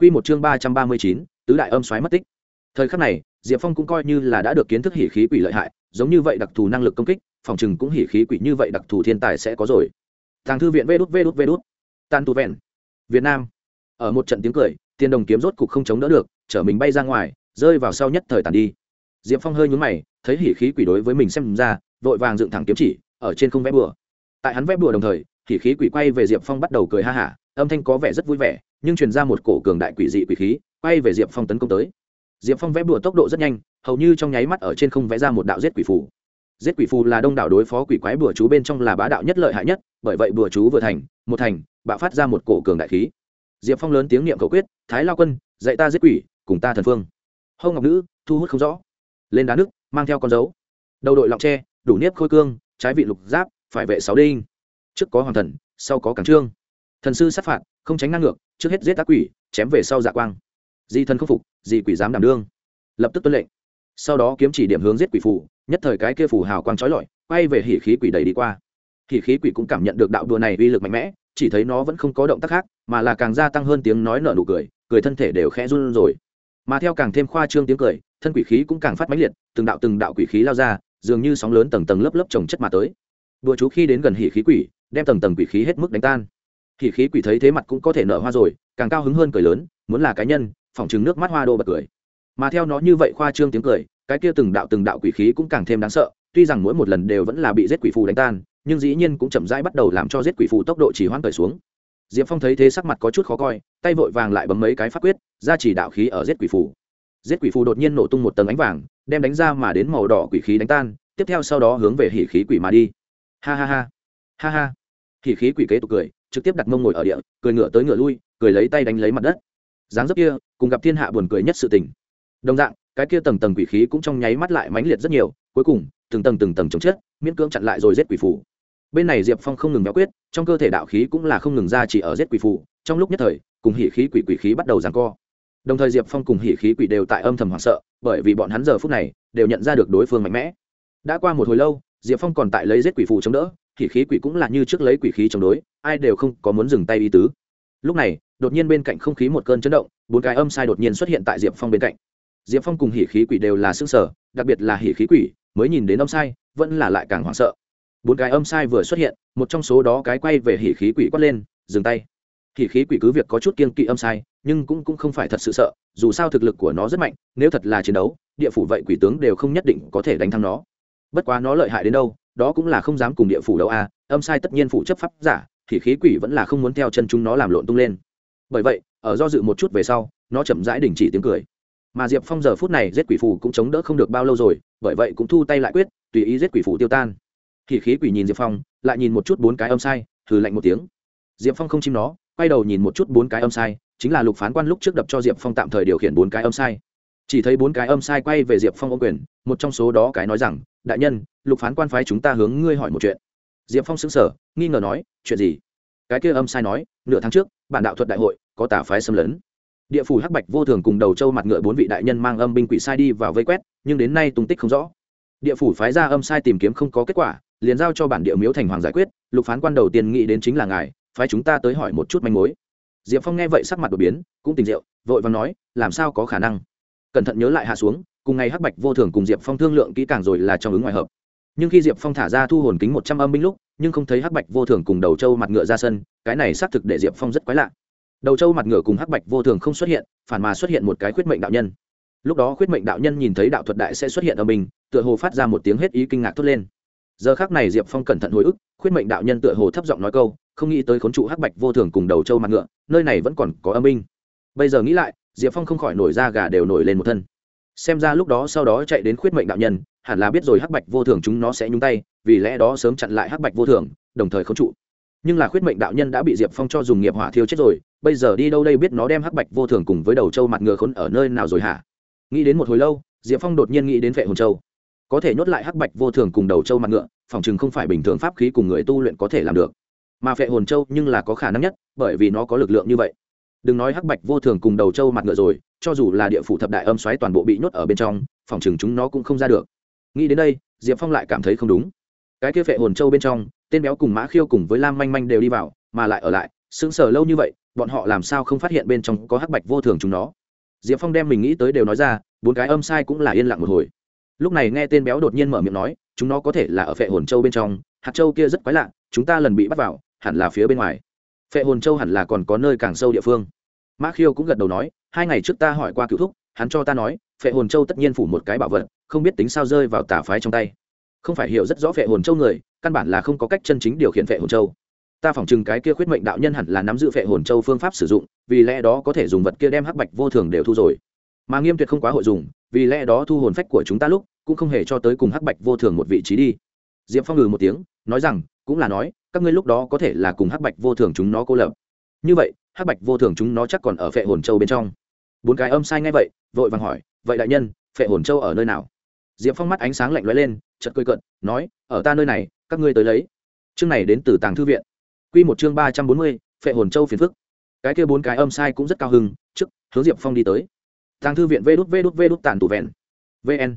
Quy một chương ba trăm ba mươi chín, tứ đại âm xoáy mất tích. Thời khắc này, diệp phong cũng coi như là đã được kiến thức hỉ khí quỷ lợi hại, giống như vậy đặc thù năng lực công kích, phòng trừng cũng hỉ khí quỷ như vậy đặc thù thiên tài sẽ có rồi. Tàng thư viện vế đút vế đút vế đút. Tàn tu vẹn. Việt nam. Ở một trận tiếng cười tiền đồng kiếm rốt cục không chống đỡ được trở mình bay ra ngoài, rơi vào sau nhất thời tàn đi. Diệp phong hơi nhún mày, thấy hỉ khí quỷ đối với mình xem ra, vội vàng dựng thẳng kiếm chỉ, ở trên không vẽ bừa. Tại hắn vẽ bừa đồng thời, hỉ khí quỷ quay về diệp phong bắt đầu cười ha hả, âm thanh có vẻ rất vui vẻ nhưng truyền ra một cổ cường đại quỷ dị quỷ khí, quay về diệp phong tấn công tới. Diệp phong vẽ bừa tốc độ rất nhanh, hầu như trong nháy mắt ở trên không vẽ ra một đạo giết quỷ phù. Giết quỷ phù là đông đảo đối phó quỷ quái bừa chú bên trong là bá đạo nhất lợi hại nhất, bởi vậy bừa chú vừa thành, một thành, bạo phát ra một cổ cường đại khí. Diệp phong lớn tiếng niệm cầu quyết, thái lao quân, dạy ta giết quỷ, cùng ta thần phương. Hâu ngọc nữ, thu hút không rõ. Lên đá nước, mang theo con dấu. Đầu đội lọng tre, đủ nếp khôi cương, trái vị lục giáp, phải vệ sáu đinh. Trước có hoàng thần, sau có cảng trương. Thần sư sát phạt không tránh ngang ngược, trước hết giết tác quỷ, chém về sau dạ quang. Di thần không phục, di quỷ dám đảm đương. Lập tức tuân lệnh. Sau đó kiếm chỉ điểm hướng giết quỷ phủ nhất thời cái kia phủ hào quang trói lọi, quay về hỉ khí quỷ đẩy đi qua. Hỉ khí quỷ cũng cảm nhận được đạo đùa này uy lực mạnh mẽ, chỉ thấy nó vẫn không có động tác khác, mà là càng gia tăng hơn tiếng nói nở nụ cười cười thân thể đều khẽ run rồi. Mà theo càng thêm khoa trương tiếng cười, thân quỷ khí cũng càng phát mãnh liệt, từng đạo từng đạo quỷ khí lao ra, dường như sóng lớn tầng tầng lớp lớp trồng chất mà tới. Đùa chú khi đến gần hỉ khí quỷ, đem tầng tầng quỷ khí hết mức đánh tan hỉ khí quỷ thấy thế mặt cũng có thể nở hoa rồi, càng cao hứng hơn cười lớn, muốn là cá nhân, phỏng chừng nước mắt hoa đô bật cười. Mà theo nó như vậy khoa trương tiếng cười, cái kia từng đạo từng đạo quỷ khí cũng càng thêm đáng sợ, tuy rằng mỗi một lần đều vẫn là bị giết quỷ phù đánh tan, nhưng dĩ nhiên cũng chậm rãi bắt đầu làm cho giết quỷ phù tốc độ chỉ hoãn cởi xuống. Diệp phong thấy thế sắc mặt có chút khó coi, tay vội vàng lại bấm mấy cái pháp quyết, ra chỉ đạo khí ở giết quỷ phù. Giết quỷ phù đột nhiên nổ tung một tầng ánh vàng, đem đánh ra mà đến màu đỏ quỷ khí đánh tan, tiếp theo sau đó hướng về hỉ khí quỷ mà đi. Ha ha ha. Ha ha. Hỉ khí quỷ kế tục cười trực tiếp đặt mông ngồi ở địa, cười ngửa tới ngửa lui, cười lấy tay đánh lấy mặt đất. Dáng dấp kia, cùng gặp thiên hạ buồn cười nhất sự tình. Đồng dạng, cái kia tầng tầng quỷ khí cũng trong nháy mắt lại mãnh liệt rất nhiều, cuối cùng, từng tầng từng tầng chống chết, miễn cưỡng chặn lại rồi giết quỷ phủ bên này diệp phong không ngừng béo quyết, trong cơ thể đạo khí cũng là không ngừng ra chỉ ở giết quỷ phủ trong lúc nhất thời, cùng hỉ khí quỷ quỷ khí bắt đầu giằng co. Đồng thời diệp phong cùng hỉ khí quỷ đều tại âm thầm hoảng sợ, bởi vì bọn hắn giờ phút này đều nhận ra được đối phương mạnh mẽ. Đã qua một hồi lâu, diệp phong còn tại lấy giết quỷ phù chống đỡ hỉ khí quỷ cũng là như trước lấy quỷ khí chống đối, ai đều không có muốn dừng tay ý tứ. Lúc này, đột nhiên bên cạnh không khí một cơn chấn động, bốn cái âm sai đột nhiên xuất hiện tại diệp phong bên cạnh. Diệp phong cùng hỉ khí quỷ đều là xương sở đặc biệt là hỉ khí quỷ, mới nhìn đến âm sai, vẫn là lại càng hoảng sợ. Bốn cái âm sai vừa xuất hiện, một trong số đó cái quay về hỉ khí quỷ quát lên, dừng tay. Hỉ khí quỷ cứ việc có chút kiên kỵ âm sai, nhưng cũng cũng không phải thật sự sợ, dù sao thực lực của nó rất mạnh, nếu thật là chiến đấu, địa phủ vậy quỷ tướng đều không nhất định có thể đánh thắng nó. Bất quá nó lợi hại đến đâu đó cũng là không dám cùng địa phủ đâu a, âm sai tất nhiên phủ chấp pháp giả, thì khí quỷ vẫn là không muốn theo chân chúng nó làm lộn tung lên. Bởi vậy, ở do dự một chút về sau, nó chậm rãi đình chỉ tiếng cười. Mà diệp phong giờ phút này giết quỷ phù cũng chống đỡ không được bao lâu rồi, bởi vậy cũng thu tay lại quyết, tùy ý giết quỷ phù tiêu tan. Thì khí quỷ nhìn diệp phong, lại nhìn một chút bốn cái âm sai thử lạnh một tiếng. Diệp phong không chim nó, quay đầu nhìn một chút bốn cái âm sai, chính là lục phán quan lúc trước đập cho diệp phong tạm thời điều khiển bốn cái âm sai. Chỉ thấy bốn cái âm sai quay về diệp phong ô quyền, một trong số đó cái nói rằng đại nhân, lục phán quan phái chúng ta hướng ngươi hỏi một chuyện. Diệp phong xứng sở nghi ngờ nói, chuyện gì? Cái kia âm sai nói, nửa tháng trước, bản đạo thuật đại hội, có tả phái xâm lấn. Địa phủ hắc bạch vô thường cùng đầu châu mặt ngựa bốn vị đại nhân mang âm binh quỷ sai đi vào vây quét, nhưng đến nay tung tích không rõ. Địa phủ phái ra âm sai tìm kiếm không có kết quả, liền giao cho bản địa miếu thành hoàng giải quyết, lục phán quan đầu tiên nghĩ đến chính là ngài, phái chúng ta tới hỏi một chút manh mối. Diệp phong nghe vậy sắc mặt đột biến, cũng tình rượu, vội và nói, làm sao có khả năng? Cẩn thận nhớ lại hạ xuống cùng ngày hắc bạch vô thường cùng diệp phong thương lượng kỹ càng rồi là trong ứng ngoài hợp. Nhưng khi diệp phong thả ra thu hồn kính một trăm âm binh lúc, nhưng không thấy hắc bạch vô thường cùng đầu trâu mặt ngựa ra sân, cái này xác thực để diệp phong rất quái lạ. Đầu trâu mặt ngựa cùng hắc bạch vô thường không xuất hiện, phản mà xuất hiện một cái khuyết mệnh đạo nhân. Lúc đó khuyết mệnh đạo nhân nhìn thấy đạo thuật đại sẽ xuất hiện ở mình tựa hồ phát ra một tiếng hết ý kinh ngạc thốt lên. Giờ khác này diệp phong cẩn thận hồi ức, khuyết mệnh đạo nhân tựa hồ thấp giọng nói câu, không nghĩ tới khốn trụ hắc bạch vô thường cùng đầu trâu mặt ngựa, nơi này vẫn còn có âm binh. Bây giờ nghĩ lại, diệp phong không khỏi nổi ra gà đều nổi lên một thân xem ra lúc đó sau đó chạy đến khuyết mệnh đạo nhân, hẳn là biết rồi hắc bạch vô thường chúng nó sẽ nhúng tay, vì lẽ đó sớm chặn lại hắc bạch vô thường, đồng thời không trụ. Nhưng là khuyết mệnh đạo nhân đã bị diệp phong cho dùng nghiệp hỏa thiêu chết rồi, bây giờ đi đâu đây biết nó đem hắc bạch vô thường cùng với đầu trâu mặt ngựa khốn ở nơi nào rồi hả? Nghĩ đến một hồi lâu, diệp phong đột nhiên nghĩ đến vệ hồn châu. Có thể nhốt lại hắc bạch vô thường cùng đầu trâu mặt ngựa, phòng chừng không phải bình thường pháp khí cùng người tu luyện có thể làm được. Mà phệ hồn châu nhưng là có khả năng nhất, bởi vì nó có lực lượng như vậy. Đừng nói hắc bạch vô thường cùng đầu trâu mặt ngựa rồi cho dù là địa phủ thập đại âm xoáy toàn bộ bị nhốt ở bên trong, phòng chừng chúng nó cũng không ra được. Nghĩ đến đây, diệp phong lại cảm thấy không đúng. Cái kia phệ hồn châu bên trong, tên béo cùng mã khiêu cùng với lam manh manh đều đi vào, mà lại ở lại, sững sờ lâu như vậy, bọn họ làm sao không phát hiện bên trong có hắc bạch vô thường chúng nó? Diệp phong đem mình nghĩ tới đều nói ra, bốn cái âm sai cũng là yên lặng một hồi. Lúc này nghe tên béo đột nhiên mở miệng nói, chúng nó có thể là ở phệ hồn châu bên trong, hạt châu kia rất quái lạ, chúng ta lần bị bắt vào, hẳn là phía bên ngoài. Phệ hồn châu hẳn là còn có nơi càng sâu địa phương. Mã khiêu cũng gật đầu nói hai ngày trước ta hỏi qua cựu thúc, hắn cho ta nói, phệ hồn châu tất nhiên phủ một cái bảo vật, không biết tính sao rơi vào tà phái trong tay. Không phải hiểu rất rõ phệ hồn châu người, căn bản là không có cách chân chính điều khiển phệ hồn châu. Ta phỏng chừng cái kia khuyết mệnh đạo nhân hẳn là nắm giữ phệ hồn châu phương pháp sử dụng, vì lẽ đó có thể dùng vật kia đem hắc bạch vô thường đều thu rồi. Mà nghiêm tuyệt không quá hội dùng, vì lẽ đó thu hồn phách của chúng ta lúc, cũng không hề cho tới cùng hắc bạch vô thường một vị trí đi. Diệp phong ngừ một tiếng, nói rằng, cũng là nói, các ngươi lúc đó có thể là cùng hắc bạch vô thường chúng nó cô lập. Như vậy, hắc bạch vô thường chúng nó chắc còn ở phệ hồn châu bên trong bốn cái âm sai ngay vậy, vội vàng hỏi, vậy đại nhân, phệ hồn châu ở nơi nào? Diệp phong mắt ánh sáng lạnh lóe lên chật cười cận nói, ở ta nơi này, các ngươi tới lấy. Chương này đến từ tàng thư viện. Q một chương ba trăm bốn mươi, phệ hồn châu phiền phức. Cái kia bốn cái âm sai cũng rất cao hưng trước, hướng diệp phong đi tới. Tàng thư viện vê đút vê đút vê đút tàn tụ vẹn. Vn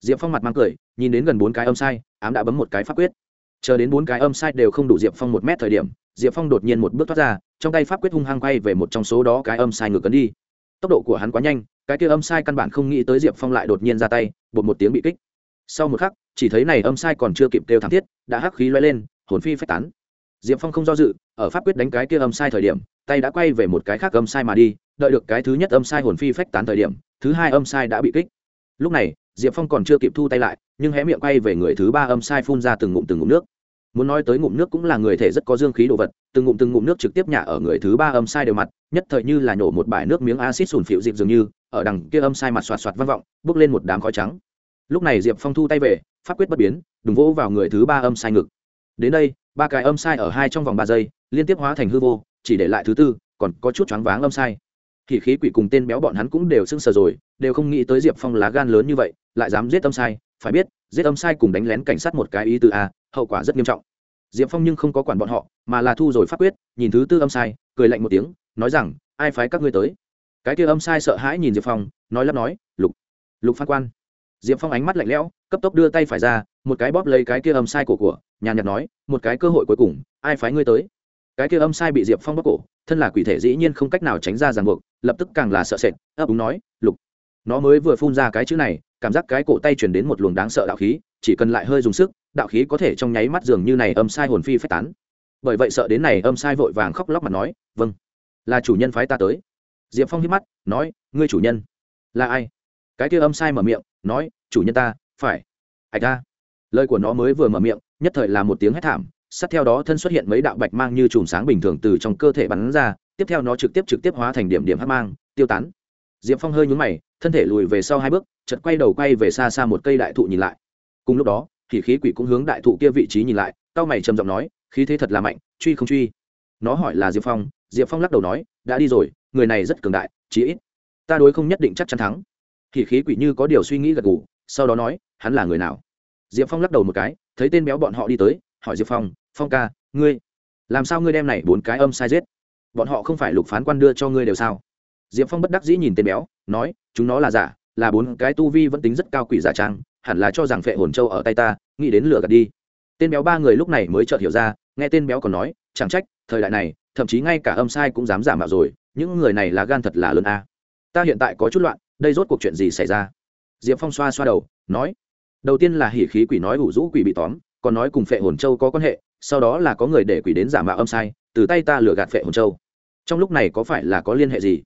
diệp phong mặt mang cười, nhìn đến gần bốn cái âm sai, ám đã bấm một cái pháp quyết. Chờ đến bốn cái âm sai đều không đủ diệp phong một mét thời điểm, diệp phong đột nhiên một bước thoát ra, trong tay pháp quyết hung hăng quay về một trong số đó cái âm sai ngược cấn đi tốc độ của hắn quá nhanh, cái kia âm sai căn bản không nghĩ tới diệp phong lại đột nhiên ra tay, bột một tiếng bị kích. Sau một khắc, chỉ thấy này âm sai còn chưa kịp kêu thảm thiết, đã hắc khí loay lên, hồn phi phách tán. Diệp phong không do dự, ở pháp quyết đánh cái kia âm sai thời điểm, tay đã quay về một cái khác âm sai mà đi, đợi được cái thứ nhất âm sai hồn phi phách tán thời điểm, thứ hai âm sai đã bị kích. Lúc này, diệp phong còn chưa kịp thu tay lại, nhưng hé miệng quay về người thứ ba âm sai phun ra từng ngụm từng ngụm nước muốn nói tới ngụm nước cũng là người thể rất có dương khí đồ vật, từng ngụm từng ngụm nước trực tiếp nhả ở người thứ ba âm sai đều mặt, nhất thời như là nhổ một bãi nước miếng acid sùn phịu dịp dường như, ở đằng kia âm sai mặt xoạt xoạt vang vọng, bước lên một đám khói trắng. Lúc này diệp phong thu tay về, pháp quyết bất biến, đùng vỗ vào người thứ ba âm sai ngực. Đến đây, ba cái âm sai ở hai trong vòng ba giây, liên tiếp hóa thành hư vô, chỉ để lại thứ tư, còn có chút choáng váng âm sai. Thì khí quỷ cùng tên béo bọn hắn cũng đều sưng sờ rồi, đều không nghĩ tới diệp phong lá gan lớn như vậy, lại dám giết âm sai. Phải biết, giết âm sai cùng đánh lén cảnh sát một cái ý từ a hậu quả rất nghiêm trọng. Diệp phong nhưng không có quản bọn họ, mà là thu rồi pháp quyết, nhìn thứ tư âm sai, cười lạnh một tiếng, nói rằng, ai phái các ngươi tới? Cái kia âm sai sợ hãi nhìn diệp phong, nói lắp nói, lục lục phan quan. Diệp phong ánh mắt lạnh lẽo, cấp tốc đưa tay phải ra, một cái bóp lấy cái kia âm sai cổ của, nhàn nhạt nói, một cái cơ hội cuối cùng, ai phái ngươi tới? Cái kia âm sai bị diệp phong bóp cổ, thân là quỷ thể dĩ nhiên không cách nào tránh ra ràng buộc, lập tức càng là sợ sệt, ấp úng nói, lục, nó mới vừa phun ra cái chữ này, cảm giác cái cổ tay chuyển đến một luồng đáng sợ đạo khí, chỉ cần lại hơi dùng sức đạo khí có thể trong nháy mắt dường như này âm sai hồn phi phách tán. Bởi vậy sợ đến này âm sai vội vàng khóc lóc mặt nói vâng là chủ nhân phái ta tới. Diệp phong hít mắt, nói, ngươi chủ nhân là ai? Cái kia âm sai mở miệng, nói, chủ nhân ta, phải. Ạch ta lời của nó mới vừa mở miệng, nhất thời là một tiếng hét thảm, sát theo đó thân xuất hiện mấy đạo bạch mang như chùm sáng bình thường từ trong cơ thể bắn ra, tiếp theo nó trực tiếp trực tiếp hóa thành điểm điểm hát mang, tiêu tán. Diệp phong hơi nhún mày, thân thể lùi về sau hai bước, chợt quay đầu quay về xa xa một cây đại thụ nhìn lại. Cùng lúc đó thì khí quỷ cũng hướng đại thụ kia vị trí nhìn lại, cao mày trầm giọng nói, khí thế thật là mạnh, truy không truy. Nó hỏi là diệp phong diệp phong lắc đầu nói, đã đi rồi, người này rất cường đại, chí ít ta đối không nhất định chắc chắn thắng. Thì khí quỷ như có điều suy nghĩ gật gù, sau đó nói, hắn là người nào? Diệp phong lắc đầu một cái, thấy tên béo bọn họ đi tới, hỏi diệp phong phong ca, ngươi, làm sao ngươi đem này bốn cái âm sai giết? Bọn họ không phải lục phán quan đưa cho ngươi đều sao? Diệp phong bất đắc dĩ nhìn tên béo, nói, chúng nó là giả, là bốn cái tu vi vẫn tính rất cao quỷ giả trang hẳn là cho rằng phệ hồn châu ở tay ta, nghĩ đến lửa gạt đi. Tên béo ba người lúc này mới chợt hiểu ra, nghe tên béo còn nói, chẳng trách, thời đại này, thậm chí ngay cả âm sai cũng dám giả mạo rồi, những người này là gan thật là lớn a. Ta hiện tại có chút loạn, đây rốt cuộc chuyện gì xảy ra? Diệp phong xoa xoa đầu, nói, đầu tiên là hỉ khí quỷ nói ủ rũ quỷ bị tóm, còn nói cùng phệ hồn châu có quan hệ, sau đó là có người để quỷ đến giả mạo âm sai, từ tay ta lừa gạt phệ hồn châu. Trong lúc này có phải là có liên hệ gì?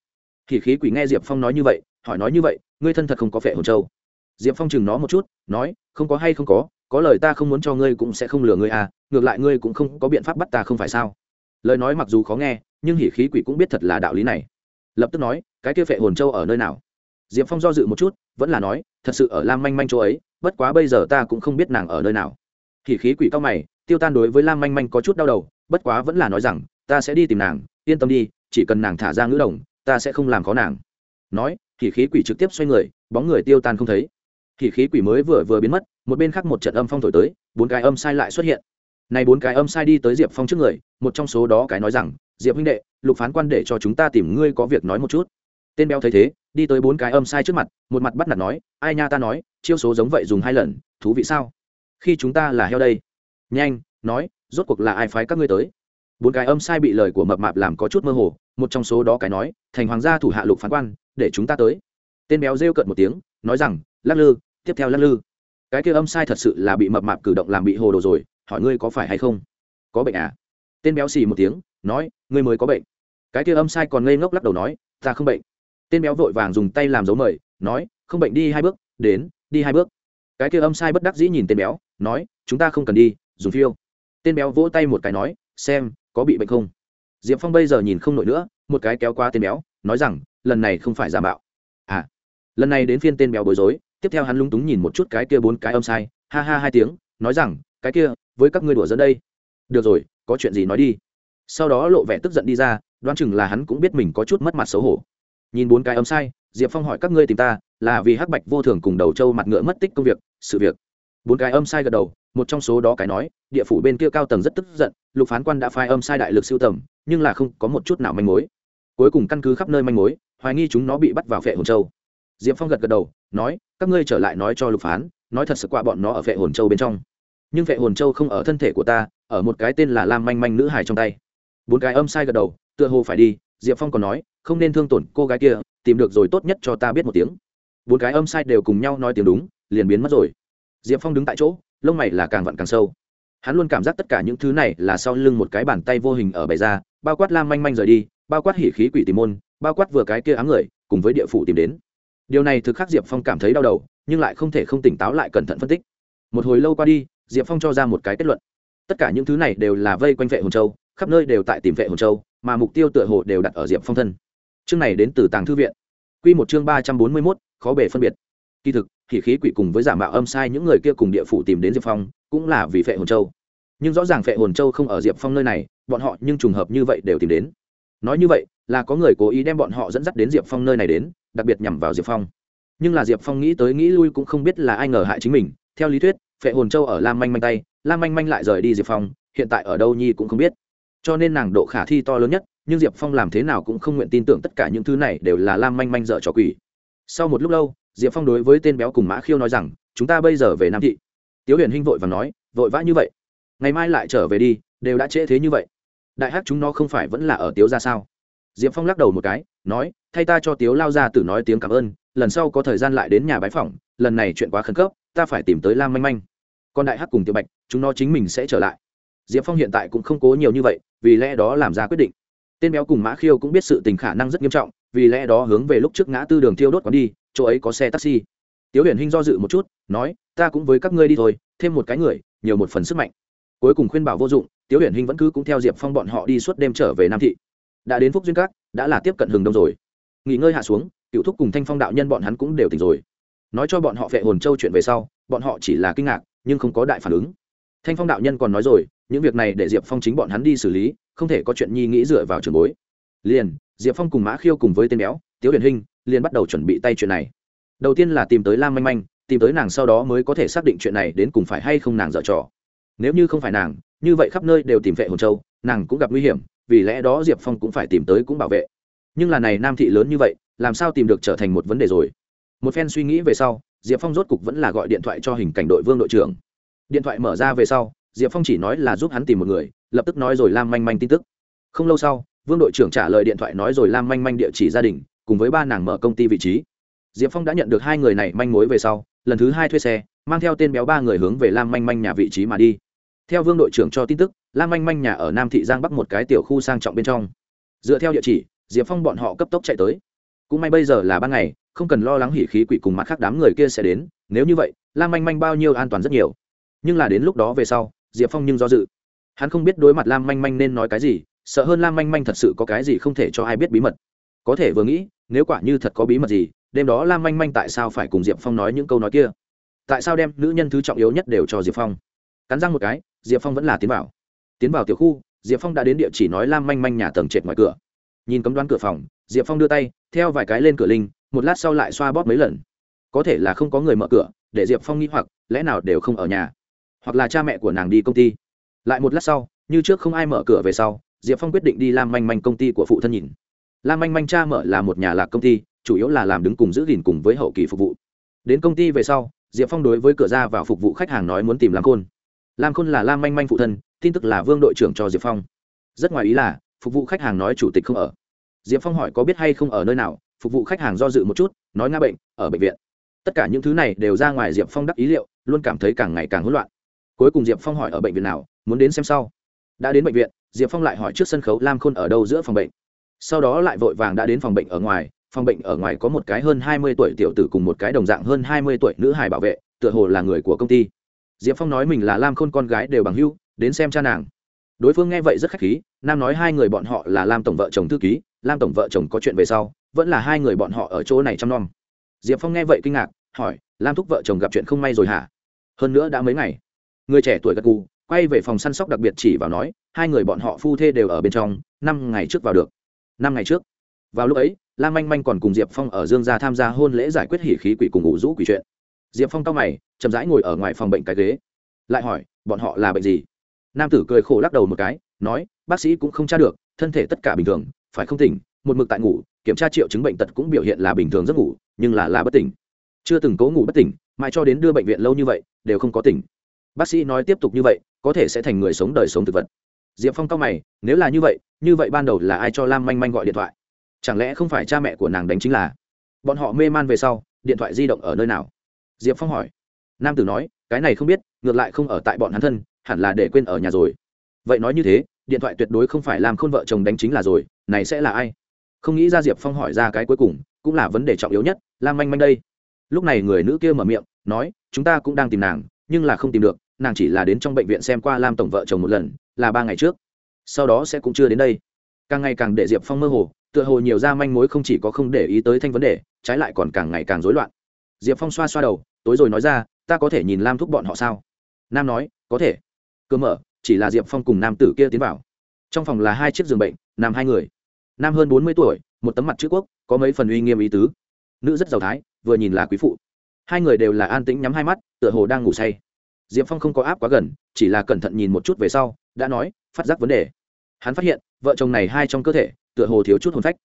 Hỉ khí quỷ nghe diệp phong nói như vậy, hỏi nói như vậy, ngươi thân thật không có phệ hồn châu diệp phong chừng nó một chút, nói, không có hay không có có lời ta không muốn cho ngươi cũng sẽ không lừa ngươi à ngược lại ngươi cũng không có biện pháp bắt ta không phải sao? Lời nói mặc dù khó nghe, nhưng hỉ khí quỷ cũng biết thật là đạo lý này. Lập tức nói, cái kia phệ hồn châu ở nơi nào? Diệp phong do dự một chút, vẫn là nói, thật sự ở lam manh manh chỗ ấy, bất quá bây giờ ta cũng không biết nàng ở nơi nào. Hỉ khí quỷ cao mày, tiêu tan đối với lam manh manh có chút đau đầu, bất quá vẫn là nói rằng, ta sẽ đi tìm nàng, yên tâm đi, chỉ cần nàng thả ra ngữ đồng, ta sẽ không làm khó nàng. Nói, hỉ khí quỷ trực tiếp xoay người, bóng người tiêu tan không thấy khí khí quỷ mới vừa vừa biến mất, một bên khác một trận âm phong thổi tới, bốn cái âm sai lại xuất hiện. Này bốn cái âm sai đi tới diệp phong trước người, một trong số đó cái nói rằng, diệp huynh đệ, lục phán quan để cho chúng ta tìm ngươi có việc nói một chút. Tên béo thấy thế, đi tới bốn cái âm sai trước mặt, một mặt bắt nạt nói, ai nha ta nói, chiêu số giống vậy dùng hai lần, thú vị sao? Khi chúng ta là heo đây. Nhanh, nói, rốt cuộc là ai phái các ngươi tới? Bốn cái âm sai bị lời của mập mạp làm có chút mơ hồ, một trong số đó cái nói, thành hoàng gia thủ hạ lục phán quan, để chúng ta tới. Tên béo rêu cợt một tiếng, nói rằng, lắc lư tiếp theo lắc lư. Cái kia âm sai thật sự là bị mập mạp cử động làm bị hồ đồ rồi, hỏi ngươi có phải hay không? Có bệnh à? Tên béo xì một tiếng, nói, ngươi mới có bệnh. Cái kia âm sai còn ngây ngốc lắc đầu nói, ta không bệnh. Tên béo vội vàng dùng tay làm dấu mời, nói, không bệnh đi hai bước, đến, đi hai bước. Cái kia âm sai bất đắc dĩ nhìn tên béo, nói, chúng ta không cần đi, dùng phiêu. Tên béo vỗ tay một cái nói, xem, có bị bệnh không? Diệp phong bây giờ nhìn không nổi nữa, một cái kéo qua tên béo, nói rằng, lần này không phải giả mạo. À lần này đến phiên tên béo bối rối tiếp theo hắn lung túng nhìn một chút cái kia bốn cái âm sai, ha ha hai tiếng, nói rằng, cái kia, với các ngươi đùa dẫn đây. Được rồi, có chuyện gì nói đi. Sau đó lộ vẻ tức giận đi ra, đoán chừng là hắn cũng biết mình có chút mất mặt xấu hổ. Nhìn bốn cái âm sai, diệp phong hỏi, các ngươi tìm ta, là vì hắc bạch vô thường cùng đầu trâu mặt ngựa mất tích công việc, sự việc? Bốn cái âm sai gật đầu, một trong số đó cái nói, địa phủ bên kia cao tầng rất tức giận, lục phán quan đã phai âm sai đại lực siêu tầm, nhưng là không có một chút nào manh mối. Cuối cùng căn cứ khắp nơi manh mối, hoài nghi chúng nó bị bắt vào phệ hồn châu diệp phong gật gật đầu, nói, các ngươi trở lại nói cho lục phán, nói thật sự qua bọn nó ở vệ hồn châu bên trong. Nhưng vệ hồn châu không ở thân thể của ta, ở một cái tên là lam manh manh nữ hải trong tay. Bốn cái âm sai gật đầu, tựa hồ phải đi, diệp phong còn nói, không nên thương tổn cô gái kia, tìm được rồi tốt nhất cho ta biết một tiếng. Bốn cái âm sai đều cùng nhau nói tiếng đúng, liền biến mất rồi. Diệp phong đứng tại chỗ, lông mày là càng vặn càng sâu. Hắn luôn cảm giác tất cả những thứ này là sau lưng một cái bàn tay vô hình ở bày ra, bao quát lam manh manh rời đi, bao quát hỉ khí quỷ tìm môn, bao quát vừa cái kia ám người, cùng với địa phủ tìm đến điều này thực khắc diệp phong cảm thấy đau đầu, nhưng lại không thể không tỉnh táo lại cẩn thận phân tích. Một hồi lâu qua đi, diệp phong cho ra một cái kết luận. Tất cả những thứ này đều là vây quanh vệ hồn châu, khắp nơi đều tại tìm vệ hồn châu, mà mục tiêu tựa hồ đều đặt ở diệp phong thân. Chương này đến từ tàng thư viện. Q một chương ba trăm bốn mươi mốt, khó bể phân biệt. Kỳ thực thì khí quỷ cùng với giả mạo âm sai những người kia cùng địa phủ tìm đến diệp phong, cũng là vì vệ hồn châu. Nhưng rõ ràng vệ hồn châu không ở diệp phong nơi này, bọn họ nhưng trùng hợp như vậy đều tìm đến. Nói như vậy là có người cố ý đem bọn họ dẫn dắt đến diệp phong nơi này đến, đặc biệt nhằm vào diệp phong. Nhưng là diệp phong nghĩ tới nghĩ lui cũng không biết là ai ngờ hại chính mình, theo lý thuyết, phệ hồn châu ở lam manh manh tay, lam manh manh lại rời đi diệp phong, hiện tại ở đâu nhi cũng không biết. Cho nên nàng độ khả thi to lớn nhất, nhưng diệp phong làm thế nào cũng không nguyện tin tưởng tất cả những thứ này đều là lam manh manh dở trò quỷ. Sau một lúc lâu, diệp phong đối với tên béo cùng mã khiêu nói rằng, chúng ta bây giờ về nam thị. Tiếu huyền hinh vội và nói, vội vã như vậy? Ngày mai lại trở về đi, đều đã trễ thế như vậy. Đại hát chúng nó không phải vẫn là ở tiếu ra sao? Diệp phong lắc đầu một cái, nói, thay ta cho tiếu lao ra tử nói tiếng cảm ơn, lần sau có thời gian lại đến nhà bái phỏng, lần này chuyện quá khẩn cấp, ta phải tìm tới lam manh manh. Còn đại hắc cùng tiểu bạch, chúng nó chính mình sẽ trở lại. Diệp phong hiện tại cũng không cố nhiều như vậy, vì lẽ đó làm ra quyết định. Tên béo cùng mã khiêu cũng biết sự tình khả năng rất nghiêm trọng, vì lẽ đó hướng về lúc trước ngã tư đường thiêu đốt quán đi, chỗ ấy có xe taxi. Tiếu huyền hinh do dự một chút, nói, ta cũng với các ngươi đi thôi, thêm một cái người, nhiều một phần sức mạnh. Cuối cùng khuyên bảo vô dụng, tiếu huyền hinh vẫn cứ cũng theo diệp phong bọn họ đi suốt đêm trở về nam thị đã đến phúc duyên các, đã là tiếp cận hừng đông rồi. Nghỉ ngơi hạ xuống, cựu thúc cùng thanh phong đạo nhân bọn hắn cũng đều tỉnh rồi. Nói cho bọn họ vệ hồn châu chuyện về sau, bọn họ chỉ là kinh ngạc, nhưng không có đại phản ứng. Thanh phong đạo nhân còn nói rồi, những việc này để diệp phong chính bọn hắn đi xử lý, không thể có chuyện nhi nghĩ dựa vào trường bối. Liền, diệp phong cùng mã khiêu cùng với tên béo, tiếu huyền hinh, liền bắt đầu chuẩn bị tay chuyện này. Đầu tiên là tìm tới lam manh manh, tìm tới nàng sau đó mới có thể xác định chuyện này đến cùng phải hay không nàng dở trò. Nếu như không phải nàng, như vậy khắp nơi đều tìm vệ hồn châu, nàng cũng gặp nguy hiểm vì lẽ đó diệp phong cũng phải tìm tới cũng bảo vệ. Nhưng là này nam thị lớn như vậy, làm sao tìm được trở thành một vấn đề rồi? Một phen suy nghĩ về sau, diệp phong rốt cục vẫn là gọi điện thoại cho hình cảnh đội vương đội trưởng. Điện thoại mở ra về sau, diệp phong chỉ nói là giúp hắn tìm một người, lập tức nói rồi lam manh manh tin tức. Không lâu sau, vương đội trưởng trả lời điện thoại nói rồi lam manh manh địa chỉ gia đình, cùng với ba nàng mở công ty vị trí. Diệp phong đã nhận được hai người này manh mối về sau, lần thứ hai thuê xe, mang theo tên béo ba người hướng về lam manh manh nhà vị trí mà đi theo vương đội trưởng cho tin tức, lam manh manh nhà ở nam thị giang bắc một cái tiểu khu sang trọng bên trong. Dựa theo địa chỉ, diệp phong bọn họ cấp tốc chạy tới. Cũng may bây giờ là ban ngày, không cần lo lắng hỉ khí quỷ cùng mặt khác đám người kia sẽ đến, nếu như vậy, lam manh manh bao nhiêu an toàn rất nhiều. Nhưng là đến lúc đó về sau, diệp phong nhưng do dự. Hắn không biết đối mặt lam manh manh nên nói cái gì, sợ hơn lam manh manh thật sự có cái gì không thể cho ai biết bí mật. Có thể vừa nghĩ, nếu quả như thật có bí mật gì, đêm đó lam manh manh tại sao phải cùng diệp phong nói những câu nói kia? Tại sao đem nữ nhân thứ trọng yếu nhất đều cho diệp phong? Cắn răng một cái, diệp phong vẫn là tiến vào. Tiến vào tiểu khu, diệp phong đã đến địa chỉ nói lam manh manh nhà tầng trệt ngoài cửa. Nhìn cấm đoán cửa phòng, diệp phong đưa tay, theo vài cái lên cửa linh, một lát sau lại xoa bóp mấy lần. Có thể là không có người mở cửa, để diệp phong nghĩ hoặc, lẽ nào đều không ở nhà? Hoặc là cha mẹ của nàng đi công ty. Lại một lát sau, như trước không ai mở cửa về sau, diệp phong quyết định đi Lam manh manh công ty của phụ thân nhìn. Lam manh manh cha mở là một nhà lạc công ty, chủ yếu là làm đứng cùng giữ gìn cùng với hậu kỳ phục vụ. Đến công ty về sau, diệp phong đối với cửa ra vào phục vụ khách hàng nói muốn tìm làm khôn lam khôn là lam manh manh phụ thân, tin tức là vương đội trưởng cho diệp phong. Rất ngoài ý là, phục vụ khách hàng nói chủ tịch không ở. Diệp phong hỏi có biết hay không ở nơi nào, phục vụ khách hàng do dự một chút, nói nga bệnh, ở bệnh viện. Tất cả những thứ này đều ra ngoài diệp phong đắc ý liệu, luôn cảm thấy càng ngày càng hỗn loạn. Cuối cùng diệp phong hỏi ở bệnh viện nào, muốn đến xem sau. Đã đến bệnh viện, diệp phong lại hỏi trước sân khấu lam khôn ở đâu giữa phòng bệnh. Sau đó lại vội vàng đã đến phòng bệnh ở ngoài, phòng bệnh ở ngoài có một cái hơn hai mươi tuổi tiểu tử cùng một cái đồng dạng hơn hai mươi tuổi nữ hài bảo vệ, tựa hồ là người của công ty diệp phong nói mình là lam khôn con gái đều bằng hưu đến xem cha nàng. Đối phương nghe vậy rất khách khí, nam nói hai người bọn họ là lam tổng vợ chồng thư ký, lam tổng vợ chồng có chuyện về sau, vẫn là hai người bọn họ ở chỗ này chăm nom. Diệp phong nghe vậy kinh ngạc, hỏi, lam thúc vợ chồng gặp chuyện không may rồi hả? Hơn nữa đã mấy ngày. Người trẻ tuổi gật gù, quay về phòng săn sóc đặc biệt chỉ vào nói, hai người bọn họ phu thê đều ở bên trong, năm ngày trước vào được. Năm ngày trước. Vào lúc ấy, lam manh manh còn cùng diệp phong ở dương gia tham gia hôn lễ giải quyết hỉ khí quỷ cùng ngủ rũ quỷ chuyện diệp phong cao mày, chậm rãi ngồi ở ngoài phòng bệnh cái ghế. Lại hỏi, bọn họ là bệnh gì? Nam tử cười khổ lắc đầu một cái, nói, bác sĩ cũng không tra được, thân thể tất cả bình thường, phải không tỉnh, một mực tại ngủ, kiểm tra triệu chứng bệnh tật cũng biểu hiện là bình thường giấc ngủ, nhưng là là bất tỉnh. Chưa từng cố ngủ bất tỉnh, mãi cho đến đưa bệnh viện lâu như vậy, đều không có tỉnh. Bác sĩ nói tiếp tục như vậy, có thể sẽ thành người sống đời sống thực vật. Diệp phong cao mày, nếu là như vậy như vậy ban đầu là ai cho lam manh manh gọi điện thoại? Chẳng lẽ không phải cha mẹ của nàng đánh chính là? Bọn họ mê man về sau, điện thoại di động ở nơi nào? Diệp phong hỏi. Nam tử nói, cái này không biết, ngược lại không ở tại bọn hắn thân, hẳn là để quên ở nhà rồi. Vậy nói như thế, điện thoại tuyệt đối không phải làm khôn vợ chồng đánh chính là rồi, này sẽ là ai? Không nghĩ ra diệp phong hỏi ra cái cuối cùng, cũng là vấn đề trọng yếu nhất lan manh manh đây. Lúc này người nữ kia mở miệng, nói, chúng ta cũng đang tìm nàng, nhưng là không tìm được, nàng chỉ là đến trong bệnh viện xem qua lam tổng vợ chồng một lần, là ba ngày trước. Sau đó sẽ cũng chưa đến đây. Càng ngày càng để diệp phong mơ hồ, tựa hồ nhiều ra manh mối không chỉ có không để ý tới thanh vấn đề, trái lại còn càng ngày càng rối loạn diệp phong xoa xoa đầu, tối rồi nói ra, ta có thể nhìn lam thúc bọn họ sao? Nam nói, có thể. Cơ mở, chỉ là diệp phong cùng nam tử kia tiến vào. Trong phòng là hai chiếc giường bệnh nam hai người. Nam hơn bốn mươi tuổi, một tấm mặt chữ quốc, có mấy phần uy nghiêm ý tứ. Nữ rất giàu thái, vừa nhìn là quý phụ. Hai người đều là an tĩnh nhắm hai mắt, tựa hồ đang ngủ say. Diệp phong không có áp quá gần, chỉ là cẩn thận nhìn một chút về sau, đã nói, phát giác vấn đề. Hắn phát hiện, vợ chồng này hai trong cơ thể, tựa hồ thiếu chút hồn phách.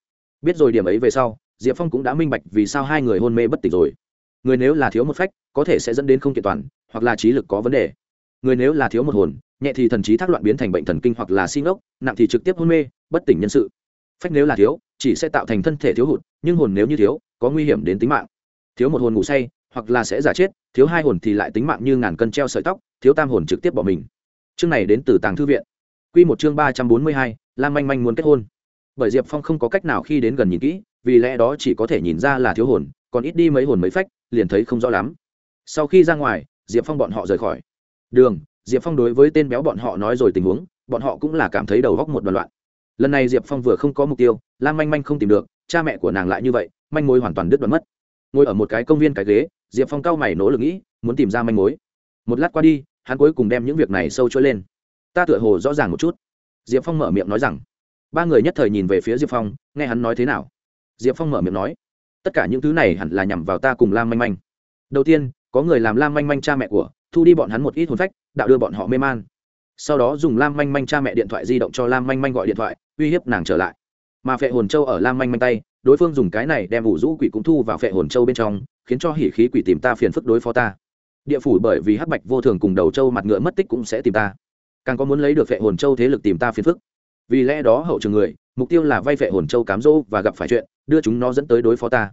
Biết rồi điểm ấy về sau, diệp phong cũng đã minh bạch vì sao hai người hôn mê bất tỉnh rồi người nếu là thiếu một phách, có thể sẽ dẫn đến không kiện toàn, hoặc là trí lực có vấn đề. Người nếu là thiếu một hồn, nhẹ thì thần trí thác loạn biến thành bệnh thần kinh hoặc là xin ốc nặng thì trực tiếp hôn mê, bất tỉnh nhân sự. Phách nếu là thiếu, chỉ sẽ tạo thành thân thể thiếu hụt, nhưng hồn nếu như thiếu, có nguy hiểm đến tính mạng. Thiếu một hồn ngủ say, hoặc là sẽ giả chết, thiếu hai hồn thì lại tính mạng như ngàn cân treo sợi tóc, thiếu tam hồn trực tiếp bỏ mình. Chương này đến từ tàng thư viện. Q một chương ba trăm bốn mươi hai, lam manh manh muốn kết hôn. Bởi diệp phong không có cách nào khi đến gần nhìn kỹ, vì lẽ đó chỉ có thể nhìn ra là thiếu hồn, còn ít đi mấy hồn mấy phách liền thấy không rõ lắm. Sau khi ra ngoài, diệp phong bọn họ rời khỏi. Đường, diệp phong đối với tên béo bọn họ nói rồi tình huống, bọn họ cũng là cảm thấy đầu góc một đoạn loạn. Lần này diệp phong vừa không có mục tiêu lan manh manh không tìm được, cha mẹ của nàng lại như vậy, manh mối hoàn toàn đứt đoạn mất. Ngồi ở một cái công viên cái ghế, diệp phong cao mày nỗ lực nghĩ, muốn tìm ra manh mối. Một lát qua đi, hắn cuối cùng đem những việc này sâu trôi lên. Ta tựa hồ rõ ràng một chút. Diệp phong mở miệng nói rằng, ba người nhất thời nhìn về phía diệp phong, nghe hắn nói thế nào. Diệp phong mở miệng nói tất cả những thứ này hẳn là nhằm vào ta cùng lam manh manh. Đầu tiên, có người làm lam manh manh cha mẹ của, thu đi bọn hắn một ít hồn phách, đạo đưa bọn họ mê man. Sau đó dùng lam manh manh cha mẹ điện thoại di động cho lam manh manh gọi điện thoại, uy hiếp nàng trở lại. Mà phệ hồn châu ở lam manh manh tay, đối phương dùng cái này đem ủ rũ quỷ cũng thu vào phệ hồn châu bên trong, khiến cho hỉ khí quỷ tìm ta phiền phức đối phó ta. Địa phủ bởi vì hắc bạch vô thường cùng đầu châu mặt ngựa mất tích cũng sẽ tìm ta. Càng có muốn lấy được phệ hồn châu thế lực tìm ta phiền phức. Vì lẽ đó hậu trường người mục tiêu là vay vệ hồn châu cám dỗ và gặp phải chuyện, đưa chúng nó dẫn tới đối phó ta.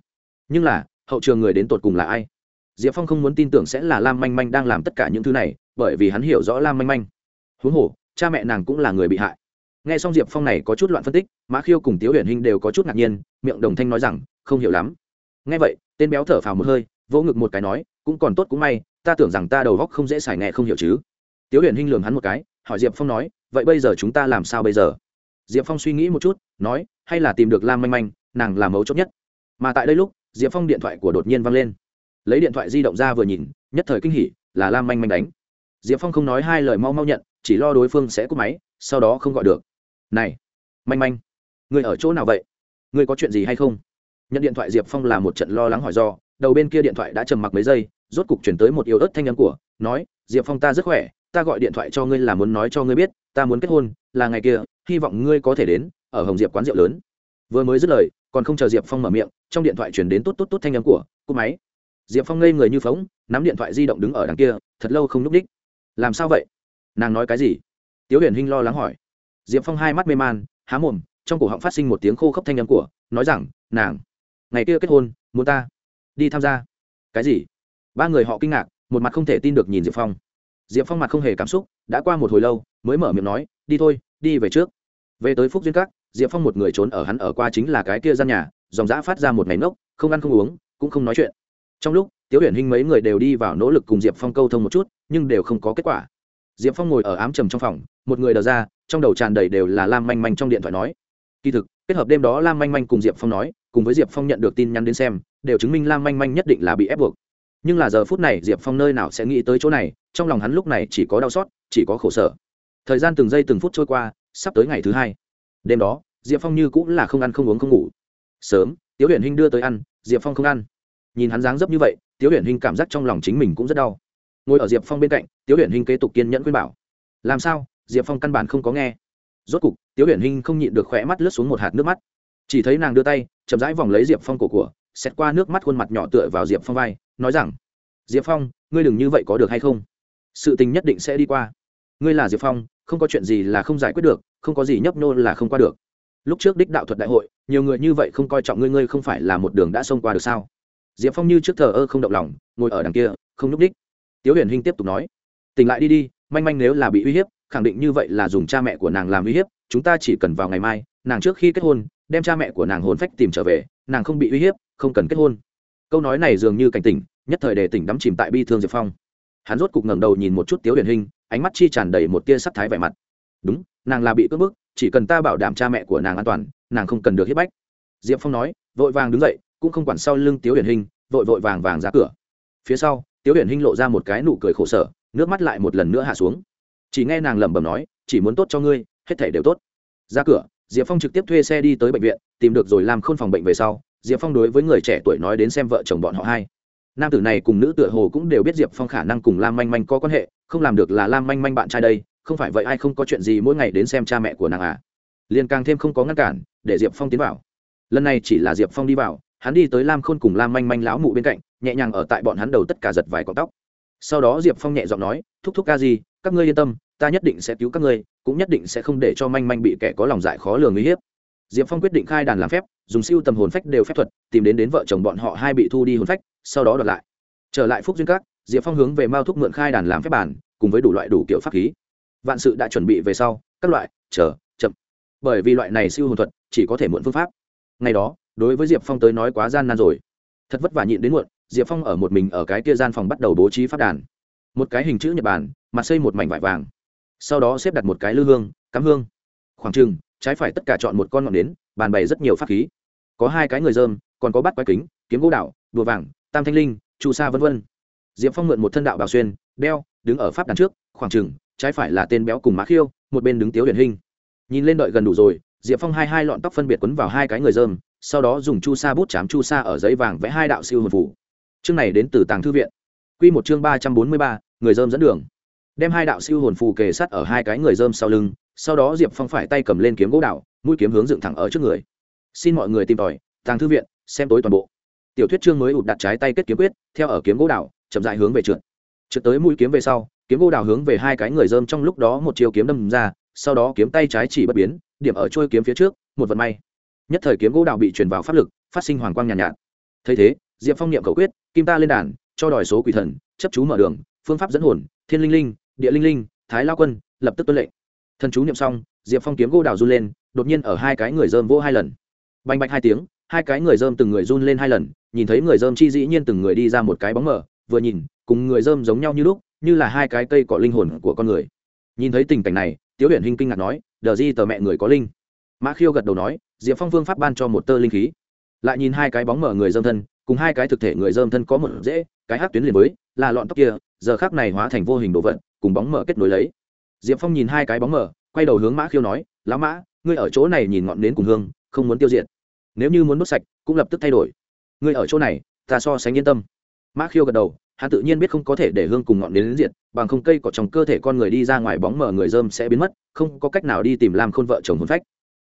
Nhưng là, hậu trường người đến tột cùng là ai? Diệp phong không muốn tin tưởng sẽ là lam manh manh đang làm tất cả những thứ này, bởi vì hắn hiểu rõ lam manh manh. Huống hồ, cha mẹ nàng cũng là người bị hại. N g h e xong diệp phong này có chút loạn phân tích, mã khiêu cùng tiếu huyền hình đều có chút ngạc nhiên, miệng đồng thanh nói rằng, không hiểu lắm. Ngay vậy, tên béo thở phào một hơi, vỗ ngực một cái nói, cũng còn tốt cũng may, ta tưởng rằng ta đầu góc không dễ xài nghe không hiểu chứ. Tiếu huyền hình lường hắn một cái, hỏi diệp phong nói, vậy bây giờ chúng ta làm sao bây giờ? Diệp phong suy nghĩ một chút, nói, hay là tìm được lam manh manh, nàng là mấu chốt nhất. Mà tại đây lúc, diệp phong điện thoại của đột nhiên văng lên. Lấy điện thoại di động ra vừa nhìn, nhất thời kinh hỉ, là lam manh manh đánh. Diệp phong không nói hai lời mau mau nhận, chỉ lo đối phương sẽ cúp máy, sau đó không gọi được. Này, manh manh người ở chỗ nào vậy? Người có chuyện gì hay không? Nhận điện thoại diệp phong là một trận lo lắng hỏi do, đầu bên kia điện thoại đã trầm mặc mấy giây, rốt cục chuyển tới một yếu ớt thanh âm của, nói, diệp phong ta rất khỏe, ta gọi điện thoại cho ngươi là muốn nói cho ngươi biết ta muốn kết hôn, là ngày kia, hy vọng ngươi có thể đến, ở hồng diệp quán rượu lớn. Vừa mới dứt lời, còn không chờ diệp phong mở miệng, trong điện thoại chuyển đến tốt tốt tốt thanh âm của cúp máy. Diệp phong ngây người như phóng, nắm điện thoại di động đứng ở đằng kia, thật lâu không n ú c đ í c h làm sao vậy? Nàng nói cái gì? Tiếu huyền hinh lo lắng hỏi. Diệp phong hai mắt mê man, há mồm, trong cổ họng phát sinh một tiếng khô khốc thanh âm của, nói rằng, nàng, ngày kia kết hôn, muốn ta đi tham gia. Cái gì? Ba người họ kinh ngạc, một mặt không thể tin được nhìn diệp phong diệp phong mặt không hề cảm xúc, đã qua một hồi lâu, mới mở miệng nói, đi thôi, đi về trước. Về tới phúc duyên các, diệp phong một người trốn ở hắn ở qua chính là cái kia gian nhà, dòng giã phát ra một ngày ngốc, không ăn không uống, cũng không nói chuyện. Trong lúc, tiếu huyền hinh mấy người đều đi vào nỗ lực cùng diệp phong câu thông một chút, nhưng đều không có kết quả. Diệp phong ngồi ở ám trầm trong phòng, một người đờ ra, trong đầu tràn đầy đều là lam manh manh trong điện thoại nói. Kỳ thực, kết hợp đêm đó lam manh manh cùng diệp phong nói, cùng với diệp phong nhận được tin nhắn đến xem, đều chứng minh lam manh manh nhất định là bị ép buộc nhưng là giờ phút này diệp phong nơi nào sẽ nghĩ tới chỗ này, trong lòng hắn lúc này chỉ có đau xót, chỉ có khổ sở. Thời gian từng giây từng phút trôi qua, sắp tới ngày thứ hai. Đêm đó, diệp phong như cũng là không ăn không uống không ngủ. Sớm, tiếu huyền hinh đưa tới ăn, diệp phong không ăn. Nhìn hắn dáng dấp như vậy, tiếu huyền hinh cảm giác trong lòng chính mình cũng rất đau. Ngồi ở diệp phong bên cạnh, tiếu huyền hinh kế tục kiên nhẫn khuyên bảo. Làm sao? Diệp phong căn bản không có nghe. Rốt cục, tiếu huyền hinh không nhịn được khỏe mắt lướt xuống một hạt nước mắt. Chỉ thấy nàng đưa tay, chậm rãi vòng lấy diệp phong cổ của xét qua nước mắt khuôn mặt nhỏ tựa vào diệp phong vai, nói rằng, diệp phong, ngươi đừng như vậy có được hay không? Sự tình nhất định sẽ đi qua. Ngươi là diệp phong, không có chuyện gì là không giải quyết được, không có gì nhấp nô là không qua được. Lúc trước đích đạo thuật đại hội, nhiều người như vậy không coi trọng ngươi ngươi không phải là một đường đã xông qua được sao? Diệp phong như trước thờ ơ không động lòng, ngồi ở đằng kia, không nhúc đích tiếu huyền hinh tiếp tục nói, tỉnh lại đi đi, manh manh nếu là bị uy hiếp, khẳng định như vậy là dùng cha mẹ của nàng làm uy hiếp, chúng ta chỉ cần vào ngày mai, nàng trước khi kết hôn, đem cha mẹ của nàng hồn phách tìm trở về nàng không bị uy hiếp, không cần kết hôn. Câu nói này dường như cảnh tỉnh, nhất thời để tỉnh đắm chìm tại bi thương diệp phong. Hắn rốt cục ngẩng đầu nhìn một chút tiếu huyền hình, ánh mắt chi tràn đầy một tia sắc thái vẻ mặt. Đúng, nàng là bị cưỡng bức, chỉ cần ta bảo đảm cha mẹ của nàng an toàn, nàng không cần được hiếp bách. Diệp phong nói, vội vàng đứng dậy, cũng không quản sau lưng tiếu huyền hình, vội vội vàng vàng ra cửa. Phía sau tiếu huyền hình lộ ra một cái nụ cười khổ sở, nước mắt lại một lần nữa hạ xuống. Chỉ nghe nàng lẩm bẩm nói, chỉ muốn tốt cho ngươi, hết thể đều tốt. Ra cửa diệp phong trực tiếp thuê xe đi tới bệnh viện, tìm được rồi làm khôn phòng bệnh về sau, diệp phong đối với người trẻ tuổi nói đến xem vợ chồng bọn họ hai nam tử này cùng nữ tựa hồ cũng đều biết diệp phong khả năng cùng lam manh manh có quan hệ, không làm được là lam manh manh bạn trai đây, không phải vậy ai không có chuyện gì mỗi ngày đến xem cha mẹ của nàng à. Liền càng thêm không có ngăn cản, để diệp phong tiến vào. Lần này chỉ là diệp phong đi vào, hắn đi tới lam khôn cùng lam manh manh lão mụ bên cạnh, nhẹ nhàng ở tại bọn hắn đầu tất cả giật vài cọng tóc. Sau đó diệp phong nhẹ giọng nói, thúc thúc ca gì, các ngươi yên tâm ta nhất định sẽ cứu các ngươi, cũng nhất định sẽ không để cho manh manh bị kẻ có lòng dại khó lường uy hiếp. Diệp phong quyết định khai đàn làm phép, dùng siêu tầm hồn phách đều phép thuật, tìm đến đến vợ chồng bọn họ hai bị thu đi hồn phách, sau đó đoạt lại. Trở lại phúc duyên các, diệp phong hướng về mao thúc mượn khai đàn làm phép bản, cùng với đủ loại đủ kiểu pháp khí. Vạn sự đã chuẩn bị về sau, các loại, chờ, chậm. Bởi vì loại này siêu hồn thuật, chỉ có thể muộn phương pháp. Ngày đó, đối với diệp phong tới nói quá gian nan rồi. Thật vất vả nhịn đến muộn, diệp phong ở một mình ở cái kia gian phòng bắt đầu bố trí phát đàn. Một cái hình chữ nhật bản, mặt xây một mảnh vải vàng sau đó xếp đặt một cái lư hương, cắm hương. Khoảng trừng trái phải tất cả chọn một con ngọn nến, bàn bày rất nhiều pháp khí. Có hai cái người dơm, còn có bát quái kính, kiếm gỗ đạo đùa vàng, tam thanh linh, chu sa v v diệp phong mượn một thân đạo bào xuyên, đeo, đứng ở pháp đàn trước, khoảng trừng trái phải là tên béo cùng má khiêu, một bên đứng tiếu điển hình. Nhìn lên đợi gần đủ rồi, diệp phong hai hai lọn tóc phân biệt quấn vào hai cái người dơm, sau đó dùng chu sa bút chám chu sa ở giấy vàng vẽ hai đạo siêu hồn phủ chương này đến từ tàng thư viện. Q một chương ba trăm bốn mươi ba, người dơm dẫn đường đem hai đạo siêu hồn phù kề sát ở hai cái người dơm sau lưng sau đó diệp phong phải tay cầm lên kiếm gỗ đạo mũi kiếm hướng dựng thẳng ở trước người. Xin mọi người tìm tòi tàng thư viện xem tối toàn bộ. Tiểu thuyết chương mới ụt đặt trái tay kết kiếm quyết theo ở kiếm gỗ đạo chậm dại hướng về trượt. Trượt tới mũi kiếm về sau kiếm gỗ đào hướng về hai cái người dơm trong lúc đó một chiều kiếm đâm ra sau đó kiếm tay trái chỉ bất biến điểm ở trôi kiếm phía trước một vận may. Nhất thời kiếm gỗ đào bị truyền vào pháp lực phát sinh hoàng quang nhàn nhạt, nhạt. Thấy thế diệp phong niệm cầu quyết kim ta lên đàn cho đòi số quỷ thần chấp chú mở đường phương pháp dẫn hồn thiên linh linh địa linh linh, thái lao quân, lập tức tuân lệnh. Thần chú niệm xong, diệp phong kiếm gỗ đào run lên, đột nhiên ở hai cái người dơm vỗ hai lần. Bành bạch hai tiếng, hai cái người dơm từng người run lên hai lần, nhìn thấy người dơm chi dĩ nhiên từng người đi ra một cái bóng mờ, vừa nhìn, cùng người dơm giống nhau như lúc, như là hai cái cây cỏ linh hồn của con người. Nhìn thấy tình cảnh này, tiếu huyền hinh kinh ngạc nói, đờ di tờ mẹ người có linh. Mã khiêu gật đầu nói, diệp phong vương pháp ban cho một tơ linh khí. Lại nhìn hai cái bóng mở người dơm thân, cùng hai cái thực thể người dơm thân có một dễ, cái hát tuyến liền với, là lọn tóc kia, giờ khác này hóa thành vô hình đồ vật cùng bóng mở kết nối lấy. Diệp phong nhìn hai cái bóng mở, quay đầu hướng mã khiêu nói, lão mã, ngươi ở chỗ này nhìn ngọn nến cùng hương, không muốn tiêu diệt. Nếu như muốn đốt sạch, cũng lập tức thay đổi. Ngươi ở chỗ này, ta so sánh yên tâm. Mã khiêu gật đầu, hắn tự nhiên biết không có thể để hương cùng ngọn nến đến diệt, bằng không cây cỏ trong cơ thể con người đi ra ngoài bóng mở người dơm sẽ biến mất, không có cách nào đi tìm làm khôn vợ chồng hôn phách.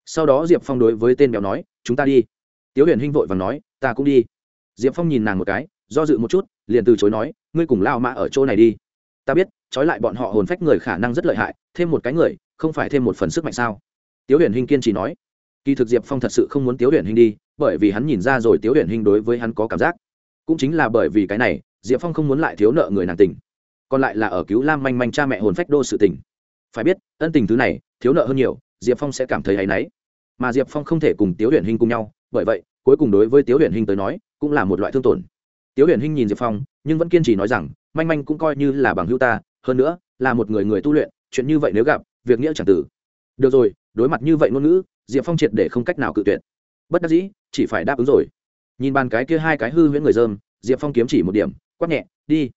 Sau đó diệp phong đối với tên béo nói, chúng ta đi. Tiếu huyền hinh vội và nói, ta cũng đi. Diệp phong nhìn nàng một cái, do dự một chút, liền từ chối nói, ngươi cùng lao mã ở chỗ này đi ta biết, trói lại bọn họ hồn phách người khả năng rất lợi hại, thêm một cái người, không phải thêm một phần sức mạnh sao? Tiếu huyền hinh kiên trì nói. Kỳ thực diệp phong thật sự không muốn tiếu huyền hinh đi, bởi vì hắn nhìn ra rồi tiếu huyền hinh đối với hắn có cảm giác. Cũng chính là bởi vì cái này, diệp phong không muốn lại thiếu nợ người nàng tình. Còn lại là ở cứu lam manh manh cha mẹ hồn phách đô sự tình. Phải biết, ân tình thứ này, thiếu nợ hơn nhiều, diệp phong sẽ cảm thấy hay náy. Mà diệp phong không thể cùng tiếu huyền hinh cùng nhau, bởi vậy, cuối cùng đối với tiếu huyền hinh tới nói, cũng là một loại thương tổn tiếu huyền hinh nhìn diệp phong, nhưng vẫn kiên trì nói rằng, manh manh cũng coi như là bằng hữu ta, hơn nữa, là một người người tu luyện, chuyện như vậy nếu gặp, việc nghĩa chẳng tử. Được rồi, đối mặt như vậy ngôn ngữ, diệp phong triệt để không cách nào cự tuyệt. Bất đắc dĩ, chỉ phải đáp ứng rồi. Nhìn bàn cái kia hai cái hư huyễn người dơm, diệp phong kiếm chỉ một điểm, quát nhẹ, đi.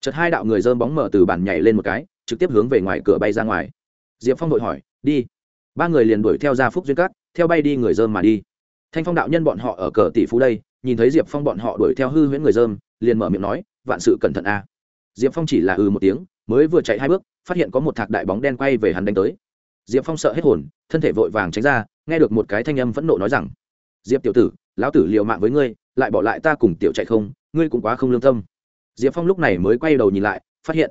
Chợt hai đạo người dơm bóng mở từ bàn nhảy lên một cái, trực tiếp hướng về ngoài cửa bay ra ngoài. Diệp phong vội hỏi, đi. Ba người liền đuổi theo ra phúc duyên cát, theo bay đi người dơm mà đi. Thanh phong đạo nhân bọn họ ở cờ tỷ phú đây nhìn thấy diệp phong bọn họ đuổi theo hư huyễn người dơm, liền mở miệng nói, vạn sự cẩn thận a. Diệp phong chỉ là ừ một tiếng, mới vừa chạy hai bước, phát hiện có một thạc đại bóng đen quay về hắn đánh tới. Diệp phong sợ hết hồn, thân thể vội vàng tránh ra, nghe được một cái thanh âm phẫn nộ nói rằng, diệp tiểu tử, lão tử liều mạng với ngươi, lại bỏ lại ta cùng tiểu chạy không, ngươi cũng quá không lương tâm. Diệp phong lúc này mới quay đầu nhìn lại, phát hiện,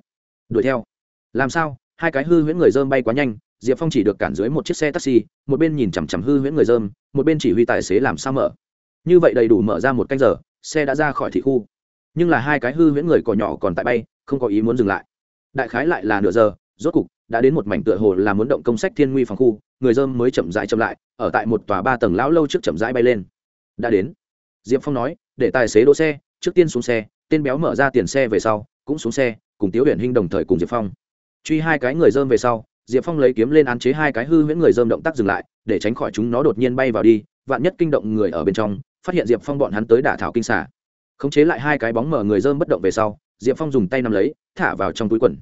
đuổi theo. Làm sao? Hai cái hư huyễn người dơm bay quá nhanh, diệp phong chỉ được cản dưới một chiếc xe taxi, một bên nhìn chằm chằm hư huyễn người dơm, một bên chỉ huy tài xế làm sao mở như vậy đầy đủ mở ra một canh giờ, xe đã ra khỏi thị khu. Nhưng là hai cái hư huyễn người cỏ nhỏ còn tại bay, không có ý muốn dừng lại. Đại khái lại là nửa giờ, rốt cục đã đến một mảnh tựa hồ là muốn động công sách thiên nguy phòng khu, người dơm mới chậm rãi chậm lại, ở tại một tòa ba tầng lão lâu trước chậm rãi bay lên. Đã đến. Diệp phong nói, để tài xế đỗ xe, trước tiên xuống xe, tên béo mở ra tiền xe về sau, cũng xuống xe, cùng tiếu huyền hinh đồng thời cùng diệp phong. Truy hai cái người dơm về sau, diệp phong lấy kiếm lên án chế hai cái hư huyễn người dơm động tác dừng lại, để tránh khỏi chúng nó đột nhiên bay vào đi, vạn nhất kinh động người ở bên trong phát hiện diệp phong bọn hắn tới đả thảo kinh xả khống chế lại hai cái bóng mở người dơm bất động về sau, diệp phong dùng tay nắm lấy, thả vào trong túi quần.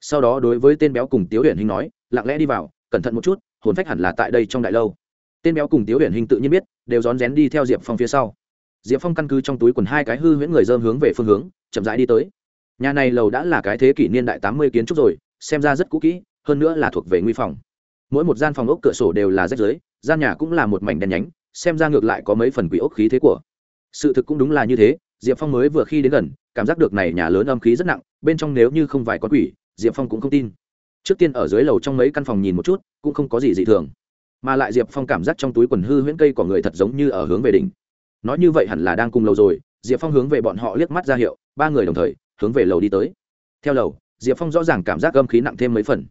Sau đó đối với tên béo cùng tiếu huyền hình nói, lặng lẽ đi vào, cẩn thận một chút, hồn phách hẳn là tại đây trong đại lâu. Tên béo cùng tiếu huyền hình tự nhiên biết, đều rón rén đi theo diệp phong phía sau. Diệp phong căn cứ trong túi quần hai cái hư huyễn người dơm hướng về phương hướng, chậm rãi đi tới. Nhà này lầu đã là cái thế kỷ niên đại tám mươi kiến trúc rồi, xem ra rất cũ kỹ, hơn nữa là thuộc về nguy phòng. Mỗi một gian phòng ốc cửa sổ đều là rách rưới, gian nhà cũng là một mảnh đen nhánh xem ra ngược lại có mấy phần quỷ ốc khí thế của. Sự thực cũng đúng là như thế, diệp phong mới vừa khi đến gần, cảm giác được này nhà lớn âm khí rất nặng, bên trong nếu như không vài con quỷ, diệp phong cũng không tin. Trước tiên ở dưới lầu trong mấy căn phòng nhìn một chút, cũng không có gì dị thường. Mà lại diệp phong cảm giác trong túi quần hư huyễn cây của người thật giống như ở hướng về đỉnh. Nói như vậy hẳn là đang cùng lầu rồi, diệp phong hướng về bọn họ liếc mắt ra hiệu, ba người đồng thời, hướng về lầu đi tới. Theo lầu, diệp phong rõ ràng cảm giác âm khí nặng thêm mấy phần.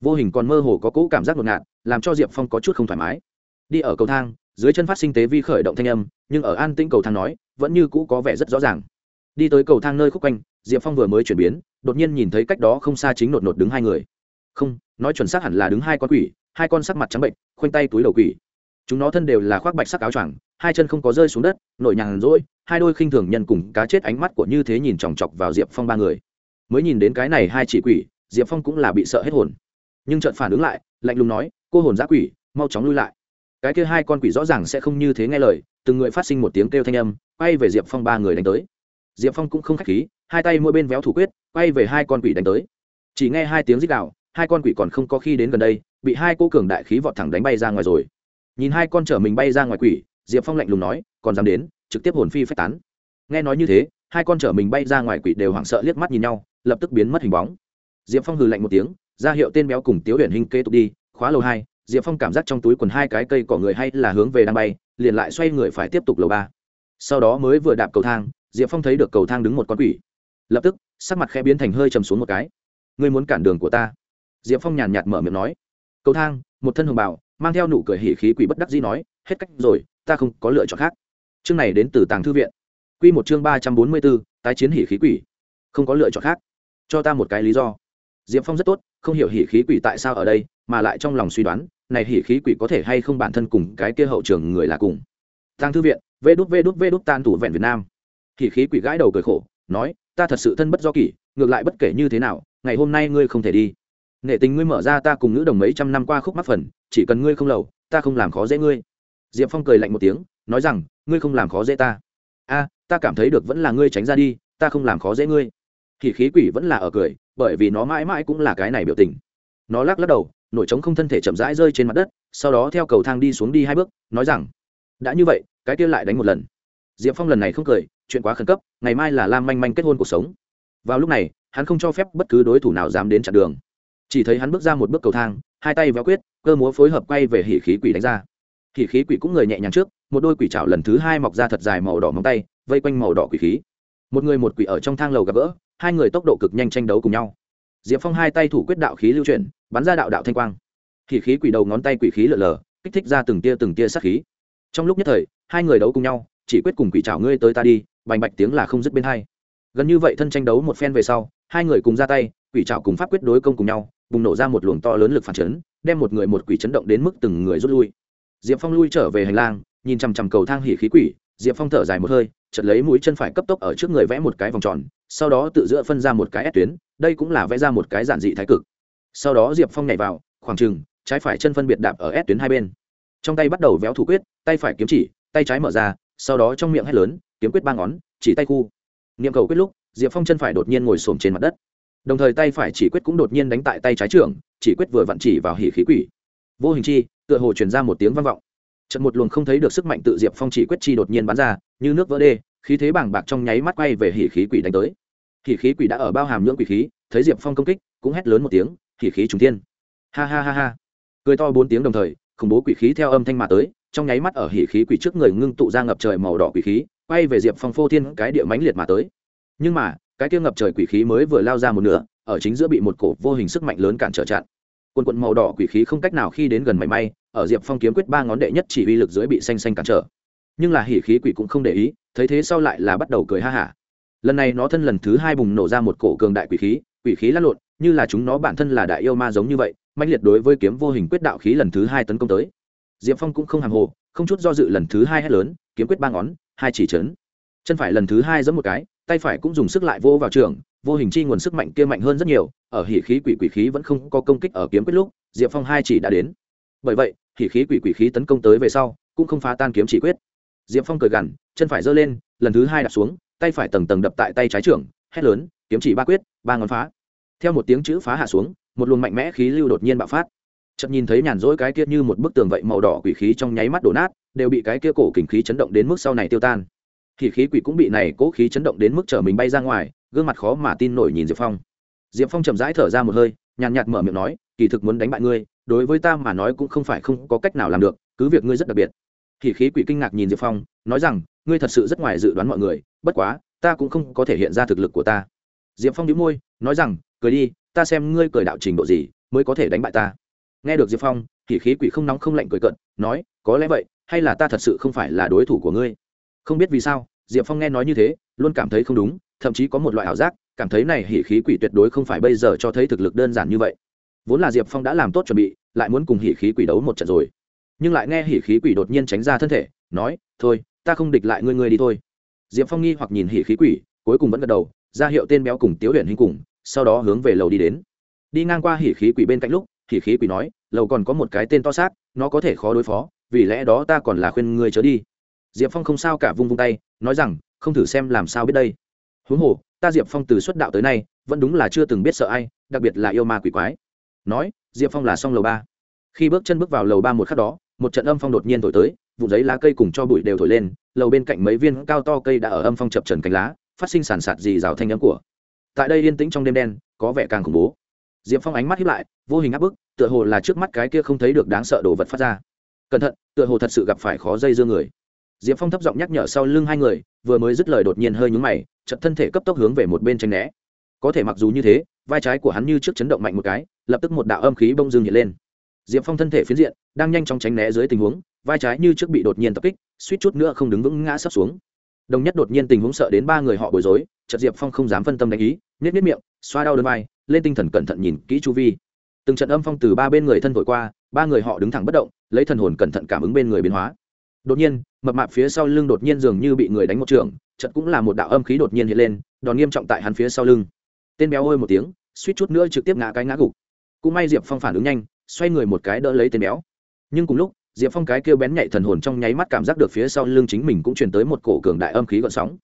Vô hình còn mơ hồ có cỗ cảm giác ngột ngạt, làm cho diệp phong có chút không thoải mái. Đi ở cầu thang dưới chân phát sinh tế vi khởi động thanh âm, nhưng ở an tĩnh cầu thang nói, vẫn như cũ có vẻ rất rõ ràng. Đi tới cầu thang nơi khúc quanh, diệp phong vừa mới chuyển biến, đột nhiên nhìn thấy cách đó không xa chính nột nột đứng hai người. Không, nói chuẩn xác hẳn là đứng hai con quỷ, hai con sắc mặt trắng bệnh, khoanh tay túi đầu quỷ. Chúng nó thân đều là khoác bạch sắc áo choàng, hai chân không có rơi xuống đất, nội nhàng rỗi, hai đôi khinh thường nhân cùng cá chết ánh mắt của như thế nhìn chòng chọc vào diệp phong ba người. Mới nhìn đến cái này hai chỉ quỷ, diệp phong cũng là bị sợ hết hồn. Nhưng chợt phản ứng lại, lạnh lùng nói, cô hồn giã quỷ, mau chóng lui lại cái kia hai con quỷ rõ ràng sẽ không như thế nghe lời, từng người phát sinh một tiếng kêu thanh âm, quay về diệp phong ba người đánh tới. Diệp phong cũng không k h á c h khí, hai tay mỗi bên véo thủ quyết, quay về hai con quỷ đánh tới. Chỉ nghe hai tiếng rít đạo hai con quỷ còn không có khi đến gần đây, bị hai cô cường đại khí vọt thẳng đánh bay ra ngoài rồi. Nhìn hai con chở mình bay ra ngoài quỷ, diệp phong lạnh lùng nói, còn dám đến, trực tiếp hồn phi phách tán. Nghe nói như thế, hai con chở mình bay ra ngoài quỷ đều hoảng sợ liếc mắt nhìn nhau, lập tức biến mất hình bóng. Diệp phong hừ lạnh một tiếng, ra hiệu tên béo cùng tiếu huyền hình kế tục đi, khóa lầu hai diệp phong cảm giác trong túi quần hai cái cây cỏ người hay là hướng về đang bay, liền lại xoay người phải tiếp tục lầu ba. Sau đó mới vừa đạp cầu thang, diệp phong thấy được cầu thang đứng một con quỷ. Lập tức, sắc mặt khẽ biến thành hơi chầm xuống một cái. Ngươi muốn cản đường của ta? Diệp phong nhàn nhạt mở miệng nói. Cầu thang, một thân hồng bào, mang theo nụ cười hỉ khí quỷ bất đắc dĩ nói, hết cách rồi, ta không có lựa chọn khác. Chương này đến từ tàng thư viện. Q một chương ba trăm bốn mươi bốn tái chiến hỉ khí quỷ. Không có lựa chọn khác. Cho ta một cái lý do. Diệp phong rất tốt, không hiểu hỉ khí quỷ tại sao ở đây, mà lại trong lòng suy đoán này hỉ khí quỷ có thể hay không bản thân cùng cái kia hậu trường người là cùng. Tàng thư viện, vê đút vê đút vê đút tan thủ vẹn việt nam. Hỉ khí quỷ gãi đầu cười khổ, nói, ta thật sự thân bất do kỷ, ngược lại bất kể như thế nào, ngày hôm nay ngươi không thể đi. Nệ tình ngươi mở ra ta cùng nữ đồng mấy trăm năm qua khúc mắc phần, chỉ cần ngươi không lầu, ta không làm khó dễ ngươi. Diệp phong cười lạnh một tiếng, nói rằng, ngươi không làm khó dễ ta. A, ta cảm thấy được vẫn là ngươi tránh ra đi, ta không làm khó dễ ngươi. Thì khí quỷ vẫn là ở cười, bởi vì nó mãi mãi cũng là cái này biểu tình. Nó lắc lắc đầu nổi trống không thân thể chậm rãi rơi trên mặt đất, sau đó theo cầu thang đi xuống đi hai bước, nói rằng, đã như vậy, cái kia lại đánh một lần. Diệp phong lần này không cười, chuyện quá khẩn cấp, ngày mai là lam manh manh kết hôn cuộc sống. Vào lúc này, hắn không cho phép bất cứ đối thủ nào dám đến chặn đường. Chỉ thấy hắn bước ra một bước cầu thang, hai tay véo quyết, cơ múa phối hợp quay về hỉ khí quỷ đánh ra. Hỉ khí quỷ cũng người nhẹ nhàng trước, một đôi quỷ trảo lần thứ hai mọc ra thật dài màu đỏ móng tay, vây quanh màu đỏ quỷ khí. Một người một quỷ ở trong thang lầu gặp gỡ, hai người tốc độ cực nhanh tranh đấu cùng nhau diệp phong hai tay thủ quyết đạo khí lưu chuyển, bắn ra đạo đạo thanh quang. Thì khí quỷ đầu ngón tay quỷ khí lở lở kích thích ra từng tia từng tia sát khí. Trong lúc nhất thời, hai người đấu cùng nhau, chỉ quyết cùng quỷ trảo ngươi tới ta đi, bành bạch tiếng là không dứt bên hai. Gần như vậy thân tranh đấu một phen về sau, hai người cùng ra tay, quỷ trảo cùng pháp quyết đối công cùng nhau, bùng nổ ra một luồng to lớn lực phản chấn, đem một người một quỷ chấn động đến mức từng người rút lui. Diệp phong lui trở về hành lang, nhìn chằm chằm cầu thang hỉ khí quỷ, diệp phong thở dài một hơi chật lấy mũi chân phải cấp tốc ở trước người vẽ một cái vòng tròn, sau đó tự giữa phân ra một cái ép tuyến đây cũng là vẽ ra một cái giản dị thái cực. Sau đó diệp phong nhảy vào, khoảng trừng trái phải chân phân biệt đạp ở s tuyến hai bên. Trong tay bắt đầu véo thủ quyết, tay phải kiếm chỉ, tay trái mở ra, sau đó trong miệng hét lớn, kiếm quyết ba ngón, chỉ tay khu. Niệm cầu quyết lúc, diệp phong chân phải đột nhiên ngồi xổm trên mặt đất. Đồng thời tay phải chỉ quyết cũng đột nhiên đánh tại tay trái trưởng, chỉ quyết vừa vặn chỉ vào hỉ khí quỷ. Vô hình chi, tựa hồ truyền ra một tiếng vang vọng. Trận một luồng không thấy được sức mạnh tự diệp phong chỉ quyết chi đột nhiên bắn ra, như nước vỡ đê, khí thế bảng bạc trong nháy mắt quay về hỉ khí quỷ đánh tới hỉ khí quỷ đã ở bao hàm nhưỡng quỷ khí, thấy diệp phong công kích, cũng hét lớn một tiếng hỉ khí trùng thiên. ha ha ha ha. Cười to bốn tiếng đồng thời, khủng bố quỷ khí theo âm thanh mà tới, trong nháy mắt ở hỉ khí quỷ trước người ngưng tụ ra ngập trời màu đỏ quỷ khí, quay về diệp phong phô thiên cái địa mãnh liệt mà tới. Nhưng mà, cái kia ngập trời quỷ khí mới vừa lao ra một nửa, ở chính giữa bị một cổ vô hình sức mạnh lớn cản trở chặn. Quần quận màu đỏ quỷ khí không cách nào khi đến gần mảy may, ở diệp phong kiếm quyết ba ngón đệ nhất chỉ uy lực dưới bị xanh xanh cản trở. Nhưng là hỉ khí quỷ cũng không để ý, thấy thế sau lại là bắt đầu cười ha hả lần này nó thân lần thứ hai bùng nổ ra một cổ cường đại quỷ khí quỷ khí lăn lộn, như là chúng nó bản thân là đại yêu ma giống như vậy mạnh liệt đối với kiếm vô hình quyết đạo khí lần thứ hai tấn công tới. Diệp phong cũng không hàng hồ, không chút do dự lần thứ hai hét lớn, kiếm quyết ba ngón, hai chỉ chấn chân phải lần thứ hai giẫm một cái, tay phải cũng dùng sức lại vô vào trường, vô hình chi nguồn sức mạnh kia mạnh hơn rất nhiều, ở hỉ khí quỷ quỷ khí vẫn không có công kích ở kiếm quyết lúc, diệp phong hai chỉ đã đến. Bởi vậy, hỉ khí quỷ quỷ khí tấn công tới về sau, cũng không phá tan kiếm chỉ quyết. Diệp phong cười gằn, chân phải giơ lên, lần thứ hai đặt xuống tay phải tầng tầng đập tại tay trái trưởng, hét lớn, kiếm chỉ ba quyết, ba ngón phá. Theo một tiếng chữ phá hạ xuống, một luồng mạnh mẽ khí lưu đột nhiên bạo phát. Chậm nhìn thấy nhàn rỗi cái kia như một bức tường vậy màu đỏ quỷ khí trong nháy mắt đổ nát, đều bị cái kia cổ kình khí chấn động đến mức sau này tiêu tan. Thì khí quỷ cũng bị này cố khí chấn động đến mức trở mình bay ra ngoài, gương mặt khó mà tin nổi nhìn diệp phong. Diệp phong chậm rãi thở ra một hơi, nhàn nhạt mở miệng nói, kỳ thực muốn đánh bại ngươi, đối với ta mà nói cũng không phải không có cách nào làm được, cứ việc ngươi rất đặc biệt. Thì khí quỷ kinh ngạc nhìn diệp phong, nói rằng ngươi thật sự rất ngoài dự đoán mọi người, bất quá, ta cũng không có thể hiện ra thực lực của ta. Diệp phong đĩu môi, nói rằng, cười đi, ta xem ngươi cười đạo trình độ gì, mới có thể đánh bại ta. Nghe được diệp phong, thì khí quỷ không nóng không lạnh cười cận nói, có lẽ vậy, hay là ta thật sự không phải là đối thủ của ngươi? Không biết vì sao, diệp phong nghe nói như thế, luôn cảm thấy không đúng, thậm chí có một loại ảo giác, cảm thấy này hỉ khí quỷ tuyệt đối không phải bây giờ cho thấy thực lực đơn giản như vậy. Vốn là diệp phong đã làm tốt chuẩn bị, lại muốn cùng hỉ khí quỷ đấu một trận rồi. Nhưng lại nghe hỉ khí quỷ đột nhiên tránh ra thân thể, nói, thôi ta không địch lại ngươi ngươi đi thôi. Diệp phong nghi hoặc nhìn hỉ khí quỷ, cuối cùng vẫn gật đầu, ra hiệu tên béo cùng tiếu huyện hình cùng, sau đó hướng về lầu đi đến. Đi ngang qua hỉ khí quỷ bên cạnh lúc, hỉ khí quỷ nói, lầu còn có một cái tên to xác, nó có thể khó đối phó, vì lẽ đó ta còn là khuyên ngươi chớ đi. Diệp phong không sao cả vung vung tay, nói rằng, không thử xem làm sao biết đây. Huống hồ, ta diệp phong từ xuất đạo tới nay, vẫn đúng là chưa từng biết sợ ai, đặc biệt là yêu ma quỷ quái. Nói, diệp phong là xong lầu ba. Khi bước chân bước vào lầu ba một khắc đó, một trận âm phong đột nhiên thổi tới vụ giấy lá cây cùng cho bụi đều thổi lên lầu bên cạnh mấy viên cao to cây đã ở âm phong chập trần cánh lá, phát sinh sản sạt dì rào thanh nhắm của. Tại đây yên tĩnh trong đêm đen, có vẻ càng khủng bố. Diệp phong ánh mắt hiếp lại, vô hình áp bức, tựa hồ là trước mắt cái kia không thấy được đáng sợ đồ vật phát ra. Cẩn thận, tựa hồ thật sự gặp phải khó dây dưa người. Diệp phong thấp giọng nhắc nhở sau lưng hai người, vừa mới dứt lời đột nhiên hơi nhúng mày chật thân thể cấp tốc hướng về một bên tranh né. Có thể mặc dù như thế, vai trái của hắn như trước chấn động mạnh một cái, lập tức một đạo âm khí bông dương hiện lên. Diệp phong thân thể phiến diện, đang nhanh chóng tránh né dưới tình huống, vai trái như trước bị đột nhiên tập kích suýt chút nữa không đứng vững ngã sấp xuống. Đồng nhất đột nhiên tình huống sợ đến ba người họ bối rối chợt diệp phong không dám phân tâm đánh ý nhét nhét miệng, xoa đau đơn vai, lên tinh thần cẩn thận nhìn kỹ chu vi. Từng trận âm phong từ ba bên người thân thổi qua, ba người họ đứng thẳng bất động, lấy thần hồn cẩn thận cảm ứng bên người biến hóa. Đột nhiên, mập mạp phía sau lưng đột nhiên dường như bị người đánh một trường, chợt cũng là một đạo âm khí đột nhiên hiện lên, đòn nghiêm trọng tại hắn phía sau lưng. Tên béo ôi một tiếng, suýt chút nữa trực tiếp ngã cái ngã gục. Cũng may diệp phong phản ứng nhanh, xoay người một cái đỡ lấy tên béo. Nhưng cùng lúc diệp phong cái kêu bén nhạy thần hồn trong nháy mắt cảm giác được phía sau lưng chính mình cũng truyền tới một cổ cường đại âm khí gợn sóng.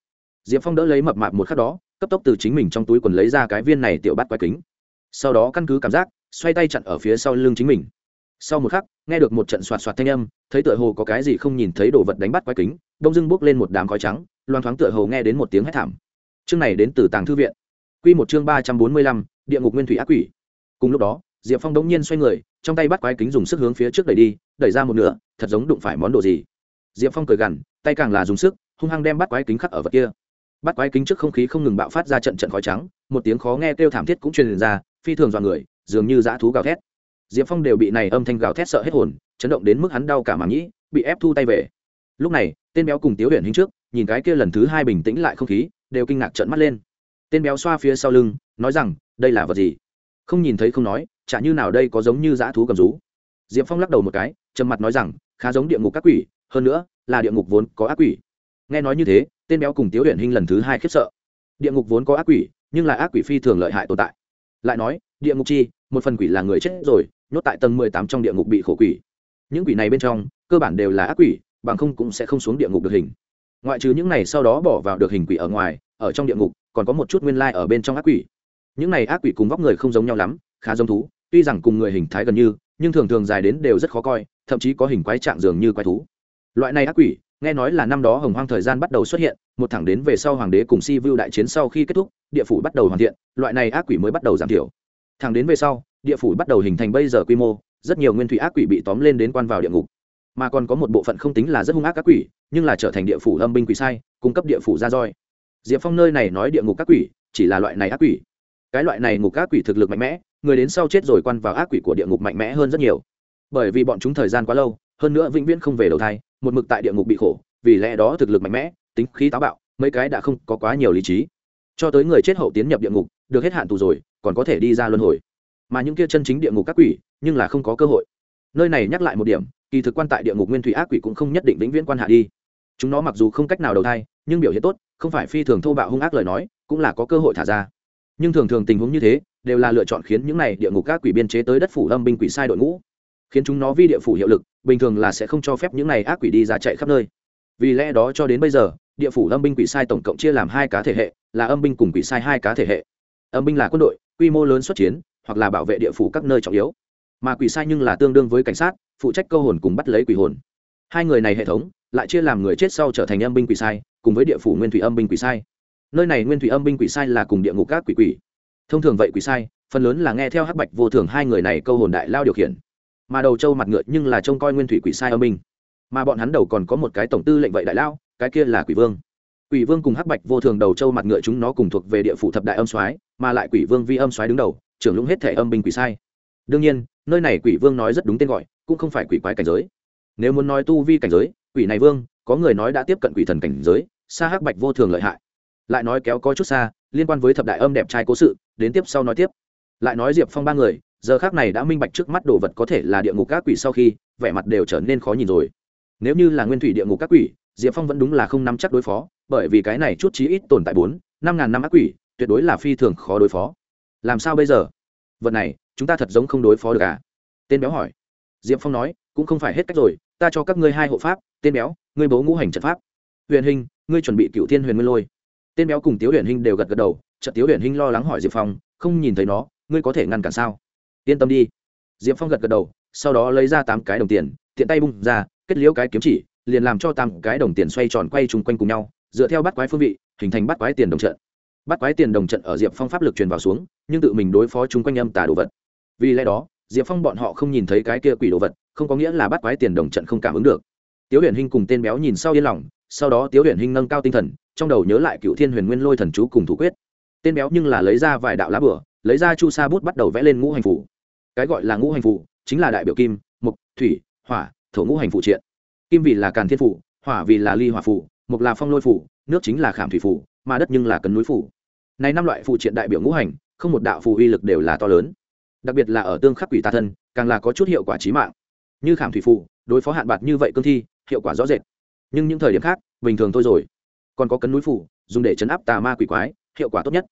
Diệp phong đỡ lấy mập mạp một khắc đó, cấp tốc từ chính mình trong túi quần lấy ra cái viên này tiểu bắt quái kính. Sau đó căn cứ cảm giác, xoay tay chặn ở phía sau lưng chính mình. Sau một khắc, nghe được một trận soạt soạt thanh âm, thấy tựa hồ có cái gì không nhìn thấy đồ vật đánh bắt quái kính, đông dưng bốc lên một đám khói trắng loan thoáng tựa hồ nghe đến một tiếng hét thảm. Chương này đến từ tàng thư viện. Q một chương ba trăm bốn mươi lăm, địa ngục nguyên thủy ác quỷ. Cùng lúc đó diệp phong đống nhiên xoay người, trong tay bắt quái kính dùng sức hướng phía trước đẩy đi, đẩy ra một nửa, thật giống đụng phải món đồ gì. Diệp phong cười gằn, tay càng là dùng sức, hung hăng đem bắt quái kính khắc ở vật kia. Bắt quái kính trước không khí không ngừng bạo phát ra trận trận khói trắng, một tiếng khó nghe kêu thảm thiết cũng truyền ra, phi thường dọa người, dường như dã thú gào thét. Diệp phong đều bị này âm thanh gào thét sợ hết hồn, chấn động đến mức hắn đau cả màng nhĩ, bị ép thu tay về. Lúc này, tên béo cùng tiếu huyền hình trước, nhìn cái kia lần thứ hai bình tĩnh lại không khí, đều kinh ngạc trợn mắt lên. Tên béo xoa phía sau lưng, nói rằng, đây là vật gì? Không nhìn thấy không nói, chả như nào đây có giống như dã thú cầm rú. Diệp phong lắc đầu một cái, trầm mặt nói rằng, khá giống địa ngục các quỷ, hơn nữa, là địa ngục vốn có ác quỷ. Nghe nói như thế, tên béo cùng tiếu huyện hình lần thứ hai khiếp sợ. Địa ngục vốn có ác quỷ, nhưng là ác quỷ phi thường lợi hại tồn tại. Lại nói, địa ngục chi, một phần quỷ là người chết rồi, nhốt tại tầng mười tám trong địa ngục bị khổ quỷ. Những quỷ này bên trong, cơ bản đều là ác quỷ, bằng không cũng sẽ không xuống địa ngục được hình. Ngoại trừ những này sau đó bỏ vào được hình quỷ ở ngoài, ở trong địa ngục, còn có một chút nguyên lai ở bên trong ác quỷ những này ác quỷ cùng vóc người không giống nhau lắm, khá giống thú, tuy rằng cùng người hình thái gần như, nhưng thường thường dài đến đều rất khó coi, thậm chí có hình quái trạng dường như quái thú. Loại này ác quỷ, nghe nói là năm đó hồng hoang thời gian bắt đầu xuất hiện, một thẳng đến về sau hoàng đế cùng si vu đại chiến sau khi kết thúc, địa phủ bắt đầu hoàn thiện, loại này ác quỷ mới bắt đầu giảm thiểu. Thẳng đến về sau, địa phủ bắt đầu hình thành bây giờ quy mô, rất nhiều nguyên thủy ác quỷ bị tóm lên đến quan vào địa ngục. Mà còn có một bộ phận không tính là rất hung ác ác quỷ, nhưng là trở thành địa phủ âm binh quỷ sai, cung cấp địa phủ ra roi. Diệp phong nơi này nói địa ngục ác quỷ, chỉ là loại này ác quỷ cái loại này ngục ác quỷ thực lực mạnh mẽ, người đến sau chết rồi quan vào ác quỷ của địa ngục mạnh mẽ hơn rất nhiều. Bởi vì bọn chúng thời gian quá lâu, hơn nữa vĩnh viễn không về đầu thai, một mực tại địa ngục bị khổ, vì lẽ đó thực lực mạnh mẽ, tính khí táo bạo, mấy cái đã không có quá nhiều lý trí. Cho tới người chết hậu tiến nhập địa ngục, được hết hạn tù rồi, còn có thể đi ra luân hồi. Mà những kia chân chính địa ngục các quỷ, nhưng là không có cơ hội. Nơi này nhắc lại một điểm, kỳ thực quan tại địa ngục nguyên thủy ác quỷ cũng không nhất định vĩnh viễn quan hạ đi. Chúng nó mặc dù không cách nào đầu thai, nhưng biểu hiện tốt, không phải phi thường thô bạo hung ác lời nói, cũng là có cơ hội thả ra nhưng thường thường tình huống như thế đều là lựa chọn khiến những này địa ngục các quỷ biên chế tới đất phủ âm binh quỷ sai đội ngũ, khiến chúng nó vi địa phủ hiệu lực, bình thường là sẽ không cho phép những này ác quỷ đi ra chạy khắp nơi. Vì lẽ đó cho đến bây giờ, địa phủ âm binh quỷ sai tổng cộng chia làm hai cá thể hệ, là âm binh cùng quỷ sai hai cá thể hệ. Âm binh là quân đội, quy mô lớn xuất chiến, hoặc là bảo vệ địa phủ các nơi trọng yếu. Mà quỷ sai nhưng là tương đương với cảnh sát, phụ trách câu hồn cùng bắt lấy quỷ hồn. Hai người này hệ thống, lại chia làm người chết sau trở thành âm binh quỷ sai, cùng với địa phủ nguyên thủy âm binh quỷ sai nơi này nguyên thủy âm binh quỷ sai là cùng địa ngục các quỷ quỷ. Thông thường vậy quỷ sai, phần lớn là nghe theo hắc bạch vô thường hai người này câu hồn đại lao điều khiển. Mà đầu châu mặt ngựa nhưng là trông coi nguyên thủy quỷ sai âm binh. Mà bọn hắn đầu còn có một cái tổng tư lệnh vậy đại lao, cái kia là quỷ vương. Quỷ vương cùng hắc bạch vô thường đầu châu mặt ngựa chúng nó cùng thuộc về địa phủ thập đại âm soái, mà lại quỷ vương vi âm soái đứng đầu, trưởng lũng hết thể âm binh quỷ sai. Đương nhiên, nơi này quỷ vương nói rất đúng tên gọi, cũng không phải quỷ quái cảnh giới. Nếu muốn nói tu vi cảnh giới, quỷ này vương, có người nói đã tiếp cận quỷ thần cảnh giới, xa hắc bạch vô thường lợi hại lại nói kéo có chút xa, liên quan với thập đại âm đẹp trai cố sự, đến tiếp sau nói tiếp. Lại nói diệp phong ba người, giờ khác này đã minh bạch trước mắt đồ vật có thể là địa ngục các quỷ sau khi, vẻ mặt đều trở nên khó nhìn rồi. Nếu như là nguyên thủy địa ngục các quỷ, diệp phong vẫn đúng là không nắm chắc đối phó, bởi vì cái này chút chí ít tồn tại bốn, năm ngàn năm ác quỷ, tuyệt đối là phi thường khó đối phó. Làm sao bây giờ? Vật này, chúng ta thật giống không đối phó được à? Tên béo hỏi. Diệp phong nói, cũng không phải hết cách rồi, ta cho các ngươi hai hộ pháp, tên béo, ngươi bố ngũ hành trận pháp. Huyền hình, ngươi chuẩn bị cựu thiên huyền nguyên lôi tên béo cùng tiếu huyền Hinh đều gật gật đầu trận tiếu huyền Hinh lo lắng hỏi diệp phong, không nhìn thấy nó, ngươi có thể ngăn cản sao? Yên tâm đi. Diệp phong gật gật đầu, sau đó lấy ra tám cái đồng tiền, tiện tay bung ra, kết liễu cái kiếm chỉ, liền làm cho tám cái đồng tiền xoay tròn quay chung quanh cùng nhau, dựa theo bắt quái phương vị, hình thành bắt quái tiền đồng trận. Bắt quái tiền đồng trận ở diệp phong pháp lực truyền vào xuống, nhưng tự mình đối phó chung quanh âm tà đồ vật. Vì lẽ đó, diệp phong bọn họ không nhìn thấy cái kia quỷ đồ vật, không có nghĩa là bắt quái tiền đồng trận không cảm ứng được. Tiếu huyền hinh cùng tên béo nhìn sau yên lòng sau đó tiếu huyền hinh nâng cao tinh thần, trong đầu nhớ lại cựu thiên huyền nguyên lôi thần chú cùng thủ quyết. Tên béo nhưng là lấy ra vài đạo lá bửa, lấy ra chu sa bút bắt đầu vẽ lên ngũ hành phủ cái gọi là ngũ hành phủ chính là đại biểu kim mục thủy, hỏa, thổ ngũ hành phụ triện. Kim vì là càn thiên phủ hỏa vì là ly hỏa phủ mục là phong lôi phủ nước chính là khảm thủy phủ mà đất nhưng là cấn núi phủ này năm loại phụ triện đại biểu ngũ hành, không một đạo phù uy lực đều là to lớn. Đặc biệt là ở tương khắc quỷ tà thân, càng là có chút hiệu quả trí mạng. Như khảm thủy phủ đối phó hạn bạc như vậy cương thi, hiệu quả rõ rệt nhưng những thời điểm khác, bình thường thôi rồi. Còn có cấn núi phủ, dùng để chấn áp tà ma quỷ quái, hiệu quả tốt nhất.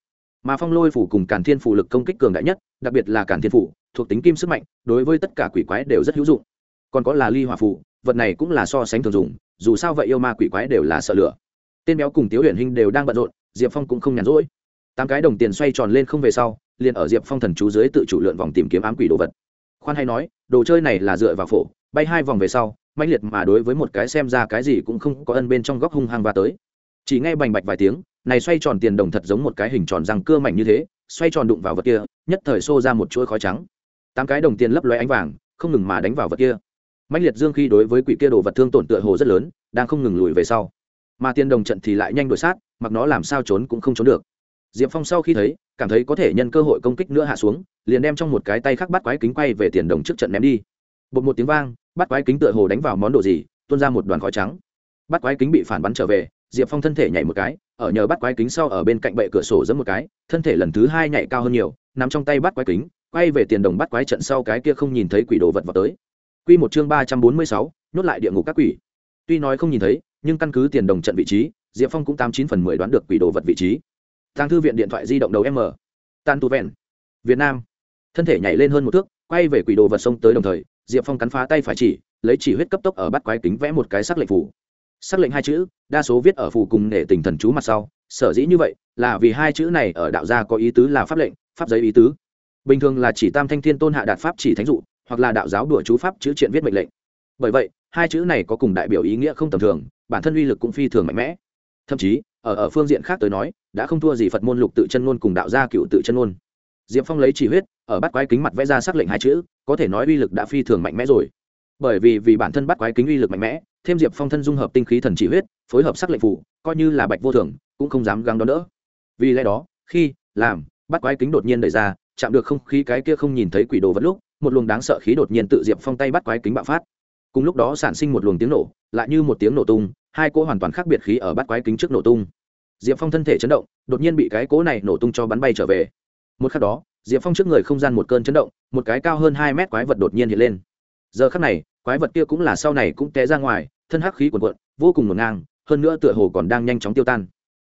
Mà phong lôi phủ cùng càn thiên phủ lực công kích cường đại nhất, đặc biệt là càn thiên phủ, thuộc tính kim sức mạnh, đối với tất cả quỷ quái đều rất hữu dụng. Còn có là ly hỏa phủ, vật này cũng là so sánh thường dùng, dù sao vậy yêu ma quỷ quái đều là sợ lửa. Tên béo cùng tiếu huyền hinh đều đang bận rộn, diệp phong cũng không nhàn rỗi. Tám cái đồng tiền xoay tròn lên không về sau, liền ở diệp phong thần chú dưới tự chủ lượn vòng tìm kiếm ám quỷ đồ vật. Khoan hay nói, đồ chơi này là dựa vào phổ, bay hai vòng về sau mãnh liệt mà đối với một cái xem ra cái gì cũng không có ân bên trong góc hung hăng và tới. Chỉ nghe bành bạch vài tiếng, này xoay tròn tiền đồng thật giống một cái hình tròn răng cưa mảnh như thế, xoay tròn đụng vào vật kia, nhất thời xô ra một chuỗi khói trắng. Tám cái đồng tiền lấp loe ánh vàng, không ngừng mà đánh vào vật kia. Mãnh liệt dương khi đối với quỷ kia đồ vật thương tổn tựa hồ rất lớn, đang không ngừng lùi về sau. Mà tiền đồng trận thì lại nhanh đuổi sát, mặc nó làm sao trốn cũng không trốn được. Diệp phong sau khi thấy, cảm thấy có thể nhân cơ hội công kích nữa hạ xuống, liền đem trong một cái tay khác bắt quái kính quay về tiền đồng trước trận ném đi. Bột một tiếng vang bắt quái kính tựa hồ đánh vào món đồ gì, tuôn ra một đoàn khói trắng. Bắt quái kính bị phản bắn trở về, diệp phong thân thể nhảy một cái, ở nhờ bắt quái kính sau ở bên cạnh bệ cửa sổ giấm một cái, thân thể lần thứ hai nhảy cao hơn nhiều nằm trong tay bắt quái kính, quay về tiền đồng bắt quái trận sau cái kia không nhìn thấy quỷ đồ vật vào tới. Quy một chương ba trăm bốn mươi sáu, nhốt lại địa ngục các quỷ. Tuy nói không nhìn thấy, nhưng căn cứ tiền đồng trận vị trí, diệp phong cũng tám chín phần mười đoán được quỷ đồ vật vị trí. Tàng thư viện điện thoại di động đầu m. Tan tu vẹn. Việt nam. Thân thể nhảy lên hơn một thước, quay về quỷ đồ vật xông tới đồng thời diệp phong cắn phá tay phải chỉ, lấy chỉ huyết cấp tốc ở bắt quái kính vẽ một cái sắc lệnh phủ sắc lệnh hai chữ, đa số viết ở phủ cùng nể tình thần chú mặt sau. Sở dĩ như vậy, là vì hai chữ này ở đạo gia có ý tứ là pháp lệnh, pháp giấy ý tứ. Bình thường là chỉ tam thanh thiên tôn hạ đạt pháp chỉ thánh dụ, hoặc là đạo giáo đùa chú pháp chữ triện viết mệnh lệnh. Bởi vậy, hai chữ này có cùng đại biểu ý nghĩa không tầm thường, bản thân uy lực cũng phi thường mạnh mẽ. Thậm chí, ở ở phương diện khác tới nói, đã không thua gì phật môn lục tự chân ngôn cùng đạo gia cựu tự chân ngôn diệp phong lấy chỉ huyết, ở bắt quái kính mặt vẽ ra xác lệnh hai chữ, có thể nói uy lực đã phi thường mạnh mẽ rồi. Bởi vì vì bản thân bắt quái kính uy lực mạnh mẽ, thêm diệp phong thân dung hợp tinh khí thần chỉ huyết, phối hợp sắc lệnh phủ, coi như là bạch vô thường, cũng không dám găng đón đỡ. Vì lẽ đó, khi, làm, bắt quái kính đột nhiên đẩy ra, chạm được không khí cái kia không nhìn thấy quỷ đồ vật lúc, một luồng đáng sợ khí đột nhiên tự diệp phong tay bắt quái kính bạo phát. Cùng lúc đó sản sinh một luồng tiếng nổ, lại như một tiếng nổ tung, hai cỗ hoàn toàn khác biệt khí ở bắt quái kính trước nổ tung. Diệp phong thân thể chấn động, đột nhiên bị cái cỗ này nổ tung cho bắn bay trở về một khắc đó, diệp phong trước người không gian một cơn chấn động, một cái cao hơn hai mét quái vật đột nhiên hiện lên. Giờ khắc này, quái vật kia cũng là sau này cũng té ra ngoài, thân hắc khí quần quận vô cùng ngổn ngang, hơn nữa tựa hồ còn đang nhanh chóng tiêu tan.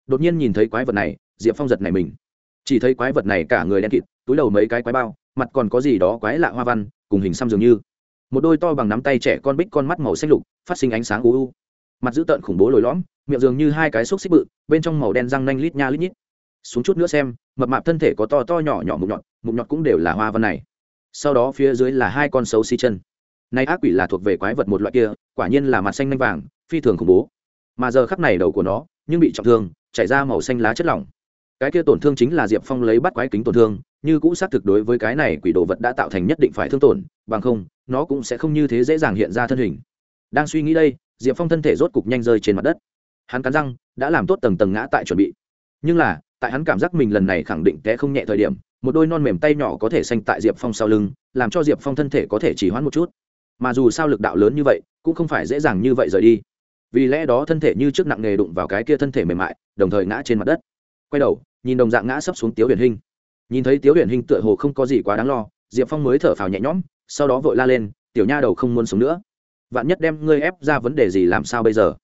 Đột nhiên nhìn thấy quái vật này, diệp phong giật này mình. Chỉ thấy quái vật này cả người đen kịt, túi đầu mấy cái quái bao, mặt còn có gì đó quái lạ hoa văn, cùng hình xăm dường như. Một đôi to bằng nắm tay trẻ con bích con mắt màu xanh lục, phát sinh ánh sáng u u. Mặt dữ tợn khủng bố lồi lõm, miệng dường như hai cái xúc xích bự, bên trong màu đen răng nanh lít nha lít nhít xuống chút nữa xem, mập mạp thân thể có to to nhỏ nhỏ mụn nhọt mụn nhọt cũng đều là hoa văn này. Sau đó phía dưới là hai con sấu xi、si、chân. Chân nay ác quỷ là thuộc về quái vật một loại kia, quả nhiên là mặt xanh nanh vàng, phi thường khủng bố. Mà giờ khắc này đầu của nó, nhưng bị trọng thương, chảy ra màu xanh lá chất lỏng. Cái kia tổn thương chính là diệp phong lấy bắt quái kính tổn thương, như cũ xác thực đối với cái này quỷ đồ vật đã tạo thành nhất định phải thương tổn, bằng không, nó cũng sẽ không như thế dễ dàng hiện ra thân hình. Đang suy nghĩ đây, diệp phong thân thể rốt cục nhanh rơi trên mặt đất. Hắn cắn răng, đã làm tốt tầng tầng ngã tại chuẩn bị. Nhưng là tại hắn cảm giác mình lần này khẳng định té không nhẹ thời điểm, một đôi non mềm tay nhỏ có thể xanh tại diệp phong sau lưng, làm cho diệp phong thân thể có thể chỉ hoãn một chút. Mà dù sao lực đạo lớn như vậy, cũng không phải dễ dàng như vậy rời đi. Vì lẽ đó thân thể như trước nặng nghề đụng vào cái kia thân thể mềm mại, đồng thời ngã trên mặt đất. Quay đầu, nhìn đồng dạng ngã sấp xuống tiếu huyền hình. Nhìn thấy tiếu huyền hình tựa hồ không có gì quá đáng lo, diệp phong mới thở phào nhẹ nhõm, sau đó vội la lên, tiểu nha đầu không muốn sống nữa. Vạn nhất đem ngươi ép ra vấn đề gì làm sao bây giờ?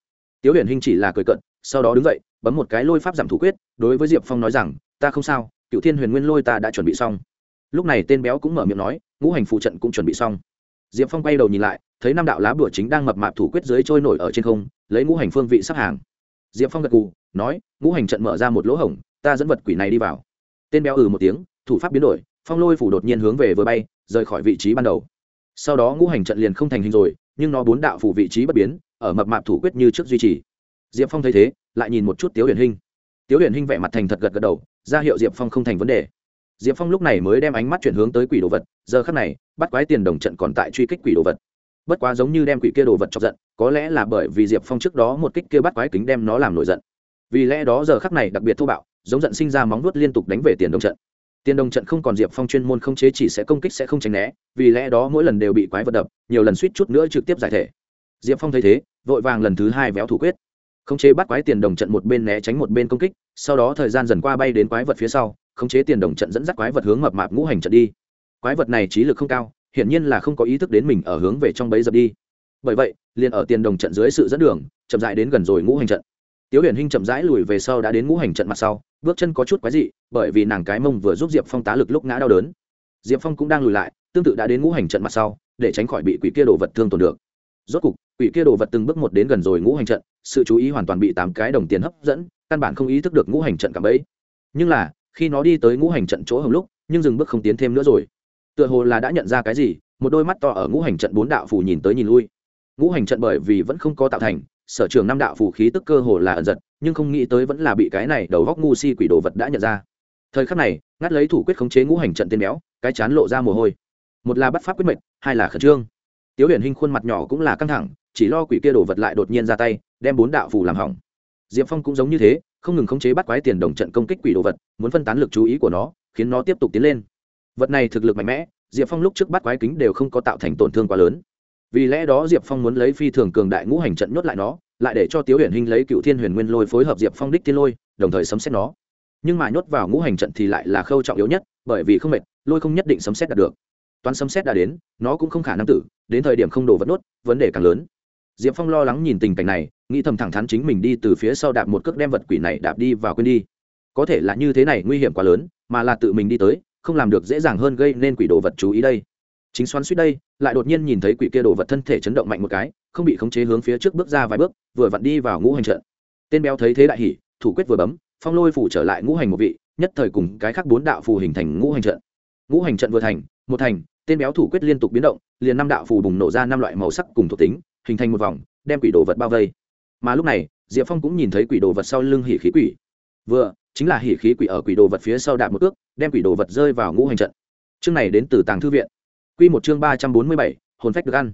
Tiếu huyền hình chỉ là cười cận sau đó đứng dậy bấm một cái lôi pháp giảm thủ quyết, đối với diệp phong nói rằng, ta không sao cựu thiên huyền nguyên lôi ta đã chuẩn bị xong. Lúc này tên béo cũng mở miệng nói, ngũ hành phụ trận cũng chuẩn bị xong. Diệp phong quay đầu nhìn lại, thấy năm đạo lá bửa chính đang mập mạp thủ quyết dưới trôi nổi ở trên không, lấy ngũ hành phương vị sắp hàng. Diệp phong gật cù nói, ngũ hành trận mở ra một lỗ hổng, ta dẫn vật quỷ này đi vào. Tên béo ừ một tiếng, thủ pháp biến đổi, phong lôi phủ đột nhiên hướng về vừa bay, rời khỏi vị trí ban đầu. Sau đó ngũ hành trận liền không thành hình rồi, nhưng nó bốn đạo phủ vị trí bất biến, ở mập mạp thủ quyết như trước duy trì. Diệp phong thấy thế lại nhìn một chút tiếu huyền hinh. Tiếu huyền hinh vẻ mặt thành thật gật gật đầu, ra hiệu diệp phong không thành vấn đề. Diệp phong lúc này mới đem ánh mắt chuyển hướng tới quỷ đồ vật, giờ khắc này, bắt quái tiền đồng trận còn tại truy kích quỷ đồ vật. Bất quá giống như đem quỷ kia đồ vật chọc giận, có lẽ là bởi vì diệp phong trước đó một kích kia bắt quái kính đem nó làm nổi giận. Vì lẽ đó giờ khắc này đặc biệt thô bạo, giống giận sinh ra móng vuốt liên tục đánh về tiền đồng trận. Tiền đồng trận không còn diệp phong chuyên môn không chế chỉ sẽ công kích sẽ không tránh né, vì lẽ đó mỗi lần đều bị quái vật đập, nhiều lần suýt chút nữa trực tiếp giải thể. Diệp phong thấy thế, vội vàng lần thứ hai véo thủ quyết khống chế bắt quái tiền đồng trận một bên né tránh một bên công kích, sau đó thời gian dần qua bay đến quái vật phía sau, khống chế tiền đồng trận dẫn dắt quái vật hướng mập mạp ngũ hành trận đi. Quái vật này trí lực không cao, hiển nhiên là không có ý thức đến mình ở hướng về trong bấy dập đi. Bởi vậy, liền ở tiền đồng trận dưới sự dẫn đường, chậm rãi đến gần rồi ngũ hành trận. Tiếu huyền hinh chậm rãi lùi về sau đã đến ngũ hành trận mặt sau, bước chân có chút quái dị, bởi vì nàng cái mông vừa giúp diệp phong tá lực lúc ngã đau đớn. Diệp phong cũng đang lùi lại, tương tự đã đến ngũ hành trận mặt sau, để tránh khỏi bị quỷ kia đồ vật thương tổn được. Rốt cục quỷ kia đồ vật từng bước một đến gần rồi ngũ hành trận, sự chú ý hoàn toàn bị tám cái đồng tiền hấp dẫn, căn bản không ý thức được ngũ hành trận cả bấy nhưng là, khi nó đi tới ngũ hành trận chỗ hồng lúc, nhưng dừng bước không tiến thêm nữa rồi. Tựa hồ là đã nhận ra cái gì, một đôi mắt to ở ngũ hành trận bốn đạo phủ nhìn tới nhìn lui. Ngũ hành trận bởi vì vẫn không có tạo thành, sở trường năm đạo phủ khí tức cơ hồ là ẩn giật, nhưng không nghĩ tới vẫn là bị cái này đầu góc ngu si quỷ đồ vật đã nhận ra. Thời khắc này, ngắt lấy thủ quyết khống chế ngũ hành trận tên béo, cái chán lộ ra mồ hôi. Một là bắt pháp quyết mệnh, hai là khẩn trương. Tiếu huyền hinh khuôn mặt nhỏ cũng là căng thẳng chỉ lo quỷ kia đổ vật lại đột nhiên ra tay, đem bốn đạo phù làm hỏng. Diệp phong cũng giống như thế, không ngừng khống chế bắt quái tiền đồng trận công kích quỷ đồ vật, muốn phân tán lực chú ý của nó, khiến nó tiếp tục tiến lên. Vật này thực lực mạnh mẽ, diệp phong lúc trước bắt quái kính đều không có tạo thành tổn thương quá lớn. Vì lẽ đó diệp phong muốn lấy phi thường cường đại ngũ hành trận nhốt lại nó, lại để cho tiếu huyền hinh lấy cựu thiên huyền nguyên lôi phối hợp diệp phong đích thiên lôi, đồng thời sấm xét nó. Nhưng mà nhốt vào ngũ hành trận thì lại là khâu trọng yếu nhất, bởi vì không mệt, lôi không nhất định sấm xét đạt được. Toán sấm xét đã đến, nó cũng không khả năng tử, đến thời điểm không đổ vật nốt, vấn đề càng lớn diệp phong lo lắng nhìn tình cảnh này, nghĩ thầm thẳng thắn chính mình đi từ phía sau đạp một cước đem vật quỷ này đạp đi và quên đi. Có thể là như thế này nguy hiểm quá lớn, mà là tự mình đi tới, không làm được dễ dàng hơn gây nên quỷ đồ vật chú ý đây. Chính xoắn suýt đây, lại đột nhiên nhìn thấy quỷ kia đồ vật thân thể chấn động mạnh một cái, không bị khống chế hướng phía trước bước ra vài bước, vừa vặn đi vào ngũ hành trận. Tên béo thấy thế đại hỉ, thủ quyết vừa bấm, phong lôi phủ trở lại ngũ hành một vị, nhất thời cùng cái khác bốn đạo phù hình thành ngũ hành trận. Ngũ hành trận vừa thành, một thành, tên béo thủ quyết liên tục biến động, liền năm đạo phù bùng nổ ra năm loại màu sắc cùng thuộc tính hình thành một vòng, đem quỷ đồ vật bao vây. Mà lúc này, diệp phong cũng nhìn thấy quỷ đồ vật sau lưng hỉ khí quỷ. Vừa, chính là hỉ khí quỷ ở quỷ đồ vật phía sau đạp một ước đem quỷ đồ vật rơi vào ngũ hành trận. Chương này đến từ tàng thư viện. Q một chương ba trăm bốn mươi bảy, hồn phách được ăn.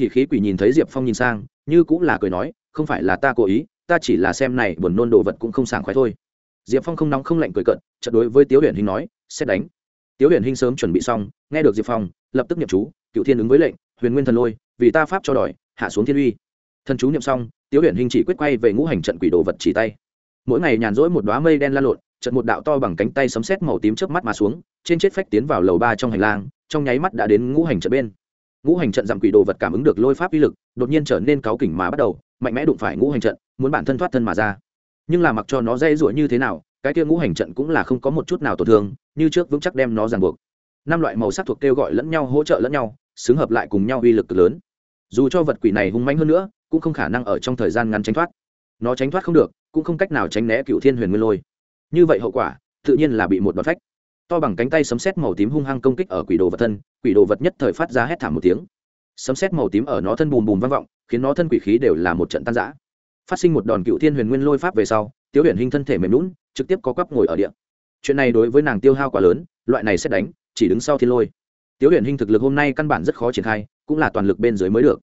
Hỉ khí quỷ nhìn thấy diệp phong nhìn sang, như cũng là cười nói, không phải là ta cố ý, ta chỉ là xem này buồn nôn đồ vật cũng không sảng khoái thôi. Diệp phong không nóng không lạnh cười cận trận đối với tiếu huyền hình nói xét đánh. Tiếu huyền hình sớm chuẩn bị xong, nghe được diệp phong, lập tức nhập chú, cựu thiên ứng với lệnh, huyền nguyên thần lôi, vì ta pháp cho đòi hạ xuống thiên uy. Thần chú niệm xong, tiếu huyền hình chỉ quyết quay về ngũ hành trận quỷ đồ vật chỉ tay. Mỗi ngày nhàn rỗi một đoá mây đen lan lộn trận một đạo to bằng cánh tay sấm sét màu tím chớp mắt mà xuống, trên chết phách tiến vào lầu ba trong hành lang, trong nháy mắt đã đến ngũ hành trận bên. Ngũ hành trận giảm quỷ đồ vật cảm ứng được lôi pháp uy lực, đột nhiên trở nên cáu kỉnh mà bắt đầu, mạnh mẽ đụng phải ngũ hành trận, muốn bản thân thoát thân mà ra. Nhưng là mặc cho nó dây ruổi như thế nào, cái kia ngũ hành trận cũng là không có một chút nào tổn thương, như trước vững chắc đem nó ràng buộc. Năm loại màu sắc thuộc kêu gọi lẫn nhau, hỗ trợ lẫn nhau, xứng hợp lại cùng nhau uy lực lớn dù cho vật quỷ này hung mãnh hơn nữa, cũng không khả năng ở trong thời gian ngắn tránh thoát. Nó tránh thoát không được, cũng không cách nào tránh né cựu thiên huyền nguyên lôi. Như vậy hậu quả, tự nhiên là bị một đòn phách. To bằng cánh tay sấm sét màu tím hung hăng công kích ở quỷ đồ vật thân, quỷ đồ vật nhất thời phát ra hét thảm một tiếng. Sấm sét màu tím ở nó thân bùm bùm vang vọng, khiến nó thân quỷ khí đều là một trận tan rã. Phát sinh một đòn cựu thiên huyền nguyên lôi pháp về sau tiêu huyền hình thân thể mềm lún trực tiếp có quắp ngồi ở địa. Chuyện này đối với nàng tiêu hao quá lớn, loại này xét đánh, chỉ đứng sau thiên lôi. Tiêu huyền hình thực lực hôm nay căn bản rất khó triển khai cũng là toàn lực bên dưới mới được.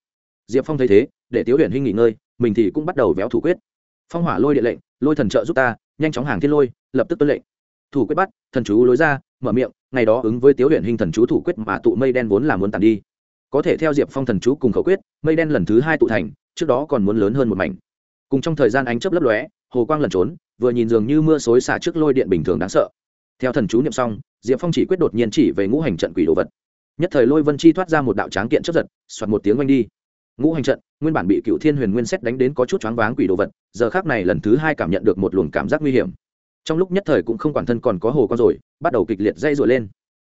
Diệp phong thấy thế, để Tiếu huyền Hinh nghỉ ngơi, mình thì cũng bắt đầu véo thủ quyết. Phong hỏa lôi điện lệnh, lôi thần trợ giúp ta, nhanh chóng hàng thiên lôi, lập tức tuân lệnh. Thủ quyết bắt, thần chú lối ra, mở miệng, ngày đó ứng với tiếu huyện hình thần chú thủ quyết mà tụ mây đen vốn là muốn tàn đi. Có thể theo diệp phong thần chú cùng khẩu quyết, mây đen lần thứ hai tụ thành, trước đó còn muốn lớn hơn một mảnh. Cùng trong thời gian ánh chớp lấp lóe, hồ quang lẩn trốn, vừa nhìn dường như mưa xối xả trước lôi điện bình thường đáng sợ. Theo thần chú niệm xong, diệp phong chỉ quyết đột nhiên chỉ về ngũ hành trận quỷ đồ vật nhất thời lôi vân chi thoát ra một đạo tráng kiện chấp giật, soạt một tiếng oanh đi. Ngũ hành trận, nguyên bản bị cựu thiên huyền nguyên xét đánh đến có chút choáng váng quỷ đồ vật, giờ khác này lần thứ hai cảm nhận được một luồng cảm giác nguy hiểm. Trong lúc nhất thời cũng không quản thân còn có hồ con rồi, bắt đầu kịch liệt dây dội lên.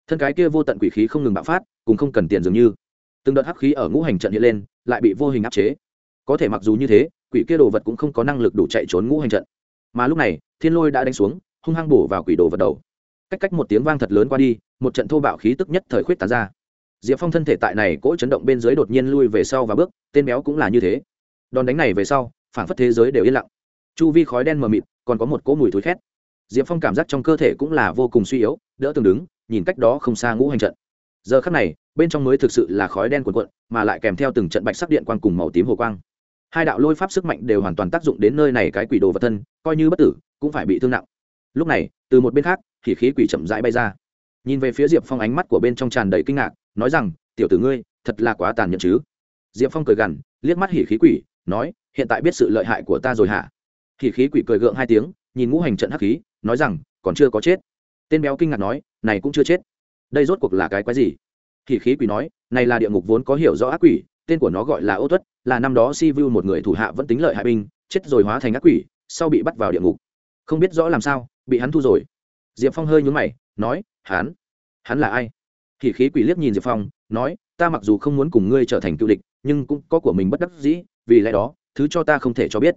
Thân cái kia vô tận quỷ khí không ngừng bạo phát, cùng không cần tiền dường như. Từng đợt hắc khí ở ngũ hành trận hiện lên, lại bị vô hình áp chế. Có thể mặc dù như thế, quỷ kia đồ vật cũng không có năng lực đủ chạy trốn ngũ hành trận. Mà lúc này, thiên lôi đã đánh xuống, hung hăng bổ vào quỷ đồ vật đầu. Cách cách một tiếng vang thật lớn qua đi một trận thô bạo khí tức nhất thời khuyết tán ra. Diệp phong thân thể tại này cỗ chấn động bên dưới đột nhiên lui về sau và bước, tên béo cũng là như thế. Đòn đánh này về sau, phản phất thế giới đều yên lặng. Chu vi khói đen mờ mịt, còn có một cỗ mùi thối khét. Diệp phong cảm giác trong cơ thể cũng là vô cùng suy yếu, đỡ từng đứng, nhìn cách đó không xa ngũ hành trận. Giờ khắc này, bên trong mới thực sự là khói đen cuộn cuộn, mà lại kèm theo từng trận bạch sắc điện quang cùng màu tím hồ quang. Hai đạo lôi pháp sức mạnh đều hoàn toàn tác dụng đến nơi này cái quỷ đồ vật thân, coi như bất tử, cũng phải bị thương nặng. Lúc này, từ một bên khác, thì khí quỷ chậm rãi bay ra nhìn về phía diệp phong ánh mắt của bên trong tràn đầy kinh ngạc, nói rằng, tiểu tử ngươi, thật là quá tàn nhẫn chứ? Diệp phong cười gằn, liếc mắt hỉ khí quỷ, nói, hiện tại biết sự lợi hại của ta rồi hả? Hỉ khí quỷ cười gượng hai tiếng, nhìn ngũ hành trận hắc khí, nói rằng, còn chưa có chết. Tên béo kinh ngạc nói, này cũng chưa chết. Đây rốt cuộc là cái quái gì? Hỉ khí quỷ nói, này là địa ngục vốn có hiểu rõ ác quỷ, tên của nó gọi là ô tuất, là năm đó si vu một người thủ hạ vẫn tính lợi hại binh, chết rồi hóa thành ác quỷ, sau bị bắt vào địa ngục. Không biết rõ làm sao, bị hắn thu rồi. Diệp phong hơi nhún mày nói hắn hắn là ai? Thì khí quỷ liếc nhìn diệp phong, nói, ta mặc dù không muốn cùng ngươi trở thành cựu địch, nhưng cũng có của mình bất đắc dĩ, vì lẽ đó, thứ cho ta không thể cho biết.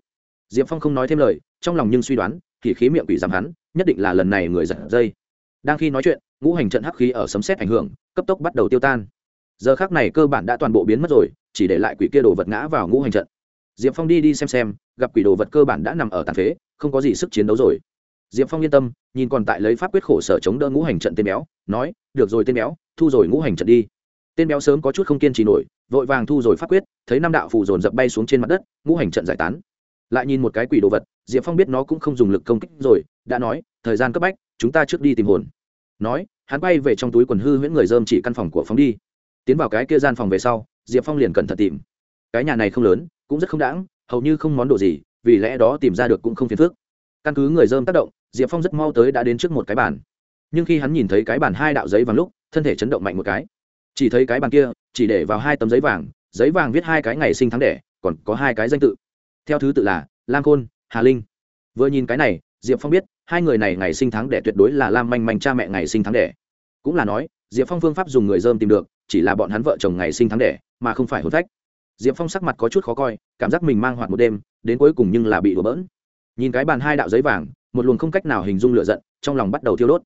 Diệp phong không nói thêm lời, trong lòng nhưng suy đoán thì khí miệng quỷ giảm hắn, nhất định là lần này người giật dây. Đang khi nói chuyện, ngũ hành trận hắc khí ở sấm xét ảnh hưởng, cấp tốc bắt đầu tiêu tan. Giờ khác này cơ bản đã toàn bộ biến mất rồi, chỉ để lại quỷ kia đồ vật ngã vào ngũ hành trận. Diệp phong đi đi xem xem, gặp quỷ đồ vật cơ bản đã nằm ở tàn phế, không có gì sức chiến đấu rồi diệp phong yên tâm, nhìn còn tại lấy pháp quyết khổ sở chống đỡ ngũ hành trận tên béo, nói, được rồi tên béo, thu rồi ngũ hành trận đi. Tên béo sớm có chút không kiên trì nổi, vội vàng thu rồi pháp quyết, thấy năm đạo phù dồn dập bay xuống trên mặt đất, ngũ hành trận giải tán. Lại nhìn một cái quỷ đồ vật, diệp phong biết nó cũng không dùng lực công kích rồi, đã nói, thời gian cấp bách, chúng ta trước đi tìm hồn. Nói, hắn bay về trong túi quần hư huyễn người dơm chỉ căn phòng của phóng đi. Tiến vào cái kia gian phòng về sau, diệp phong liền cẩn thận tìm. Cái nhà này không lớn, cũng rất không đãng, hầu như không món đồ gì, vì lẽ đó tìm ra được cũng không phiền phức căn cứ người dơm tác động, diệp phong rất mau tới đã đến trước một cái bàn. Nhưng khi hắn nhìn thấy cái bàn hai đạo giấy vàng lúc, thân thể chấn động mạnh một cái. Chỉ thấy cái bàn kia, chỉ để vào hai tấm giấy vàng giấy vàng viết hai cái ngày sinh tháng đẻ, còn có hai cái danh tự. Theo thứ tự là lam khôn, hà linh. Vừa nhìn cái này, diệp phong biết, hai người này ngày sinh tháng đẻ tuyệt đối là lam manh manh cha mẹ ngày sinh tháng đẻ. Cũng là nói, diệp phong phương pháp dùng người dơm tìm được, chỉ là bọn hắn vợ chồng ngày sinh tháng đẻ, mà không phải hôn phách. Diệp phong sắc mặt có chút khó coi, cảm giác mình mang hoạt một đêm, đến cuối cùng nhưng là bị đổ bỡn nhìn cái bàn hai đạo giấy vàng, một luồng không cách nào hình dung lựa giận trong lòng bắt đầu thiêu đốt.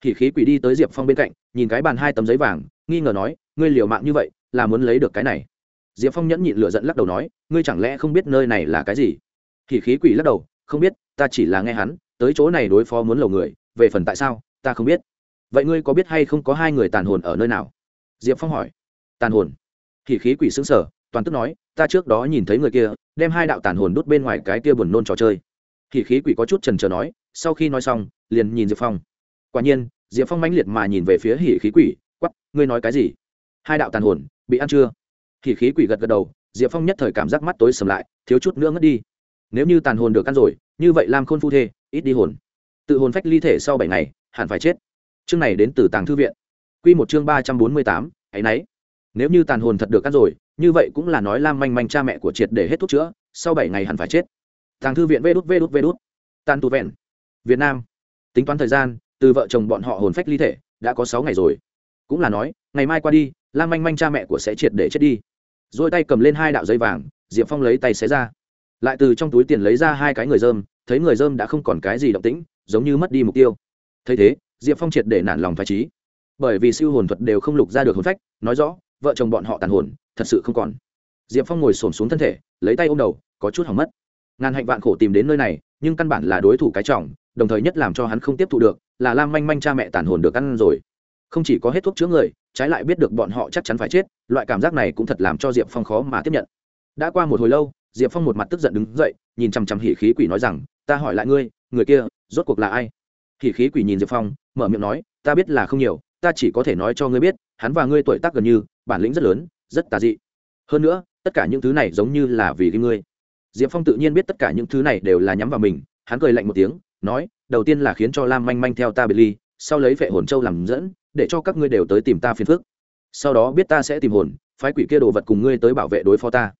Thì khí quỷ đi tới diệp phong bên cạnh, nhìn cái bàn hai tấm giấy vàng, nghi ngờ nói, ngươi liều mạng như vậy, là muốn lấy được cái này? Diệp phong nhẫn nhịn lựa giận lắc đầu nói, ngươi chẳng lẽ không biết nơi này là cái gì? Thì khí quỷ lắc đầu, không biết, ta chỉ là nghe hắn, tới chỗ này đối phó muốn lầu người, về phần tại sao, ta không biết. Vậy ngươi có biết hay không có hai người tàn hồn ở nơi nào? Diệp phong hỏi. Tàn hồn? Thì khí quỷ xứng sở toàn tức nói, ta trước đó nhìn thấy người kia, đem hai đạo tàn hồn đút bên ngoài cái kia buồn nôn trò chơi thì khí quỷ có chút chần chờ nói sau khi nói xong liền nhìn diệp phong. Quả nhiên diệp phong mãnh liệt mà nhìn về phía hỉ khí quỷ Quắc, ngươi nói cái gì? Hai đạo tàn hồn bị ăn chưa? Hỉ khí quỷ gật gật đầu diệp phong nhất thời cảm giác mắt tối sầm lại thiếu chút nữa ngất đi. Nếu như tàn hồn được ăn rồi như vậy lam khôn phu thê ít đi hồn. Tự hồn phách ly thể sau bảy ngày hẳn phải chết. Chương này đến từ tàng thư viện. Quy một chương ba trăm bốn mươi tám ấ nấy. nếu như tàn hồn thật được ăn rồi như vậy cũng là nói lam manh manh cha mẹ của triệt để hết thuốc chữa sau bảy ngày hẳn phải chết tàng thư viện vê đút vê đút vê đút. Tàn tu vẹn. Việt nam. Tính toán thời gian, từ vợ chồng bọn họ hồn phách ly thể, đã có sáu ngày rồi. Cũng là nói, ngày mai qua đi lan manh manh cha mẹ của sẽ triệt để chết đi. Rồi tay cầm lên hai đạo dây vàng, diệp phong lấy tay xé ra. Lại từ trong túi tiền lấy ra hai cái người dơm, thấy người dơm đã không còn cái gì động tĩnh, giống như mất đi mục tiêu. Thấy thế, diệp phong triệt để nản lòng phải trí bởi vì siêu hồn thuật đều không lục ra được hồn phách, nói rõ, vợ chồng bọn họ tàn hồn, thật sự không còn. Diệp phong ngồi s ổ m xuống thân thể, lấy tay ôm đầu, có chút hỏng mất ngàn hạnh vạn khổ tìm đến nơi này, nhưng căn bản là đối thủ cái trọng, đồng thời nhất làm cho hắn không tiếp thu được, là lam manh manh cha mẹ tàn hồn được ăn rồi. Không chỉ có hết thuốc chữa người, trái lại biết được bọn họ chắc chắn phải chết, loại cảm giác này cũng thật làm cho diệp phong khó mà tiếp nhận. Đã qua một hồi lâu, diệp phong một mặt tức giận đứng dậy, nhìn chằm chằm hỉ khí quỷ nói rằng, ta hỏi lại ngươi, người kia rốt cuộc là ai? Hỉ khí quỷ nhìn diệp phong, mở miệng nói, ta biết là không nhiều, ta chỉ có thể nói cho ngươi biết, hắn và ngươi tuổi tác gần như, bản lĩnh rất lớn, rất tà dị. Hơn nữa, tất cả những thứ này giống như là vì ngươi diệp phong tự nhiên biết tất cả những thứ này đều là nhắm vào mình, hắn cười lạnh một tiếng, nói, đầu tiên là khiến cho lam manh manh theo ta biệt ly, sau lấy vệ hồn châu làm dẫn, để cho các ngươi đều tới tìm ta phiền phức. Sau đó biết ta sẽ tìm hồn, phái quỷ kia đồ vật cùng ngươi tới bảo vệ đối phó ta.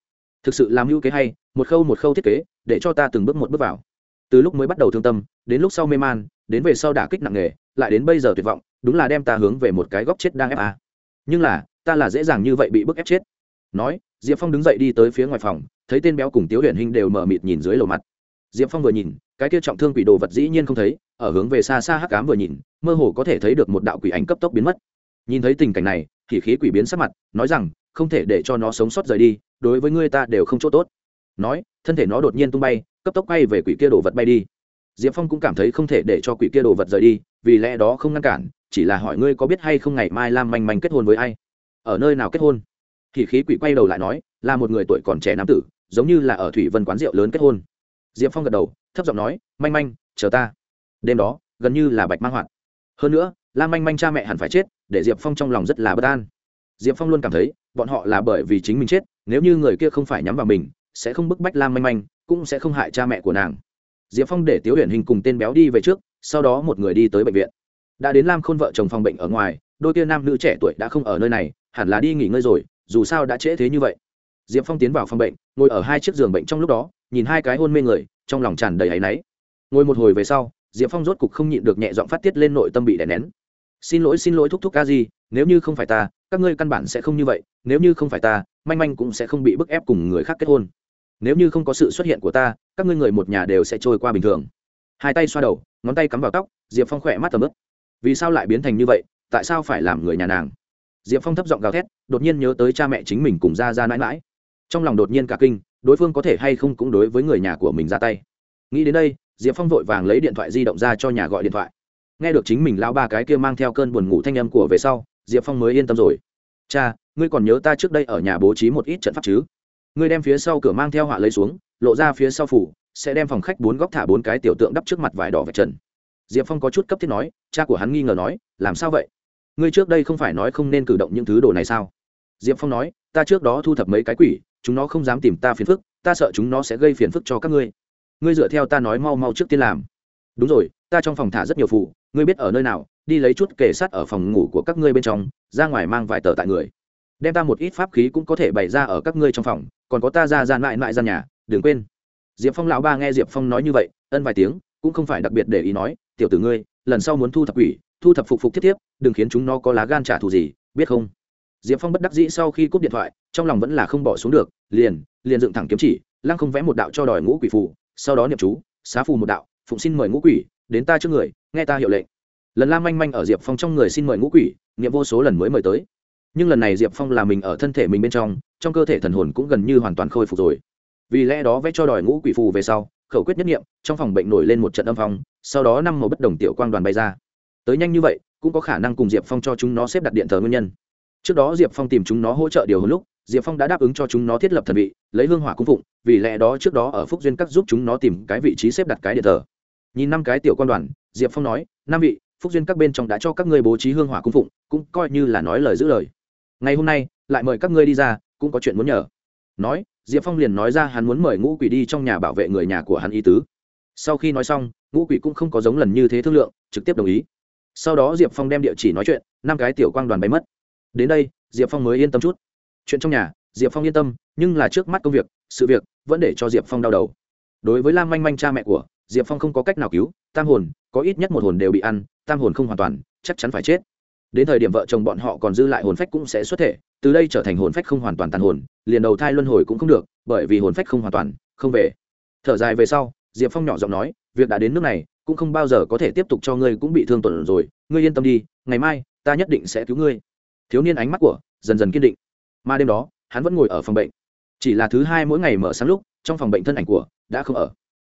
Thực sự làm hữu kế hay, một khâu một khâu thiết kế, để cho ta từng bước một bước vào. Từ lúc mới bắt đầu thương tâm, đến lúc sau mê man, đến về sau đả kích nặng nề, lại đến bây giờ tuyệt vọng, đúng là đem ta hướng về một cái góc chết đang ép a. Nhưng là, ta là dễ dàng như vậy bị bức ép chết nói, diệp phong đứng dậy đi tới phía ngoài phòng, thấy tên béo cùng tiếu huyền hình đều mở mịt nhìn dưới lầu mặt. Diệp phong vừa nhìn, cái kia trọng thương quỷ đồ vật dĩ nhiên không thấy, ở hướng về xa xa hắc cám vừa nhìn, mơ hồ có thể thấy được một đạo quỷ ảnh cấp tốc biến mất. Nhìn thấy tình cảnh này, thì khí quỷ biến sắc mặt, nói rằng, không thể để cho nó sống sót rời đi, đối với ngươi ta đều không chỗ tốt. Nói, thân thể nó đột nhiên tung bay, cấp tốc bay về quỷ kia đồ vật bay đi. Diệp phong cũng cảm thấy không thể để cho quỷ kia đồ vật rời đi, vì lẽ đó không ngăn cản, chỉ là hỏi ngươi có biết hay không ngày mai lam manh manh kết hôn với ai? Ở nơi nào kết hôn? Thì khí quỷ quay đầu lại nói, là một người tuổi còn trẻ nam tử, giống như là ở thủy vân quán rượu lớn kết hôn. Diệp phong gật đầu, thấp giọng nói, manh manh, chờ ta. Đêm đó, gần như là bạch mang hoạt. Hơn nữa, lam manh manh cha mẹ hẳn phải chết, để diệp phong trong lòng rất là bất an. Diệp phong luôn cảm thấy, bọn họ là bởi vì chính mình chết, nếu như người kia không phải nhắm vào mình, sẽ không bức bách lam manh manh, cũng sẽ không hại cha mẹ của nàng. Diệp phong để tiếu huyền hình cùng tên béo đi về trước, sau đó một người đi tới bệnh viện. Đã đến lam khôn vợ chồng phòng bệnh ở ngoài, đôi kia nam nữ trẻ tuổi đã không ở nơi này, hẳn là đi nghỉ ngơi rồi dù sao đã trễ thế như vậy. Diệp phong tiến vào phòng bệnh, ngồi ở hai chiếc giường bệnh trong lúc đó, nhìn hai cái hôn mê người, trong lòng tràn đầy áy náy. Ngồi một hồi về sau, diệp phong rốt cục không nhịn được nhẹ giọng phát tiết lên nội tâm bị đè nén. Xin lỗi xin lỗi thúc thúc ca gì nếu như không phải ta, các ngươi căn bản sẽ không như vậy, nếu như không phải ta, manh manh cũng sẽ không bị bức ép cùng người khác kết hôn. Nếu như không có sự xuất hiện của ta, các ngươi người một nhà đều sẽ trôi qua bình thường. Hai tay xoa đầu, ngón tay cắm vào tóc, diệp phong khỏe mắt tầm ướp vì sao lại biến thành như vậy? Tại sao phải làm người nhà nàng? Diệp phong thấp giọng gào thét, đột nhiên nhớ tới cha mẹ chính mình cùng ra ra mãi mãi. Trong lòng đột nhiên cả kinh, đối phương có thể hay không cũng đối với người nhà của mình ra tay. Nghĩ đến đây, diệp phong vội vàng lấy điện thoại di động ra cho nhà gọi điện thoại. Nghe được chính mình lao ba cái kia mang theo cơn buồn ngủ thanh âm của về sau, diệp phong mới yên tâm rồi. Cha, ngươi còn nhớ ta trước đây ở nhà bố trí một ít trận pháp chứ? Ngươi đem phía sau cửa mang theo họa lấy xuống, lộ ra phía sau phủ, sẽ đem phòng khách bốn góc thả bốn cái tiểu tượng đắp trước mặt vải đỏ vạch trần. Diệp phong có chút cấp thiết nói, cha của hắn nghi ngờ nói, làm sao vậy? Ngươi trước đây không phải nói không nên cử động những thứ đồ này sao? Diệp phong nói, ta trước đó thu thập mấy cái quỷ, chúng nó không dám tìm ta phiền phức, ta sợ chúng nó sẽ gây phiền phức cho các ngươi. Ngươi dựa theo ta nói mau mau trước tiên làm. Đúng rồi, ta trong phòng thả rất nhiều phụ ngươi biết ở nơi nào, đi lấy chút kể sắt ở phòng ngủ của các ngươi bên trong, ra ngoài mang vài tờ tại người. Đem ta một ít pháp khí cũng có thể bày ra ở các ngươi trong phòng, còn có ta ra gian lại lại gian nhà, đừng quên. Diệp phong lão ba nghe diệp phong nói như vậy, ân vài tiếng, cũng không phải đặc biệt để ý nói, tiểu tử ngươi, lần sau muốn thu thập quỷ thu thập phục phục thiết tiếp, đừng khiến chúng nó có lá gan trả thù gì, biết không? Diệp phong bất đắc dĩ sau khi cúp điện thoại, trong lòng vẫn là không bỏ xuống được, liền liền dựng thẳng kiếm chỉ, lăng không vẽ một đạo cho đòi ngũ quỷ phù, sau đó niệm chú, xá phù một đạo, phụng xin mời ngũ quỷ, đến ta trước người, nghe ta hiệu lệnh. Lần la manh manh ở diệp phong trong người xin mời ngũ quỷ, niệm vô số lần mới mời tới. Nhưng lần này diệp phong là mình ở thân thể mình bên trong trong cơ thể thần hồn cũng gần như hoàn toàn khôi phục rồi. Vì lẽ đó vẽ cho đòi ngũ quỷ phù về sau, khẩu quyết nhất nghiệm trong phòng bệnh nổi lên một trận âm phong, sau đó năm màu bất đồng tiểu quang đoàn bay ra tới nhanh như vậy, cũng có khả năng cùng diệp phong cho chúng nó xếp đặt điện thờ nguyên nhân. Trước đó diệp phong tìm chúng nó hỗ trợ điều hồi lúc, diệp phong đã đáp ứng cho chúng nó thiết lập thần vị, lấy hương hỏa cung phụng, vì lẽ đó trước đó ở phúc duyên các giúp chúng nó tìm cái vị trí xếp đặt cái điện thờ. Nhìn năm cái tiểu quan đoàn, diệp phong nói, năm vị, phúc duyên các bên trong đã cho các ngươi bố trí hương hỏa cung phụng, cũng coi như là nói lời giữ lời. Ngày hôm nay, lại mời các ngươi đi ra, cũng có chuyện muốn nhờ. Nói, diệp phong liền nói ra hắn muốn mời ngũ quỷ đi trong nhà bảo vệ người nhà của hắn y tứ. Sau khi nói xong, ngũ quỷ cũng không có giống lần như thế thương lượng, trực tiếp đồng ý sau đó diệp phong đem địa chỉ nói chuyện, năm cái tiểu quang đoàn bay mất. Đến đây, diệp phong mới yên tâm chút. Chuyện trong nhà, diệp phong yên tâm, nhưng là trước mắt công việc, sự việc vẫn để cho diệp phong đau đầu. Đối với lam manh manh cha mẹ của, diệp phong không có cách nào cứu, tam hồn, có ít nhất một hồn đều bị ăn, tam hồn không hoàn toàn, chắc chắn phải chết. Đến thời điểm vợ chồng bọn họ còn dư lại hồn phách cũng sẽ xuất thể, từ đây trở thành hồn phách không hoàn toàn tàn hồn, liền đầu thai luân hồi cũng không được, bởi vì hồn phách không hoàn toàn, không về. Thở dài về sau, diệp phong nhỏ giọng nói, việc đã đến nước này cũng không bao giờ có thể tiếp tục cho ngươi cũng bị thương tổn rồi. Ngươi yên tâm đi, ngày mai, ta nhất định sẽ cứu ngươi. Thiếu niên ánh mắt của dần dần kiên định. Mà đêm đó, hắn vẫn ngồi ở phòng bệnh. Chỉ là thứ hai mỗi ngày mở sáng lúc, trong phòng bệnh thân ảnh của đã không ở.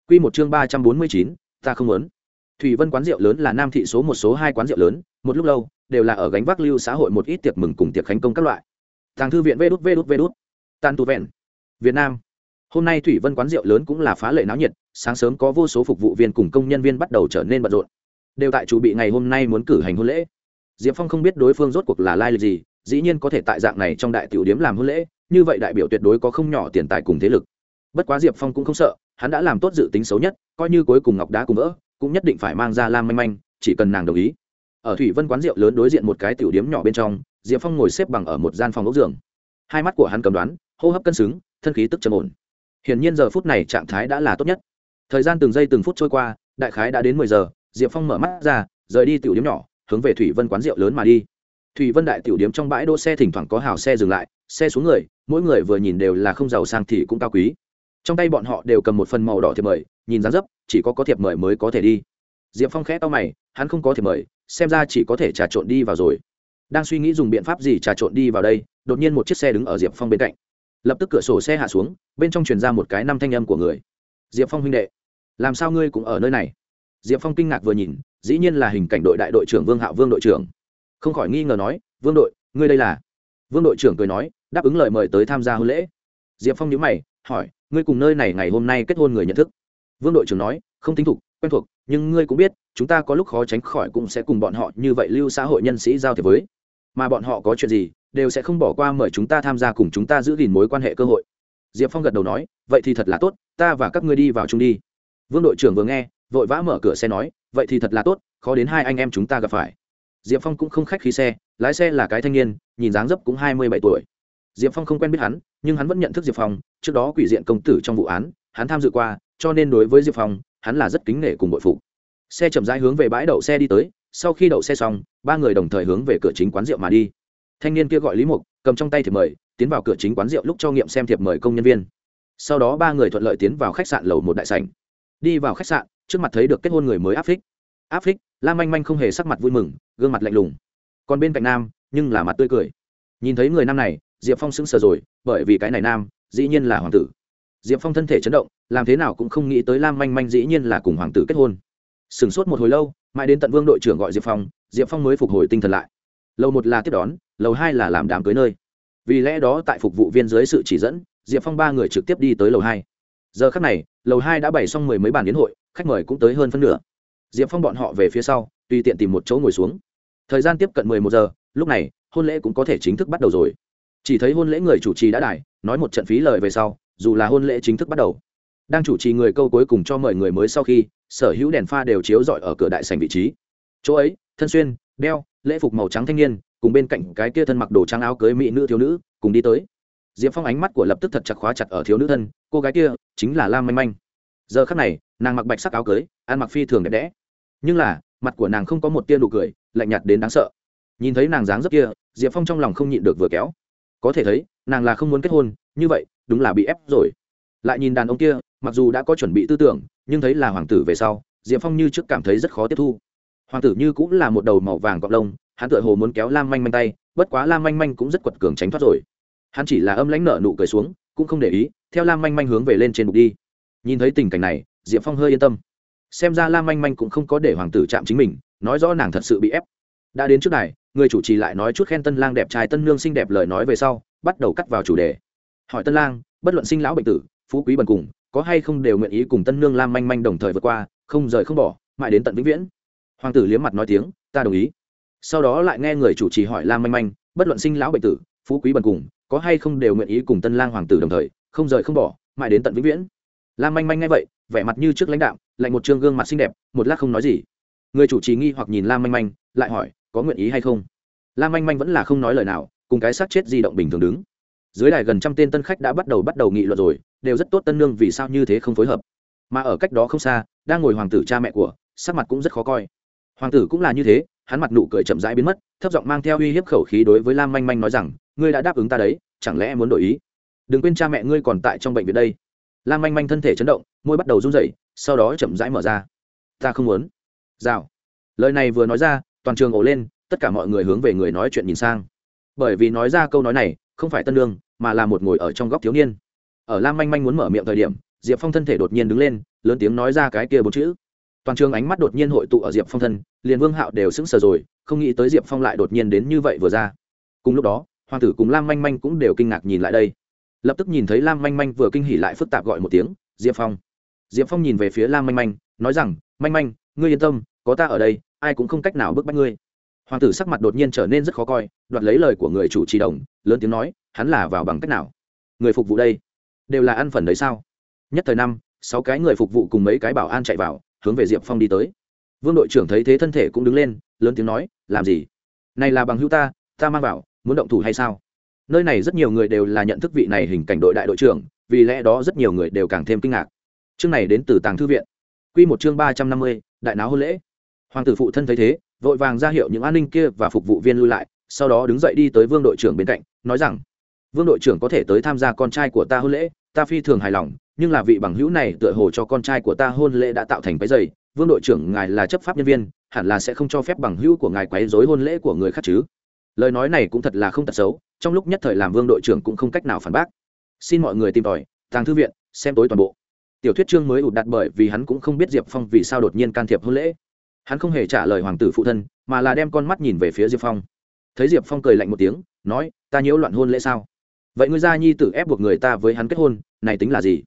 Q một chương ba trăm bốn mươi chín, ta không muốn. Thủy vân quán rượu lớn là nam thị số một, số hai quán rượu lớn, một lúc lâu, đều là ở gánh vác lưu xã hội một ít tiệc mừng cùng tiệc khánh công các loại. Tàng thư viện vê đút vê đút vê đút. Tan tu vẹn. Việt nam hôm nay thủy vân quán rượu lớn cũng là phá lệ náo nhiệt, sáng sớm có vô số phục vụ viên cùng công nhân viên bắt đầu trở nên bận rộn. Đều tại chủ bị ngày hôm nay muốn cử hành hôn lễ. Diệp phong không biết đối phương rốt cuộc là lai lịch gì, dĩ nhiên có thể tại dạng này trong đại tiểu điếm làm hôn lễ, như vậy đại biểu tuyệt đối có không nhỏ tiền tài cùng thế lực. Bất quá diệp phong cũng không sợ, hắn đã làm tốt dự tính xấu nhất, coi như cuối cùng ngọc đá cùng vỡ, cũng nhất định phải mang ra lam manh manh, chỉ cần nàng đồng ý. Ở thủy vân quán rượu lớn đối diện một cái tiểu điếm nhỏ bên trong, diệp phong ngồi xếp bằng ở một gian phòng ốc giường. Hai mắt của hắn cầm đoán, hô hấp cân xứng, thân khí tức trầm ổn hiển nhiên giờ phút này trạng thái đã là tốt nhất. Thời gian từng giây từng phút trôi qua, đại khái đã đến mười giờ, diệp phong mở mắt ra, rời đi tiểu điếm nhỏ, hướng về thủy vân quán rượu lớn mà đi. Thủy vân đại tiểu điếm trong bãi đỗ xe thỉnh thoảng có hào xe dừng lại, xe xuống người, mỗi người vừa nhìn đều là không giàu sang thì cũng cao quý. Trong tay bọn họ đều cầm một phần màu đỏ thiệp mời, nhìn dáng dấp, chỉ có có thiệp mời mới có thể đi. Diệp phong khẽ to mày, hắn không có thiệp mời, xem ra chỉ có thể trà trộn đi vào rồi. Đang suy nghĩ dùng biện pháp gì trà trộn đi vào đây, đột nhiên một chiếc xe đứng ở diệp phong bên cạnh lập tức cửa sổ xe hạ xuống, bên trong truyền ra một cái năm thanh âm của người. Diệp phong huynh đệ, làm sao ngươi cũng ở nơi này? Diệp phong kinh ngạc vừa nhìn, dĩ nhiên là hình cảnh đội đại đội trưởng vương hạo vương đội trưởng. Không khỏi nghi ngờ nói, vương đội, ngươi đây là? Vương đội trưởng cười nói, đáp ứng lời mời tới tham gia hôn lễ. Diệp phong nhớ mày, hỏi, ngươi cùng nơi này ngày hôm nay kết hôn người nhận thức? Vương đội trưởng nói, không tính thục quen thuộc, nhưng ngươi cũng biết, chúng ta có lúc khó tránh khỏi cũng sẽ cùng bọn họ như vậy lưu xã hội nhân sĩ giao thiệp với. Mà bọn họ có chuyện gì đều sẽ không bỏ qua mời chúng ta tham gia cùng chúng ta giữ gìn mối quan hệ cơ hội. Diệp phong gật đầu nói, vậy thì thật là tốt, ta và các ngươi đi vào chung đi. Vương đội trưởng vừa nghe, vội vã mở cửa xe nói, vậy thì thật là tốt, khó đến hai anh em chúng ta gặp phải. Diệp phong cũng không khách khí xe, lái xe là cái thanh niên, nhìn dáng dấp cũng hai mươi bảy tuổi. Diệp phong không quen biết hắn, nhưng hắn vẫn nhận thức diệp phong, trước đó quỷ diện công tử trong vụ án, hắn tham dự qua, cho nên đối với diệp phong, hắn là rất kính nể cùng bội phụ xe chậm rãi hướng về bãi đậu xe đi tới, sau khi đậu xe xong, ba người đồng thời hướng về cửa chính quán rượu mà đi thanh niên kia gọi lý mục, cầm trong tay thiệp mời, tiến vào cửa chính quán rượu lúc cho nghiệm xem thiệp mời công nhân viên. Sau đó ba người thuận lợi tiến vào khách sạn lầu một đại sảnh. Đi vào khách sạn, trước mặt thấy được kết hôn người mới áp phích. Áp phích, lam manh manh không hề sắc mặt vui mừng, gương mặt lạnh lùng. Còn bên cạnh nam, nhưng là mặt tươi cười. Nhìn thấy người nam này, diệp phong sững sờ rồi, bởi vì cái này nam, dĩ nhiên là hoàng tử. Diệp phong thân thể chấn động, làm thế nào cũng không nghĩ tới lam manh manh dĩ nhiên là cùng hoàng tử kết hôn. Sửng sốt một hồi lâu, mãi đến tận vương đội trưởng gọi diệp phong diệp phong mới phục hồi tinh thần lại. Lâu một là tiếp đón lầu hai là làm đám cưới nơi. Vì lẽ đó tại phục vụ viên dưới sự chỉ dẫn, diệp phong ba người trực tiếp đi tới lầu hai. Giờ khắc này, lầu hai đã bày xong mười mấy bàn đến hội, khách mời cũng tới hơn phân nửa. Diệp phong bọn họ về phía sau, tùy tiện tìm một chỗ ngồi xuống. Thời gian tiếp cận mười một giờ, lúc này, hôn lễ cũng có thể chính thức bắt đầu rồi. Chỉ thấy hôn lễ người chủ trì đã đài, nói một trận phí lời về sau, dù là hôn lễ chính thức bắt đầu. Đang chủ trì người câu cuối cùng cho mời người mới sau khi, sở hữu đèn pha đều chiếu rọi ở cửa đại sành vị trí. Chỗ ấy, thân xuyên, đeo, lễ phục màu trắng thanh niên cùng bên cạnh cái kia thân mặc đồ trang áo cưới mỹ nữ thiếu nữ, cùng đi tới. Diệp phong ánh mắt của lập tức thật chặt khóa chặt ở thiếu nữ thân, cô gái kia chính là lam manh manh. Giờ khắc này, nàng mặc bạch sắc áo cưới, ăn mặc phi thường đẹp đẽ. Nhưng là, mặt của nàng không có một tia nụ cười, lạnh nhạt đến đáng sợ. Nhìn thấy nàng dáng rất kia, diệp phong trong lòng không nhịn được vừa kéo. Có thể thấy, nàng là không muốn kết hôn, như vậy, đúng là bị ép rồi. Lại nhìn đàn ông kia, mặc dù đã có chuẩn bị tư tưởng, nhưng thấy là hoàng tử về sau, diệp phong như trước cảm thấy rất khó tiếp thu. Hoàng tử như cũng là một đầu màu vàng cọc lông hắn tựa hồ muốn kéo lam manh manh tay, bất quá lam manh manh cũng rất quật cường tránh thoát rồi. Hắn chỉ là âm lãnh nợ nụ cười xuống, cũng không để ý, theo lam manh manh hướng về lên trên bục đi. Nhìn thấy tình cảnh này, diệp phong hơi yên tâm. Xem ra lam manh manh cũng không có để hoàng tử chạm chính mình, nói rõ nàng thật sự bị ép. Đã đến trước này người chủ trì lại nói chút khen tân lang đẹp trai tân nương xinh đẹp lời nói về sau, bắt đầu cắt vào chủ đề. Hỏi tân lang, bất luận sinh lão bệnh tử, phú quý bần cùng, có hay không đều nguyện ý cùng tân nương lam manh manh đồng thời vượt qua, không rời không bỏ, mãi đến tận vĩnh viễn. Hoàng tử liếm mặt nói tiếng, ta đồng ý sau đó lại nghe người chủ trì hỏi lam manh manh, bất luận sinh lão bệnh tử, phú quý bần cùng, có hay không đều nguyện ý cùng tân lang hoàng tử đồng thời, không rời không bỏ, mãi đến tận vĩnh viễn? Lam manh manh nghe vậy, vẻ mặt như trước lãnh đạo lạnh một trương gương mặt xinh đẹp, một lát không nói gì. Người chủ trì nghi hoặc nhìn lam manh manh, lại hỏi, có nguyện ý hay không? Lam manh manh vẫn là không nói lời nào, cùng cái xác chết di động bình thường đứng. Dưới đài gần trăm tên tân khách đã bắt đầu bắt đầu nghị luận rồi, đều rất tốt tân nương vì sao như thế không phối hợp. Mà ở cách đó không xa, đang ngồi hoàng tử cha mẹ của, sắc mặt cũng rất khó coi. Hoàng tử cũng là như thế hắn mặt nụ cười chậm rãi biến mất, thấp giọng mang theo uy hiếp khẩu khí đối với lam manh manh nói rằng, ngươi đã đáp ứng ta đấy, chẳng lẽ muốn đổi ý? Đừng quên cha mẹ ngươi còn tại trong bệnh viện đây. Lam manh manh thân thể chấn động, môi bắt đầu run rẩy, sau đó chậm rãi mở ra. Ta không muốn. Rào. Lời này vừa nói ra, toàn trường ổ lên, tất cả mọi người hướng về người nói chuyện nhìn sang. Bởi vì nói ra câu nói này, không phải tân lương, mà là một ngồi ở trong góc thiếu niên. Ở lam manh manh muốn mở miệng thời điểm, diệp phong thân thể đột nhiên đứng lên, lớn tiếng nói ra cái kia bốn chữ toàn trường ánh mắt đột nhiên hội tụ ở diệp phong thân, liền vương hạo đều sững sờ rồi, không nghĩ tới diệp phong lại đột nhiên đến như vậy vừa ra. Cùng lúc đó, hoàng tử cùng lam manh manh cũng đều kinh ngạc nhìn lại đây. Lập tức nhìn thấy lam manh manh vừa kinh hỉ lại phức tạp gọi một tiếng, diệp phong. Diệp phong nhìn về phía lam manh manh, nói rằng, manh manh, ngươi yên tâm, có ta ở đây, ai cũng không cách nào bức bách ngươi. Hoàng tử sắc mặt đột nhiên trở nên rất khó coi, đoạt lấy lời của người chủ trì đồng, lớn tiếng nói, hắn là vào bằng cách nào? Người phục vụ đây đều là ăn phần đấy sao? Nhất thời năm, sáu cái người phục vụ cùng mấy cái bảo an chạy vào hướng về diệp phong đi tới. Vương đội trưởng thấy thế thân thể cũng đứng lên, lớn tiếng nói, làm gì? Này là bằng hữu ta ta mang vào, muốn động thủ hay sao? Nơi này rất nhiều người đều là nhận thức vị này hình cảnh đội đại đội trưởng, vì lẽ đó rất nhiều người đều càng thêm kinh ngạc. Chương này đến từ tàng thư viện. Q một chương ba trăm năm mươi, đại náo hôn lễ. Hoàng tử phụ thân thấy thế, vội vàng ra hiệu những an ninh kia và phục vụ viên lưu lại, sau đó đứng dậy đi tới vương đội trưởng bên cạnh, nói rằng, vương đội trưởng có thể tới tham gia con trai của ta hôn lễ, ta phi thường hài lòng nhưng là vị bằng hữu này tựa hồ cho con trai của ta hôn lễ đã tạo thành cái dày vương đội trưởng ngài là chấp pháp nhân viên, hẳn là sẽ không cho phép bằng hữu của ngài quấy dối hôn lễ của người khác chứ. Lời nói này cũng thật là không tật xấu, trong lúc nhất thời làm vương đội trưởng cũng không cách nào phản bác. Xin mọi người tìm tòi, tàng thư viện, xem tối toàn bộ. Tiểu thuyết chương mới ụt đặt bởi vì hắn cũng không biết diệp phong vì sao đột nhiên can thiệp hôn lễ. Hắn không hề trả lời hoàng tử phụ thân, mà là đem con mắt nhìn về phía diệp phong. Thấy diệp phong cười lạnh một tiếng, nói, ta nhiễu loạn hôn lễ sao? Vậy ngươi gia nhi tử ép buộc người ta với hắn kết hôn, này tính là gì?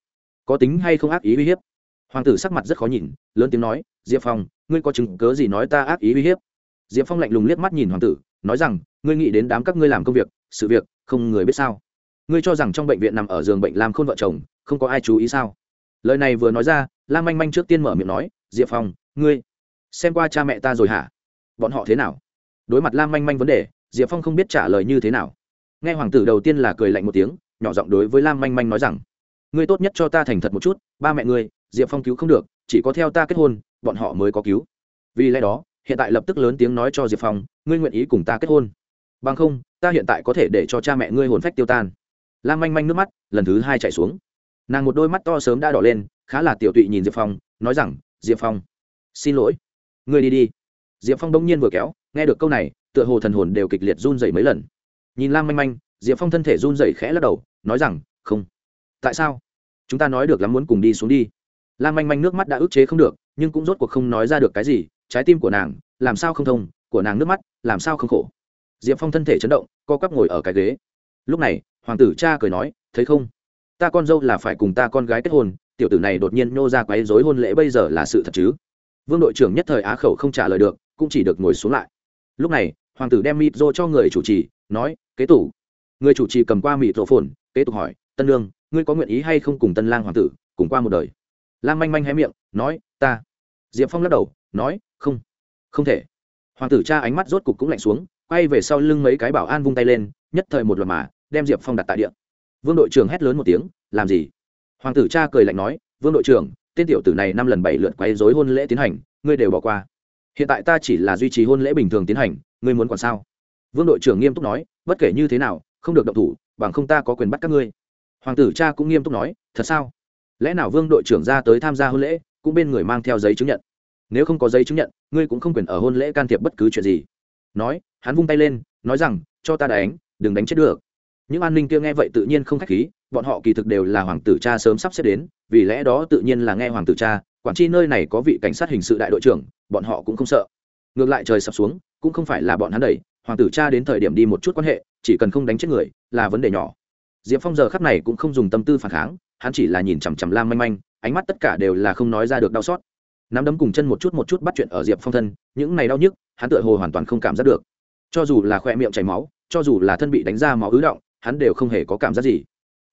Có tính hay không ác ý uy hiếp? Hoàng tử sắc mặt rất khó nhìn, lớn tiếng nói, diệp phong, ngươi có chứng cớ gì nói ta ác ý uy hiếp? Diệp phong lạnh lùng liếc mắt nhìn hoàng tử, nói rằng, ngươi nghĩ đến đám các ngươi làm công việc, sự việc, không người biết sao. Ngươi cho rằng trong bệnh viện nằm ở giường bệnh làm khôn vợ chồng, không có ai chú ý sao? Lời này vừa nói ra, lam manh manh trước tiên mở miệng nói, diệp phong, ngươi, xem qua cha mẹ ta rồi hả? Bọn họ thế nào? Đối mặt lam manh manh vấn đề, diệp phong không biết trả lời như thế nào. Nghe hoàng tử đầu tiên là cười lạnh một tiếng, nhỏ giọng đối với lam manh manh nói rằng ngươi tốt nhất cho ta thành thật một chút, ba mẹ ngươi, diệp phong cứu không được, chỉ có theo ta kết hôn, bọn họ mới có cứu. Vì lẽ đó, hiện tại lập tức lớn tiếng nói cho diệp phong, ngươi nguyện ý cùng ta kết hôn. Bằng không, ta hiện tại có thể để cho cha mẹ ngươi hồn phách tiêu tan. Lan manh manh nước mắt, lần thứ hai chạy xuống. Nàng một đôi mắt to sớm đã đỏ lên, khá là tiểu tụy nhìn diệp phong, nói rằng, diệp phong, xin lỗi. Ngươi đi đi. Diệp phong đông nhiên vừa kéo, nghe được câu này, tựa hồ thần hồn đều kịch liệt run dày mấy lần. Nhìn lan manh manh, diệp phong thân thể run dày khẽ lắc đầu, nói rằng, không tại sao? Chúng ta nói được lắm muốn cùng đi xuống đi. Lan manh manh nước mắt đã ức chế không được, nhưng cũng rốt cuộc không nói ra được cái gì, trái tim của nàng, làm sao không thông, của nàng nước mắt, làm sao không khổ. Diệp phong thân thể chấn động, co quắp ngồi ở cái ghế. Lúc này, hoàng tử cha cười nói, thấy không? Ta con dâu là phải cùng ta con gái kết hôn, tiểu tử này đột nhiên nhô ra quấy rối hôn lễ bây giờ là sự thật chứ? Vương đội trưởng nhất thời á khẩu không trả lời được, cũng chỉ được ngồi xuống lại. Lúc này, hoàng tử đem mịt rô cho người chủ trì, nói, kế tủ. Người chủ trì cầm qua mịt rô phồn, kế tục hỏi, tân lương ngươi có nguyện ý hay không cùng tân lang hoàng tử cùng qua một đời? Lam manh manh hé miệng, nói, ta. Diệp phong lắc đầu, nói, không không thể. Hoàng tử cha ánh mắt rốt cục cũng lạnh xuống, quay về sau lưng mấy cái bảo an vung tay lên, nhất thời một loạt mà, đem diệp phong đặt tại địa. Vương đội trưởng hét lớn một tiếng, làm gì? Hoàng tử cha cười lạnh nói, vương đội trưởng, tên tiểu tử này năm lần bảy lượt quấy dối hôn lễ tiến hành, ngươi đều bỏ qua. Hiện tại ta chỉ là duy trì hôn lễ bình thường tiến hành, ngươi muốn còn sao? Vương đội trưởng nghiêm túc nói, bất kể như thế nào, không được động thủ, bằng không ta có quyền bắt các ngươi hoàng tử cha cũng nghiêm túc nói, thật sao? Lẽ nào vương đội trưởng ra tới tham gia hôn lễ, cũng bên người mang theo giấy chứng nhận? Nếu không có giấy chứng nhận, ngươi cũng không quyền ở hôn lễ can thiệp bất cứ chuyện gì. Nói, hắn vung tay lên, nói rằng, cho ta đánh, đừng đánh chết được. Những an ninh kia nghe vậy tự nhiên không k h á c h khí, bọn họ kỳ thực đều là hoàng tử cha sớm sắp xếp đến, vì lẽ đó tự nhiên là nghe hoàng tử cha, quản tri nơi này có vị cảnh sát hình sự đại đội trưởng, bọn họ cũng không sợ. Ngược lại trời sập xuống, cũng không phải là bọn hắn đẩy, hoàng tử cha đến thời điểm đi một chút quan hệ, chỉ cần không đánh chết người, là vấn đề nhỏ diệp phong giờ khắp này cũng không dùng tâm tư phản kháng, hắn chỉ là nhìn chằm chằm lam manh manh, ánh mắt tất cả đều là không nói ra được đau xót. Nắm đấm cùng chân một chút một chút bắt chuyện ở diệp phong thân, những này đau nhức, hắn tựa hồ hoàn toàn không cảm giác được. Cho dù là khoe miệng chảy máu, cho dù là thân bị đánh ra máu ứ động, hắn đều không hề có cảm giác gì.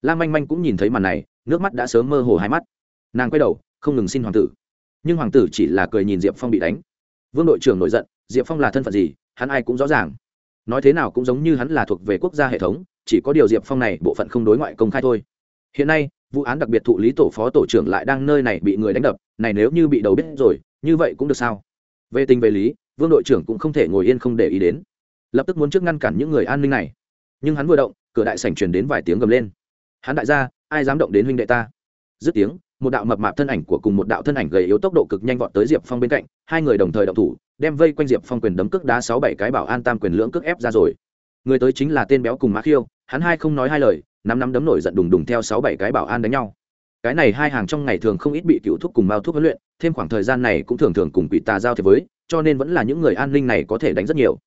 Lam manh manh cũng nhìn thấy màn này, nước mắt đã sớm mơ hồ hai mắt. Nàng quay đầu, không ngừng xin hoàng tử. Nhưng hoàng tử chỉ là cười nhìn diệp phong bị đánh. Vương đội trưởng nổi giận, diệp phong là thân phận gì, hắn ai cũng rõ ràng. Nói thế nào cũng giống như hắn là thuộc về quốc gia hệ thống chỉ có điều diệp phong này bộ phận không đối ngoại công khai thôi. Hiện nay, vụ án đặc biệt thụ lý tổ phó tổ trưởng lại đang nơi này bị người đánh đập, này nếu như bị đầu biết rồi, như vậy cũng được sao? Về tình về lý, vương đội trưởng cũng không thể ngồi yên không để ý đến. Lập tức muốn trước ngăn cản những người an ninh này. Nhưng hắn vừa động, cửa đại sảnh truyền đến vài tiếng gầm lên. Hắn đại gia, ai dám động đến huynh đệ ta? Dứt tiếng, một đạo mập mạp thân ảnh của cùng một đạo thân ảnh gầy yếu tốc độ cực nhanh vọt tới diệp phong bên cạnh, hai người đồng thời động thủ, đem vây quanh diệp phong quyền đấm cước đá sáu bảy cái bảo an tam quyền lưỡng cước ép ra rồi người tới chính là tên béo cùng mã khiêu, hắn hai không nói hai lời năm năm đấm nổi giận đùng đùng theo sáu bảy cái bảo an đánh nhau. Cái này hai hàng trong ngày thường không ít bị cựu thuốc cùng mao thuốc huấn luyện, thêm khoảng thời gian này cũng thường thường cùng quỷ tà giao thế với, cho nên vẫn là những người an ninh này có thể đánh rất nhiều.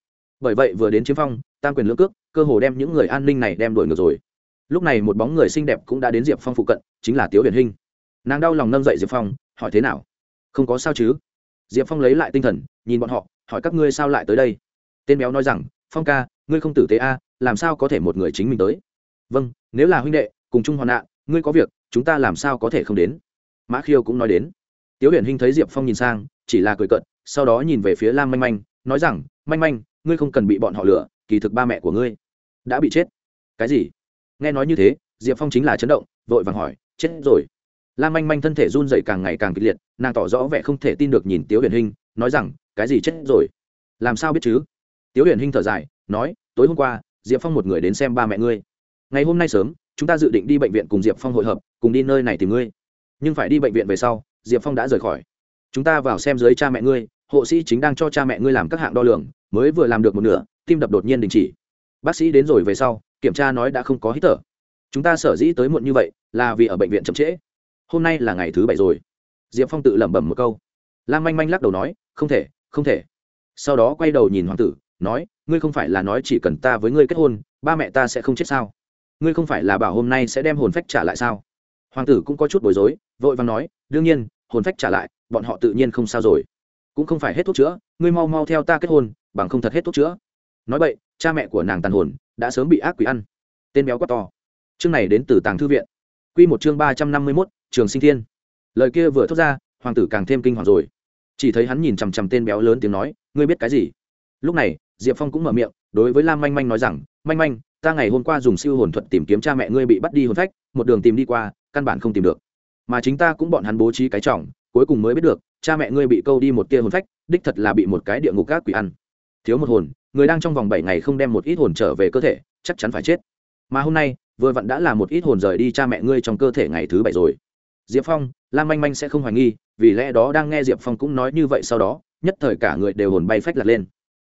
Bởi vậy vừa đến chiếm phong, tam quyền lưỡng cước, cơ hồ đem những người an ninh này đem đuổi ngược rồi. Lúc này một bóng người xinh đẹp cũng đã đến diệp phong phụ cận, chính là tiếu huyền hinh. Nàng đau lòng nâng dậy diệp phong, hỏi thế nào? Không có sao chứ? Diệp phong lấy lại tinh thần, nhìn bọn họ, hỏi các ngươi sao lại tới đây? Tên béo nói rằng, phong ca ngươi không tử tế a, làm sao có thể một người chính mình tới? Vâng nếu là huynh đệ, cùng chung hoạn nạn, ngươi có việc, chúng ta làm sao có thể không đến? Mã khiêu cũng nói đến. Tiếu huyền hinh thấy diệp phong nhìn sang, chỉ là cười cận sau đó nhìn về phía lam manh manh, nói rằng, manh manh, ngươi không cần bị bọn họ lừa, kỳ thực ba mẹ của ngươi đã bị chết. Cái gì? Nghe nói như thế, diệp phong chính là chấn động, vội vàng hỏi, chết rồi. Lam manh manh thân thể run dậy càng ngày càng kịch liệt, nàng tỏ rõ vẻ không thể tin được nhìn tiếu huyền hinh nói rằng, cái gì chết rồi? Làm sao biết chứ? Tiếu huyền hinh thở dài nói, tối hôm qua, diệp phong một người đến xem ba mẹ ngươi. Ngày hôm nay sớm, chúng ta dự định đi bệnh viện cùng diệp phong hội hợp, cùng đi nơi này tìm ngươi. Nhưng phải đi bệnh viện về sau, diệp phong đã rời khỏi. Chúng ta vào xem dưới cha mẹ ngươi, hộ sĩ chính đang cho cha mẹ ngươi làm các hạng đo lường, mới vừa làm được một nửa, tim đập đột nhiên đình chỉ. Bác sĩ đến rồi về sau, kiểm tra nói đã không có hít thở. Chúng ta sở dĩ tới muộn như vậy, là vì ở bệnh viện chậm trễ. Hôm nay là ngày thứ bảy rồi. Diệp phong tự lẩm bẩm một câu. Lan manh manh lắc đầu nói, không thể không thể. Sau đó quay đầu nhìn hoàng tử, nói ngươi không phải là nói chỉ cần ta với ngươi kết hôn, ba mẹ ta sẽ không chết sao? Ngươi không phải là bảo hôm nay sẽ đem hồn phách trả lại sao? Hoàng tử cũng có chút bối rối, vội vàng nói, đương nhiên, hồn phách trả lại, bọn họ tự nhiên không sao rồi. Cũng không phải hết thuốc chữa, ngươi mau mau theo ta kết hôn, bằng không thật hết thuốc chữa. Nói vậy, cha mẹ của nàng tàn hồn, đã sớm bị ác quỷ ăn. Tên béo quá to. Chương này đến từ tàng thư viện. Q một chương ba trăm năm mươi mốt, trường sinh thiên. Lời kia vừa thốt ra, hoàng tử càng thêm kinh hoàng rồi. Chỉ thấy hắn nhìn chằm chằm tên béo lớn tiếng nói, ngươi biết cái gì? Lúc này diệp phong cũng mở miệng, đối với lam manh manh nói rằng, manh manh, ta ngày hôm qua dùng siêu hồn thuật tìm kiếm cha mẹ ngươi bị bắt đi hồn phách, một đường tìm đi qua, căn bản không tìm được. Mà chính ta cũng bọn hắn bố trí cái trọng, cuối cùng mới biết được, cha mẹ ngươi bị câu đi một tia hồn phách, đích thật là bị một cái địa ngục các quỷ ăn. Thiếu một hồn, người đang trong vòng bảy ngày không đem một ít hồn trở về cơ thể, chắc chắn phải chết. Mà hôm nay, vừa vặn đã là một ít hồn rời đi cha mẹ ngươi trong cơ thể ngày thứ bảy rồi. Diệp phong, lam manh manh sẽ không hoài nghi, vì lẽ đó đang nghe diệp phong cũng nói như vậy sau đó, nhất thời cả người đều hồn bay phách lật lên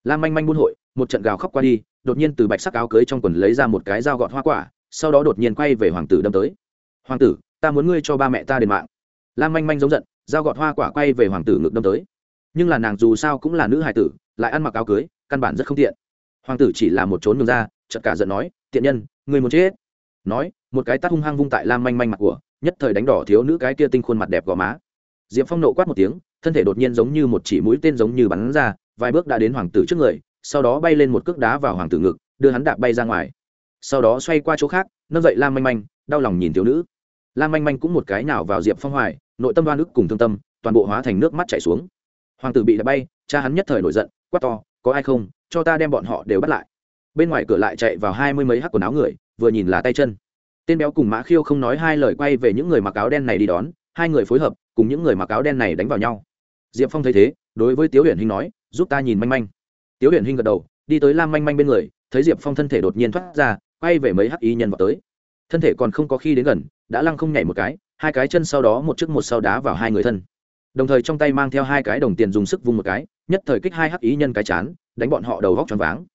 lam manh manh buôn hội, một trận gào khóc qua đi, đột nhiên từ bạch sắc áo cưới trong quần lấy ra một cái dao gọt hoa quả, sau đó đột nhiên quay về hoàng tử đâm tới. Hoàng tử, ta muốn ngươi cho ba mẹ ta đền mạng. Lam manh manh giống giận, dao gọt hoa quả quay về hoàng tử ngực đâm tới. Nhưng là nàng dù sao cũng là nữ hài tử, lại ăn mặc áo cưới, căn bản rất không tiện. Hoàng tử chỉ là một trốn ngừng ra, chợt cả giận nói, tiện nhân người muốn chết. Nói, một cái tát hung hăng vung tại lam manh manh mặt của, nhất thời đánh đỏ thiếu nữ cái kia tinh khuôn mặt đẹp gò má. Diệp phong nộ quát một tiếng, thân thể đột nhiên giống như một chỉ mũi tên giống như bắn ra vài bước đã đến hoàng tử trước người, sau đó bay lên một cước đá vào hoàng tử ngực, đưa hắn đạp bay ra ngoài. Sau đó xoay qua chỗ khác, nâng dậy lam manh manh, đau lòng nhìn thiếu nữ. Lam manh manh cũng một cái nào vào diệp phong hoài, nội tâm đoan ức cùng thương tâm, toàn bộ hóa thành nước mắt chảy xuống. Hoàng tử bị đạp bay, cha hắn nhất thời nổi giận, quát to, có ai không? Cho ta đem bọn họ đều bắt lại. Bên ngoài cửa lại chạy vào hai mươi mấy hắc quần áo người, vừa nhìn là tay chân. Tên béo cùng mã khiêu không nói hai lời quay về những người mặc áo đen này đi đón, hai người phối hợp, cùng những người mặc áo đen này đánh vào nhau. Diệp phong thấy thế, đối với tiếu huyền hinh nói giúp ta nhìn manh manh. Tiếu huyền hinh gật đầu, đi tới lam manh manh bên người, thấy diệp phong thân thể đột nhiên thoát ra, quay về mấy hắc y nhân vào tới. Thân thể còn không có khi đến gần, đã lăng không nhảy một cái, hai cái chân sau đó một chiếc một sau đá vào hai người thân. Đồng thời trong tay mang theo hai cái đồng tiền dùng sức vung một cái, nhất thời kích hai hắc ý nhân cái chán, đánh bọn họ đầu góc choáng váng.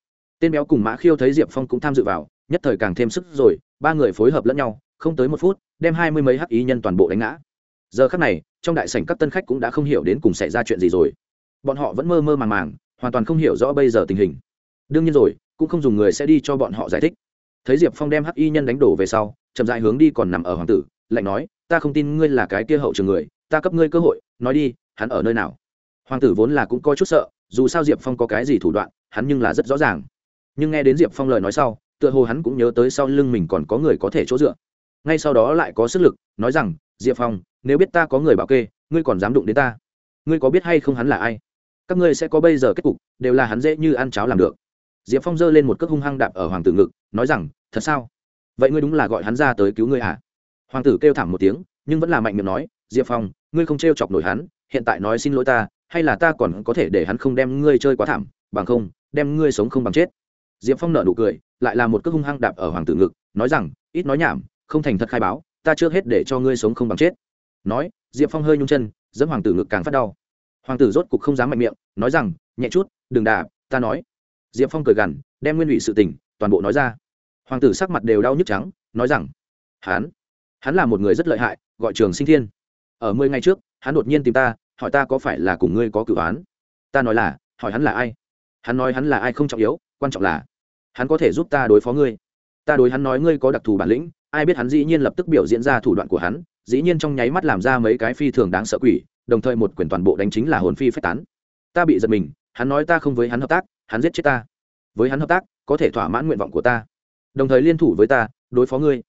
Tên béo cùng mã khiêu thấy diệp phong cũng tham dự vào, nhất thời càng thêm sức rồi, ba người phối hợp lẫn nhau, không tới một phút, đem hai mươi mấy hắc ý nhân toàn bộ đánh ngã. Giờ khắc này, trong đại sảnh các tân khách cũng đã không hiểu đến cùng xảy ra chuyện gì rồi bọn họ vẫn mơ mơ màng màng, hoàn toàn không hiểu rõ bây giờ tình hình. Đương nhiên rồi, cũng không dùng người sẽ đi cho bọn họ giải thích. Thấy diệp phong đem hắc y nhân đánh đổ về sau, chậm dại hướng đi còn nằm ở hoàng tử, lạnh nói, ta không tin ngươi là cái kia hậu trường người, ta cấp ngươi cơ hội, nói đi, hắn ở nơi nào? Hoàng tử vốn là cũng có chút sợ, dù sao diệp phong có cái gì thủ đoạn, hắn nhưng là rất rõ ràng. Nhưng nghe đến diệp phong lời nói sau, tựa hồ hắn cũng nhớ tới sau lưng mình còn có người có thể chỗ dựa. Ngay sau đó lại có sức lực, nói rằng, diệp phong, nếu biết ta có người bảo kê, ngươi còn dám đụng đến ta? Ngươi có biết hay không hắn là ai? Các ngươi sẽ có bây giờ kết cục, đều là hắn dễ như ăn cháo làm được. Diệp phong giơ lên một cước hung hăng đạp ở hoàng tử ngực, nói rằng, thật sao? Vậy ngươi đúng là gọi hắn ra tới cứu ngươi à hoàng tử kêu thảm một tiếng, nhưng vẫn là mạnh miệng nói, diệp phong, ngươi không t r e o chọc nổi hắn, hiện tại nói xin lỗi ta, hay là ta còn có thể để hắn không đem ngươi chơi quá thảm, bằng không, đem ngươi sống không bằng chết. Diệp phong nợ nụ cười, lại là một cước hung hăng đạp ở hoàng tử ngực, nói rằng, ít nói nhảm, không thành thật khai báo, ta chưa hết để cho ngươi sống không bằng chết. Nói, diệp phong hơi nhung chân, dẫn hoàng tử ngực càng phát đau hoàng tử rốt cục không dám mạnh miệng, nói rằng, nhẹ chút, đừng đà, ta nói. Diệp phong cười gằn, đem nguyên ủy sự tình, toàn bộ nói ra. Hoàng tử sắc mặt đều đau nhức trắng, nói rằng, hắn hắn là một người rất lợi hại, gọi trường sinh thiên. Ở mười ngày trước, hắn đột nhiên tìm ta, hỏi ta có phải là cùng ngươi có cử án ta nói là, hỏi hắn là ai. Hắn nói hắn là ai không trọng yếu, quan trọng là, hắn có thể giúp ta đối phó ngươi. Ta đối hắn nói ngươi có đặc thù bản lĩnh, ai biết hắn dĩ nhiên lập tức biểu diễn ra thủ đoạn của hắn, dĩ nhiên trong nháy mắt làm ra mấy cái phi thường đáng sợ quỷ đồng thời một quyền toàn bộ đánh chính là hồn phi phách tán. Ta bị giật mình, hắn nói ta không với hắn hợp tác, hắn giết chết ta. Với hắn hợp tác, có thể thỏa mãn nguyện vọng của ta. Đồng thời liên thủ với ta, đối phó ngươi.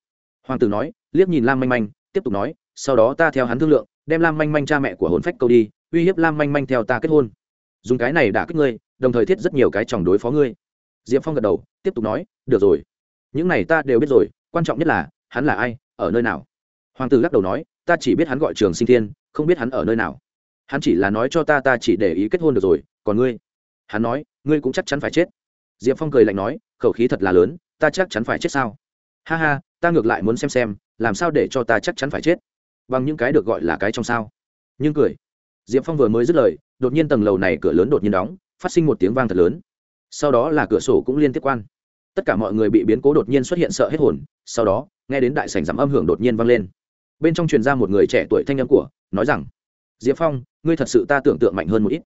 Hoàng tử nói, liếc nhìn lam manh manh, tiếp tục nói, sau đó ta theo hắn thương lượng, đem lam manh manh cha mẹ của hồn phách câu đi, uy hiếp lam manh manh theo ta kết hôn. Dùng cái này đả kích ngươi, đồng thời thiết rất nhiều cái chồng đối phó ngươi. Diệp phong gật đầu, tiếp tục nói, được rồi. Những này ta đều biết rồi, quan trọng nhất là, hắn là ai, ở nơi nào? Hoàng tử lắc đầu nói, ta chỉ biết hắn gọi trường sinh thiên không biết hắn ở nơi nào. Hắn chỉ là nói cho ta ta chỉ để ý kết hôn được rồi, còn ngươi? Hắn nói, ngươi cũng chắc chắn phải chết. Diệp phong cười lạnh nói, khẩu khí thật là lớn, ta chắc chắn phải chết sao? Ha ha, ta ngược lại muốn xem xem, làm sao để cho ta chắc chắn phải chết? Bằng những cái được gọi là cái trong sao. Nhưng cười. Diệp phong vừa mới dứt lời, đột nhiên tầng lầu này cửa lớn đột nhiên đóng, phát sinh một tiếng vang thật lớn. Sau đó là cửa sổ cũng liên tiếp quan. Tất cả mọi người bị biến cố đột nhiên xuất hiện sợ hết hồn, sau đó, nghe đến đại sảnh giảm âm hưởng đột nhiên vang lên bên trong truyền ra một người trẻ tuổi thanh âm của, nói rằng, diệp phong, ngươi thật sự ta tưởng tượng mạnh hơn một ít.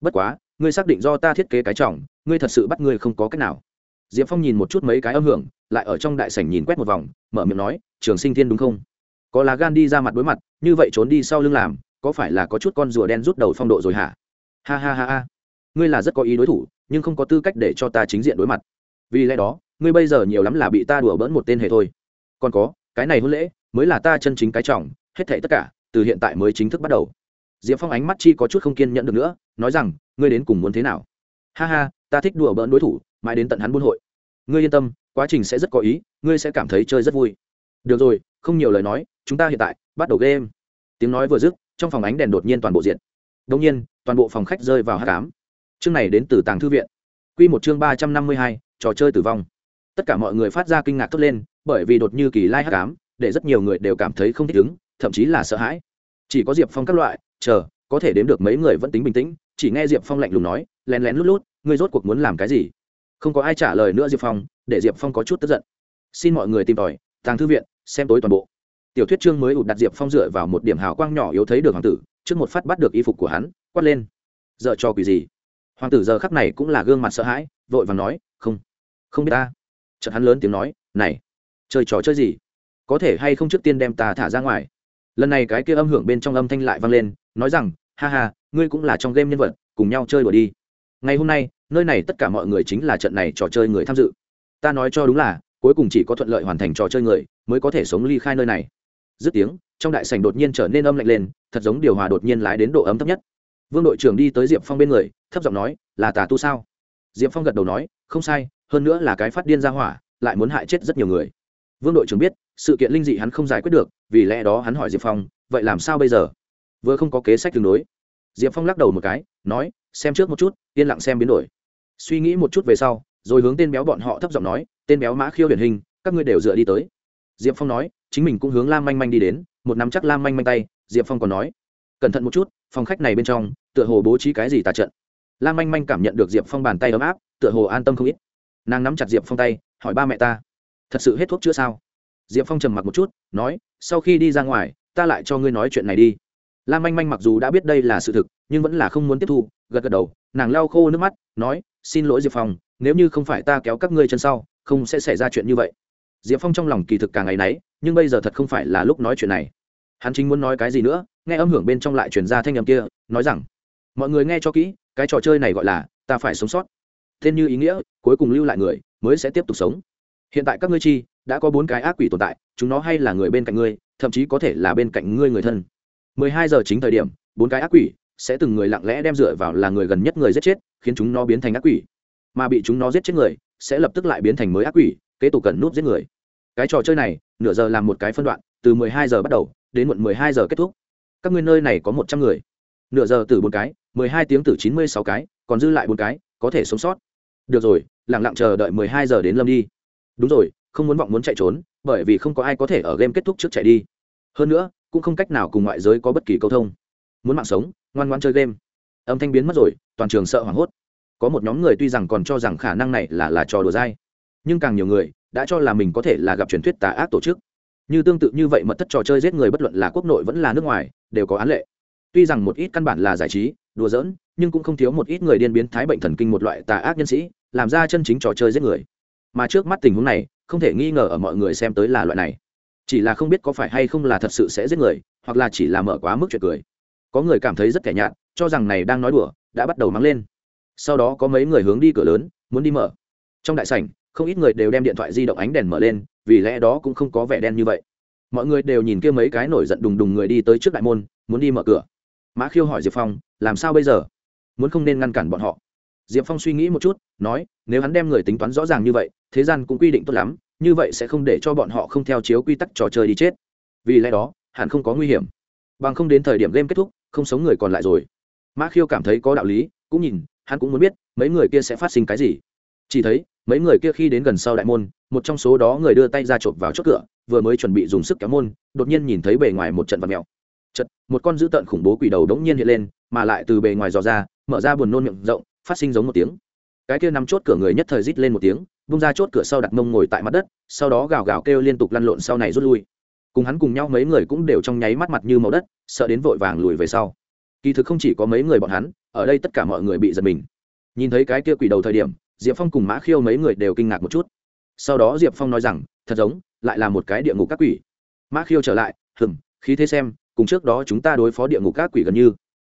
Bất quá, ngươi xác định do ta thiết kế cái trọng ngươi thật sự bắt ngươi không có cách nào. Diệp phong nhìn một chút mấy cái âm hưởng, lại ở trong đại sảnh nhìn quét một vòng, mở miệng nói, trường sinh thiên đúng không? Có lá gan đi ra mặt đối mặt, như vậy trốn đi sau lưng làm, có phải là có chút con rùa đen rút đầu phong độ rồi hả? Ha ha ha ha. Ngươi là rất có ý đối thủ, nhưng không có tư cách để cho ta chính diện đối mặt. Vì lẽ đó, ngươi bây giờ nhiều lắm là bị ta đùa bỡn một tên hề thôi. Còn có, cái này hôn lễ mới là ta chân chính cái trọng, hết thảy tất cả, từ hiện tại mới chính thức bắt đầu. Diệp phong ánh mắt chi có chút không kiên nhẫn được nữa, nói rằng, ngươi đến cùng muốn thế nào? Ha ha, ta thích đùa bỡn đối thủ, mãi đến tận hắn buôn hội. Ngươi yên tâm, quá trình sẽ rất có ý, ngươi sẽ cảm thấy chơi rất vui. Được rồi, không nhiều lời nói, chúng ta hiện tại, bắt đầu game. Tiếng nói vừa dứt, trong phòng ánh đèn đột nhiên toàn bộ diện đông nhiên, toàn bộ phòng khách rơi vào hát cám chương này đến từ tàng thư viện. Q một chương ba trăm năm mươi hai, trò chơi tử vong. Tất cả mọi người phát ra kinh ngạc thốt lên, bởi vì đột như kỳ lai hát cám để rất nhiều người đều cảm thấy không thích ứng, thậm chí là sợ hãi. Chỉ có diệp phong các loại, chờ, có thể đếm được mấy người vẫn tính bình tĩnh, chỉ nghe diệp phong lạnh lùng nói, lén lén lút lút, ngươi rốt cuộc muốn làm cái gì? Không có ai trả lời nữa diệp phong, để diệp phong có chút tức giận. Xin mọi người tìm tòi, tàng thư viện, xem tối toàn bộ. Tiểu thuyết chương mới ụt đặt diệp phong dựa vào một điểm hào quang nhỏ yếu thấy được hoàng tử, trước một phát bắt được y phục của hắn, quát lên. Dợ cho quỷ gì? Hoàng tử giờ khắc này cũng là gương mặt sợ hãi, vội và nói, không không biết ta. Chợt hắn lớn tiếng nói, này, chơi trò chơi gì? Có thể hay không trước tiên đem ta thả ra ngoài. Lần này cái kia âm hưởng bên trong âm thanh lại vang lên, nói rằng, ha ha, ngươi cũng là trong game nhân vật, cùng nhau chơi đùa đi. Ngày hôm nay, nơi này tất cả mọi người chính là trận này trò chơi người tham dự. Ta nói cho đúng là, cuối cùng chỉ có thuận lợi hoàn thành trò chơi người, mới có thể sống ly khai nơi này. Dứt tiếng, trong đại sảnh đột nhiên trở nên âm lạnh lên, thật giống điều hòa đột nhiên lái đến độ ấm thấp nhất. Vương đội trưởng đi tới diệp phong bên người, thấp giọng nói, là tà tu sao? Diệp phong gật đầu nói, không sai, hơn nữa là cái phát điên ra hỏa, lại muốn hại chết rất nhiều người vương đội trưởng biết, sự kiện linh dị hắn không giải quyết được, vì lẽ đó hắn hỏi diệp phong, vậy làm sao bây giờ? Vừa không có kế sách tương đối. Diệp phong lắc đầu một cái, nói, xem trước một chút, yên lặng xem biến đổi. Suy nghĩ một chút về sau, rồi hướng tên béo bọn họ thấp giọng nói, tên béo mã khiêu điển hình, các ngươi đều dựa đi tới. Diệp phong nói, chính mình cũng hướng lam manh manh đi đến, một nắm chắc lam manh manh tay, diệp phong còn nói, cẩn thận một chút, phòng khách này bên trong, tựa hồ bố trí cái gì tà trận. Lam manh manh cảm nhận được diệp phong bàn tay ấm áp, tựa hồ an tâm không ít. Nàng nắm chặt diệp phong tay, hỏi ba mẹ ta thật sự hết thuốc chữa sao? Diệp phong trầm mặc một chút, nói, sau khi đi ra ngoài, ta lại cho ngươi nói chuyện này đi. Lam manh manh mặc dù đã biết đây là sự thực, nhưng vẫn là không muốn tiếp thu, gật gật đầu, nàng lau khô nước mắt, nói, xin lỗi diệp phong, nếu như không phải ta kéo các ngươi chân sau, không sẽ xảy ra chuyện như vậy. Diệp phong trong lòng kỳ thực càng ngày náy nhưng bây giờ thật không phải là lúc nói chuyện này. Hắn chính muốn nói cái gì nữa, nghe âm hưởng bên trong lại chuyển ra thanh âm kia, nói rằng, mọi người nghe cho kỹ, cái trò chơi này gọi là ta phải sống sót. Tên như ý nghĩa, cuối cùng lưu lại người, mới sẽ tiếp tục sống hiện tại các ngươi chi, đã có bốn cái ác quỷ tồn tại, chúng nó hay là người bên cạnh ngươi, thậm chí có thể là bên cạnh ngươi người thân. 12 giờ chính thời điểm, bốn cái ác quỷ sẽ từng người lặng lẽ đem dựa vào là người gần nhất người giết chết, khiến chúng nó biến thành ác quỷ. Mà bị chúng nó giết chết người, sẽ lập tức lại biến thành mới ác quỷ, kế tục cần núp giết người. Cái trò chơi này, nửa giờ làm một cái phân đoạn, từ 12 giờ bắt đầu, đến muộn 12 giờ kết thúc. Các ngươi nơi này có một trăm người. Nửa giờ từ bốn cái 12 tiếng từ 96 cái, còn dư lại bốn cái, có thể sống sót. Được rồi, lặng lặng chờ đợi 12 giờ đến lâm đi đúng rồi, không muốn vọng muốn chạy trốn, bởi vì không có ai có thể ở game kết thúc trước chạy đi. Hơn nữa, cũng không cách nào cùng ngoại giới có bất kỳ câu thông. Muốn mạng sống, ngoan ngoan chơi game. Âm thanh biến mất rồi, toàn trường sợ hoảng hốt. Có một nhóm người tuy rằng còn cho rằng khả năng này là là trò đùa dai, nhưng càng nhiều người đã cho là mình có thể là gặp truyền thuyết tà ác tổ chức. Như tương tự như vậy mật thất trò chơi giết người bất luận là quốc nội vẫn là nước ngoài, đều có án lệ. Tuy rằng một ít căn bản là giải trí, đùa giỡn, nhưng cũng không thiếu một ít người điên biến thái bệnh thần kinh một loại tà ác nhân sĩ, làm ra chân chính trò chơi giết người mà trước mắt tình huống này, không thể nghi ngờ ở mọi người xem tới là loại này. Chỉ là không biết có phải hay không là thật sự sẽ giết người, hoặc là chỉ là mở quá mức chuyện cười. Có người cảm thấy rất kẻ nhạt, cho rằng này đang nói đùa, đã bắt đầu mắng lên. Sau đó có mấy người hướng đi cửa lớn, muốn đi mở. Trong đại sảnh, không ít người đều đem điện thoại di động ánh đèn mở lên, vì lẽ đó cũng không có vẻ đen như vậy. Mọi người đều nhìn kia mấy cái nổi giận đùng đùng người đi tới trước đại môn, muốn đi mở cửa. Mã khiêu hỏi diệp phong, làm sao bây giờ? Muốn không nên ngăn cản bọn họ? Diệp phong suy nghĩ một chút, nói, nếu hắn đem người tính toán rõ ràng như vậy, thế gian cũng quy định tốt lắm, như vậy sẽ không để cho bọn họ không theo chiếu quy tắc trò chơi đi chết. Vì lẽ đó, hẳn không có nguy hiểm. Bằng không đến thời điểm game kết thúc, không sống người còn lại rồi. Mã khiêu cảm thấy có đạo lý, cũng nhìn, hắn cũng muốn biết, mấy người kia sẽ phát sinh cái gì. Chỉ thấy, mấy người kia khi đến gần sau đại môn, một trong số đó người đưa tay ra chộp vào chốt cửa, vừa mới chuẩn bị dùng sức kéo môn, đột nhiên nhìn thấy bề ngoài một trận vật mèo. Chật một con dữ tợn khủng bố quỷ đầu đống nhiên hiện lên, mà lại từ bề ngoài dò ra, mở ra buồn nôn miệng rộng phát sinh giống một tiếng. Cái kia nằm chốt cửa người nhất thời rít lên một tiếng, bung ra chốt cửa sau đặt mông ngồi tại mặt đất, sau đó gào gào kêu liên tục lăn lộn sau này rút lui. Cùng hắn cùng nhau mấy người cũng đều trong nháy mắt mặt như màu đất, sợ đến vội vàng lùi về sau. Kỳ thực không chỉ có mấy người bọn hắn, ở đây tất cả mọi người bị giật mình. Nhìn thấy cái kia quỷ đầu thời điểm, diệp phong cùng mã khiêu mấy người đều kinh ngạc một chút. Sau đó diệp phong nói rằng, thật giống, lại là một cái địa ngục các quỷ. Mã khiêu trở lại hừng khí thế xem, cùng trước đó chúng ta đối phó địa ngục các quỷ gần như.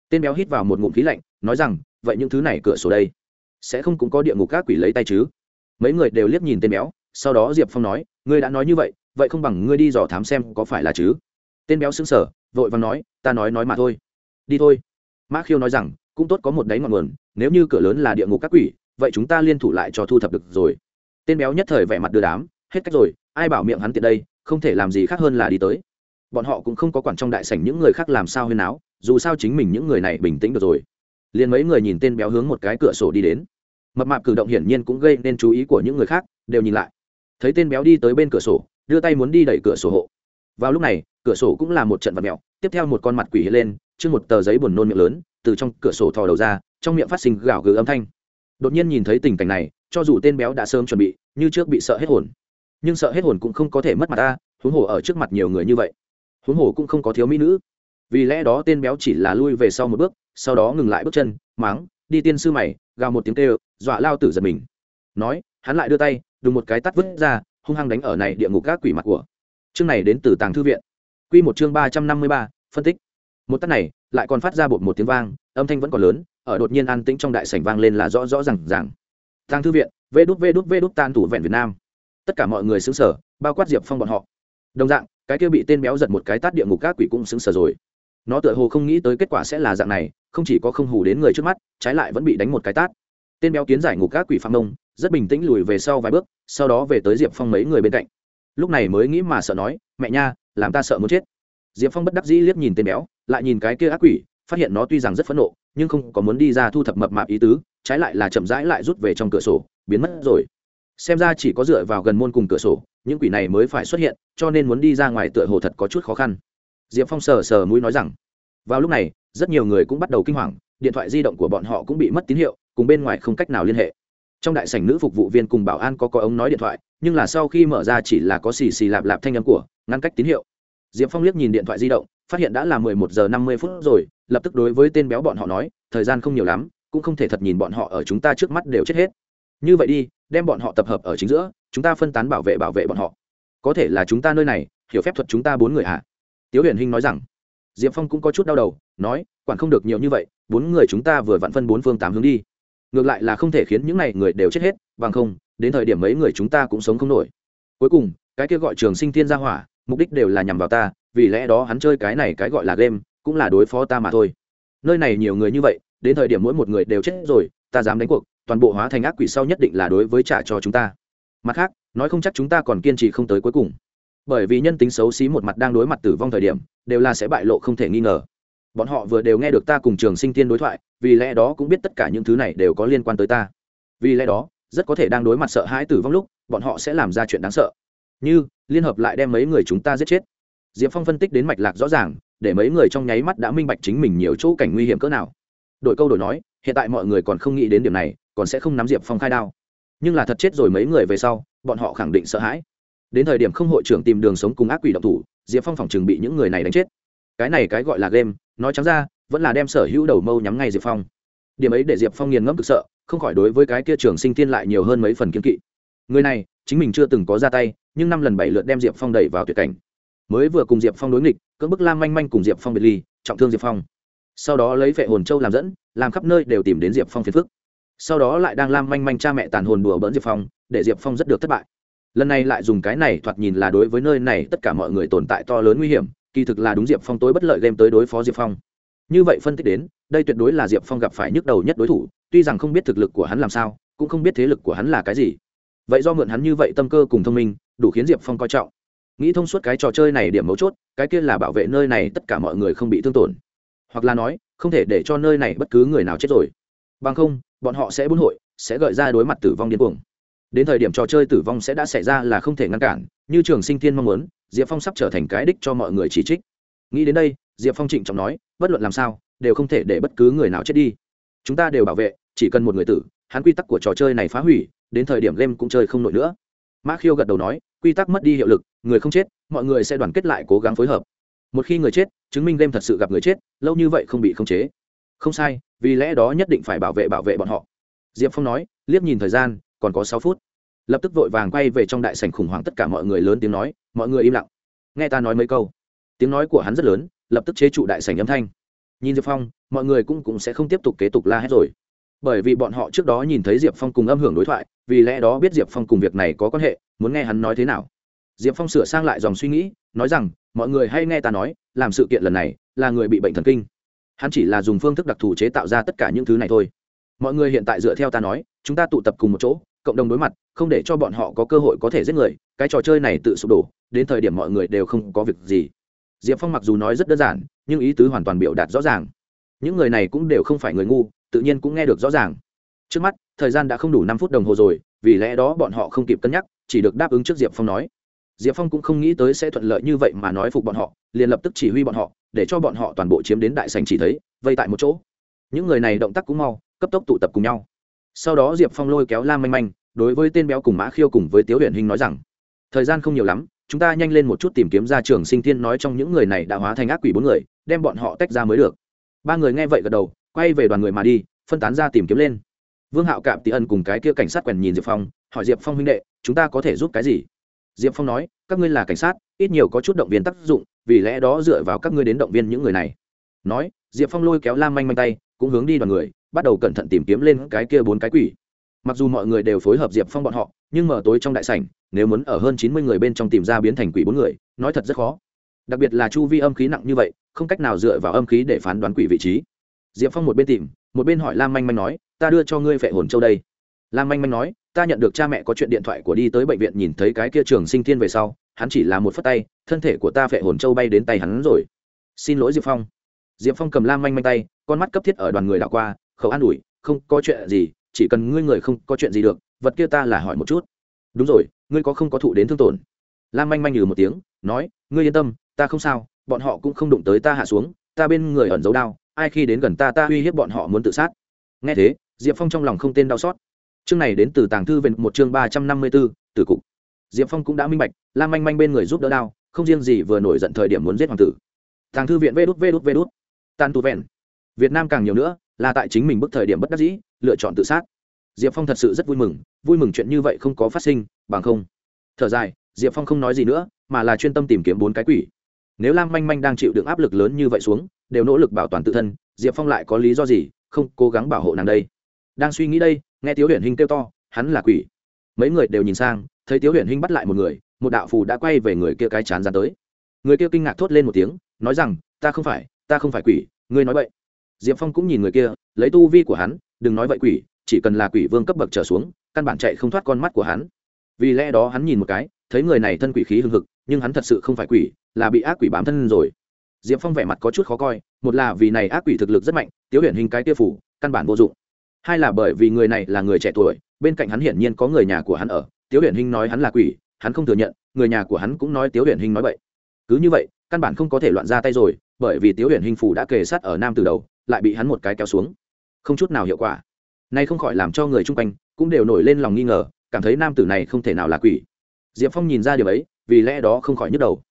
Tên béo hít vào một ngụm khí lạnh, nói rằng vậy những thứ này cửa sổ đây, sẽ không cũng có địa ngục các quỷ lấy tay chứ? Mấy người đều liếc nhìn tên béo, sau đó diệp phong nói, ngươi đã nói như vậy vậy không bằng ngươi đi dò thám xem có phải là chứ? Tên béo xứng sở vội vàng nói, ta nói nói mà thôi. Đi thôi. Mã khiêu nói rằng, cũng tốt có một đáy ngọn nguồn, nếu như cửa lớn là địa ngục các quỷ, vậy chúng ta liên thủ lại cho thu thập được rồi. Tên béo nhất thời vẻ mặt đưa đám, hết cách rồi, ai bảo miệng hắn tiện đây, không thể làm gì khác hơn là đi tới. Bọn họ cũng không có quản trong đại sảnh những người khác làm sao huyên áo dù sao chính mình những người này bình tĩnh được rồi liền mấy người nhìn tên béo hướng một cái cửa sổ đi đến. Mập mạp cử động hiển nhiên cũng gây nên chú ý của những người khác, đều nhìn lại. Thấy tên béo đi tới bên cửa sổ, đưa tay muốn đi đẩy cửa sổ hộ. Vào lúc này, cửa sổ cũng là một trận vật mẹo, tiếp theo một con mặt quỷ lên, trước một tờ giấy buồn nôn miệng lớn, từ trong cửa sổ thò đầu ra, trong miệng phát sinh gào gừ âm thanh. Đột nhiên nhìn thấy tình cảnh này, cho dù tên béo đã sớm chuẩn bị, như trước bị sợ hết hồn. Nhưng sợ hết hồn cũng không có thể mất mặt ta, huống hồ ở trước mặt nhiều người như vậy. Huống hồ cũng không có thiếu mỹ nữ. Vì lẽ đó tên béo chỉ là lui về sau một bước sau đó ngừng lại bước chân máng đi tiên sư mày, gào một tiếng kêu, dọa lao tử giật mình. Nói, hắn lại đưa tay đùng một cái tắt vứt ra, hung hăng đánh ở này địa ngục các quỷ mặt của. Chương này đến từ tàng thư viện. Quy một chương ba trăm năm mươi ba, phân tích. Một tắt này, lại còn phát ra bột một tiếng vang, âm thanh vẫn còn lớn, ở đột nhiên an tĩnh trong đại sảnh vang lên là rõ rõ rằng rằng tàng thư viện, vê đút vê đút vê đút tan thủ vẹn việt nam. Tất cả mọi người xứng sở bao quát diệp phong bọn họ. Đồng dạng, cái kia bị tên béo giật một cái tát địa ngục các quỷ cũng xứng sở rồi nó tựa hồ không nghĩ tới kết quả sẽ là dạng này, không chỉ có không hù đến người trước mắt, trái lại vẫn bị đánh một cái tát. Tên béo kiến giải ngục các quỷ phạm nông, rất bình tĩnh lùi về sau vài bước, sau đó về tới diệp phong mấy người bên cạnh. Lúc này mới nghĩ mà sợ nói, mẹ nha, làm ta sợ muốn chết. Diệp phong bất đắc dĩ liếc nhìn tên béo, lại nhìn cái kia ác quỷ, phát hiện nó tuy rằng rất phẫn nộ, nhưng không có muốn đi ra thu thập mập mạp ý tứ, trái lại là chậm rãi lại rút về trong cửa sổ, biến mất rồi. Xem ra chỉ có dựa vào gần môn cùng cửa sổ, những quỷ này mới phải xuất hiện, cho nên muốn đi ra ngoài tựa hồ thật có chút khó khăn diệp phong sờ sờ mũi nói rằng, vào lúc này, rất nhiều người cũng bắt đầu kinh hoàng, điện thoại di động của bọn họ cũng bị mất tín hiệu, cùng bên ngoài không cách nào liên hệ. Trong đại sảnh nữ phục vụ viên cùng bảo an có có ống nói điện thoại, nhưng là sau khi mở ra chỉ là có xì xì lạp lạp thanh âm của, ngăn cách tín hiệu. Diệp phong liếc nhìn điện thoại di động, phát hiện đã là mười một giờ năm mươi phút rồi, lập tức đối với tên béo bọn họ nói, thời gian không nhiều lắm, cũng không thể thật nhìn bọn họ ở chúng ta trước mắt đều chết hết. Như vậy đi, đem bọn họ tập hợp ở chính giữa, chúng ta phân tán bảo vệ bảo vệ bọn họ. Có thể là chúng ta nơi này, hiểu phép thuật chúng ta bốn người hả? Tiếu huyền hinh nói rằng, diệp phong cũng có chút đau đầu, nói, quản không được nhiều như vậy, bốn người chúng ta vừa vặn phân bốn phương tám hướng đi. Ngược lại là không thể khiến những này người đều chết hết, bằng không, đến thời điểm mấy người chúng ta cũng sống không nổi. Cuối cùng, cái kia gọi trường sinh thiên gia hỏa, mục đích đều là nhằm vào ta, vì lẽ đó hắn chơi cái này cái gọi là game, cũng là đối phó ta mà thôi. Nơi này nhiều người như vậy, đến thời điểm mỗi một người đều chết rồi, ta dám đánh cuộc, toàn bộ hóa thành ác quỷ sau nhất định là đối với trả cho chúng ta. Mặt khác, nói không chắc chúng ta còn kiên trì không tới cuối cùng bởi vì nhân tính xấu xí một mặt đang đối mặt tử vong thời điểm, đều là sẽ bại lộ không thể nghi ngờ. Bọn họ vừa đều nghe được ta cùng trường sinh tiên đối thoại, vì lẽ đó cũng biết tất cả những thứ này đều có liên quan tới ta. Vì lẽ đó, rất có thể đang đối mặt sợ hãi tử vong lúc, bọn họ sẽ làm ra chuyện đáng sợ. Như, liên hợp lại đem mấy người chúng ta giết chết. Diệp phong phân tích đến mạch lạc rõ ràng, để mấy người trong nháy mắt đã minh bạch chính mình nhiều chỗ cảnh nguy hiểm cỡ nào. Đội câu đổi nói, hiện tại mọi người còn không nghĩ đến điểm này, còn sẽ không nắm diệp phong khai đao. Nhưng là thật chết rồi mấy người về sau, bọn họ khẳng định sợ hãi đến thời điểm không hội trưởng tìm đường sống cùng ác quỷ động thủ, diệp phong phòng chừng bị những người này đánh chết. Cái này cái gọi là game, nói trắng ra, vẫn là đem sở hữu đầu mâu nhắm ngay diệp phong. Điểm ấy để diệp phong nghiền ngẫm cực sợ, không khỏi đối với cái kia trường sinh thiên lại nhiều hơn mấy phần kiên kỵ. Người này, chính mình chưa từng có ra tay, nhưng năm lần bảy lượt đem diệp phong đẩy vào tuyệt cảnh. Mới vừa cùng diệp phong đối nghịch, cưỡng bức lam manh manh cùng diệp phong biệt ly, trọng thương diệp phong. Sau đó lấy vệ hồn châu làm dẫn, làm khắp nơi đều tìm đến diệp phong phiền phức. Sau đó lại đang lam manh manh cha mẹ tàn hồn đùa bỡn diệp phong, để diệp phong rất được thất bại lần này lại dùng cái này thoạt nhìn là đối với nơi này tất cả mọi người tồn tại to lớn nguy hiểm, kỳ thực là đúng diệp phong tối bất lợi game tới đối phó diệp phong. Như vậy phân tích đến, đây tuyệt đối là diệp phong gặp phải nhức đầu nhất đối thủ, tuy rằng không biết thực lực của hắn làm sao, cũng không biết thế lực của hắn là cái gì. Vậy do mượn hắn như vậy tâm cơ cùng thông minh, đủ khiến diệp phong coi trọng. Nghĩ thông suốt cái trò chơi này điểm mấu chốt, cái kia là bảo vệ nơi này tất cả mọi người không bị thương tổn. Hoặc là nói, không thể để cho nơi này bất cứ người nào chết rồi. Bằng không, bọn họ sẽ buôn hội, sẽ gợi ra đối mặt tử vong điên cuồng đến thời điểm trò chơi tử vong sẽ đã xảy ra là không thể ngăn cản, như trường sinh thiên mong muốn, diệp phong sắp trở thành cái đích cho mọi người chỉ trích. Nghĩ đến đây, diệp phong trịnh trọng nói, bất luận làm sao, đều không thể để bất cứ người nào chết đi. Chúng ta đều bảo vệ, chỉ cần một người tử, hắn quy tắc của trò chơi này phá hủy, đến thời điểm game cũng chơi không nổi nữa. Mã khiêu gật đầu nói, quy tắc mất đi hiệu lực, người không chết, mọi người sẽ đoàn kết lại cố gắng phối hợp. Một khi người chết, chứng minh game thật sự gặp người chết, lâu như vậy không bị khống chế. Không sai, vì lẽ đó nhất định phải bảo vệ bảo vệ bọn họ. Diệp phong nói, liếc nhìn thời gian còn có sáu phút. Lập tức vội vàng quay về trong đại sảnh khủng hoảng tất cả mọi người lớn tiếng nói, mọi người im lặng. Nghe ta nói mấy câu. Tiếng nói của hắn rất lớn, lập tức chế trụ đại sảnh âm thanh. Nhìn diệp phong, mọi người cũng cũng sẽ không tiếp tục kế tục la hết rồi. Bởi vì bọn họ trước đó nhìn thấy diệp phong cùng âm hưởng đối thoại, vì lẽ đó biết diệp phong cùng việc này có quan hệ, muốn nghe hắn nói thế nào. Diệp phong sửa sang lại dòng suy nghĩ, nói rằng, mọi người hay nghe ta nói, làm sự kiện lần này, là người bị bệnh thần kinh. Hắn chỉ là dùng phương thức đặc thù chế tạo ra tất cả những thứ này thôi. Mọi người hiện tại dựa theo ta nói chúng ta tụ tập cùng một chỗ, cộng đồng đối mặt, không để cho bọn họ có cơ hội có thể giết người, cái trò chơi này tự sụp đổ, đến thời điểm mọi người đều không có việc gì. Diệp phong mặc dù nói rất đơn giản, nhưng ý tứ hoàn toàn biểu đạt rõ ràng. Những người này cũng đều không phải người ngu, tự nhiên cũng nghe được rõ ràng. Trước mắt, thời gian đã không đủ năm phút đồng hồ rồi, vì lẽ đó bọn họ không kịp cân nhắc, chỉ được đáp ứng trước diệp phong nói. Diệp phong cũng không nghĩ tới sẽ thuận lợi như vậy mà nói phục bọn họ, liền lập tức chỉ huy bọn họ, để cho bọn họ toàn bộ chiếm đến đại sành chỉ thấy, vây tại một chỗ. Những người này động tác cũng mau, cấp tốc tụ tập cùng nhau sau đó diệp phong lôi kéo lam manh manh, đối với tên béo cùng mã khiêu cùng với tiếu huyền hình nói rằng, thời gian không nhiều lắm, chúng ta nhanh lên một chút tìm kiếm ra trường sinh thiên nói trong những người này đã hóa thành ác quỷ bốn người, đem bọn họ tách ra mới được. Ba người nghe vậy gật đầu, quay về đoàn người mà đi, phân tán ra tìm kiếm lên. Vương hạo cạm tỉ ân cùng cái kia cảnh sát quèn nhìn diệp phong, hỏi diệp phong huynh đệ, chúng ta có thể giúp cái gì? Diệp phong nói, các ngươi là cảnh sát, ít nhiều có chút động viên tác dụng, vì lẽ đó dựa vào các ngươi đến động viên những người này. Nói, diệp phong lôi kéo lam manh manh tay, cũng hướng đi đoàn người bắt đầu cẩn thận tìm kiếm lên cái kia bốn cái quỷ. Mặc dù mọi người đều phối hợp diệp phong bọn họ, nhưng mở tối trong đại sảnh, nếu muốn ở hơn chín mươi người bên trong tìm ra biến thành quỷ bốn người, nói thật rất khó. Đặc biệt là chu vi âm khí nặng như vậy, không cách nào dựa vào âm khí để phán đoán quỷ vị trí. Diệp phong một bên tìm, một bên hỏi lam manh manh nói, ta đưa cho ngươi phệ hồn châu đây. Lam manh manh nói, ta nhận được cha mẹ có chuyện điện thoại của đi tới bệnh viện nhìn thấy cái kia trường sinh thiên về sau, hắn chỉ là một phất tay, thân thể của ta phệ hồn châu bay đến tay hắn rồi. Xin lỗi, diệp phong. Diệp phong cầm lam manh manh tay, con mắt cấp thiết ở đoàn người đảo qua khẩu an ủi, không có chuyện gì, chỉ cần ngươi người không có chuyện gì được, vật kia ta là hỏi một chút. Đúng rồi, ngươi có không có thụ đến thương tổn? Lam manh manh nhừ một tiếng, nói, ngươi yên tâm, ta không sao, bọn họ cũng không đụng tới ta hạ xuống, ta bên người ẩn giấu đao ai khi đến gần ta ta uy hiếp bọn họ muốn tự sát. Nghe thế, diệp phong trong lòng không tên đau xót. Chương này đến từ tàng thư về một chương ba trăm năm mươi b ố từ cục. Diệp phong cũng đã minh bạch lam manh manh bên người giúp đỡ đao không riêng gì vừa nổi giận thời điểm muốn giết hoàng tử. Tàng thư viện vê đút vê đút vê đút. Tan tu vẹn. Việt nam càng nhiều nữa là tại chính mình bức thời điểm bất đắc dĩ, lựa chọn tự sát. Diệp phong thật sự rất vui mừng vui mừng chuyện như vậy không có phát sinh, bằng không. Thở dài, diệp phong không nói gì nữa, mà là chuyên tâm tìm kiếm bốn cái quỷ. Nếu lam manh manh đang chịu đựng áp lực lớn như vậy xuống, đều nỗ lực bảo toàn tự thân, diệp phong lại có lý do gì, không cố gắng bảo hộ nàng đây. Đang suy nghĩ đây, nghe tiếu huyền hinh kêu to, hắn là quỷ. Mấy người đều nhìn sang, thấy tiếu huyền hinh bắt lại một người, một đạo phù đã quay về người kia cái chán dán tới. Người kia kinh ngạc thốt lên một tiếng, nói rằng, ta không phải, ta không phải quỷ, ngươi nói vậy diệp phong cũng nhìn người kia, lấy tu vi của hắn, đừng nói vậy quỷ, chỉ cần là quỷ vương cấp bậc trở xuống, căn bản chạy không thoát con mắt của hắn. Vì lẽ đó hắn nhìn một cái, thấy người này thân quỷ khí hưng hực, nhưng hắn thật sự không phải quỷ, là bị ác quỷ bám thân rồi. Diệp phong vẻ mặt có chút khó coi, một là vì này ác quỷ thực lực rất mạnh, tiếu hiển hình cái tia phủ, căn bản vô dụng. Hai là bởi vì người này là người trẻ tuổi, bên cạnh hắn hiển nhiên có người nhà của hắn ở, tiếu hiển hình nói hắn là quỷ, hắn không thừa nhận, người nhà của hắn cũng nói tiếu hiển hình nói vậy. Cứ như vậy, căn bản không có thể loạn ra tay rồi, bởi vì tiếu hiển hình phủ đã kề sát ở nam từ đầu lại bị hắn một cái kéo xuống. Không chút nào hiệu quả. Nay không khỏi làm cho người chung quanh cũng đều nổi lên lòng nghi ngờ, cảm thấy nam tử này không thể nào là quỷ. Diệp phong nhìn ra điều ấy, vì lẽ đó không khỏi nhức đầu.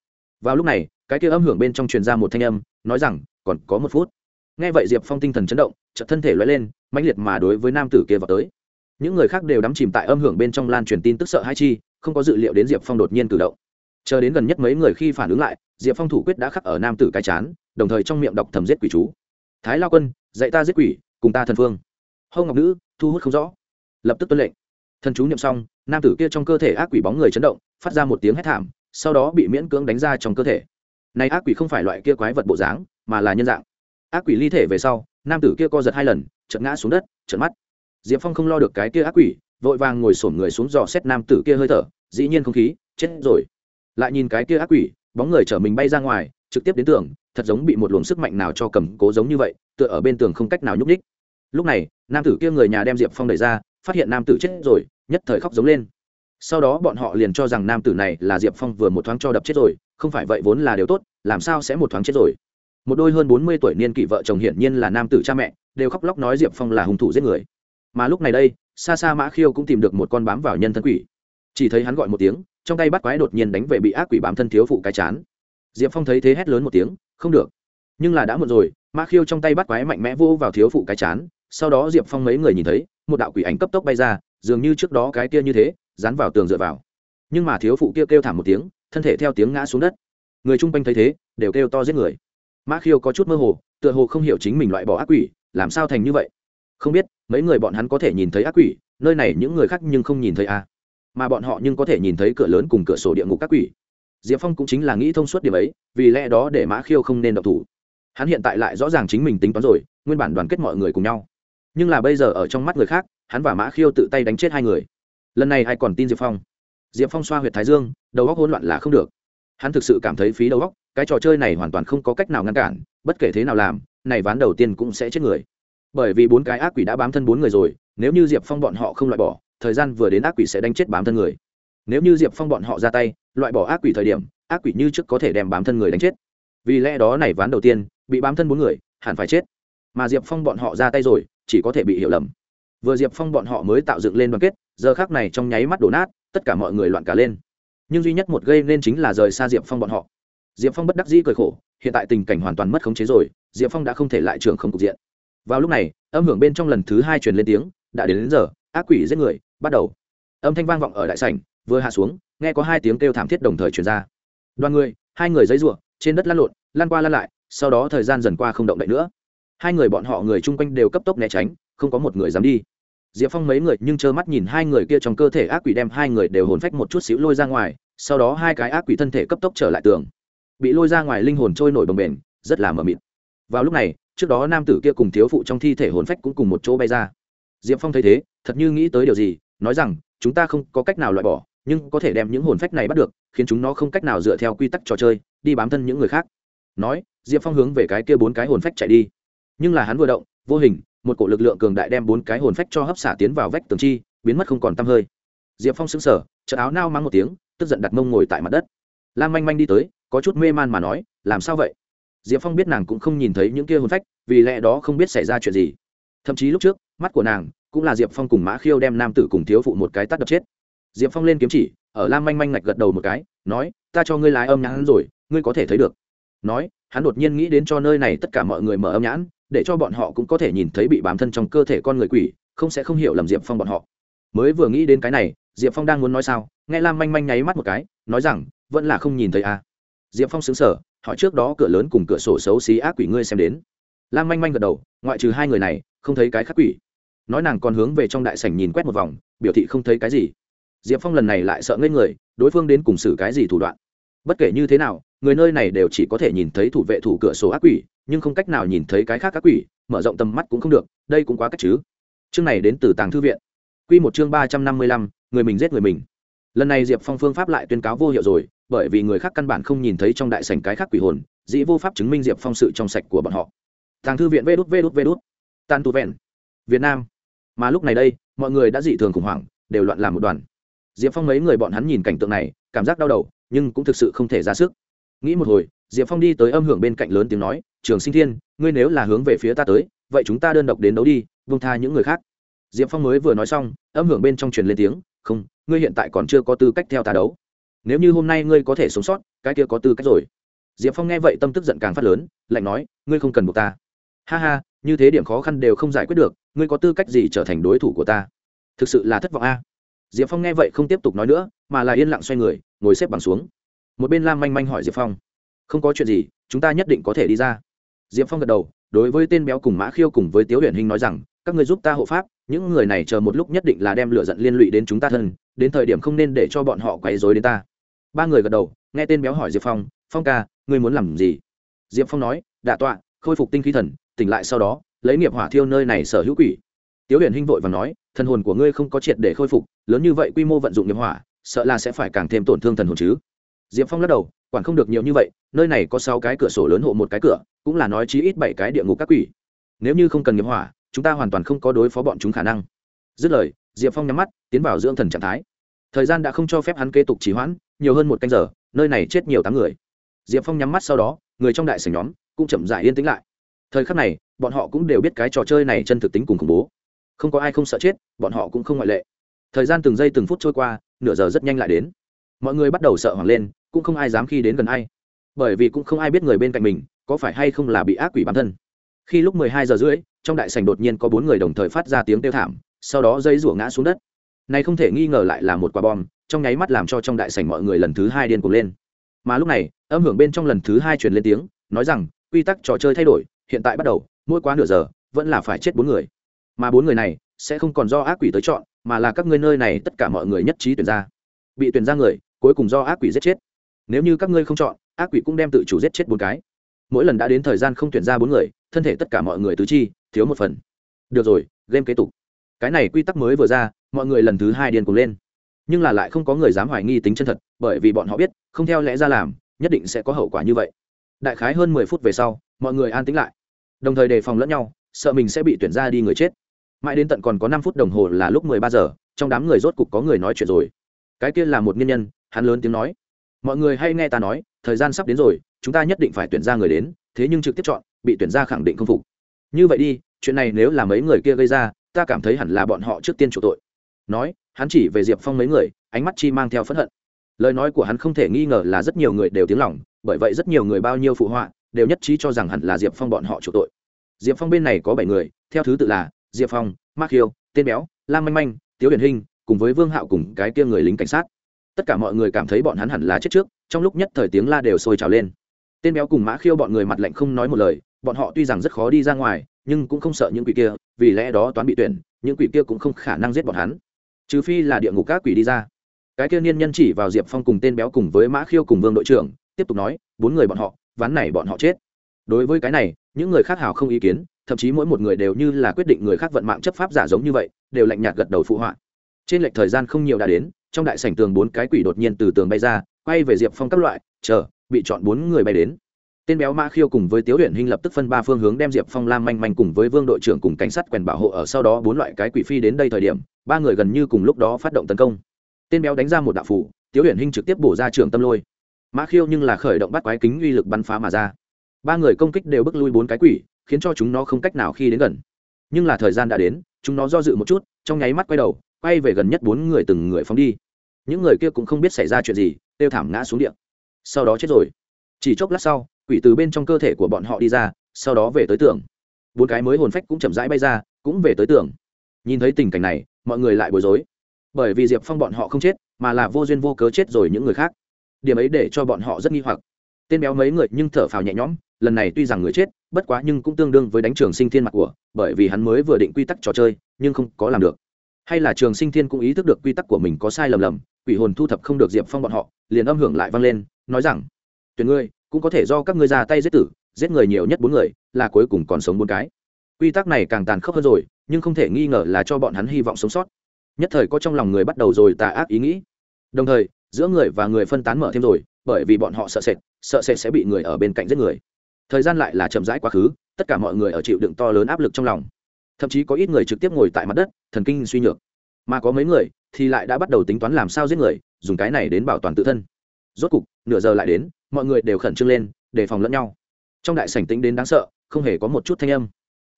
Vào lúc này, cái kia âm hưởng bên trong truyền ra một thanh âm, nói rằng, còn có một phút. Nghe vậy diệp phong tinh thần chấn động, chợt thân thể loay lên, mãnh liệt mà đối với nam tử kia vào tới. Những người khác đều đắm chìm tại âm hưởng bên trong lan truyền tin tức sợ hai chi, không có dự liệu đến diệp phong đột nhiên cử động. Chờ đến gần nhất mấy người khi phản ứng lại, diệp phong thủ quyết đã khắc ở nam tử cái chán, đồng thời trong miệng đọc thầm giết quỷ chú thái lao quân, dạy ta giết quỷ, cùng ta thần phương. Hâu ngọc nữ, thu hút không rõ. Lập tức tuân lệnh. Thần chú niệm xong, nam tử kia trong cơ thể ác quỷ bóng người chấn động, phát ra một tiếng hét thảm, sau đó bị miễn cưỡng đánh ra trong cơ thể. Này ác quỷ không phải loại kia quái vật bộ dáng, mà là nhân dạng. Ác quỷ ly thể về sau, nam tử kia co giật hai lần, chợt ngã xuống đất, trợn mắt. Diệp phong không lo được cái kia ác quỷ, vội vàng ngồi sổm người xuống dò xét nam tử kia hơi thở, dĩ nhiên không khí, chết rồi. Lại nhìn cái kia ác quỷ, bóng người chở mình bay ra ngoài trực tiếp đến tường, thật giống bị một luồng sức mạnh nào cho cầm cố giống như vậy, tựa ở bên tường không cách nào nhúc ních lúc này, nam tử kia người nhà đem diệp phong đẩy ra, phát hiện nam tử chết rồi, nhất thời khóc giống lên. Sau đó bọn họ liền cho rằng nam tử này là diệp phong vừa một thoáng cho đập chết rồi, không phải vậy vốn là điều tốt, làm sao sẽ một thoáng chết rồi? Một đôi hơn bốn mươi tuổi niên kỷ vợ chồng hiển nhiên là nam tử cha mẹ, đều khóc lóc nói diệp phong là hung thủ giết người. Mà lúc này đây xa xa mã khiêu cũng tìm được một con bám vào nhân thân quỷ. Chỉ thấy hắn gọi một tiếng, trong tay bắt quái đột nhiên đánh về bị ác quỷ bám thân thiếu phụ cái chán diệp phong thấy thế hét lớn một tiếng không được nhưng là đã muộn rồi. Mã khiêu trong tay bắt quái mạnh mẽ vô vào thiếu phụ cái chán sau đó diệp phong mấy người nhìn thấy một đạo quỷ ảnh cấp tốc bay ra dường như trước đó cái kia như thế dán vào tường dựa vào. Nhưng mà thiếu phụ kia kêu, kêu thảm một tiếng thân thể theo tiếng ngã xuống đất. Người chung quanh thấy thế đều kêu to giết người. Mã khiêu có chút mơ hồ tựa hồ không hiểu chính mình loại bỏ ác quỷ làm sao thành như vậy? Không biết mấy người bọn hắn có thể nhìn thấy ác quỷ nơi này những người khác nhưng không nhìn thấy a. À. mà bọn họ nhưng có thể nhìn thấy cửa lớn cùng cửa sổ địa ngục các quỷ diệp phong cũng chính là nghĩ thông suốt điểm ấy, vì lẽ đó để mã khiêu không nên độc thủ. Hắn hiện tại lại rõ ràng chính mình tính toán rồi, nguyên bản đoàn kết mọi người cùng nhau. Nhưng là bây giờ ở trong mắt người khác, hắn và mã khiêu tự tay đánh chết hai người. Lần này ai còn tin diệp phong? Diệp phong xoa h u y ệ t thái dương, đầu góc hỗn loạn là không được. Hắn thực sự cảm thấy phí đầu góc cái trò chơi này hoàn toàn không có cách nào ngăn cản, bất kể thế nào làm, này ván đầu tiên cũng sẽ chết người. Bởi vì bốn cái ác quỷ đã bám thân bốn người rồi, nếu như diệp phong bọn họ không loại bỏ, thời gian vừa đến ác quỷ sẽ đánh chết bám thân người nếu như diệp phong bọn họ ra tay loại bỏ ác quỷ thời điểm ác quỷ như trước có thể đem bám thân người đánh chết. Vì lẽ đó này ván đầu tiên bị bám thân bốn người hẳn phải chết. Mà diệp phong bọn họ ra tay rồi chỉ có thể bị hiểu lầm. Vừa diệp phong bọn họ mới tạo dựng lên đoàn kết giờ khác này trong nháy mắt đổ nát tất cả mọi người loạn cả lên. Nhưng duy nhất một gây nên chính là rời xa diệp phong bọn họ. Diệp phong bất đắc dĩ cười khổ hiện tại tình cảnh hoàn toàn mất khống chế rồi diệp phong đã không thể lại trường không cục diện. Vào lúc này âm hưởng bên trong lần thứ hai truyền lên tiếng đã đến, đến giờ ác quỷ giết người bắt đầu. Âm thanh vang vọng ở đại sảnh vừa hạ xuống, nghe có hai tiếng kêu thảm thiết đồng thời truyền ra. Đoàn người, hai người giấy ruộng trên đất lăn lộn, lăn qua lăn lại, sau đó thời gian dần qua không động đậy nữa. Hai người bọn họ người chung quanh đều cấp tốc né tránh, không có một người dám đi. Diệp phong mấy người nhưng trơ mắt nhìn hai người kia trong cơ thể ác quỷ đem hai người đều hồn phách một chút xíu lôi ra ngoài, sau đó hai cái ác quỷ thân thể cấp tốc trở lại tường. Bị lôi ra ngoài linh hồn trôi nổi bồng bềnh, rất là mờ mịt. Vào lúc này, trước đó nam tử kia cùng thiếu phụ trong thi thể hồn phách cũng cùng một chỗ bay ra. Diệp phong thấy thế, thật như nghĩ tới điều gì, nói rằng, chúng ta không có cách nào loại bỏ nhưng có thể đem những hồn phách này bắt được, khiến chúng nó không cách nào dựa theo quy tắc trò chơi, đi bám thân những người khác. Nói, diệp phong hướng về cái kia bốn cái hồn phách chạy đi. Nhưng là hắn vừa động, vô hình, một cổ lực lượng cường đại đem bốn cái hồn phách cho hấp xả tiến vào vách tường chi, biến mất không còn t hơi. Diệp phong xứng sở chợ áo nao mang một tiếng, tức giận đặt mông ngồi tại mặt đất. Lan manh manh đi tới, có chút mê man mà nói, làm sao vậy? Diệp phong biết nàng cũng không nhìn thấy những kia hồn phách, vì lẽ đó không biết xảy ra chuyện gì. Thậm chí lúc trước, mắt của nàng cũng là diệp phong cùng mã khiêu đem nam tử cùng thiếu phụ một cái tắt đập chết diệp phong lên kiếm chỉ, ở lam manh manh ngạch gật đầu một cái, nói, ta cho ngươi lái âm nhãn rồi, ngươi có thể thấy được. Nói, hắn đột nhiên nghĩ đến cho nơi này tất cả mọi người mở âm nhãn, để cho bọn họ cũng có thể nhìn thấy bị bám thân trong cơ thể con người quỷ, không sẽ không hiểu lầm diệp phong bọn họ. Mới vừa nghĩ đến cái này, diệp phong đang muốn nói sao, nghe lam manh manh nháy mắt một cái, nói rằng, vẫn là không nhìn thấy à. diệp phong xứng sở hỏi trước đó cửa lớn cùng cửa sổ xấu xí ác quỷ ngươi xem đến. Lam manh manh gật đầu, ngoại trừ hai người này, không thấy cái khác quỷ. Nói nàng còn hướng về trong đại sảnh nhìn quét một vòng, biểu thị không thấy cái gì diệp phong lần này lại sợ ngây người, đối phương đến cùng xử cái gì thủ đoạn? Bất kể như thế nào, người nơi này đều chỉ có thể nhìn thấy thủ vệ thủ cửa sổ ác quỷ, nhưng không cách nào nhìn thấy cái khác ác quỷ, mở rộng tầm mắt cũng không được, đây cũng quá cách chứ. Chương này đến từ tàng thư viện. Q một chương ba trăm năm mươi lăm, người mình giết người mình. Lần này diệp phong phương pháp lại tuyên cáo vô hiệu rồi, bởi vì người khác căn bản không nhìn thấy trong đại sảnh cái khác quỷ hồn, dĩ vô pháp chứng minh diệp phong sự trong sạch của bọn họ. Tàng thư viện vê đút vê đút vê đút. Tan tu vẹn. Việt nam. Mà lúc này đây, mọi người đã dị thường khủng hoảng, đều loạn làm một đoàn diệp phong mấy người bọn hắn nhìn cảnh tượng này, cảm giác đau đầu, nhưng cũng thực sự không thể ra sức. Nghĩ một hồi, diệp phong đi tới âm hưởng bên cạnh lớn tiếng nói, trường sinh thiên, ngươi nếu là hướng về phía ta tới, vậy chúng ta đơn độc đến đấu đi vung tha những người khác. Diệp phong mới vừa nói xong, âm hưởng bên trong truyền lên tiếng, không, ngươi hiện tại còn chưa có tư cách theo ta đấu. Nếu như hôm nay ngươi có thể sống sót, cái kia có tư cách rồi. Diệp phong nghe vậy tâm tức giận càng phát lớn, lạnh nói, ngươi không cần buộc ta. Ha ha, như thế điểm khó khăn đều không giải quyết được, ngươi có tư cách gì trở thành đối thủ của ta? Thực sự là thất vọng a diệp phong nghe vậy không tiếp tục nói nữa, mà là yên lặng xoay người, ngồi xếp bằng xuống. Một bên lam manh manh hỏi diệp phong, không có chuyện gì, chúng ta nhất định có thể đi ra. Diệp phong gật đầu, đối với tên béo cùng mã khiêu cùng với tiếu huyền hình nói rằng, các người giúp ta hộ pháp, những người này chờ một lúc nhất định là đem lửa giận liên lụy đến chúng ta thân, đến thời điểm không nên để cho bọn họ quấy dối đến ta. Ba người gật đầu, nghe tên béo hỏi diệp phong phong ca, ngươi muốn làm gì? Diệp phong nói, đạ tọa, khôi phục tinh khí thần, tỉnh lại sau đó, lấy nghiệp hỏa thiêu nơi này sở hữu quỷ. Tiếu huyền hinh vội và nói thần hồn của ngươi không có triệt để khôi phục, lớn như vậy quy mô vận dụng nghiệp hỏa, sợ là sẽ phải càng thêm tổn thương thần hồn chứ. Diệp phong lắc đầu, quản không được nhiều như vậy, nơi này có sáu cái cửa sổ lớn hộ một cái cửa, cũng là nói chí ít bảy cái địa ngục các quỷ. Nếu như không cần nghiệp hỏa, chúng ta hoàn toàn không có đối phó bọn chúng khả năng. Dứt lời, diệp phong nhắm mắt, tiến vào dưỡng thần trạng thái. Thời gian đã không cho phép hắn kế tục trì hoãn, nhiều hơn một canh giờ, nơi này chết nhiều tám người. Diệp phong nhắm mắt sau đó, người trong đại sảnh nhóm cũng chậm dại yên tĩnh lại. Thời khắc này, bọn họ cũng đều biết cái trò chơi này chân thực tính cùng khủng bố không có ai không sợ chết, bọn họ cũng không ngoại lệ. Thời gian từng giây từng phút trôi qua, nửa giờ rất nhanh lại đến. Mọi người bắt đầu sợ hoảng lên, cũng không ai dám khi đến gần ai. Bởi vì cũng không ai biết người bên cạnh mình có phải hay không là bị ác quỷ bản thân. Khi lúc mười hai giờ rưỡi, trong đại sảnh đột nhiên có bốn người đồng thời phát ra tiếng kêu thảm, sau đó dây rủa ngã xuống đất. Này không thể nghi ngờ lại là một quả bom, trong nháy mắt làm cho trong đại sảnh mọi người lần thứ hai điên cuồng lên. Mà lúc này, âm hưởng bên trong lần thứ hai truyền lên tiếng, nói rằng, quy tắc trò chơi thay đổi, hiện tại bắt đầu, mỗi quá nửa giờ, vẫn là phải chết bốn người mà bốn người này sẽ không còn do ác quỷ tới chọn, mà là các ngươi nơi này tất cả mọi người nhất trí tuyển ra. Bị tuyển ra người, cuối cùng do ác quỷ giết chết. Nếu như các ngươi không chọn, ác quỷ cũng đem tự chủ giết chết bốn cái. Mỗi lần đã đến thời gian không tuyển ra bốn người, thân thể tất cả mọi người tứ chi, thiếu một phần. Được rồi, game kế tục. Cái này quy tắc mới vừa ra, mọi người lần thứ hai điên cuồng lên. Nhưng là lại không có người dám hoài nghi tính chân thật, bởi vì bọn họ biết, không theo lẽ ra làm, nhất định sẽ có hậu quả như vậy. Đại khái hơn mười phút về sau, mọi người an tĩnh lại. Đồng thời đề phòng lẫn nhau, sợ mình sẽ bị tuyển ra đi người chết mãi đến tận còn có năm phút đồng hồ là lúc mười ba giờ, trong đám người rốt cục có người nói chuyện rồi. Cái kia là một nhân nhân, hắn lớn tiếng nói. Mọi người hay nghe ta nói, thời gian sắp đến rồi, chúng ta nhất định phải tuyển ra người đến, thế nhưng trực tiếp chọn, bị tuyển ra khẳng định không phục. Như vậy đi, chuyện này nếu là mấy người kia gây ra, ta cảm thấy hẳn là bọn họ trước tiên chủ tội. Nói, hắn chỉ về diệp phong mấy người, ánh mắt chi mang theo phẫn hận. Lời nói của hắn không thể nghi ngờ là rất nhiều người đều tiếng lòng, bởi vậy rất nhiều người bao nhiêu phụ họa, đều nhất trí cho rằng hẳn là diệp phong bọn họ chủ tội. Diệp phong bên này có bảy người, theo thứ tự là diệp phong mark hiêu, tên béo, lam manh manh, tiếu điển hình, cùng với vương hạo cùng cái kia người lính cảnh sát. Tất cả mọi người cảm thấy bọn hắn hẳn là chết trước, trong lúc nhất thời tiếng la đều sôi trào lên. Tên béo cùng mã khiêu bọn người mặt lạnh không nói một lời, bọn họ tuy rằng rất khó đi ra ngoài, nhưng cũng không sợ những quỷ kia, vì lẽ đó toán bị tuyển, những quỷ kia cũng không khả năng giết bọn hắn. Trừ phi là địa ngục các quỷ đi ra. Cái kia niên nhân chỉ vào diệp phong cùng tên béo cùng với mã khiêu cùng vương đội trưởng, tiếp tục nói, bốn người bọn họ, ván này bọn họ chết đối với cái này, những người khác hào không ý kiến, thậm chí mỗi một người đều như là quyết định người khác vận mạng chấp pháp giả giống như vậy, đều lạnh nhạt gật đầu phụ họa. Trên lệch thời gian không nhiều đã đến, trong đại sảnh tường bốn cái quỷ đột nhiên từ tường bay ra, quay về diệp phong các loại, chờ, bị chọn bốn người bay đến. Tên béo mã khiêu cùng với tiếu huyện hình lập tức phân ba phương hướng đem diệp phong lam manh manh cùng với vương đội trưởng cùng cảnh sát quèn bảo hộ ở sau đó bốn loại cái quỷ phi đến đây thời điểm, ba người gần như cùng lúc đó phát động tấn công. Tên béo đánh ra một đạo phủ, tiếu huyện hình trực tiếp bổ ra trường tâm lôi. Mã khiêu nhưng là khởi động bắt quái kính uy lực bắn phá mà ra ba người công kích đều bước lui bốn cái quỷ, khiến cho chúng nó không cách nào khi đến gần. Nhưng là thời gian đã đến, chúng nó do dự một chút, trong nháy mắt quay đầu, quay về gần nhất bốn người từng người phóng đi. Những người kia cũng không biết xảy ra chuyện gì, đều thảm ngã xuống điện sau đó chết rồi. Chỉ chốc lát sau, quỷ từ bên trong cơ thể của bọn họ đi ra, sau đó về tới tường. Bốn cái mới hồn phách cũng chậm rãi bay ra, cũng về tới tường. Nhìn thấy tình cảnh này, mọi người lại bối rối. Bởi vì diệp phong bọn họ không chết, mà là vô duyên vô cớ chết rồi những người khác. Điểm ấy để cho bọn họ rất nghi hoặc. Tên béo mấy người nhưng thở phào nhẹ nhõm lần này tuy rằng người chết, bất quá nhưng cũng tương đương với đánh trường sinh thiên mặt của, bởi vì hắn mới vừa định quy tắc trò chơi, nhưng không có làm được. Hay là trường sinh thiên cũng ý thức được quy tắc của mình có sai lầm lầm, quỷ hồn thu thập không được diệp phong bọn họ, liền âm hưởng lại vang lên, nói rằng, tuyển ngươi, cũng có thể do các ngươi ra tay giết tử, giết người nhiều nhất bốn người, là cuối cùng còn sống bốn cái. Quy tắc này càng tàn khốc hơn rồi, nhưng không thể nghi ngờ là cho bọn hắn hy vọng sống sót. Nhất thời có trong lòng người bắt đầu rồi tà ác ý nghĩ. Đồng thời, giữa người và người phân tán mở thêm rồi, bởi vì bọn họ sợ sệt sợ sệt sẽ bị người ở bên cạnh giết người thời gian lại là chậm rãi quá khứ, tất cả mọi người ở chịu đựng to lớn áp lực trong lòng. Thậm chí có ít người trực tiếp ngồi tại mặt đất, thần kinh suy nhược. Mà có mấy người thì lại đã bắt đầu tính toán làm sao giết người, dùng cái này đến bảo toàn tự thân. Rốt cục, nửa giờ lại đến, mọi người đều khẩn trương lên, đề phòng lẫn nhau. Trong đại sảnh tính đến đáng sợ, không hề có một chút thanh âm.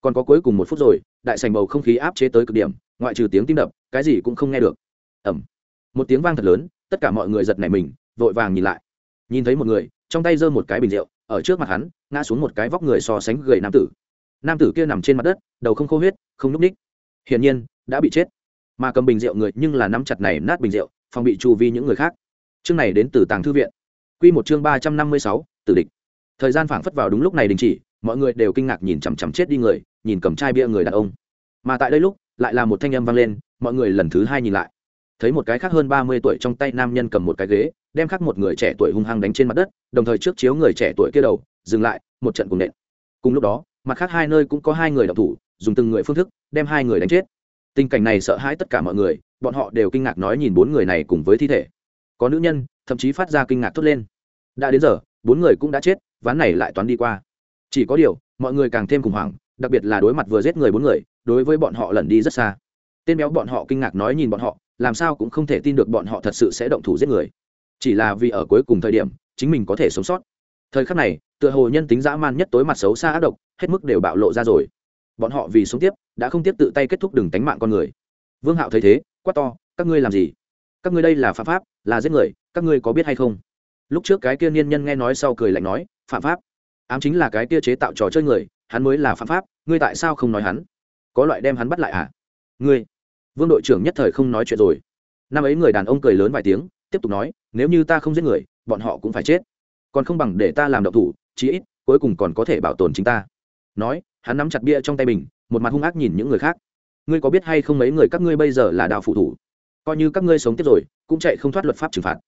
Còn có cuối cùng một phút rồi, đại sảnh bầu không khí áp chế tới cực điểm, ngoại trừ tiếng tim đập, cái gì cũng không nghe được. Ẩm một tiếng vang thật lớn, tất cả mọi người giật nảy mình, vội vàng nhìn lại. Nhìn thấy một người, trong tay giơ một cái bình rượu ở trước mặt hắn, ngã xuống một cái vóc người so sánh gầy nam tử. Nam tử kia nằm trên mặt đất, đầu không khô huyết, không núp ních hiển nhiên, đã bị chết. Mà cầm bình rượu người nhưng là nắm chặt này nát bình rượu, phòng bị chu vi những người khác. Chương này đến từ tàng thư viện. Q một chương ba trăm năm mươi sáu, tử địch. Thời gian phảng phất vào đúng lúc này đình chỉ, mọi người đều kinh ngạc nhìn chằm chằm chết đi người, nhìn cầm chai bia người đàn ông. Mà tại đây lúc, lại là một thanh âm vang lên, mọi người lần thứ hai nhìn lại. Thấy một cái khác hơn ba mươi tuổi trong tay nam nhân cầm một cái ghế đem khắc một người trẻ tuổi hung hăng đánh trên mặt đất, đồng thời trước chiếu người trẻ tuổi kia đầu, dừng lại, một trận cùng nện. Cùng lúc đó, mặt khác hai nơi cũng có hai người đọc thủ, dùng từng người phương thức, đem hai người đánh chết. Tình cảnh này sợ hãi tất cả mọi người, bọn họ đều kinh ngạc nói nhìn bốn người này cùng với thi thể. Có nữ nhân, thậm chí phát ra kinh ngạc thốt lên. Đã đến giờ, bốn người cũng đã chết, ván này lại toán đi qua. Chỉ có điều, mọi người càng thêm khủng hoảng, đặc biệt là đối mặt vừa giết người bốn người, đối với bọn họ lần đi rất xa. Tên béo bọn họ kinh ngạc nói nhìn bọn họ, làm sao cũng không thể tin được bọn họ thật sự sẽ động thủ giết người chỉ là vì ở cuối cùng thời điểm, chính mình có thể sống sót. Thời khắc này, tựa hồ nhân tính dã man nhất tối mặt xấu xa ác độc, hết mức đều bạo lộ ra rồi. Bọn họ vì sống tiếp, đã không tiếp tự tay kết thúc đừng tánh mạng con người. Vương hạo thấy thế, quát to, các ngươi làm gì? Các ngươi đây là phạm pháp, là giết người, các ngươi có biết hay không? Lúc trước cái kia niên nhân nghe nói sau cười lạnh nói, phạm pháp? Ám chính là cái kia chế tạo trò chơi người, hắn mới là phạm pháp, ngươi tại sao không nói hắn? Có loại đem hắn bắt lại à? Ngươi, vương đội trưởng nhất thời không nói chuyện rồi. Năm ấy người đàn ông cười lớn vài tiếng tiếp tục nói, nếu như ta không giết người, bọn họ cũng phải chết. Còn không bằng để ta làm độc thủ, chí ít cuối cùng còn có thể bảo tồn chính ta. Nói, hắn nắm chặt bia trong tay mình, một mặt hung ác nhìn những người khác. Ngươi có biết hay không mấy người các ngươi bây giờ là đạo phụ thủ? Coi như các ngươi sống tiếp rồi, cũng chạy không thoát luật pháp trừng phạt.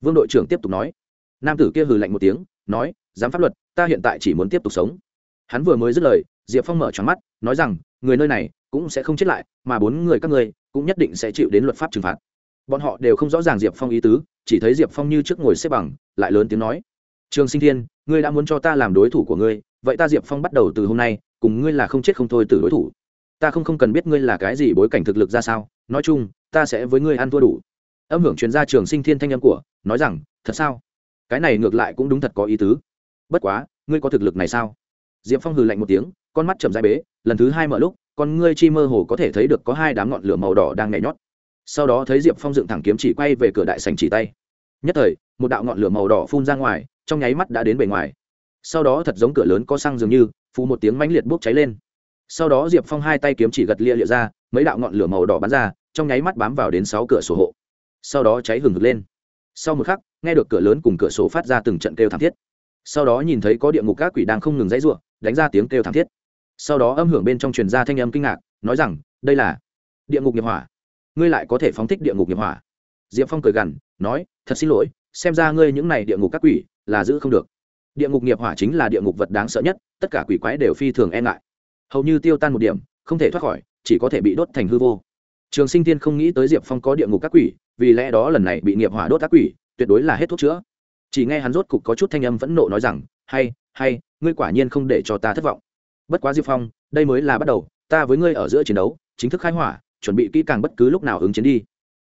Vương đội trưởng tiếp tục nói. Nam tử kia hừ lạnh một tiếng, nói, dám pháp luật, ta hiện tại chỉ muốn tiếp tục sống. Hắn vừa mới dứt lời, diệp phong mở tròn mắt, nói rằng, người nơi này cũng sẽ không chết lại, mà bốn người các ngươi cũng nhất định sẽ chịu đến luật pháp trừng phạt bọn họ đều không rõ ràng diệp phong ý tứ, chỉ thấy diệp phong như trước ngồi xếp bằng, lại lớn tiếng nói, trường sinh thiên, ngươi đã muốn cho ta làm đối thủ của ngươi, vậy ta diệp phong bắt đầu từ hôm nay, cùng ngươi là không chết không thôi từ đối thủ. Ta không không cần biết ngươi là cái gì bối cảnh thực lực ra sao, nói chung, ta sẽ với ngươi ăn thua đủ. Âm hưởng chuyên gia trường sinh thiên thanh âm của, nói rằng, thật sao? Cái này ngược lại cũng đúng thật có ý tứ. Bất quá, ngươi có thực lực này sao? Diệp phong hừ lạnh một tiếng, con mắt chậm dài bế, lần thứ hai mở lúc, con ngươi chi mơ hồ có thể thấy được có hai đám ngọn lửa màu đỏ đang nhảy nhót sau đó thấy diệp phong dựng thẳng kiếm chỉ quay về cửa đại sành chỉ tay. Nhất thời, một đạo ngọn lửa màu đỏ phun ra ngoài, trong nháy mắt đã đến bề ngoài. Sau đó thật giống cửa lớn có xăng dường như, phù một tiếng mãnh liệt bốc cháy lên. Sau đó diệp phong hai tay kiếm chỉ gật lia lịa ra, mấy đạo ngọn lửa màu đỏ bắn ra, trong nháy mắt bám vào đến sáu cửa sổ hộ. Sau đó cháy hừng hực lên. Sau một khắc, nghe được cửa lớn cùng cửa sổ phát ra từng trận kêu thảm thiết. Sau đó nhìn thấy có địa ngục các quỷ đang không ngừng dãy ruộng đánh ra tiếng kêu thảm thiết. Sau đó âm hưởng bên trong truyền ra thanh âm kinh ngạc, nói rằng, đây là địa ngục nghiệp hỏa ngươi lại có thể phóng thích địa ngục nghiệp hỏa. Diệp phong cười gằn, nói, thật xin lỗi, xem ra ngươi những này địa ngục các quỷ là giữ không được. Địa ngục nghiệp hỏa chính là địa ngục vật đáng sợ nhất, tất cả quỷ quái đều phi thường e ngại. Hầu như tiêu tan một điểm, không thể thoát khỏi, chỉ có thể bị đốt thành hư vô. Trường sinh tiên không nghĩ tới diệp phong có địa ngục các quỷ, vì lẽ đó lần này bị nghiệp hỏa đốt các quỷ, tuyệt đối là hết thuốc chữa. Chỉ nghe hắn rốt cục có chút thanh âm phẫn nộ nói rằng, hay hay, ngươi quả nhiên không để cho ta thất vọng. Bất quá diệp phong, đây mới là bắt đầu, ta với ngươi ở giữa chiến đấu, chính thức khai hỏa chuẩn bị kỹ càng bất cứ lúc nào ứng chiến đi.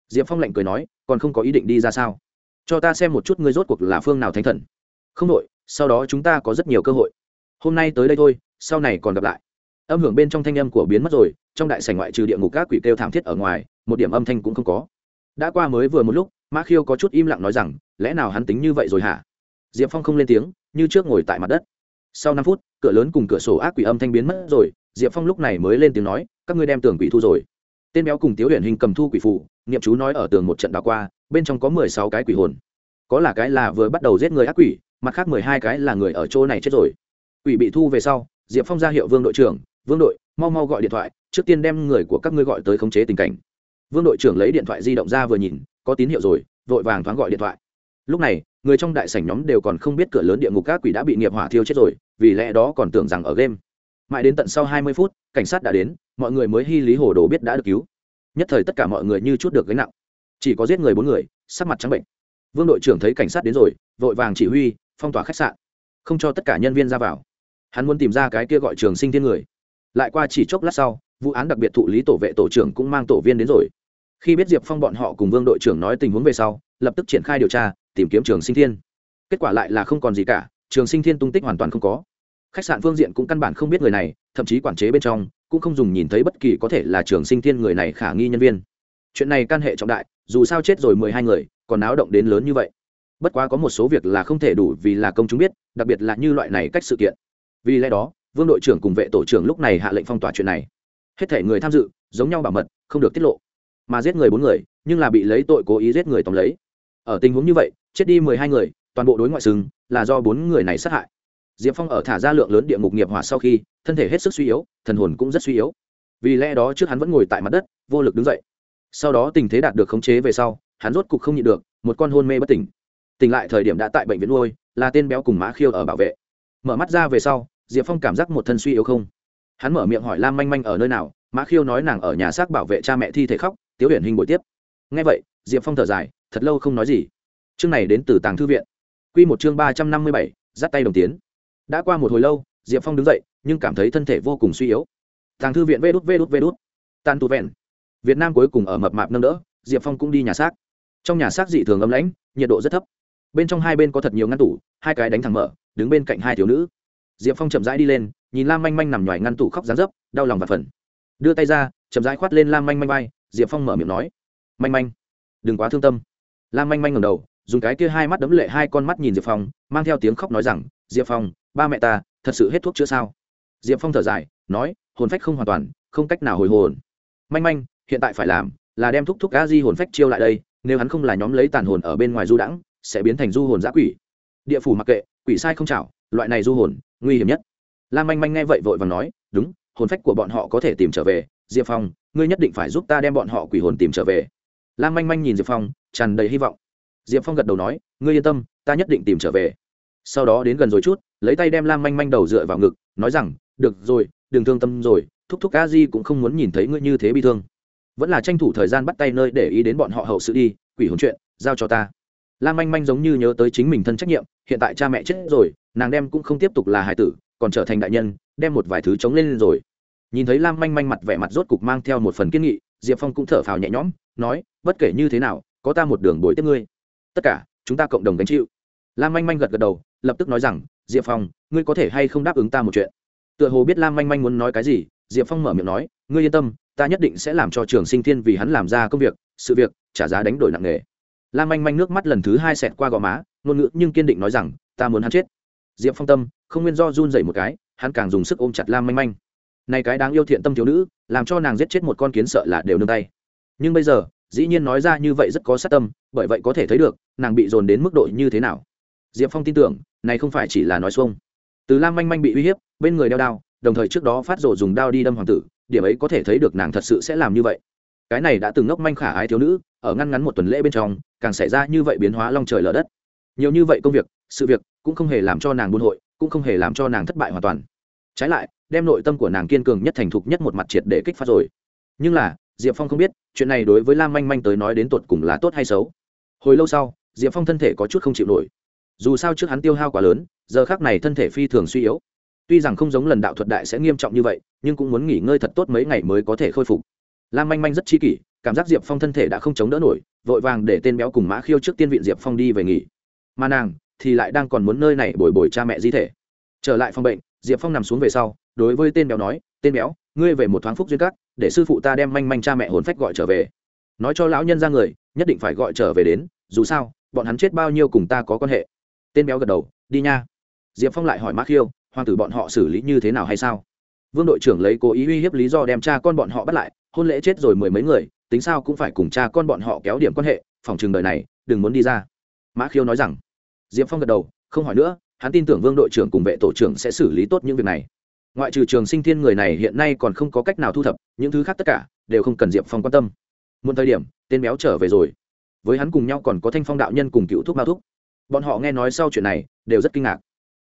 Diệp phong lạnh cười nói, còn không có ý định đi ra sao? Cho ta xem một chút ngươi rốt cuộc là phương nào thánh thần. Không đội sau đó chúng ta có rất nhiều cơ hội. Hôm nay tới đây thôi, sau này còn gặp lại. Âm hưởng bên trong thanh âm của biến mất rồi, trong đại sảnh ngoại trừ địa ngục các quỷ kêu thảm thiết ở ngoài, một điểm âm thanh cũng không có. Đã qua mới vừa một lúc, mã khiêu có chút im lặng nói rằng, lẽ nào hắn tính như vậy rồi hả? Diệp phong không lên tiếng, như trước ngồi tại mặt đất. Sau năm phút, cửa lớn cùng cửa sổ ác quỷ âm thanh biến mất rồi, diệp phong lúc này mới lên tiếng nói, các ngươi đem tường quỷ thu rồi tên béo cùng tiếu huyền hình cầm thu quỷ phụ niệm chú nói ở tường một trận đ qua, bên trong có mười sáu cái quỷ hồn. Có là cái là vừa bắt đầu giết người ác quỷ, mặt khác mười hai cái là người ở chỗ này chết rồi. Quỷ bị thu về sau, diệp phong ra hiệu vương đội trưởng, vương đội, mau mau gọi điện thoại, trước tiên đem người của các ngươi gọi tới khống chế tình cảnh. Vương đội trưởng lấy điện thoại di động ra vừa nhìn, có tín hiệu rồi, vội vàng thoáng gọi điện thoại. Lúc này, người trong đại sảnh nhóm đều còn không biết cửa lớn địa ngục các quỷ đã bị nghiệp hỏa thiêu chết rồi, vì lẽ đó còn tưởng rằng ở game. Mãi đến tận sau hai mươi phút, cảnh sát đã đến mọi người mới hy lý hồ đồ biết đã được cứu. Nhất thời tất cả mọi người như chút được gánh nặng. Chỉ có giết người bốn người, sắc mặt trắng bệnh. Vương đội trưởng thấy cảnh sát đến rồi, vội vàng chỉ huy, phong tỏa khách sạn. Không cho tất cả nhân viên ra vào. Hắn muốn tìm ra cái kia gọi trường sinh thiên người. Lại qua chỉ chốc lát sau, vụ án đặc biệt thụ lý tổ vệ tổ trưởng cũng mang tổ viên đến rồi. Khi biết diệp phong bọn họ cùng vương đội trưởng nói tình huống về sau, lập tức triển khai điều tra, tìm kiếm trường sinh thiên. Kết quả lại là không còn gì cả, trường sinh thiên tung tích hoàn toàn không có. Khách sạn phương diện cũng căn bản không biết người này, thậm chí quản chế bên trong cũng không dùng nhìn thấy bất kỳ có thể là trường sinh thiên người này khả nghi nhân viên. Chuyện này can hệ trọng đại, dù sao chết rồi mười hai người, còn náo động đến lớn như vậy. Bất quá có một số việc là không thể đủ vì là công chúng biết, đặc biệt là như loại này cách sự kiện. Vì lẽ đó, vương đội trưởng cùng vệ tổ trưởng lúc này hạ lệnh phong tỏa chuyện này. Hết thể người tham dự, giống nhau bảo mật, không được tiết lộ. Mà giết người bốn người, nhưng là bị lấy tội cố ý giết người tóm lấy. Ở tình huống như vậy, chết đi mười hai người, toàn bộ đối ngoại sừng là do bốn người này sát hại diệp phong ở thả ra lượng lớn địa ngục nghiệp hỏa sau khi, thân thể hết sức suy yếu, thần hồn cũng rất suy yếu. Vì lẽ đó trước hắn vẫn ngồi tại mặt đất, vô lực đứng dậy. Sau đó tình thế đạt được khống chế về sau, hắn rốt cục không nhịn được, một con hôn mê bất tỉnh. Tỉnh lại thời điểm đã tại bệnh viện nuôi, là tên béo cùng mã khiêu ở bảo vệ. Mở mắt ra về sau, diệp phong cảm giác một thân suy yếu không? Hắn mở miệng hỏi lam manh manh ở nơi nào, mã khiêu nói nàng ở nhà xác bảo vệ cha mẹ thi thể khóc, tiếu hiển hình buổi tiếp. Ngay vậy, diệp phong thở dài, thật lâu không nói gì. Chương này đến từ tàng thư viện. Q một chương ba trăm năm mươi bảy, dắt tay đồng tiến đã qua một hồi lâu, diệp phong đứng dậy, nhưng cảm thấy thân thể vô cùng suy yếu. Tàng thư viện vê đút vê đút vê đút. Tan tu vẹn. Việt nam cuối cùng ở mập mạp nâng đỡ, diệp phong cũng đi nhà xác. Trong nhà xác dị thường ấm lãnh, nhiệt độ rất thấp. Bên trong hai bên có thật nhiều ngăn tủ, hai cái đánh thẳng mở, đứng bên cạnh hai thiếu nữ. Diệp phong chậm rãi đi lên, nhìn lam manh manh nằm ngoài ngăn tủ khóc rán dấp, đau lòng và phần đưa tay ra, chậm rãi khoát lên lam manh manh bay diệp phong mở miệng nói, manh manh, đừng quá thương tâm. Lam manh manh ngầm đầu, dùng cái kia hai mắt đấm lệ hai con mắt nhìn diệp phong, mang theo tiếng khóc nói rằng, diệp phong ba mẹ ta, thật sự hết thuốc chữa sao? Diệp phong thở dài, nói, hồn phách không hoàn toàn, không cách nào hồi hồn. Manh manh, hiện tại phải làm là đem thúc thúc a di hồn phách chiêu lại đây, nếu hắn không là nhóm lấy tàn hồn ở bên ngoài du đãng, sẽ biến thành du hồn giã quỷ. Địa phủ mặc kệ, quỷ sai không chảo, loại này du hồn, nguy hiểm nhất. Lan manh manh nghe vậy vội và nói, đúng, hồn phách của bọn họ có thể tìm trở về. Diệp phong, ngươi nhất định phải giúp ta đem bọn họ quỷ hồn tìm trở về. Lan manh manh nhìn diệp phong, tràn đầy hy vọng. Diệp phong gật đầu nói, ngươi yên tâm, ta nhất định tìm trở về sau đó đến gần rồi chút, lấy tay đem lam manh manh đầu dựa vào ngực, nói rằng, được rồi, đừng thương tâm rồi, thúc thúc a di cũng không muốn nhìn thấy ngươi như thế bị thương. Vẫn là tranh thủ thời gian bắt tay nơi để ý đến bọn họ hậu sự đi, quỷ hồn chuyện, giao cho ta. Lam manh manh giống như nhớ tới chính mình thân trách nhiệm, hiện tại cha mẹ chết rồi, nàng đem cũng không tiếp tục là hải tử, còn trở thành đại nhân, đem một vài thứ chống lên rồi. Nhìn thấy lam manh manh mặt vẻ mặt rốt cục mang theo một phần kiên nghị, diệp phong cũng thở phào nhẹ nhõm, nói, bất kể như thế nào, có ta một đường bồi tiếp ngươi. Tất cả, chúng ta cộng đồng gánh chịu. Lam manh manh gật gật đầu lập tức nói rằng, diệp phong, ngươi có thể hay không đáp ứng ta một chuyện? Tựa hồ biết lam manh manh muốn nói cái gì, diệp phong mở miệng nói, ngươi yên tâm, ta nhất định sẽ làm cho trường sinh thiên vì hắn làm ra công việc, sự việc, trả giá đánh đổi nặng nề. Lam manh manh nước mắt lần thứ hai xẹt qua gò má, ngôn ngữ nhưng kiên định nói rằng, ta muốn hắn chết. Diệp phong tâm, không nguyên do run dậy một cái, hắn càng dùng sức ôm chặt lam manh manh. Này cái đáng yêu thiện tâm thiếu nữ, làm cho nàng giết chết một con kiến sợ là đều nương tay. Nhưng bây giờ, dĩ nhiên nói ra như vậy rất có sát tâm, bởi vậy có thể thấy được, nàng bị dồn đến mức độ như thế nào diệp phong tin tưởng, này không phải chỉ là nói xuông. Từ lam manh manh bị uy hiếp, bên người đeo đao, đồng thời trước đó phát rộ dùng đao đi đâm hoàng tử, điểm ấy có thể thấy được nàng thật sự sẽ làm như vậy. Cái này đã từng ngốc manh khả ái thiếu nữ, ở ngăn ngắn một tuần lễ bên trong, càng xảy ra như vậy biến hóa long trời lở đất. Nhiều như vậy công việc, sự việc cũng không hề làm cho nàng buôn hội, cũng không hề làm cho nàng thất bại hoàn toàn. Trái lại, đem nội tâm của nàng kiên cường nhất thành thục nhất một mặt triệt để kích phát rồi. Nhưng là, diệp phong không biết, chuyện này đối với lam manh manh tới nói đến tột cùng là tốt hay xấu. Hồi lâu sau, diệp phong thân thể có chút không chịu nổi dù sao trước hắn tiêu hao quá lớn, giờ khác này thân thể phi thường suy yếu. Tuy rằng không giống lần đạo thuật đại sẽ nghiêm trọng như vậy, nhưng cũng muốn nghỉ ngơi thật tốt mấy ngày mới có thể khôi phục. Lam manh manh rất chi kỷ, cảm giác diệp phong thân thể đã không chống đỡ nổi, vội vàng để tên béo cùng mã khiêu trước tiên viện diệp phong đi về nghỉ. Mà nàng thì lại đang còn muốn nơi này bồi bồi cha mẹ di thể. Trở lại phòng bệnh, diệp phong nằm xuống về sau, đối với tên béo nói, tên béo, ngươi về một thoáng phúc duyên cắt để sư phụ ta đem manh manh cha mẹ hồn phách gọi trở về. Nói cho lão nhân ra người, nhất định phải gọi trở về đến, dù sao, bọn hắn chết bao nhiêu cùng ta có quan hệ tên béo gật đầu, đi nha. Diệp phong lại hỏi mã khiêu, hoàng tử bọn họ xử lý như thế nào hay sao? Vương đội trưởng lấy cố ý uy hiếp lý do đem cha con bọn họ bắt lại, hôn lễ chết rồi mười mấy người, tính sao cũng phải cùng cha con bọn họ kéo điểm quan hệ, phòng trường đời này, đừng muốn đi ra. Mã khiêu nói rằng. Diệp phong gật đầu, không hỏi nữa, hắn tin tưởng vương đội trưởng cùng vệ tổ trưởng sẽ xử lý tốt những việc này. Ngoại trừ trường sinh thiên người này hiện nay còn không có cách nào thu thập, những thứ khác tất cả đều không cần diệp phong quan tâm. Một thời điểm, tên béo trở về rồi. Với hắn cùng nhau còn có thanh phong đạo nhân cùng cựu thuốc bao thuốc bọn họ nghe nói sau chuyện này, đều rất kinh ngạc.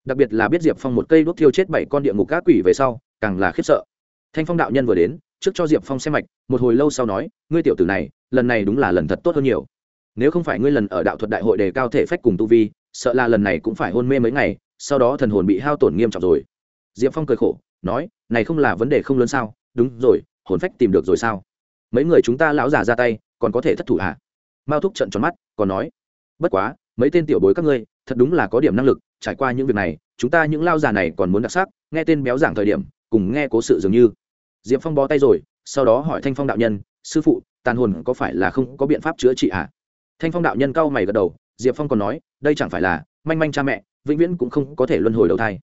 Đặc biệt là biết diệp phong một cây đốt thiêu chết bảy con địa ngục các quỷ về sau, càng là khiếp sợ. Thanh phong đạo nhân vừa đến, trước cho diệp phong xem mạch, một hồi lâu sau nói, ngươi tiểu tử này, lần này đúng là lần thật tốt hơn nhiều. Nếu không phải ngươi lần ở đạo thuật đại hội đề cao thể phách cùng tu vi, sợ là lần này cũng phải hôn mê mấy ngày, sau đó thần hồn bị hao tổn nghiêm trọng rồi. Diệp phong cười khổ, nói, này không là vấn đề không lớn sao? Đúng rồi, hồn phách tìm được rồi sao? Mấy người chúng ta lão già ra tay, còn có thể thất thủ hả à? mao thúc trận tròn mắt, còn nói, bất quá mấy tên tiểu bối các ngươi, thật đúng là có điểm năng lực, trải qua những việc này, chúng ta những lao già này còn muốn đặc sắc, nghe tên béo giảng thời điểm, cùng nghe cố sự dường như. Diệp phong bó tay rồi, sau đó hỏi thanh phong đạo nhân, sư phụ, tàn hồn có phải là không có biện pháp chữa trị ạ à? thanh phong đạo nhân cau mày gật đầu, diệp phong còn nói, đây chẳng phải là, manh manh cha mẹ, vĩnh viễn cũng không có thể luân hồi đầu thai.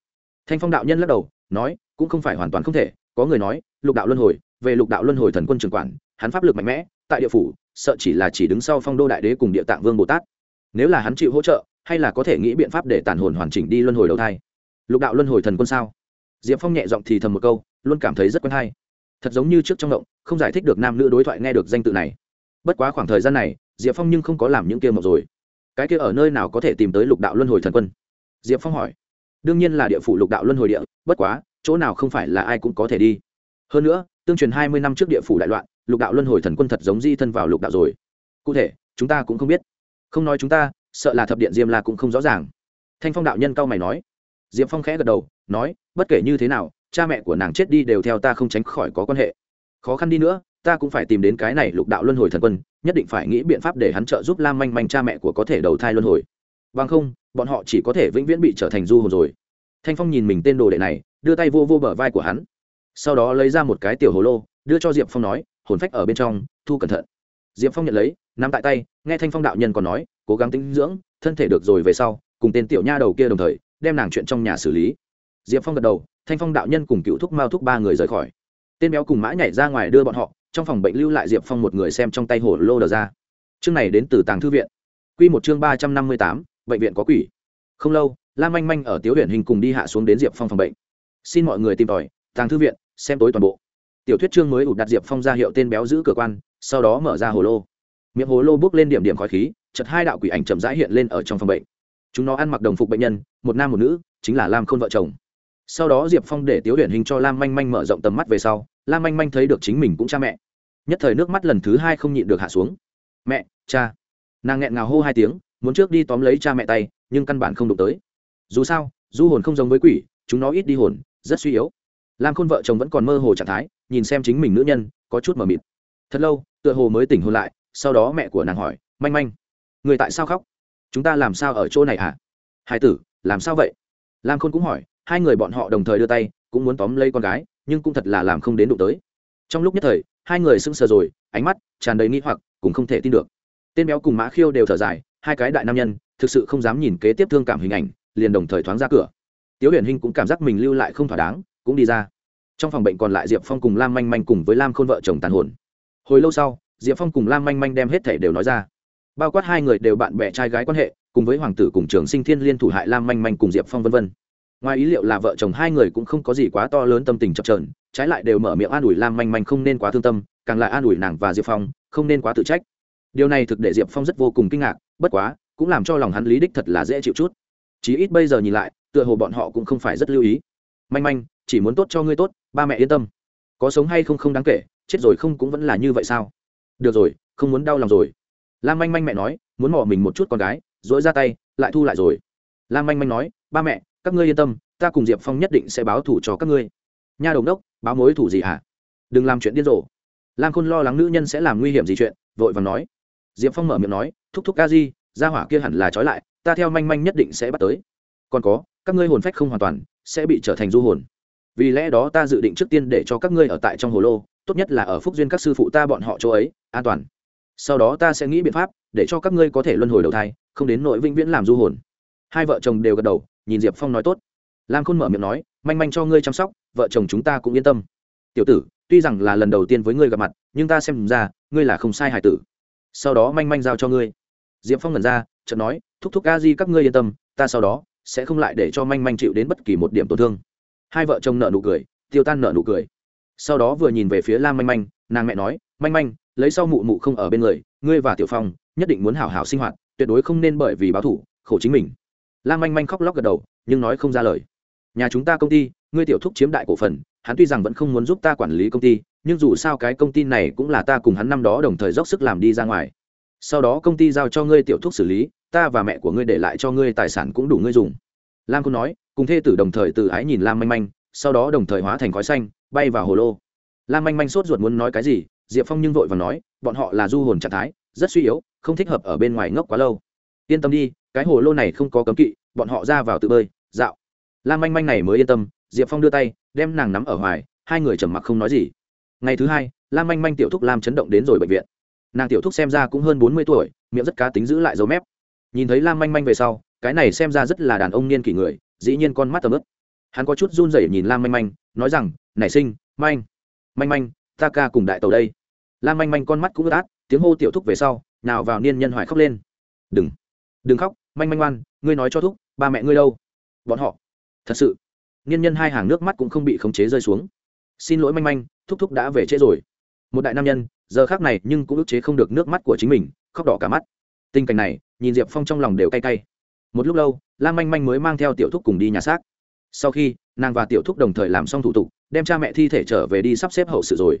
Thanh phong đạo nhân lắc đầu, nói, cũng không phải hoàn toàn không thể, có người nói, lục đạo luân hồi, về lục đạo luân hồi thần quân trường quản, hắn pháp lực mạnh mẽ, tại địa phủ, sợ chỉ là chỉ đứng sau phong đô đại đế cùng địa tạng vương bồ tát nếu là hắn chịu hỗ trợ, hay là có thể nghĩ biện pháp để tàn hồn hoàn chỉnh đi luân hồi đầu thai? Lục đạo luân hồi thần quân sao? Diệp phong nhẹ giọng thì thầm một câu, luôn cảm thấy rất quen hay. Thật giống như trước trong động, không giải thích được nam nữ đối thoại nghe được danh tự này. Bất quá khoảng thời gian này, diệp phong nhưng không có làm những kia mộc rồi. Cái kia ở nơi nào có thể tìm tới lục đạo luân hồi thần quân? Diệp phong hỏi. Đương nhiên là địa phủ lục đạo luân hồi địa, bất quá, chỗ nào không phải là ai cũng có thể đi. Hơn nữa, tương truyền hai mươi năm trước địa phủ đại loạn, lục đạo luân hồi thần quân thật giống di thân vào lục đạo rồi. Cụ thể, chúng ta cũng không biết không nói chúng ta, sợ là thập điện diêm la cũng không rõ ràng. Thanh phong đạo nhân cao mày nói. Diệp phong khẽ gật đầu, nói, bất kể như thế nào, cha mẹ của nàng chết đi đều theo ta không tránh khỏi có quan hệ. Khó khăn đi nữa, ta cũng phải tìm đến cái này lục đạo luân hồi thần quân, nhất định phải nghĩ biện pháp để hắn trợ giúp lam manh manh cha mẹ của có thể đầu thai luân hồi. Vâng không, bọn họ chỉ có thể vĩnh viễn bị trở thành du hồn rồi. Thanh phong nhìn mình tên đồ đệ này, đưa tay vô vô bờ vai của hắn. Sau đó lấy ra một cái tiểu hồ lô, đưa cho diệp phong nói, hồn phách ở bên trong, thu cẩn thận. Diệp phong nhận lấy, nắm tại tay nghe thanh phong đạo nhân còn nói, cố gắng tính dưỡng, thân thể được rồi về sau, cùng tên tiểu nha đầu kia đồng thời, đem nàng chuyện trong nhà xử lý. Diệp phong gật đầu, thanh phong đạo nhân cùng cựu thúc mao thúc ba người rời khỏi. Tên béo cùng mã nhảy ra ngoài đưa bọn họ, trong phòng bệnh lưu lại diệp phong một người xem trong tay hồ lô đờ ra. Chương này đến từ tàng thư viện. Q một chương ba trăm năm mươi tám, bệnh viện có quỷ. Không lâu, lam manh manh ở tiếu huyện hình cùng đi hạ xuống đến diệp phong phòng bệnh. Xin mọi người tìm tòi, tàng thư viện, xem tối toàn bộ. Tiểu thuyết chương mới ụt đặt diệp phong ra hiệu tên béo giữ cửa quan, sau đó mở ra hồ lô miệng hồ lô bước lên điểm điểm khói khí chật hai đạo quỷ ảnh chậm rãi hiện lên ở trong phòng bệnh. Chúng nó ăn mặc đồng phục bệnh nhân, một nam một nữ, chính là lam khôn vợ chồng. Sau đó diệp phong để tiếu huyện hình cho lam manh manh mở rộng tầm mắt về sau, lam manh manh thấy được chính mình cũng cha mẹ. Nhất thời nước mắt lần thứ hai không nhịn được hạ xuống. Mẹ, cha. Nàng nghẹn ngào hô hai tiếng, muốn trước đi tóm lấy cha mẹ tay, nhưng căn bản không đụng tới. Dù sao, du hồn không giống với quỷ, chúng nó ít đi hồn, rất suy yếu. Lam khôn vợ chồng vẫn còn mơ hồ trạng thái, nhìn xem chính mình nữ nhân, có chút mờ mịt. Thật lâu, tựa hồ mới tỉnh hôn lại sau đó mẹ của nàng hỏi, manh manh, người tại sao khóc? Chúng ta làm sao ở chỗ này hả? À? hai tử, làm sao vậy? Lam khôn cũng hỏi, hai người bọn họ đồng thời đưa tay, cũng muốn tóm lấy con gái, nhưng cũng thật là làm không đến đụng tới. Trong lúc nhất thời, hai người sững sờ rồi, ánh mắt tràn đầy nghi hoặc, cũng không thể tin được. Tên béo cùng mã khiêu đều thở dài, hai cái đại nam nhân, thực sự không dám nhìn kế tiếp thương cảm hình ảnh, liền đồng thời thoáng ra cửa. Tiếu huyền hinh cũng cảm giác mình lưu lại không thỏa đáng, cũng đi ra. Trong phòng bệnh còn lại diệp phong cùng lam manh manh cùng với lam khôn vợ chồng tàn hồn. Hồi lâu sau diệp phong cùng lam manh manh đem hết thể đều nói ra. Bao quát hai người đều bạn bè trai gái quan hệ, cùng với hoàng tử cùng trường sinh thiên liên thủ hại lam manh manh cùng diệp phong v v ngoài ý liệu là vợ chồng hai người cũng không có gì quá to lớn tâm tình chập trờn trái lại đều mở miệng an ủi lam manh manh không nên quá thương tâm, càng lại an ủi nàng và diệp phong, không nên quá tự trách. Điều này thực để diệp phong rất vô cùng kinh ngạc, bất quá, cũng làm cho lòng hắn lý đích thật là dễ chịu chút. Chí ít bây giờ nhìn lại, tựa hồ bọn họ cũng không phải rất lưu ý. Manh manh, chỉ muốn tốt cho ngươi tốt, ba mẹ yên tâm. Có sống hay không không đáng kể, chết rồi không cũng vẫn là như vậy sao? Được rồi, không muốn đau lòng rồi. Lam manh manh mẹ nói, muốn mỏ mình một chút con gái dỗi ra tay, lại thu lại rồi. Lam manh manh nói, ba mẹ, các ngươi yên tâm, ta cùng diệp phong nhất định sẽ báo thủ cho các ngươi. Nha đồng đốc, báo mối thủ gì hả? À? đừng làm chuyện điên rồ. Lam khôn lo lắng nữ nhân sẽ làm nguy hiểm gì chuyện, vội và nói. Diệp phong mở miệng nói, thúc thúc ca di ra hỏa kia hẳn là trói lại, ta theo manh manh nhất định sẽ bắt tới. Còn có, các ngươi hồn phách không hoàn toàn, sẽ bị trở thành du hồn. Vì lẽ đó ta dự định trước tiên để cho các ngươi ở tại trong hồ lô tốt nhất là ở phúc duyên các sư phụ ta bọn họ chỗ ấy, an toàn. Sau đó ta sẽ nghĩ biện pháp để cho các ngươi có thể luân hồi đầu thai, không đến nội vĩnh viễn làm du hồn. Hai vợ chồng đều gật đầu, nhìn diệp phong nói tốt. Lam khôn mở miệng nói, manh manh cho ngươi chăm sóc, vợ chồng chúng ta cũng yên tâm. Tiểu tử, tuy rằng là lần đầu tiên với ngươi gặp mặt, nhưng ta xem ra, ngươi là không sai hải tử. Sau đó manh manh giao cho ngươi. Diệp phong ngẩn ra, chợt nói, thúc thúc a di các ngươi yên tâm, ta sau đó sẽ không lại để cho manh manh chịu đến bất kỳ một điểm tổn thương. Hai vợ chồng nợ nụ cười, tiêu tan nợ nụ cười sau đó vừa nhìn về phía lam manh manh, nàng mẹ nói, manh manh, lấy sau mụ mụ không ở bên người, ngươi và tiểu phong nhất định muốn hảo hảo sinh hoạt, tuyệt đối không nên bởi vì báo thủ khổ chính mình. Lam manh manh khóc lóc gật đầu, nhưng nói không ra lời. Nhà chúng ta công ty, ngươi tiểu thúc chiếm đại cổ phần, hắn tuy rằng vẫn không muốn giúp ta quản lý công ty, nhưng dù sao cái công ty này cũng là ta cùng hắn năm đó đồng thời dốc sức làm đi ra ngoài. Sau đó công ty giao cho ngươi tiểu thúc xử lý, ta và mẹ của ngươi để lại cho ngươi tài sản cũng đủ ngươi dùng. Lam cũng nói, cùng thê tử đồng thời từ ái nhìn lam manh manh, sau đó đồng thời hóa thành khói xanh bay vào hồ lô. Lam manh manh sốt ruột muốn nói cái gì, diệp phong nhưng vội và nói, bọn họ là du hồn trạng thái, rất suy yếu, không thích hợp ở bên ngoài ngốc quá lâu. Yên tâm đi, cái hồ lô này không có cấm kỵ, bọn họ ra vào tự bơi, dạo. Lam manh manh này mới yên tâm, diệp phong đưa tay, đem nàng nắm ở ngoài hai người trầm mặc không nói gì. Ngày thứ hai, lam manh manh tiểu thúc lam chấn động đến rồi bệnh viện. Nàng tiểu thúc xem ra cũng hơn bốn mươi tuổi, miệng rất cá tính giữ lại dấu mép. Nhìn thấy lam manh manh về sau, cái này xem ra rất là đàn ông niên kỷ người, dĩ nhiên con mắt tầm ướp hắn có chút run rẩy nhìn lam manh manh, nói rằng nảy sinh, manh manh manh, ta ca cùng đại tàu đây. Lan manh manh con mắt cũng ướt át, tiếng hô tiểu thúc về sau, nào vào niên nhân hoài khóc lên. Đừng đừng khóc, manh manh ngoan, ngươi nói cho thúc, ba mẹ ngươi đâu? Bọn họ. Thật sự. Niên nhân hai hàng nước mắt cũng không bị khống chế rơi xuống. Xin lỗi manh manh, thúc thúc đã về trễ rồi. Một đại nam nhân, giờ khác này nhưng cũng ức chế không được nước mắt của chính mình, khóc đỏ cả mắt. Tình cảnh này, nhìn diệp phong trong lòng đều cay cay. Một lúc lâu Lan manh manh mới mang theo tiểu thúc cùng đi nhà xác. Sau khi, nàng và tiểu thúc đồng thời làm xong thủ tục đem cha mẹ thi thể trở về đi sắp xếp hậu sự rồi.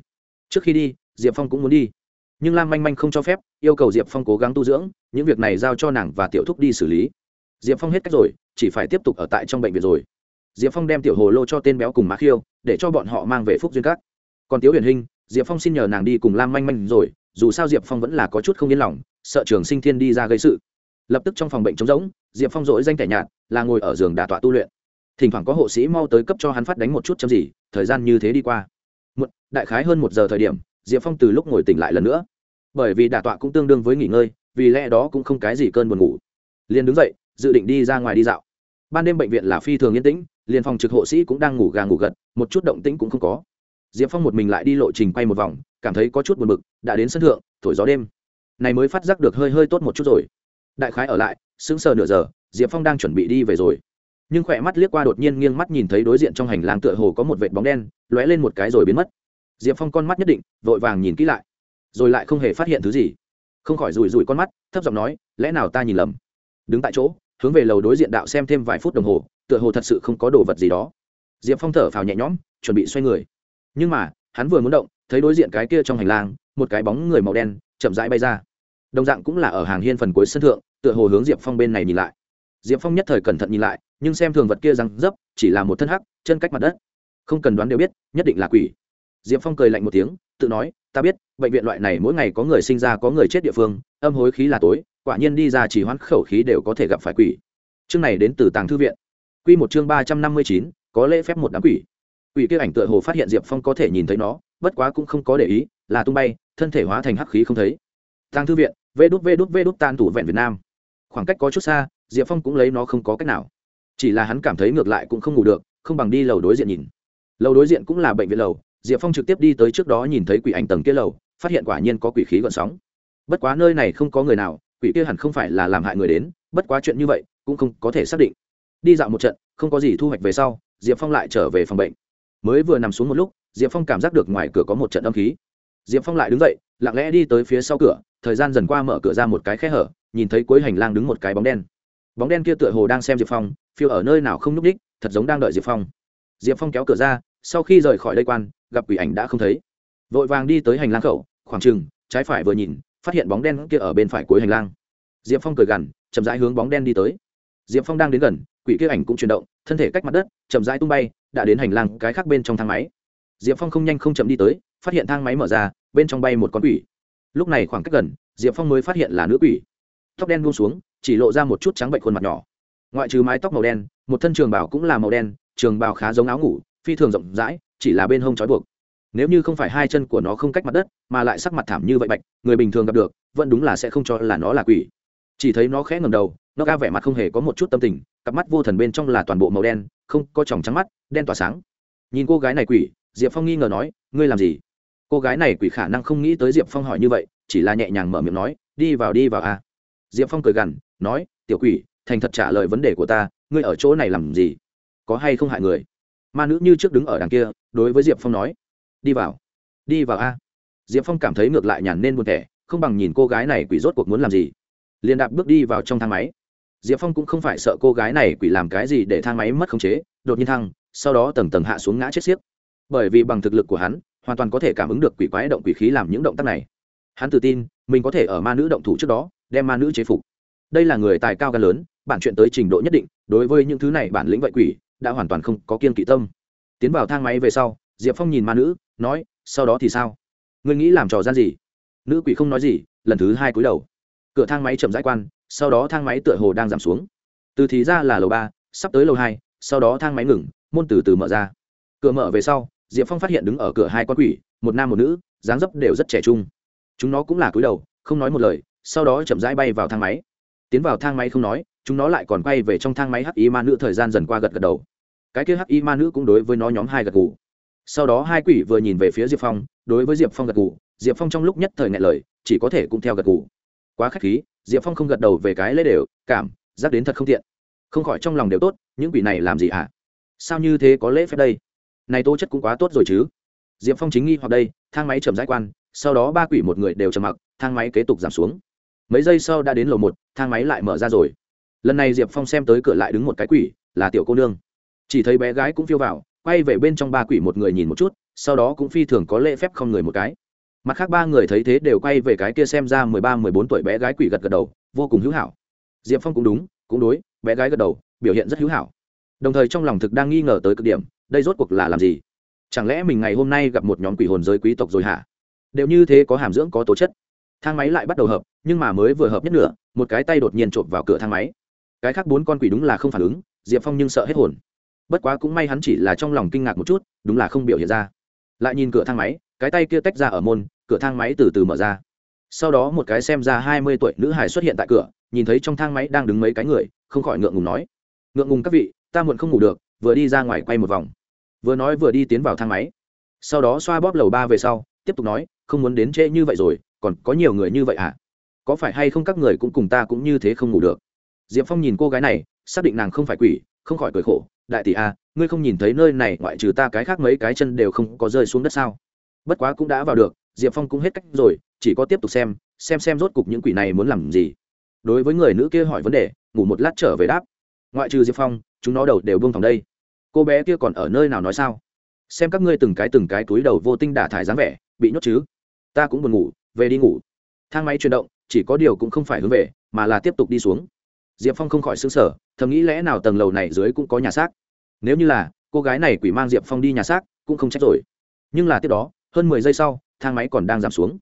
Trước khi đi, diệp phong cũng muốn đi. Nhưng lam manh manh không cho phép, yêu cầu diệp phong cố gắng tu dưỡng, những việc này giao cho nàng và tiểu thúc đi xử lý. Diệp phong hết cách rồi, chỉ phải tiếp tục ở tại trong bệnh viện rồi. Diệp phong đem tiểu hồ lô cho tên béo cùng má khiêu, để cho bọn họ mang về phúc duyên các. Còn tiếu huyền hinh, diệp phong xin nhờ nàng đi cùng lam manh manh rồi, dù sao diệp phong vẫn là có chút không yên lòng, sợ trường sinh thiên đi ra gây sự. Lập tức trong phòng bệnh trống rỗng, diệp phong dỗi danh tẻ nhạt, là ngồi ở giường đà tọa tu luyện thỉnh thoảng có hộ sĩ mau tới cấp cho hắn phát đánh một chút chấm gì, thời gian như thế đi qua. Một đại khái hơn một giờ thời điểm, diệp phong từ lúc ngồi tỉnh lại lần nữa. Bởi vì đả tọa cũng tương đương với nghỉ ngơi, vì lẽ đó cũng không cái gì cơn buồn ngủ. Liền đứng dậy, dự định đi ra ngoài đi dạo. Ban đêm bệnh viện là phi thường yên tĩnh, liền phòng trực hộ sĩ cũng đang ngủ gà ngủ gật, một chút động tĩnh cũng không có. Diệp phong một mình lại đi lộ trình quay một vòng, cảm thấy có chút buồn bực, đã đến sân thượng, thổi gió đêm. Này mới phát giác được hơi hơi tốt một chút rồi. Đại khái ở lại, sững sờ nửa giờ, diệp phong đang chuẩn bị đi về rồi nhưng khỏe mắt liếc qua đột nhiên nghiêng mắt nhìn thấy đối diện trong hành lang tựa hồ có một vệt bóng đen, lóe lên một cái rồi biến mất. Diệp phong con mắt nhất định, vội vàng nhìn kỹ lại, rồi lại không hề phát hiện thứ gì. Không khỏi rủi rủi con mắt, thấp giọng nói, lẽ nào ta nhìn lầm? Đứng tại chỗ, hướng về lầu đối diện đạo xem thêm vài phút đồng hồ, tựa hồ thật sự không có đồ vật gì đó. Diệp phong thở phào nhẹ nhõm, chuẩn bị xoay người. Nhưng mà, hắn vừa muốn động, thấy đối diện cái kia trong hành lang, một cái bóng người màu đen chậm rãi bay ra. Đồng dạng cũng là ở hàng hiên phần cuối sân thượng, tựa hồ hướng diệp phong bên này nhìn lại. Diệp phong nhất thời cẩn thận nhìn lại nhưng xem thường vật kia răng dấp, chỉ là một thân hắc, chân cách mặt đất. Không cần đoán đều biết, nhất định là quỷ. Diệp phong cười lạnh một tiếng, tự nói, ta biết, bệnh viện loại này mỗi ngày có người sinh ra, có người chết địa phương, âm hối khí là tối, quả nhiên đi ra chỉ hoãn khẩu khí đều có thể gặp phải quỷ. Chương này đến từ tàng thư viện. Q một chương ba trăm năm mươi chín, có lễ phép một đám quỷ. Quỷ kia ảnh tựa hồ phát hiện diệp phong có thể nhìn thấy nó, bất quá cũng không có để ý, là tung bay, thân thể hóa thành hắc khí không thấy. Tàng thư viện, vê đút vê đút vê đút tan tủ vẹn việt nam. Khoảng cách có chút xa, diệp phong cũng lấy nó không có cách nào chỉ là hắn cảm thấy ngược lại cũng không ngủ được, không bằng đi lầu đối diện nhìn. Lầu đối diện cũng là bệnh viện lầu, diệp phong trực tiếp đi tới trước đó nhìn thấy quỷ ảnh tầng kia lầu, phát hiện quả nhiên có quỷ khí gợn sóng. Bất quá nơi này không có người nào, quỷ kia hẳn không phải là làm hại người đến, bất quá chuyện như vậy cũng không có thể xác định. Đi dạo một trận, không có gì thu hoạch về sau, diệp phong lại trở về phòng bệnh. Mới vừa nằm xuống một lúc, diệp phong cảm giác được ngoài cửa có một trận âm khí. Diệp phong lại đứng dậy, lặng lẽ đi tới phía sau cửa, thời gian dần qua mở cửa ra một cái khe hở, nhìn thấy cuối hành lang đứng một cái bóng đen bóng đen kia tựa hồ đang xem diệp phong, phiêu ở nơi nào không n ú c đích thật giống đang đợi diệp phong. Diệp phong kéo cửa ra, sau khi rời khỏi đây quan, gặp quỷ ảnh đã không thấy. Vội vàng đi tới hành lang khẩu, khoảng trừng trái phải vừa nhìn, phát hiện bóng đen kia ở bên phải cuối hành lang. Diệp phong cười gằn, chậm rãi hướng bóng đen đi tới. Diệp phong đang đến gần, quỷ kia ảnh cũng chuyển động, thân thể cách mặt đất, chậm rãi tung bay, đã đến hành lang cái khác bên trong thang máy. Diệp phong không nhanh không chậm đi tới, phát hiện thang máy mở ra, bên trong bay một con quỷ. Lúc này khoảng cách gần, diệp phong mới phát hiện là nữ quỷ. Tóc đen buông xuống chỉ lộ ra một chút trắng bệnh khuôn mặt nhỏ. Ngoại trừ mái tóc màu đen, một thân trường bảo cũng là màu đen, trường bảo khá giống áo ngủ, phi thường rộng rãi, chỉ là bên hông trói buộc. Nếu như không phải hai chân của nó không cách mặt đất, mà lại sắc mặt thảm như vậy bạch, người bình thường gặp được, vẫn đúng là sẽ không cho là nó là quỷ. Chỉ thấy nó khẽ ngầm đầu, nó ga vẻ mặt không hề có một chút tâm tình, cặp mắt vô thần bên trong là toàn bộ màu đen, không có tròng trắng mắt, đen tỏa sáng. Nhìn cô gái này quỷ, diệp phong nghi ngờ nói, ngươi làm gì? Cô gái này quỷ khả năng không nghĩ tới diệp phong hỏi như vậy, chỉ là nhẹ nhàng mở miệng nói, đi vào đi vào a. Diệp phong cười gằn nói, tiểu quỷ, thành thật trả lời vấn đề của ta, ngươi ở chỗ này làm gì? Có hay không hại người? Ma nữ như trước đứng ở đằng kia, đối với diệp phong nói, đi vào đi vào a. Diệp phong cảm thấy ngược lại nhàn nên buồn thẻ, không bằng nhìn cô gái này quỷ rốt cuộc muốn làm gì. Liền đạp bước đi vào trong thang máy. Diệp phong cũng không phải sợ cô gái này quỷ làm cái gì để thang máy mất khống chế, đột nhiên thăng, sau đó tầng tầng hạ xuống ngã chết xiếc. Bởi vì bằng thực lực của hắn, hoàn toàn có thể cảm ứng được quỷ quái động quỷ khí làm những động tác này. Hắn tự tin, mình có thể ở ma nữ động thủ trước đó, đem ma nữ chế phục đây là người tài cao gan lớn, bản chuyện tới trình độ nhất định, đối với những thứ này bản lĩnh vậy quỷ, đã hoàn toàn không có kiên kỵ tâm. Tiến vào thang máy về sau, diệp phong nhìn ma nữ, nói, sau đó thì sao? Ngươi nghĩ làm trò gian gì? Nữ quỷ không nói gì, lần thứ hai cúi đầu. Cửa thang máy chậm rãi quan, sau đó thang máy tựa hồ đang giảm xuống. Từ thì ra là lầu ba, sắp tới lầu hai, sau đó thang máy ngừng, môn từ từ mở ra. Cửa mở về sau, diệp phong phát hiện đứng ở cửa hai con quỷ, một nam một nữ, dáng dấp đều rất trẻ trung. Chúng nó cũng là cúi đầu, không nói một lời, sau đó chậm rãi bay vào thang máy tiến vào thang máy không nói, chúng nó lại còn quay về trong thang máy hắc y ma nữ thời gian dần qua gật gật đầu. Cái kia hắc y ma nữ cũng đối với nó nhóm hai gật gù. Sau đó hai quỷ vừa nhìn về phía diệp phong, đối với diệp phong gật gù, diệp phong trong lúc nhất thời ngại lời, chỉ có thể cũng theo gật gù. Quá k h á c h khí, diệp phong không gật đầu về cái lễ đều, cảm, giác đến thật không tiện. Không khỏi trong lòng đều tốt, những quỷ này làm gì hả? Sao như thế có lễ phép đây? Này tố chất cũng quá tốt rồi chứ. Diệp phong chính nghi hoặc đây, thang máy chậm rãi quan, sau đó ba quỷ một người đều trầm mặc, thang máy kế tục giảm xuống mấy giây sau đã đến lầu một, thang máy lại mở ra rồi. Lần này diệp phong xem tới cửa lại đứng một cái quỷ, là tiểu cô nương. Chỉ thấy bé gái cũng phiêu vào, quay về bên trong ba quỷ một người nhìn một chút, sau đó cũng phi thường có lễ phép không người một cái. Mặt khác ba người thấy thế đều quay về cái kia xem ra mười ba, mười bốn tuổi bé gái quỷ gật gật đầu, vô cùng hữu hảo. Diệp phong cũng đúng, cũng đối, bé gái gật đầu, biểu hiện rất hữu hảo. Đồng thời trong lòng thực đang nghi ngờ tới cực điểm, đây rốt cuộc là làm gì? Chẳng lẽ mình ngày hôm nay gặp một nhóm quỷ hồn giới quý tộc rồi hả? Đều như thế có hàm dưỡng, có tố chất thang máy lại bắt đầu hợp, nhưng mà mới vừa hợp nhất nửa, một cái tay đột nhiên trộm vào cửa thang máy. Cái khác bốn con quỷ đúng là không phản ứng, diệp phong nhưng sợ hết hồn. Bất quá cũng may hắn chỉ là trong lòng kinh ngạc một chút, đúng là không biểu hiện ra. Lại nhìn cửa thang máy, cái tay kia tách ra ở môn, cửa thang máy từ từ mở ra. Sau đó một cái xem ra hai mươi tuổi nữ hải xuất hiện tại cửa, nhìn thấy trong thang máy đang đứng mấy cái người, không khỏi ngượng ngùng nói, ngượng ngùng các vị, ta muộn không ngủ được, vừa đi ra ngoài quay một vòng. Vừa nói vừa đi tiến vào thang máy. Sau đó xoa bóp lầu ba về sau, tiếp tục nói, không muốn đến trễ như vậy rồi còn có nhiều người như vậy à? Có phải hay không các người cũng cùng ta cũng như thế không ngủ được? Diệp phong nhìn cô gái này xác định nàng không phải quỷ không khỏi cười khổ. Đại tỷ a à, ngươi không nhìn thấy nơi này ngoại trừ ta cái khác mấy cái chân đều không có rơi xuống đất sao? Bất quá cũng đã vào được diệp phong cũng hết cách rồi chỉ có tiếp tục xem xem xem rốt cục những quỷ này muốn làm gì. Đối với người nữ kia hỏi vấn đề ngủ một lát trở về đáp. Ngoại trừ diệp phong chúng nó đầu đều buông thòng đây. Cô bé kia còn ở nơi nào nói sao? Xem các ngươi từng cái từng cái túi đầu vô tinh đả thải dáng vẻ bị nhốt chứ? Ta cũng buồn ngủ về đi ngủ. Thang máy chuyển động, chỉ có điều cũng không phải hướng về, mà là tiếp tục đi xuống. Diệp phong không khỏi xứng sở thầm nghĩ lẽ nào tầng lầu này dưới cũng có nhà xác. Nếu như là, cô gái này quỷ mang diệp phong đi nhà xác, cũng không trách rồi. Nhưng là tiếp đó, hơn mười giây sau, thang máy còn đang giảm xuống.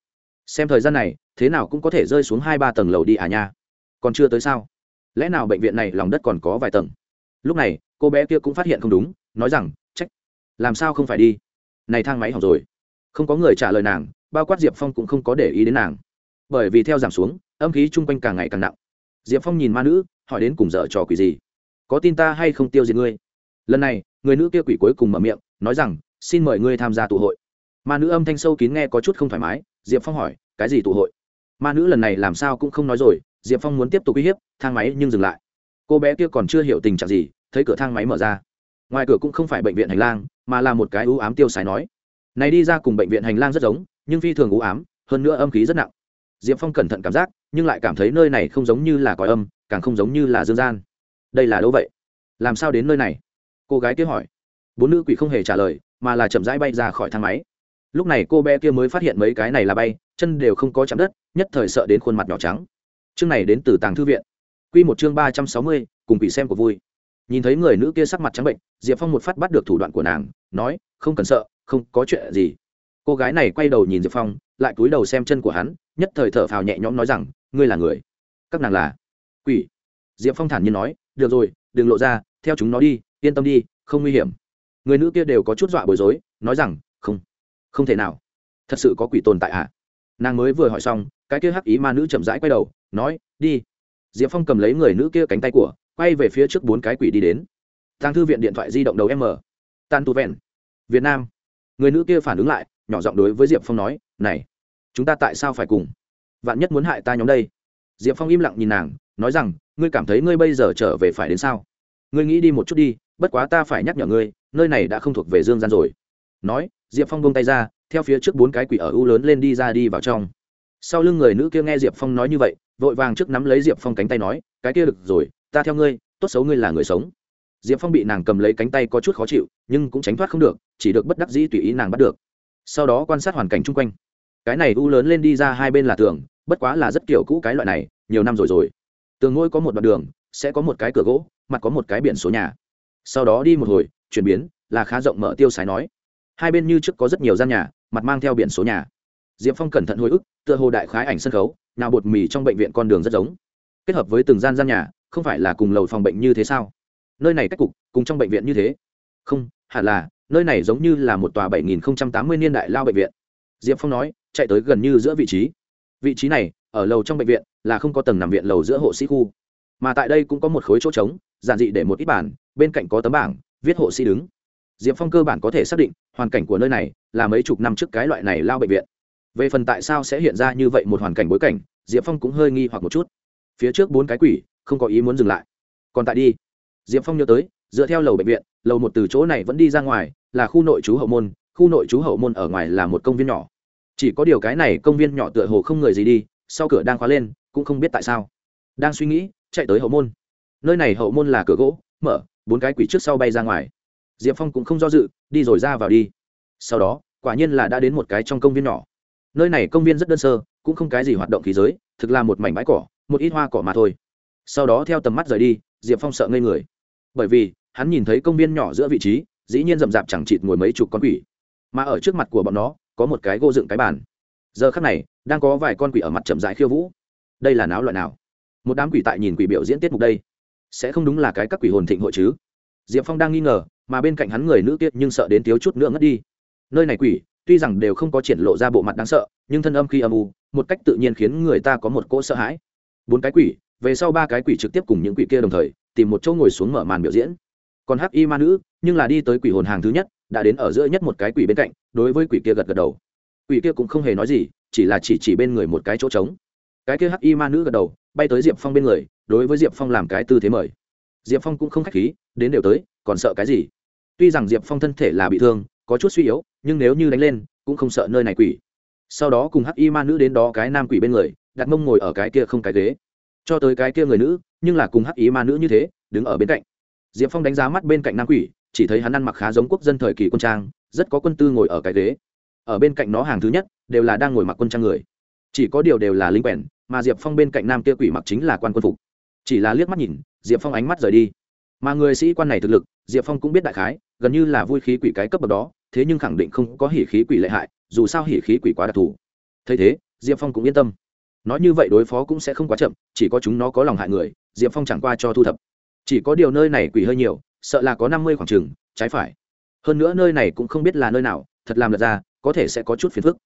Xem thời gian này, thế nào cũng có thể rơi xuống hai ba tầng lầu đi à nha. Còn chưa tới sao? Lẽ nào bệnh viện này lòng đất còn có vài tầng? Lúc này, cô bé kia cũng phát hiện không đúng, nói rằng trách làm sao không phải đi? Này thang máy hỏng rồi. Không có người trả lời nàng bao quát diệp phong cũng không có để ý đến nàng. Bởi vì theo giảm xuống, âm khí chung quanh càng ngày càng nặng. Diệp phong nhìn ma nữ, hỏi đến cùng dở trò quỷ gì? Có tin ta hay không tiêu diệt ngươi? Lần này, người nữ kia quỷ cuối cùng mở miệng, nói rằng, xin mời ngươi tham gia tụ hội. Ma nữ âm thanh sâu kín nghe có chút không thoải mái, diệp phong hỏi, cái gì tụ hội? Ma nữ lần này làm sao cũng không nói rồi, diệp phong muốn tiếp tục uy hiếp, thang máy nhưng dừng lại. Cô bé kia còn chưa hiểu tình trạng gì, thấy cửa thang máy mở ra. Ngoài cửa cũng không phải bệnh viện hành lang, mà là một cái ưu ám tiêu xài nói này đi ra cùng bệnh viện hành lang rất giống, nhưng phi thường u ám, hơn nữa âm khí rất nặng. Diệp phong cẩn thận cảm giác, nhưng lại cảm thấy nơi này không giống như là còi âm, càng không giống như là dương gian. Đây là đâu vậy? Làm sao đến nơi này? Cô gái kia hỏi. Bốn nữ quỷ không hề trả lời, mà là chậm rãi bay ra khỏi thang máy. Lúc này cô bé kia mới phát hiện mấy cái này là bay, chân đều không có chạm đất, nhất thời sợ đến khuôn mặt nhỏ trắng. Chương này đến từ tàng thư viện. Q một chương ba trăm sáu mươi, cùng quỷ xem của vui. Nhìn thấy người nữ kia sắc mặt trắng bệnh, diệp phong một phát bắt được thủ đoạn của nàng, nói, không cần sợ không có chuyện gì. Cô gái này quay đầu nhìn diệp phong, lại cúi đầu xem chân của hắn, nhất thời thở phào nhẹ nhõm nói rằng, ngươi là người? Các nàng là? Quỷ. Diệp phong thản nhiên nói, được rồi, đừng lộ ra, theo chúng nó đi, yên tâm đi, không nguy hiểm. Người nữ kia đều có chút dọa bối rối, nói rằng, không không thể nào. Thật sự có quỷ tồn tại ạ. À? nàng mới vừa hỏi xong, cái kia hắc ý ma nữ chậm rãi quay đầu, nói, đi. Diệp phong cầm lấy người nữ kia cánh tay của, quay về phía trước bốn cái quỷ đi đến. Tàng thư viện điện thoại di động đầu m. Tan tu vẹn. Việt nam người nữ kia phản ứng lại, nhỏ giọng đối với diệp phong nói, này, chúng ta tại sao phải cùng? Vạn nhất muốn hại ta nhóm đây? Diệp phong im lặng nhìn nàng, nói rằng, ngươi cảm thấy ngươi bây giờ trở về phải đến sao? Ngươi nghĩ đi một chút đi, bất quá ta phải nhắc nhở ngươi, nơi này đã không thuộc về dương gian rồi. Nói, diệp phong bông tay ra, theo phía trước bốn cái quỷ ở u lớn lên đi ra đi vào trong. Sau lưng người nữ kia nghe diệp phong nói như vậy, vội vàng trước nắm lấy diệp phong cánh tay nói, cái kia được rồi, ta theo ngươi, tốt xấu ngươi là người sống diệp phong bị nàng cầm lấy cánh tay có chút khó chịu, nhưng cũng tránh thoát không được, chỉ được bất đắc dĩ tùy ý nàng bắt được. Sau đó quan sát hoàn cảnh chung quanh. Cái này u lớn lên đi ra hai bên là tường, bất quá là rất kiểu cũ cái loại này, nhiều năm rồi rồi. Tường ngôi có một đoạn đường, sẽ có một cái cửa gỗ, mặt có một cái biển số nhà. Sau đó đi một hồi, chuyển biến, là khá rộng mở tiêu sái nói. Hai bên như trước có rất nhiều gian nhà, mặt mang theo biển số nhà. Diệp phong cẩn thận hồi ức, tựa hồ đại khái ảnh sân khấu, nào bột mì trong bệnh viện con đường rất giống. Kết hợp với từng gian gian nhà, không phải là cùng lầu phòng bệnh như thế sao? Nơi này cách cục, cùng trong bệnh viện như thế. Không, hẳn là, nơi này giống như là một tòa 7080 niên đại lao bệnh viện. Diệp phong nói, chạy tới gần như giữa vị trí. Vị trí này, ở lầu trong bệnh viện, là không có tầng nằm viện lầu giữa hộ sĩ khu. Mà tại đây cũng có một khối chỗ trống, giản dị để một ít bản bên cạnh có tấm bảng, viết hộ sĩ đứng. Diệp phong cơ bản có thể xác định, hoàn cảnh của nơi này là mấy chục năm trước cái loại này lao bệnh viện. Về phần tại sao sẽ hiện ra như vậy một hoàn cảnh bối cảnh, diệp phong cũng hơi nghi hoặc một chút. Phía trước bốn cái quỷ, không có ý muốn dừng lại. Còn tại đi diệp phong nhớ tới, dựa theo lầu bệnh viện, lầu một từ chỗ này vẫn đi ra ngoài, là khu nội chú hậu môn, khu nội chú hậu môn ở ngoài là một công viên nhỏ. Chỉ có điều cái này công viên nhỏ tựa hồ không người gì đi, sau cửa đang khóa lên, cũng không biết tại sao. Đang suy nghĩ, chạy tới hậu môn. Nơi này hậu môn là cửa gỗ, mở, bốn cái quỷ trước sau bay ra ngoài. Diệp phong cũng không do dự, đi rồi ra vào đi. Sau đó, quả nhiên là đã đến một cái trong công viên nhỏ. Nơi này công viên rất đơn sơ, cũng không cái gì hoạt động khí giới, thực là một mảnh bãi cỏ, một ít hoa cỏ mà thôi. Sau đó theo tầm mắt rời đi, diệp phong sợ ngây người bởi vì, hắn nhìn thấy công viên nhỏ giữa vị trí, dĩ nhiên rậm rạp chẳng chịt ngồi mấy chục con quỷ. Mà ở trước mặt của bọn nó, có một cái gô dựng cái bàn. Giờ khắc này, đang có vài con quỷ ở mặt chậm rãi khiêu vũ. Đây là náo loại nào? Một đám quỷ tại nhìn quỷ biểu diễn tiết mục đây. Sẽ không đúng là cái các quỷ hồn thịnh hội chứ? Diệp phong đang nghi ngờ, mà bên cạnh hắn người nữ tiết nhưng sợ đến thiếu chút nữa ngất đi. Nơi này quỷ, tuy rằng đều không có triển lộ ra bộ mặt đáng sợ, nhưng thân âm khi âm u, một cách tự nhiên khiến người ta có một cỗ sợ hãi. Bốn cái quỷ, về sau ba cái quỷ trực tiếp cùng những quỷ kia đồng thời tìm một chỗ ngồi xuống mở màn biểu diễn. Còn hắc y ma nữ, nhưng là đi tới quỷ hồn hàng thứ nhất, đã đến ở giữa nhất một cái quỷ bên cạnh, đối với quỷ kia gật gật đầu. Quỷ kia cũng không hề nói gì, chỉ là chỉ chỉ bên người một cái chỗ trống. Cái kia hắc y ma nữ gật đầu, bay tới diệp phong bên người, đối với diệp phong làm cái tư thế mời. Diệp phong cũng không k h á c h khí, đến đều tới, còn sợ cái gì? Tuy rằng diệp phong thân thể là bị thương, có chút suy yếu, nhưng nếu như đánh lên, cũng không sợ nơi này quỷ. Sau đó cùng hắc y ma nữ đến đó cái nam quỷ bên người, đặt mông ngồi ở cái kia không cái ghế cho tới cái kia người nữ, nhưng là cùng hắc ý ma nữ như thế, đứng ở bên cạnh. Diệp phong đánh giá mắt bên cạnh nam quỷ, chỉ thấy hắn ăn mặc khá giống quốc dân thời kỳ quân trang, rất có quân tư ngồi ở cái ghế. Ở bên cạnh nó hàng thứ nhất, đều là đang ngồi mặc quân trang người. Chỉ có điều đều là linh quèn, mà diệp phong bên cạnh nam kia quỷ mặc chính là quan quân phục. Chỉ là liếc mắt nhìn, diệp phong ánh mắt rời đi. Mà người sĩ quan này thực lực, diệp phong cũng biết đại khái, gần như là vui khí quỷ cái cấp bậc đó, thế nhưng khẳng định không có hỉ khí quỷ lệ hại, dù sao hỉ khí quỷ quá đặc thù. Thấy thế, diệp phong cũng yên tâm nói như vậy đối phó cũng sẽ không quá chậm, chỉ có chúng nó có lòng hại người, diệp phong chẳng qua cho thu thập. Chỉ có điều nơi này quỷ hơi nhiều, sợ là có năm mươi khoảng trừng trái phải. Hơn nữa nơi này cũng không biết là nơi nào, thật làm lật ra, có thể sẽ có chút phiền phức.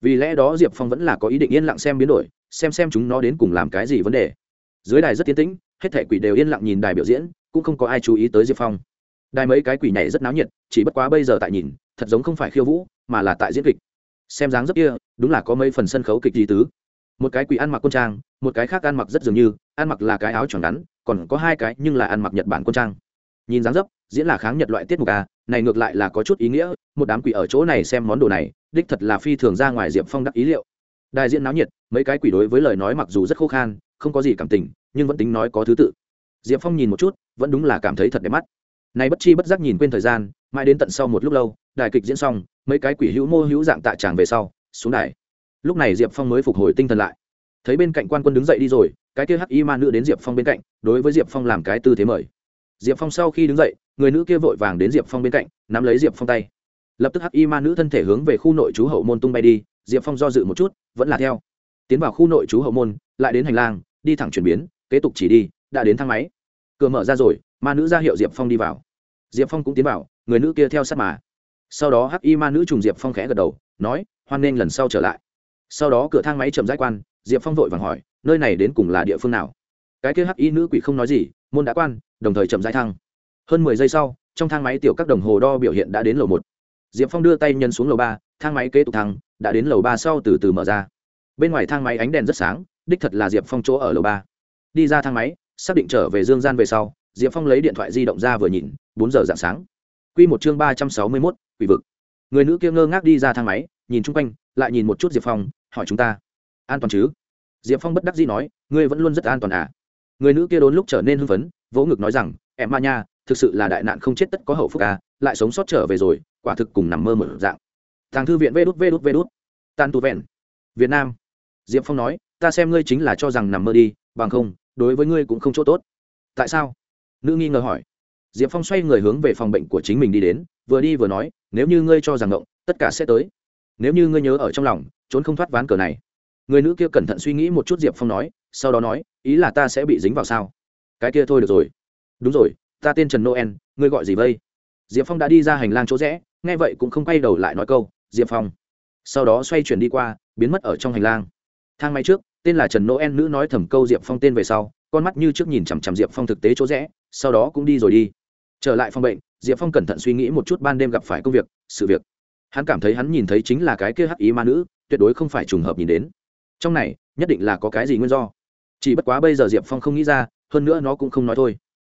Vì lẽ đó diệp phong vẫn là có ý định yên lặng xem biến đổi, xem xem chúng nó đến cùng làm cái gì vấn đề. Dưới đài rất tiến tĩnh, hết thể quỷ đều yên lặng nhìn đài biểu diễn, cũng không có ai chú ý tới diệp phong. Đài mấy cái quỷ nhảy rất náo nhiệt, chỉ bất quá bây giờ tại nhìn, thật giống không phải khiêu vũ, mà là tại diễn kịch. Xem dáng rất kia, đúng là có mấy phần sân khấu kịch di tứ một cái quỷ ăn mặc quân trang, một cái khác ăn mặc rất dường như, ăn mặc là cái áo choàng ngắn, còn có hai cái nhưng là ăn mặc nhật bản quân trang. Nhìn dáng dấp, diễn là kháng nhật loại tiết mục à này ngược lại là có chút ý nghĩa, một đám quỷ ở chỗ này xem món đồ này, đích thật là phi thường ra ngoài diệp phong đắc ý liệu. Đại diện náo nhiệt, mấy cái quỷ đối với lời nói mặc dù rất khô khan, không có gì cảm tình, nhưng vẫn tính nói có thứ tự. Diệp phong nhìn một chút, vẫn đúng là cảm thấy thật đẹp mắt. Này bất chi bất giác nhìn quên thời gian, mãi đến tận sau một lúc lâu, đài kịch diễn xong, mấy cái quỷ hữu mô hữu dạng tạ tràng về sau, xuống đài lúc này diệp phong mới phục hồi tinh thần lại thấy bên cạnh quan quân đứng dậy đi rồi cái kia hắc y ma nữ đến diệp phong bên cạnh đối với diệp phong làm cái tư thế mời diệp phong sau khi đứng dậy người nữ kia vội vàng đến diệp phong bên cạnh nắm lấy diệp phong tay lập tức hắc y ma nữ thân thể hướng về khu nội chú hậu môn tung bay đi diệp phong do dự một chút vẫn là theo tiến vào khu nội chú hậu môn lại đến hành lang đi thẳng chuyển biến kế tục chỉ đi đã đến thang máy cửa mở ra rồi ma nữ ra hiệu diệp phong đi vào diệp phong cũng tiến vào người nữ kia theo sát mà sau đó hắc y ma nữ trùng diệp phong khẽ gật đầu nói hoan nghênh lần sau trở lại sau đó cửa thang máy chậm rãi quan, diệp phong vội vàng hỏi, nơi này đến cùng là địa phương nào? Cái kia hắc y nữ quỷ không nói gì, môn đã quan, đồng thời chậm rãi thăng. Hơn mười giây sau, trong thang máy tiểu các đồng hồ đo biểu hiện đã đến lầu một. Diệp phong đưa tay nhân xuống lầu ba, thang máy kế tục thăng, đã đến lầu ba sau từ từ mở ra. Bên ngoài thang máy ánh đèn rất sáng, đích thật là diệp phong chỗ ở lầu ba. Đi ra thang máy, xác định trở về dương gian về sau, diệp phong lấy điện thoại di động ra vừa nhìn, bốn giờ d ạ n g sáng. Q một chương ba trăm sáu mươi mốt, quỷ vực. Người nữ kia ngơ ngác đi ra thang máy, nhìn chung quanh lại nhìn một chút diệp phong, hỏi chúng ta, an toàn chứ? Diệp phong bất đắc dĩ nói, ngươi vẫn luôn rất an toàn à? Người nữ kia đốn lúc trở nên hưng phấn, vỗ ngực nói rằng, em ma nha, thực sự là đại nạn không chết tất có hậu phúc à lại sống sót trở về rồi, quả thực cùng nằm mơ một dạng. Thằng thư viện vê đút vê đút vê đút. Tan tu vẹn. Việt nam. Diệp phong nói, ta xem ngươi chính là cho rằng nằm mơ đi, bằng không, đối với ngươi cũng không chỗ tốt. Tại sao? Nữ nghi ngờ hỏi. Diệp phong xoay người hướng về phòng bệnh của chính mình đi đến, vừa đi vừa nói, nếu như ngươi cho rằng ngộng, tất cả sẽ tới nếu như ngươi nhớ ở trong lòng, trốn không thoát ván cờ này. Người nữ kia cẩn thận suy nghĩ một chút diệp phong nói, sau đó nói, ý là ta sẽ bị dính vào sao? Cái kia thôi được rồi. Đúng rồi, ta tên trần noel, ngươi gọi gì vây diệp phong đã đi ra hành lang chỗ rẽ, nghe vậy cũng không quay đầu lại nói câu, diệp phong. Sau đó xoay chuyển đi qua, biến mất ở trong hành lang. Thang máy trước, tên là trần noel nữ nói thầm câu diệp phong tên về sau, con mắt như trước nhìn chằm chằm diệp phong thực tế chỗ rẽ, sau đó cũng đi rồi đi. Trở lại phòng bệnh, diệp phong cẩn thận suy nghĩ một chút ban đêm gặp phải công việc, sự việc hắn cảm thấy hắn nhìn thấy chính là cái kia hắc ý ma nữ, tuyệt đối không phải trùng hợp nhìn đến. Trong này, nhất định là có cái gì nguyên do. Chỉ bất quá bây giờ diệp phong không nghĩ ra, hơn nữa nó cũng không nói thôi.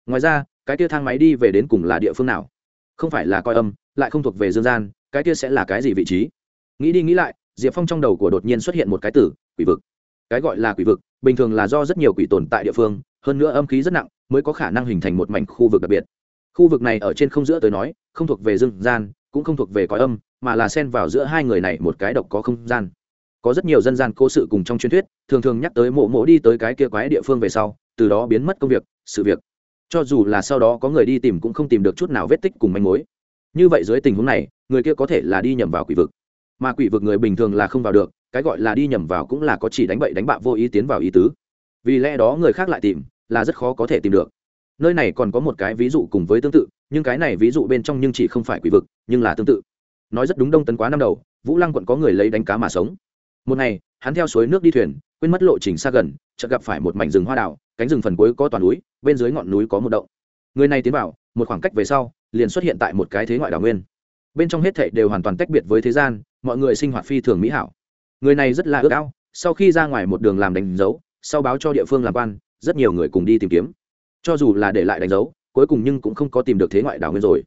Ngoài ra, cái kia thang máy đi về đến cùng là địa phương nào? Không phải là coi âm, lại không thuộc về dương gian, cái kia sẽ là cái gì vị trí? Nghĩ đi nghĩ lại, diệp phong trong đầu của đột nhiên xuất hiện một cái tử quỷ vực. Cái gọi là quỷ vực, bình thường là do rất nhiều quỷ tồn tại địa phương, hơn nữa âm khí rất nặng, mới có khả năng hình thành một mảnh khu vực đặc biệt. Khu vực này ở trên không giữa tới nói, không thuộc về dương gian cũng không thuộc về cõi âm, mà là xen vào giữa hai người này một cái độc có không gian. Có rất nhiều dân gian cố sự cùng trong truyền thuyết, thường thường nhắc tới mộ mộ đi tới cái kia quái địa phương về sau, từ đó biến mất công việc, sự việc. Cho dù là sau đó có người đi tìm cũng không tìm được chút nào vết tích cùng manh mối. Như vậy dưới tình huống này, người kia có thể là đi nhầm vào quỷ vực. Mà quỷ vực người bình thường là không vào được, cái gọi là đi nhầm vào cũng là có chỉ đánh bậy đánh bạ vô ý tiến vào ý tứ. Vì lẽ đó người khác lại tìm, là rất khó có thể tìm được. Nơi này còn có một cái ví dụ cùng với tương tự nhưng cái này ví dụ bên trong nhưng chỉ không phải quỷ vực, nhưng là tương tự. Nói rất đúng đông tấn quá năm đầu, vũ lăng quận có người lấy đánh cá mà sống. Một ngày, hắn theo suối nước đi thuyền, quên mất lộ trình xa gần, chợt gặp phải một mảnh rừng hoa đào, cánh rừng phần cuối có toàn núi, bên dưới ngọn núi có một động. Người này tiến vào, một khoảng cách về sau, liền xuất hiện tại một cái thế ngoại đảo nguyên. Bên trong hết thảy đều hoàn toàn tách biệt với thế gian, mọi người sinh hoạt phi thường mỹ hảo. Người này rất là ước ao, sau khi ra ngoài một đường làm đánh dấu, sau báo cho địa phương làm quan, rất nhiều người cùng đi tìm kiếm. Cho dù là để lại đánh dấu cuối cùng nhưng cũng không có tìm được thế ngoại đảo nguyên rồi.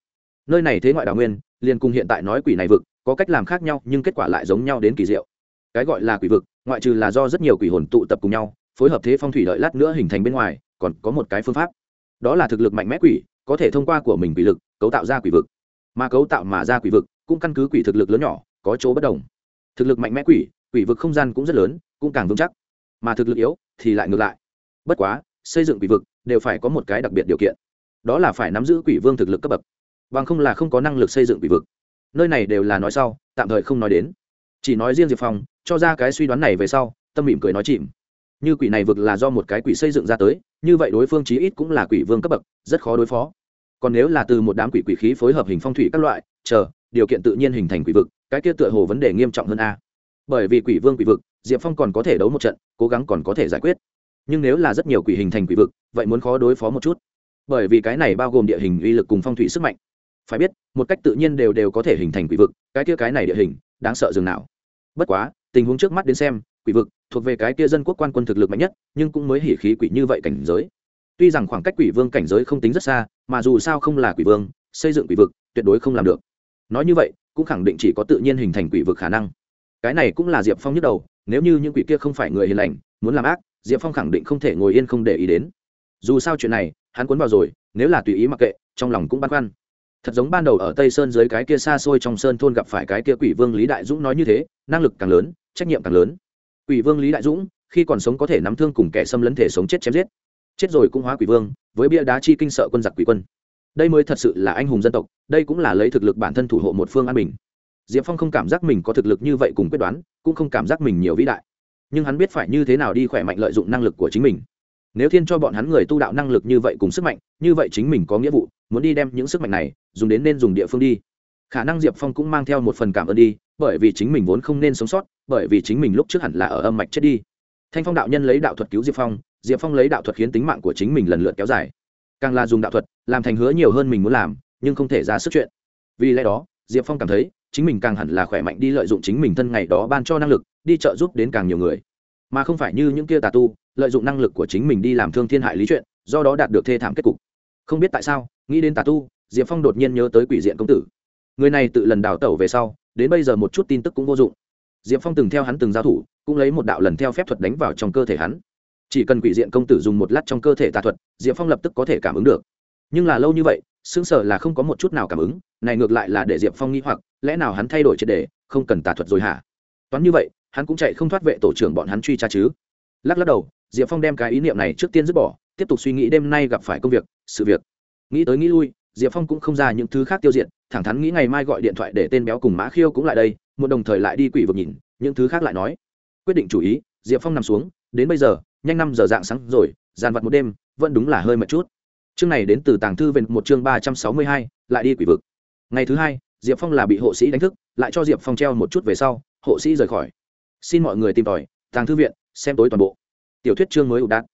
Nơi này thế ngoại đảo nguyên, liền cùng hiện tại nói quỷ này vực, có cách làm khác nhau, nhưng kết quả lại giống nhau đến kỳ diệu. Cái gọi là quỷ vực, ngoại trừ là do rất nhiều quỷ hồn tụ tập cùng nhau, phối hợp thế phong thủy đợi lát nữa hình thành bên ngoài, còn có một cái phương pháp. Đó là thực lực mạnh mẽ quỷ, có thể thông qua của mình quỷ lực, cấu tạo ra quỷ vực. Mà cấu tạo mà ra quỷ vực, cũng căn cứ quỷ thực lực lớn nhỏ, có chỗ bất đồng. Thực lực mạnh mẽ quỷ quỷ vực không gian cũng rất lớn, cũng càng vững chắc. Mà thực lực yếu, thì lại ngược lại. Bất quá, xây dựng quỷ vực, đều phải có một cái đặc biệt điều kiện đó là phải nắm giữ quỷ vương thực lực cấp bậc, bằng không là không có năng lực xây dựng quỷ vực. Nơi này đều là nói sau, tạm thời không nói đến. Chỉ nói riêng diệp phong, cho ra cái suy đoán này về sau, tâm mỉm cười nói chìm. Như quỷ này vực là do một cái quỷ xây dựng ra tới, như vậy đối phương chí ít cũng là quỷ vương cấp bậc, rất khó đối phó. Còn nếu là từ một đám quỷ quỷ khí phối hợp hình phong thủy các loại, chờ, điều kiện tự nhiên hình thành quỷ vực, cái kia tựa hồ vấn đề nghiêm trọng hơn a. Bởi vì quỷ vương quỷ vực, diệp phong còn có thể đấu một trận, cố gắng còn có thể giải quyết. Nhưng nếu là rất nhiều quỷ hình thành quỷ vực, vậy muốn khó đối phó một chút bởi vì cái này bao gồm địa hình uy lực cùng phong thủy sức mạnh. Phải biết, một cách tự nhiên đều đều có thể hình thành quỷ vực, cái kia cái này địa hình, đáng sợ dường nào. Bất quá, tình huống trước mắt đến xem, quỷ vực thuộc về cái kia dân quốc quan quân thực lực mạnh nhất, nhưng cũng mới hỉ khí quỷ như vậy cảnh giới. Tuy rằng khoảng cách quỷ vương cảnh giới không tính rất xa, mà dù sao không là quỷ vương, xây dựng quỷ vực tuyệt đối không làm được. Nói như vậy, cũng khẳng định chỉ có tự nhiên hình thành quỷ vực khả năng. Cái này cũng là diệp phong nhức đầu, nếu như những quỷ kia không phải người hiền lành, muốn làm ác, diệp phong khẳng định không thể ngồi yên không để ý đến. Dù sao chuyện này hắn cuốn vào rồi, nếu là tùy ý mặc kệ, trong lòng cũng băn khoăn. Thật giống ban đầu ở tây sơn dưới cái kia xa xôi trong sơn thôn gặp phải cái kia quỷ vương lý đại dũng nói như thế, năng lực càng lớn, trách nhiệm càng lớn. Quỷ vương lý đại dũng, khi còn sống có thể nắm thương cùng kẻ xâm lấn thể sống chết chém giết. Chết rồi cũng hóa quỷ vương, với bia đá chi kinh sợ quân giặc quỷ quân. Đây mới thật sự là anh hùng dân tộc, đây cũng là lấy thực lực bản thân thủ hộ một phương an bình. Diệp phong không cảm giác mình có thực lực như vậy cùng quyết đoán, cũng không cảm giác mình nhiều vĩ đại. Nhưng hắn biết phải như thế nào đi khỏe mạnh lợi dụng năng lực của chính mình nếu thiên cho bọn hắn người tu đạo năng lực như vậy cùng sức mạnh, như vậy chính mình có nghĩa vụ, muốn đi đem những sức mạnh này dùng đến nên dùng địa phương đi. Khả năng diệp phong cũng mang theo một phần cảm ơn đi, bởi vì chính mình vốn không nên sống sót, bởi vì chính mình lúc trước hẳn là ở âm mạch chết đi. Thanh phong đạo nhân lấy đạo thuật cứu diệp phong diệp phong lấy đạo thuật khiến tính mạng của chính mình lần lượt kéo dài. Càng là dùng đạo thuật, làm thành hứa nhiều hơn mình muốn làm, nhưng không thể ra sức chuyện. Vì lẽ đó, diệp phong cảm thấy, chính mình càng hẳn là khỏe mạnh đi lợi dụng chính mình thân ngày đó ban cho năng lực, đi trợ giúp đến càng nhiều người. Mà không phải như những kia tà tu lợi dụng năng lực của chính mình đi làm thương thiên hại lý chuyện, do đó đạt được thê thảm kết cục. Không biết tại sao, nghĩ đến tà tu, diệp phong đột nhiên nhớ tới quỷ diện công tử. Người này tự lần đào tẩu về sau, đến bây giờ một chút tin tức cũng vô dụng. Diệp phong từng theo hắn từng giao thủ, cũng lấy một đạo lần theo phép thuật đánh vào trong cơ thể hắn. Chỉ cần quỷ diện công tử dùng một lát trong cơ thể tà thuật, diệp phong lập tức có thể cảm ứng được. Nhưng là lâu như vậy xương sở là không có một chút nào cảm ứng, này ngược lại là để diệp phong nghĩ hoặc, lẽ nào hắn thay đổi triệt đề, không cần tà thuật rồi hả? Toán như vậy, hắn cũng chạy không thoát vệ tổ trưởng bọn hắn truy tra chứ. Lắc lắc đầu diệp phong đem cái ý niệm này trước tiên dứt bỏ, tiếp tục suy nghĩ đêm nay gặp phải công việc, sự việc. Nghĩ tới nghĩ lui, diệp phong cũng không ra những thứ khác tiêu diệt, thẳng thắn nghĩ ngày mai gọi điện thoại để tên béo cùng mã khiêu cũng lại đây, một đồng thời lại đi quỷ vực nhìn, những thứ khác lại nói. Quyết định chủ ý, diệp phong nằm xuống, đến bây giờ, nhanh năm giờ dạng sáng rồi, dàn vặt một đêm, vẫn đúng là hơi mệt chút. Chương này đến từ tàng thư về một chương ba trăm sáu mươi hai, lại đi quỷ vực. Ngày thứ hai, diệp phong là bị hộ sĩ đánh thức, lại cho diệp phong treo một chút về sau, hộ sĩ rời khỏi. Xin mọi người tìm tòi, tàng thư viện, xem tối toàn bộ tiểu thuyết chương mới ủ đạn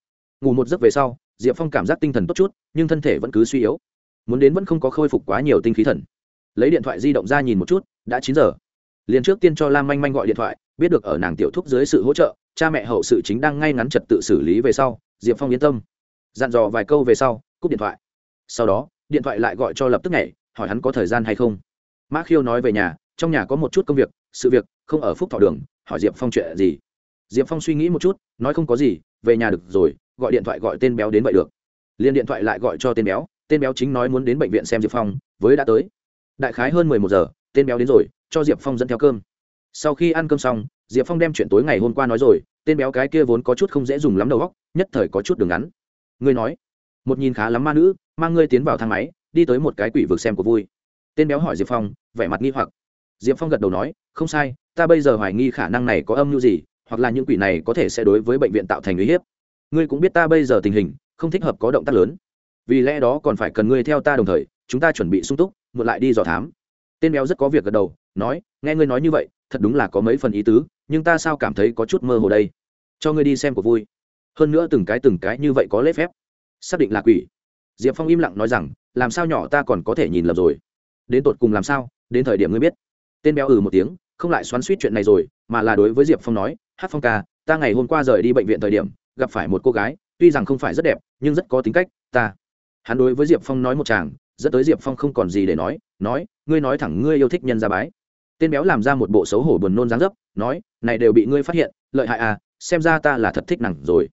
ngủ một giấc về sau, diệp phong cảm giác tinh thần tốt chút, nhưng thân thể vẫn cứ suy yếu. Muốn đến vẫn không có khôi phục quá nhiều tinh khí thần. Lấy điện thoại di động ra nhìn một chút, đã chín giờ. Liền trước tiên cho lam manh manh gọi điện thoại, biết được ở nàng tiểu thúc dưới sự hỗ trợ, cha mẹ hậu sự chính đang ngay ngắn trật tự xử lý về sau, diệp phong yên tâm. Dặn dò vài câu về sau, cúp điện thoại. Sau đó, điện thoại lại gọi cho lập tức nhảy, hỏi hắn có thời gian hay không. Mã khiêu nói về nhà, trong nhà có một chút công việc, sự việc, không ở phúc thọ đường, hỏi diệp phong chuyện gì diệp phong suy nghĩ một chút, nói không có gì, về nhà được rồi, gọi điện thoại gọi tên béo đến vậy được. Liền điện thoại lại gọi cho tên béo tên béo chính nói muốn đến bệnh viện xem diệp phong, với đã tới. Đại khái hơn mười một giờ, tên béo đến rồi, cho diệp phong dẫn theo cơm. Sau khi ăn cơm xong, diệp phong đem chuyện tối ngày hôm qua nói rồi, tên béo cái kia vốn có chút không dễ dùng lắm đầu góc nhất thời có chút đường ngắn. Ngươi nói, một nhìn khá lắm ma nữ, mang ngươi tiến vào thang máy, đi tới một cái quỷ vực xem của vui. Tên béo hỏi diệp phong, vẻ mặt nghi hoặc. Diệp phong gật đầu nói, không sai, ta bây giờ hoài nghi khả năng này có âm mưu gì hoặc là những quỷ này có thể sẽ đối với bệnh viện tạo thành uy hiếp. Ngươi cũng biết ta bây giờ tình hình, không thích hợp có động tác lớn. Vì lẽ đó còn phải cần ngươi theo ta đồng thời, chúng ta chuẩn bị sung túc một lại đi dò thám. Tên béo rất có việc gật đầu, nói, nghe ngươi nói như vậy, thật đúng là có mấy phần ý tứ, nhưng ta sao cảm thấy có chút mơ hồ đây? Cho ngươi đi xem của vui. Hơn nữa từng cái từng cái như vậy có lễ phép. Xác định là quỷ. Diệp phong im lặng nói rằng, làm sao nhỏ ta còn có thể nhìn lầm rồi? Đến tột cùng làm sao? Đến thời điểm ngươi biết. Tên béo ừ một tiếng, không lại xoắn suýt chuyện này rồi, mà là đối với diệp phong nói hát phong ca, ta ngày hôm qua rời đi bệnh viện thời điểm, gặp phải một cô gái, tuy rằng không phải rất đẹp, nhưng rất có tính cách, ta. Hắn đối với diệp phong nói một chàng, dẫn tới diệp phong không còn gì để nói nói, ngươi nói thẳng ngươi yêu thích nhân gia bái. Tên béo làm ra một bộ xấu hổ buồn nôn dáng dấp, nói, này đều bị ngươi phát hiện, lợi hại à xem ra ta là thật thích nàng rồi.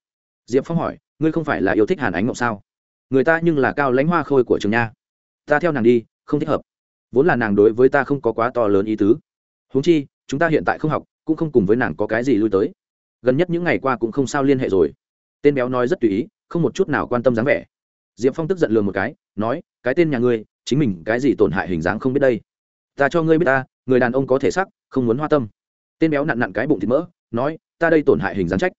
Diệp phong hỏi, ngươi không phải là yêu thích hàn ánh ngộng sao? Người ta nhưng là cao lãnh hoa khôi của trường nha. Ta theo nàng đi, không thích hợp. Vốn là nàng đối với ta không có quá to lớn ý tứ. Huống chi, chúng ta hiện tại không học cũng không cùng với nàng có cái gì lui tới. Gần nhất những ngày qua cũng không sao liên hệ rồi. Tên béo nói rất tùy ý, không một chút nào quan tâm dáng vẻ. Diệp phong tức giận lường một cái, nói, cái tên nhà ngươi, chính mình cái gì tổn hại hình dáng không biết đây. Ta cho ngươi biết ta, người đàn ông có thể sắc, không muốn hoa tâm. Tên béo nặn nặn cái bụng thịt mỡ, nói, ta đây tổn hại hình dáng trách.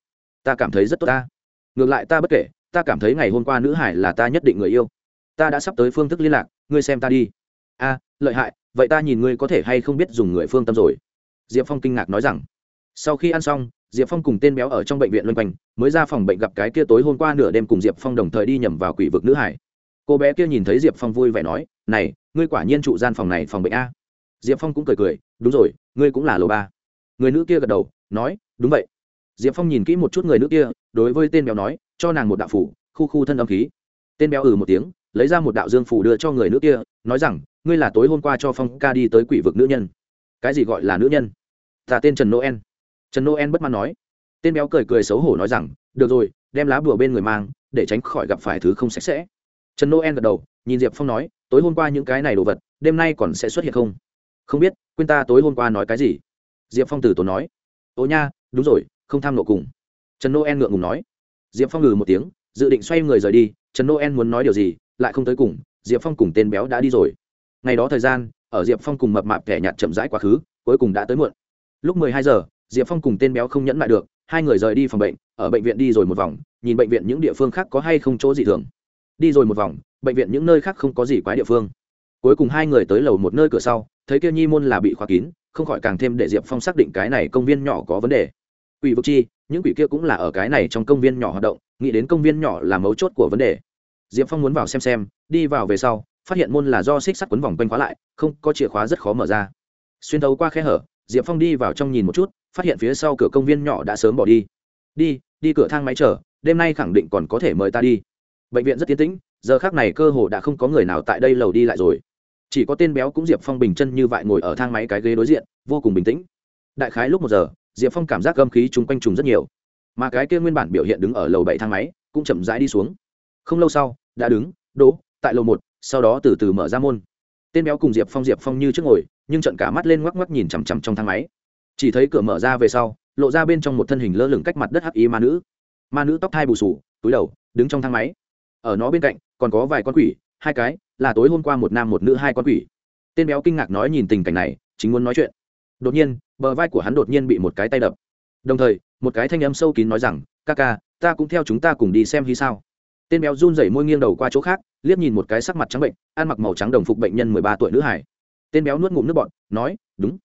Ta cảm thấy rất tốt ta. Ngược lại ta bất kể, ta cảm thấy ngày hôm qua nữ hải là ta nhất định người yêu. Ta đã sắp tới phương thức liên lạc, ngươi xem ta đi. A, lợi hại, vậy ta nhìn ngươi có thể hay không biết dùng người phương tâm rồi diệp phong kinh ngạc nói rằng, sau khi ăn xong, diệp phong cùng tên béo ở trong bệnh viện loanh quanh, mới ra phòng bệnh gặp cái kia tối hôm qua nửa đêm cùng diệp phong đồng thời đi nhầm vào quỷ vực nữ hải. Cô bé kia nhìn thấy diệp phong vui vẻ nói, này, ngươi quả nhiên trụ gian phòng này phòng bệnh a. Diệp phong cũng cười cười, đúng rồi, ngươi cũng là lầu ba. Người nữ kia gật đầu, nói, đúng vậy. Diệp phong nhìn kỹ một chút người nữ kia, đối với tên béo nói, cho nàng một đạo phủ, khu khu thân âm khí. Tên béo ừ một tiếng, lấy ra một đạo dương phủ đưa cho người nữ kia, nói rằng, ngươi là tối hôm qua cho phong ca đi tới quỷ vực nữ nhân cái gì gọi là nữ nhân? Ta tên trần noel. Trần noel bất mãn nói. Tên béo cười cười xấu hổ nói rằng, được rồi, đem lá bùa bên người mang, để tránh khỏi gặp phải thứ không sạch sẽ. Trần noel gật đầu, nhìn diệp phong nói, tối hôm qua những cái này đồ vật, đêm nay còn sẽ xuất hiện không? Không biết, quên ta tối hôm qua nói cái gì? Diệp phong từ tốn nói. Ô nha, đúng rồi, không tham nộ cùng. Trần noel ngượng ngùng nói. Diệp phong ngừ một tiếng, dự định xoay người rời đi, trần noel muốn nói điều gì, lại không tới cùng, diệp phong cùng tên béo đã đi rồi. Ngày đó thời gian ở diệp phong cùng mập mạp kẻ nhạt chậm rãi quá khứ, cuối cùng đã tới muộn. Lúc mười hai giờ, diệp phong cùng tên béo không nhẫn lại được, hai người rời đi phòng bệnh, ở bệnh viện đi rồi một vòng, nhìn bệnh viện những địa phương khác có hay không chỗ gì thường. Đi rồi một vòng, bệnh viện những nơi khác không có gì quái địa phương. Cuối cùng hai người tới lầu một nơi cửa sau, thấy kia nhi môn là bị khóa kín, không khỏi càng thêm để diệp phong xác định cái này công viên nhỏ có vấn đề. Quỷ vực chi, những quỷ kia cũng là ở cái này trong công viên nhỏ hoạt động, nghĩ đến công viên nhỏ là mấu chốt của vấn đề. Diệp phong muốn vào xem xem, đi vào về sau phát hiện môn là do xích sắt quấn vòng quanh khóa lại, không, có chìa khóa rất khó mở ra. Xuyên thấu qua khe hở, diệp phong đi vào trong nhìn một chút, phát hiện phía sau cửa công viên nhỏ đã sớm bỏ đi. Đi đi cửa thang máy chờ, đêm nay khẳng định còn có thể mời ta đi. Bệnh viện rất tiến tĩnh, giờ khác này cơ hồ đã không có người nào tại đây lầu đi lại rồi. Chỉ có tên béo cũng diệp phong bình chân như vậy ngồi ở thang máy cái ghế đối diện, vô cùng bình tĩnh. Đại khái lúc một giờ, diệp phong cảm giác gâm khí chung quanh trùng rất nhiều. Mà cái kia nguyên bản biểu hiện đứng ở lầu bảy thang máy, cũng chậm rãi đi xuống. Không lâu sau, đã đứng, đỗ, tại lầu một sau đó từ từ mở ra môn. Tên béo cùng diệp phong diệp phong như trước ngồi, nhưng trận cả mắt lên ngoắc ngoắc nhìn chằm chằm trong thang máy. Chỉ thấy cửa mở ra về sau, lộ ra bên trong một thân hình lơ lửng cách mặt đất hắc ý ma nữ. Ma nữ tóc thai bù sù túi đầu, đứng trong thang máy. Ở nó bên cạnh, còn có vài con quỷ, hai cái, là tối hôm qua một nam một nữ hai con quỷ. Tên béo kinh ngạc nói nhìn tình cảnh này, chính muốn nói chuyện. Đột nhiên, bờ vai của hắn đột nhiên bị một cái tay đập. Đồng thời, một cái thanh âm sâu kín nói rằng, ca ca, ta cũng theo chúng ta cùng đi xem hy sao? Tên béo run rẩy môi nghiêng đầu qua chỗ khác liếc nhìn một cái sắc mặt trắng bệnh, ăn mặc màu trắng đồng phục bệnh nhân mười ba tuổi nữ hải tên béo nuốt ngụm nước bọn nói, đúng.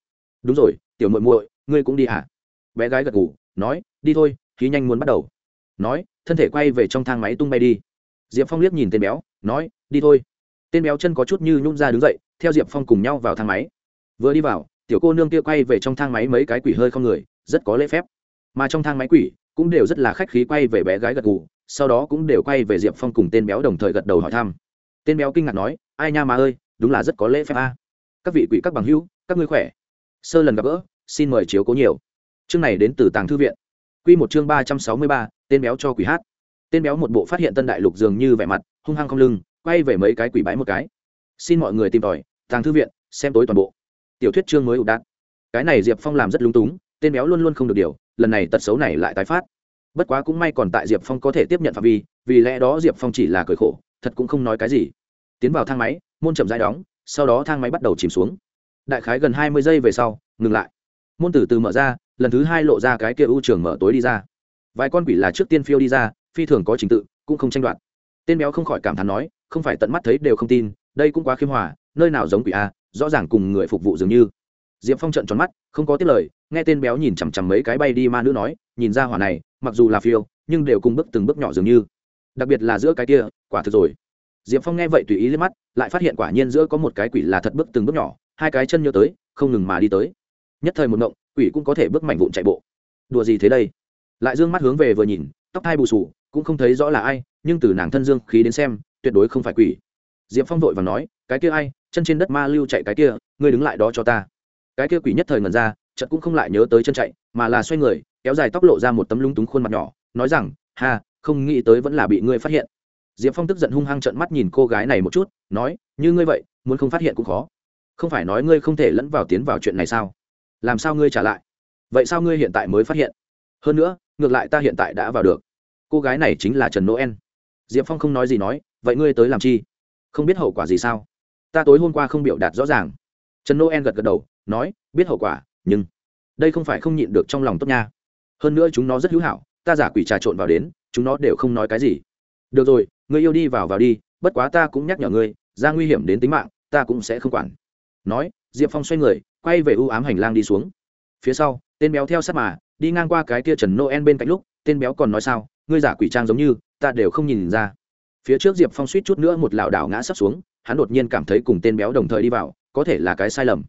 Đúng rồi, tiểu muội muội, ngươi cũng đi hả bé gái gật ngủ nói, đi thôi, khí nhanh muốn bắt đầu. Nói, thân thể quay về trong thang máy tung bay đi. Diệp phong liếc nhìn tên béo, nói, đi thôi. Tên béo chân có chút như nhung ra đứng dậy, theo diệp phong cùng nhau vào thang máy. Vừa đi vào, tiểu cô nương kia quay về trong thang máy mấy cái quỷ hơi không người, rất có lễ phép. Mà trong thang máy quỷ cũng đều rất là khách khí quay về bé gái gật gù sau đó cũng đều quay về diệp phong cùng tên béo đồng thời gật đầu hỏi thăm. Tên béo kinh ngạc nói, ai nha mà ơi, đúng là rất có lễ phép a. Các vị quỷ các bằng hữu, các ngươi khỏe. Sơ lần gặp gỡ, xin mời chiếu cố nhiều. Chương này đến từ tàng thư viện. Q một chương ba trăm sáu mươi ba, tên béo cho quỷ hát. Tên béo một bộ phát hiện tân đại lục dường như vẻ mặt hung hăng không lưng, quay về mấy cái quỷ bái một cái. Xin mọi người tìm tòi, tàng thư viện, xem tối toàn bộ. Tiểu thuyết chương mới ụ đạn cái này diệp phong làm rất lúng túng, tên béo luôn luôn không được điều, lần này tật xấu này lại tái phát bất quá cũng may còn tại diệp phong có thể tiếp nhận phạm vi, vì lẽ đó diệp phong chỉ là cười khổ, thật cũng không nói cái gì. Tiến vào thang máy, môn chậm dãi đóng, sau đó thang máy bắt đầu chìm xuống. Đại khái gần hai mươi giây về sau, ngừng lại. Môn từ từ mở ra, lần thứ hai lộ ra cái kia ưu trường mở tối đi ra. Vài con quỷ là trước tiên phiêu đi ra, phi thường có trình tự, cũng không tranh đoạt. Tên béo không khỏi cảm thán nói, không phải tận mắt thấy đều không tin, đây cũng quá khiêm hòa, nơi nào giống quỷ a, rõ ràng cùng người phục vụ dường như diệp phong trận tròn mắt, không có tiết lời, nghe tên béo nhìn chằm chằm mấy cái bay đi ma nữ nói, nhìn ra hỏa này, mặc dù là phiêu, nhưng đều cùng bước từng bước nhỏ dường như. Đặc biệt là giữa cái kia, quả thực rồi. Diệp phong nghe vậy tùy ý lên mắt, lại phát hiện quả nhiên giữa có một cái quỷ là thật bước từng bước nhỏ, hai cái chân nhớ tới, không ngừng mà đi tới. Nhất thời một động, quỷ cũng có thể bước mảnh vụn chạy bộ. Đùa gì thế đây? Lại dương mắt hướng về vừa nhìn, tóc hai bù sù cũng không thấy rõ là ai, nhưng từ nàng thân dương khí đến xem, tuyệt đối không phải quỷ. Diệp phong vội và nói, cái kia ai? Chân trên đất ma lưu chạy cái kia, ngươi đứng lại đó cho ta cái kia quỷ nhất thời ngẩn ra, chợt cũng không lại nhớ tới chân chạy, mà là xoay người, kéo dài tóc lộ ra một tấm lung túng khuôn mặt nhỏ, nói rằng, ha, không nghĩ tới vẫn là bị ngươi phát hiện. Diệp phong tức giận hung hăng trợn mắt nhìn cô gái này một chút, nói, như ngươi vậy, muốn không phát hiện cũng khó. Không phải nói ngươi không thể lẫn vào tiến vào chuyện này sao? Làm sao ngươi trả lại? Vậy sao ngươi hiện tại mới phát hiện? Hơn nữa, ngược lại ta hiện tại đã vào được. Cô gái này chính là trần noel. Diệp phong không nói gì nói, vậy ngươi tới làm chi? Không biết hậu quả gì sao? Ta tối hôm qua không biểu đạt rõ ràng trần noel gật gật đầu, nói, biết hậu quả, nhưng đây không phải không nhịn được trong lòng tốt nha. Hơn nữa chúng nó rất hữu hảo, ta giả quỷ trà trộn vào đến, chúng nó đều không nói cái gì. Được rồi, người yêu đi vào vào đi, bất quá ta cũng nhắc nhở ngươi, ra nguy hiểm đến tính mạng, ta cũng sẽ không quản. Nói, diệp phong xoay người, quay về ưu ám hành lang đi xuống. Phía sau, tên béo theo sát mà, đi ngang qua cái kia trần noel bên cạnh lúc, tên béo còn nói sao, ngươi giả quỷ trang giống như, ta đều không nhìn ra. Phía trước diệp phong suýt chút nữa một lảo đảo ngã sắp xuống, hắn đột nhiên cảm thấy cùng tên béo đồng thời đi vào có thể là cái sai lầm.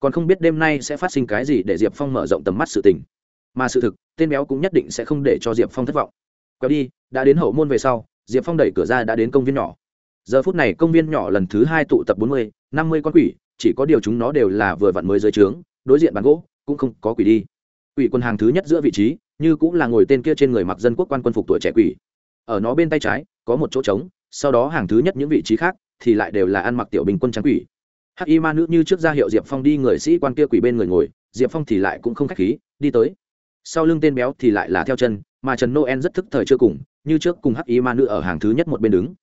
Còn không biết đêm nay sẽ phát sinh cái gì để diệp phong mở rộng tầm mắt sự tình. Mà sự thực, tên béo cũng nhất định sẽ không để cho diệp phong thất vọng. Quẹo đi, đã đến hậu môn về sau, diệp phong đẩy cửa ra đã đến công viên nhỏ. Giờ phút này công viên nhỏ lần thứ hai tụ tập bốn mươi, năm mươi con quỷ, chỉ có điều chúng nó đều là vừa vặn mới dưới trướng, đối diện bàn gỗ, cũng không có quỷ đi. Quỷ quân hàng thứ nhất giữa vị trí, như cũng là ngồi tên kia trên người mặc dân quốc quan quân phục tuổi trẻ quỷ. Ở nó bên tay trái, có một chỗ trống, sau đó hàng thứ nhất những vị trí khác, thì lại đều là ăn mặc tiểu bình quân trắng quỷ hắc y ma nữ như trước ra hiệu diệp phong đi, người sĩ quan kia quỷ bên người ngồi, diệp phong thì lại cũng không k h á c h khí, đi tới. Sau lưng tên béo thì lại là theo chân, mà trần noel rất thức thời chưa cùng, như trước cùng hắc y ma nữ ở hàng thứ nhất một bên đứng.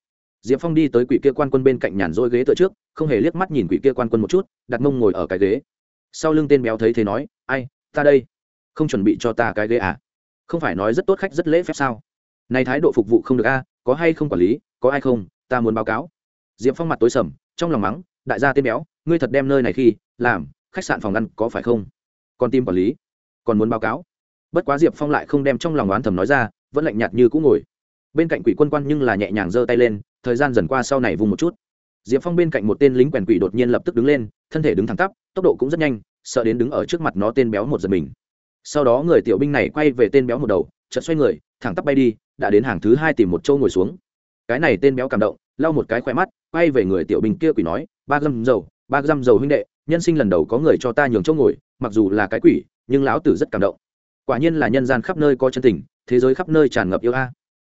Diệp phong đi tới quỷ kia quan quân bên cạnh nhàn rỗi ghế tựa trước, không hề liếc mắt nhìn quỷ kia quan quân một chút, đặt mông ngồi ở cái ghế. Sau lưng tên béo thấy thế nói, ai, ta đây? Không chuẩn bị cho ta cái ghế à? Không phải nói rất tốt khách rất lễ phép sao? Này thái độ phục vụ không được a, có hay không quản lý, có ai không, ta muốn báo cáo. Diệp phong mặt tối sầm, trong lòng mắng đại gia tên béo, ngươi thật đem nơi này khi, làm, khách sạn phòng ăn có phải không? Còn tim quản lý, còn muốn báo cáo. Bất quá diệp phong lại không đem trong lòng oán thầm nói ra, vẫn lạnh nhạt như cũ ngồi. Bên cạnh quỷ quân quan nhưng là nhẹ nhàng giơ tay lên, thời gian dần qua sau này vùng một chút. Diệp phong bên cạnh một tên lính quèn quỷ đột nhiên lập tức đứng lên, thân thể đứng thẳng tắp, tốc độ cũng rất nhanh, sợ đến đứng ở trước mặt nó tên béo một giật mình. Sau đó người tiểu binh này quay về tên béo một đầu, chợt xoay người, thẳng tắp bay đi, đã đến hàng thứ hai tìm một châu ngồi xuống. Cái này tên béo cảm động, lau một cái khoe mắt, quay về người tiểu binh kia quỷ nói ba găm dầu, ba găm dầu huynh đệ, nhân sinh lần đầu có người cho ta nhường chỗ ngồi, mặc dù là cái quỷ, nhưng lão tử rất cảm động. Quả nhiên là nhân gian khắp nơi có chân tình, thế giới khắp nơi tràn ngập yêu a.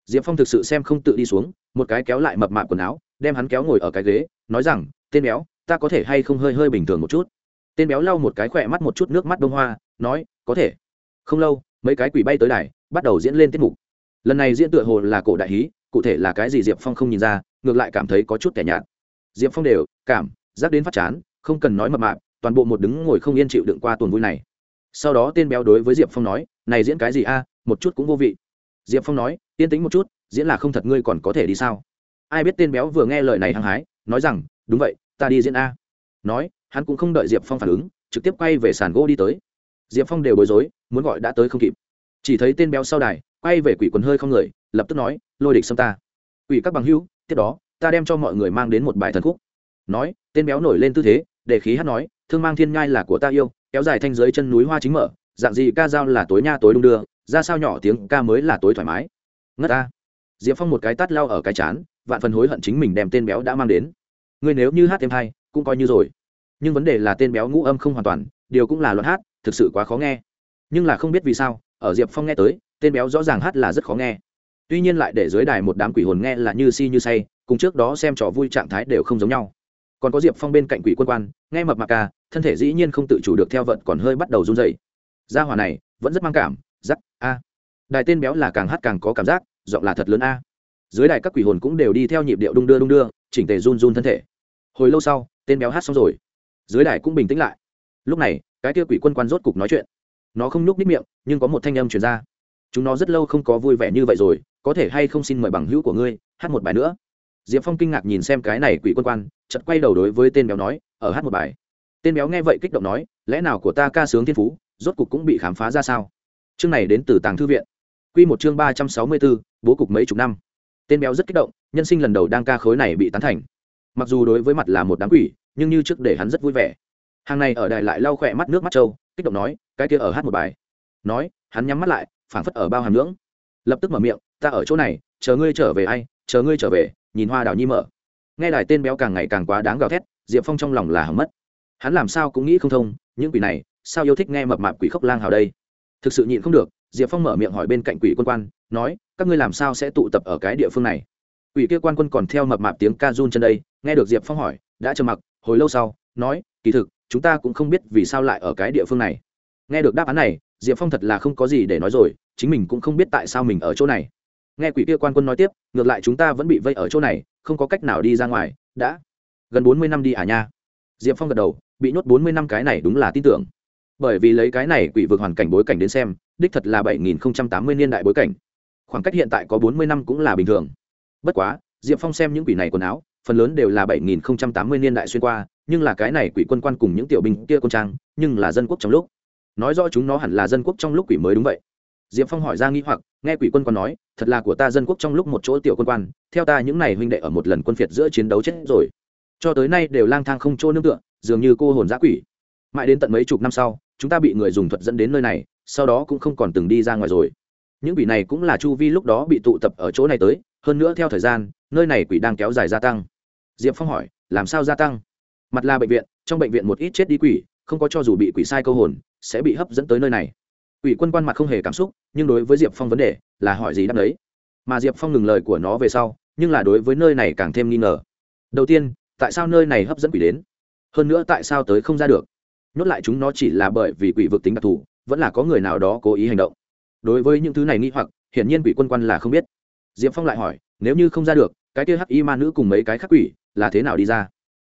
Diệp phong thực sự xem không tự đi xuống, một cái kéo lại mập mạp quần áo, đem hắn kéo ngồi ở cái ghế, nói rằng, tên béo, ta có thể hay không hơi hơi bình thường một chút? Tên béo lau một cái khỏe mắt một chút nước mắt đông hoa, nói, có thể. Không lâu, mấy cái quỷ bay tới đài, bắt đầu diễn lên tiết mục. Lần này diễn tựa hồ là cổ đại hí, cụ thể là cái gì diệp phong không nhìn ra, ngược lại cảm thấy có chút kẻ nhạt diệp phong đều, cảm, giác đến phát chán, không cần nói mập mạp, toàn bộ một đứng ngồi không yên chịu đựng qua tuần vui này. Sau đó tên béo đối với diệp phong nói, này diễn cái gì a, một chút cũng vô vị. Diệp phong nói, yên tĩnh một chút, diễn là không thật ngươi còn có thể đi sao? Ai biết tên béo vừa nghe lời này hăng hái, nói rằng, đúng vậy, ta đi diễn a. Nói, hắn cũng không đợi diệp phong phản ứng, trực tiếp quay về sàn gỗ đi tới. Diệp phong đều bối rối, muốn gọi đã tới không kịp. Chỉ thấy tên béo sau đài, quay về quỷ quần hơi không người, lập tức nói, lôi địch xâm ta. Quỷ các bằng hữu, tiếp đó ta đem cho mọi người mang đến một bài thần khúc. Nói, tên béo nổi lên tư thế, để khí hát nói, thương mang thiên nhai là của ta yêu, kéo dài thanh dưới chân núi hoa chính mở, dạng gì ca dao là tối nha tối đung đưa, ra sao nhỏ tiếng ca mới là tối thoải mái. Ngất ta. Diệp phong một cái tắt lao ở cái chán, vạn phần hối hận chính mình đem tên béo đã mang đến. Ngươi nếu như hát thêm hay cũng coi như rồi. Nhưng vấn đề là tên béo ngũ âm không hoàn toàn, điều cũng là luận hát, thực sự quá khó nghe. Nhưng là không biết vì sao, ở diệp phong nghe tới, tên béo rõ ràng hát là rất khó nghe tuy nhiên lại để dưới đài một đám quỷ hồn nghe là như si như say, cùng trước đó xem trò vui trạng thái đều không giống nhau. Còn có diệp phong bên cạnh quỷ quân quan, nghe mập mạc ca, thân thể dĩ nhiên không tự chủ được theo vận còn hơi bắt đầu run dày gia hòa này, vẫn rất mang cảm giắc a. Đài tên béo là càng hát càng có cảm giác, giọng là thật lớn, a. Dưới đài các quỷ hồn cũng đều đi theo nhịp điệu đung đưa đung đưa, chỉnh tề run run thân thể. Hồi lâu sau, tên béo hát xong rồi. Dưới đài cũng bình tĩnh lại. Lúc này, cái kia quỷ quân quan rốt cục nói chuyện. Nó không nhúc nít miệng, nhưng có một thanh âm truyền ra chúng nó rất lâu không có vui vẻ như vậy rồi, có thể hay không xin mời bằng hữu của ngươi, hát một bài nữa. Diệp phong kinh ngạc nhìn xem cái này quỷ quân quan chật quay đầu đối với tên béo nói, ở hát một bài. Tên béo nghe vậy kích động nói, lẽ nào của ta ca sướng thiên phú, rốt cục cũng bị khám phá ra sao? Chương này đến từ tàng thư viện. Q một chương ba trăm sáu mươi bốn, bố cục mấy chục năm. Tên béo rất kích động, nhân sinh lần đầu đang ca khối này bị tán thành. Mặc dù đối với mặt là một đám quỷ, nhưng như trước để hắn rất vui vẻ. Hàng này ở đài lại lau khỏe mắt nước mắt trâu, kích động nói, cái kia ở hát một bài. Nói, hắn nhắm mắt lại phảng phất ở bao hàm ngưỡng. Lập tức mở miệng, ta ở chỗ này, chờ ngươi trở về ai, chờ ngươi trở về, nhìn hoa đào nhi mở. Nghe đài tên béo càng ngày càng quá đáng gào thét, diệp phong trong lòng là hỏng mất. Hắn làm sao cũng nghĩ không thông, những quỷ này, sao yêu thích nghe mập mạp quỷ khốc lang hào đây? Thực sự nhịn không được, diệp phong mở miệng hỏi bên cạnh quỷ quân quan, nói, các ngươi làm sao sẽ tụ tập ở cái địa phương này? Quỷ kia quan quân còn theo mập mạp tiếng ca run chân đây, nghe được diệp phong hỏi, đã trầm mặc, hồi lâu sau, nói, kỳ thực, chúng ta cũng không biết vì sao lại ở cái địa phương này. Nghe được đáp án này diệp phong thật là không có gì để nói rồi, chính mình cũng không biết tại sao mình ở chỗ này. Nghe quỷ kia quan quân nói tiếp, ngược lại chúng ta vẫn bị vây ở chỗ này, không có cách nào đi ra ngoài, đã. Gần bốn mươi năm đi à nha. Diệp phong gật đầu, bị nhốt bốn mươi năm cái này đúng là tin tưởng. Bởi vì lấy cái này quỷ vượt hoàn cảnh bối cảnh đến xem, đích thật là bảy nghìn tám mươi niên đại bối cảnh. Khoảng cách hiện tại có bốn mươi năm cũng là bình thường. Bất quá, diệp phong xem những quỷ này quần áo, phần lớn đều là bảy nghìn tám mươi niên đại xuyên qua, nhưng là cái này quỷ quân quan cùng những tiểu binh kia quân trang, nhưng là dân quốc trong lúc nói rõ chúng nó hẳn là dân quốc trong lúc quỷ mới đúng vậy. Diệp phong hỏi ra nghĩ hoặc, nghe quỷ quân quan nói, thật là của ta dân quốc trong lúc một chỗ tiểu quân quan, theo ta những n à y huynh đệ ở một lần quân phiệt giữa chiến đấu chết rồi. Cho tới nay đều lang thang không chỗ nương tựa, dường như cô hồn giã quỷ. Mãi đến tận mấy chục năm sau, chúng ta bị người dùng thuật dẫn đến nơi này, sau đó cũng không còn từng đi ra ngoài rồi. Những quỷ này cũng là chu vi lúc đó bị tụ tập ở chỗ này tới, hơn nữa theo thời gian, nơi này quỷ đang kéo dài gia tăng. Diệp phong hỏi, làm sao gia tăng? Mặt là bệnh viện, trong bệnh viện một ít chết đi quỷ, không có cho dù bị quỷ sai câu hồn sẽ bị hấp dẫn tới nơi này. Ủy quân quan mặt không hề cảm xúc, nhưng đối với diệp phong vấn đề là hỏi gì đáp đấy mà diệp phong ngừng lời của nó về sau, nhưng là đối với nơi này càng thêm nghi ngờ. Đầu tiên, tại sao nơi này hấp dẫn quỷ đến? Hơn nữa tại sao tới không ra được? Nhốt lại chúng nó chỉ là bởi vì quỷ vực tính đặc thù, vẫn là có người nào đó cố ý hành động. Đối với những thứ này nghi hoặc, hiển nhiên quỷ quân quan là không biết. Diệp phong lại hỏi, nếu như không ra được, cái kia hắc y ma nữ cùng mấy cái khác quỷ là thế nào đi ra?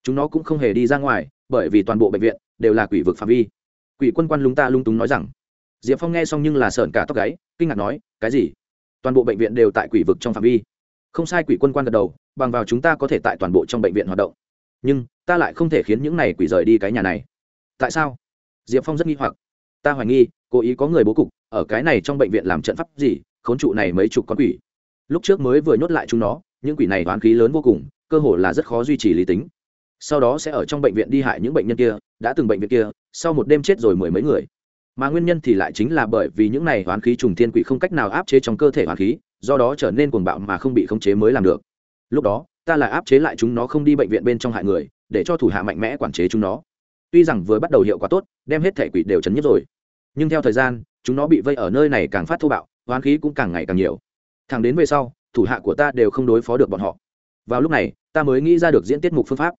Chúng nó cũng không hề đi ra ngoài, bởi vì toàn bộ bệnh viện đều là quỷ vực phạm vi quỷ quân quan lúng ta lung túng nói rằng, diệp phong nghe xong nhưng là sợn cả tóc gáy, kinh ngạc nói, cái gì? Toàn bộ bệnh viện đều tại quỷ vực trong phạm vi. Không sai quỷ quân quan gật đầu, bằng vào chúng ta có thể tại toàn bộ trong bệnh viện hoạt động. Nhưng, ta lại không thể khiến những này quỷ rời đi cái nhà này. Tại sao? Diệp phong rất nghi hoặc. Ta hoài nghi, cố ý có người bố cục, ở cái này trong bệnh viện làm trận pháp gì, khốn trụ này mấy chục con quỷ. Lúc trước mới vừa nhốt lại chúng nó, những quỷ này toán khí lớn vô cùng, cơ hồ là rất khó duy trì lý tính. Sau đó sẽ ở trong bệnh viện đi hại những bệnh nhân kia đã từng bệnh viện kia, sau một đêm chết rồi mười mấy người. Mà nguyên nhân thì lại chính là bởi vì những này hoán khí trùng thiên quỷ không cách nào áp chế trong cơ thể hoán khí, do đó trở nên cuồng bạo mà không bị khống chế mới làm được. Lúc đó, ta lại áp chế lại chúng nó không đi bệnh viện bên trong hại người, để cho thủ hạ mạnh mẽ quản chế chúng nó. Tuy rằng vừa bắt đầu hiệu quả tốt, đem hết thể quỷ đều chấn nhất rồi, nhưng theo thời gian, chúng nó bị vây ở nơi này càng phát thô bạo, hoán khí cũng càng ngày càng nhiều. Thẳng đến về sau, thủ hạ của ta đều không đối phó được bọn họ. Vào lúc này, ta mới nghĩ ra được diễn tiết mục phương pháp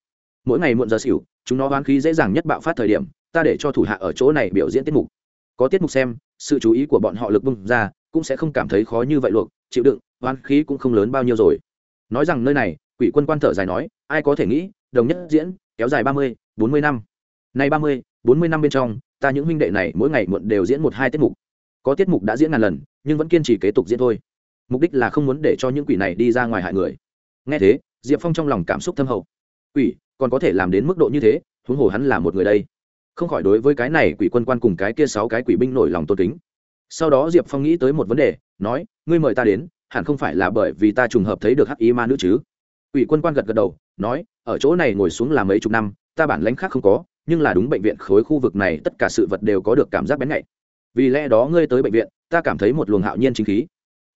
mỗi ngày muộn giờ xỉu, chúng nó hoán khí dễ dàng nhất bạo phát thời điểm, ta để cho thủ hạ ở chỗ này biểu diễn tiết mục. Có tiết mục xem, sự chú ý của bọn họ lực bung ra, cũng sẽ không cảm thấy khó như vậy luộc, chịu đựng, hoán khí cũng không lớn bao nhiêu rồi. Nói rằng nơi này, quỷ quân quan thở dài nói, ai có thể nghĩ, đồng nhất diễn, kéo dài ba mươi, bốn mươi năm. Nay ba mươi, bốn mươi năm bên trong, ta những huynh đệ này mỗi ngày muộn đều diễn một hai tiết mục. Có tiết mục đã diễn ngàn lần, nhưng vẫn kiên trì kế tục diễn thôi. Mục đích là không muốn để cho những quỷ này đi ra ngoài hại người. Nghe thế, diệp phong trong lòng cảm xúc thâm hậu. Quỷ còn có thể làm đến mức độ như thế, huống hồ hắn là một người đây. Không khỏi đối với cái này quỷ quân quan cùng cái kia sáu cái quỷ binh nổi lòng tôn kính. Sau đó diệp phong nghĩ tới một vấn đề, nói, ngươi mời ta đến, hẳn không phải là bởi vì ta trùng hợp thấy được hắc ý ma nữ chứ? Quỷ quân quan gật gật đầu, nói, ở chỗ này ngồi xuống là mấy chục năm, ta bản lãnh khác không có, nhưng là đúng bệnh viện khối khu vực này, tất cả sự vật đều có được cảm giác bén nhạy. Vì lẽ đó ngươi tới bệnh viện, ta cảm thấy một luồng hạo nhiên chính khí.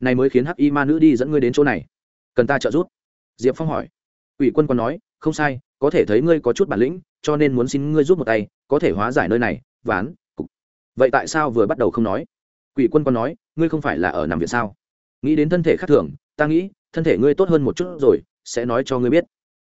Này mới khiến hắc y ma nữ đi dẫn ngươi đến chỗ này. Cần ta trợ giúp? Diệp phong hỏi. Ủy quân còn nói, không sai có thể thấy ngươi có chút bản lĩnh, cho nên muốn xin ngươi giúp một tay, có thể hóa giải nơi này, ván, cục. Vậy tại sao vừa bắt đầu không nói? Quỷ quân còn nói, ngươi không phải là ở nằm viện sao? Nghĩ đến thân thể khác thường, ta nghĩ, thân thể ngươi tốt hơn một chút rồi, sẽ nói cho ngươi biết.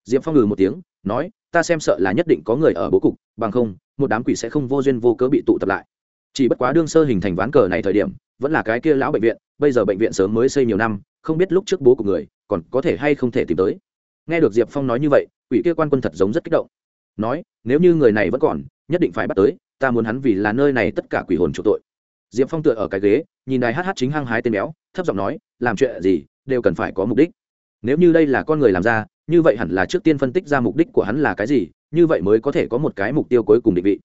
Diệp phong ngừ một tiếng, nói, ta xem sợ là nhất định có người ở bố cục, bằng không, một đám quỷ sẽ không vô duyên vô cớ bị tụ tập lại. Chỉ bất quá đương sơ hình thành ván cờ này thời điểm, vẫn là cái kia lão bệnh viện, bây giờ bệnh viện sớm mới xây nhiều năm, không biết lúc trước bố của người, còn có thể hay không thể tìm tới. Nghe được diệp phong nói như vậy quỷ kia quan quân thật giống rất kích động. Nói, nếu như người này vẫn còn, nhất định phải bắt tới, ta muốn hắn vì là nơi này tất cả quỷ hồn chủ tội. Diệp phong tựa ở cái ghế, nhìn đài hh chính hăng hái tên béo, thấp giọng nói, làm chuyện gì, đều cần phải có mục đích. Nếu như đây là con người làm ra, như vậy hẳn là trước tiên phân tích ra mục đích của hắn là cái gì, như vậy mới có thể có một cái mục tiêu cuối cùng định vị.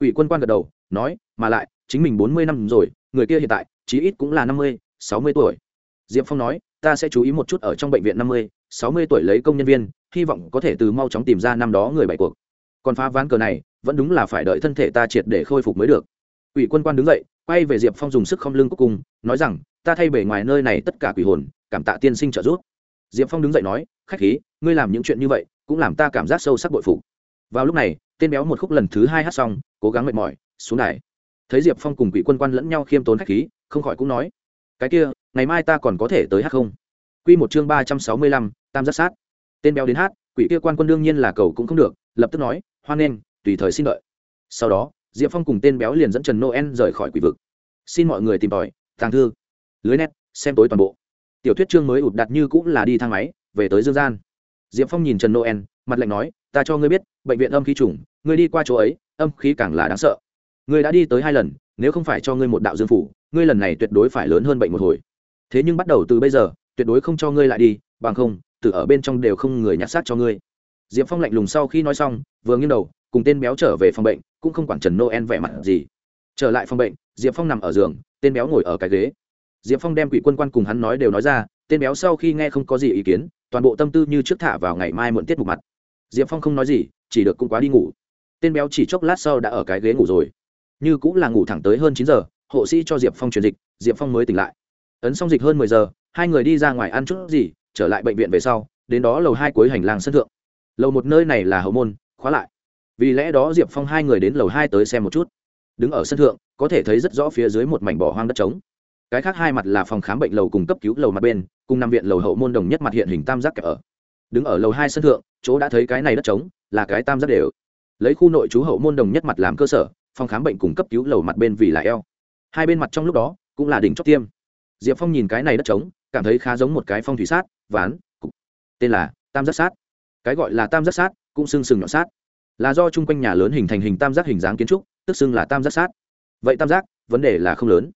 Ủy quân quan gật đầu, nói, mà lại, chính mình bốn mươi năm rồi, người kia hiện tại, chí ít cũng là năm mươi, sáu mươi tuổi. Diệp phong nói, ta sẽ chú ý một chút ở trong bệnh viện năm mươi sáu mươi tuổi lấy công nhân viên, hy vọng có thể từ mau chóng tìm ra năm đó người bại cuộc. Còn phá ván cờ này, vẫn đúng là phải đợi thân thể ta triệt để khôi phục mới được. Ủy quân quan đứng dậy, quay về diệp phong dùng sức không lưng cuối cùng, nói rằng, ta thay bề ngoài nơi này tất cả quỷ hồn, cảm tạ tiên sinh trợ giúp. Diệp phong đứng dậy nói, khách khí, ngươi làm những chuyện như vậy, cũng làm ta cảm giác sâu sắc bội phục. Vào lúc này, tên béo một khúc lần thứ hai hát xong, cố gắng mệt mỏi, xuống đài. Thấy diệp phong cùng quỷ quân quan lẫn nhau khiêm tốn khách khí, không khỏi cũng nói, cái kia, ngày mai ta còn có thể tới hát không? Quy một chương ba trăm sáu mươi lăm, tam giác sát. Tên béo đến hát, quỷ kia quan quân đương nhiên là cầu cũng không được, lập tức nói, hoan nghênh, tùy thời xin đợi. Sau đó, diệp phong cùng tên béo liền dẫn trần noel rời khỏi quỷ vực. Xin mọi người tìm tòi, tàng thư, lưới net xem tối toàn bộ. Tiểu thuyết chương mới ụt đặt như cũng là đi thang máy, về tới dương gian. Diệp phong nhìn trần noel, mặt lạnh nói, ta cho ngươi biết, bệnh viện âm khí trùng, ngươi đi qua chỗ ấy, âm khí càng là đáng sợ. Ngươi đã đi tới hai lần, nếu không phải cho ngươi một đạo dương phủ, ngươi lần này tuyệt đối phải lớn hơn bệnh một hồi. Thế nhưng bắt đầu từ bây giờ tuyệt đối không cho ngươi lại đi, bằng không từ ở bên trong đều không người nhặt xác cho ngươi. Diệp phong lạnh lùng sau khi nói xong, vừa nghiêng đầu, cùng tên béo trở về phòng bệnh, cũng không quản trần noel vẻ mặt gì. Trở lại phòng bệnh, diệp phong nằm ở giường, tên béo ngồi ở cái ghế. Diệp phong đem quỷ quân quan cùng hắn nói đều nói ra, tên béo sau khi nghe không có gì ý kiến, toàn bộ tâm tư như trước thả vào ngày mai muộn tiết mục mặt. Diệp phong không nói gì, chỉ được cũng quá đi ngủ. Tên béo chỉ chốc lát sau đã ở cái ghế ngủ rồi. Như cũng là ngủ thẳng tới hơn chín giờ, hộ sĩ cho diệp phong truyền dịch, diệp phong mới tỉnh lại. Ấn xong dịch hơn mười giờ hai người đi ra ngoài ăn chút gì, trở lại bệnh viện về sau, đến đó lầu hai cuối hành lang sân thượng. Lầu một nơi này là hậu môn, khóa lại. Vì lẽ đó diệp phong hai người đến lầu hai tới xem một chút. Đứng ở sân thượng, có thể thấy rất rõ phía dưới một mảnh bỏ hoang đất trống. Cái khác hai mặt là phòng khám bệnh lầu cùng cấp cứu lầu mặt bên, cùng nằm viện lầu hậu môn đồng nhất mặt hiện hình tam giác kẹp ở. Đứng ở lầu hai sân thượng, chỗ đã thấy cái này đất trống, là cái tam giác đều. Lấy khu nội trú hậu môn đồng nhất mặt làm cơ sở, phòng khám bệnh cùng cấp cứu lầu mặt bên vì là eo. Hai bên mặt trong lúc đó, cũng là đỉnh chót tiêm. Diệp phong nhìn cái này đất trống cảm thấy khá giống một cái phong thủy sát, ván, cục. Tên là tam giác sát. Cái gọi là tam giác sát cũng xưng sừng nhọn sát. Là do chung quanh nhà lớn hình thành hình tam giác hình dáng kiến trúc, tức xưng là tam giác sát. Vậy tam giác, vấn đề là không lớn.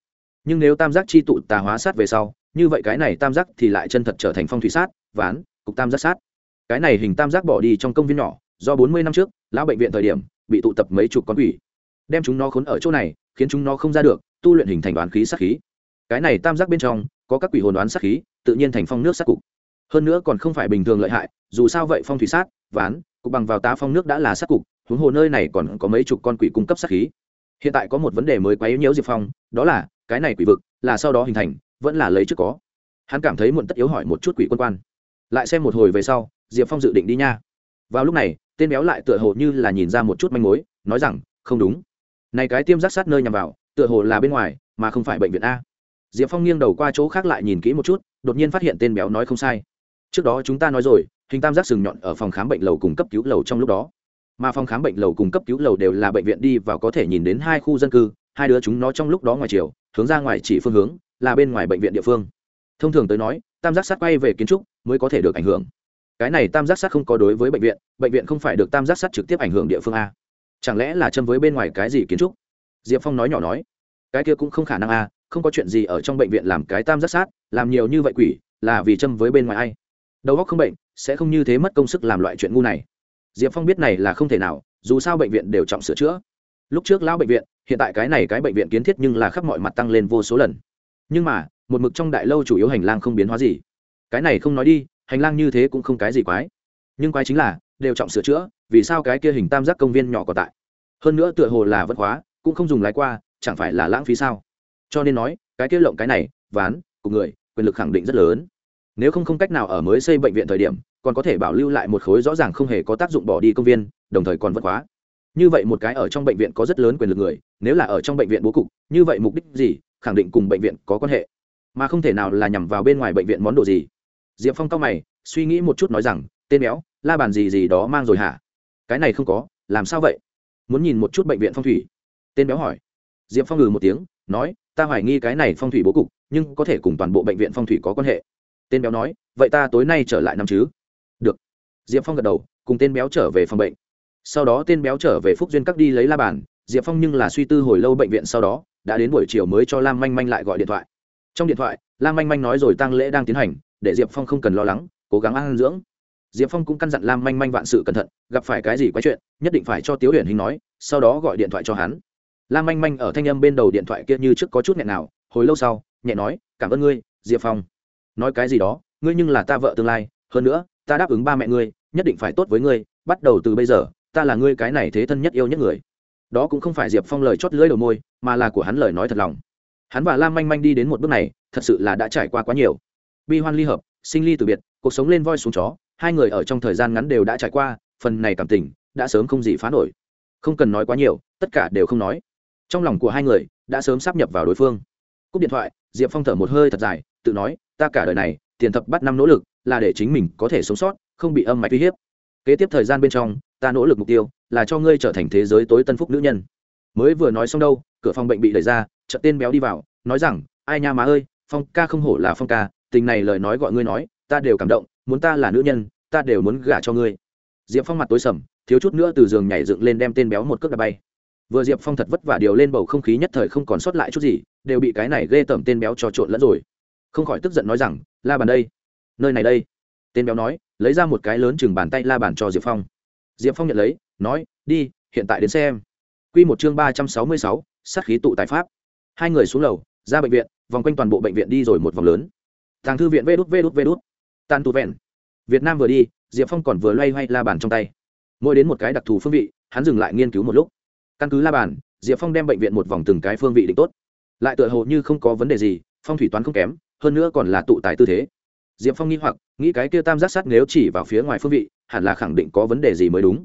Nhưng nếu tam giác chi tụ tà hóa sát về sau, như vậy cái này tam giác thì lại chân thật trở thành phong thủy sát, ván, cục tam giác sát. Cái này hình tam giác bỏ đi trong công viên nhỏ, do bốn mươi năm trước, lão bệnh viện thời điểm, bị tụ tập mấy chục con quỷ. Đem chúng nó khốn ở chỗ này, khiến chúng nó không ra được, tu luyện hình thành đoán khí sát khí. Cái này tam giác bên trong có các quỷ hồn đoán sát khí, tự nhiên thành phong nước sát cục. Hơn nữa còn không phải bình thường lợi hại, dù sao vậy phong thủy sát, ván, cục bằng vào tá phong nước đã là sát cục, huống hồ nơi này còn có mấy chục con quỷ cung cấp sát khí. Hiện tại có một vấn đề mới quấy nhiễu diệp phong, đó là, cái này quỷ vực, là sau đó hình thành, vẫn là lấy trước có. Hắn cảm thấy muộn tất yếu hỏi một chút quỷ quân quan. Lại xem một hồi về sau, diệp phong dự định đi nha. Vào lúc này, tên béo lại tựa hồ như là nhìn ra một chút manh mối, nói rằng, không đúng. Này cái tiêm giác sát nơi nhằm vào, tựa hồ là bên ngoài, mà không phải bệnh viện a diệp phong nghiêng đầu qua chỗ khác lại nhìn kỹ một chút, đột nhiên phát hiện tên béo nói không sai. Trước đó chúng ta nói rồi, hình tam giác sừng nhọn ở phòng khám bệnh lầu cùng cấp cứu lầu trong lúc đó. Mà phòng khám bệnh lầu cùng cấp cứu lầu đều là bệnh viện đi và có thể nhìn đến hai khu dân cư, hai đứa chúng nó trong lúc đó ngoài chiều, hướng ra ngoài chỉ phương hướng, là bên ngoài bệnh viện địa phương. Thông thường tới nói, tam giác sát quay về kiến trúc mới có thể được ảnh hưởng. Cái này tam giác sát không có đối với bệnh viện bệnh viện không phải được tam giác sát trực tiếp ảnh hưởng địa phương a. Chẳng lẽ là châm với bên ngoài cái gì kiến trúc? Diệp phong nói nhỏ nói. Cái kia cũng không khả năng a không có chuyện gì ở trong bệnh viện làm cái tam giác sát, làm nhiều như vậy quỷ, là vì châm với bên ngoài ai? Đầu óc không bệnh, sẽ không như thế mất công sức làm loại chuyện ngu này. Diệp phong biết này là không thể nào, dù sao bệnh viện đều trọng sửa chữa. Lúc trước lão bệnh viện, hiện tại cái này cái bệnh viện kiến thiết nhưng là khắp mọi mặt tăng lên vô số lần. Nhưng mà, một mực trong đại lâu chủ yếu hành lang không biến hóa gì. Cái này không nói đi, hành lang như thế cũng không cái gì quái. Nhưng quái chính là, đều trọng sửa chữa, vì sao cái kia hình tam giác công viên nhỏ còn tại? Hơn nữa tựa hồ là vất hóa cũng không dùng lái qua, chẳng phải là lãng phí sao? Cho nên nói, cái kia lộng cái này, ván của người, quyền lực khẳng định rất lớn. Nếu không không cách nào ở mới xây bệnh viện thời điểm, còn có thể bảo lưu lại một khối rõ ràng không hề có tác dụng bỏ đi công viên, đồng thời còn vất hóa như vậy một cái ở trong bệnh viện có rất lớn quyền lực người, nếu là ở trong bệnh viện bố cục, như vậy mục đích gì, khẳng định cùng bệnh viện có quan hệ. Mà không thể nào là nhằm vào bên ngoài bệnh viện món đồ gì. Diệp phong cao mày, suy nghĩ một chút nói rằng, tên béo, la bàn gì gì đó mang rồi hả? Cái này không có, làm sao vậy? Muốn nhìn một chút bệnh viện phong thủy. Tên béo hỏi. Diệp phong ngừ một tiếng, nói ta hoài nghi cái này phong thủy bố cục, nhưng có thể cùng toàn bộ bệnh viện phong thủy có quan hệ. Tên béo nói, vậy ta tối nay trở lại năm chứ? Được. Diệp phong gật đầu, cùng tên béo trở về phòng bệnh. Sau đó tên béo trở về phúc duyên các đi lấy la bàn. Diệp phong nhưng là suy tư hồi lâu bệnh viện sau đó, đã đến buổi chiều mới cho lam manh manh lại gọi điện thoại. Trong điện thoại, lam manh manh nói rồi tăng lễ đang tiến hành, để diệp phong không cần lo lắng, cố gắng ăn dưỡng. Diệp phong cũng căn dặn lam manh manh vạn sự cẩn thận, gặp phải cái gì quái chuyện, nhất định phải cho tiếu huyền hình nói, sau đó gọi điện thoại cho hắn lam manh manh ở thanh âm bên đầu điện thoại kia như trước có chút nghẹn nào, hồi lâu sau, nhẹ nói, cảm ơn ngươi, diệp phong. Nói cái gì đó, ngươi nhưng là ta vợ tương lai, hơn nữa, ta đáp ứng ba mẹ ngươi, nhất định phải tốt với ngươi, bắt đầu từ bây giờ, ta là ngươi cái này thế thân nhất yêu nhất người. Đó cũng không phải diệp phong lời chót lưỡi đầu môi, mà là của hắn lời nói thật lòng. Hắn và lam manh manh đi đến một bước này, thật sự là đã trải qua quá nhiều. Bi hoan ly hợp, sinh ly từ biệt, cuộc sống lên voi xuống chó, hai người ở trong thời gian ngắn đều đã trải qua, phần này cảm tình, đã sớm không gì phá nổi. Không cần nói quá nhiều, tất cả đều không nói trong lòng của hai người đã sớm sắp nhập vào đối phương. Cúp điện thoại, diệp phong thở một hơi thật dài, tự nói, ta cả đời này, tiền thập bắt năm nỗ lực là để chính mình có thể sống sót, không bị âm mạch uy hiếp. Kế tiếp thời gian bên trong, ta nỗ lực mục tiêu là cho ngươi trở thành thế giới tối tân phúc nữ nhân. Mới vừa nói xong đâu, cửa phòng bệnh bị đẩy ra, chợt tên béo đi vào, nói rằng, ai nha má ơi, phong ca không hổ là phong ca, tình này lời nói gọi ngươi nói, ta đều cảm động, muốn ta là nữ nhân, ta đều muốn gả cho ngươi. Diệp phong mặt tối sầm, thiếu chút nữa từ giường nhảy dựng lên đem tên béo một cước đạp bay vừa diệp phong thật vất vả điều lên bầu không khí nhất thời không còn sót lại chút gì, đều bị cái này ghê tởm tên béo trò trộn lẫn rồi. Không khỏi tức giận nói rằng, la bàn đây, nơi này đây. Tên béo nói, lấy ra một cái lớn chừng bàn tay la bàn cho diệp phong. Diệp phong nhận lấy, nói, đi, hiện tại đến xem. Q một chương ba trăm sáu mươi sáu, sát khí tụ tại pháp. Hai người xuống lầu, ra bệnh viện, vòng quanh toàn bộ bệnh viện đi rồi một vòng lớn. Thằng thư viện vê đút vê đút vê đút. Tan tu vẹn. Việt nam vừa đi, diệp phong còn vừa loay hoay la bàn trong tay. Mỗi đến một cái đặc thù phương vị, hắn dừng lại nghiên cứu một lúc căn cứ la bàn, diệp phong đem bệnh viện một vòng từng cái phương vị định tốt. Lại tựa hồ như không có vấn đề gì, phong thủy toán không kém, hơn nữa còn là tụ tài tư thế. Diệp phong nghĩ hoặc, nghĩ cái kia tam giác sắt nếu chỉ vào phía ngoài phương vị, hẳn là khẳng định có vấn đề gì mới đúng.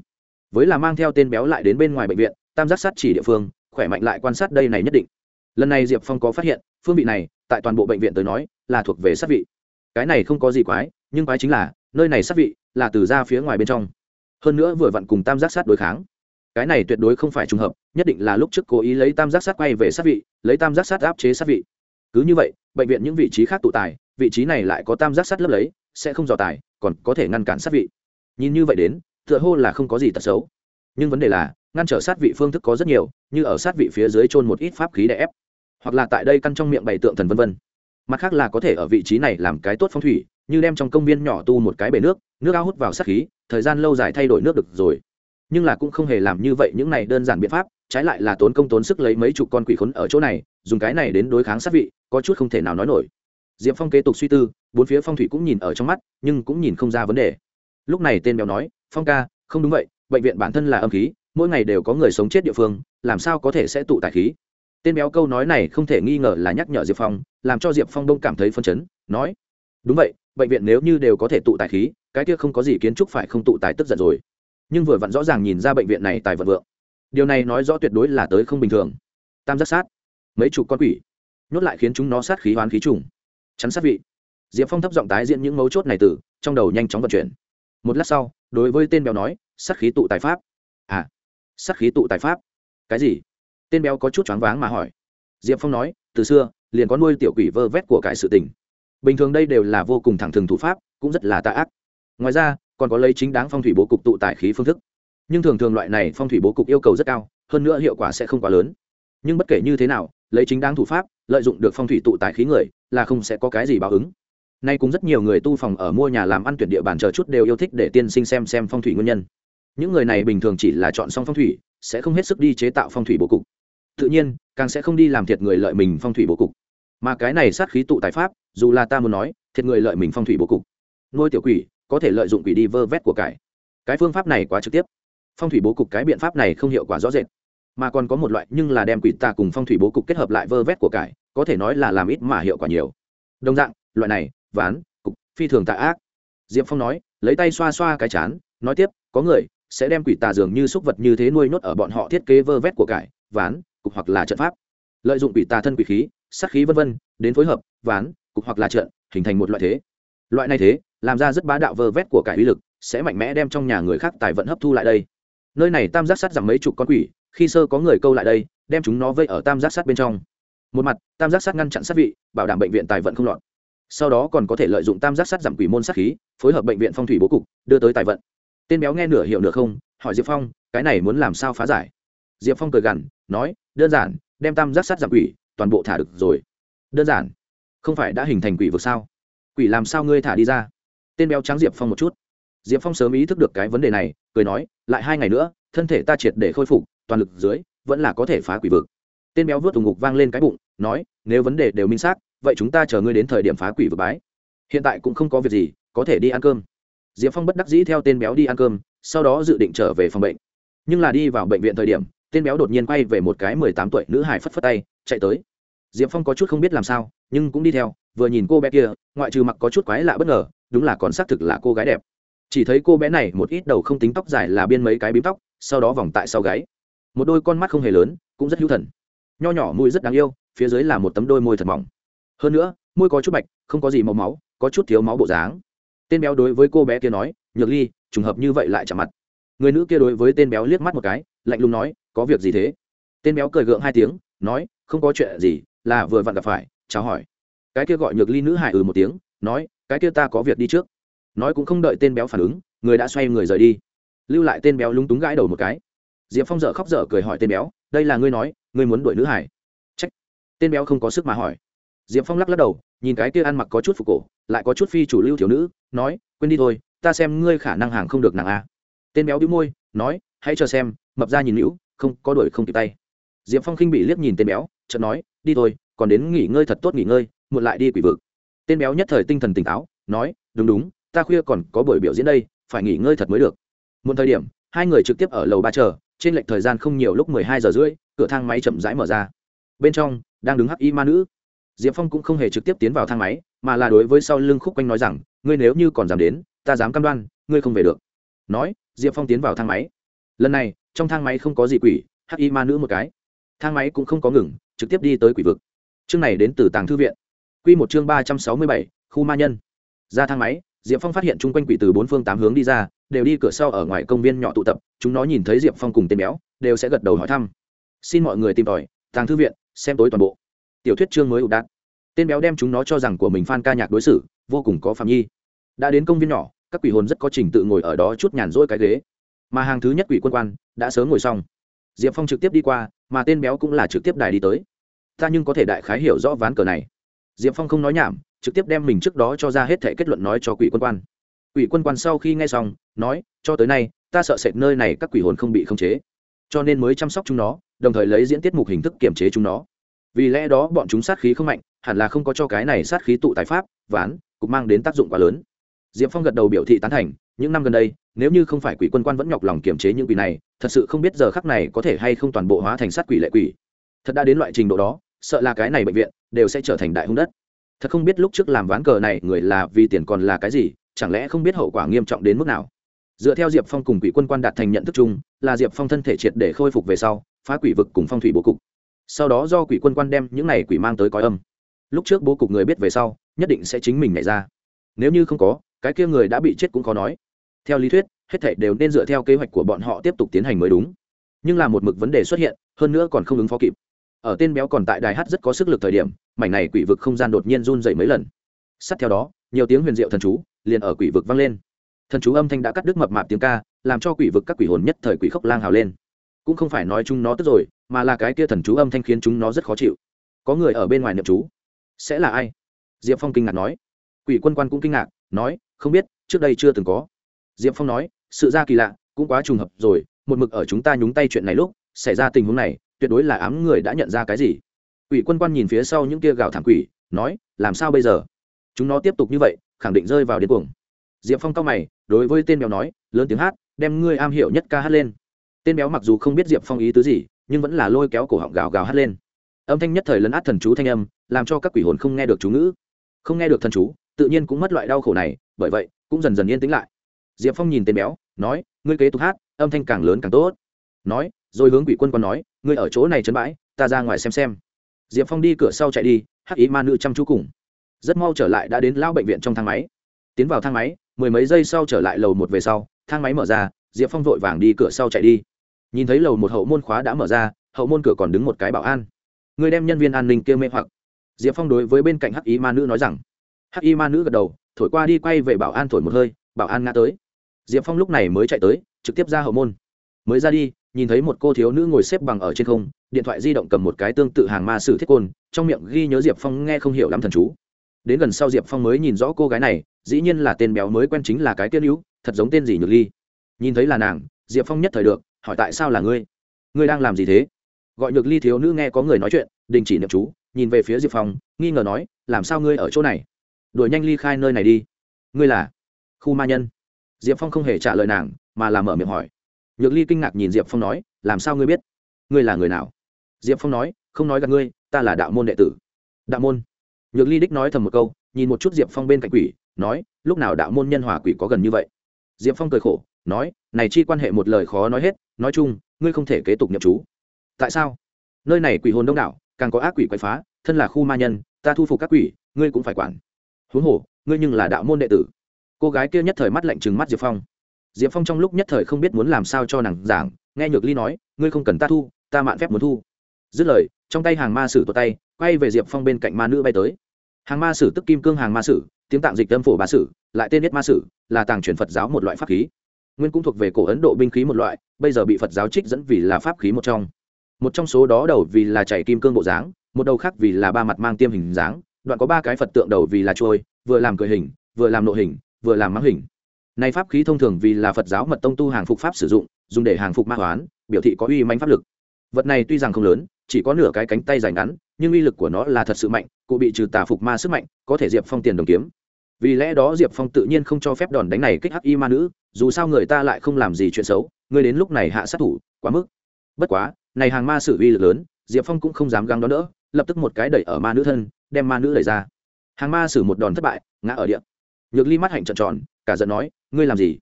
Với là mang theo tên béo lại đến bên ngoài bệnh viện, tam giác sắt chỉ địa phương, khỏe mạnh lại quan sát đây này nhất định. Lần này diệp phong có phát hiện, phương vị này, tại toàn bộ bệnh viện tới nói, là thuộc về sát vị. Cái này không có gì quái, nhưng quái chính là, nơi này sát vị là từ ra phía ngoài bên trong. Hơn nữa vừa vặn cùng tam giác sát đối kháng cái này tuyệt đối không phải trùng hợp, nhất định là lúc trước cố ý lấy tam giác sát quay về sát vị, lấy tam giác sát áp chế sát vị. Cứ như vậy, bệnh viện những vị trí khác tụ tài, vị trí này lại có tam giác sát lấp lấy, sẽ không dò tài, còn có thể ngăn cản sát vị. Nhìn như vậy đến, tựa hô là không có gì tật xấu. Nhưng vấn đề là, ngăn trở sát vị phương thức có rất nhiều, như ở sát vị phía dưới trôn một ít pháp khí đè ép. Hoặc là tại đây căn trong miệng bày tượng thần vân vân. Mặt khác là có thể ở vị trí này làm cái tốt phong thủy, như đem trong công viên nhỏ tu một cái bể nước nước ao hút vào sát khí, thời gian lâu dài thay đổi nước được rồi nhưng là cũng không hề làm như vậy những này đơn giản biện pháp, trái lại là tốn công tốn sức lấy mấy chục con quỷ khốn ở chỗ này, dùng cái này đến đối kháng sát vị, có chút không thể nào nói nổi. Diệp phong kế tục suy tư, bốn phía phong thủy cũng nhìn ở trong mắt, nhưng cũng nhìn không ra vấn đề. Lúc này tên béo nói, phong ca, không đúng vậy, bệnh viện bản thân là âm khí, mỗi ngày đều có người sống chết địa phương, làm sao có thể sẽ tụ tài khí? Tên béo câu nói này không thể nghi ngờ là nhắc nhở diệp phong, làm cho diệp phong đông cảm thấy phân chấn, nói, đúng vậy, bệnh viện nếu như đều có thể tụ tài khí, cái kia không có gì kiến trúc phải không tụ tài tức giận rồi nhưng vừa vặn rõ ràng nhìn ra bệnh viện này tài vận vượng. Điều này nói rõ tuyệt đối là tới không bình thường. Tam giác sát. Mấy chục con quỷ. Nhốt lại khiến chúng nó sát khí hoán khí trùng. Chắn sát vị. Diệp phong thấp giọng tái diễn những mấu chốt này từ, trong đầu nhanh chóng vận chuyển. Một lát sau, đối với tên béo nói, sát khí tụ tài pháp. À sát khí tụ tài pháp? Cái gì? Tên béo có chút choáng váng mà hỏi. Diệp phong nói, từ xưa, liền có nuôi tiểu quỷ vơ vét của cải sự tình. Bình thường đây đều là vô cùng thẳng thừng thủ pháp, cũng rất là tạ ác. Ngoài ra còn có lấy chính đáng phong thủy bố cục tụ tài khí phương thức. Nhưng thường thường loại này phong thủy bố cục yêu cầu rất cao, hơn nữa hiệu quả sẽ không quá lớn. Nhưng bất kể như thế nào, lấy chính đáng thủ pháp, lợi dụng được phong thủy tụ tài khí người, là không sẽ có cái gì báo ứng. Nay cũng rất nhiều người tu phòng ở mua nhà làm ăn tuyển địa bàn chờ chút đều yêu thích để tiên sinh xem xem phong thủy nguyên nhân. Những người này bình thường chỉ là chọn xong phong thủy, sẽ không hết sức đi chế tạo phong thủy bố cục. Tự nhiên, càng sẽ không đi làm thiệt người lợi mình phong thủy bố cục. Mà cái này sát khí tụ tài pháp, dù là ta muốn nói, thiệt người lợi mình phong thủy bố cục. Nuôi tiểu quỷ có thể lợi dụng quỷ đi vơ vét của cải. Cái phương pháp này quá trực tiếp. Phong thủy bố cục cái biện pháp này không hiệu quả rõ rệt. Mà còn có một loại nhưng là đem quỷ tà cùng phong thủy bố cục kết hợp lại vơ vét của cải, có thể nói là làm ít mà hiệu quả nhiều. Đồng dạng, loại này, ván, cục, phi thường tạ ác. Diệp phong nói, lấy tay xoa xoa cái chán, nói tiếp, có người sẽ đem quỷ tà dường như xúc vật như thế nuôi nhốt ở bọn họ thiết kế vơ vét của cải, ván, cục hoặc là trận pháp. Lợi dụng quỷ tà thân quỷ khí sắc khí vân vân, đến phối hợp, ván, cục hoặc là trận, hình thành một loại thế. Loại này thế làm ra rất bá đạo vơ vét của cải uy lực, sẽ mạnh mẽ đem trong nhà người khác tài vận hấp thu lại đây. Nơi này tam giác sắt giảm mấy chục con quỷ, khi sơ có người câu lại đây, đem chúng nó vây ở tam giác sắt bên trong. Một mặt, tam giác sắt ngăn chặn sát vị, bảo đảm bệnh viện tài vận không lọt sau đó còn có thể lợi dụng tam giác sắt giảm quỷ môn sát khí, phối hợp bệnh viện phong thủy bố cục, đưa tới tài vận. Tên béo nghe nửa hiểu nửa không, hỏi diệp phong, cái này muốn làm sao phá giải? Diệp phong cười gằn, nói, đơn giản, đem tam giác sắt giảm quỷ, toàn bộ thả được rồi. Đơn giản? Không phải đã hình thành quỷ vực sao? Quỷ làm sao ngươi thả đi ra? Tên béo trắng diệp phong một chút. Diệp phong sớm ý thức được cái vấn đề này, cười nói, lại hai ngày nữa, thân thể ta triệt để khôi phục, toàn lực dưới, vẫn là có thể phá quỷ vực. Tên béo vớt tùng ngục vang lên cái bụng, nói, nếu vấn đề đều minh xác, vậy chúng ta chờ ngươi đến thời điểm phá quỷ vực bái. Hiện tại cũng không có việc gì, có thể đi ăn cơm. Diệp phong bất đắc dĩ theo tên béo đi ăn cơm, sau đó dự định trở về phòng bệnh. Nhưng là đi vào bệnh viện thời điểm, tên béo đột nhiên quay về một cái mười tám tuổi nữ hải phất phất tay, chạy tới. Diệp phong có chút không biết làm sao, nhưng cũng đi theo, vừa nhìn cô bé kia, ngoại trừ mặc có chút quái lạ bất ngờ đúng là còn xác thực là cô gái đẹp. Chỉ thấy cô bé này một ít đầu không tính tóc dài là biên mấy cái bím tóc, sau đó vòng tại sau gáy. Một đôi con mắt không hề lớn, cũng rất hữu thần. Nho nhỏ mùi rất đáng yêu, phía dưới là một tấm đôi môi thật mỏng. Hơn nữa, môi có chút bạch, không có gì màu máu, có chút thiếu máu bộ dáng. Tên béo đối với cô bé kia nói, nhược ly, trùng hợp như vậy lại chạm mặt. Người nữ kia đối với tên béo liếc mắt một cái, lạnh lùng nói, có việc gì thế? Tên béo cười gượng hai tiếng, nói, không có chuyện gì, là vừa vặn gặp phải, chào hỏi. Cái kia gọi nhược ly nữ hải ừ một tiếng, nói cái kia ta có việc đi trước. Nói cũng không đợi tên béo phản ứng, người đã xoay người rời đi. Lưu lại tên béo lúng túng gãi đầu một cái. Diệp phong dở khóc dở cười hỏi tên béo, đây là ngươi nói, ngươi muốn đuổi nữ hải? Trách. Tên béo không có sức mà hỏi. Diệp phong lắc lắc đầu, nhìn cái kia ăn mặc có chút phục cổ, lại có chút phi chủ lưu thiếu nữ, nói, quên đi thôi, ta xem ngươi khả năng hàng không được nàng a. Tên béo đĩu môi, nói, hãy chờ xem, mập ra nhìn nữ không có đuổi không kịp tay. Diệp phong khinh bị liếc nhìn tên béo, chợt nói, đi thôi, còn đến nghỉ ngơi thật tốt nghỉ ngơi, muộn lại đi quỷ vực tên béo nhất thời tinh thần tỉnh táo, nói, đúng đúng, ta khuya còn có buổi biểu diễn đây, phải nghỉ ngơi thật mới được. Một thời điểm, hai người trực tiếp ở lầu ba chờ, trên lệch thời gian không nhiều lúc mười hai giờ rưỡi, cửa thang máy chậm rãi mở ra. Bên trong, đang đứng hắc y ma nữ. Diệp phong cũng không hề trực tiếp tiến vào thang máy, mà là đối với sau lưng khúc quanh nói rằng, ngươi nếu như còn dám đến, ta dám cam đoan, ngươi không về được. Nói, diệp phong tiến vào thang máy. Lần này, trong thang máy không có gì quỷ, hắc y ma nữ một cái. Thang máy cũng không có ngừng, trực tiếp đi tới quỷ vực. Chương này đến từ tàng thư viện. Quy một chương ba trăm sáu mươi bảy, khu ma nhân. Ra thang máy, diệp phong phát hiện chung quanh quỷ từ bốn phương tám hướng đi ra, đều đi cửa sau ở ngoài công viên nhỏ tụ tập, chúng nó nhìn thấy diệp phong cùng tên béo, đều sẽ gật đầu hỏi thăm. Xin mọi người tìm tòi, tàng thư viện, xem tối toàn bộ. Tiểu thuyết chương mới ủ đạn tên béo đem chúng nó cho rằng của mình fan ca nhạc đối xử, vô cùng có phạm nhi. Đã đến công viên nhỏ, các quỷ hồn rất có trình tự ngồi ở đó chút nhàn rỗi cái ghế. Mà hàng thứ nhất quỷ quân quan, đã sớm ngồi xong. Diệp phong trực tiếp đi qua, mà tên béo cũng là trực tiếp đài đi tới. Ta nhưng có thể đại khái hiểu rõ ván cờ này diệp phong không nói nhảm, trực tiếp đem mình trước đó cho ra hết thể kết luận nói cho quỷ quân quan. Quỷ quân quan sau khi nghe xong, nói, cho tới nay, ta sợ sệt nơi này các quỷ hồn không bị khống chế, cho nên mới chăm sóc chúng nó, đồng thời lấy diễn tiết mục hình thức kiểm chế chúng nó. Vì lẽ đó bọn chúng sát khí không mạnh, hẳn là không có cho cái này sát khí tụ tài pháp, ván cũng mang đến tác dụng quá lớn. Diệp phong gật đầu biểu thị tán thành, những năm gần đây, nếu như không phải quỷ quân quan vẫn nhọc lòng kiểm chế những quỷ này, thật sự không biết giờ khắc này có thể hay không toàn bộ hóa thành sát quỷ lệ quỷ. Thật đã đến loại trình độ đó sợ là cái này bệnh viện đều sẽ trở thành đại hung đất. Thật không biết lúc trước làm ván cờ này người là vì tiền còn là cái gì, chẳng lẽ không biết hậu quả nghiêm trọng đến mức nào? Dựa theo diệp phong cùng quỷ quân quan đạt thành nhận thức chung, là diệp phong thân thể triệt để khôi phục về sau, phá quỷ vực cùng phong thủy bố cục. Sau đó do quỷ quân quan đem những này quỷ mang tới cõi âm. Lúc trước bố cục người biết về sau, nhất định sẽ chính mình nhảy ra. Nếu như không có, cái kia người đã bị chết cũng khó nói. Theo lý thuyết, hết thảy đều nên dựa theo kế hoạch của bọn họ tiếp tục tiến hành mới đúng. Nhưng là một mực vấn đề xuất hiện, hơn nữa còn không ứng phó kịp ở tên béo còn tại đài hát rất có sức lực thời điểm, mảnh này quỷ vực không gian đột nhiên run dậy mấy lần. Sát theo đó, nhiều tiếng huyền diệu thần chú liền ở quỷ vực vang lên. Thần chú âm thanh đã cắt đứt mập mạp tiếng ca, làm cho quỷ vực các quỷ hồn nhất thời quỷ khốc lang hào lên. Cũng không phải nói chúng nó tức rồi, mà là cái kia thần chú âm thanh khiến chúng nó rất khó chịu. Có người ở bên ngoài niệm chú. Sẽ là ai? Diệp phong kinh ngạc nói. Quỷ quân quan cũng kinh ngạc, nói, không biết, trước đây chưa từng có. Diệp phong nói, sự ra kỳ lạ, cũng quá trùng hợp rồi, một mực ở chúng ta nhúng tay chuyện này lúc, xảy ra tình huống này tuyệt đối là ám người đã nhận ra cái gì. Quỷ quân quan nhìn phía sau những kia gào thảm quỷ, nói, làm sao bây giờ? Chúng nó tiếp tục như vậy, khẳng định rơi vào điên cuồng. Diệp phong cao mày, đối với tên béo nói, lớn tiếng hát, đem ngươi am hiểu nhất ca hát lên. Tên béo mặc dù không biết diệp phong ý tứ gì, nhưng vẫn là lôi kéo cổ họng gào gào hát lên. Âm thanh nhất thời lấn át thần chú thanh âm, làm cho các quỷ hồn không nghe được chú ngữ. Không nghe được thần chú, tự nhiên cũng mất loại đau khổ này, bởi vậy, cũng dần dần yên tĩnh lại. Diệp phong nhìn tên béo, nói, ngươi kế tục hát, âm thanh càng lớn càng tốt. Nói rồi hướng quỷ quân còn nói, ngươi ở chỗ này chấn bãi, ta ra ngoài xem xem. Diệp phong đi cửa sau chạy đi, hắc ý ma nữ chăm chú cùng. Rất mau trở lại đã đến lao bệnh viện trong thang máy. Tiến vào thang máy, mười mấy giây sau trở lại lầu một về sau, thang máy mở ra, diệp phong vội vàng đi cửa sau chạy đi. Nhìn thấy lầu một hậu môn khóa đã mở ra, hậu môn cửa còn đứng một cái bảo an. Người đem nhân viên an ninh kia mê hoặc. Diệp phong đối với bên cạnh hắc y ma nữ nói rằng. Hắc y ma nữ gật đầu, thổi qua đi quay về bảo an thổi một hơi, bảo an ngã tới. Diệp phong lúc này mới chạy tới, trực tiếp ra hậu môn. Mới ra đi nhìn thấy một cô thiếu nữ ngồi xếp bằng ở trên không, điện thoại di động cầm một cái tương tự hàng ma sử thiết côn, trong miệng ghi nhớ diệp phong nghe không hiểu lắm thần chú. Đến gần sau diệp phong mới nhìn rõ cô gái này, dĩ nhiên là tên béo mới quen chính là cái tiên hữu thật giống tên gì nhược ly. Nhìn thấy là nàng, diệp phong nhất thời được, hỏi tại sao là ngươi? Ngươi đang làm gì thế? Gọi nhược ly thiếu nữ nghe có người nói chuyện, đình chỉ niệm chú, nhìn về phía diệp phong, nghi ngờ nói, làm sao ngươi ở chỗ này? Đuổi nhanh ly khai nơi này đi. Ngươi là? Khu ma nhân. Diệp phong không hề trả lời nàng, mà làm mở miệng hỏi nhược ly kinh ngạc nhìn diệp phong nói, làm sao ngươi biết? Ngươi là người nào? Diệp phong nói, không nói gặp ngươi, ta là đạo môn đệ tử. Đạo môn? Nhược ly đích nói thầm một câu, nhìn một chút diệp phong bên cạnh quỷ, nói, lúc nào đạo môn nhân hòa quỷ có gần như vậy? Diệp phong cười khổ, nói, này chi quan hệ một lời khó nói hết, nói chung, ngươi không thể kế tục nhập chú. Tại sao? Nơi này quỷ hồn đông đảo, càng có ác quỷ quậy phá, thân là khu ma nhân, ta thu phục các quỷ, ngươi cũng phải quản. Huống hồ, ngươi nhưng là đạo môn đệ tử. Cô gái kia nhất thời mắt lạnh trừng mắt diệp phong diệp phong trong lúc nhất thời không biết muốn làm sao cho nàng giảng, nghe nhược ly nói, ngươi không cần ta thu, ta mạn phép muốn thu. Dứt lời, trong tay hàng ma sử tuột tay, quay về diệp phong bên cạnh ma nữ bay tới. Hàng ma sử tức kim cương hàng ma sử, tiếng tạng dịch tâm phổ bà sử, lại tên nhất ma sử, là tàng truyền phật giáo một loại pháp khí. Nguyên cũng thuộc về cổ ấn độ binh khí một loại, bây giờ bị phật giáo trích dẫn vì là pháp khí một trong. Một trong số đó đầu vì là chảy kim cương bộ dáng, một đầu khác vì là ba mặt mang tiêm hình dáng, đoạn có ba cái phật tượng đầu vì là trôi, vừa làm cười hình, vừa làm nộ hình, vừa làm mắng hình này pháp khí thông thường vì là phật giáo mật tông tu hàng phục pháp sử dụng, dùng để hàng phục ma hoán, biểu thị có uy mãnh pháp lực. Vật này tuy rằng không lớn, chỉ có nửa cái cánh tay dài ngắn, nhưng uy lực của nó là thật sự mạnh, cụ bị trừ tà phục ma sức mạnh, có thể diệp phong tiền đồng kiếm. Vì lẽ đó diệp phong tự nhiên không cho phép đòn đánh này kích hắc y ma nữ, dù sao người ta lại không làm gì chuyện xấu, người đến lúc này hạ sát thủ, quá mức. Bất quá, này hàng ma sử uy lực lớn, diệp phong cũng không dám găng đón đỡ, lập tức một cái đẩy ở ma nữ thân, đem ma nữ đẩy ra. Hàng ma sử một đòn thất bại, ngã ở địa. Nhược ly mắt hạnh trợn tròn, cả giận nói ngươi làm gì?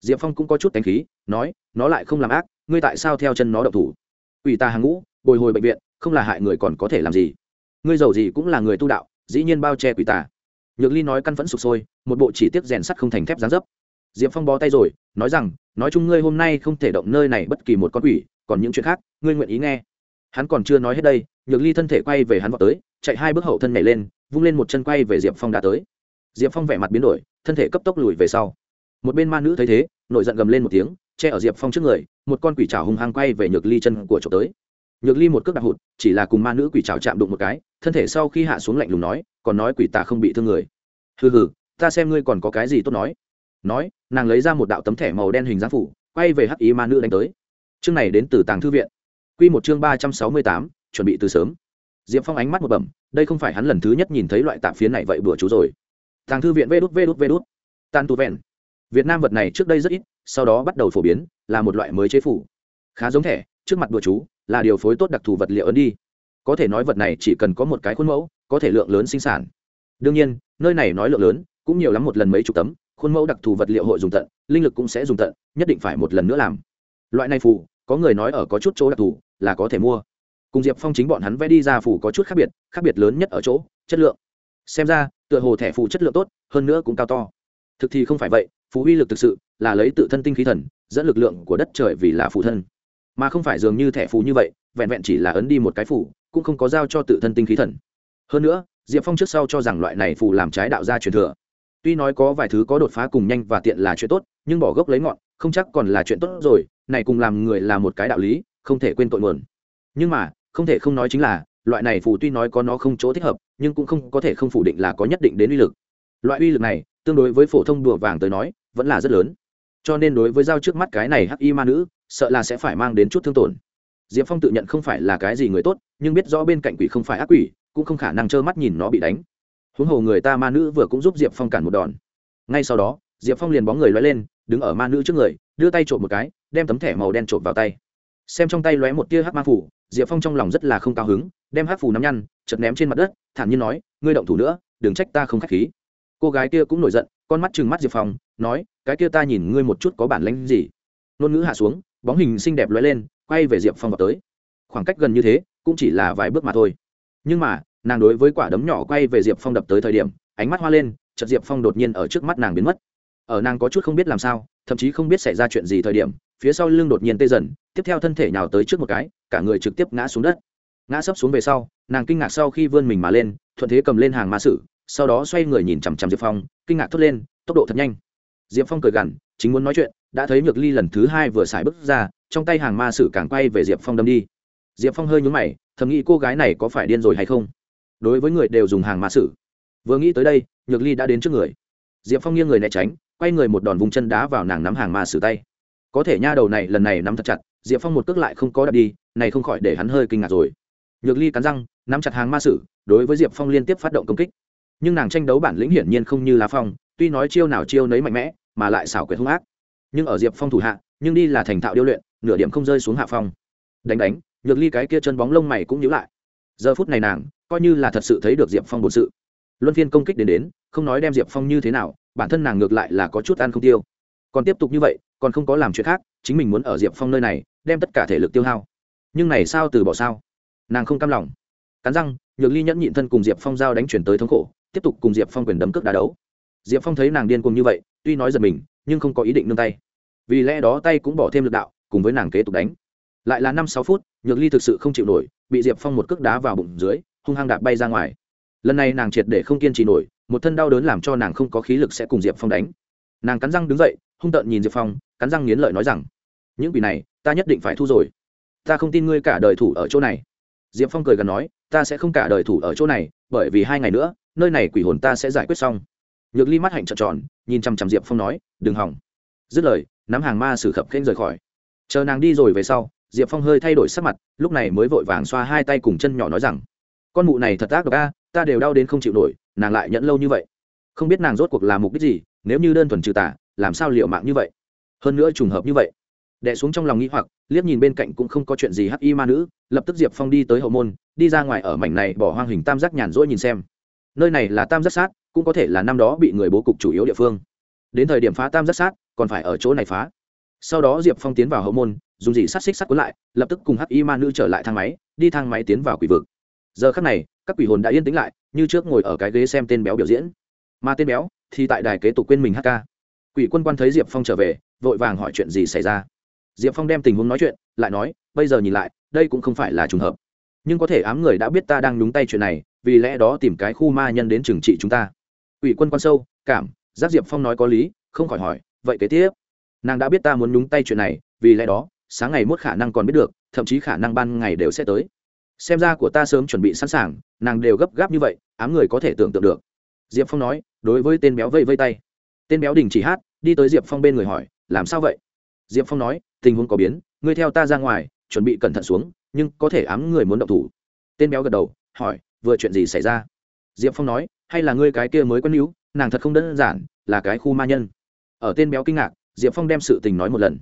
Diệp phong cũng có chút cánh khí, nói, nó lại không làm ác, ngươi tại sao theo chân nó độc thủ? Ủy ta hàng ngũ, bồi hồi bệnh viện, không là hại người còn có thể làm gì? Ngươi giàu gì cũng là người tu đạo, dĩ nhiên bao che quỷ tà. Nhược ly nói căn phẫn sụp sôi, một bộ chỉ tiếc rèn sắt không thành thép gián dấp. Diệp phong bó tay rồi, nói rằng, nói chung ngươi hôm nay không thể động nơi này bất kỳ một con quỷ, còn những chuyện khác, ngươi nguyện ý nghe. Hắn còn chưa nói hết đây, nhược ly thân thể quay về hắn vào tới, chạy hai bước hậu thân nhảy lên, vung lên một chân quay về diệp phong đã tới. Diệp phong vẻ mặt biến đổi, thân thể cấp tốc lùi về sau một bên ma nữ thấy thế, nổi giận gầm lên một tiếng, che ở diệp phong trước người, một con quỷ trào hung hăng quay về nhược ly chân của trộm tới. Nhược ly một cước đạp hụt, chỉ là cùng ma nữ quỷ trào chạm đụng một cái, thân thể sau khi hạ xuống lạnh lùng nói, còn nói quỷ tà không bị thương người. Hừ hừ, ta xem ngươi còn có cái gì tốt nói. Nói, nàng lấy ra một đạo tấm thẻ màu đen hình dáng phủ, quay về hắc ý ma nữ đánh tới. Chương này đến từ tàng thư viện. Q một chương ba trăm sáu mươi tám, chuẩn bị từ sớm. Diệp phong ánh mắt một bẩm, đây không phải hắn lần thứ nhất nhìn thấy loại tạp phiến này vậy bừa chú rồi. Tàng thư viện vê đút vê đút vê đút. Tan tu vẹn việt nam vật này trước đây rất ít, sau đó bắt đầu phổ biến, là một loại mới chế phủ. Khá giống thẻ, trước mặt bừa chú, là điều phối tốt đặc thù vật liệu ấn đi. Có thể nói vật này chỉ cần có một cái khuôn mẫu, có thể lượng lớn sinh sản. Đương nhiên, nơi này nói lượng lớn, cũng nhiều lắm một lần mấy chục tấm, khuôn mẫu đặc thù vật liệu hội dùng tận, linh lực cũng sẽ dùng tận, nhất định phải một lần nữa làm. Loại này phù có người nói ở có chút chỗ đặc thù, là có thể mua. Cùng diệp phong chính bọn hắn vẽ đi ra phù có chút khác biệt khác biệt lớn nhất ở chỗ, chất lượng. Xem ra, tựa hồ thẻ phù chất lượng tốt, hơn nữa cũng cao to. Thực thì không phải vậy phú uy lực thực sự là lấy tự thân tinh khí thần, dẫn lực lượng của đất trời vì là phụ thân. Mà không phải dường như thẻ phù như vậy, vẹn vẹn chỉ là ấn đi một cái phù, cũng không có giao cho tự thân tinh khí thần. Hơn nữa, diệp phong trước sau cho rằng loại này phù làm trái đạo gia truyền thừa. Tuy nói có vài thứ có đột phá cùng nhanh và tiện là chuyện tốt, nhưng bỏ gốc lấy ngọn, không chắc còn là chuyện tốt rồi, này cùng làm người là một cái đạo lý, không thể quên tội nguồn. Nhưng mà, không thể không nói chính là, loại này phù tuy nói có nó không chỗ thích hợp, nhưng cũng không có thể không phủ định là có nhất định đến uy lực. Loại uy lực này tương đối với phổ thông đùa vàng tới nói, vẫn là rất lớn. Cho nên đối với giao trước mắt cái này hắc y ma nữ, sợ là sẽ phải mang đến chút thương tổn. Diệp phong tự nhận không phải là cái gì người tốt, nhưng biết rõ bên cạnh quỷ không phải ác quỷ, cũng không khả năng trơ mắt nhìn nó bị đánh. Huống hồ người ta ma nữ vừa cũng giúp diệp phong cản một đòn. Ngay sau đó, diệp phong liền bóng người lóe lên, đứng ở ma nữ trước người, đưa tay trộm một cái, đem tấm thẻ màu đen trộm vào tay. Xem trong tay lóe một tia hắc ma phủ diệp phong trong lòng rất là không cao hứng, đem hắc phủ nắm nhăn chật ném trên mặt đất, thản nhiên nói, ngươi động thủ nữa, đừng trách ta không k h á c h khí cô gái kia cũng nổi giận, con mắt chừng mắt diệp phong, nói, cái kia ta nhìn ngươi một chút có bản lánh gì? Ngôn ngữ hạ xuống, bóng hình xinh đẹp lóe lên, quay về diệp phong vào tới. Khoảng cách gần như thế, cũng chỉ là vài bước mà thôi. Nhưng mà, nàng đối với quả đấm nhỏ quay về diệp phong đập tới thời điểm, ánh mắt hoa lên, chợt diệp phong đột nhiên ở trước mắt nàng biến mất. Ở nàng có chút không biết làm sao, thậm chí không biết xảy ra chuyện gì thời điểm, phía sau lưng đột nhiên tê dần, tiếp theo thân thể nhào tới trước một cái, cả người trực tiếp ngã xuống đất. Ngã sấp xuống về sau, nàng kinh ngạc sau khi vươn mình mà lên, thuận thế cầm lên hàng ma sử sau đó xoay người nhìn chằm chằm diệp phong, kinh ngạc thốt lên, tốc độ thật nhanh. Diệp phong cười gằn, chính muốn nói chuyện, đã thấy nhược ly lần thứ hai vừa xài bước ra, trong tay hàng ma sử càng quay về diệp phong đâm đi. Diệp phong hơi nhúng mày, thầm nghĩ cô gái này có phải điên rồi hay không? Đối với người đều dùng hàng ma sử. Vừa nghĩ tới đây, nhược ly đã đến trước người. Diệp phong nghiêng người né tránh, quay người một đòn vùng chân đá vào nàng nắm hàng ma sử tay. Có thể nha đầu này lần này nắm thật chặt, diệp phong một cước lại không có đập đi, này không khỏi để hắn hơi kinh ngạc rồi. Nhược ly cắn răng, nắm chặt hàng ma sử, đối với diệp phong liên tiếp phát động công kích nhưng nàng tranh đấu bản lĩnh hiển nhiên không như lá phong, tuy nói chiêu nào chiêu nấy mạnh mẽ, mà lại xảo quyệt hung ác. Nhưng ở diệp phong thủ hạ, nhưng đi là thành thạo điêu luyện, nửa điểm không rơi xuống hạ phong. Đánh đánh, nhược ly cái kia chân bóng lông mày cũng nhíu lại. Giờ phút này nàng, coi như là thật sự thấy được diệp phong bổn sự. Luân phiên công kích đến đến, không nói đem diệp phong như thế nào, bản thân nàng ngược lại là có chút ăn không tiêu. Còn tiếp tục như vậy, còn không có làm chuyện khác, chính mình muốn ở diệp phong nơi này, đem tất cả thể lực tiêu hao. Nhưng này sao từ bỏ sao? Nàng không cam lòng. Cắn răng, nhược ly nhẫn nhịn thân cùng diệp phong giao đánh chuyển tới thống khổ tiếp tục cùng diệp phong quyền đấm cước đá đấu. Diệp phong thấy nàng điên cùng như vậy, tuy nói giật mình, nhưng không có ý định nương tay. Vì lẽ đó tay cũng bỏ thêm lực đạo, cùng với nàng kế tục đánh. Lại là năm sáu phút, nhược ly thực sự không chịu nổi, bị diệp phong một cước đá vào bụng dưới, hung hăng đạp bay ra ngoài. Lần này nàng triệt để không kiên trì nổi, một thân đau đớn làm cho nàng không có khí lực sẽ cùng diệp phong đánh. Nàng cắn răng đứng dậy, hung tợn nhìn diệp phong, cắn răng nghiến lợi nói rằng, những quỷ này, ta nhất định phải thu rồi. Ta không tin ngươi cả đời thủ ở chỗ này. Diệp phong cười gần nói, ta sẽ không cả đời thủ ở chỗ này, bởi vì hai ngày nữa nơi này quỷ hồn ta sẽ giải quyết xong. Nhược ly mắt hạnh trợn tròn, nhìn chằm chằm diệp phong nói, đừng hỏng. Dứt lời, nắm hàng ma sử khập khênh rời khỏi. Chờ nàng đi rồi về sau, diệp phong hơi thay đổi sắc mặt, lúc này mới vội vàng xoa hai tay cùng chân nhỏ nói rằng, con mụ này thật ác độc a, ta đều đau đến không chịu nổi, nàng lại nhẫn lâu như vậy. Không biết nàng rốt cuộc là mục đích gì, nếu như đơn thuần trừ tả làm sao liệu mạng như vậy? Hơn nữa trùng hợp như vậy. Đẻ xuống trong lòng nghĩ hoặc, liếc nhìn bên cạnh cũng không có chuyện gì hắc y ma nữ, lập tức diệp phong đi tới hậu môn, đi ra ngoài ở mảnh này bỏ hoang hình tam giác nhàn rỗi nhìn xem nơi này là tam giác sát, cũng có thể là năm đó bị người bố cục chủ yếu địa phương. Đến thời điểm phá tam giác sát, còn phải ở chỗ này phá. Sau đó diệp phong tiến vào hậu môn, dùng dị sát xích sắt cuốn lại, lập tức cùng hắc y ma nữ trở lại thang máy, đi thang máy tiến vào quỷ vực. Giờ khắc này, các quỷ hồn đã yên tĩnh lại, như trước ngồi ở cái ghế xem tên béo biểu diễn. Mà tên béo thì tại đài kế tục quên mình hát ca. Quỷ quân quan thấy diệp phong trở về, vội vàng hỏi chuyện gì xảy ra. Diệp phong đem tình huống nói chuyện, lại nói, bây giờ nhìn lại, đây cũng không phải là trùng hợp. Nhưng có thể ám người đã biết ta đang nhúng tay chuyện này vì lẽ đó tìm cái khu ma nhân đến trừng trị chúng ta. Quỷ quân quan sâu, cảm giác diệp phong nói có lý, không khỏi hỏi, vậy kế tiếp? Nàng đã biết ta muốn nhúng tay chuyện này, vì lẽ đó, sáng ngày mốt khả năng còn biết được, thậm chí khả năng ban ngày đều sẽ tới. Xem ra của ta sớm chuẩn bị sẵn sàng, nàng đều gấp gáp như vậy, ám người có thể tưởng tượng được. Diệp phong nói, đối với tên béo vây vây tay. Tên béo đình chỉ hát, đi tới diệp phong bên người hỏi, làm sao vậy? Diệp phong nói, tình huống có biến, ngươi theo ta ra ngoài, chuẩn bị cẩn thận xuống, nhưng có thể ám người muốn động thủ. Tên béo gật đầu, hỏi vừa chuyện gì xảy ra? Diệp phong nói, hay là ngươi cái kia mới quân hữu, nàng thật không đơn giản, là cái khu ma nhân. Ở tên béo kinh ngạc, diệp phong đem sự tình nói một lần.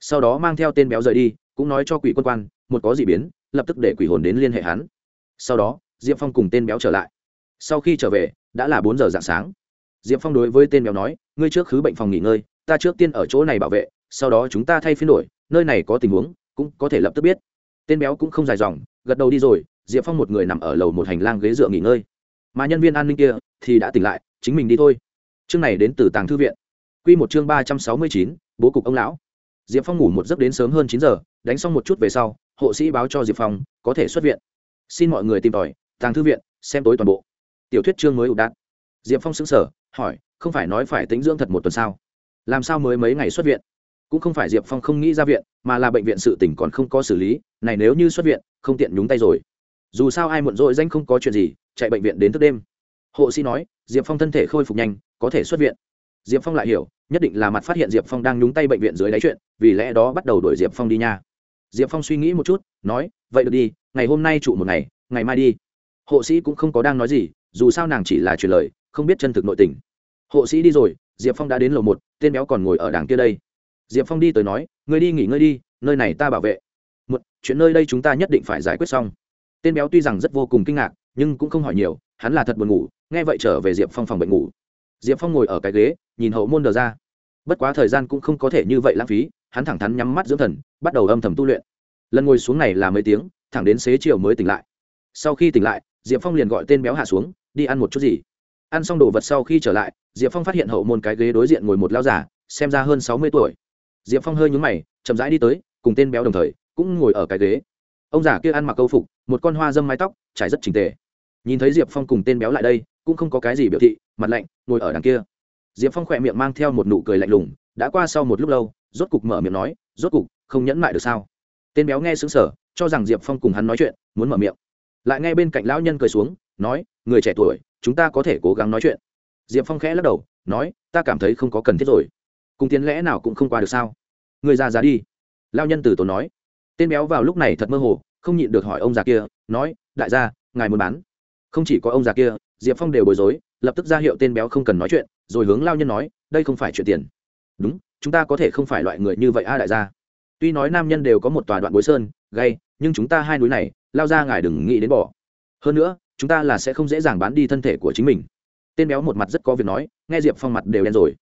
Sau đó mang theo tên béo rời đi, cũng nói cho quỷ quân quan, một có gì biến, lập tức để quỷ hồn đến liên hệ hắn. Sau đó, diệp phong cùng tên béo trở lại. Sau khi trở về, đã là bốn giờ dạng sáng. Diệp phong đối với tên béo nói, ngươi trước khứ bệnh phòng nghỉ ngơi, ta trước tiên ở chỗ này bảo vệ, sau đó chúng ta thay phiên đổi, nơi này có tình huống, cũng có thể lập tức biết. Tên béo cũng không dài dòng, gật đầu đi rồi diệp phong một người nằm ở lầu một hành lang ghế dựa nghỉ ngơi. Mà nhân viên an ninh kia thì đã tỉnh lại, chính mình đi thôi. Chương này đến từ tàng thư viện. Q một chương ba trăm sáu mươi chín, bố cục ông lão. Diệp phong ngủ một giấc đến sớm hơn chín giờ, đánh xong một chút về sau, hộ sĩ báo cho diệp phong, có thể xuất viện. Xin mọi người tìm tòi, tàng thư viện, xem tối toàn bộ. Tiểu thuyết chương mới ụ đạn diệp phong xứng sở hỏi, không phải nói phải tính dưỡng thật một tuần sao? Làm sao mới mấy ngày xuất viện? Cũng không phải diệp phong không nghĩ ra viện, mà là bệnh viện sự tỉnh còn không có xử lý, này nếu như xuất viện, không tiện nhúng tay rồi dù sao ai muộn rồi danh không có chuyện gì, chạy bệnh viện đến thức đêm. Hộ sĩ nói, diệp phong thân thể khôi phục nhanh, có thể xuất viện. Diệp phong lại hiểu, nhất định là mặt phát hiện diệp phong đang nhúng tay bệnh viện dưới đáy chuyện, vì lẽ đó bắt đầu đuổi diệp phong đi nha. Diệp phong suy nghĩ một chút, nói, vậy được đi, ngày hôm nay trụ một ngày ngày mai đi. Hộ sĩ cũng không có đang nói gì, dù sao nàng chỉ là truyền lời, không biết chân thực nội tình. Hộ sĩ đi rồi, diệp phong đã đến lầu một, tên béo còn ngồi ở đảng kia đây. Diệp phong đi tới nói người đi nghỉ ngơi đi, nơi này ta bảo vệ. Một, chuyện nơi đây chúng ta nhất định phải giải quyết xong tên béo tuy rằng rất vô cùng kinh ngạc, nhưng cũng không hỏi nhiều, hắn là thật buồn ngủ, nghe vậy trở về diệp phong phòng bệnh ngủ. Diệp phong ngồi ở cái ghế, nhìn hậu môn đờ ra. Bất quá thời gian cũng không có thể như vậy lãng phí, hắn thẳng thắn nhắm mắt dưỡng thần, bắt đầu âm thầm tu luyện. Lần ngồi xuống này là mấy tiếng, thẳng đến xế chiều mới tỉnh lại. Sau khi tỉnh lại, diệp phong liền gọi tên béo hạ xuống, đi ăn một chút gì? Ăn xong đồ vật sau khi trở lại, diệp phong phát hiện hậu môn cái ghế đối diện ngồi một lao giả xem ra hơn sáu mươi tuổi. Diệp phong hơi nhúng mày, chậm rãi đi tới, cùng tên béo đồng thời, cũng ngồi ở cái ghế. Ông già kia ăn mặc câu phục một con hoa dâm mái tóc, trải rất trình tề. Nhìn thấy diệp phong cùng tên béo lại đây, cũng không có cái gì biểu thị, mặt lạnh, ngồi ở đằng kia. Diệp phong khỏe miệng mang theo một nụ cười lạnh lùng, đã qua sau một lúc lâu, rốt cục mở miệng nói, rốt cục, không nhẫn mại được sao? Tên béo nghe xứng sở cho rằng diệp phong cùng hắn nói chuyện, muốn mở miệng. Lại nghe bên cạnh lão nhân cười xuống, nói, người trẻ tuổi, chúng ta có thể cố gắng nói chuyện. Diệp phong khẽ lắc đầu, nói, ta cảm thấy không có cần thiết rồi. Cùng tiến lẽ nào cũng không qua được sao? Người ra giá đi. Lao nhân từ tốn nói. Tên béo vào lúc này thật mơ hồ không nhịn được hỏi ông già kia, nói, đại gia, ngài muốn bán? Không chỉ có ông già kia, diệp phong đều bối rối, lập tức ra hiệu tên béo không cần nói chuyện, rồi hướng lao nhân nói, đây không phải chuyện tiền. Đúng, chúng ta có thể không phải loại người như vậy a, đại gia. Tuy nói nam nhân đều có một tòa đoạn bối sơn, gay, nhưng chúng ta hai núi này, lao ra ngài đừng nghĩ đến bỏ. Hơn nữa, chúng ta là sẽ không dễ dàng bán đi thân thể của chính mình. Tên béo một mặt rất có việc nói, nghe diệp phong mặt đều đen rồi.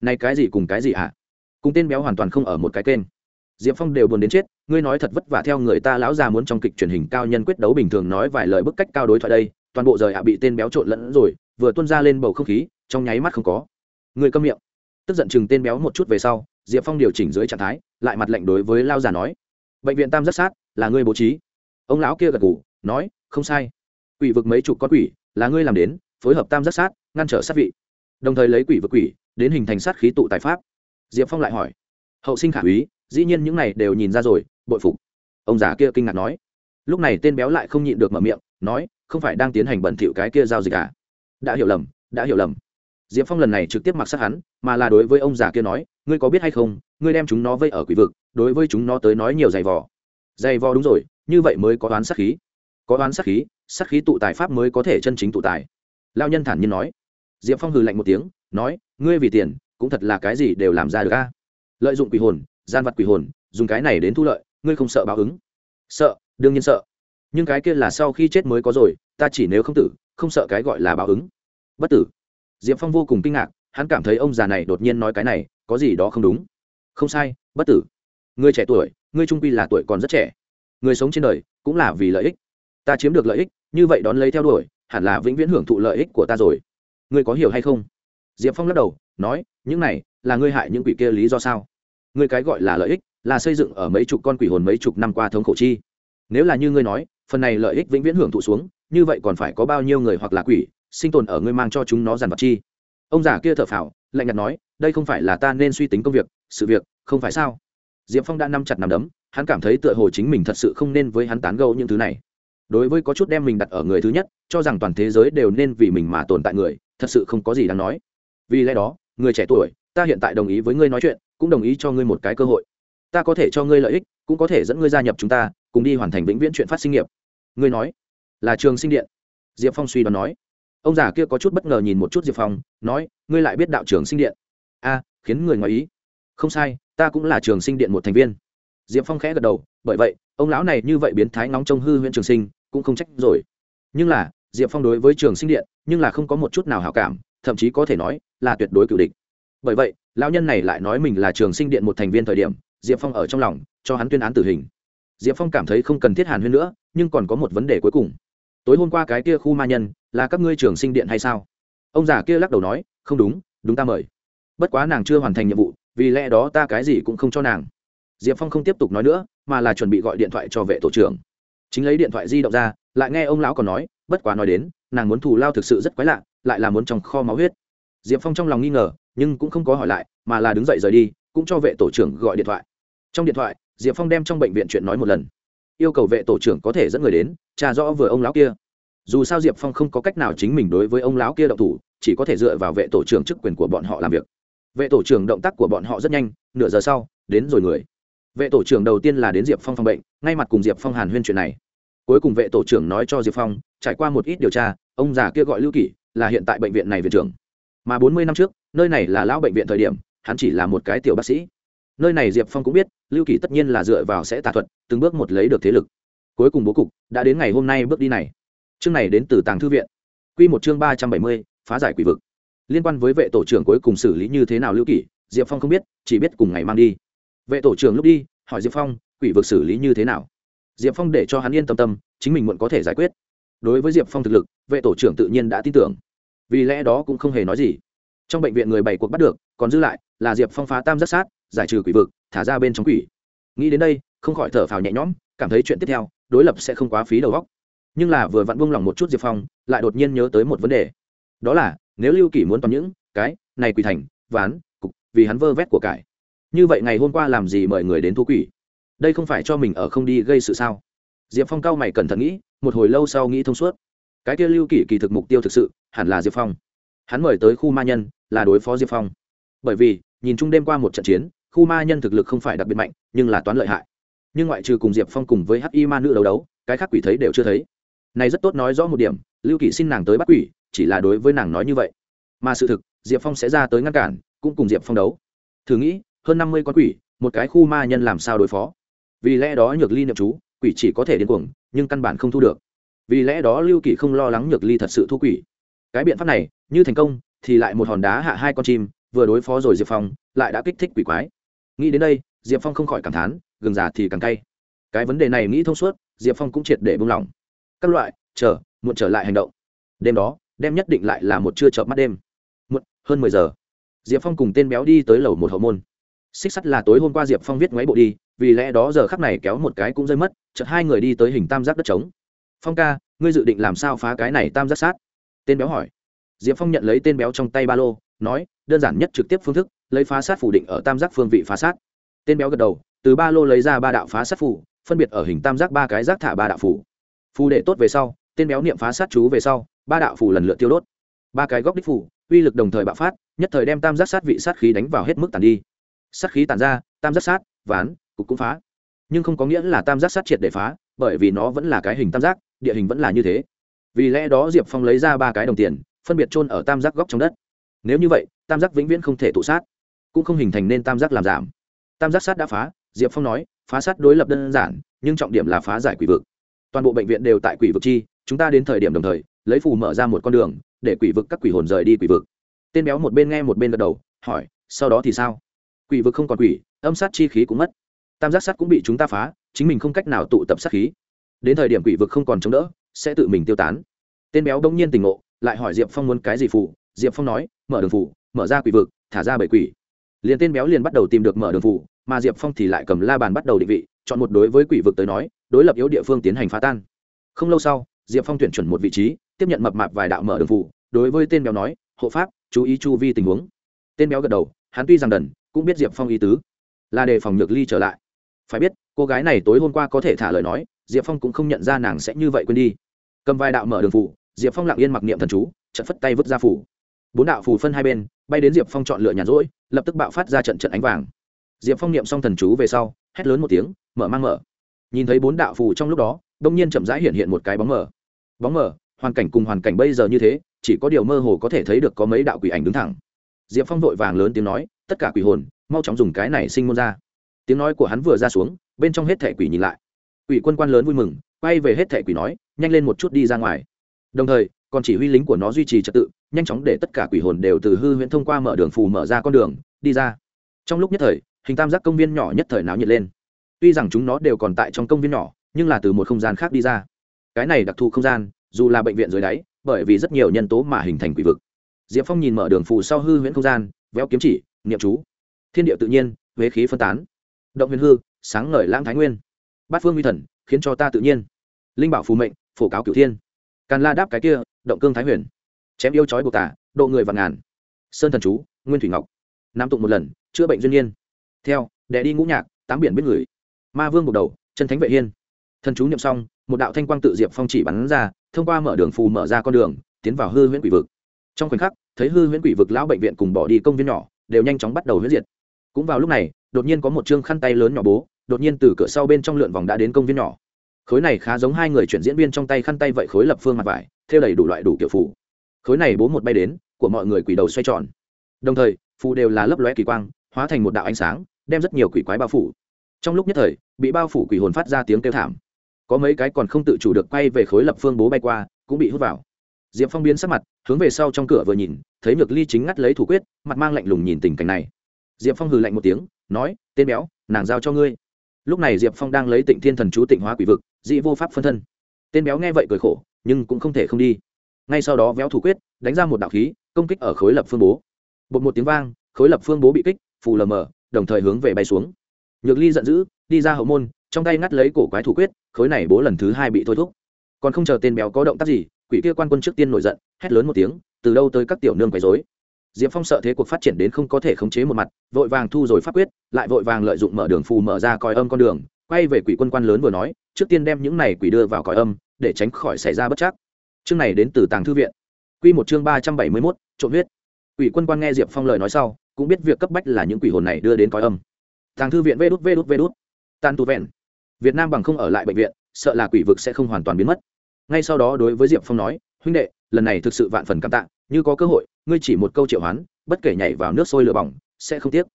Này cái gì cùng cái gì à cùng tên béo hoàn toàn không ở một cái kênh diệp phong đều buồn đến chết, ngươi nói thật vất vả theo người ta lão già muốn trong kịch truyền hình cao nhân quyết đấu bình thường nói vài lời bức cách cao đối thoại đây, toàn bộ rời hạ bị tên béo trộn lẫn rồi, vừa tuôn ra lên bầu không khí, trong nháy mắt không có. Người câm miệng. Tức giận chừng tên béo một chút về sau, diệp phong điều chỉnh dưới trạng thái, lại mặt lệnh đối với lao già nói, bệnh viện tam rất sát, là ngươi bố trí. Ông lão kia gật g ủ nói, không sai. Quỷ vực mấy chục con quỷ, là ngươi làm đến, phối hợp tam giác sát, ngăn trở sát vị. Đồng thời lấy quỷ vực quỷ, đến hình thành sát khí tụ tài pháp. Diệp phong lại hỏi, hậu sinh khả úy dĩ nhiên những này đều nhìn ra rồi, bội phục. Ông già kia kinh ngạc nói. Lúc này tên béo lại không nhịn được mở miệng, nói, không phải đang tiến hành bẩn thỉu cái kia giao dịch à? Đã hiểu lầm, đã hiểu lầm. Diệp phong lần này trực tiếp mặc sát hắn, mà là đối với ông già kia nói, ngươi có biết hay không, ngươi đem chúng nó vây ở quỷ vực, đối với chúng nó tới nói nhiều giày vò. Giày vò đúng rồi, như vậy mới có đoán sát khí. Có đoán sát khí sát khí tụ tài pháp mới có thể chân chính tụ tài. Lao nhân thản nhiên nói. Diệp phong hừ lạnh một tiếng, nói, ngươi vì tiền, cũng thật là cái gì đều làm ra được a? Lợi dụng quỷ hồn gian vật quỷ hồn, dùng cái này đến thu lợi, ngươi không sợ báo ứng. Sợ, đương nhiên sợ. Nhưng cái kia là sau khi chết mới có rồi, ta chỉ nếu không tử, không sợ cái gọi là báo ứng. Bất tử. Diệp phong vô cùng kinh ngạc, hắn cảm thấy ông già này đột nhiên nói cái này, có gì đó không đúng. Không sai, bất tử. Ngươi trẻ tuổi ngươi trung quy là tuổi còn rất trẻ. Người sống trên đời, cũng là vì lợi ích. Ta chiếm được lợi ích, như vậy đón lấy theo đuổi, hẳn là vĩnh viễn hưởng thụ lợi ích của ta rồi. Ngươi có hiểu hay không? Diệp phong lắc đầu, nói, những này, là ngươi hại những quỷ kia lý do sao? Ngươi cái gọi là lợi ích là xây dựng ở mấy chục con quỷ hồn mấy chục năm qua thống khổ chi. Nếu là như ngươi nói, phần này lợi ích vĩnh viễn hưởng thụ xuống, như vậy còn phải có bao nhiêu người hoặc là quỷ sinh tồn ở ngươi mang cho chúng nó dàn vật chi? Ông già kia thở phào, lạnh nhạt nói, đây không phải là ta nên suy tính công việc, sự việc, không phải sao? Diệp phong đã nắm chặt nằm đấm, hắn cảm thấy tựa hồ chính mình thật sự không nên với hắn tán gâu những thứ này. Đối với có chút đem mình đặt ở người thứ nhất, cho rằng toàn thế giới đều nên vì mình mà tồn tại người, thật sự không có gì đáng nói. Vì lẽ đó, người trẻ tuổi, ta hiện tại đồng ý với ngươi nói chuyện cũng đồng ý cho ngươi một cái cơ hội. Ta có thể cho ngươi lợi ích, cũng có thể dẫn ngươi gia nhập chúng ta, cùng đi hoàn thành vĩnh viễn chuyện phát sinh nghiệp. Ngươi nói. Là trường sinh điện. Diệp phong suy đoán nói. Ông già kia có chút bất ngờ nhìn một chút diệp phong, nói, ngươi lại biết đạo trường sinh điện. A, khiến người ngoài ý. Không sai, ta cũng là trường sinh điện một thành viên. Diệp phong khẽ gật đầu, bởi vậy, ông lão này như vậy biến thái nóng trong hư huyện trường sinh, cũng không trách rồi. Nhưng là, diệp phong đối với trường sinh điện, nhưng là không có một chút nào hảo cảm, thậm chí có thể nói là tuyệt đối cựu địch bởi vậy, lão nhân này lại nói mình là trường sinh điện một thành viên thời điểm, diệp phong ở trong lòng, cho hắn tuyên án tử hình. Diệp phong cảm thấy không cần thiết hàn huyên nữa, nhưng còn có một vấn đề cuối cùng. Tối hôm qua cái kia khu ma nhân, là các ngươi trường sinh điện hay sao? Ông già kia lắc đầu nói, không đúng đúng ta mời. Bất quá nàng chưa hoàn thành nhiệm vụ, vì lẽ đó ta cái gì cũng không cho nàng. Diệp phong không tiếp tục nói nữa, mà là chuẩn bị gọi điện thoại cho vệ tổ trưởng. Chính lấy điện thoại di động ra, lại nghe ông lão còn nói, bất quá nói đến, nàng muốn thù lao thực sự rất quái lạ, lại là muốn trong kho máu huyết. Diệp phong trong lòng nghi ngờ nhưng cũng không có hỏi lại, mà là đứng dậy rời đi, cũng cho vệ tổ trưởng gọi điện thoại. Trong điện thoại, diệp phong đem trong bệnh viện chuyện nói một lần. Yêu cầu vệ tổ trưởng có thể dẫn người đến, tra rõ vừa ông lão kia. Dù sao diệp phong không có cách nào chính mình đối với ông lão kia động thủ, chỉ có thể dựa vào vệ tổ trưởng chức quyền của bọn họ làm việc. Vệ tổ trưởng động tác của bọn họ rất nhanh, nửa giờ sau, đến rồi người. Vệ tổ trưởng đầu tiên là đến diệp phong phòng bệnh, ngay mặt cùng diệp phong hàn huyên chuyện này. Cuối cùng vệ tổ trưởng nói cho diệp phong, trải qua một ít điều tra, ông già kia gọi lưu kỷ, là hiện tại bệnh viện này viện trưởng. Mà bốn mươi năm trước nơi này là lão bệnh viện thời điểm, hắn chỉ là một cái tiểu bác sĩ. Nơi này diệp phong cũng biết, lưu kỳ tất nhiên là dựa vào sẽ tà thuật, từng bước một lấy được thế lực. Cuối cùng bố cục đã đến ngày hôm nay bước đi này. Chương này đến từ tàng thư viện. Q một chương ba trăm bảy mươi, phá giải quỷ vực. Liên quan với vệ tổ trưởng cuối cùng xử lý như thế nào lưu kỳ, diệp phong không biết, chỉ biết cùng ngày mang đi. Vệ tổ trưởng lúc đi, hỏi diệp phong, quỷ vực xử lý như thế nào? Diệp phong để cho hắn yên tâm tâm, chính mình muộn có thể giải quyết. Đối với diệp phong thực lực, vệ tổ trưởng tự nhiên đã tin tưởng. Vì lẽ đó cũng không hề nói gì trong bệnh viện người bảy cuộc bắt được, còn dư lại là diệp phong phá tam giác sát, giải trừ quỷ vực, thả ra bên trong quỷ. Nghĩ đến đây, không khỏi thở phào nhẹ nhõm, cảm thấy chuyện tiếp theo, đối lập sẽ không quá phí đầu góc nhưng là vừa vặn buông lỏng một chút diệp phong, lại đột nhiên nhớ tới một vấn đề. Đó là, nếu lưu kỷ muốn toàn những cái này quỷ thành, ván, cục, vì hắn vơ vét của cải. Như vậy ngày hôm qua làm gì mời người đến thu quỷ? Đây không phải cho mình ở không đi gây sự sao? Diệp phong cao mày cẩn thận nghĩ, một hồi lâu sau nghĩ thông suốt. Cái kia lưu kỷ kỳ thực mục tiêu thực sự hẳn là diệp phong. Hắn mời tới khu ma nhân là đối phó diệp phong. Bởi vì, nhìn chung đêm qua một trận chiến, khu ma nhân thực lực không phải đặc biệt mạnh, nhưng là toán lợi hại. Nhưng ngoại trừ cùng diệp phong cùng với hắc y ma nữ đấu đấu, cái khác quỷ thấy đều chưa thấy. Này rất tốt nói rõ một điểm, lưu kỷ xin nàng tới bắt quỷ, chỉ là đối với nàng nói như vậy. Mà sự thực, diệp phong sẽ ra tới ngăn cản, cũng cùng diệp phong đấu. Thử nghĩ, hơn năm mươi con quỷ, một cái khu ma nhân làm sao đối phó? Vì lẽ đó nhược ly niệm chú, quỷ chỉ có thể điên cuồng, nhưng căn bản không thu được. Vì lẽ đó lưu kỷ không lo lắng nhược ly thật sự thu quỷ. Cái biện pháp này, như thành công thì lại một hòn đá hạ hai con chim, vừa đối phó rồi diệp phong, lại đã kích thích quỷ quái. Nghĩ đến đây, diệp phong không khỏi cảm thán, gừng già thì càng cay. Cái vấn đề này nghĩ thông suốt, diệp phong cũng triệt để buông lỏng. Các loại, chờ, muộn trở lại hành động. Đêm đó đem nhất định lại là một trưa chợp mắt đêm. Muộn, hơn mười giờ. Diệp phong cùng tên béo đi tới lầu một hậu môn. Xích sắt là tối hôm qua diệp phong viết ngoáy bộ đi, vì lẽ đó giờ khắc này kéo một cái cũng rơi mất, chợt hai người đi tới hình tam giác đất trống. Phong ca, ngươi dự định làm sao phá cái này tam giác sát? Tên béo hỏi diệp phong nhận lấy tên béo trong tay ba lô, nói, đơn giản nhất trực tiếp phương thức, lấy phá sát phủ định ở tam giác phương vị phá sát. Tên béo gật đầu, từ ba lô lấy ra ba đạo phá sát phủ, phân biệt ở hình tam giác ba cái giác thả ba đạo phủ. Phù để tốt về sau, tên béo niệm phá sát chú về sau, ba đạo phủ lần lượt tiêu đốt. Ba cái góc đích phủ, uy lực đồng thời bạo phát, nhất thời đem tam giác sát vị sát khí đánh vào hết mức tàn đi. Sát khí tàn ra, tam giác sát, ván, cục cũng phá. Nhưng không có nghĩa là tam giác sát triệt để phá, bởi vì nó vẫn là cái hình tam giác, địa hình vẫn là như thế. Vì lẽ đó diệp phong lấy ra ba cái đồng tiền phân biệt chôn ở tam giác góc trong đất. Nếu như vậy, tam giác vĩnh viễn không thể tụ sát, cũng không hình thành nên tam giác làm giảm. Tam giác sát đã phá, diệp phong nói, phá sát đối lập đơn giản, nhưng trọng điểm là phá giải quỷ vực. Toàn bộ bệnh viện đều tại quỷ vực chi, chúng ta đến thời điểm đồng thời, lấy phù mở ra một con đường, để quỷ vực các quỷ hồn rời đi quỷ vực. Tên béo một bên nghe một bên gật đầu, hỏi, sau đó thì sao? Quỷ vực không còn quỷ, âm sát chi khí cũng mất. Tam giác sát cũng bị chúng ta phá, chính mình không cách nào tụ tập sát khí. Đến thời điểm quỷ vực không còn chống đỡ, sẽ tự mình tiêu tán. Tên béo đông nhiên tỉnh ngộ lại hỏi diệp phong muốn cái gì phụ, diệp phong nói mở đường phụ, mở ra quỷ vực thả ra bảy quỷ. Liền tên béo liền bắt đầu tìm được mở đường phụ, mà diệp phong thì lại cầm la bàn bắt đầu định vị chọn một đối với quỷ vực tới nói đối lập yếu địa phương tiến hành phá tan. Không lâu sau diệp phong tuyển chuẩn một vị trí tiếp nhận mập mạp vài đạo mở đường phụ, đối với tên béo nói hộ pháp chú ý chu vi tình huống. Tên béo gật đầu hắn tuy rằng đần cũng biết diệp phong ý tứ là đề phòng nhược ly trở lại. Phải biết cô gái này tối hôm qua có thể thả lời nói diệp phong cũng không nhận ra nàng sẽ như vậy quên đi. Cầm vài đạo mở đường phủ diệp phong lặng yên mặc niệm thần chú trận phất tay vứt ra phủ. Bốn đạo phủ phân hai bên, bay đến diệp phong chọn lựa nhàn rỗi, lập tức bạo phát ra trận trận ánh vàng. Diệp phong niệm xong thần chú về sau, hét lớn một tiếng, mở mang mở. Nhìn thấy bốn đạo phù trong lúc đó, đông nhiên chậm rãi hiện hiện một cái bóng mở bóng mở hoàn cảnh cùng hoàn cảnh bây giờ như thế, chỉ có điều mơ hồ có thể thấy được có mấy đạo quỷ ảnh đứng thẳng. Diệp phong vội vàng lớn tiếng nói, tất cả quỷ hồn, mau chóng dùng cái này sinh môn ra. Tiếng nói của hắn vừa ra xuống, bên trong hết thẻ quỷ nhìn lại. Quỷ quân quan lớn vui mừng, quay về hết thẻ quỷ nói, nhanh lên một chút đi ra ngoài đồng thời, còn chỉ huy lính của nó duy trì trật tự, nhanh chóng để tất cả quỷ hồn đều từ hư huyễn thông qua mở đường phù mở ra con đường, đi ra. Trong lúc nhất thời, hình tam giác công viên nhỏ nhất thời náo nhiệt lên. Tuy rằng chúng nó đều còn tại trong công viên nhỏ, nhưng là từ một không gian khác đi ra. Cái này đặc thù không gian, dù là bệnh viện dưới đáy, bởi vì rất nhiều nhân tố mà hình thành quỷ vực. Diệp phong nhìn mở đường phù sau hư huyễn không gian, véo kiếm chỉ, niệm chú. Thiên địa tự nhiên, huế khí phân tán. Động huyền hư, sáng ngời lãng thái nguyên. Bát phương huy thần, khiến cho ta tự nhiên. Linh bảo phù mệnh, phổ cáo cửu thiên càn la đáp cái kia, động cương thái huyền. Chém yêu chói buộc tả độ người vạn ngàn. Sơn thần chú, nguyên thủy ngọc. Nam tụng một lần, chữa bệnh duyên nhiên. Theo đệ đi ngũ nhạc, tám biển biết người. Ma vương buộc đầu, chân thánh vệ hiên. Thần chú niệm xong, một đạo thanh quang tự diệp phong chỉ bắn ra, thông qua mở đường phù mở ra con đường, tiến vào hư huyễn quỷ vực. Trong khoảnh khắc, thấy hư huyễn quỷ vực lão bệnh viện cùng bỏ đi công viên nhỏ, đều nhanh chóng bắt đầu huyễn diệt. Cũng vào lúc này, đột nhiên có một chương khăn tay lớn nhỏ bố, đột nhiên từ cửa sau bên trong lượn vòng đã đến công viên nhỏ khối này khá giống hai người chuyển diễn viên trong tay khăn tay vậy khối lập phương mặt vải, theo đầy đủ loại đủ kiểu phủ khối này bố một bay đến, của mọi người quỷ đầu xoay tròn. Đồng thời, phù đều là lấp lóe kỳ quang, hóa thành một đạo ánh sáng, đem rất nhiều quỷ quái bao phủ. Trong lúc nhất thời, bị bao phủ quỷ hồn phát ra tiếng kêu thảm. Có mấy cái còn không tự chủ được quay về khối lập phương bố bay qua, cũng bị hút vào. Diệp phong biến sắc mặt, hướng về sau trong cửa vừa nhìn, thấy nhược ly chính ngắt lấy thủ quyết, mặt mang lạnh lùng nhìn tình cảnh này. Diệp phong hừ lạnh một tiếng, nói, tên béo, nàng giao cho ngươi. Lúc này diệp phong đang lấy tịnh thiên thần chú tịnh hóa quỷ vực dị vô pháp phân thân. Tên béo nghe vậy cười khổ, nhưng cũng không thể không đi. Ngay sau đó véo thủ quyết, đánh ra một đạo khí, công kích ở khối lập phương bố. Bột một tiếng vang, khối lập phương bố bị kích, phù lờ mờ, đồng thời hướng về bay xuống. Nhược ly giận dữ, đi ra hậu môn, trong tay ngắt lấy cổ quái thủ quyết, khối này bố lần thứ hai bị thôi thúc. Còn không chờ tên béo có động tác gì, quỷ kia quan quân trước tiên nổi giận, hét lớn một tiếng, từ đâu tới các tiểu nương quấy dối diệp phong sợ thế cuộc phát triển đến không có thể khống chế một mặt, vội vàng thu rồi pháp quyết, lại vội vàng lợi dụng mở đường phù mở ra coi âm con đường quay về quỷ quân quan lớn vừa nói, trước tiên đem những này quỷ đưa vào cõi âm, để tránh khỏi xảy ra bất chắc. Chương này đến từ tàng thư viện. Q một chương ba trăm bảy mươi mốt, trộm huyết. Quỷ quân quan nghe diệp phong lời nói sau, cũng biết việc cấp bách là những quỷ hồn này đưa đến cõi âm. Tàng thư viện vê đút vê đút vê đút. Tan tu vẹn. Việt nam bằng không ở lại bệnh viện, sợ là quỷ vực sẽ không hoàn toàn biến mất. Ngay sau đó đối với diệp phong nói, huynh đệ, lần này thực sự vạn phần cảm tạ, như có cơ hội, ngươi chỉ một câu triệu hoán, bất kể nhảy vào nước sôi lửa bỏng, sẽ không tiếc.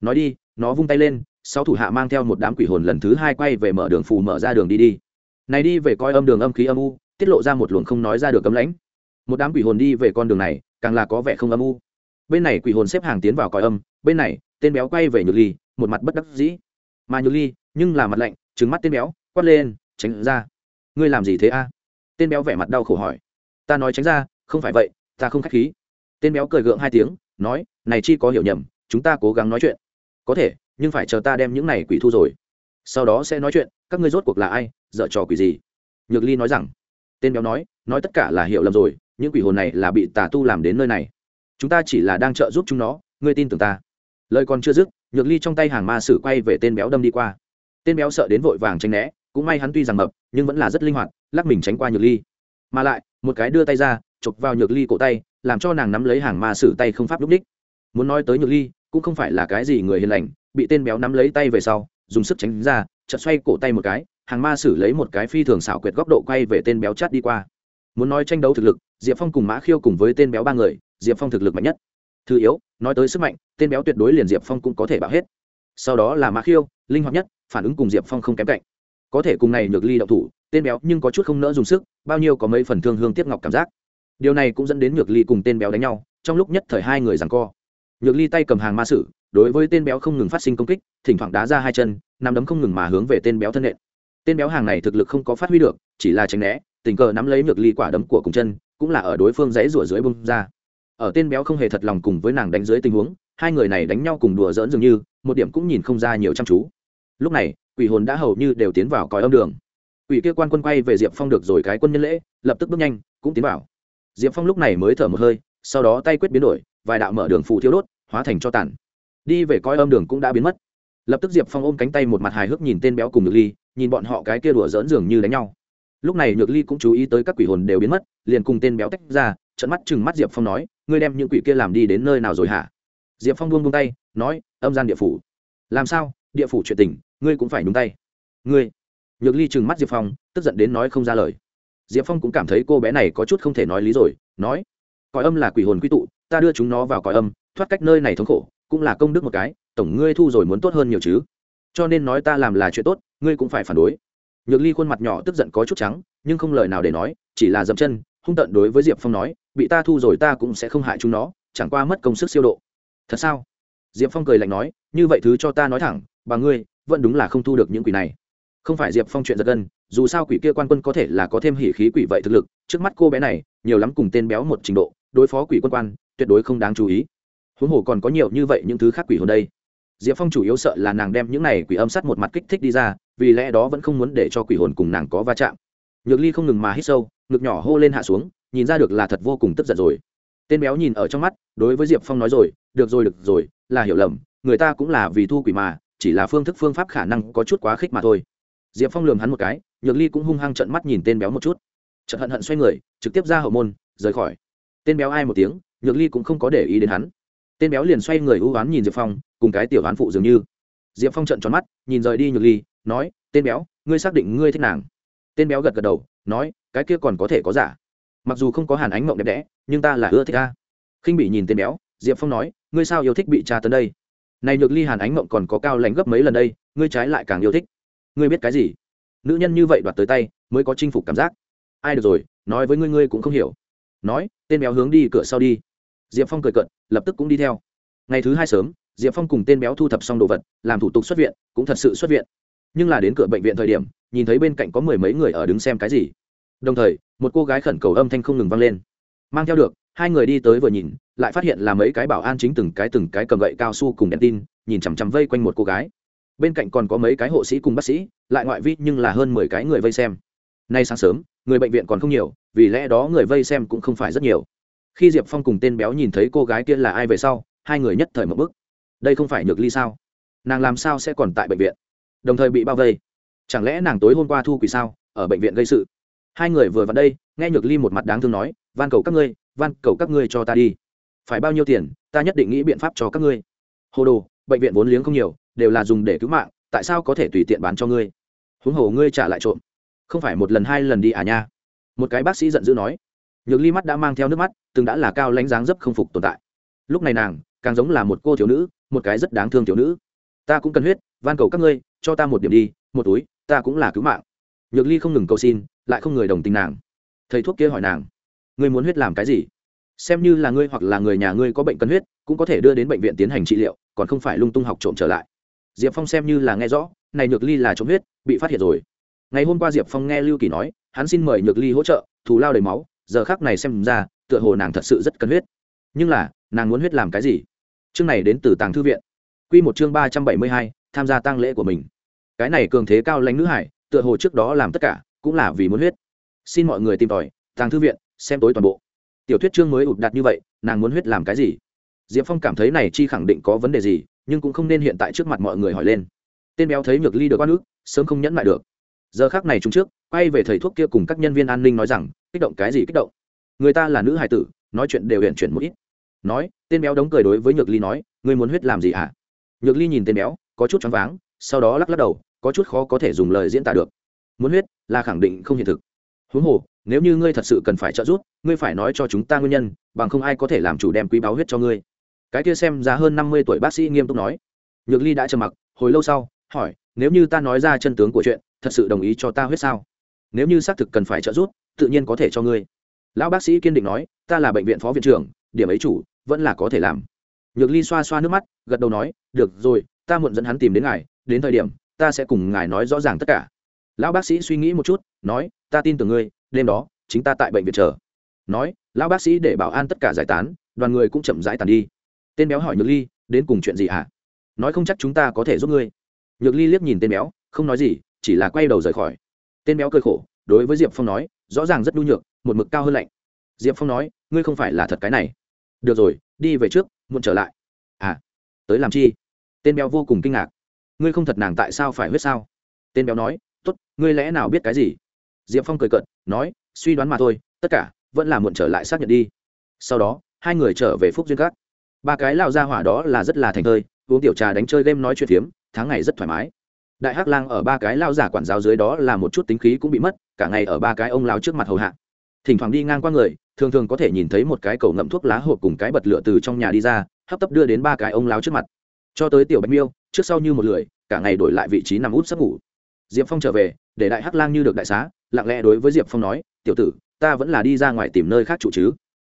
Nói đi, nó vung tay lên sáu thủ hạ mang theo một đám quỷ hồn lần thứ hai quay về mở đường phù mở ra đường đi đi. Này đi về coi âm đường âm khí âm u, tiết lộ ra một luồng không nói ra được cấm lãnh. Một đám quỷ hồn đi về con đường này, càng là có vẻ không âm u. Bên này quỷ hồn xếp hàng tiến vào coi âm, bên này, tên béo quay về nhược ly, một mặt bất đắc dĩ. Mà nhược ly, nhưng là mặt lạnh trứng mắt tên béo, quát lên, tránh ra. Ngươi làm gì thế a? Tên béo vẻ mặt đau khổ hỏi. Ta nói tránh ra, không phải vậy, ta không k h á c h khí. Tên béo cười gượng hai tiếng, nói, này chi có hiểu nhầm, chúng ta cố gắng nói chuyện. Có thể nhưng phải chờ ta đem những này quỷ thu rồi. Sau đó sẽ nói chuyện, các ngươi rốt cuộc là ai dợ trò quỷ gì? Nhược ly nói rằng, tên béo nói nói tất cả là hiểu lầm rồi, những quỷ hồn này là bị tà tu làm đến nơi này. Chúng ta chỉ là đang trợ giúp chúng nó, ngươi tin tưởng ta. Lời còn chưa dứt, nhược ly trong tay hàng ma sử quay về tên béo đâm đi qua. Tên béo sợ đến vội vàng tránh né, cũng may hắn tuy rằng mập, nhưng vẫn là rất linh hoạt, lắc mình tránh qua nhược ly. Mà lại, một cái đưa tay ra, chụp vào nhược ly cổ tay, làm cho nàng nắm lấy hàng ma sử tay không pháp lúc đích. Muốn nói tới nhược ly, cũng không phải là cái gì người hiền lành bị tên béo nắm lấy tay về sau, dùng sức tránh ra, chợt xoay cổ tay một cái, hàng ma xử lấy một cái phi thường xảo quyệt góc độ quay về tên béo chát đi qua. Muốn nói tranh đấu thực lực, diệp phong cùng mã khiêu cùng với tên béo ba người, diệp phong thực lực mạnh nhất. Thứ yếu, nói tới sức mạnh, tên béo tuyệt đối liền diệp phong cũng có thể bảo hết. Sau đó là mã khiêu, linh hoạt nhất, phản ứng cùng diệp phong không kém cạnh. Có thể cùng này được ly đậu thủ, tên béo nhưng có chút không nỡ dùng sức, bao nhiêu có mấy phần thương hương tiếp ngọc cảm giác. Điều này cũng dẫn đến nhược ly cùng tên béo đánh nhau, trong lúc nhất thời hai người rằng co nhược ly tay cầm hàng ma sử, đối với tên béo không ngừng phát sinh công kích, thỉnh thoảng đá ra hai chân, nắm đấm không ngừng mà hướng về tên béo thân nện. Tên béo hàng này thực lực không có phát huy được, chỉ là tránh né, tình cờ nắm lấy nhược ly quả đấm của cùng chân, cũng là ở đối phương dãy rủa dưới bông ra. Ở tên béo không hề thật lòng cùng với nàng đánh dưới tình huống, hai người này đánh nhau cùng đùa giỡn dường như, một điểm cũng nhìn không ra nhiều chăm chú. Lúc này, quỷ hồn đã hầu như đều tiến vào còi âm đường. Quỷ kia quan quân quay về diệp phong được rồi cái quân nhân lễ, lập tức bước nhanh, cũng tiến vào. Diệp phong lúc này mới thở một hơi, sau đó tay quyết biến đổi vài đạo mở đường phù thiếu đốt, hóa thành cho tàn. Đi về coi âm đường cũng đã biến mất. Lập tức diệp phong ôm cánh tay một mặt hài hước nhìn tên béo cùng nhược ly, nhìn bọn họ cái kia đùa dỡn dường như đánh nhau. Lúc này nhược ly cũng chú ý tới các quỷ hồn đều biến mất, liền cùng tên béo tách ra trận mắt chừng mắt diệp phong nói, ngươi đem những quỷ kia làm đi đến nơi nào rồi hả? Diệp phong buông buông tay, nói, âm gian địa phủ. Làm sao? Địa phủ chuyện tình, ngươi cũng phải nhúng tay. Ngươi? Nhược ly chừng mắt diệp phong, tức giận đến nói không ra lời. Diệp phong cũng cảm thấy cô bé này có chút không thể nói lý rồi, nói cõi âm là quỷ hồn quy tụ ta đưa chúng nó vào cõi âm, thoát cách nơi này thống khổ, cũng là công đức một cái, tổng ngươi thu rồi muốn tốt hơn nhiều chứ. Cho nên nói ta làm là chuyện tốt, ngươi cũng phải phản đối. Nhược ly khuôn mặt nhỏ tức giận có chút trắng, nhưng không lời nào để nói, chỉ là dậm chân, hung tận đối với diệp phong nói, bị ta thu rồi ta cũng sẽ không hại chúng nó, chẳng qua mất công sức siêu độ. Thật sao? Diệp phong cười lạnh nói, như vậy thứ cho ta nói thẳng, bà ngươi, vẫn đúng là không thu được những quỷ này. Không phải diệp phong chuyện giật gân, dù sao quỷ kia quan quân có thể là có thêm hỉ khí quỷ vậy thực lực, trước mắt cô bé này, nhiều lắm cùng tên béo một trình độ, đối phó quỷ quân quan tuyệt đối không đáng chú ý. Huống hồ còn có nhiều như vậy những thứ khác quỷ hồn đây. Diệp phong chủ yếu sợ là nàng đem những này quỷ âm sát một mặt kích thích đi ra, vì lẽ đó vẫn không muốn để cho quỷ hồn cùng nàng có va chạm. Nhược ly không ngừng mà hít sâu, ngực nhỏ hô lên hạ xuống, nhìn ra được là thật vô cùng tức giận rồi. Tên béo nhìn ở trong mắt, đối với diệp phong nói rồi, được rồi được rồi, là hiểu lầm, người ta cũng là vì thu quỷ mà, chỉ là phương thức phương pháp khả năng có chút quá khích mà thôi. Diệp phong lường hắn một cái, nhược ly cũng hung hăng trận mắt nhìn tên béo một chút. Trận hận hận xoay người, trực tiếp ra hậu môn, rời khỏi. Tên béo ai một tiếng nhược ly cũng không có để ý đến hắn. Tên béo liền xoay người ưu oán nhìn diệp phong, cùng cái tiểu oán phụ dường như. Diệp phong trận tròn mắt, nhìn rời đi nhược ly, nói, tên béo, ngươi xác định ngươi thích nàng? Tên béo gật gật đầu, nói, cái kia còn có thể có giả. Mặc dù không có hàn ánh mộng đẹp đẽ, nhưng ta là ưa thích ta khinh bị nhìn tên béo, diệp phong nói, ngươi sao yêu thích bị tra tấn đây? Này nhược ly hàn ánh mộng còn có cao lãnh gấp mấy lần đây, ngươi trái lại càng yêu thích. Ngươi biết cái gì? Nữ nhân như vậy đoạt tới tay, mới có chinh phục cảm giác. Ai được rồi, nói với ngươi ngươi cũng không hiểu. Nói tên béo hướng đi cửa sau đi. Diệp phong cười cận lập tức cũng đi theo. Ngày thứ hai sớm, diệp phong cùng tên béo thu thập xong đồ vật, làm thủ tục xuất viện, cũng thật sự xuất viện. Nhưng là đến cửa bệnh viện thời điểm, nhìn thấy bên cạnh có mười mấy người ở đứng xem cái gì. Đồng thời, một cô gái khẩn cầu âm thanh không ngừng vang lên. Mang theo được, hai người đi tới vừa nhìn, lại phát hiện là mấy cái bảo an chính từng cái từng cái cầm gậy cao su cùng đèn tin, nhìn chằm chằm vây quanh một cô gái. Bên cạnh còn có mấy cái hộ sĩ cùng bác sĩ, lại ngoại vi nhưng là hơn mười cái người vây xem nay sáng sớm, người bệnh viện còn không nhiều, vì lẽ đó người vây xem cũng không phải rất nhiều. Khi diệp phong cùng tên béo nhìn thấy cô gái kia là ai về sau, hai người nhất thời một bức. Đây không phải nhược ly sao? Nàng làm sao sẽ còn tại bệnh viện? Đồng thời bị bao vây. Chẳng lẽ nàng tối hôm qua thu quỷ sao, ở bệnh viện gây sự? Hai người vừa vào đây, nghe nhược ly một mặt đáng thương nói, van cầu các ngươi, van cầu các ngươi cho ta đi. Phải bao nhiêu tiền, ta nhất định nghĩ biện pháp cho các ngươi. Hồ đồ, bệnh viện vốn liếng không nhiều, đều là dùng để cứu mạng, tại sao có thể tùy tiện bán cho ngươi? Huống hồ ngươi trả lại trộm không phải một lần hai lần đi à nha. Một cái bác sĩ giận dữ nói. Nhược ly mắt đã mang theo nước mắt, từng đã là cao lãnh dáng dấp không phục tồn tại. Lúc này nàng, càng giống là một cô thiếu nữ, một cái rất đáng thương thiếu nữ. Ta cũng cần huyết, van cầu các ngươi, cho ta một điểm đi, một túi, ta cũng là cứu mạng. Nhược ly không ngừng cầu xin, lại không người đồng tình nàng. Thầy thuốc kia hỏi nàng, ngươi muốn huyết làm cái gì? Xem như là ngươi hoặc là người nhà ngươi có bệnh cần huyết, cũng có thể đưa đến bệnh viện tiến hành trị liệu, còn không phải lung tung học trộm trở lại. Diệp phong xem như là nghe rõ, này nhược ly là trộm huyết, bị phát hiện rồi ngày hôm qua diệp phong nghe lưu kỳ nói, hắn xin mời nhược ly hỗ trợ, thù lao đầy máu, giờ khác này xem ra, tựa hồ nàng thật sự rất cần huyết. Nhưng là, nàng muốn huyết làm cái gì? Chương này đến từ tàng thư viện. Q một chương ba trăm bảy mươi hai, tham gia tăng lễ của mình. Cái này cường thế cao lãnh nữ hải, tựa hồ trước đó làm tất cả, cũng là vì muốn huyết. Xin mọi người tìm tòi, tàng thư viện, xem tối toàn bộ. Tiểu thuyết chương mới ụt đặt như vậy, nàng muốn huyết làm cái gì? Diệp phong cảm thấy này chi khẳng định có vấn đề gì, nhưng cũng không nên hiện tại trước mặt mọi người hỏi lên. Tên béo thấy nhược ly được oan ức, sớm không nhẫn lại được giờ khác này chúng trước, quay về thầy thuốc kia cùng các nhân viên an ninh nói rằng, kích động cái gì kích động? Người ta là nữ hài tử, nói chuyện đều hiện chuyển một ít. Nói, tên béo đống cười đối với nhược ly nói, ngươi muốn huyết làm gì hả? À? nhược ly nhìn tên béo, có chút choáng váng, sau đó lắc lắc đầu, có chút khó có thể dùng lời diễn tả được. Muốn huyết là khẳng định không hiện thực. Huống hồ, nếu như ngươi thật sự cần phải trợ giúp, ngươi phải nói cho chúng ta nguyên nhân, bằng không ai có thể làm chủ đem quý báo huyết cho ngươi. Cái kia xem giá hơn năm mươi tuổi bác sĩ nghiêm túc nói. Nhược ly đã trầm mặc, hồi lâu sau, hỏi, nếu như ta nói ra chân tướng của chuyện thật sự đồng ý cho ta huyết sao? Nếu như xác thực cần phải trợ giúp, tự nhiên có thể cho ngươi. Lão bác sĩ kiên định nói, ta là bệnh viện phó viện trưởng, điểm ấy chủ, vẫn là có thể làm. Nhược ly xoa xoa nước mắt, gật đầu nói, được rồi, ta muộn dẫn hắn tìm đến ngài, đến thời điểm, ta sẽ cùng ngài nói rõ ràng tất cả. Lão bác sĩ suy nghĩ một chút, nói, ta tin tưởng ngươi, đêm đó, chính ta tại bệnh viện chờ. Nói, lão bác sĩ để bảo an tất cả giải tán, đoàn người cũng chậm rãi tàn đi. Tên béo hỏi nhược ly, đến cùng chuyện gì hả? Nói không chắc chúng ta có thể giúp ngươi. Nhược ly liếc nhìn tên béo, không nói gì chỉ là quay đầu rời khỏi. Tên béo cười khổ, đối với diệp phong nói, rõ ràng rất nhu nhược, một mực cao hơn lạnh. Diệp phong nói, ngươi không phải là thật cái này. Được rồi, đi về trước, muộn trở lại. À tới làm chi? Tên béo vô cùng kinh ngạc. Ngươi không thật nàng tại sao phải huyết sao? Tên béo nói t ố t ngươi lẽ nào biết cái gì? Diệp phong cười cợt, nói, suy đoán mà thôi, tất cả, vẫn là muộn trở lại xác nhận đi. Sau đó, hai người trở về phúc duyên các. Ba cái lao ra hỏa đó là rất là thành thơi, uống tiểu trà đánh chơi game nói chuyện phiếm, tháng ngày rất thoải mái đại hắc lang ở ba cái lao giả quản giáo dưới đó là một chút tính khí cũng bị mất, cả ngày ở ba cái ông lao trước mặt hầu hạ. Thỉnh thoảng đi ngang qua người, thường thường có thể nhìn thấy một cái cầu ngậm thuốc lá hộp cùng cái bật lửa từ trong nhà đi ra, hấp tấp đưa đến ba cái ông lao trước mặt. Cho tới tiểu bạch miêu, trước sau như một lười, cả ngày đổi lại vị trí nằm út sắp ngủ. Diệp phong trở về, để đại hắc lang như được đại xá, lặng lẽ đối với diệp phong nói, tiểu tử, ta vẫn là đi ra ngoài tìm nơi khác trụ chứ.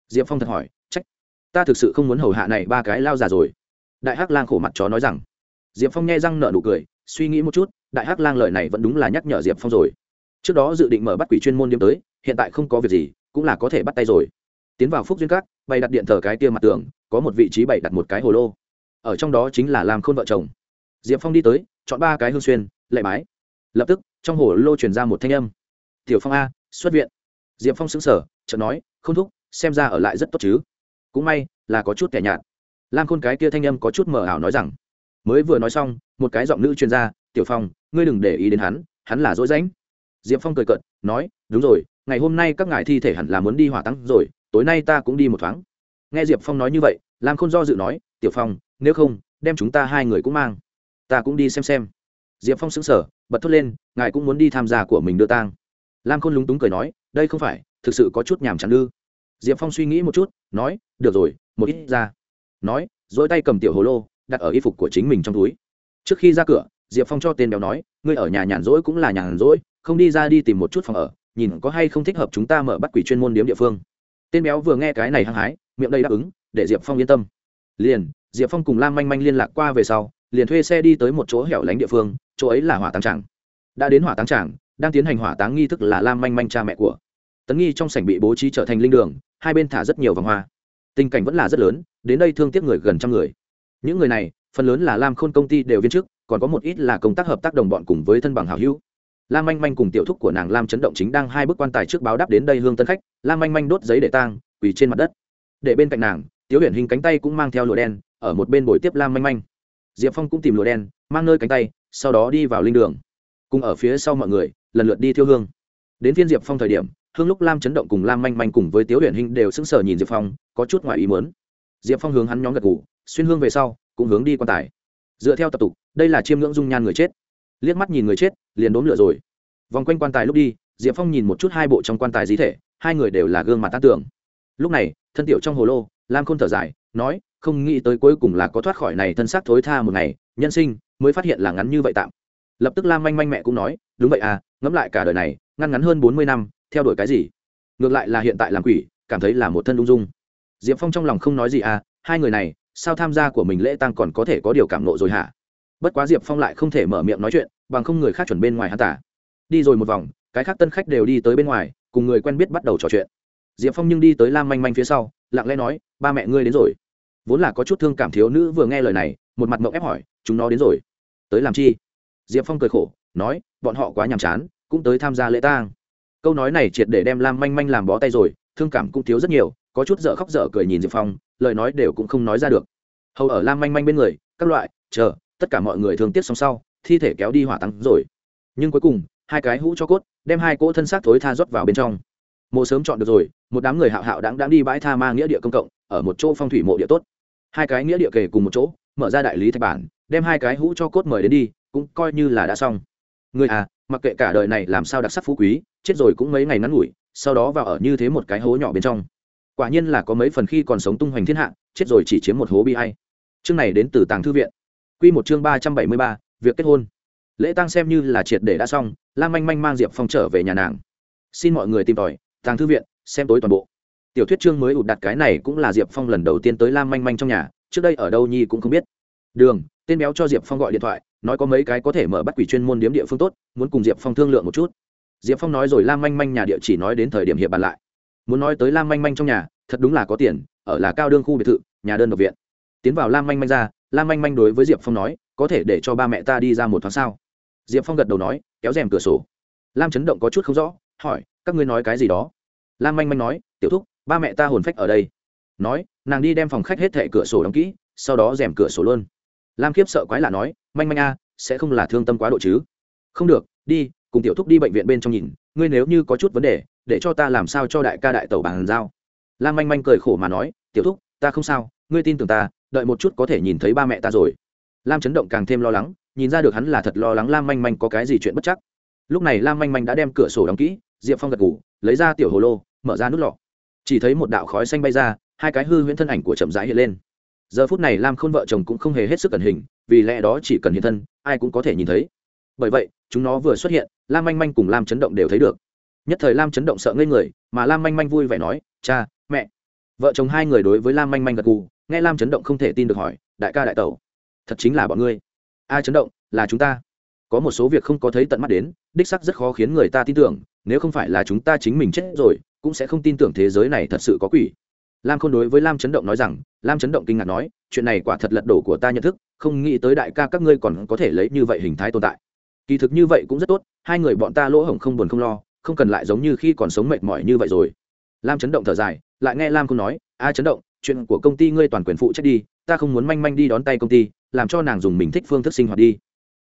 Diệp phong thật hỏi, trách, ta thực sự không muốn hầu hạ này ba cái lao già rồi. Đại hắc lang khổ mặt chó nói rằng. Diệp phong nghe răng nợ nụ cười suy nghĩ một chút, đại hắc lang lời này vẫn đúng là nhắc nhở diệp phong rồi. Trước đó dự định mở bắt quỷ chuyên môn điểm tới, hiện tại không có việc gì, cũng là có thể bắt tay rồi. Tiến vào phúc duyên các, bày đặt điện thờ cái kia mặt tường, có một vị trí bày đặt một cái hồ lô. Ở trong đó chính là làm khôn vợ chồng. Diệp phong đi tới, chọn ba cái hương xuyên lệ mái lập tức, trong hồ lô truyền ra một thanh âm. Tiểu phong a, xuất viện. Diệp phong xứng sở chợt nói không thúc, xem ra ở lại rất tốt chứ. Cũng may là có chút kẻ nhạt. Lam khôn cái kia thanh âm có chút mờ ảo nói rằng mới vừa nói xong, một cái giọng nữ chuyên gia tiểu phong, ngươi đừng để ý đến hắn hắn là dối rãnh. Diệp phong cười cợt, nói, đúng rồi, ngày hôm nay các ngài thi thể hẳn là muốn đi hỏa tăng rồi, tối nay ta cũng đi một thoáng. Nghe diệp phong nói như vậy, lam khôn do dự nói, tiểu phong, nếu không, đem chúng ta hai người cũng mang. Ta cũng đi xem xem. Diệp phong xứng sở bật thốt lên, ngài cũng muốn đi tham gia của mình đưa tang. Lam khôn lúng túng cười nói, đây không phải, thực sự có chút nhàm chán ư. Diệp phong suy nghĩ một chút, nói, được rồi, một ít ra. Nói, dỗi tay cầm tiểu hồ lô đặt ở y phục của chính mình trong túi. Trước khi ra cửa, diệp phong cho tên béo nói, ngươi ở nhà nhàn rỗi cũng là nhàn rỗi, không đi ra đi tìm một chút phòng ở, nhìn có hay không thích hợp chúng ta mở bắt quỷ chuyên môn điếm địa phương. Tên béo vừa nghe cái này hăng hái, miệng đây đáp ứng, để diệp phong yên tâm. Liền, diệp phong cùng lam manh manh liên lạc qua về sau, liền thuê xe đi tới một chỗ hẻo lánh địa phương, chỗ ấy là hỏa táng tràng. Đã đến hỏa táng tràng, đang tiến hành hỏa táng nghi thức là lam manh manh cha mẹ của. Tấn nghi trong sảnh bị bố trí trở thành linh đường, hai bên thả rất nhiều vòng hoa. Tình cảnh vẫn là rất lớn, đến đây thương tiếc người gần trăm người những người này, phần lớn là lam khôn công ty đều viên chức, còn có một ít là công tác hợp tác đồng bọn cùng với thân bằng hảo hữu. Lam manh manh cùng tiểu thúc của nàng lam chấn động chính đang hai bức quan tài trước báo đáp đến đây hương tân khách, lam manh manh đốt giấy để tang, quỳ trên mặt đất. Để bên cạnh nàng, tiếu huyền hình cánh tay cũng mang theo lụa đen, ở một bên bồi tiếp lam manh manh. Diệp phong cũng tìm lụa đen, mang nơi cánh tay, sau đó đi vào linh đường. Cùng ở phía sau mọi người, lần lượt đi thiêu hương. Đến phiên diệp phong thời điểm, hương lúc lam chấn động cùng lam manh manh cùng với tiếu huyền hình đều sững sờ nhìn diệp phong, có chút ngoài ý mớn diệp phong hướng hắn nhóm gật ngủ xuyên hương về sau, cũng hướng đi quan tài. Dựa theo tập tục, đây là chiêm ngưỡng dung nhan người chết. Liếc mắt nhìn người chết, liền đốn lửa rồi. Vòng quanh quan tài lúc đi, diệp phong nhìn một chút hai bộ trong quan tài di thể, hai người đều là gương mặt tán tưởng lúc này, thân tiểu trong hồ lô, lam khôn thở dài, nói, không nghĩ tới cuối cùng là có thoát khỏi này thân xác thối tha một ngày, nhân sinh mới phát hiện là ngắn như vậy tạm. Lập tức lam manh manh mẹ cũng nói, đúng vậy à ngẫm lại cả đời này, ngăn ngắn hơn bốn mươi năm, theo đuổi cái gì? Ngược lại là hiện tại làm quỷ, cảm thấy là một thân ung dung. Diệp phong trong lòng không nói gì à hai người này sao tham gia của mình lễ tăng còn có thể có điều cảm nộ rồi hả? Bất quá diệp phong lại không thể mở miệng nói chuyện, bằng không người khác chuẩn bên ngoài hắn tả. Đi rồi một vòng, cái khác tân khách đều đi tới bên ngoài, cùng người quen biết bắt đầu trò chuyện. Diệp phong nhưng đi tới lam manh manh phía sau, lặng lẽ nói, ba mẹ ngươi đến rồi. Vốn là có chút thương cảm thiếu nữ vừa nghe lời này, một mặt mộng ép hỏi, chúng nó đến rồi. Tới làm chi? Diệp phong cười khổ, nói, bọn họ quá nhàm chán, cũng tới tham gia lễ tang. Câu nói này triệt để đem lam manh manh làm bó tay rồi, thương cảm cũng thiếu rất nhiều, có chút dở khóc dở cười nhìn diệp phong lời nói đều cũng không nói ra được. Hầu ở lam manh manh bên người, các loại, chờ, tất cả mọi người thương tiếc xong sau, thi thể kéo đi hỏa tăng rồi. Nhưng cuối cùng, hai cái hũ cho cốt, đem hai cỗ thân xác thối tha rót vào bên trong. Mộ sớm chọn được rồi, một đám người hạo hạo đáng đáng đi bãi tha ma nghĩa địa công cộng, ở một chỗ phong thủy mộ địa tốt. Hai cái nghĩa địa kề cùng một chỗ, mở ra đại lý thạch bản, đem hai cái hũ cho cốt mời đến đi, cũng coi như là đã xong. Người à mặc kệ cả đời này làm sao đặc sắc phú quý, chết rồi cũng mấy ngày ngắn ngủi, sau đó vào ở như thế một cái hố nhỏ bên trong quả nhiên là có mấy phần khi còn sống tung hoành thiên hạ, chết rồi chỉ chiếm một hố bi hay chương này đến từ tàng thư viện. Q một chương ba trăm bảy mươi ba, việc kết hôn. Lễ tang xem như là triệt để đã xong, lam manh manh mang diệp phong trở về nhà nàng. Xin mọi người tìm tòi, tàng thư viện, xem tối toàn bộ. Tiểu thuyết chương mới ụt đặt cái này cũng là diệp phong lần đầu tiên tới lam manh manh trong nhà, trước đây ở đâu nhi cũng không biết. Đường, tên béo cho diệp phong gọi điện thoại, nói có mấy cái có thể mở bắt quỷ chuyên môn điếm địa phương tốt, muốn cùng diệp phong thương lượng một chút. Diệp phong nói rồi lam manh manh nhà địa chỉ nói đến thời điểm hiệp bàn lại muốn nói tới lam manh manh trong nhà, thật đúng là có tiền, ở là cao đương khu biệt thự, nhà đơn độc viện. Tiến vào lam manh manh ra, lam manh manh đối với diệp phong nói, có thể để cho ba mẹ ta đi ra một tháng sau diệp phong gật đầu nói, kéo rèm cửa sổ. Lam chấn động có chút không rõ, hỏi, các ngươi nói cái gì đó? Lam manh manh nói, tiểu thúc, ba mẹ ta hồn phách ở đây. Nói, nàng đi đem phòng khách hết thệ cửa sổ đóng kỹ, sau đó rèm cửa sổ luôn. Lam khiếp sợ quái lạ nói, manh manh a, sẽ không là thương tâm quá độ chứ? Không được, đi, cùng tiểu thúc đi bệnh viện bên trong nhìn, ngươi nếu như có chút vấn đề để cho ta làm sao cho đại ca đại tẩu bàn giao. Lam manh manh cười khổ mà nói, tiểu thúc, ta không sao, ngươi tin tưởng ta, đợi một chút có thể nhìn thấy ba mẹ ta rồi. Lam chấn động càng thêm lo lắng, nhìn ra được hắn là thật lo lắng lam manh manh có cái gì chuyện bất chắc. Lúc này lam manh manh đã đem cửa sổ đóng kỹ, diệp phong gật ngủ lấy ra tiểu hồ lô, mở ra nút lọ. Chỉ thấy một đạo khói xanh bay ra, hai cái hư huyễn thân ảnh của chậm rãi hiện lên. Giờ phút này lam khôn vợ chồng cũng không hề hết sức cẩn hình, vì lẽ đó chỉ cần hiện thân, ai cũng có thể nhìn thấy. Bởi vậy, chúng nó vừa xuất hiện, lam manh manh cùng lam chấn động đều thấy được nhất thời lam chấn động sợ ngây người, mà lam manh manh vui vẻ nói, cha, mẹ. Vợ chồng hai người đối với lam manh manh gật gù, nghe lam chấn động không thể tin được hỏi, đại ca đại tẩu, thật chính là bọn ngươi. Ai chấn động, là chúng ta. Có một số việc không có thấy tận mắt đến, đích sắc rất khó khiến người ta tin tưởng, nếu không phải là chúng ta chính mình chết rồi, cũng sẽ không tin tưởng thế giới này thật sự có quỷ. Lam khôn đối với lam chấn động nói rằng, lam chấn động kinh ngạc nói, chuyện này quả thật lật đổ của ta nhận thức, không nghĩ tới đại ca các ngươi còn có thể lấy như vậy hình thái tồn tại. Kỳ thực như vậy cũng rất tốt, hai người bọn ta lỗ hổng không buồn không lo không cần lại giống như khi còn sống mệt mỏi như vậy rồi. Lam chấn động thở dài, lại nghe lam khôn nói, a chấn động, chuyện của công ty ngươi toàn quyền phụ trách đi, ta không muốn manh manh đi đón tay công ty, làm cho nàng dùng mình thích phương thức sinh hoạt đi.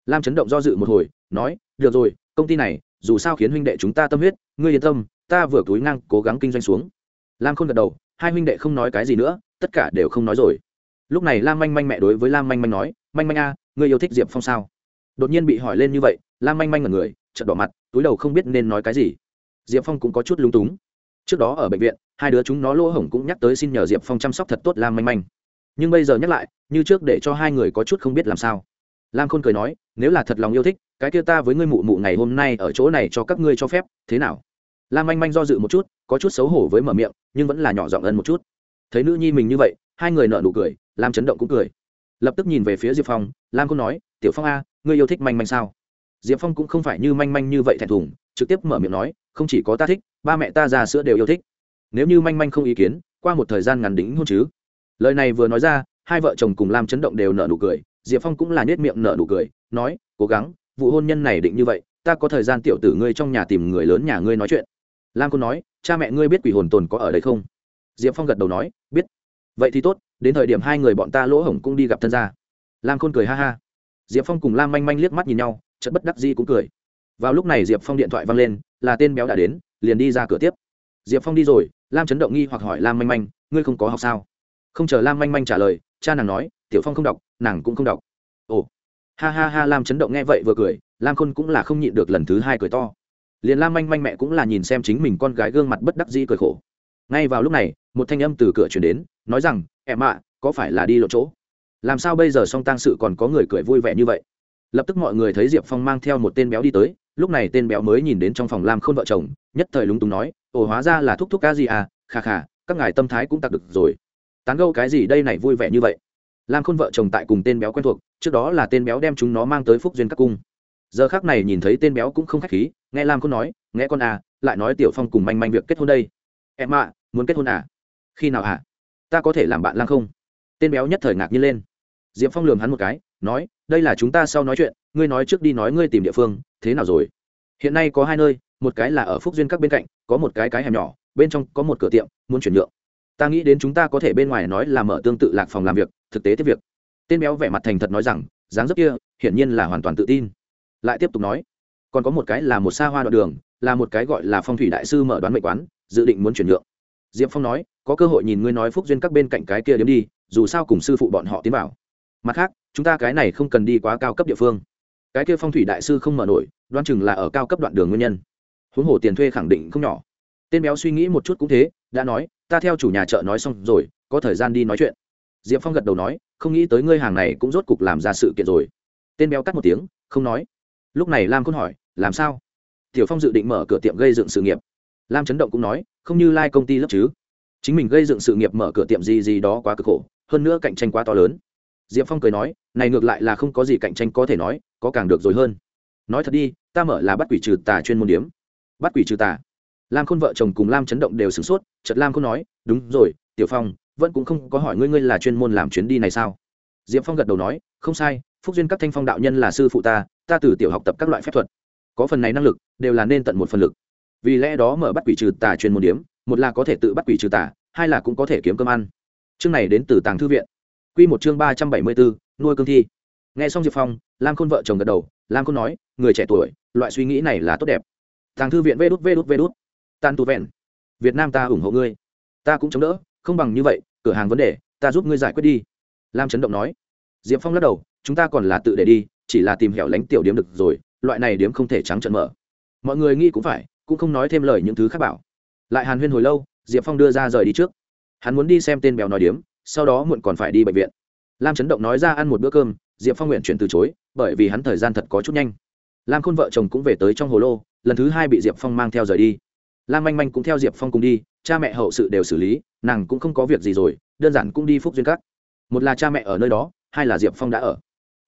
Lam chấn động do dự một hồi, nói, được rồi, công ty này, dù sao khiến huynh đệ chúng ta tâm huyết, ngươi yên tâm, ta vừa túi ngang cố gắng kinh doanh xuống. Lam không gật đầu, hai huynh đệ không nói cái gì nữa, tất cả đều không nói rồi. Lúc này lam manh manh mẹ đối với lam manh manh nói, manh manh a, ngươi yêu thích diệp phong sao? Đột nhiên bị hỏi lên như vậy, lam manh manh là người trận đỏ mặt, túi đầu không biết nên nói cái gì. Diệp phong cũng có chút lung túng. Trước đó ở bệnh viện, hai đứa chúng nó lỗ hổng cũng nhắc tới xin nhờ diệp phong chăm sóc thật tốt lam manh manh. Nhưng bây giờ nhắc lại, như trước để cho hai người có chút không biết làm sao. Lam khôn cười nói, nếu là thật lòng yêu thích, cái kia ta với ngươi mụ mụ ngày hôm nay ở chỗ này cho các ngươi cho phép, thế nào? Lam manh manh do dự một chút, có chút xấu hổ với mở miệng, nhưng vẫn là nhỏ giọng ân một chút. Thấy nữ nhi mình như vậy, hai người nợ nụ cười, lam chấn động cũng cười. Lập tức nhìn về phía diệp phong, lam khôn nói, tiểu phong a, ngươi yêu thích manh manh sao? Diệp phong cũng không phải như manh manh như vậy thẹn thùng, trực tiếp mở miệng nói, không chỉ có ta thích, ba mẹ ta già sữa đều yêu thích. Nếu như manh manh không ý kiến, qua một thời gian ngắn đính hôn chứ. Lời này vừa nói ra, hai vợ chồng cùng lam chấn động đều nợ nụ cười, diệp phong cũng là nết miệng nợ nụ cười, nói, cố gắng, vụ hôn nhân này định như vậy, ta có thời gian tiểu tử ngươi trong nhà tìm người lớn nhà ngươi nói chuyện. Lam cũng nói, cha mẹ ngươi biết quỷ hồn tồn có ở đây không? Diệp phong gật đầu nói, biết. Vậy thì tốt, đến thời điểm hai người bọn ta lỗ hổng cũng đi gặp thân gia. Lam khôn cười ha ha. Diệp phong cùng lam manh manh liếc mắt nhìn nhau chất bất đắc di cũng cười. Vào lúc này diệp phong điện thoại văng lên, là tên béo đã đến, liền đi ra cửa tiếp. Diệp phong đi rồi, lam chấn động nghi hoặc hỏi lam manh manh, ngươi không có học sao? Không chờ lam manh manh trả lời, cha nàng nói, tiểu phong không đọc, nàng cũng không đọc. Ồ. Ha ha ha, lam chấn động nghe vậy vừa cười, lam khôn cũng là không nhịn được lần thứ hai cười to. Liền lam manh manh mẹ cũng là nhìn xem chính mình con gái gương mặt bất đắc di cười khổ. Ngay vào lúc này, một thanh âm từ cửa chuyển đến, nói rằng, em ạ, có phải là đi lộ chỗ? Làm sao bây giờ song tang sự còn có người cười vui vẻ như vậy? Lập tức mọi người thấy diệp phong mang theo một tên béo đi tới, lúc này tên béo mới nhìn đến trong phòng lam khôn vợ chồng, nhất thời lúng túng nói, ồ, hóa ra là thúc thúc ca gì à? Khà khà các ngài tâm thái cũng tặc được rồi. Tán gâu cái gì đây này vui vẻ như vậy? Lam khôn vợ chồng tại cùng tên béo quen thuộc, trước đó là tên béo đem chúng nó mang tới phúc duyên các cung. Giờ khác này nhìn thấy tên béo cũng không k h á c h khí, nghe lam khôn nói, nghe con à lại nói tiểu phong cùng manh manh việc kết hôn đây. Em ạ, muốn kết hôn à? Khi nào à? Ta có thể làm bạn lang không? Tên béo nhất thời ngạc nhiên lên. Diệp phong lường hắn một cái, nói đây là chúng ta sau nói chuyện, ngươi nói trước đi nói ngươi tìm địa phương, thế nào rồi? Hiện nay có hai nơi, một cái là ở phúc duyên các bên cạnh, có một cái cái hẻm nhỏ, bên trong có một cửa tiệm, muốn chuyển nhượng. Ta nghĩ đến chúng ta có thể bên ngoài nói là mở tương tự lạc phòng làm việc, thực tế tiếp việc. Tên béo vẻ mặt thành thật nói rằng, dáng dấp kia, hiển nhiên là hoàn toàn tự tin. Lại tiếp tục nói, còn có một cái là một xa hoa đoạn đường, là một cái gọi là phong thủy đại sư mở đoán mệnh quán, dự định muốn chuyển nhượng. Diệp phong nói, có cơ hội nhìn ngươi nói phúc duyên các bên cạnh cái kia đếm đi, dù sao cùng sư phụ bọn họ tiến vào. Mặt khác chúng ta cái này không cần đi quá cao cấp địa phương. Cái kia phong thủy đại sư không mở nổi đoan chừng là ở cao cấp đoạn đường nguyên nhân. Huống hồ tiền thuê khẳng định không nhỏ. Tên béo suy nghĩ một chút cũng thế, đã nói, ta theo chủ nhà chợ nói xong rồi, có thời gian đi nói chuyện. Diệp phong gật đầu nói, không nghĩ tới ngươi hàng này cũng rốt cục làm ra sự kiện rồi. Tên béo cắt một tiếng, không nói. Lúc này lam khôn hỏi, làm sao? Tiểu phong dự định mở cửa tiệm gây dựng sự nghiệp. Lam chấn động cũng nói, không như lai、like、công ty lớp chứ. Chính mình gây dựng sự nghiệp mở cửa tiệm gì gì đó quá cực khổ, hơn nữa cạnh tranh quá to lớn diệp phong cười nói, này ngược lại là không có gì cạnh tranh có thể nói, có càng được rồi hơn. Nói thật đi, ta mở là bắt quỷ trừ tà chuyên môn điếm. Bắt quỷ trừ tà? Lam khôn vợ chồng cùng lam chấn động đều sửng sốt chật lam khôn nói, đúng rồi, tiểu phong, vẫn cũng không có hỏi ngươi ngươi là chuyên môn làm chuyến đi này sao? Diệp phong gật đầu nói, không sai, phúc duyên các thanh phong đạo nhân là sư phụ ta ta từ tiểu học tập các loại phép thuật. Có phần này năng lực, đều là nên tận một phần lực. Vì lẽ đó mở bắt quỷ trừ tà chuyên môn điếm, một là có thể tự bắt quỷ trừ tà, hai là cũng có thể kiếm cơm ăn. Chương này đến từ tàng thư viện quy một chương ba trăm bảy mươi bốn nuôi cương thi. Nghe xong diệp phong, lam khôn vợ chồng gật đầu, lam khôn nói, người trẻ tuổi, loại suy nghĩ này là tốt đẹp. Tàng thư viện vê đút vê đút vê đút. Tàn tu vẹn. Việt nam ta ủng hộ ngươi. Ta cũng chống đỡ, không bằng như vậy, cửa hàng vấn đề, ta giúp ngươi giải quyết đi. Lam chấn động nói. Diệp phong lắc đầu, chúng ta còn là tự để đi, chỉ là tìm hẻo lánh tiểu điếm được rồi, loại này điếm không thể trắng trợn mở. Mọi người nghĩ cũng phải, cũng không nói thêm lời những thứ khác bảo. Lại hàn huyên hồi lâu, diệp phong đưa ra rời đi trước. Hắn muốn đi xem tên béo nói điếm sau đó muộn còn phải đi bệnh viện. Lam chấn động nói ra ăn một bữa cơm, diệp phong nguyện chuyển từ chối, bởi vì hắn thời gian thật có chút nhanh. Lam khôn vợ chồng cũng về tới trong hồ lô, lần thứ hai bị diệp phong mang theo rời đi. Lam manh manh cũng theo diệp phong cùng đi, cha mẹ hậu sự đều xử lý, nàng cũng không có việc gì rồi, đơn giản cũng đi phúc duyên cát một là cha mẹ ở nơi đó, hai là diệp phong đã ở.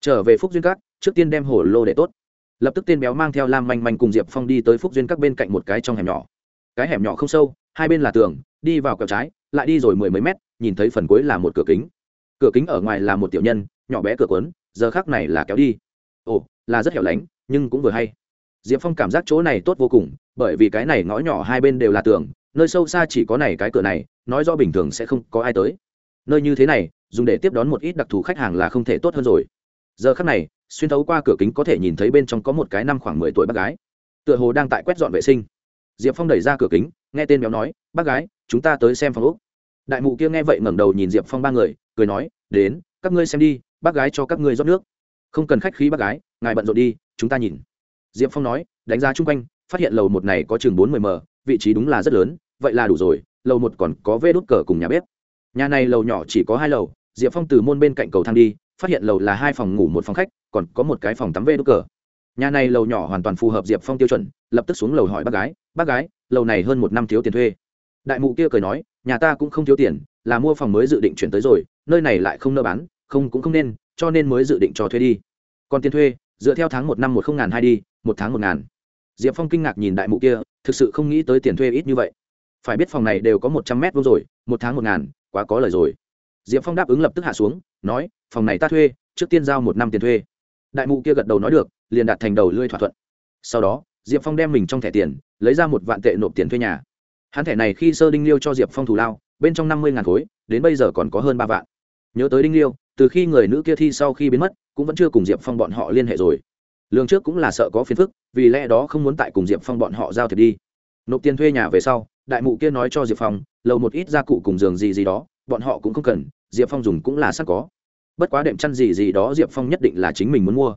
Trở về phúc duyên cát trước tiên đem hồ lô để tốt. Lập tức tên béo mang theo lam manh manh cùng diệp phong đi tới phúc duyên các bên cạnh một cái trong hẻm nhỏ. Cái hẻm nhỏ không sâu, hai bên là tường, đi vào quẹo trái, lại đi rồi mười mấy mét nhìn thấy phần cuối là một cửa kính. Cửa kính ở ngoài là một tiểu nhân, nhỏ bé cửa quấn giờ khác này là kéo đi. Ồ, là rất hẻo lánh, nhưng cũng vừa hay. Diệp phong cảm giác chỗ này tốt vô cùng, bởi vì cái này ngõ nhỏ hai bên đều là tường, nơi sâu xa chỉ có này cái cửa này, nói do bình thường sẽ không có ai tới. Nơi như thế này, dùng để tiếp đón một ít đặc thù khách hàng là không thể tốt hơn rồi. Giờ khắc này, xuyên thấu qua cửa kính có thể nhìn thấy bên trong có một cái năm khoảng mười tuổi bác gái. Tựa hồ đang tại quét dọn vệ sinh. Diệp phong đẩy ra cửa kính, nghe tên béo nói, bác gái, chúng ta tới xem phòng úc đại mụ kia nghe vậy ngẩng đầu nhìn diệp phong ba người, cười nói, đến, các ngươi xem đi, bác gái cho các ngươi rót nước. Không cần khách khí bác gái, ngài bận rộn đi, chúng ta nhìn. Diệp phong nói, đánh giá chung quanh, phát hiện lầu một này có chừng bốn mươi m, vị trí đúng là rất lớn, vậy là đủ rồi, lầu một còn có vê đốt cờ cùng nhà bếp. Nhà này lầu nhỏ chỉ có hai lầu, diệp phong từ môn bên cạnh cầu thang đi, phát hiện lầu là hai phòng ngủ một phòng khách, còn có một cái phòng tắm vê đốt cờ. Nhà này lầu nhỏ hoàn toàn phù hợp diệp phong tiêu chuẩn, lập tức xuống lầu hỏi bác gái bác gái, lầu này hơn một năm thiếu tiền thuê đại mụ kia cười nói, nhà ta cũng không thiếu tiền, là mua phòng mới dự định chuyển tới rồi, nơi này lại không nợ bán, không cũng không nên, cho nên mới dự định cho thuê đi. Còn tiền thuê, dựa theo tháng một năm một không ngàn hai đi, một tháng một ngàn. Diệp phong kinh ngạc nhìn đại mụ kia, thực sự không nghĩ tới tiền thuê ít như vậy. Phải biết phòng này đều có một trăm mét vuông rồi, một tháng một ngàn, quá có lời rồi. Diệp phong đáp ứng lập tức hạ xuống, nói, phòng này ta thuê, trước tiên giao một năm tiền thuê. Đại mụ kia gật đầu nói được, liền đạt thành đầu lươi thỏa thuận. Sau đó, diệp phong đem mình trong thẻ tiền, lấy ra một vạn tệ nộp tiền thuê nhà hắn thẻ này khi sơ đinh liêu cho diệp phong thủ lao, bên trong năm mươi ngàn khối, đến bây giờ còn có hơn ba vạn. Nhớ tới đinh liêu, từ khi người nữ kia thi sau khi biến mất, cũng vẫn chưa cùng diệp phong bọn họ liên hệ rồi. Lương trước cũng là sợ có phiền phức, vì lẽ đó không muốn tại cùng diệp phong bọn họ giao thiệp đi. Nộp tiền thuê nhà về sau, đại mụ kia nói cho diệp phong, lầu một ít gia cụ cùng giường gì gì đó, bọn họ cũng không cần, diệp phong dùng cũng là sẵn có. Bất quá đệm chăn gì gì đó diệp phong nhất định là chính mình muốn mua.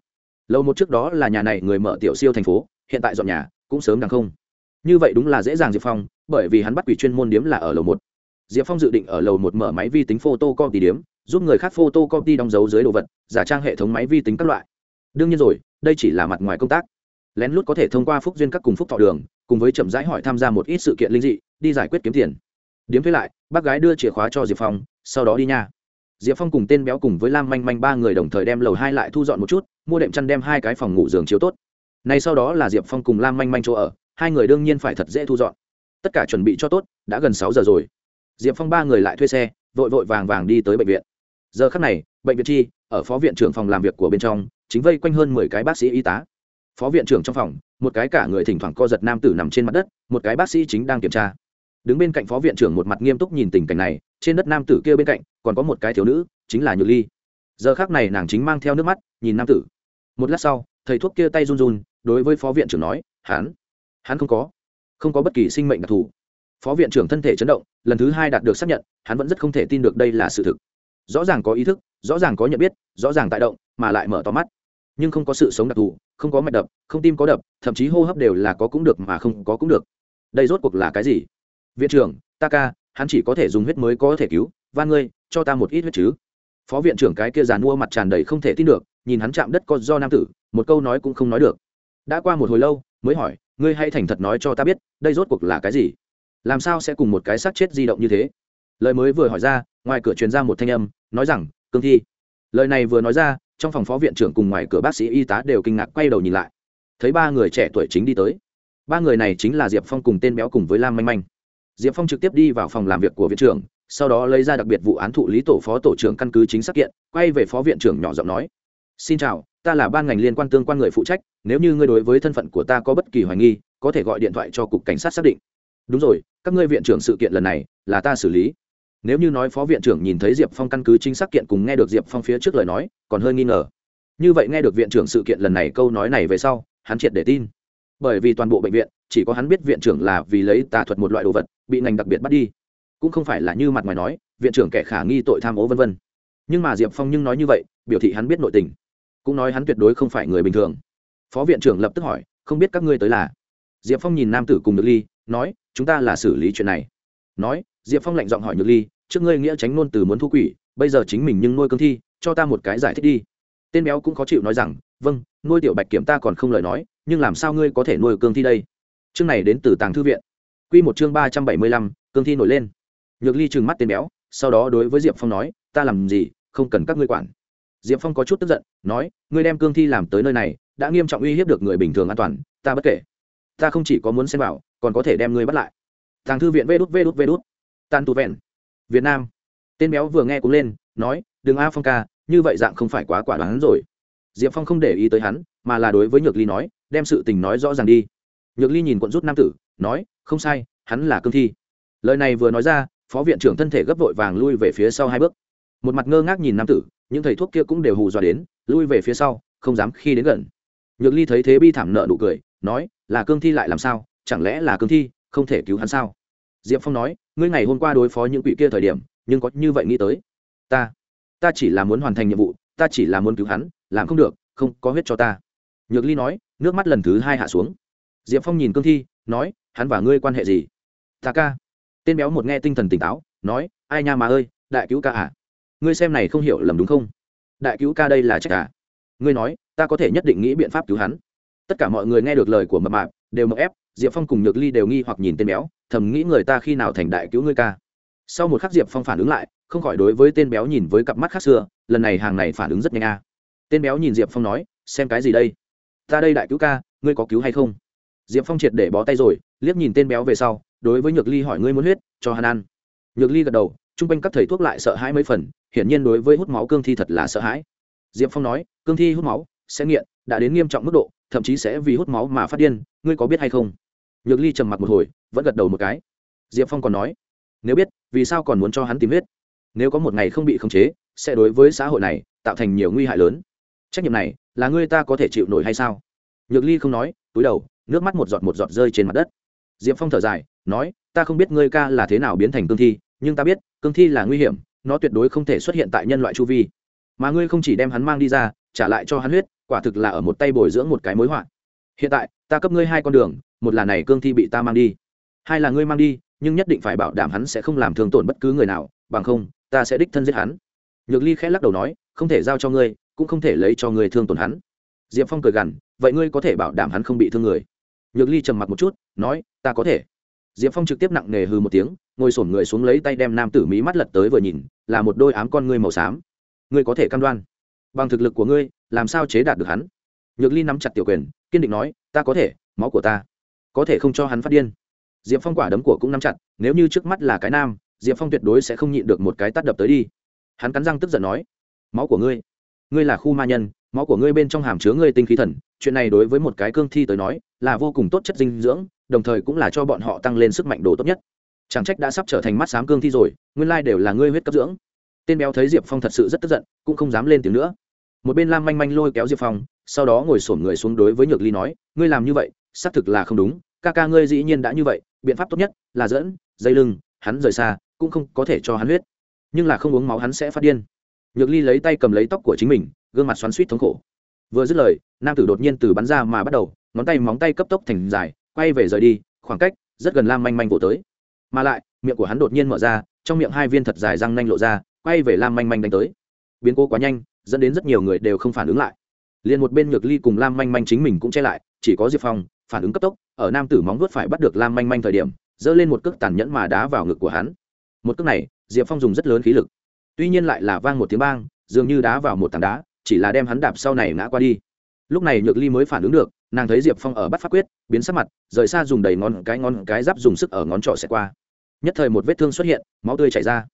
Lâu một trước đó là nhà này người mở tiểu siêu thành phố, hiện tại dọn nhà, cũng sớm đằng không như vậy đúng là dễ dàng diệp phong, bởi vì hắn bắt quỷ chuyên môn điếm là ở lầu một. Diệp phong dự định ở lầu một mở máy vi tính photocopy điếm, giúp người khác photocopy đóng dấu dưới đồ vật, giả trang hệ thống máy vi tính các loại. Đương nhiên rồi, đây chỉ là mặt ngoài công tác. Lén lút có thể thông qua phúc duyên các cùng phúc thọ đường, cùng với chậm rãi hỏi tham gia một ít sự kiện linh dị, đi giải quyết kiếm tiền. Điếm thuê lại, bác gái đưa chìa khóa cho diệp phong, sau đó đi nha. Diệp phong cùng tên béo cùng với lam manh manh ba người đồng thời đem lầu hai lại thu dọn một chút, mua đệm chăn đem hai cái phòng ngủ giường chiếu tốt. Này sau đó là diệp phong cùng lam manh manh chỗ ở hai người đương nhiên phải thật dễ thu dọn. Tất cả chuẩn bị cho tốt, đã gần sáu giờ rồi. Diệp phong ba người lại thuê xe, vội vội vàng vàng đi tới bệnh viện. Giờ khắc này, bệnh viện chi, ở phó viện trưởng phòng làm việc của bên trong, chính vây quanh hơn mười cái bác sĩ y tá. Phó viện trưởng trong phòng, một cái cả người thỉnh thoảng co giật nam tử nằm trên mặt đất, một cái bác sĩ chính đang kiểm tra. Đứng bên cạnh phó viện trưởng một mặt nghiêm túc nhìn tình cảnh này, trên đất nam tử kia bên cạnh, còn có một cái thiếu nữ, chính là nhược ly. Giờ khác này nàng chính mang theo nước mắt, nhìn nam tử. Một lát sau, thầy thuốc kia tay run run, đối với phó viện trưởng nói, hắn hắn không có không có bất kỳ sinh mệnh đặc thù. Phó viện trưởng thân thể chấn động, lần thứ hai đạt được xác nhận, hắn vẫn rất không thể tin được đây là sự thực. Rõ ràng có ý thức, rõ ràng có nhận biết, rõ ràng tại động, mà lại mở to mắt. Nhưng không có sự sống đặc thù, không có mạch đập, không tim có đập, thậm chí hô hấp đều là có cũng được mà không có cũng được. Đây rốt cuộc là cái gì? Viện trưởng, ta ca, hắn chỉ có thể dùng huyết mới có thể cứu van ngươi, cho ta một ít huyết chứ. Phó viện trưởng cái kia giàn mua mặt tràn đầy không thể tin được, nhìn hắn chạm đất con do nam tử, một câu nói cũng không nói được. Đã qua một hồi lâu mới hỏi, ngươi hãy thành thật nói cho ta biết, đây rốt cuộc là cái gì? Làm sao sẽ cùng một cái xác chết di động như thế? Lời mới vừa hỏi ra, ngoài cửa truyền ra một thanh âm, nói rằng, cương thi. Lời này vừa nói ra, trong phòng phó viện trưởng cùng ngoài cửa bác sĩ y tá đều kinh ngạc quay đầu nhìn lại. Thấy ba người trẻ tuổi chính đi tới. Ba người này chính là diệp phong cùng tên béo cùng với lam manh manh. Diệp phong trực tiếp đi vào phòng làm việc của viện trưởng, sau đó lấy ra đặc biệt vụ án thụ lý tổ phó tổ trưởng căn cứ chính xác kiện, quay về phó viện trưởng nhỏ giọng nói, xin chào ta là ban ngành liên quan tương quan người phụ trách, nếu như ngươi đối với thân phận của ta có bất kỳ hoài nghi, có thể gọi điện thoại cho cục cảnh sát xác định. Đúng rồi, các ngươi viện trưởng sự kiện lần này là ta xử lý. Nếu như nói phó viện trưởng nhìn thấy diệp phong căn cứ chính xác kiện cùng nghe được diệp phong phía trước lời nói, còn hơi nghi ngờ. Như vậy nghe được viện trưởng sự kiện lần này câu nói này về sau, hắn triệt để tin. Bởi vì toàn bộ bệnh viện, chỉ có hắn biết viện trưởng là vì lấy tà thuật một loại đồ vật, bị ngành đặc biệt bắt đi. Cũng không phải là như mặt ngoài nói, viện trưởng kẻ khả nghi tội tham ố vân vân. Nhưng mà diệp phong nhưng nói như vậy, biểu thị hắn biết nội tình cũng nói hắn tuyệt đối không phải người bình thường. Phó viện trưởng lập tức hỏi, không biết các ngươi tới là? Diệp phong nhìn nam tử cùng nhược ly, nói, chúng ta là xử lý chuyện này. Nói, diệp phong lạnh giọng hỏi nhược ly, trước ngươi nghĩa tránh ngôn từ muốn thu quỷ, bây giờ chính mình nhưng nuôi cương thi, cho ta một cái giải thích đi. Tên béo cũng khó chịu nói rằng vâng nuôi tiểu bạch kiểm ta còn không lời nói, nhưng làm sao ngươi có thể nuôi cương thi đây? Chương này đến từ tàng thư viện. Q một chương ba trăm bảy mươi lăm, cương thi nổi lên. Nhược ly trừng mắt tên béo, sau đó đối với diệp phong nói, ta làm gì, không cần các ngươi quản diệp phong có chút tức giận, nói, ngươi đem cương thi làm tới nơi này, đã nghiêm trọng uy hiếp được người bình thường an toàn, ta bất kể. Ta không chỉ có muốn xem bảo, còn có thể đem ngươi bắt lại. Tàng thư viện vê đút vê đút vê đút. Tan tu vẹn. Việt nam. Tên béo vừa nghe cũng lên, nói, đừng a phong ca, như vậy dạng không phải quá quả đoán rồi. Diệp phong không để ý tới hắn, mà là đối với nhược ly nói, đem sự tình nói rõ ràng đi. Nhược ly nhìn quận rút nam tử, nói, không sai, hắn là cương thi. Lời này vừa nói ra, phó viện trưởng thân thể gấp vội vàng lui về phía sau hai bước. Một mặt ngơ ngác nhìn nam tử những thầy thuốc kia cũng đều hù dọa đến, lui về phía sau, không dám khi đến gần. Nhược ly thấy thế bi thảm nợ nụ cười, nói, là cương thi lại làm sao? Chẳng lẽ là cương thi không thể cứu hắn sao? Diệp phong nói, ngươi ngày hôm qua đối phó những quỷ kia thời điểm, nhưng có như vậy nghĩ tới. Ta ta chỉ là muốn hoàn thành nhiệm vụ, ta chỉ là muốn cứu hắn, làm không được, không có huyết cho ta. Nhược ly nói, nước mắt lần thứ hai hạ xuống. Diệp phong nhìn cương thi, nói, hắn và ngươi quan hệ gì? Ta ca. Tên béo một nghe tinh thần tỉnh táo, nói, ai nha mà ơi, đại cứu ca à? Ngươi xem này không hiểu lầm đúng không? Đại cứu ca đây là trách à? Ngươi nói, ta có thể nhất định nghĩ biện pháp cứu hắn. Tất cả mọi người nghe được lời của mập mạp, đều mập ép, diệp phong cùng nhược ly đều nghi hoặc nhìn tên béo, thầm nghĩ người ta khi nào thành đại cứu ngươi ca. Sau một khắc diệp phong phản ứng lại, không khỏi đối với tên béo nhìn với cặp mắt khác xưa, lần này hàng này phản ứng rất nhanh a tên béo nhìn diệp phong nói, xem cái gì đây? Ta đây đại cứu ca, ngươi có cứu hay không? Diệp phong triệt để bó tay rồi, liếc nhìn tên béo về sau, đối với nhược ly hỏi ngươi muốn huyết, cho hắn ăn. Nhược ly gật đầu, chung quanh các thầy thuốc lại sợ hãi mấy phần hiển nhiên đối với hút máu cương thi thật là sợ hãi. Diệp phong nói, cương thi hút máu sẽ nghiện, đã đến nghiêm trọng mức độ, thậm chí sẽ vì hút máu mà phát điên, ngươi có biết hay không? Nhược ly trầm mặc một hồi, vẫn gật đầu một cái. Diệp phong còn nói, nếu biết, vì sao còn muốn cho hắn tìm huyết? Nếu có một ngày không bị khống chế, sẽ đối với xã hội này tạo thành nhiều nguy hại lớn. Trách nhiệm này là ngươi ta có thể chịu nổi hay sao? Nhược ly không nói, túi đầu, nước mắt một giọt một giọt rơi trên mặt đất. Diệp phong thở dài, nói, ta không biết ngươi ca là thế nào biến thành cương thi, nhưng ta biết, cương thi là nguy hiểm nó tuyệt đối không thể xuất hiện tại nhân loại chu vi. Mà ngươi không chỉ đem hắn mang đi ra, trả lại cho hắn huyết, quả thực là ở một tay bồi dưỡng một cái mối họa. Hiện tại, ta cấp ngươi hai con đường, một là này cương thi bị ta mang đi, hai là ngươi mang đi, nhưng nhất định phải bảo đảm hắn sẽ không làm thương tổn bất cứ người nào, bằng không, ta sẽ đích thân giết hắn. Nhược ly khẽ lắc đầu nói, không thể giao cho ngươi, cũng không thể lấy cho ngươi thương tổn hắn. Diệp phong cười gằn, vậy ngươi có thể bảo đảm hắn không bị thương người? Nhược ly trầm mặc một chút, nói, ta có thể. Diệp phong trực tiếp nặng nề hư một tiếng ngồi sổm người xuống lấy tay đem nam tử mí mắt lật tới vừa nhìn, là một đôi ám con ngươi màu xám. Ngươi có thể cam đoan. Bằng thực lực của ngươi, làm sao chế đạt được hắn? Nhược ly nắm chặt tiểu quyền, kiên định nói, ta có thể, máu của ta có thể không cho hắn phát điên. Diệp phong quả đấm của cũng nắm chặt, nếu như trước mắt là cái nam, diệp phong tuyệt đối sẽ không nhịn được một cái tắt đập tới đi. Hắn cắn răng tức giận nói, máu của ngươi ngươi là khu ma nhân, máu của ngươi bên trong hàm chứa ngươi tinh khí thần, chuyện này đối với một cái cương thi tới nói, là vô cùng tốt chất dinh dưỡng, đồng thời cũng là cho bọn họ tăng lên sức mạnh đồ tốt nhất chẳng trách đã sắp trở thành mắt xám cương thi rồi, nguyên lai đều là ngươi huyết cấp dưỡng. Tên béo thấy diệp phong thật sự rất tức giận, cũng không dám lên tiếng nữa. Một bên lam manh manh lôi kéo diệp phong, sau đó ngồi sổm người xuống đối với nhược ly nói, ngươi làm như vậy, xác thực là không đúng, ca ca ngươi dĩ nhiên đã như vậy, biện pháp tốt nhất là dẫn dây lưng, hắn rời xa, cũng không có thể cho hắn huyết. Nhưng là không uống máu hắn sẽ phát điên. Nhược ly lấy tay cầm lấy tóc của chính mình, gương mặt xoắn suýt thống khổ. Vừa dứt lời, nam tử đột nhiên từ bắn ra mà bắt đầu, ngón tay móng tay cấp tốc thành dài, quay về rời đi, khoảng cách rất gần lam manh manh vỗ tới mà lại, miệng của hắn đột nhiên mở ra, trong miệng hai viên thật dài răng nanh lộ ra, quay về lam manh manh đánh tới. Biến cố quá nhanh, dẫn đến rất nhiều người đều không phản ứng lại. Liền một bên nhược ly cùng lam manh manh chính mình cũng che lại, chỉ có diệp phong, phản ứng cấp tốc, ở nam tử móng vuốt phải bắt được lam manh manh thời điểm, giơ lên một cước tàn nhẫn mà đá vào ngực của hắn. Một cước này, diệp phong dùng rất lớn khí lực. Tuy nhiên lại là vang một tiếng bang, dường như đá vào một tảng đá, chỉ là đem hắn đạp sau này ngã qua đi. Lúc này nhược ly mới phản ứng được, nàng thấy diệp phong ở bắt phát quyết, biến sắc mặt, rời xa dùng đầy ngón cái ngón cái giáp dùng sức ở ngón trỏ xẹt qua nhất thời một vết thương xuất hiện, máu tươi chảy ra.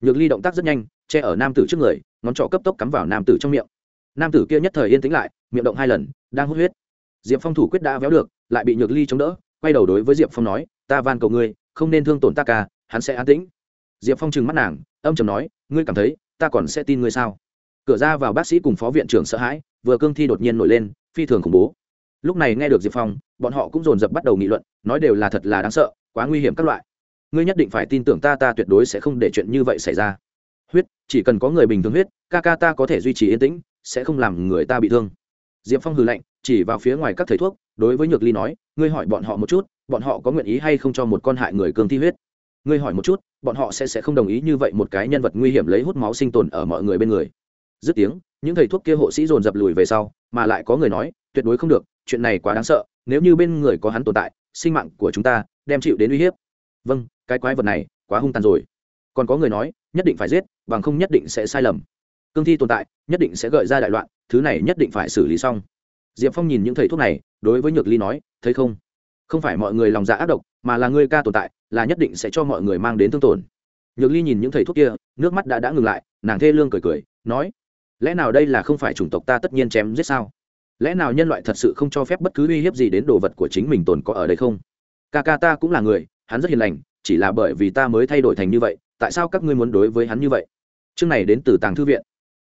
Nhược ly động tác rất nhanh, che ở nam tử trước người, ngón trỏ cấp tốc cắm vào nam tử trong miệng. Nam tử kia nhất thời yên tĩnh lại, miệng động hai lần, đang hút huyết. Diệp phong thủ quyết đã véo được, lại bị nhược ly chống đỡ, quay đầu đối với diệp phong nói, ta van cầu ngươi, không nên thương tổn ta ca hắn sẽ an tĩnh. Diệp phong trừng mắt nàng, âm chầm nói, ngươi cảm thấy, ta còn sẽ tin ngươi sao? Cửa ra vào bác sĩ cùng phó viện trưởng sợ hãi, vừa cương thi đột nhiên nổi lên, phi thường khủng bố. Lúc này nghe được diệp phong, bọn họ cũng dồn dập bắt đầu nghị luận, nói đều là thật là đáng sợ, quá nguy hiểm các loại ngươi nhất định phải tin tưởng ta ta tuyệt đối sẽ không để chuyện như vậy xảy ra. Huyết, chỉ cần có người bình thường huyết, ca ca ta có thể duy trì yên tĩnh, sẽ không làm người ta bị thương. Diệp phong hừ lạnh, chỉ vào phía ngoài các thầy thuốc, đối với nhược ly nói, ngươi hỏi bọn họ một chút, bọn họ có nguyện ý hay không cho một con hại người cương thi huyết? Ngươi hỏi một chút, bọn họ sẽ sẽ không đồng ý như vậy một cái nhân vật nguy hiểm lấy hút máu sinh tồn ở mọi người bên người. Dứt tiếng, những thầy thuốc kia hộ sĩ dồn dập lùi về sau, mà lại có người nói, tuyệt đối không được, chuyện này quá đáng sợ, nếu như bên người có hắn tồn tại, sinh mạng của chúng ta đem chịu đến uy hiếp. Vâng cái quái vật này quá hung tàn rồi. Còn có người nói, nhất định phải giết, bằng không nhất định sẽ sai lầm. Cương thi tồn tại, nhất định sẽ gợi ra đại loạn, thứ này nhất định phải xử lý xong. Diệp phong nhìn những thầy thuốc này, đối với nhược ly nói, thấy không? Không phải mọi người lòng dạ ác độc, mà là người ca tồn tại, là nhất định sẽ cho mọi người mang đến thương tổn. Nhược ly nhìn những thầy thuốc kia, nước mắt đã đã ngừng lại, nàng thê lương cười cười, nói, lẽ nào đây là không phải chủng tộc ta tất nhiên chém giết sao? Lẽ nào nhân loại thật sự không cho phép bất cứ uy hiếp gì đến đồ vật của chính mình tồn có ở đây không? Ca ca ta cũng là người, hắn rất hiền lành chỉ là bởi vì ta mới thay đổi thành như vậy, tại sao các ngươi muốn đối với hắn như vậy? Chương này đến từ tàng thư viện.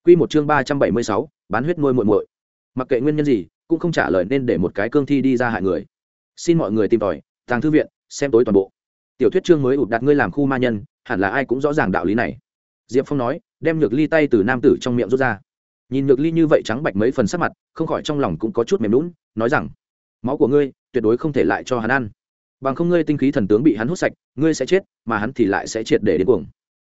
Q một chương ba trăm bảy mươi sáu, bán huyết nuôi muội muội. Mặc kệ nguyên nhân gì, cũng không trả lời nên để một cái cương thi đi ra hại người. Xin mọi người tìm tòi, tàng thư viện, xem tối toàn bộ. Tiểu thuyết chương mới ụt đặt ngươi làm khu ma nhân, hẳn là ai cũng rõ ràng đạo lý này. Diệp phong nói, đem nhược ly tay từ nam tử trong miệng rút ra. Nhìn nhược ly như vậy trắng bạch mấy phần sắc mặt, không khỏi trong lòng cũng có chút mềm lún nói rằng, máu của ngươi tuyệt đối không thể lại cho hắn ăn bằng không ngươi tinh khí thần tướng bị hắn hút sạch, ngươi sẽ chết, mà hắn thì lại sẽ triệt để đến cuồng.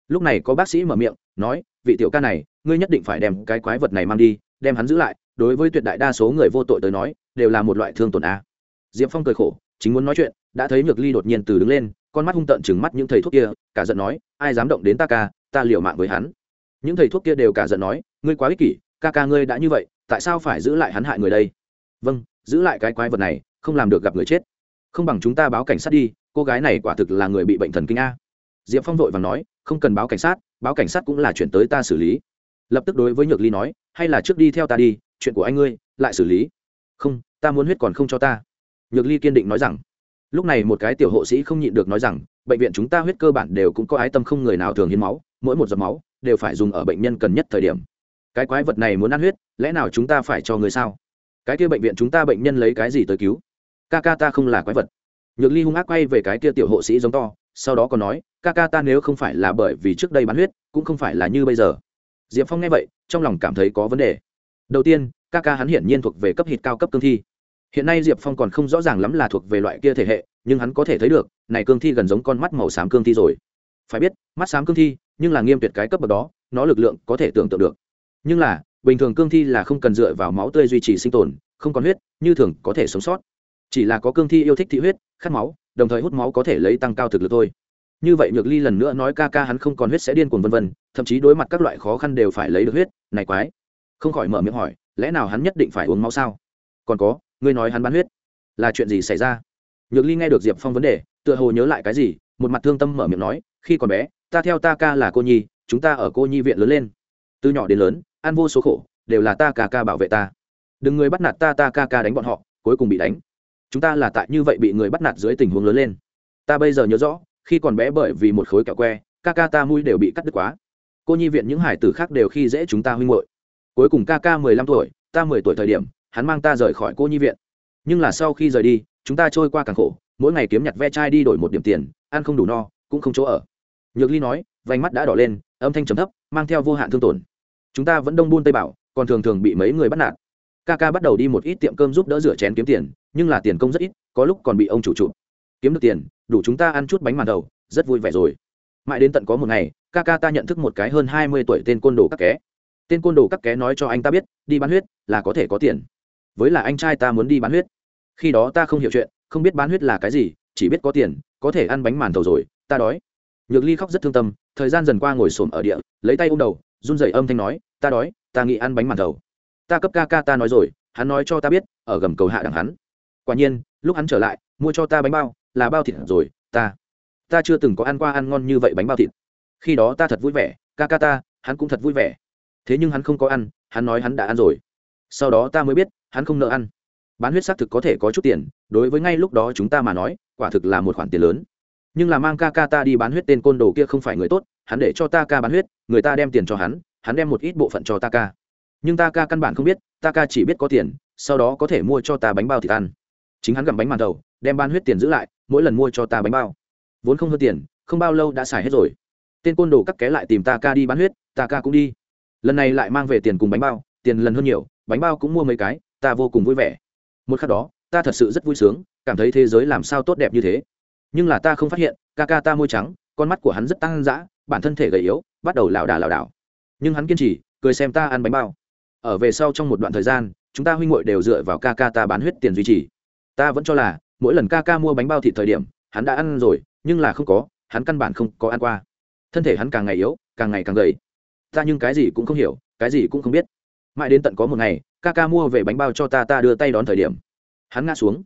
Lúc này có bác sĩ mở miệng, nói, vị tiểu ca này, ngươi nhất định phải đem cái quái vật này mang đi, đem hắn giữ lại, đối với tuyệt đại đa số người vô tội tới nói, đều là một loại thương tổn a. Diệp phong cười khổ, chính muốn nói chuyện, đã thấy nhược ly đột nhiên từ đứng lên, con mắt hung tợn chừng mắt những thầy thuốc kia, cả giận nói, ai dám động đến ta ca, ta liều mạng với hắn. Những thầy thuốc kia đều cả giận nói, ngươi quá ích kỷ, ca ca ngươi đã như vậy, tại sao phải giữ lại hắn hại người đây? Vâng giữ lại cái quái vật này, không làm được gặp người chết không bằng chúng ta báo cảnh sát đi, cô gái này quả thực là người bị bệnh thần kinh a. Diệp phong vội và nói, không cần báo cảnh sát, báo cảnh sát cũng là chuyện tới ta xử lý. Lập tức đối với nhược ly nói, hay là trước đi theo ta đi, chuyện của anh ngươi, lại xử lý. Không, ta muốn huyết còn không cho ta. Nhược ly kiên định nói rằng. Lúc này một cái tiểu hộ sĩ không nhịn được nói rằng, bệnh viện chúng ta huyết cơ bản đều cũng có ái tâm không người nào thường hiến máu, mỗi một giọt máu đều phải dùng ở bệnh nhân cần nhất thời điểm. Cái quái vật này muốn ăn huyết, lẽ nào chúng ta phải cho người sao? Cái kia bệnh viện chúng ta bệnh nhân lấy cái gì tới cứu? Ca ca ta không là quái vật. Nhược ly hung ác quay về cái kia tiểu hộ sĩ giống to, sau đó còn nói, ca ca ta nếu không phải là bởi vì trước đây bán huyết, cũng không phải là như bây giờ. Diệp phong nghe vậy, trong lòng cảm thấy có vấn đề. Đầu tiên, ca ca hắn hiển nhiên thuộc về cấp hít cao cấp cương thi. Hiện nay diệp phong còn không rõ ràng lắm là thuộc về loại kia thể hệ, nhưng hắn có thể thấy được, này cương thi gần giống con mắt màu xám cương thi rồi. Phải biết, mắt xám cương thi, nhưng là nghiêm tuyệt cái cấp bậc đó, nó lực lượng có thể tưởng tượng được. Nhưng là, bình thường cương thi là không cần dựa vào máu tươi duy trì sinh tồn, không còn huyết, như thường có thể sống sót chỉ là có cương thi yêu thích thị huyết, khát máu, đồng thời hút máu có thể lấy tăng cao thực lực thôi. Như vậy nhược ly lần nữa nói ca ca hắn không còn huyết sẽ điên cuồng vân vân, thậm chí đối mặt các loại khó khăn đều phải lấy được huyết, này quái. Không khỏi mở miệng hỏi, lẽ nào hắn nhất định phải uống máu sao? Còn có, ngươi nói hắn bán huyết, là chuyện gì xảy ra? Nhược ly nghe được diệp phong vấn đề, tựa hồ nhớ lại cái gì, một mặt thương tâm mở miệng nói, khi còn bé, ta theo ta ca là cô nhi, chúng ta ở cô nhi viện lớn lên. Từ nhỏ đến lớn, ăn vô số khổ, đều là ta ca ca bảo vệ ta. Đừng người bắt nạt ta ta ca ca đánh bọn họ, cuối cùng bị đánh chúng ta là tại như vậy bị người bắt nạt dưới tình huống lớn lên. Ta bây giờ nhớ rõ, khi còn bé bởi vì một khối kẹo que, ca ca ta mũi đều bị cắt đứt quá. Cô nhi viện những hải tử khác đều khi dễ chúng ta huynh hội cuối cùng ca ca mười lăm tuổi, ta mười tuổi thời điểm, hắn mang ta rời khỏi cô nhi viện. Nhưng là sau khi rời đi, chúng ta trôi qua càng khổ, mỗi ngày kiếm nhặt ve chai đi đổi một điểm tiền, ăn không đủ no, cũng không chỗ ở. Nhược ly nói, vành mắt đã đỏ lên, âm thanh trầm thấp, mang theo vô hạn thương tổn. Chúng ta vẫn đông buôn tây bảo, còn thường thường bị mấy người bắt nạt. Ca ca bắt đầu đi một ít tiệm cơm giúp đỡ rửa chén kiếm tiền nhưng là tiền công rất ít, có lúc còn bị ông chủ trụ kiếm được tiền, đủ chúng ta ăn chút bánh màn đầu, rất vui vẻ rồi. Mãi đến tận có một ngày, ca ca ta nhận thức một cái hơn hai mươi tuổi tên côn đồ các ké. Tên côn đồ cắt ké nói cho anh ta biết, đi bán huyết, là có thể có tiền. Với là anh trai ta muốn đi bán huyết. Khi đó ta không hiểu chuyện, không biết bán huyết là cái gì, chỉ biết có tiền, có thể ăn bánh màn thầu rồi, ta đói. Nhược ly khóc rất thương tâm, thời gian dần qua ngồi xổm ở địa, lấy tay ôm đầu, run rẩy âm thanh nói, ta đói, ta nghĩ ăn bánh màn thầu ta cấp ca ca ta nói rồi, hắn nói cho ta biết, ở gầm cầu hạ đằng hắn quả nhiên, lúc hắn trở lại, mua cho ta bánh bao, là bao thịt rồi, ta ta chưa từng có ăn qua ăn ngon như vậy bánh bao thịt. Khi đó ta thật vui vẻ, ca ca ta, hắn cũng thật vui vẻ. Thế nhưng hắn không có ăn, hắn nói hắn đã ăn rồi. Sau đó ta mới biết, hắn không nợ ăn. Bán huyết xác thực có thể có chút tiền, đối với ngay lúc đó chúng ta mà nói, quả thực là một khoản tiền lớn. Nhưng là mang ca ca ta đi bán huyết tên côn đồ kia không phải người tốt, hắn để cho ta ca bán huyết, người ta đem tiền cho hắn hắn đem một ít bộ phận cho ta ca. Nhưng ta ca căn bản không biết, ta ca chỉ biết có tiền, sau đó có thể mua cho ta bánh bao thịt ăn chính hắn gặm bánh màn đầu, đem bán huyết tiền giữ lại, mỗi lần mua cho ta bánh bao. Vốn không hơn tiền, không bao lâu đã xài hết rồi. Tên côn đồ cắt ké lại tìm ta ca đi bán huyết, ta ca cũng đi. Lần này lại mang về tiền cùng bánh bao, tiền lần hơn nhiều, bánh bao cũng mua mấy cái, ta vô cùng vui vẻ. Một khắc đó, ta thật sự rất vui sướng, cảm thấy thế giới làm sao tốt đẹp như thế. Nhưng là ta không phát hiện, ca ca ta môi trắng, con mắt của hắn rất tăng dã, bản thân thể gầy yếu, bắt đầu lảo đà lảo đảo. Nhưng hắn kiên trì, cười xem ta ăn bánh bao. Ở về sau trong một đoạn thời gian, chúng ta huynh ngội đều dựa vào ca ca ta bán huyết tiền duy trì ta vẫn cho là, mỗi lần ca ca mua bánh bao thịt thời điểm, hắn đã ăn rồi, nhưng là không có, hắn căn bản không có ăn qua. Thân thể hắn càng ngày yếu, càng ngày càng gầy. Ta nhưng cái gì cũng không hiểu, cái gì cũng không biết. Mãi đến tận có một ngày, ca ca mua về bánh bao cho ta ta đưa tay đón thời điểm. Hắn ngã xuống.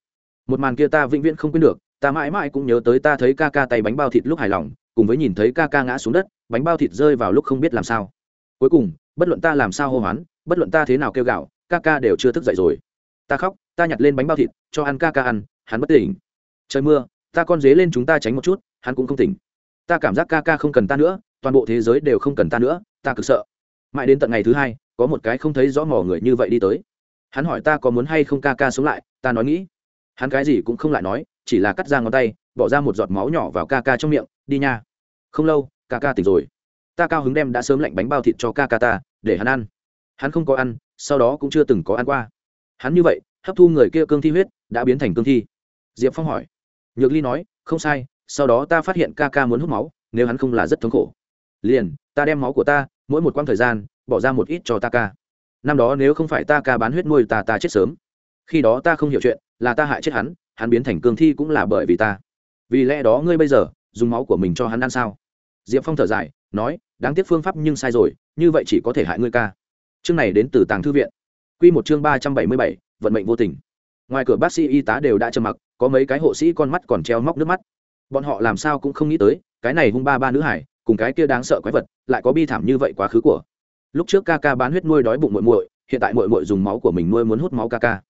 Một màn kia ta vĩnh viễn không quên được, ta mãi mãi cũng nhớ tới ta thấy ca ca tay bánh bao thịt lúc hài lòng, cùng với nhìn thấy ca ca ngã xuống đất, bánh bao thịt rơi vào lúc không biết làm sao. Cuối cùng, bất luận ta làm sao hô hoán, bất luận ta thế nào kêu gạo ca ca đều chưa thức dậy rồi ta khóc, ta nhặt lên bánh bao thịt, cho ăn ca ca ăn, hắn bất tỉnh. Trời mưa, ta con dế lên chúng ta tránh một chút, hắn cũng không tỉnh. Ta cảm giác ca ca không cần ta nữa, toàn bộ thế giới đều không cần ta nữa, ta cực sợ. Mãi đến tận ngày thứ hai, có một cái không thấy rõ mỏ người như vậy đi tới. Hắn hỏi ta có muốn hay không ca ca sống lại, ta nói nghĩ. Hắn cái gì cũng không lại nói, chỉ là cắt ra ngón tay, bỏ ra một giọt máu nhỏ vào ca ca trong miệng, đi nha. Không lâu, ca ca tỉnh rồi. Ta cao hứng đem đã sớm lạnh bánh bao thịt cho ca ca ta, để hắn ăn. Hắn không có ăn, sau đó cũng chưa từng có ăn qua hắn như vậy, hấp thu người kia cương thi huyết, đã biến thành cương thi. Diệp phong hỏi. Nhược ly nói, không sai, sau đó ta phát hiện ca ca muốn hút máu, nếu hắn không là rất thống khổ. Liền, ta đem máu của ta, mỗi một quãng thời gian, bỏ ra một ít cho ta ca. Năm đó nếu không phải ta ca bán huyết nuôi ta ta chết sớm. Khi đó ta không hiểu chuyện, là ta hại chết hắn hắn biến thành cương thi cũng là bởi vì ta. Vì lẽ đó ngươi bây giờ, dùng máu của mình cho hắn ăn sao? Diệp phong thở dài, nói, đáng tiếc phương pháp nhưng sai rồi, như vậy chỉ có thể hại ngươi ca. Chương này đến từ tàng thư viện quy một chương ba trăm bảy mươi bảy, vận mệnh vô tình. Ngoài cửa bác sĩ y tá đều đã trầm mặc, có mấy cái hộ sĩ con mắt còn treo móc nước mắt. Bọn họ làm sao cũng không nghĩ tới, cái này hung ba ba nữ hải, cùng cái kia đáng sợ quái vật, lại có bi thảm như vậy quá khứ của. Lúc trước ca ca bán huyết nuôi đói bụng muội muội, hiện tại muội muội dùng máu của mình nuôi muốn hút máu ca ca.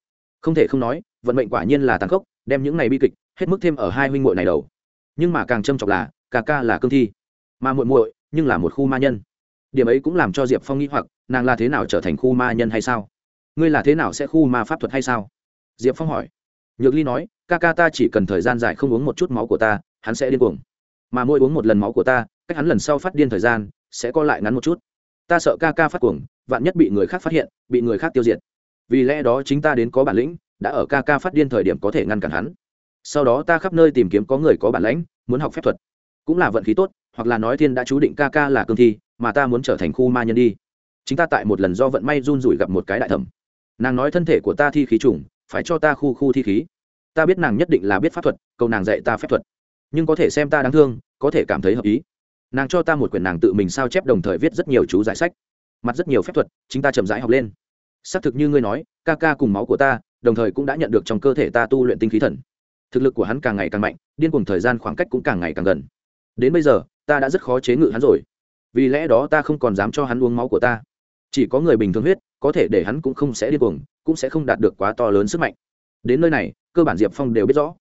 Không thể không nói, vận mệnh quả nhiên là tàn khốc, đem những này bi kịch, hết mức thêm ở hai huynh muội này đầu. Nhưng mà càng trâm trọng là, ca ca là cương thi. Mà muội muội, nhưng là một khu ma nhân. Điểm ấy cũng làm cho diệp phong nghĩ hoặc, nàng là thế nào trở thành khu ma nhân hay sao? Ngươi là thế nào sẽ khu ma pháp thuật hay sao? Diệp phong hỏi. Nhược ly nói, ca ca ta chỉ cần thời gian dài không uống một chút máu của ta, hắn sẽ điên cuồng. Mà mỗi uống một lần máu của ta, cách hắn lần sau phát điên thời gian, sẽ co lại ngắn một chút. Ta sợ ca ca phát cuồng, vạn nhất bị người khác phát hiện, bị người khác tiêu diệt. Vì lẽ đó chính ta đến có bản lĩnh, đã ở ca ca phát điên thời điểm có thể ngăn cản hắn. Sau đó ta khắp nơi tìm kiếm có người có bản lãnh, muốn học phép thuật. Cũng là vận khí tốt, hoặc là nói thiên đã chú định ca ca là cương thi, mà ta muốn trở thành khu ma nhân đi. Chính ta tại một lần do vận may run rủi gặp một cái đại thẩm nàng nói thân thể của ta thi khí trùng, phải cho ta khu khu thi khí. Ta biết nàng nhất định là biết pháp thuật, cầu nàng dạy ta phép thuật. Nhưng có thể xem ta đáng thương, có thể cảm thấy hợp ý. Nàng cho ta một quyển nàng tự mình sao chép đồng thời viết rất nhiều chú giải sách. Mặt rất nhiều phép thuật, chính ta chậm rãi học lên. Xác thực như ngươi nói, ca ca cùng máu của ta, đồng thời cũng đã nhận được trong cơ thể ta tu luyện tinh khí thần. Thực lực của hắn càng ngày càng mạnh, điên cùng thời gian khoảng cách cũng càng ngày càng gần. Đến bây giờ, ta đã rất khó chế ngự hắn rồi. Vì lẽ đó ta không còn dám cho hắn uống máu của ta chỉ có người bình thường huyết, có thể để hắn cũng không sẽ điên cuồng, cũng sẽ không đạt được quá to lớn sức mạnh. Đến nơi này, cơ bản diệp phong đều biết rõ.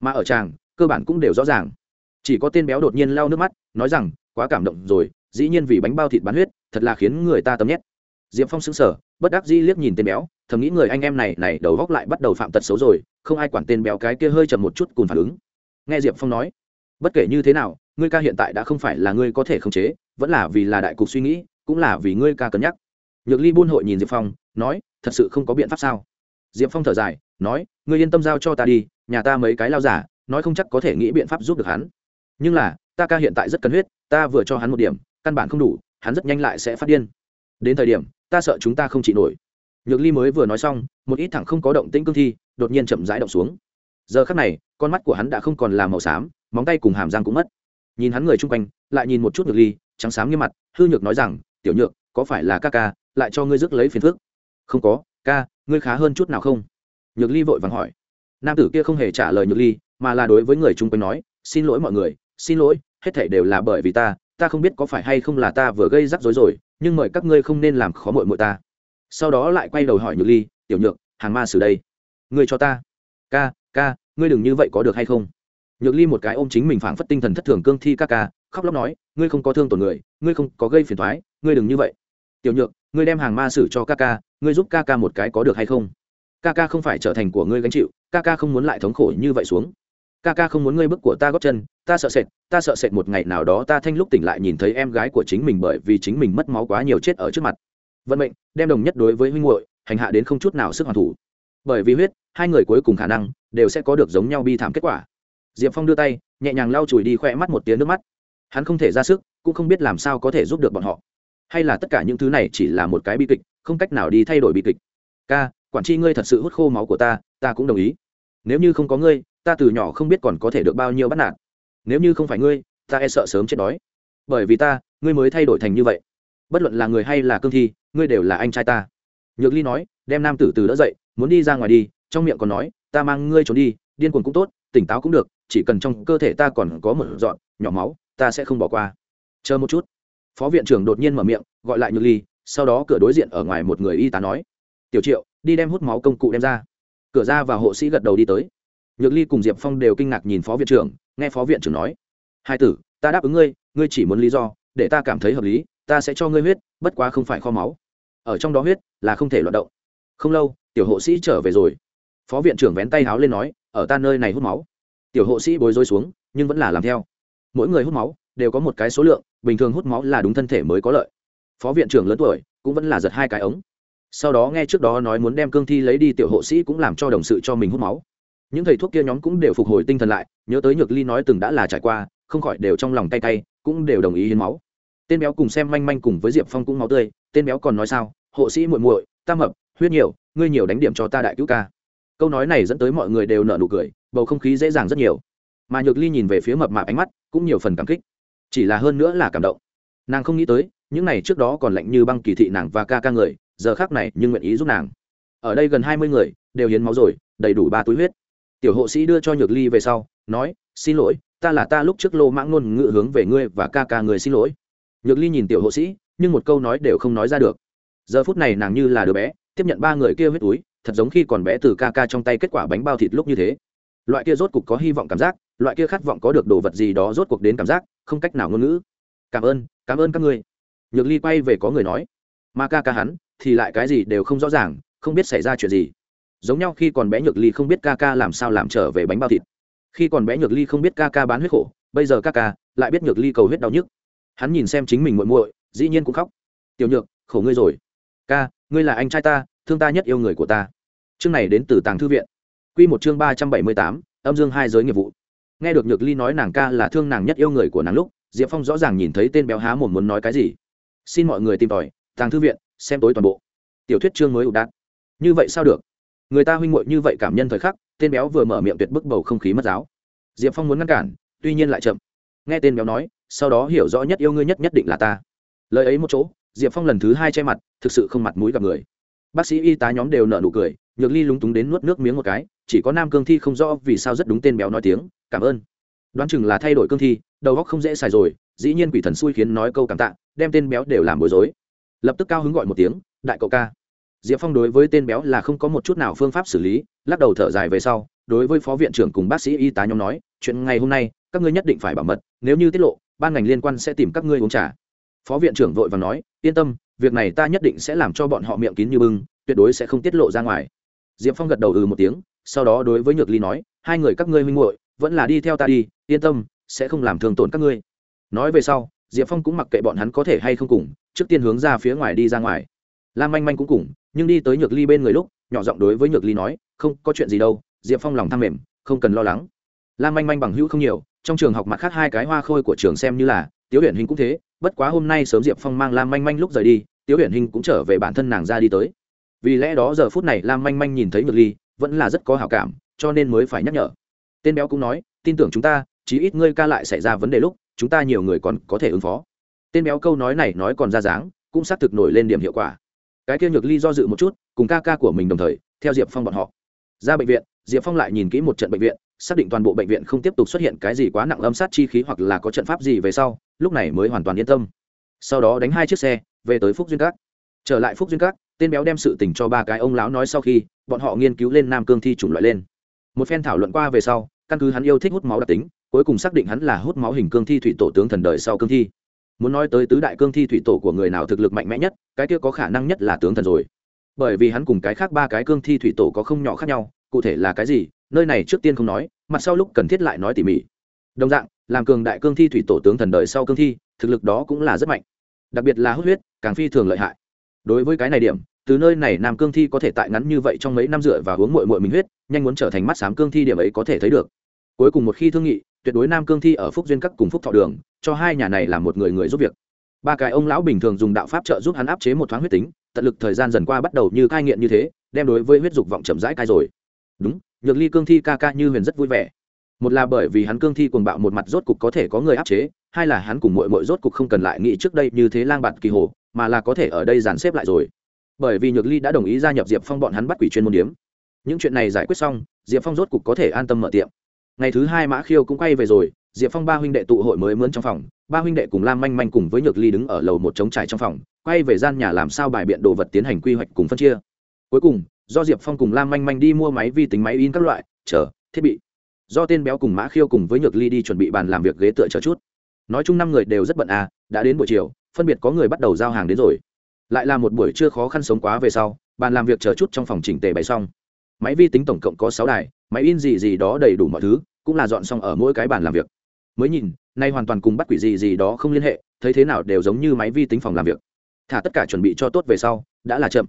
Mà ở tràng cơ bản cũng đều rõ ràng. Chỉ có tên béo đột nhiên lau nước mắt, nói rằng, quá cảm động rồi, dĩ nhiên vì bánh bao thịt bán huyết, thật là khiến người ta tấm nhét. Diệp phong xứng sở bất đắc dĩ liếc nhìn tên béo, thầm nghĩ người anh em này này đầu góc lại bắt đầu phạm tật xấu rồi, không ai quản tên béo cái kia hơi chậm một chút cùng phản ứng. Nghe diệp phong nói, bất kể như thế nào, ngươi ca hiện tại đã không phải là ngươi có thể khống chế, vẫn là vì là đại cục suy nghĩ, cũng là vì ngươi ca cân nhắc nhược ly buôn hội nhìn diệp phong, nói, thật sự không có biện pháp sao? Diệp phong thở dài, nói, ngươi yên tâm giao cho ta đi, nhà ta mấy cái lao giả, nói không chắc có thể nghĩ biện pháp giúp được hắn. Nhưng là, ta ca hiện tại rất cần huyết, ta vừa cho hắn một điểm, căn bản không đủ, hắn rất nhanh lại sẽ phát điên. Đến thời điểm, ta sợ chúng ta không chịu nổi. Nhược ly mới vừa nói xong, một ít thẳng không có động tĩnh cương thi, đột nhiên chậm rãi động xuống. Giờ khắc này, con mắt của hắn đã không còn là màu xám, móng tay cùng hàm răng cũng mất. Nhìn hắn người chung quanh, lại nhìn một chút nhược ly, trắng xám như mặt, hư nhược nói rằng, tiểu nhược, có phải là ca ca lại cho ngươi rước lấy phiền phức. Không có, ca, ngươi khá hơn chút nào không? Nhược ly vội vàng hỏi. Nam tử kia không hề trả lời nhược ly, mà là đối với người chung quanh nói, xin lỗi mọi người, xin lỗi, hết thảy đều là bởi vì ta ta không biết có phải hay không là ta vừa gây rắc rối rồi, nhưng mời các ngươi không nên làm khó mội mội ta. Sau đó lại quay đầu hỏi nhược ly, tiểu nhược, hàng ma sử đây, ngươi cho ta. Ca ca, ngươi đừng như vậy có được hay không? Nhược ly một cái ôm chính mình phảng phất tinh thần thất thường cương thi ca ca, khóc lóc nói, ngươi không có thương tổn người, ngươi không có gây phiền thoái, ngươi đừng như vậy. Tiểu nhược ngươi đem hàng ma sử cho ca ca, ngươi giúp ca ca một cái có được hay không? Ca ca không phải trở thành của ngươi gánh chịu, ca ca không muốn lại thống khổ như vậy xuống. Ca ca không muốn ngươi bức của ta góp chân, ta sợ sệt, ta sợ sệt một ngày nào đó ta thanh lúc tỉnh lại nhìn thấy em gái của chính mình bởi vì chính mình mất máu quá nhiều chết ở trước mặt. Vận mệnh, đem đồng nhất đối với huynh hội hành hạ đến không chút nào sức hoàn thủ. Bởi vì huyết, hai người cuối cùng khả năng, đều sẽ có được giống nhau bi thảm kết quả. Diệp phong đưa tay, nhẹ nhàng lau chùi đi khoe mắt một tiếng nước mắt. Hắn không thể ra sức, cũng không biết làm sao có thể giúp được bọn họ hay là tất cả những thứ này chỉ là một cái bi kịch, không cách nào đi thay đổi bi kịch? Ca, quản tri ngươi thật sự hút khô máu của ta ta cũng đồng ý. Nếu như không có ngươi, ta từ nhỏ không biết còn có thể được bao nhiêu bắt nạt. Nếu như không phải ngươi, ta e sợ sớm chết đói. Bởi vì ta, ngươi mới thay đổi thành như vậy. Bất luận là người hay là cương thi, ngươi đều là anh trai ta. Nhược ly nói, đem nam tử từ đỡ dậy, muốn đi ra ngoài đi, trong miệng còn nói, ta mang ngươi trốn đi, điên cuồng cũng tốt, tỉnh táo cũng được, chỉ cần trong cơ thể ta còn có một dọn nhỏ máu, ta sẽ không bỏ qua. Chờ một chút phó viện trưởng đột nhiên mở miệng, gọi lại nhược ly, sau đó cửa đối diện ở ngoài một người y tá nói, tiểu triệu, đi đem hút máu công cụ đem ra. Cửa ra và hộ sĩ gật đầu đi tới. Nhược ly cùng diệp phong đều kinh ngạc nhìn phó viện trưởng, nghe phó viện trưởng nói, hai tử, ta đáp ứng ngươi ngươi chỉ muốn lý do, để ta cảm thấy hợp lý, ta sẽ cho ngươi huyết, bất quá không phải kho máu. Ở trong đó huyết là không thể loạt động. Không lâu, tiểu hộ sĩ trở về rồi. Phó viện trưởng vén tay háo lên nói, ở ta nơi này hút máu. Tiểu hộ sĩ bối rối xuống, nhưng vẫn là làm theo. Mỗi người hút máu đều có một cái số lượng, bình thường hút máu là đúng thân thể mới có lợi. Phó viện trưởng lớn tuổi, cũng vẫn là giật hai cái ống. Sau đó nghe trước đó nói muốn đem cương thi lấy đi, tiểu hộ sĩ cũng làm cho đồng sự cho mình hút máu. Những thầy thuốc kia nhóm cũng đều phục hồi tinh thần lại, nhớ tới nhược ly nói từng đã là trải qua, không khỏi đều trong lòng tay tay cũng đều đồng ý hiến máu. Tên béo cùng xem manh manh cùng với diệp phong cũng máu tươi, tên béo còn nói sao, hộ sĩ muội muội, ta mập, huyết nhiều, ngươi nhiều đánh điểm cho ta đại cứu ca. Câu nói này dẫn tới mọi người đều nở nụ cười, bầu không khí dễ dàng rất nhiều. Mà nhược ly nhìn về phía mập mạp ánh mắt, cũng nhiều phần cảm kích chỉ là hơn nữa là cảm động. Nàng không nghĩ tới, những này trước đó còn lạnh như băng kỳ thị nàng và ca ca người, giờ khác này nhưng nguyện ý giúp nàng. Ở đây gần hai mươi người, đều hiến máu rồi, đầy đủ ba túi huyết. Tiểu hộ sĩ đưa cho nhược ly về sau, nói, xin lỗi, ta là ta lúc trước lô mãng ngôn ngữ hướng về ngươi và ca ca người xin lỗi. Nhược ly nhìn tiểu hộ sĩ, nhưng một câu nói đều không nói ra được. Giờ phút này nàng như là đứa bé, tiếp nhận ba người kia huyết túi, thật giống khi còn bé từ ca ca trong tay kết quả bánh bao thịt lúc như thế. Loại kia rốt cục có hy vọng cảm giác loại kia khát vọng có được đồ vật gì đó rốt cuộc đến cảm giác, không cách nào ngôn ngữ. Cảm ơn cảm ơn các ngươi. Nhược ly quay về có người nói. Mà ca ca hắn thì lại cái gì đều không rõ ràng, không biết xảy ra chuyện gì. Giống nhau khi còn bé nhược ly không biết ca ca làm sao làm trở về bánh bao thịt. Khi còn bé nhược ly không biết ca ca bán huyết khổ, bây giờ ca ca lại biết nhược ly cầu huyết đau nhức. Hắn nhìn xem chính mình muội muội, dĩ nhiên cũng khóc. Tiểu nhược, khổ ngươi rồi. Ca, ngươi là anh trai ta, thương ta nhất yêu người của ta. Chương này đến từ tàng thư viện. Quy một chương ba trăm bảy mươi tám, âm dương hai giới nghiệp vụ nghe được nhược ly nói nàng ca là thương nàng nhất yêu người của nàng lúc, diệp phong rõ ràng nhìn thấy tên béo há mồm muốn nói cái gì. Xin mọi người tìm tòi, tàng thư viện, xem tối toàn bộ. Tiểu thuyết chương mới ủ đạt như vậy sao được? Người ta huynh muội như vậy cảm nhân thời khắc, tên béo vừa mở miệng tuyệt bức bầu không khí mất giáo. Diệp phong muốn ngăn cản, tuy nhiên lại chậm. Nghe tên béo nói, sau đó hiểu rõ nhất yêu ngươi nhất nhất định là ta. Lời ấy một chỗ, diệp phong lần thứ hai che mặt, thực sự không mặt mũi gặp người. Bác sĩ y tá nhóm đều nợ nụ cười nhược ly lúng túng đến nuốt nước miếng một cái, chỉ có nam cương thi không rõ vì sao rất đúng tên béo nói tiếng, cảm ơn. Đoán chừng là thay đổi cương thi, đầu óc không dễ xài rồi, dĩ nhiên quỷ thần xui khiến nói câu cảm tạ, đem tên béo đều làm bối rối. Lập tức cao hứng gọi một tiếng, đại cậu ca. Diệp phong đối với tên béo là không có một chút nào phương pháp xử lý, lắc đầu thở dài về sau, đối với phó viện trưởng cùng bác sĩ y tá nhóm nói, chuyện ngày hôm nay, các ngươi nhất định phải bảo mật, nếu như tiết lộ, ban ngành liên quan sẽ tìm các ngươi uống trà. Phó viện trưởng vội và nói, yên tâm, việc này ta nhất định sẽ làm cho bọn họ miệng kín như bưng, tuyệt đối sẽ không tiết lộ ra ngoài diệp phong gật đầu ừ một tiếng, sau đó đối với nhược ly nói, hai người các ngươi huynh hội vẫn là đi theo ta đi, yên tâm, sẽ không làm thương tổn các ngươi. Nói về sau, diệp phong cũng mặc kệ bọn hắn có thể hay không cùng, trước tiên hướng ra phía ngoài đi ra ngoài. Lam manh manh cũng cùng, nhưng đi tới nhược ly bên người lúc, nhỏ giọng đối với nhược ly nói, không, có chuyện gì đâu, diệp phong lòng thăng mềm, không cần lo lắng. Lam manh manh bằng hữu không nhiều, trong trường học mặt khác hai cái hoa khôi của trường xem như là, tiếu Uyển hình cũng thế, bất quá hôm nay sớm diệp phong mang lam manh manh lúc rời đi, tiếu huyền hinh cũng trở về bản thân nàng ra đi tới vì lẽ đó giờ phút này lam manh manh nhìn thấy nhược ly, vẫn là rất có hảo cảm, cho nên mới phải nhắc nhở. Tên béo cũng nói, tin tưởng chúng ta, chí ít ngươi ca lại xảy ra vấn đề lúc, chúng ta nhiều người còn có thể ứng phó. Tên béo câu nói này nói còn ra dáng, cũng xác thực nổi lên điểm hiệu quả. Cái kia nhược ly do dự một chút, cùng ca ca của mình đồng thời, theo diệp phong bọn họ. Ra bệnh viện, diệp phong lại nhìn kỹ một trận bệnh viện, xác định toàn bộ bệnh viện không tiếp tục xuất hiện cái gì quá nặng âm sát chi khí hoặc là có trận pháp gì về sau, lúc này mới hoàn toàn yên tâm. Sau đó đánh hai chiếc xe, về tới phúc duyên các trở lại phúc duyên các tên béo đem sự tình cho ba cái ông lão nói sau khi, bọn họ nghiên cứu lên nam cương thi chủng loại lên. Một phen thảo luận qua về sau, căn cứ hắn yêu thích hút máu đặc tính, cuối cùng xác định hắn là hút máu hình cương thi thủy tổ tướng thần đời sau cương thi. Muốn nói tới tứ đại cương thi thủy tổ của người nào thực lực mạnh mẽ nhất, cái kia có khả năng nhất là tướng thần rồi. Bởi vì hắn cùng cái khác ba cái cương thi thủy tổ có không nhỏ khác nhau, cụ thể là cái gì, nơi này trước tiên không nói, mặt sau lúc cần thiết lại nói tỉ mỉ. Đồng dạng, làm cường đại cương thi thủy tổ tướng thần đời sau cương thi, thực lực đó cũng là rất mạnh. Đặc biệt là hút huyết, càng phi thường lợi hại đối với cái này điểm, từ nơi này nam cương thi có thể tại ngắn như vậy trong mấy năm rưỡi và hướng mội mội mình huyết, nhanh muốn trở thành mắt xám cương thi điểm ấy có thể thấy được. Cuối cùng một khi thương nghị, tuyệt đối nam cương thi ở phúc duyên các cùng phúc thọ đường, cho hai nhà này là một người người giúp việc. Ba cái ông lão bình thường dùng đạo pháp trợ giúp hắn áp chế một thoáng huyết tính, tận lực thời gian dần qua bắt đầu như cai nghiện như thế, đem đối với huyết dục vọng chậm rãi cai rồi. Đúng, nhược ly cương thi ca ca như huyền rất vui vẻ. Một là bởi vì hắn cương thi cuồng bạo một mặt rốt cục có thể có người áp chế, hai là hắn cùng mội mội rốt cục không cần lại nghĩ trước đây như thế lang bạt kỳ hồ mà là có thể ở đây dàn xếp lại rồi. Bởi vì nhược ly đã đồng ý gia nhập diệp phong bọn hắn bắt quỷ chuyên môn điếm. Những chuyện này giải quyết xong, diệp phong rốt cục có thể an tâm mở tiệm. Ngày thứ hai mã khiêu cũng quay về rồi, diệp phong ba huynh đệ tụ hội mới mướn trong phòng, ba huynh đệ cùng lam manh manh cùng với nhược ly đứng ở lầu một trống trải trong phòng, quay về gian nhà làm sao bài biện đồ vật tiến hành quy hoạch cùng phân chia. Cuối cùng, do diệp phong cùng lam manh manh đi mua máy vi tính máy in các loại, chờ, thiết bị. Do tên béo cùng mã khiêu cùng với nhược ly đi chuẩn bị bàn làm việc ghế tựa chờ chút. Nói chung năm người đều rất bận à đã đến buổi chiều phân biệt có người bắt đầu giao hàng đến rồi. Lại là một buổi chưa khó khăn sống quá về sau, bàn làm việc chờ chút trong phòng chỉnh tề bày xong. Máy vi tính tổng cộng có sáu đài, máy in gì gì đó đầy đủ mọi thứ, cũng là dọn xong ở mỗi cái bàn làm việc. Mới nhìn, nay hoàn toàn cùng bắt quỷ gì gì đó không liên hệ, thấy thế nào đều giống như máy vi tính phòng làm việc. Thả tất cả chuẩn bị cho tốt về sau, đã là chậm.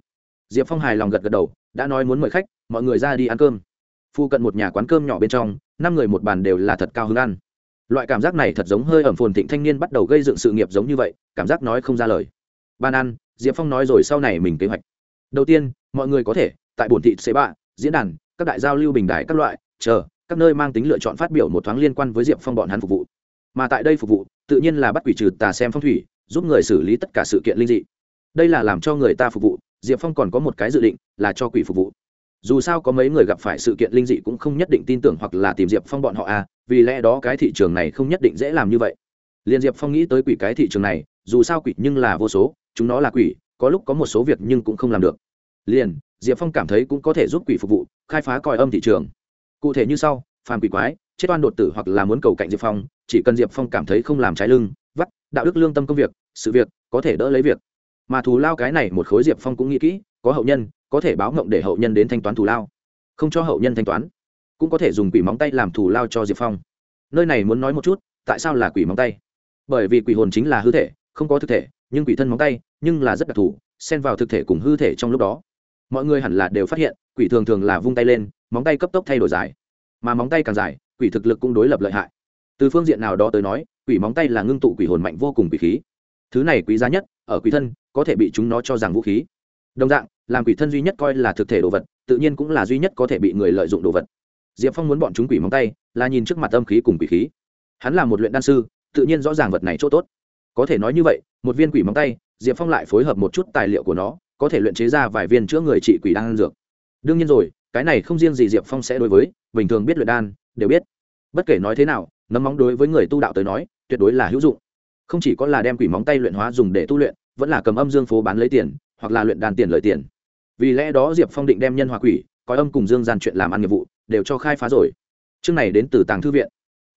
Diệp phong hài lòng gật gật đầu, đã nói muốn mời khách, mọi người ra đi ăn cơm. Phu cận một nhà quán cơm nhỏ bên trong, năm người một bàn đều là thật cao hứng ăn loại cảm giác này thật giống hơi ẩm phồn thịnh thanh niên bắt đầu gây dựng sự nghiệp giống như vậy, cảm giác nói không ra lời. Ban ăn, diệp phong nói rồi sau này mình kế hoạch. Đầu tiên, mọi người có thể, tại bổn thị xế bạ, diễn đàn, các đại giao lưu bình đại các loại, chờ, các nơi mang tính lựa chọn phát biểu một thoáng liên quan với diệp phong bọn hắn phục vụ. Mà tại đây phục vụ, tự nhiên là bắt quỷ trừ tà xem phong thủy, giúp người xử lý tất cả sự kiện linh dị. Đây là làm cho người ta phục vụ, diệp phong còn có một cái dự định, là cho quỷ phục vụ dù sao có mấy người gặp phải sự kiện linh dị cũng không nhất định tin tưởng hoặc là tìm diệp phong bọn họ à vì lẽ đó cái thị trường này không nhất định dễ làm như vậy. Liền diệp phong nghĩ tới quỷ cái thị trường này, dù sao quỷ nhưng là vô số, chúng nó là quỷ, có lúc có một số việc nhưng cũng không làm được. Liền, diệp phong cảm thấy cũng có thể giúp quỷ phục vụ, khai phá còi âm thị trường. Cụ thể như sau, phàm quỷ quái, chết oan đột tử hoặc là muốn cầu cạnh diệp phong, chỉ cần diệp phong cảm thấy không làm trái lưng, vắt, đạo đức lương tâm công việc, sự việc, có thể đỡ lấy việc. Mà thù lao cái này một khối diệp phong cũng nghĩ kỹ có hậu nhân, có thể báo ngộng để hậu nhân đến thanh toán thù lao. Không cho hậu nhân thanh toán, cũng có thể dùng quỷ móng tay làm thù lao cho diệp phong. Nơi này muốn nói một chút, tại sao là quỷ móng tay? Bởi vì quỷ hồn chính là hư thể, không có thực thể, nhưng quỷ thân móng tay, nhưng là rất đặc thù, xen vào thực thể cùng hư thể trong lúc đó. Mọi người hẳn là đều phát hiện, quỷ thường thường là vung tay lên, móng tay cấp tốc thay đổi dài. Mà móng tay càng dài, quỷ thực lực cũng đối lập lợi hại. Từ phương diện nào đó tới nói, quỷ móng tay là ngưng tụ quỷ hồn mạnh vô cùng quỷ khí. Thứ này quý giá nhất, ở quỷ thân, có thể bị chúng nó cho rằng vũ khí đồng dạng, làm quỷ thân duy nhất coi là thực thể đồ vật, tự nhiên cũng là duy nhất có thể bị người lợi dụng đồ vật. Diệp phong muốn bọn chúng quỷ móng tay, là nhìn trước mặt âm khí cùng quỷ khí. Hắn là một luyện đan sư, tự nhiên rõ ràng vật này chỗ tốt. Có thể nói như vậy, một viên quỷ móng tay, diệp phong lại phối hợp một chút tài liệu của nó, có thể luyện chế ra vài viên chữa người trị quỷ đan dược. Đương nhiên rồi, cái này không riêng gì diệp phong sẽ đối với, bình thường biết luyện đan, đều biết. Bất kể nói thế nào, nấm móng đối với người tu đạo tới nói, tuyệt đối là hữu dụng. Không chỉ có là đem quỷ móng tay luyện hóa dùng để tu luyện, vẫn là cầm âm dương phố bán lấy tiền hoặc là luyện đàn tiền lợi tiền. Vì lẽ đó diệp phong định đem nhân hòa quỷ, coi âm cùng dương gian chuyện làm ăn nghiệp vụ, đều cho khai phá rồi. Chương này đến từ tàng thư viện.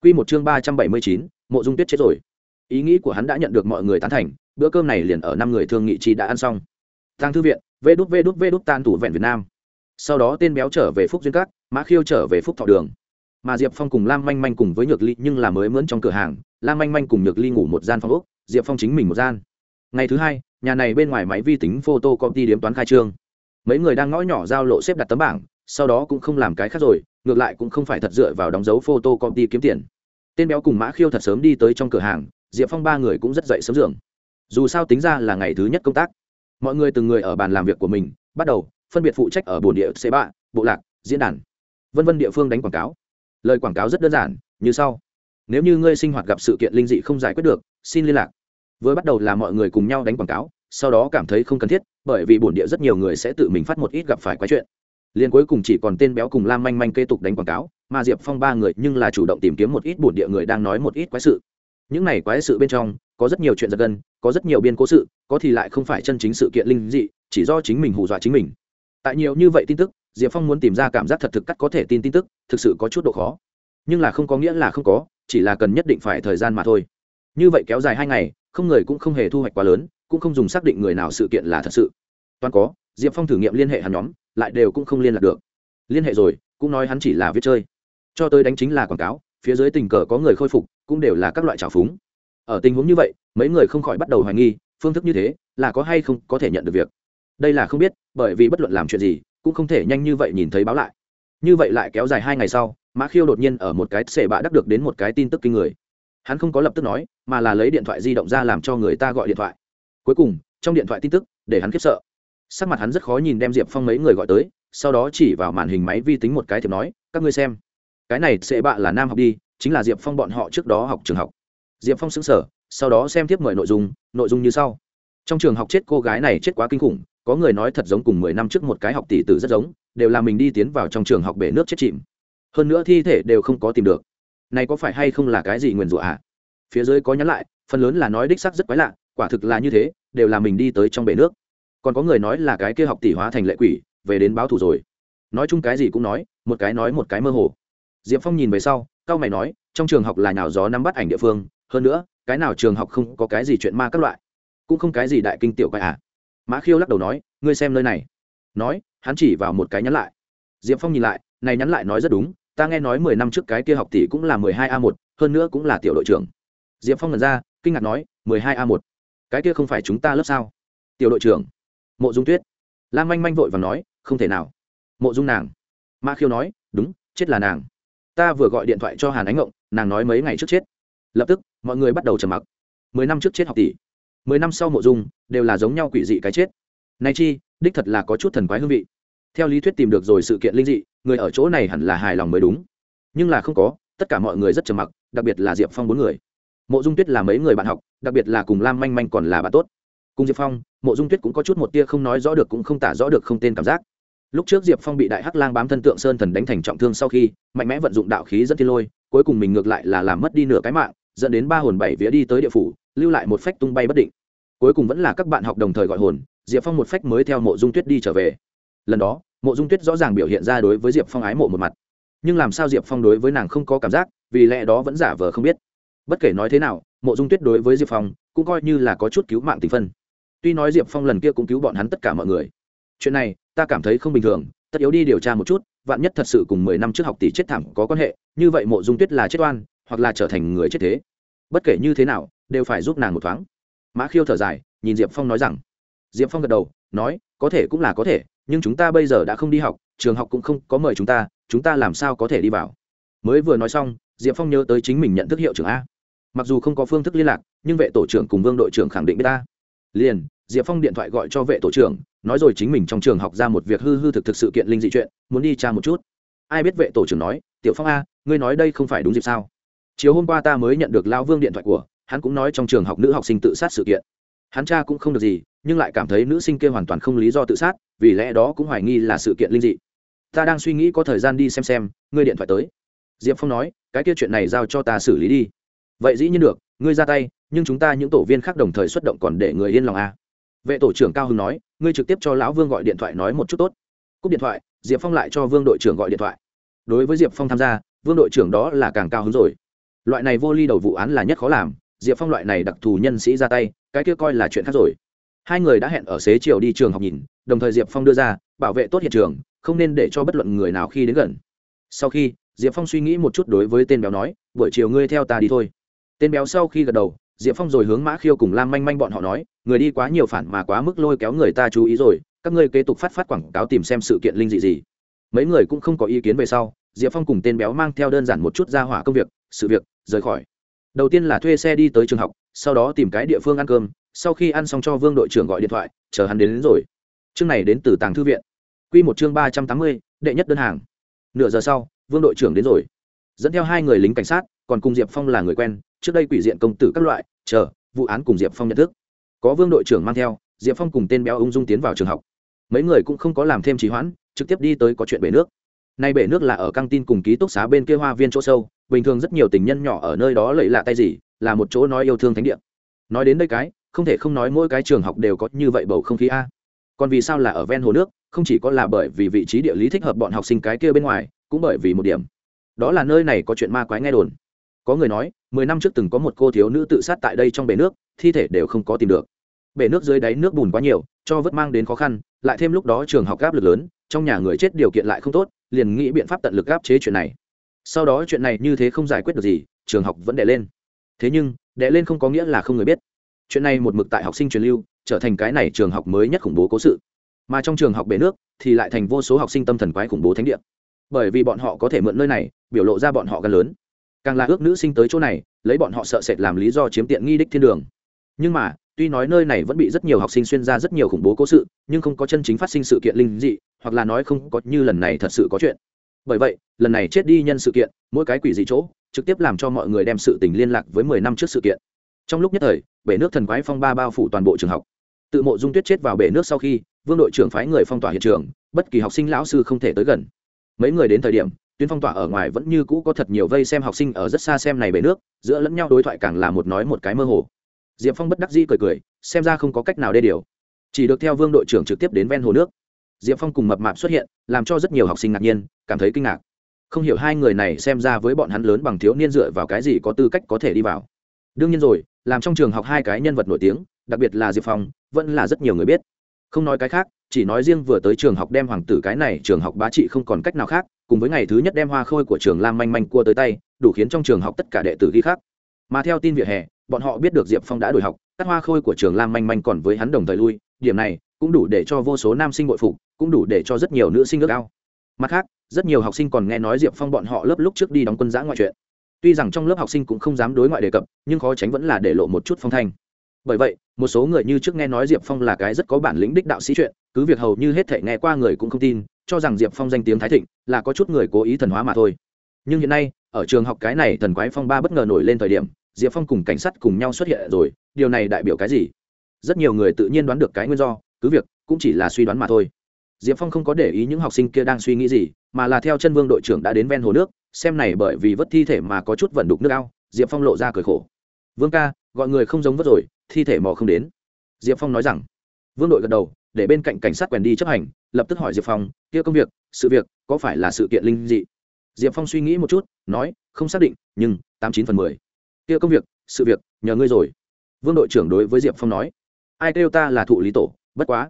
Q một chương ba trăm bảy mươi chín, mộ dung tuyết chết rồi. Ý nghĩ của hắn đã nhận được mọi người tán thành, bữa cơm này liền ở năm người thương nghị chi đã ăn xong. Tàng thư viện, vê đút vê đút vê đút tan thủ vẹn việt nam. Sau đó tên béo trở về phúc duyên các, mã khiêu trở về phúc thọ đường. Mà diệp phong cùng lam manh manh cùng với nhược ly nhưng là mới mướn trong cửa hàng, lam manh manh cùng nhược ly ngủ một gian phòng úc diệp phong chính mình một gian. Ngày thứ hai nhà này bên ngoài máy vi tính photo công ty điếm toán khai trương. Mấy người đang ngõ nhỏ giao lộ xếp đặt tấm bảng, sau đó cũng không làm cái khác rồi, ngược lại cũng không phải thật dựa vào đóng dấu photo công ty kiếm tiền. Tên béo cùng mã khiêu thật sớm đi tới trong cửa hàng, diệp phong ba người cũng rất dậy sớm giường. Dù sao tính ra là ngày thứ nhất công tác. Mọi người từng người ở bàn làm việc của mình, bắt đầu phân biệt phụ trách ở bồn địa c ba, bộ lạc, diễn đàn. Vân vân địa phương đánh quảng cáo. Lời quảng cáo rất đơn giản, như sau. Nếu như ngươi sinh hoạt gặp sự kiện linh dị không giải quyết được, xin liên lạc vừa bắt đầu là mọi người cùng nhau đánh quảng cáo, sau đó cảm thấy không cần thiết, bởi vì bổn địa rất nhiều người sẽ tự mình phát một ít gặp phải quái chuyện. Liên cuối cùng chỉ còn tên béo cùng lam manh manh kế tục đánh quảng cáo, mà diệp phong ba người nhưng là chủ động tìm kiếm một ít bổn địa người đang nói một ít quái sự. Những này quái sự bên trong, có rất nhiều chuyện giật gân, có rất nhiều biên cố sự, có thì lại không phải chân chính sự kiện linh dị, chỉ do chính mình hù dọa chính mình. Tại nhiều như vậy tin tức, diệp phong muốn tìm ra cảm giác thật thực cắt có thể tin tin tức, thực sự có chút độ khó. Nhưng là không có nghĩa là không có, chỉ là cần nhất định phải thời gian mà thôi. Như vậy kéo dài hai ngày không người cũng không hề thu hoạch quá lớn, cũng không dùng xác định người nào sự kiện là thật sự. Toàn có, diệp phong thử nghiệm liên hệ hắn nhóm, lại đều cũng không liên lạc được. Liên hệ rồi, cũng nói hắn chỉ là viết chơi. Cho tới đánh chính là quảng cáo, phía dưới tình cờ có người khôi phục, cũng đều là các loại trào phúng. Ở tình huống như vậy, mấy người không khỏi bắt đầu hoài nghi, phương thức như thế, là có hay không có thể nhận được việc. Đây là không biết, bởi vì bất luận làm chuyện gì, cũng không thể nhanh như vậy nhìn thấy báo lại. Như vậy lại kéo dài hai ngày sau, mã khiêu đột nhiên ở một cái xệ bạ đắc được đến một cái tin tức kinh người hắn không có lập tức nói, mà là lấy điện thoại di động ra làm cho người ta gọi điện thoại. Cuối cùng, trong điện thoại tin tức, để hắn khiếp sợ. Sắc mặt hắn rất khó nhìn đem diệp phong mấy người gọi tới, sau đó chỉ vào màn hình máy vi tính một cái thiệp nói, các ngươi xem. Cái này sẽ bạ là nam học đi, chính là diệp phong bọn họ trước đó học trường học. Diệp phong xứng sở sau đó xem tiếp mời nội dung nội dung như sau. Trong trường học chết cô gái này chết quá kinh khủng, có người nói thật giống cùng mười năm trước một cái học tỷ tử rất giống, đều là mình đi tiến vào trong trường học bể nước chết chìm. Hơn nữa thi thể đều không có tìm được này có phải hay không là cái gì nguyền rủa à? Phía dưới có nhắn lại, phần lớn là nói đích sắc rất quái lạ, quả thực là như thế, đều là mình đi tới trong bể nước. Còn có người nói là cái kia học tỷ hóa thành lệ quỷ, về đến báo thù rồi. Nói chung cái gì cũng nói, một cái nói một cái mơ hồ. Diệp phong nhìn về sau cao mày nói, trong trường học là nào gió nắm bắt ảnh địa phương, hơn nữa, cái nào trường học không có cái gì chuyện ma các loại? Cũng không cái gì đại kinh tiểu quái à? Mã khiêu lắc đầu nói, ngươi xem nơi này. Nói, hắn chỉ vào một cái nhắn lại. Diệp phong nhìn lại, này nhắn lại nói rất đúng ta nghe nói mười năm trước cái kia học tỷ cũng là mười hai a một, hơn nữa cũng là tiểu đội trưởng. Diệp phong lần ra, kinh ngạc nói, mười hai a một? Cái kia không phải chúng ta lớp sao? Tiểu đội trưởng. Mộ dung tuyết. Lam manh manh vội và nói, không thể nào. Mộ dung nàng. Ma khiêu nói, đúng, chết là nàng. Ta vừa gọi điện thoại cho hàn ánh ngộng, nàng nói mấy ngày trước chết. Lập tức, mọi người bắt đầu trầm mặc. Mười năm trước chết học tỷ. Mười năm sau mộ dung, đều là giống nhau quỷ dị cái chết. Nay chi, đích thật là có chút thần quái hương vị theo lý thuyết tìm được rồi sự kiện linh dị, người ở chỗ này hẳn là hài lòng mới đúng. Nhưng là không có, tất cả mọi người rất trầm mặc, đặc biệt là diệp phong bốn người. Mộ dung tuyết là mấy người bạn học, đặc biệt là cùng lam manh manh còn là bạn tốt. Cùng diệp phong, mộ dung tuyết cũng có chút một tia không nói rõ được cũng không tả rõ được không tên cảm giác. Lúc trước diệp phong bị đại hắc lang bám thân tượng sơn thần đánh thành trọng thương sau khi, mạnh mẽ vận dụng đạo khí dẫn thiên lôi, cuối cùng mình ngược lại là làm mất đi nửa cái mạng, dẫn đến ba hồn bảy vía đi tới địa phủ, lưu lại một phách tung bay bất định. Cuối cùng vẫn là các bạn học đồng thời gọi hồn, diệp phong một phách mới theo mộ dung tuyết đi trở về lần đó, mộ dung tuyết rõ ràng biểu hiện ra đối với diệp phong ái mộ một mặt. Nhưng làm sao diệp phong đối với nàng không có cảm giác, vì lẽ đó vẫn giả vờ không biết. Bất kể nói thế nào, mộ dung tuyết đối với diệp phong cũng coi như là có chút cứu mạng tình phân. Tuy nói diệp phong lần kia cũng cứu bọn hắn tất cả mọi người. Chuyện này, ta cảm thấy không bình thường, tất yếu đi điều tra một chút, vạn nhất thật sự cùng mười năm trước học tỷ chết thảm có quan hệ, như vậy mộ dung tuyết là chết oan, hoặc là trở thành người chết thế. Bất kể như thế nào, đều phải giúp nàng một thoáng. Mã khiêu thở dài, nhìn diệp phong nói rằng. Diệp phong gật đầu, nói, có thể cũng là có thể nhưng chúng ta bây giờ đã không đi học, trường học cũng không có mời chúng ta chúng ta làm sao có thể đi vào? Mới vừa nói xong, diệp phong nhớ tới chính mình nhận thức hiệu trưởng a. Mặc dù không có phương thức liên lạc, nhưng vệ tổ trưởng cùng vương đội trưởng khẳng định với ta liền, diệp phong điện thoại gọi cho vệ tổ trưởng, nói rồi chính mình trong trường học ra một việc hư hư thực thực sự kiện linh dị chuyện, muốn đi tra một chút. Ai biết vệ tổ trưởng nói, tiểu phong a, ngươi nói đây không phải đúng dịp sao? Chiều hôm qua ta mới nhận được lao vương điện thoại của, hắn cũng nói trong trường học nữ học sinh tự sát sự kiện hắn cha cũng không được gì, nhưng lại cảm thấy nữ sinh kia hoàn toàn không lý do tự sát, vì lẽ đó cũng hoài nghi là sự kiện linh dị. Ta đang suy nghĩ có thời gian đi xem xem, ngươi điện thoại tới. Diệp phong nói, cái kia chuyện này giao cho ta xử lý đi. Vậy dĩ nhiên được, ngươi ra tay, nhưng chúng ta những tổ viên khác đồng thời xuất động còn để người yên lòng à. vệ tổ trưởng cao hưng nói, ngươi trực tiếp cho lão vương gọi điện thoại nói một chút tốt. Cúp điện thoại, diệp phong lại cho vương đội trưởng gọi điện thoại. Đối với diệp phong tham gia, vương đội trưởng đó là càng cao hứng rồi. Loại này vô ly đầu vụ án là nhất khó làm diệp phong loại này đặc thù nhân sĩ ra tay, cái kia coi là chuyện khác rồi. Hai người đã hẹn ở xế chiều đi trường học nhìn, đồng thời diệp phong đưa ra, bảo vệ tốt hiện trường, không nên để cho bất luận người nào khi đến gần. Sau khi, diệp phong suy nghĩ một chút đối với tên béo nói, buổi chiều ngươi theo ta đi thôi. Tên béo sau khi gật đầu, diệp phong rồi hướng mã khiêu cùng lam manh manh bọn họ nói, người đi quá nhiều phản mà quá mức lôi kéo người ta chú ý rồi, các ngươi kế tục phát phát quảng cáo tìm xem sự kiện linh dị gì. Mấy người cũng không có ý kiến về sau, diệp phong cùng tên béo mang theo đơn giản một chút ra hỏa công việc, sự việc, rời khỏi đầu tiên là thuê xe đi tới trường học sau đó tìm cái địa phương ăn cơm sau khi ăn xong cho vương đội trưởng gọi điện thoại chờ hắn đến, đến rồi. Chương này đến từ tàng thư viện. Q một chương ba trăm tám mươi đệ nhất đơn hàng. Nửa giờ sau vương đội trưởng đến rồi. Dẫn theo hai người lính cảnh sát còn cùng diệp phong là người quen trước đây quỷ diện công tử các loại chờ vụ án cùng diệp phong nhận thức. Có vương đội trưởng mang theo diệp phong cùng tên béo ung dung tiến vào trường học. Mấy người cũng không có làm thêm trì hoãn trực tiếp đi tới có chuyện bể nước nay bể nước là ở căng tin cùng ký túc xá bên kia hoa viên chỗ sâu, bình thường rất nhiều tình nhân nhỏ ở nơi đó lẫy lạ tay gì, là một chỗ nói yêu thương thánh địa. Nói đến đây cái, không thể không nói mỗi cái trường học đều có như vậy bầu không khí a. Còn vì sao là ở ven hồ nước, không chỉ có là bởi vì vị trí địa lý thích hợp bọn học sinh cái kia bên ngoài, cũng bởi vì một điểm. Đó là nơi này có chuyện ma quái nghe đồn. Có người nói, mười năm trước từng có một cô thiếu nữ tự sát tại đây trong bể nước, thi thể đều không có tìm được. Bể nước dưới đáy nước bùn quá nhiều, cho vớt mang đến khó khăn, lại thêm lúc đó trường học gáp lực lớn, trong nhà người chết điều kiện lại không tốt liền nghĩ biện pháp tận lực áp chế chuyện này. Sau đó chuyện này như thế không giải quyết được gì, trường học vẫn đẻ lên. Thế nhưng đẻ lên không có nghĩa là không người biết. Chuyện này một mực tại học sinh truyền lưu, trở thành cái này trường học mới nhất khủng bố cố sự. Mà trong trường học bể nước, thì lại thành vô số học sinh tâm thần quái khủng bố thánh địa. Bởi vì bọn họ có thể mượn nơi này, biểu lộ ra bọn họ gần lớn. Càng là ước nữ sinh tới chỗ này, lấy bọn họ sợ sệt làm lý do chiếm tiện nghi đích thiên đường. Nhưng mà tuy nói nơi này vẫn bị rất nhiều học sinh xuyên ra rất nhiều khủng bố cố sự, nhưng không có chân chính phát sinh sự kiện linh dị, hoặc là nói không có như lần này thật sự có chuyện. Bởi vậy, lần này chết đi nhân sự kiện, mỗi cái quỷ dị chỗ, trực tiếp làm cho mọi người đem sự tình liên lạc với mười năm trước sự kiện. Trong lúc nhất thời, bể nước thần quái phong ba bao phủ toàn bộ trường học. Tự mộ dung tuyết chết vào bể nước sau khi, vương đội trưởng phái người phong tỏa hiện trường, bất kỳ học sinh lão sư không thể tới gần. Mấy người đến thời điểm, tuyến phong tỏa ở ngoài vẫn như cũ có thật nhiều vây xem học sinh ở rất xa xem này bể nước, giữa lẫn nhau đối thoại càng là một nói một cái mơ hồ diệp phong bất đắc dĩ cười cười, xem ra không có cách nào đê điều. Chỉ được theo vương đội trưởng trực tiếp đến ven hồ nước. Diệp phong cùng mập mạp xuất hiện, làm cho rất nhiều học sinh ngạc nhiên, cảm thấy kinh ngạc. Không hiểu hai người này xem ra với bọn hắn lớn bằng thiếu niên dựa vào cái gì có tư cách có thể đi vào. Đương nhiên rồi, làm trong trường học hai cái nhân vật nổi tiếng, đặc biệt là diệp phong, vẫn là rất nhiều người biết. Không nói cái khác, chỉ nói riêng vừa tới trường học đem hoàng tử cái này trường học bá trị không còn cách nào khác, cùng với ngày thứ nhất đem hoa khôi của trường lam manh manh cua tới tay, đủ khiến trong trường học tất cả đệ tử ghi khác mà theo tin vỉa hè bọn họ biết được diệp phong đã đổi học các hoa khôi của trường lam manh manh còn với hắn đồng thời lui, điểm này cũng đủ để cho vô số nam sinh bội phục, cũng đủ để cho rất nhiều nữ sinh ước ao. Mặt khác, rất nhiều học sinh còn nghe nói diệp phong bọn họ lớp lúc trước đi đóng quân giã ngoại chuyện. Tuy rằng trong lớp học sinh cũng không dám đối ngoại đề cập, nhưng khó tránh vẫn là để lộ một chút phong thanh. Bởi vậy, một số người như trước nghe nói diệp phong là cái rất có bản lĩnh đích đạo sĩ chuyện, cứ việc hầu như hết thể nghe qua người cũng không tin, cho rằng diệp phong danh tiếng thái thịnh, là có chút người cố ý thần hóa mà thôi. Nhưng hiện nay, ở trường học cái này thần quái phong ba bất ngờ nổi lên thời điểm diệp phong cùng cảnh sát cùng nhau xuất hiện rồi, điều này đại biểu cái gì? Rất nhiều người tự nhiên đoán được cái nguyên do, cứ việc, cũng chỉ là suy đoán mà thôi. Diệp phong không có để ý những học sinh kia đang suy nghĩ gì, mà là theo chân vương đội trưởng đã đến ven hồ nước, xem này bởi vì vất thi thể mà có chút vẩn đục nước ao, diệp phong lộ ra cười khổ. Vương ca, gọi người không giống vất rồi, thi thể mò không đến. Diệp phong nói rằng. Vương đội gật đầu, để bên cạnh cảnh sát quèn đi chấp hành, lập tức hỏi diệp phong, kia công việc, sự việc, có phải là sự kiện linh dị? Diệp phong suy nghĩ một chút, nói, không xác định, nhưng tám chín phần mười kia công việc sự việc nhờ ngươi rồi. Vương đội trưởng đối với diệp phong nói. Ai kêu ta là thụ lý tổ bất quá.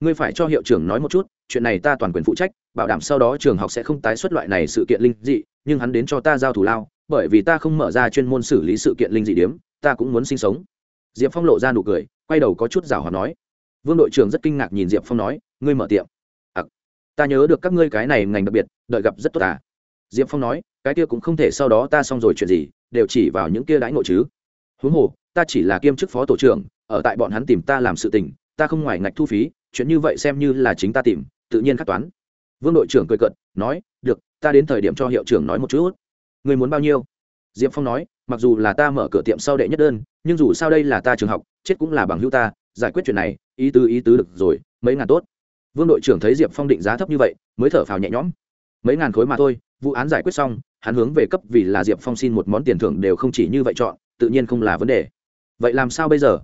Ngươi phải cho hiệu trưởng nói một chút chuyện này ta toàn quyền phụ trách bảo đảm sau đó trường học sẽ không tái xuất loại này sự kiện linh dị nhưng hắn đến cho ta giao thủ lao bởi vì ta không mở ra chuyên môn xử lý sự kiện linh dị điếm ta cũng muốn sinh sống. Diệp phong lộ ra nụ cười quay đầu có chút rào hòa nói. Vương đội trưởng rất kinh ngạc nhìn diệp phong nói ngươi mở tiệm. À, ta nhớ được các ngươi cái này ngành đặc biệt đợi gặp rất tốt à. Diệp phong nói cái kia cũng không thể sau đó ta xong rồi chuyện gì đều chỉ vào những kia đãi ngộ chứ. Huống hồ, ta chỉ là kiêm chức phó tổ trưởng, ở tại bọn hắn tìm ta làm sự tình, ta không ngoài ngạch thu phí, chuyện như vậy xem như là chính ta tìm, tự nhiên khắc toán. Vương đội trưởng cười cận nói, được, ta đến thời điểm cho hiệu trưởng nói một chút. Người muốn bao nhiêu? Diệp phong nói, mặc dù là ta mở cửa tiệm sau đệ nhất đơn, nhưng dù sao đây là ta trường học, chết cũng là bằng hữu ta, giải quyết chuyện này, ý tứ ý tứ được rồi, mấy ngàn tốt. Vương đội trưởng thấy diệp phong định giá thấp như vậy, mới thở phào nhẹ nhõm mấy ngàn khối mà thôi, vụ án giải quyết xong, hắn hướng về cấp vì là diệp phong xin một món tiền thưởng đều không chỉ như vậy chọn, tự nhiên không là vấn đề. Vậy làm sao bây giờ?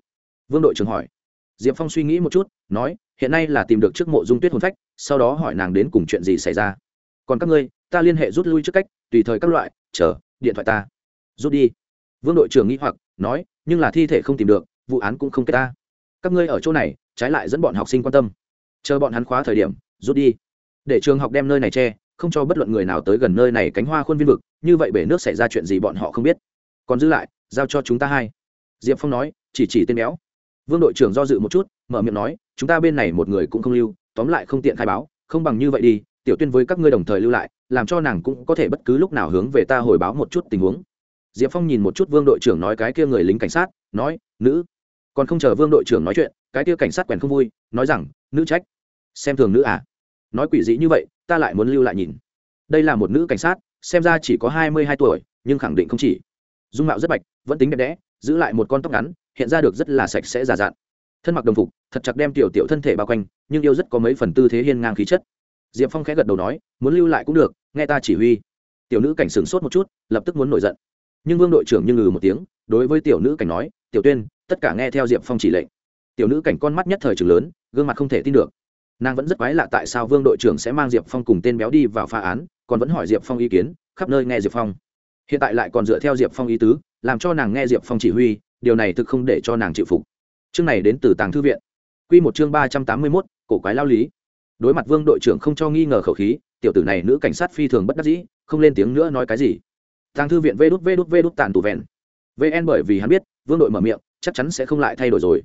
Vương đội trưởng hỏi. Diệp phong suy nghĩ một chút, nói, hiện nay là tìm được trước mộ dung tuyết hồn phách, sau đó hỏi nàng đến cùng chuyện gì xảy ra. Còn các ngươi, ta liên hệ rút lui trước cách, tùy thời các loại, chờ, điện thoại ta. Rút đi. Vương đội trưởng nghĩ hoặc, nói, nhưng là thi thể không tìm được, vụ án cũng không kết ta. Các ngươi ở chỗ này, trái lại dẫn bọn học sinh quan tâm. Chờ bọn hắn khóa thời điểm, rút đi. Để trường học đem nơi này che không cho bất luận người nào tới gần nơi này cánh hoa khuôn viên vực, như vậy bể nước xảy ra chuyện gì bọn họ không biết. Còn giữ lại, giao cho chúng ta hai. Diệp phong nói, chỉ chỉ tên béo. Vương đội trưởng do dự một chút, mở miệng nói, chúng ta bên này một người cũng không lưu, tóm lại không tiện khai báo, không bằng như vậy đi, tiểu tuyên với các ngươi đồng thời lưu lại, làm cho nàng cũng có thể bất cứ lúc nào hướng về ta hồi báo một chút tình huống. Diệp phong nhìn một chút vương đội trưởng nói cái kia người lính cảnh sát, nói, nữ, còn không chờ vương đội trưởng nói chuyện, cái kia cảnh sát quèn không vui, nói rằng, nữ trách. Xem thường nữ à? Nói quỷ dị như vậy, ta lại muốn lưu lại nhìn. Đây là một nữ cảnh sát, xem ra chỉ có hai mươi hai tuổi, nhưng khẳng định không chỉ. Dung mạo rất bạch, vẫn tính đẹp đẽ, giữ lại một con tóc ngắn, hiện ra được rất là sạch sẽ già dặn. Thân mặc đồng phục, thật chặt đem tiểu tiểu thân thể bao quanh, nhưng yêu rất có mấy phần tư thế hiên ngang khí chất. Diệp phong khẽ gật đầu nói, muốn lưu lại cũng được, nghe ta chỉ huy. Tiểu nữ cảnh sửng sốt một chút, lập tức muốn nổi giận. Nhưng vương đội trưởng như ngừ một tiếng, đối với tiểu nữ cảnh nói, tiểu tuyên, tất cả nghe theo diệp phong chỉ lệnh. Tiểu nữ cảnh con mắt nhất thời trường lớn, gương mặt không thể tin được nàng vẫn rất quái lạ tại sao vương đội trưởng sẽ mang diệp phong cùng tên béo đi vào phá án, còn vẫn hỏi diệp phong ý kiến, khắp nơi nghe diệp phong. Hiện tại lại còn dựa theo diệp phong ý tứ, làm cho nàng nghe diệp phong chỉ huy, điều này thực không để cho nàng chịu phục. Chương này đến từ tàng thư viện. Q một chương ba trăm tám mươi mốt, cổ quái lao lý. Đối mặt vương đội trưởng không cho nghi ngờ khẩu khí, tiểu tử này nữ cảnh sát phi thường bất đắc dĩ, không lên tiếng nữa nói cái gì. Tàng thư viện vê đút vê đút vê đút tàn tù vẹn. Vn bởi vì hắn biết, vương đội mở miệng, chắc chắn sẽ không lại thay đổi rồi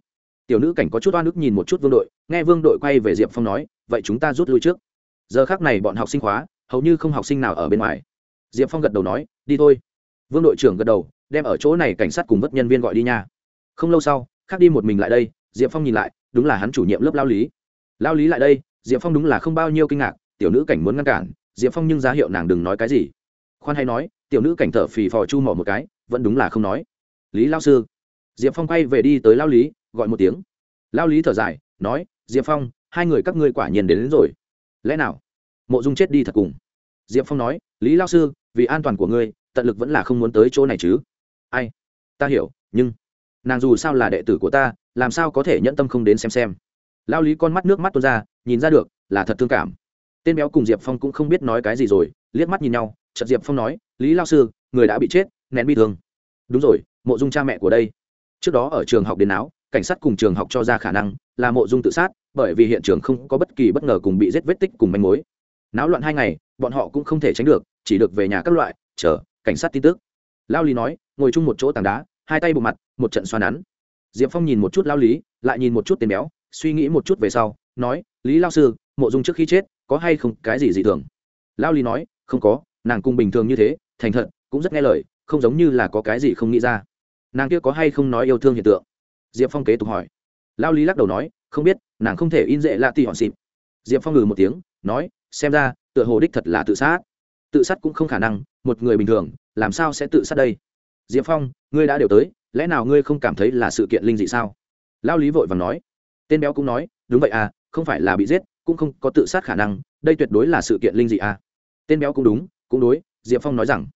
tiểu nữ cảnh có chút oan ức nhìn một chút vương đội, nghe vương đội quay về diệp phong nói, vậy chúng ta rút lui trước. Giờ khác này bọn học sinh khóa, hầu như không học sinh nào ở bên ngoài. Diệp phong gật đầu nói, đi thôi. Vương đội trưởng gật đầu, đem ở chỗ này cảnh sát cùng vất nhân viên gọi đi nha. Không lâu sau, khác đi một mình lại đây, diệp phong nhìn lại, đúng là hắn chủ nhiệm lớp lao lý. Lao lý lại đây, diệp phong đúng là không bao nhiêu kinh ngạc, tiểu nữ cảnh muốn ngăn cản, diệp phong nhưng giá hiệu nàng đừng nói cái gì. Khoan hay nói, tiểu nữ cảnh thở phì phò chu mỏ một cái, vẫn đúng là không nói. Lý lao sư. Diệp phong quay về đi tới lao lý gọi một tiếng. Lao lý thở dài nói diệp phong hai người các ngươi quả nhiên đến, đến rồi. Lẽ nào? Mộ dung chết đi thật cùng. Diệp phong nói lý lao sư vì an toàn của ngươi tận lực vẫn là không muốn tới chỗ này chứ. Ai? Ta hiểu nhưng nàng dù sao là đệ tử của ta làm sao có thể nhẫn tâm không đến xem xem? Lao lý con mắt nước mắt tuôn ra nhìn ra được là thật thương cảm. Tên béo cùng diệp phong cũng không biết nói cái gì rồi liếc mắt nhìn nhau chợt diệp phong nói lý lao sư người đã bị chết nén bi thương. Đúng rồi mộ dung cha mẹ của đây. Trước đó ở trường học đến áo cảnh sát cùng trường học cho ra khả năng, là mộ dung tự sát, bởi vì hiện trường không có bất kỳ bất ngờ cùng bị giết vết tích cùng manh mối. Náo loạn hai ngày, bọn họ cũng không thể tránh được, chỉ được về nhà các loại, chờ, cảnh sát tin tức. Lao lý nói, ngồi chung một chỗ tảng đá, hai tay bộ mặt, một trận xoa nắn. Diệp phong nhìn một chút lao lý, lại nhìn một chút tên béo, suy nghĩ một chút về sau, nói, lý lao sư, mộ dung trước khi chết, có hay không cái gì dị thường? Lao lý nói, không có, nàng cung bình thường như thế, thành thật, cũng rất nghe lời, không giống như là có cái gì không nghĩ ra. Nàng kia có hay không nói yêu thương hiện tượng? Diệp phong kế tục hỏi. Lao lý lắc đầu nói, không biết, nàng không thể in dễ lạ tì hòn xịp diệp phong ngừ một tiếng, nói, xem ra, tựa hồ đích thật là tự sát. Tự sát cũng không khả năng, một người bình thường, làm sao sẽ tự sát đây? Diệp phong, ngươi đã đều tới, lẽ nào ngươi không cảm thấy là sự kiện linh dị sao? Lao lý vội vàng nói. Tên béo cũng nói, đúng vậy à không phải là bị giết, cũng không có tự sát khả năng, đây tuyệt đối là sự kiện linh dị à. Tên béo cũng đúng, cũng đối, diệp phong nói rằng.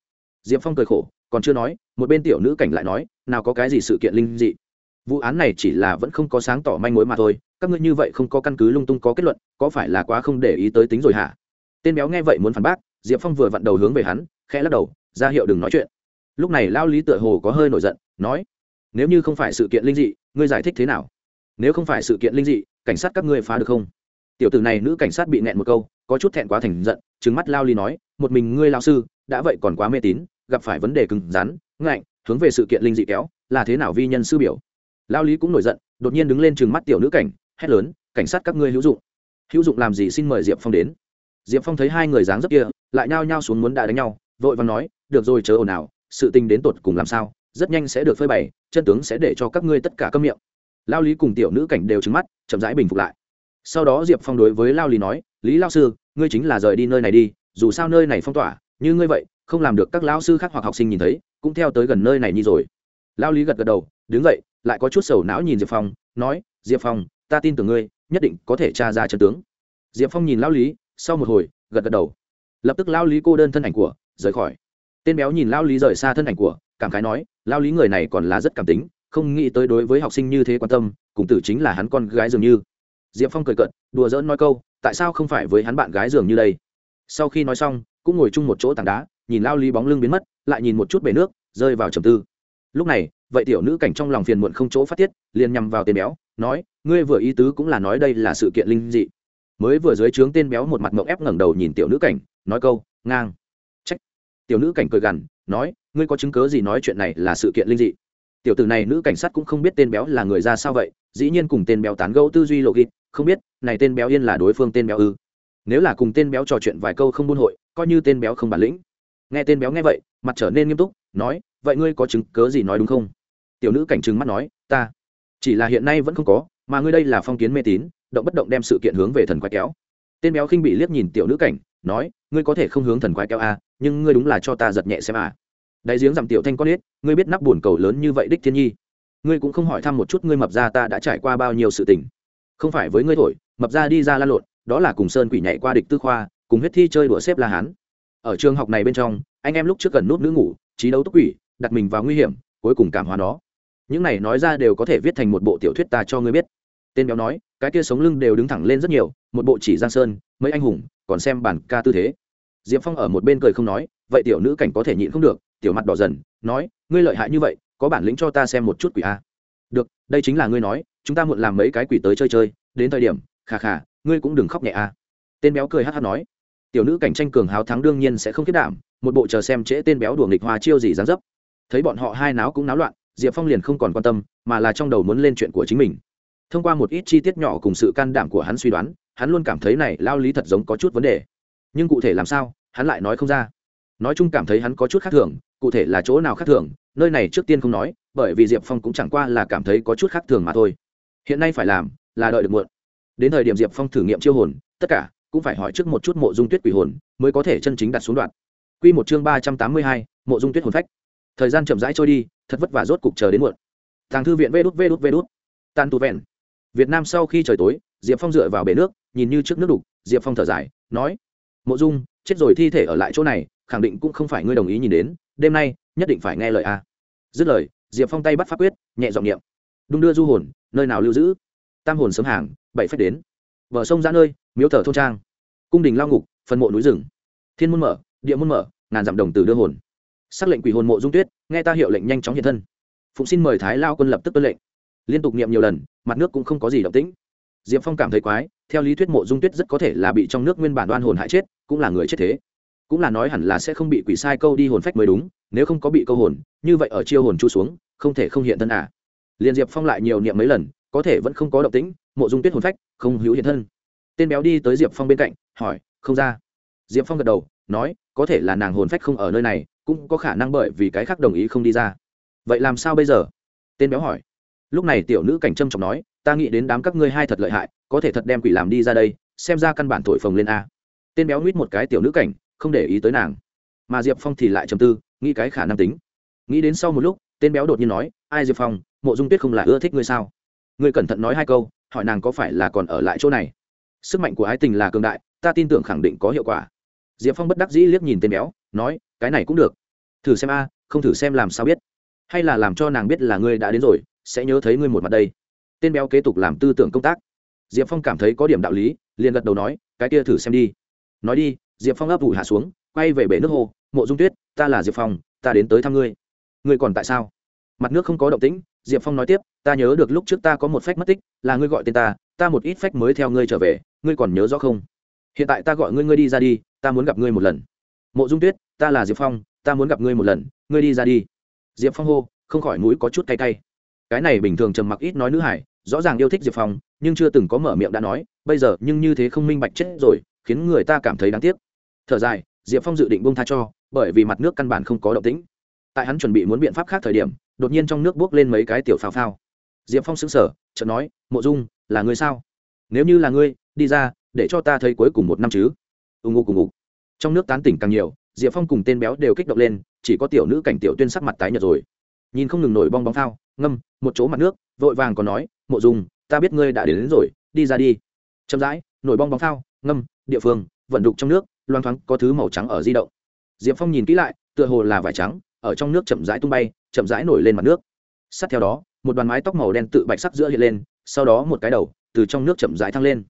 Diệp phong cười khổ, còn chưa nói, một bên tiểu nữ cảnh lại nói, nào có cái gì sự kiện linh dị? Vụ án này chỉ là vẫn không có sáng tỏ manh mối mà thôi, các ngươi như vậy không có căn cứ lung tung có kết luận, có phải là quá không để ý tới tính rồi hả? Tên béo nghe vậy muốn phản bác, diệp phong vừa vặn đầu hướng về hắn, khẽ lắc đầu, ra hiệu đừng nói chuyện. Lúc này lao lý tựa hồ có hơi nổi giận, nói, nếu như không phải sự kiện linh dị, ngươi giải thích thế nào? Nếu không phải sự kiện linh dị, cảnh sát các ngươi phá được không? Tiểu tử này nữ cảnh sát bị nẹn một câu, có chút thẹn quá thành giận trứng mắt lao lý nói, một mình ngươi lao sư, đã vậy còn quá mê tín, gặp phải vấn đề cứng rắn, ngạnh, hướng về sự kiện linh dị kéo, là thế nào vi nhân sư biểu? Lao lý cũng nổi giận, đột nhiên đứng lên trừng mắt tiểu nữ cảnh, hét lớn, cảnh sát các ngươi hữu dụng. Hữu dụng làm gì xin mời diệp phong đến. Diệp phong thấy hai người dáng dấp kia, lại nhao nhao xuống muốn đã đánh nhau, vội vàng nói, được rồi chớ ồn ào, sự tình đến tột cùng làm sao, rất nhanh sẽ được phơi bày, chân tướng sẽ để cho các ngươi tất cả câm miệng. Lao lý cùng tiểu nữ cảnh đều trứng mắt, chậm rãi bình phục lại. Sau đó diệp phong đối với lao lý nói, lý lao sư, ngươi chính là rời đi nơi này đi, dù sao nơi này phong tỏa, như ngươi vậy, không làm được các lao sư khác hoặc học sinh nhìn thấy, cũng theo tới gần nơi này như rồi. Lao lý gật gật đầu, đứng dậy lại có chút sầu não nhìn diệp phong, nói, diệp phong, ta tin tưởng ngươi, nhất định có thể tra ra chân tướng. Diệp phong nhìn lao lý, sau một hồi, gật gật đầu. Lập tức lao lý cô đơn thân ảnh của, rời khỏi. Tên béo nhìn lao lý rời xa thân ảnh của, cảm khái nói lao lý người này còn là rất cảm tính, không nghĩ tới đối với học sinh như thế quan tâm, cùng tử chính là hắn con gái dường như. Diệp phong cười cận đùa dỡn nói câu, tại sao không phải với hắn bạn gái dường như đây? Sau khi nói xong, cũng ngồi chung một chỗ tảng đá, nhìn lao lý bóng lưng biến mất, lại nhìn một chút bể nước, rơi vào trầm tư lúc này, vậy tiểu nữ cảnh trong lòng phiền muộn không chỗ phát tiết, liền nhằm vào tên béo, nói, ngươi vừa ý tứ cũng là nói đây là sự kiện linh dị. Mới vừa dưới trướng tên béo một mặt mộng ép ngẩng đầu nhìn tiểu nữ cảnh, nói câu, ngang. Trách tiểu nữ cảnh cười gằn, nói, ngươi có chứng cớ gì nói chuyện này là sự kiện linh dị? Tiểu tử này nữ cảnh sát cũng không biết tên béo là người ra sao vậy, dĩ nhiên cùng tên béo tán gẫu tư duy lộ ghi không biết, này tên béo yên là đối phương tên béo ư? Nếu là cùng tên béo trò chuyện vài câu không buôn hội, coi như tên béo không bản lĩnh. Nghe tên béo nghe vậy, mặt trở nên nghiêm túc, nói vậy ngươi có chứng cớ gì nói đúng không? Tiểu nữ cảnh trừng mắt nói ta. Chỉ là hiện nay vẫn không có mà ngươi đây là phong kiến mê tín động bất động đem sự kiện hướng về thần quái kéo. Tên béo khinh bị liếc nhìn tiểu nữ cảnh nói ngươi có thể không hướng thần quái kéo a à, nhưng ngươi đúng là cho ta giật nhẹ xem à. Đại giếng giảm tiểu thanh con ít ngươi biết nắp buồn cầu lớn như vậy đích thiên nhi. Ngươi cũng không hỏi thăm một chút ngươi mập ra ta đã trải qua bao nhiêu sự tình. Không phải với ngươi thổi mập ra đi ra la lộn đó là cùng sơn quỷ nhảy qua địch tư khoa cùng huyết thi chơi đùa xếp la hán. Ở trường học này bên trong anh em lúc trước cần nút nữ ngủ trí đấu túc quỷ đặt mình vào nguy hiểm, cuối cùng cảm hóa nó. Những này nói ra đều có thể viết thành một bộ tiểu thuyết ta cho ngươi biết. Tên béo nói, cái kia sống lưng đều đứng thẳng lên rất nhiều, một bộ chỉ giang sơn, mấy anh hùng, còn xem bản ca tư thế. Diệp phong ở một bên cười không nói, vậy tiểu nữ cảnh có thể nhịn không được, tiểu mặt đỏ dần, nói, ngươi lợi hại như vậy, có bản lĩnh cho ta xem một chút quỷ a. Được, đây chính là ngươi nói, chúng ta muộn làm mấy cái quỷ tới chơi chơi, đến thời điểm khà khà ngươi cũng đừng khóc nhẹ a. Tên béo cười hát hát nói, tiểu nữ cảnh tranh cường háo thắng đương nhiên sẽ không kết đảm, một bộ chờ xem trễ tên béo đùa nghịch hoa chiêu gì dán dấp thấy bọn họ hai náo cũng náo loạn, diệp phong liền không còn quan tâm, mà là trong đầu muốn lên chuyện của chính mình. Thông qua một ít chi tiết nhỏ cùng sự can đảm của hắn suy đoán, hắn luôn cảm thấy này lao lý thật giống có chút vấn đề. Nhưng cụ thể làm sao, hắn lại nói không ra. Nói chung cảm thấy hắn có chút khác thường, cụ thể là chỗ nào khác thường, nơi này trước tiên không nói, bởi vì diệp phong cũng chẳng qua là cảm thấy có chút khác thường mà thôi. Hiện nay phải làm là đợi được muộn. Đến thời điểm diệp phong thử nghiệm chiêu hồn, tất cả cũng phải hỏi trước một chút mộ dung tuyết quỷ hồn, mới có thể chân chính đặt xuống đoạn. Q một chương ba trăm tám mươi hai, mộ dung tuyết hồn phách thời gian chậm rãi trôi đi, thật vất vả rốt cục chờ đến muộn. Thằng thư viện vê đút vê đút vê đút. Tan tu vẹn. Việt nam sau khi trời tối, diệp phong dựa vào bể nước, nhìn như trước nước đục, diệp phong thở dài, nói, mộ dung, chết rồi thi thể ở lại chỗ này, khẳng định cũng không phải ngươi đồng ý nhìn đến, đêm nay nhất định phải nghe lời a. Dứt lời, diệp phong tay bắt pháp quyết, nhẹ giọng niệm, đung đưa du hồn, nơi nào lưu giữ? Tam hồn sớm hàng, bảy phép đến. Bờ sông ra nơi, miếu thờ thôn trang. Cung đình lao ngục phân mộ núi rừng. Thiên môn mở, địa môn mở, ngàn dặm đồng từ đưa hồn xác lệnh quỷ hồn mộ dung tuyết, nghe ta hiệu lệnh nhanh chóng hiện thân. Phụng xin mời thái lao quân lập tức tuân lệnh. Liên tục niệm nhiều lần, mặt nước cũng không có gì động tĩnh. Diệp phong cảm thấy quái, theo lý thuyết mộ dung tuyết rất có thể là bị trong nước nguyên bản đoan hồn hại chết, cũng là người chết thế. Cũng là nói hẳn là sẽ không bị quỷ sai câu đi hồn phách mới đúng, nếu không có bị câu hồn, như vậy ở chiêu hồn chu xuống, không thể không hiện thân à. Liền diệp phong lại nhiều niệm mấy lần, có thể vẫn không có động tĩnh, mộ dung tuyết hồn phách, không hữu hiện thân. Tên béo đi tới diệp phong bên cạnh, hỏi, không ra. Diệp phong gật đầu, nói, có thể là nàng hồn phách không ở nơi này cũng có khả năng bởi vì cái khác đồng ý không đi ra. Vậy làm sao bây giờ? Tên béo hỏi. Lúc này tiểu nữ cảnh trâm trọng nói, ta nghĩ đến đám các ngươi hai thật lợi hại, có thể thật đem quỷ làm đi ra đây, xem ra căn bản thổi phồng lên a. Tên béo nuýt một cái tiểu nữ cảnh, không để ý tới nàng. Mà diệp phong thì lại trầm tư, nghĩ cái khả năng tính. Nghĩ đến sau một lúc, tên béo đột nhiên nói, ai diệp phong, mộ dung tuyết không là ưa thích ngươi sao? Ngươi cẩn thận nói hai câu, hỏi nàng có phải là còn ở lại chỗ này. Sức mạnh của ái tình là cường đại, ta tin tưởng khẳng định có hiệu quả. Diệp phong bất đắc dĩ liếc nhìn tên béo nói, cái này cũng được. Thử xem a, không thử xem làm sao biết. Hay là làm cho nàng biết là ngươi đã đến rồi, sẽ nhớ thấy ngươi một mặt đây. Tên béo kế tục làm tư tưởng công tác. Diệp phong cảm thấy có điểm đạo lý, liền gật đầu nói, cái kia thử xem đi. Nói đi, diệp phong ấp ủ hạ xuống, quay về bể nước hồ, mộ dung tuyết, ta là diệp phong, ta đến tới thăm ngươi. Ngươi còn tại sao? Mặt nước không có động tĩnh, diệp phong nói tiếp, ta nhớ được lúc trước ta có một phách mất tích, là ngươi gọi tên ta ta một ít phách mới theo ngươi trở về, ngươi còn nhớ rõ không? Hiện tại ta gọi ngươi ngươi đi ra đi, ta muốn gặp ngươi một lần mộ dung tuyết, ta là diệp phong, ta muốn gặp ngươi một lần, ngươi đi ra đi. Diệp phong hô, không khỏi mũi có chút cay cay. Cái này bình thường trầm mặc ít nói nữ hải, rõ ràng yêu thích diệp phong, nhưng chưa từng có mở miệng đã nói, bây giờ, nhưng như thế không minh bạch chết rồi, khiến người ta cảm thấy đáng tiếc. Thở dài, diệp phong dự định bông tha cho, bởi vì mặt nước căn bản không có động tĩnh. Tại hắn chuẩn bị muốn biện pháp khác thời điểm, đột nhiên trong nước buốc lên mấy cái tiểu phao phao. Diệp phong xứng sở chợt nói, mộ dung, là ngươi sao? Nếu như là ngươi, đi ra, để cho ta thấy cuối cùng một năm chứ. Ù ngụ cùng ngục trong nước tán tỉnh càng nhiều diệp phong cùng tên béo đều kích động lên chỉ có tiểu nữ cảnh tiểu tuyên sắc mặt tái nhợt rồi. Nhìn không ngừng nổi bong bóng phao ngâm một chỗ mặt nước vội vàng còn nói mộ dung ta biết ngươi đã đến, đến rồi đi ra đi. Chậm rãi nổi bong bóng phao ngâm địa phương vận đục trong nước loang thoáng có thứ màu trắng ở di động. Diệp phong nhìn kỹ lại tựa hồ là vải trắng ở trong nước chậm rãi tung bay chậm rãi nổi lên mặt nước. Sát theo đó một đoàn mái tóc màu đen tự bạch sắc giữa hiện lên sau đó một cái đầu từ trong nước chậm rãi thăng lên.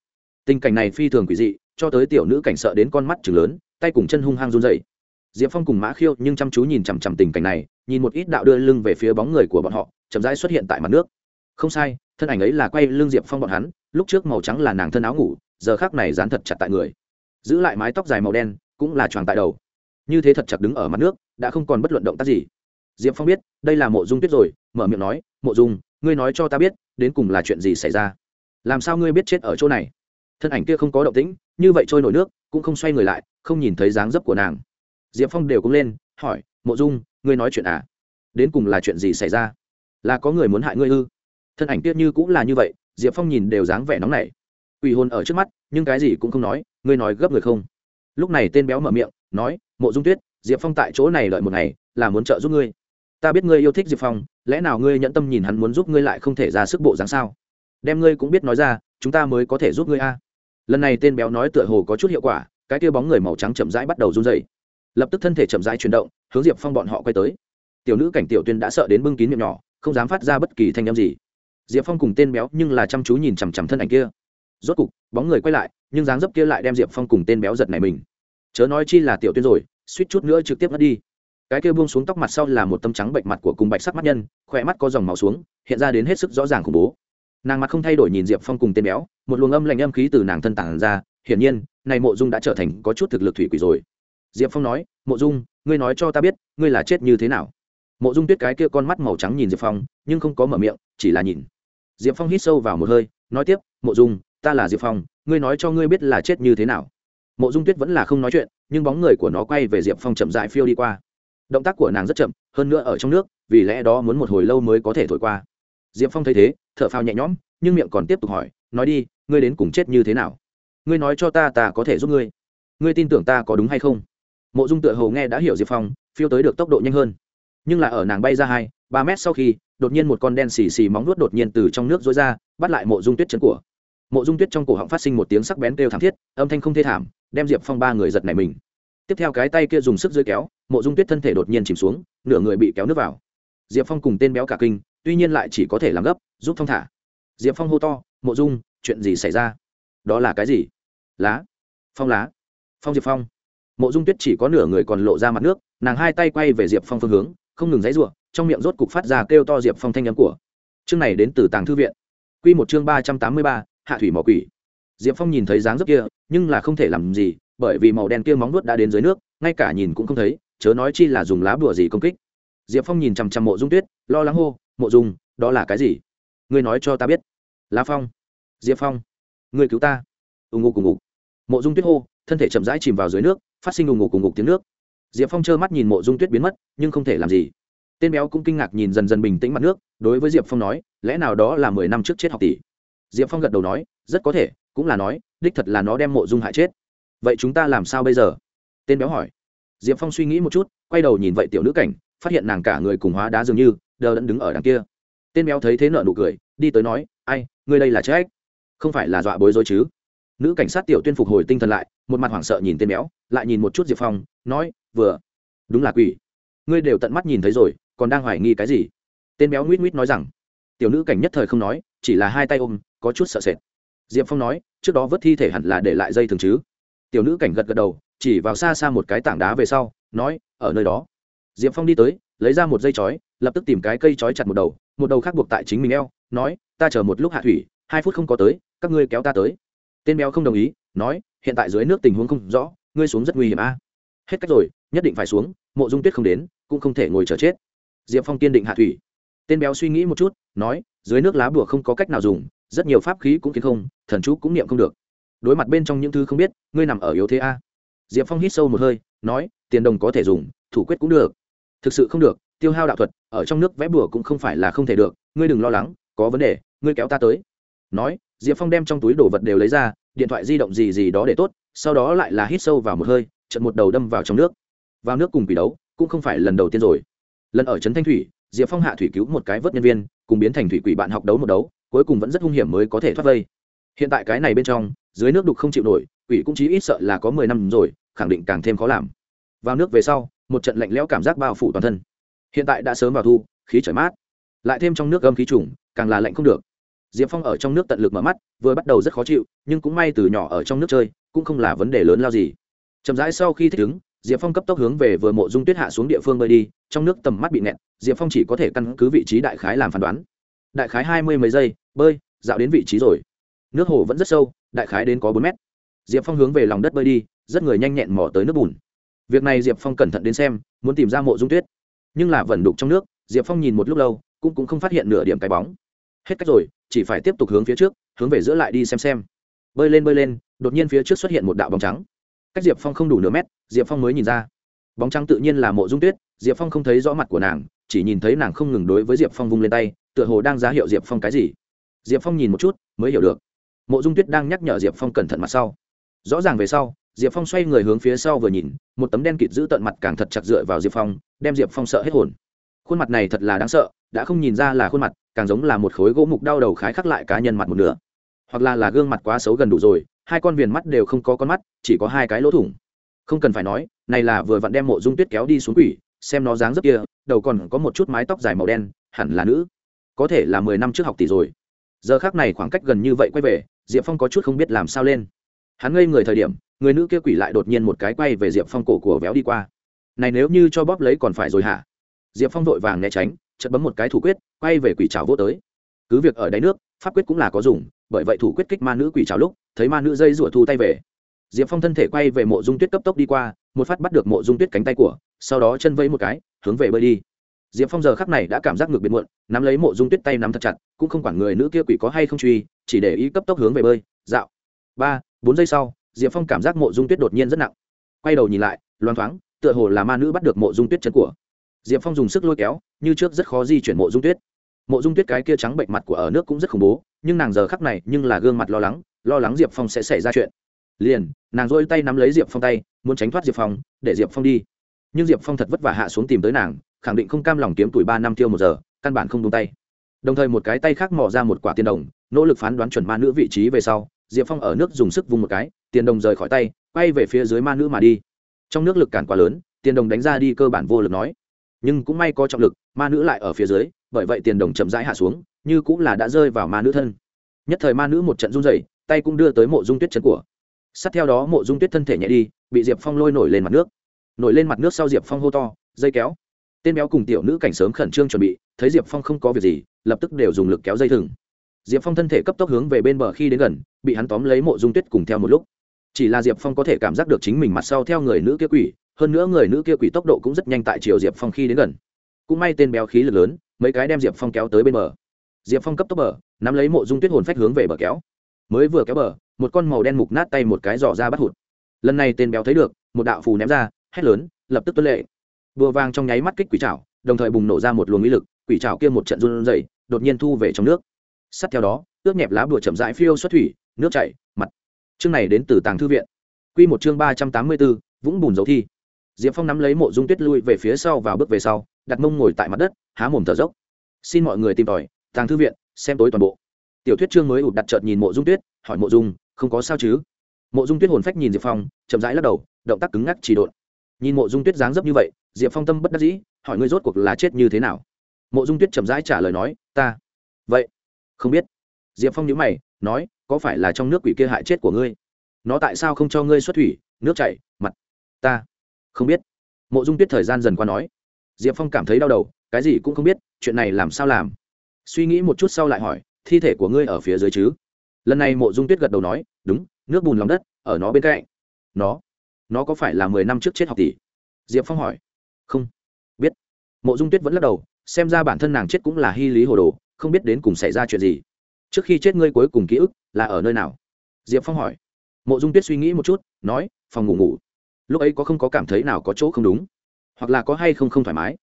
Tình cảnh này phi thường quỷ dị cho tới tiểu nữ cảnh sợ đến con mắt chừng lớn, tay cùng chân hung hăng run dậy diệp phong cùng mã khiêu nhưng chăm chú nhìn chằm chằm tình cảnh này, nhìn một ít đạo đưa lưng về phía bóng người của bọn họ, chậm rãi xuất hiện tại mặt nước. Không sai, thân ảnh ấy là quay lưng diệp phong bọn hắn, lúc trước màu trắng là nàng thân áo ngủ, giờ khác này dán thật chặt tại người. Giữ lại mái tóc dài màu đen, cũng là tròn tại đầu. Như thế thật chặt đứng ở mặt nước, đã không còn bất luận động tác gì. Diệp phong biết, đây là mộ dung tuyết rồi, mở miệng nói, mộ dung, ngươi nói cho ta biết, đến cùng là chuyện gì xảy ra? Làm sao ngươi biết chết ở chỗ này? Thân ảnh kia không có động tĩnh, như vậy trôi nổi nước, cũng không xoay người lại, không nhìn thấy dáng dấp của nàng. Diệp phong đều cũng lên, hỏi, mộ dung, ngươi nói chuyện à? Đến cùng là chuyện gì xảy ra? Là có người muốn hại ngươi ư? Thân ảnh kia như cũng là như vậy, diệp phong nhìn đều dáng vẻ nóng nảy. Quỷ hồn ở trước mắt, nhưng cái gì cũng không nói, ngươi nói gấp người không? Lúc này tên béo mở miệng, nói, mộ dung tuyết, diệp phong tại chỗ này lợi một ngày, là muốn trợ giúp ngươi. Ta biết ngươi yêu thích diệp phong, lẽ nào ngươi nhận tâm nhìn hắn muốn giúp ngươi lại không thể ra sức bộ dáng sao? Đem ngươi cũng biết nói ra, chúng ta mới có thể giúp ngươi a lần này tên béo nói tựa hồ có chút hiệu quả, cái kia bóng người màu trắng chậm rãi bắt đầu run dày lập tức thân thể chậm rãi chuyển động, hướng diệp phong bọn họ quay tới. Tiểu nữ cảnh tiểu tuyên đã sợ đến bưng kín miệng nhỏ, không dám phát ra bất kỳ thanh â m gì. Diệp phong cùng tên béo nhưng là chăm chú nhìn chằm chằm thân ảnh kia. Rốt cục, bóng người quay lại, nhưng dáng dấp kia lại đem diệp phong cùng tên béo giật này mình. Chớ nói chi là tiểu tuyên rồi, suýt chút nữa trực tiếp mất đi. Cái kia buông xuống tóc mặt sau là một tâm trắng bệnh mặt của cùng bạch sắc mắt nhân, khỏe mắt có dòng màu xuống, hiện ra đến hết sức rõ ràng khủng bố nàng mặt không thay đổi nhìn diệp phong cùng tên béo, một luồng âm lạnh âm khí từ nàng thân tản ra, hiển nhiên, này mộ dung đã trở thành có chút thực lực thủy quỷ rồi. Diệp phong nói, mộ dung, ngươi nói cho ta biết, ngươi là chết như thế nào? Mộ dung tuyết cái kia con mắt màu trắng nhìn diệp phong, nhưng không có mở miệng, chỉ là nhìn. Diệp phong hít sâu vào một hơi, nói tiếp, mộ dung, ta là diệp phong, ngươi nói cho ngươi biết là chết như thế nào. Mộ dung tuyết vẫn là không nói chuyện, nhưng bóng người của nó quay về diệp phong chậm dại phiêu đi qua. Động tác của nàng rất chậm, hơn nữa ở trong nước, vì lẽ đó muốn một hồi lâu mới có thể thổi qua diệp phong thấy thế t h ở phao nhẹ nhõm, nhưng miệng còn tiếp tục hỏi, nói đi, ngươi đến cùng chết như thế nào? Ngươi nói cho ta ta có thể giúp ngươi. Ngươi tin tưởng ta có đúng hay không? Mộ dung tựa hồ nghe đã hiểu diệp phong, phiêu tới được tốc độ nhanh hơn. Nhưng là ở nàng bay ra hai, ba mét sau khi, đột nhiên một con đen xì xì móng nuốt đột nhiên từ trong nước rối ra, bắt lại mộ dung tuyết chân của. Mộ dung tuyết trong cổ họng phát sinh một tiếng sắc bén kêu thảm thiết, âm thanh không thê thảm, đem diệp phong ba người giật nảy mình. Tiếp theo cái tay kia dùng sức dưới kéo, mộ dung tuyết thân thể đột nhiên chìm xuống, nửa người bị kéo nước vào. Diệp phong cùng tên béo cả kinh tuy nhiên lại chỉ có thể làm gấp, giúp thong thả. Diệp phong hô to, mộ dung, chuyện gì xảy ra? Đó là cái gì? Lá. Phong lá. Phong diệp phong. Mộ dung tuyết chỉ có nửa người còn lộ ra mặt nước, nàng hai tay quay về diệp phong phương hướng, không ngừng dãy r u ộ n trong miệng rốt cục phát ra kêu to diệp phong thanh nhắm của. Chương này đến từ tàng thư viện. Q một chương ba trăm tám mươi ba, hạ thủy mỏ quỷ. Diệp phong nhìn thấy dáng dấp kia, nhưng là không thể làm gì, bởi vì màu đen kia móng nuốt đã đến dưới nước, ngay cả nhìn cũng không thấy, chớ nói chi là dùng lá bùa gì công kích diệp phong nhìn chằm chằm mộ dung tuyết, lo lắng hô, mộ dung, đó là cái gì? Ngươi nói cho ta biết. Lá phong. Diệp phong, ngươi cứu ta. Ù ngục cùng ngục. Mộ dung tuyết hô, thân thể chậm rãi chìm vào dưới nước, phát sinh ù ngục cùng ngục tiếng nước. Diệp phong trơ mắt nhìn mộ dung tuyết biến mất, nhưng không thể làm gì. Tên béo cũng kinh ngạc nhìn dần dần bình tĩnh mặt nước, đối với diệp phong nói, lẽ nào đó là mười năm trước chết học tỷ? Diệp phong gật đầu nói, rất có thể, cũng là nói, đích thật là nó đem mộ dung hại chết. Vậy chúng ta làm sao bây giờ? Tên béo hỏi. Diệp phong suy nghĩ một chút, quay đầu nhìn vậy tiểu nữ cảnh phát hiện nàng cả người cùng hóa đá dường như, đờ đẫn đứng ở đằng kia. Tên béo thấy thế nợ nụ cười, đi tới nói, ai, ngươi đây là chết không phải là dọa bối rối chứ? Nữ cảnh sát tiểu tuyên phục hồi tinh thần lại, một mặt hoảng sợ nhìn tên béo, lại nhìn một chút diệp phong, nói, vừa, đúng là quỷ. Ngươi đều tận mắt nhìn thấy rồi, còn đang hoài nghi cái gì? Tên béo nguyết nguyết nói rằng, tiểu nữ cảnh nhất thời không nói, chỉ là hai tay ôm, có chút sợ sệt. Diệp phong nói, trước đó vớt thi thể hẳn là để lại dây thường chứ. Tiểu nữ cảnh gật gật đầu, chỉ vào xa xa một cái tảng đá về sau, nói, ở nơi đó diệp phong đi tới, lấy ra một dây chói, lập tức tìm cái cây chói chặt một đầu một đầu khác buộc tại chính mình eo, nói, ta chờ một lúc hạ thủy, hai phút không có tới, các ngươi kéo ta tới. Tên béo không đồng ý, nói, hiện tại dưới nước tình huống không rõ, ngươi xuống rất nguy hiểm a. Hết cách rồi, nhất định phải xuống, mộ dung tuyết không đến, cũng không thể ngồi chờ chết. Diệp phong kiên định hạ thủy. Tên béo suy nghĩ một chút, nói, dưới nước lá bùa không có cách nào dùng, rất nhiều pháp khí cũng kiến không, thần chú cũng niệm không được. Đối mặt bên trong những thứ không biết, ngươi nằm ở yếu thế a. Diệp phong hít sâu một hơi, nói, tiền đồng có thể dùng, thủ quyết cũng được thực sự không được, tiêu hao đạo thuật, ở trong nước vẽ bùa cũng không phải là không thể được, ngươi đừng lo lắng, có vấn đề, ngươi kéo ta tới. Nói, diệp phong đem trong túi đồ vật đều lấy ra, điện thoại di động gì gì đó để tốt, sau đó lại là hít sâu vào một hơi trận một đầu đâm vào trong nước. Vào nước cùng quỷ đấu, cũng không phải lần đầu tiên rồi. Lần ở trấn thanh thủy, diệp phong hạ thủy cứu một cái vớt nhân viên, cùng biến thành thủy quỷ bạn học đấu một đấu, cuối cùng vẫn rất hung hiểm mới có thể thoát vây. Hiện tại cái này bên trong, dưới nước đục không chịu nổi, quỷ cũng chí ít sợ là có mười năm rồi, khẳng định càng thêm khó làm. Vào nước về sau một trận lạnh lẽo cảm giác bao phủ toàn thân. Hiện tại đã sớm vào thu, khí trời mát. Lại thêm trong nước gâm khí trùng, càng là lạnh không được. Diệp phong ở trong nước tận lực mở mắt, vừa bắt đầu rất khó chịu, nhưng cũng may từ nhỏ ở trong nước chơi, cũng không là vấn đề lớn lao gì. Chậm rãi sau khi thích ứng, diệp phong cấp tốc hướng về vừa mộ dung tuyết hạ xuống địa phương bơi đi, trong nước tầm mắt bị nẹt diệp phong chỉ có thể căn cứ vị trí đại khái làm phán đoán. Đại khái hai mươi mấy giây, bơi, dạo đến vị trí rồi. Nước hồ vẫn rất sâu, đại khái đến có bốn mét. Diệp phong hướng về lòng đất bơi đi, rất người nhanh nhẹn mò tới nước bùn việc này diệp phong cẩn thận đến xem muốn tìm ra mộ dung tuyết. Nhưng là vẩn đục trong nước diệp phong nhìn một lúc lâu cũng, cũng không phát hiện nửa điểm cái bóng. Hết cách rồi chỉ phải tiếp tục hướng phía trước hướng về giữa lại đi xem xem. Bơi lên bơi lên đột nhiên phía trước xuất hiện một đạo bóng trắng. Cách diệp phong không đủ nửa mét diệp phong mới nhìn ra. Bóng trắng tự nhiên là mộ dung tuyết diệp phong không thấy rõ mặt của nàng chỉ nhìn thấy nàng không ngừng đối với diệp phong vung lên tay tựa hồ đang ra hiệu diệp phong cái gì. Diệp phong nhìn một chút mới hiểu được. Mộ dung tuyết đang nhắc nhở diệp phong cẩn thận mặt sau. Rõ ràng về sau diệp phong xoay người hướng phía sau vừa nhìn, một tấm đen kịt giữ tận mặt càng thật chặt dựa vào diệp phong, đem diệp phong sợ hết hồn. Khuôn mặt này thật là đáng sợ, đã không nhìn ra là khuôn mặt, càng giống là một khối gỗ mục đau đầu khái khắc lại cá nhân mặt một nửa. Hoặc là là gương mặt quá xấu gần đủ rồi, hai con viền mắt đều không có con mắt, chỉ có hai cái lỗ thủng. Không cần phải nói, này là vừa vặn đem mộ dung tuyết kéo đi xuống quỷ, xem nó dáng dấp kia, đầu còn có một chút mái tóc dài màu đen, hẳn là nữ. Có thể là mười năm trước học tỷ rồi. Giờ khác này khoảng cách gần như vậy quay về, diệp phong có chút không biết làm sao lên hắn ngây người thời điểm, người nữ kia quỷ lại đột nhiên một cái quay về diệp phong cổ của véo đi qua. Này nếu như cho bóp lấy còn phải rồi hả? Diệp phong vội vàng né tránh chật bấm một cái thủ quyết, quay về quỷ trào vô tới. Cứ việc ở đáy nước, pháp quyết cũng là có dùng, bởi vậy thủ quyết kích ma nữ quỷ trào lúc, thấy ma nữ dây rủa thu tay về. Diệp phong thân thể quay về mộ dung tuyết cấp tốc đi qua, một phát bắt được mộ dung tuyết cánh tay của, sau đó chân vẫy một cái, hướng về bơi đi. Diệp phong giờ khắc này đã cảm giác ngược biệt muộn, nắm lấy mộ dung tuyết tay nắm thật chặt, cũng không quản người nữ kia quỷ có hay không truy, chỉ để ý cấp tốc hướng về bơi. Dạo. Ba bốn giây sau, diệp phong cảm giác mộ dung tuyết đột nhiên rất nặng. Quay đầu nhìn lại loang thoáng, tựa hồ là ma nữ bắt được mộ dung tuyết chân của. Diệp phong dùng sức lôi kéo, như trước rất khó di chuyển mộ dung tuyết. Mộ dung tuyết cái kia trắng bệnh mặt của ở nước cũng rất khủng bố, nhưng nàng giờ khắc này nhưng là gương mặt lo lắng lo lắng diệp phong sẽ xảy ra chuyện. Liền, nàng dôi tay nắm lấy diệp phong tay, muốn tránh thoát diệp phong, để diệp phong đi. Nhưng diệp phong thật vất vả hạ xuống tìm tới nàng, khẳng định không cam lòng kiếm tuổi ba năm tiêu một giờ, căn bản không đúng tay. Đồng thời một cái tay khác mò ra một quả tiền đồng, nỗ lực phán đoán chuẩn ma nữ vị trí về sau diệp phong ở nước dùng sức vung một cái, tiền đồng rời khỏi tay, quay về phía dưới ma nữ mà đi. Trong nước lực cản quá lớn, tiền đồng đánh ra đi cơ bản vô lực nói. Nhưng cũng may có trọng lực, ma nữ lại ở phía dưới, bởi vậy tiền đồng chậm rãi hạ xuống, như cũng là đã rơi vào ma nữ thân. Nhất thời ma nữ một trận run dày tay cũng đưa tới mộ dung tuyết chân của. Sát theo đó mộ dung tuyết thân thể nhẹ đi, bị diệp phong lôi nổi lên mặt nước. Nổi lên mặt nước sau diệp phong hô to, dây kéo. Tên béo cùng tiểu nữ cảnh sớm khẩn trương chuẩn bị, thấy diệp phong không có việc gì, lập tức đều dùng lực kéo dây thừng diệp phong thân thể cấp tốc hướng về bên bờ khi đến gần, bị hắn tóm lấy mộ dung tuyết cùng theo một lúc. Chỉ là diệp phong có thể cảm giác được chính mình mặt sau theo người nữ kia quỷ, hơn nữa người nữ kia quỷ tốc độ cũng rất nhanh tại chiều diệp phong khi đến gần. Cũng may tên béo khí lực lớn, mấy cái đem diệp phong kéo tới bên bờ. Diệp phong cấp tốc bờ, nắm lấy mộ dung tuyết hồn phách hướng về bờ kéo. Mới vừa kéo bờ, một con màu đen mục nát tay một cái giỏ ra bắt hụt. Lần này tên béo thấy được, một đạo phù ném ra, hét lớn, lập tức tuân lệ. Bùa vàng trong nháy mắt kích quỷ trảo, đồng thời bùng nổ ra một luồng ý lực, quỷ trảo kia một trận run dày đột nhiên thu về trong nước sát theo đó, ướp nhẹp lá bùa chậm rãi phiêu xuất thủy, nước chảy, mặt. Chương này đến từ tàng thư viện. Quy một chương ba trăm tám mươi bốn vũng bùn dấu thi. Diệp phong nắm lấy mộ dung tuyết lui về phía sau và bước về sau, đặt mông ngồi tại mặt đất, há mồm thở dốc. Xin mọi người tìm tòi, tàng thư viện, xem tối toàn bộ. Tiểu thuyết chương mới ụt đặt trợt nhìn mộ dung tuyết, hỏi mộ dung, không có sao chứ? Mộ dung tuyết hồn phách nhìn diệp phong, chậm rãi lắc đầu, động tác cứng ngắc chỉ độn. Nhìn mộ dung tuyết dáng dấp như vậy, diệp phong tâm bất đắc dĩ, hỏi ngươi rốt cuộc là chết như thế nào? Mộ dung tuyết chậm rãi trả lời nói, ta. Vậy không biết. Diệp phong nhữ mày, nói, có phải là trong nước quỷ kia hại chết của ngươi? Nó tại sao không cho ngươi xuất thủy, nước chảy, mặt? Ta không biết. Mộ dung tuyết thời gian dần qua nói. Diệp phong cảm thấy đau đầu, cái gì cũng không biết, chuyện này làm sao làm? Suy nghĩ một chút sau lại hỏi, thi thể của ngươi ở phía dưới chứ? Lần này mộ dung tuyết gật đầu nói, đúng, nước bùn lòng đất, ở nó bên cạnh. Nó nó có phải là mười năm trước chết học tỷ? Diệp phong hỏi. Không biết. Mộ dung tuyết vẫn lắc đầu, xem ra bản thân nàng chết cũng là hy lý hồ đồ không biết đến cùng xảy ra chuyện gì. Trước khi chết ngươi cuối cùng ký ức là ở nơi nào? Diệp phong hỏi. Mộ dung tuyết suy nghĩ một chút, nói, phòng ngủ ngủ. Lúc ấy có không có cảm thấy nào có chỗ không đúng? Hoặc là có hay không không thoải mái?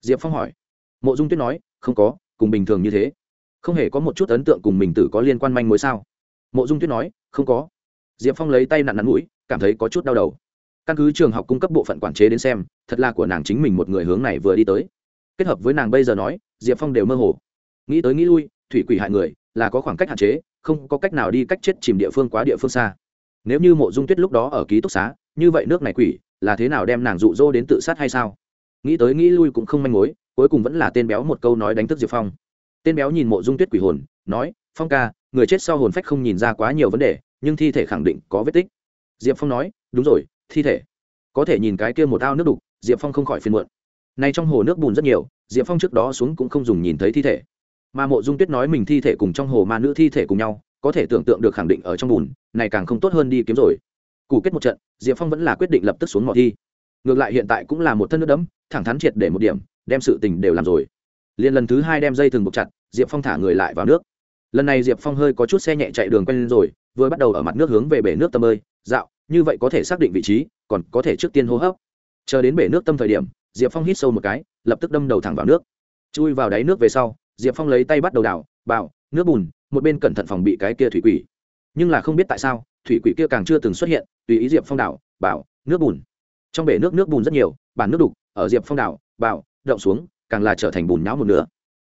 Diệp phong hỏi. Mộ dung tuyết nói, không có, cùng bình thường như thế. Không hề có một chút ấn tượng cùng mình tử có liên quan manh mối sao? Mộ dung tuyết nói, không có. Diệp phong lấy tay nặn nắn mũi, cảm thấy có chút đau đầu. Căn cứ trường học cung cấp bộ phận quản chế đến xem, thật là của nàng chính mình một người hướng này vừa đi tới. Kết hợp với nàng bây giờ nói, diệp phong đều mơ hồ nghĩ tới nghĩ lui, thủy quỷ hại người, là có khoảng cách hạn chế, không có cách nào đi cách chết chìm địa phương quá địa phương xa. Nếu như mộ dung tuyết lúc đó ở ký túc xá, như vậy nước này quỷ, là thế nào đem nàng rụ rỗ đến tự sát hay sao? Nghĩ tới nghĩ lui cũng không manh mối, cuối cùng vẫn là tên béo một câu nói đánh thức diệp phong. Tên béo nhìn mộ dung tuyết quỷ hồn, nói, phong ca, người chết sau hồn phách không nhìn ra quá nhiều vấn đề, nhưng thi thể khẳng định có vết tích. Diệp phong nói, đúng rồi, thi thể. Có thể nhìn cái kia một ao nước đục, diệp phong không khỏi phiền muộn. Nay trong hồ nước bùn rất nhiều, diệp phong trước đó xuống cũng không dùng nhìn thấy thi thể mà mộ dung tuyết nói mình thi thể cùng trong hồ ma nữ thi thể cùng nhau có thể tưởng tượng được khẳng định ở trong bùn này càng không tốt hơn đi kiếm rồi. Cù kết một trận diệp phong vẫn là quyết định lập tức xuống mỏ thi. Ngược lại hiện tại cũng là một thân nước đấm, thẳng thắn triệt để một điểm đem sự tình đều làm rồi. Liền lần thứ hai đem dây thừng buộc chặt diệp phong thả người lại vào nước. Lần này diệp phong hơi có chút xe nhẹ chạy đường quen rồi vừa bắt đầu ở mặt nước hướng về bể nước tâm ơi dạo như vậy có thể xác định vị trí còn có thể trước tiên hô hấp. Chờ đến bể nước tâm thời điểm diệp phong hít sâu một cái lập tức đâm đầu thẳng vào nước. Chui vào đáy nước về sau diệp phong lấy tay bắt đầu đảo bảo, nước bùn, một bên cẩn thận phòng bị cái kia thủy quỷ. Nhưng là không biết tại sao, thủy quỷ kia càng chưa từng xuất hiện, tùy ý diệp phong đảo bảo, nước bùn. Trong bể nước nước bùn rất nhiều, bản nước đục, ở diệp phong đảo bảo, động xuống, càng là trở thành bùn nháo một nửa.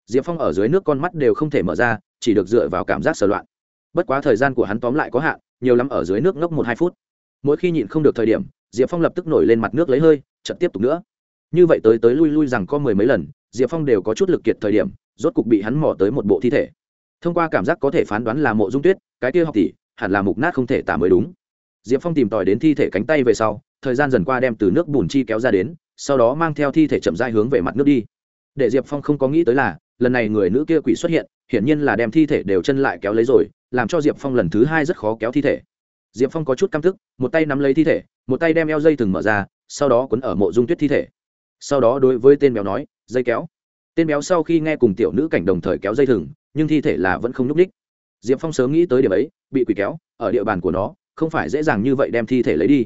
Diệp phong ở dưới nước con mắt đều không thể mở ra, chỉ được dựa vào cảm giác sờ loạn. Bất quá thời gian của hắn tóm lại có hạn, nhiều lắm ở dưới nước ngốc một hai phút. Mỗi khi nhịn không được thời điểm, diệp phong lập tức nổi lên mặt nước lấy hơi chật tiếp tục nữa. Như vậy tới tới lui lui rằng có mười mấy lần, diệp phong đều có chút lực kiệt thời điểm rốt cục bị hắn mò tới một bộ thi thể. Thông qua cảm giác có thể phán đoán là mộ dung tuyết, cái kia học tỷ, hẳn là mục nát không thể tả mới đúng. Diệp phong tìm tòi đến thi thể cánh tay về sau, thời gian dần qua đem từ nước bùn chi kéo ra đến, sau đó mang theo thi thể chậm dai hướng về mặt nước đi. Để diệp phong không có nghĩ tới là, lần này người nữ kia quỷ xuất hiện, hiển nhiên là đem thi thể đều chân lại kéo lấy rồi, làm cho diệp phong lần thứ hai rất khó kéo thi thể. Diệp phong có chút căm thức một tay nắm lấy thi thể, một tay đem eo dây thừng mở ra, sau đó quấn ở mộ dung tuyết thi thể. Sau đó đối với tên béo nói, dây kéo tên béo sau khi nghe cùng tiểu nữ cảnh đồng thời kéo dây thừng, nhưng thi thể là vẫn không nhúc ních diệp phong sớm nghĩ tới điểm ấy, bị quỷ kéo, ở địa bàn của nó, không phải dễ dàng như vậy đem thi thể lấy đi.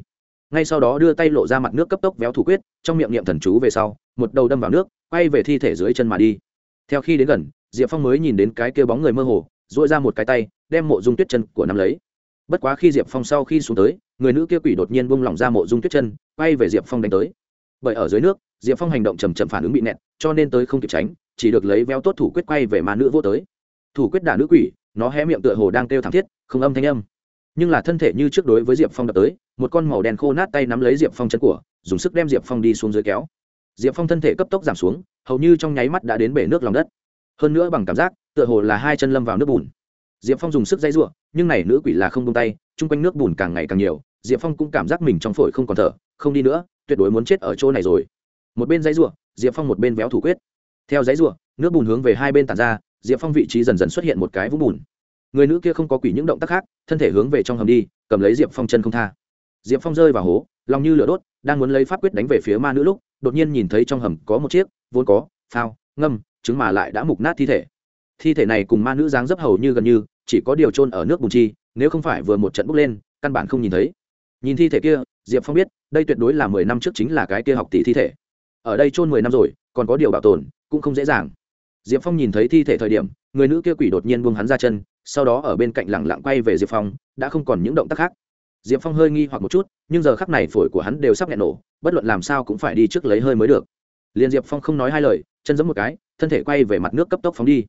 Ngay sau đó đưa tay lộ ra mặt nước cấp tốc véo thủ quyết, trong miệng niệm thần chú về sau, một đầu đâm vào nước, quay về thi thể dưới chân mà đi. Theo khi đến gần, diệp phong mới nhìn đến cái kêu bóng người mơ hồ dội ra một cái tay, đem mộ dung tuyết chân của năm lấy. Bất quá khi diệp phong sau khi xuống tới, người nữ kia quỷ đột nhiên bung lỏng ra mộ dung tuyết chân, quay về diệp phong đánh tới bởi ở dưới nước, diệp phong hành động chầm chậm phản ứng bị nẹt, cho nên tới không kịp tránh, chỉ được lấy véo tốt thủ quyết quay về mà nữ vô tới. Thủ quyết đả nữ quỷ, nó hé miệng tựa hồ đang kêu thảm thiết, không âm thanh âm. Nhưng là thân thể như trước đối với diệp phong đập tới, một con màu đen khô nát tay nắm lấy diệp phong chân của, dùng sức đem diệp phong đi xuống dưới kéo. Diệp phong thân thể cấp tốc giảm xuống, hầu như trong nháy mắt đã đến bể nước lòng đất. Hơn nữa bằng cảm giác, tựa hồ là hai chân lâm vào nước bùn. Diệp phong dùng sức dây r u ộ n nhưng này nữ quỷ là không tung tay, chung quanh nước bùn càng ngày càng nhiều diệp phong cũng cảm giác mình trong phổi không còn thở, không đi nữa, tuyệt đối muốn chết ở chỗ này rồi. Một bên dây r u ộ diệp phong một bên véo thủ quyết. Theo dây r u ộ nước bùn hướng về hai bên tàn ra, diệp phong vị trí dần dần xuất hiện một cái vũng bùn. Người nữ kia không có quỷ những động tác khác, thân thể hướng về trong hầm đi, cầm lấy diệp phong chân không tha. Diệp phong rơi vào hố, lòng như lửa đốt, đang muốn lấy pháp quyết đánh về phía ma nữ lúc, đột nhiên nhìn thấy trong hầm có một chiếc, vốn có, phao, ngâm chứng mà lại đã mục nát thi thể. Thi thể này cùng ma nữ dáng dấp hầu như gần như, chỉ có điều trôn ở nước bùn chi, nếu không phải vừa một trận bốc lên, căn bản không nhìn thấy nhìn thi thể kia, diệp phong biết, đây tuyệt đối là mười năm trước chính là cái kia học tỷ thi thể. Ở đây trôn mười năm rồi, còn có điều bảo tồn, cũng không dễ dàng. Diệp phong nhìn thấy thi thể thời điểm, người nữ kia quỷ đột nhiên buông hắn ra chân, sau đó ở bên cạnh lẳng lặng quay về diệp phong, đã không còn những động tác khác. Diệp phong hơi nghi hoặc một chút, nhưng giờ khắc này phổi của hắn đều sắp nghẹn nổ, bất luận làm sao cũng phải đi trước lấy hơi mới được. Liền diệp phong không nói hai lời, chân giẫm một cái, thân thể quay về mặt nước cấp tốc phóng đi.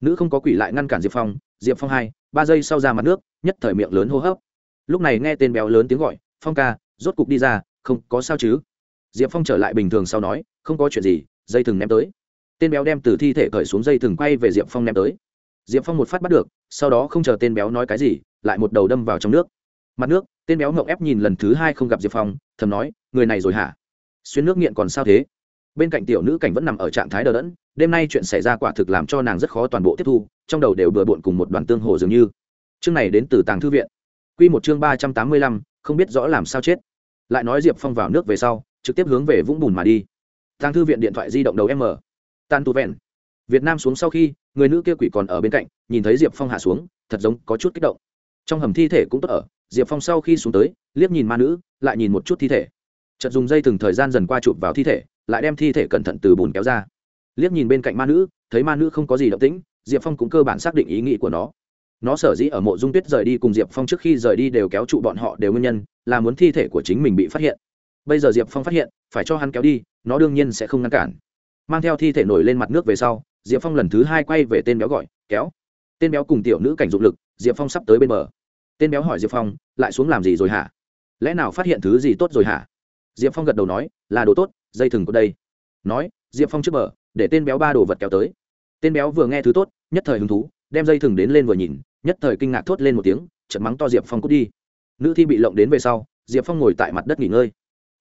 Nữ không có quỷ lại ngăn cản diệp phong diệp phong hai, ba giây sau ra mặt nước, nhất thời miệng lớn hô hấp lúc này nghe tên béo lớn tiếng gọi, phong ca, rốt cục đi ra, không có sao chứ? Diệp phong trở lại bình thường sau nói, không có chuyện gì, dây thừng ném tới. Tên béo đem từ thi thể cởi xuống dây thừng quay về diệp phong ném tới. Diệp phong một phát bắt được, sau đó không chờ tên béo nói cái gì, lại một đầu đâm vào trong nước. Mặt nước, tên béo ngậu ép nhìn lần thứ hai không gặp diệp phong, thầm nói, người này rồi hả? Xuyên nước nghiện còn sao thế? Bên cạnh tiểu nữ cảnh vẫn nằm ở trạng thái đờ đẫn, đêm nay chuyện xảy ra quả thực làm cho nàng rất khó toàn bộ tiếp thu, trong đầu đều bừa bộn cùng một đoàn tương hồ dường như. Chương này đến từ tàng thư viện. Quy một chương ba trăm tám mươi lăm, không biết rõ làm sao chết. Lại nói diệp phong vào nước về sau, trực tiếp hướng về vũng bùn mà đi. Tang thư viện điện thoại di động đầu m. Tan tu vẹn. Việt nam xuống sau khi, người nữ kia quỷ còn ở bên cạnh, nhìn thấy diệp phong hạ xuống, thật giống có chút kích động. Trong hầm thi thể cũng tốt ở, diệp phong sau khi xuống tới, liếc nhìn ma nữ, lại nhìn một chút thi thể. Chợt dùng dây từng thời gian dần qua chụp vào thi thể, lại đem thi thể cẩn thận từ bùn kéo ra. Liếc nhìn bên cạnh ma nữ, thấy ma nữ không có gì động tĩnh, diệp phong cũng cơ bản xác định ý nghĩ của nó nó sở dĩ ở mộ dung tuyết rời đi cùng diệp phong trước khi rời đi đều kéo trụ bọn họ đều nguyên nhân là muốn thi thể của chính mình bị phát hiện. Bây giờ diệp phong phát hiện, phải cho hắn kéo đi, nó đương nhiên sẽ không ngăn cản. Mang theo thi thể nổi lên mặt nước về sau, diệp phong lần thứ hai quay về tên béo gọi, kéo. Tên béo cùng tiểu nữ cảnh dụng lực, diệp phong sắp tới bên bờ. Tên béo hỏi diệp phong, lại xuống làm gì rồi hả? Lẽ nào phát hiện thứ gì tốt rồi hả? Diệp phong gật đầu nói, là đồ tốt, dây thừng của đây. Nói, diệp phong trước bờ, để tên béo ba đồ vật kéo tới. Tên béo vừa nghe thứ tốt, nhất thời hứng thú, đem dây thừng đến lên vừa nhìn nhất thời kinh ngạc thốt lên một tiếng chật mắng to diệp phong cút đi. Nữ thi bị lộng đến về sau, diệp phong ngồi tại mặt đất nghỉ ngơi.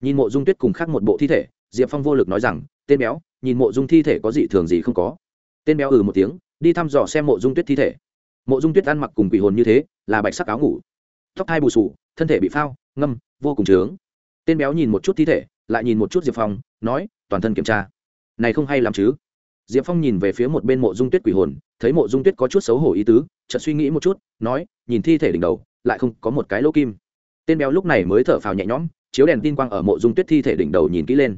Nhìn mộ dung tuyết cùng khác một bộ thi thể, diệp phong vô lực nói rằng, tên béo, nhìn mộ dung thi thể có gì thường gì không có. Tên béo ừ một tiếng, đi thăm dò xem mộ dung tuyết thi thể. Mộ dung tuyết ăn mặc cùng quỷ hồn như thế, là bạch sắc áo ngủ. Tóc hai bù sù, thân thể bị phao, ngâm, vô cùng trướng. Tên béo nhìn một chút thi thể, lại nhìn một chút diệp phong, nói, toàn thân kiểm tra. Này không hay làm chứ diệp phong nhìn về phía một bên mộ dung tuyết quỷ hồn, thấy mộ dung tuyết có chút xấu hổ ý tứ, chợt suy nghĩ một chút, nói, nhìn thi thể đỉnh đầu, lại không có một cái lỗ kim. Tên béo lúc này mới thở phào nhẹ nhõm, chiếu đèn tin quang ở mộ dung tuyết thi thể đỉnh đầu nhìn kỹ lên.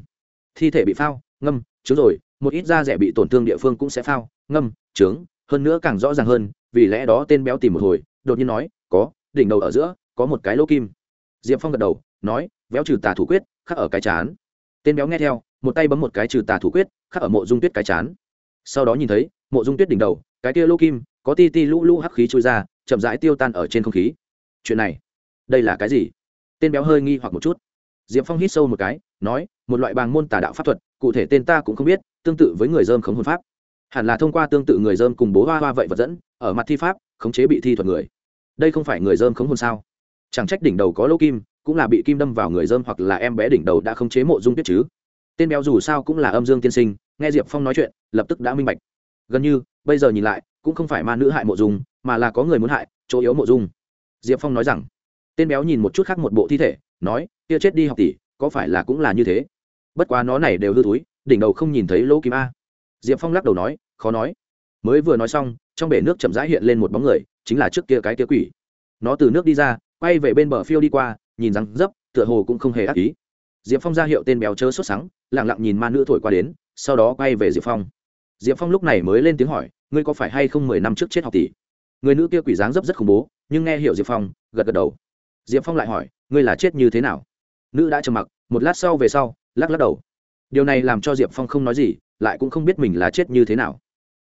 Thi thể bị phao, ngâm chứ rồi, một ít da rẻ bị tổn thương địa phương cũng sẽ phao, ngâm, trướng, hơn nữa càng rõ ràng hơn, vì lẽ đó tên béo tìm một hồi, đột nhiên nói, có, đỉnh đầu ở giữa, có một cái lỗ kim. Diệp phong gật đầu, nói véo trừ tà thủ quyết, khắc ở cái chán. Tên béo nghe theo, một tay bấm một cái trừ tà thủ quyết, khắc ở mộ dung tuyết cái chán sau đó nhìn thấy, mộ dung tuyết đỉnh đầu, cái kia lô kim, có ti ti lũ lũ hắc khí trôi ra, chậm rãi tiêu tan ở trên không khí. Chuyện này, đây là cái gì? Tên béo hơi nghi hoặc một chút. Diệp phong hít sâu một cái, nói, một loại bàng môn tà đạo pháp thuật, cụ thể tên ta cũng không biết, tương tự với người dơm khống hồn pháp. Hẳn là thông qua tương tự người dơm cùng bố hoa hoa vậy vật dẫn, ở mặt thi pháp, khống chế bị thi thuật người. Đây không phải người dơm khống hồn sao? Chẳng trách đỉnh đầu có lỗ kim, cũng là bị kim đâm vào người dơm hoặc là em bé đỉnh đầu đã khống chế mộ dung tuyết chứ tên béo dù sao cũng là âm dương tiên sinh nghe diệp phong nói chuyện lập tức đã minh bạch. Gần như bây giờ nhìn lại cũng không phải ma nữ hại mộ dung mà là có người muốn hại chỗ yếu mộ dung. Diệp phong nói rằng tên béo nhìn một chút khác một bộ thi thể nói kia chết đi học tỷ có phải là cũng là như thế? Bất quá nó này đều hư túi đỉnh đầu không nhìn thấy lỗ kim a. Diệp phong lắc đầu nói khó nói. Mới vừa nói xong trong bể nước chậm rãi hiện lên một bóng người chính là trước kia cái kia quỷ. Nó từ nước đi ra quay về bên bờ phiêu đi qua nhìn rằng, dấp tựa hồ cũng không hề ác ý diệp phong ra hiệu tên béo chớ sốt sắng lẳng lặng nhìn ma nữ thổi qua đến, sau đó quay về diệp phong. Diệp phong lúc này mới lên tiếng hỏi, ngươi có phải hay không mười năm trước chết học tỷ? Người nữ kia quỷ dáng dấp rất khủng bố, nhưng nghe hiểu diệp phong, gật gật đầu. Diệp phong lại hỏi, ngươi là chết như thế nào? Nữ đã trầm mặc, một lát sau về sau, lắc lắc đầu. Điều này làm cho diệp phong không nói gì, lại cũng không biết mình là chết như thế nào.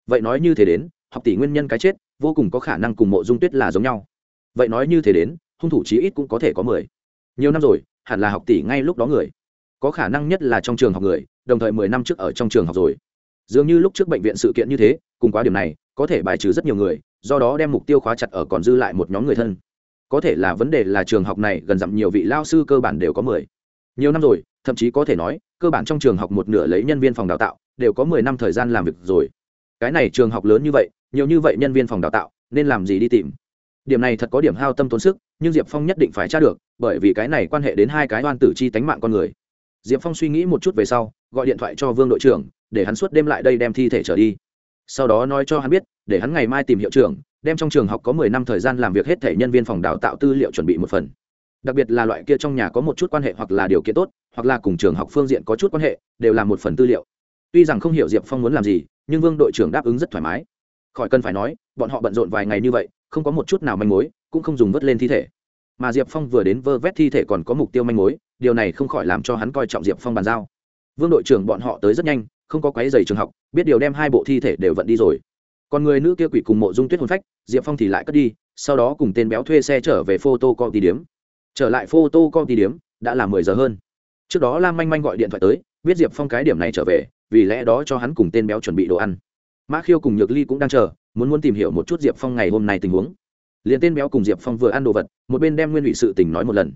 Vậy nói như thế đến, học tỷ nguyên nhân cái chết, vô cùng có khả năng cùng mộ dung tuyết là giống nhau. Vậy nói như thế đến, hung thủ chí ít cũng có thể có mười. Nhiều năm rồi hẳn là học tỷ ngay lúc đó người. Có khả năng nhất là trong trường học người, đồng thời mười năm trước ở trong trường học rồi. Dường như lúc trước bệnh viện sự kiện như thế, cùng quá điểm này, có thể bài trừ rất nhiều người, do đó đem mục tiêu khóa chặt ở còn dư lại một nhóm người thân. Có thể là vấn đề là trường học này gần dặm nhiều vị lao sư cơ bản đều có mười. Nhiều năm rồi, thậm chí có thể nói, cơ bản trong trường học một nửa lấy nhân viên phòng đào tạo, đều có mười năm thời gian làm việc rồi. Cái này trường học lớn như vậy, nhiều như vậy nhân viên phòng đào tạo, nên làm gì đi tìm? Điểm này thật có điểm hao tâm tốn sức, nhưng diệp phong nhất định phải tra được, bởi vì cái này quan hệ đến hai cái oan tử chi tánh mạng con người. Diệp phong suy nghĩ một chút về sau, gọi điện thoại cho vương đội trưởng, để hắn suốt đêm lại đây đem thi thể trở đi. Sau đó nói cho hắn biết, để hắn ngày mai tìm hiệu trưởng, đem trong trường học có mười năm thời gian làm việc hết thể nhân viên phòng đào tạo tư liệu chuẩn bị một phần. Đặc biệt là loại kia trong nhà có một chút quan hệ hoặc là điều kiện tốt, hoặc là cùng trường học phương diện có chút quan hệ, đều là một phần tư liệu. Tuy rằng không hiểu diệp phong muốn làm gì, nhưng vương đội trưởng đáp ứng rất thoải mái. Khỏi cần phải nói, bọn họ bận rộn vài ngày như vậy không có một chút nào manh mối, cũng không dùng vớt lên thi thể. Mà diệp phong vừa đến vơ vét thi thể còn có mục tiêu manh mối, điều này không khỏi làm cho hắn coi trọng diệp phong bàn giao. Vương đội trưởng bọn họ tới rất nhanh, không có quáy dày trường học, biết điều đem hai bộ thi thể đều vận đi rồi. Còn người nữ kia quỷ cùng mộ dung tuyết hồn phách, diệp phong thì lại cất đi, sau đó cùng tên béo thuê xe trở về photo co ty điếm. Trở lại photo co ty điếm, đã là mười giờ hơn. Trước đó lam manh manh gọi điện thoại tới, biết diệp phong cái điểm này trở về, vì lẽ đó cho hắn cùng tên béo chuẩn bị đồ ăn. Mã khiêu cùng nhược ly cũng đang chờ muốn muốn tìm hiểu một chút diệp phong ngày hôm nay tình huống. Liền tên béo cùng diệp phong vừa ăn đồ vật, một bên đem nguyên vị sự tình nói một lần.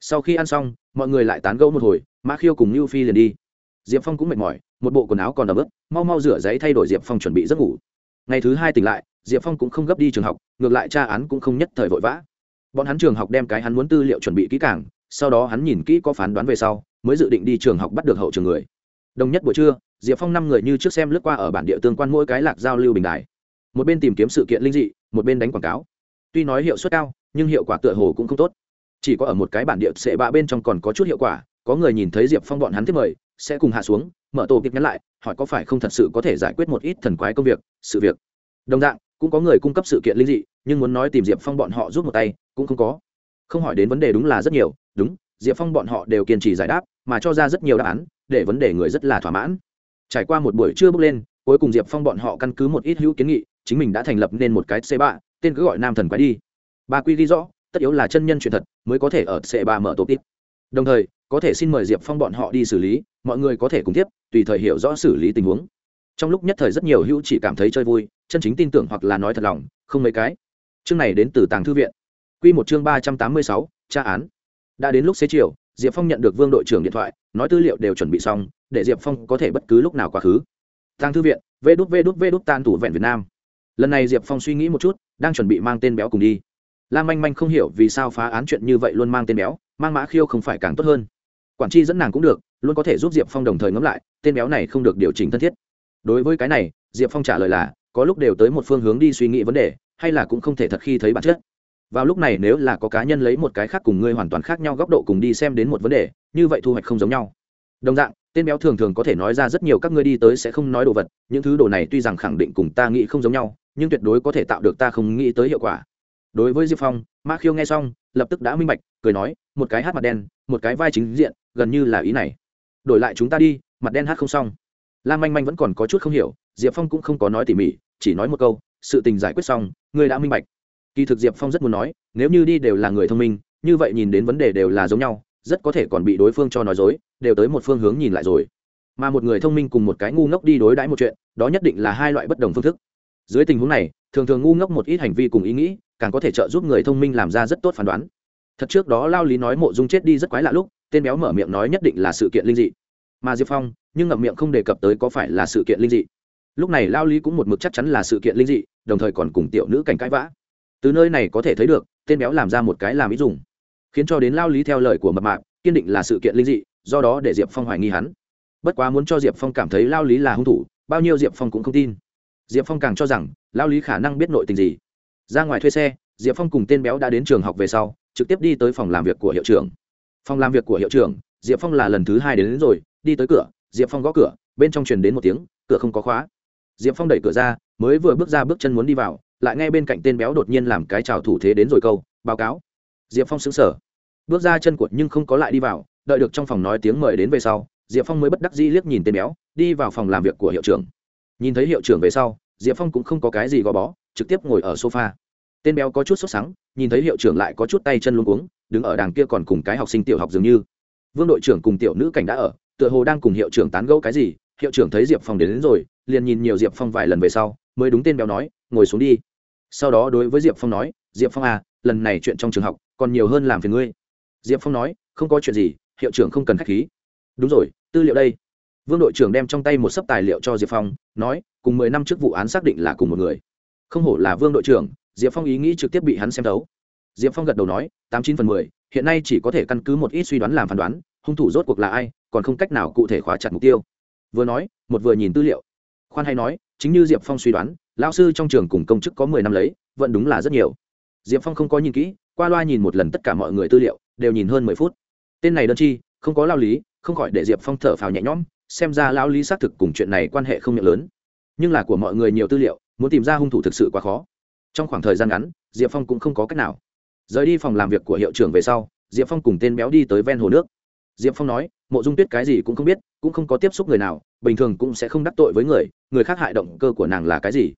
Sau khi ăn xong, mọi người lại tán gẫu một hồi, mã khiêu cùng lưu phi liền đi. Diệp phong cũng mệt mỏi, một bộ quần áo còn ấm ướp mau mau rửa giấy thay đổi diệp phong chuẩn bị giấc ngủ. Ngày thứ hai tỉnh lại, diệp phong cũng không gấp đi trường học, ngược lại tra án cũng không nhất thời vội vã. Bọn hắn trường học đem cái hắn muốn tư liệu chuẩn bị kỹ càng, sau đó hắn nhìn kỹ có phán đoán về sau, mới dự định đi trường học bắt được hậu trường người. Đồng nhất buổi trưa, diệp phong năm người như trước xem lướt qua ở bản địa tương quan mỗi cái lạc giao lưu bình đài một bên tìm kiếm sự kiện linh dị, một bên đánh quảng cáo. Tuy nói hiệu suất cao, nhưng hiệu quả tựa hồ cũng không tốt. Chỉ có ở một cái bản địa sệ bạ bên trong còn có chút hiệu quả, có người nhìn thấy diệp phong bọn hắn tiếp mời, sẽ cùng hạ xuống, mở tổ kịp nhắn lại, hỏi có phải không thật sự có thể giải quyết một ít thần quái công việc, sự việc. Đồng dạng, cũng có người cung cấp sự kiện linh dị, nhưng muốn nói tìm diệp phong bọn họ giúp một tay, cũng không có. Không hỏi đến vấn đề đúng là rất nhiều, đúng, diệp phong bọn họ đều kiên trì giải đáp, mà cho ra rất nhiều đáp án, để vấn đề người rất là thỏa mãn. Trải qua một buổi trưa bước lên cuối cùng diệp phong bọn họ căn cứ một ít hữu kiến nghị, chính mình đã thành lập nên một cái c ba, tên cứ gọi nam thần quái đi. Ba quy ghi rõ, tất yếu là chân nhân truyền thật, mới có thể ở c ba mở tổ tiếp. Đồng thời, có thể xin mời diệp phong bọn họ đi xử lý, mọi người có thể cùng tiếp, tùy thời hiểu rõ xử lý tình huống. Trong lúc nhất thời rất nhiều hữu chỉ cảm thấy chơi vui, chân chính tin tưởng hoặc là nói thật lòng, không mấy cái. Chương này đến từ tàng thư viện. Q một chương ba trăm tám mươi sáu, tra án. Đã đến lúc xế chiều, diệp phong nhận được vương đội trưởng điện thoại, nói tư liệu đều chuẩn bị xong, để diệp phong có thể bất cứ lúc nào quá khứ tàng thư viện, vê đút vê đút vê đút tan tủ vẹn việt nam. Lần này diệp phong suy nghĩ một chút, đang chuẩn bị mang tên béo cùng đi. Lam manh manh không hiểu vì sao phá án chuyện như vậy luôn mang tên béo, mang mã khiêu không phải càng tốt hơn. Quản tri dẫn nàng cũng được, luôn có thể giúp diệp phong đồng thời ngẫm lại, tên béo này không được điều chỉnh thân thiết. Đối với cái này, diệp phong trả lời là, có lúc đều tới một phương hướng đi suy nghĩ vấn đề, hay là cũng không thể thật khi thấy bản chất. Vào lúc này nếu là có cá nhân lấy một cái khác cùng ngươi hoàn toàn khác nhau góc độ cùng đi xem đến một vấn đề, như vậy thu hoạch không giống nhau đồng dạng, tên béo thường thường có thể nói ra rất nhiều các ngươi đi tới sẽ không nói đồ vật, những thứ đồ này tuy rằng khẳng định cùng ta nghĩ không giống nhau, nhưng tuyệt đối có thể tạo được ta không nghĩ tới hiệu quả. Đối với diệp phong, ma khiêu nghe xong, lập tức đã minh bạch, cười nói, một cái hát mặt đen, một cái vai chính diện, gần như là ý này. Đổi lại chúng ta đi, mặt đen hát không xong. Lam manh manh vẫn còn có chút không hiểu, diệp phong cũng không có nói tỉ mỉ, chỉ nói một câu, sự tình giải quyết xong, ngươi đã minh bạch. Kỳ thực diệp phong rất muốn nói, nếu như đi đều là người thông minh, như vậy nhìn đến vấn đề đều là giống nhau rất có thể còn bị đối phương cho nói dối, đều tới một phương hướng nhìn lại rồi. Mà một người thông minh cùng một cái ngu ngốc đi đối đãi một chuyện, đó nhất định là hai loại bất đồng phương thức. Dưới tình huống này, thường thường ngu ngốc một ít hành vi cùng ý nghĩ, càng có thể trợ giúp người thông minh làm ra rất tốt phán đoán. Thật trước đó lao lý nói mộ dung chết đi rất quái lạ lúc, tên béo mở miệng nói nhất định là sự kiện linh dị. Mà diệp phong, nhưng ngậm miệng không đề cập tới có phải là sự kiện linh dị. Lúc này lao lý cũng một mực chắc chắn là sự kiện linh dị, đồng thời còn cùng tiểu nữ cảnh cãi vã. Từ nơi này có thể thấy được, tên béo làm ra một cái làm ý dùng khiến cho đến lao lý theo lời của mập mạp kiên định là sự kiện linh dị do đó để diệp phong hoài nghi hắn. Bất quá muốn cho diệp phong cảm thấy lao lý là hung thủ bao nhiêu diệp phong cũng không tin. Diệp phong càng cho rằng lao lý khả năng biết nội tình gì. Ra ngoài thuê xe diệp phong cùng tên béo đã đến trường học về sau trực tiếp đi tới phòng làm việc của hiệu trưởng. Phòng làm việc của hiệu trưởng diệp phong là lần thứ hai đến, đến rồi đi tới cửa diệp phong gõ cửa bên trong truyền đến một tiếng cửa không có khóa. Diệp phong đẩy cửa ra mới vừa bước ra bước chân muốn đi vào lại nghe bên cạnh tên béo đột nhiên làm cái chào thủ thế đến rồi câu báo cáo. Diệp phong xứng sở bước ra chân cuột nhưng không có lại đi vào đợi được trong phòng nói tiếng mời đến về sau diệp phong mới bất đắc dĩ liếc nhìn tên béo đi vào phòng làm việc của hiệu trưởng. Nhìn thấy hiệu trưởng về sau diệp phong cũng không có cái gì gò bó trực tiếp ngồi ở sofa. Tên béo có chút sốt sắng nhìn thấy hiệu trưởng lại có chút tay chân luôn uống đứng ở đằng kia còn cùng cái học sinh tiểu học dường như. Vương đội trưởng cùng tiểu nữ cảnh đã ở tựa hồ đang cùng hiệu trưởng tán gẫu cái gì hiệu trưởng thấy diệp phong đến, đến rồi liền nhìn nhiều diệp phong vài lần về sau mới đúng tên béo nói ngồi xuống đi. Sau đó đối với diệp phong nói diệp phong à lần này chuyện trong trường học còn nhiều hơn làm phiền ngươi diệp phong nói, không có chuyện gì, hiệu trưởng không cần k h á c h khí. Đúng rồi, tư liệu đây. Vương đội trưởng đem trong tay một sấp tài liệu cho diệp phong, nói, cùng mười năm trước vụ án xác định là cùng một người. Không hổ là vương đội trưởng, diệp phong ý nghĩ trực tiếp bị hắn xem thấu. Diệp phong gật đầu nói, tám chín phần mười, hiện nay chỉ có thể căn cứ một ít suy đoán làm phán đoán, hung thủ rốt cuộc là ai, còn không cách nào cụ thể khóa chặt mục tiêu. Vừa nói, một vừa nhìn tư liệu. Khoan hay nói, chính như diệp phong suy đoán lao sư trong trường cùng công chức có mười năm lấy, vẫn đúng là rất nhiều. Diệp phong không có nhìn kỹ, qua loa nhìn một lần tất cả mọi người tư liệu đều nhìn hơn mười phút. Tên này đơn chi, không có lao lý, không khỏi để diệp phong thở phào nhẹ nhõm, xem ra lao lý xác thực cùng chuyện này quan hệ không miệng lớn. Nhưng là của mọi người nhiều tư liệu, muốn tìm ra hung thủ thực sự quá khó. Trong khoảng thời gian ngắn, diệp phong cũng không có cách nào. Rời đi phòng làm việc của hiệu trưởng về sau, diệp phong cùng tên béo đi tới ven hồ nước. Diệp phong nói, mộ dung tuyết cái gì cũng không biết, cũng không có tiếp xúc người nào, bình thường cũng sẽ không đắc tội với người người khác hại động cơ của nàng là cái gì?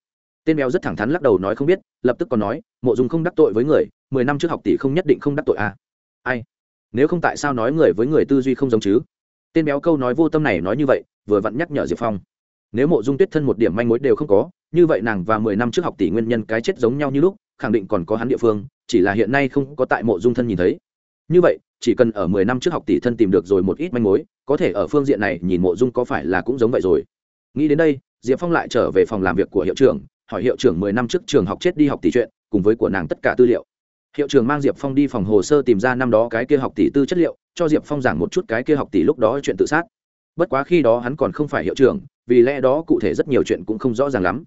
Tên béo rất thẳng thắn lắc đầu nói không biết, lập tức còn nói, mộ dung không đắc tội với người, mười năm trước học tỷ không nhất định không đắc tội à ai? Nếu không tại sao nói người với người tư duy không giống chứ? Tên béo câu nói vô tâm này nói như vậy, vừa vặn nhắc nhở diệp phong. Nếu mộ dung tuyết thân một điểm manh mối đều không có, như vậy nàng và mười năm trước học tỷ nguyên nhân cái chết giống nhau như lúc, khẳng định còn có hắn địa phương, chỉ là hiện nay không có tại mộ dung thân nhìn thấy. Như vậy, chỉ cần ở mười năm trước học tỷ thân tìm được rồi một ít manh mối, có thể ở phương diện này nhìn mộ dung có phải là cũng giống vậy rồi. Nghĩ đến đây, diệp phong lại trở về phòng làm việc của hiệu trưởng, hỏi hiệu trưởng mười năm trước trường học chết đi học tỷ chuyện, cùng với của nàng tất cả tư liệu hiệu trưởng mang diệp phong đi phòng hồ sơ tìm ra năm đó cái kia học tỷ tư chất liệu, cho diệp phong giảng một chút cái kia học tỷ lúc đó chuyện tự sát. Bất quá khi đó hắn còn không phải hiệu trưởng, vì lẽ đó cụ thể rất nhiều chuyện cũng không rõ ràng lắm.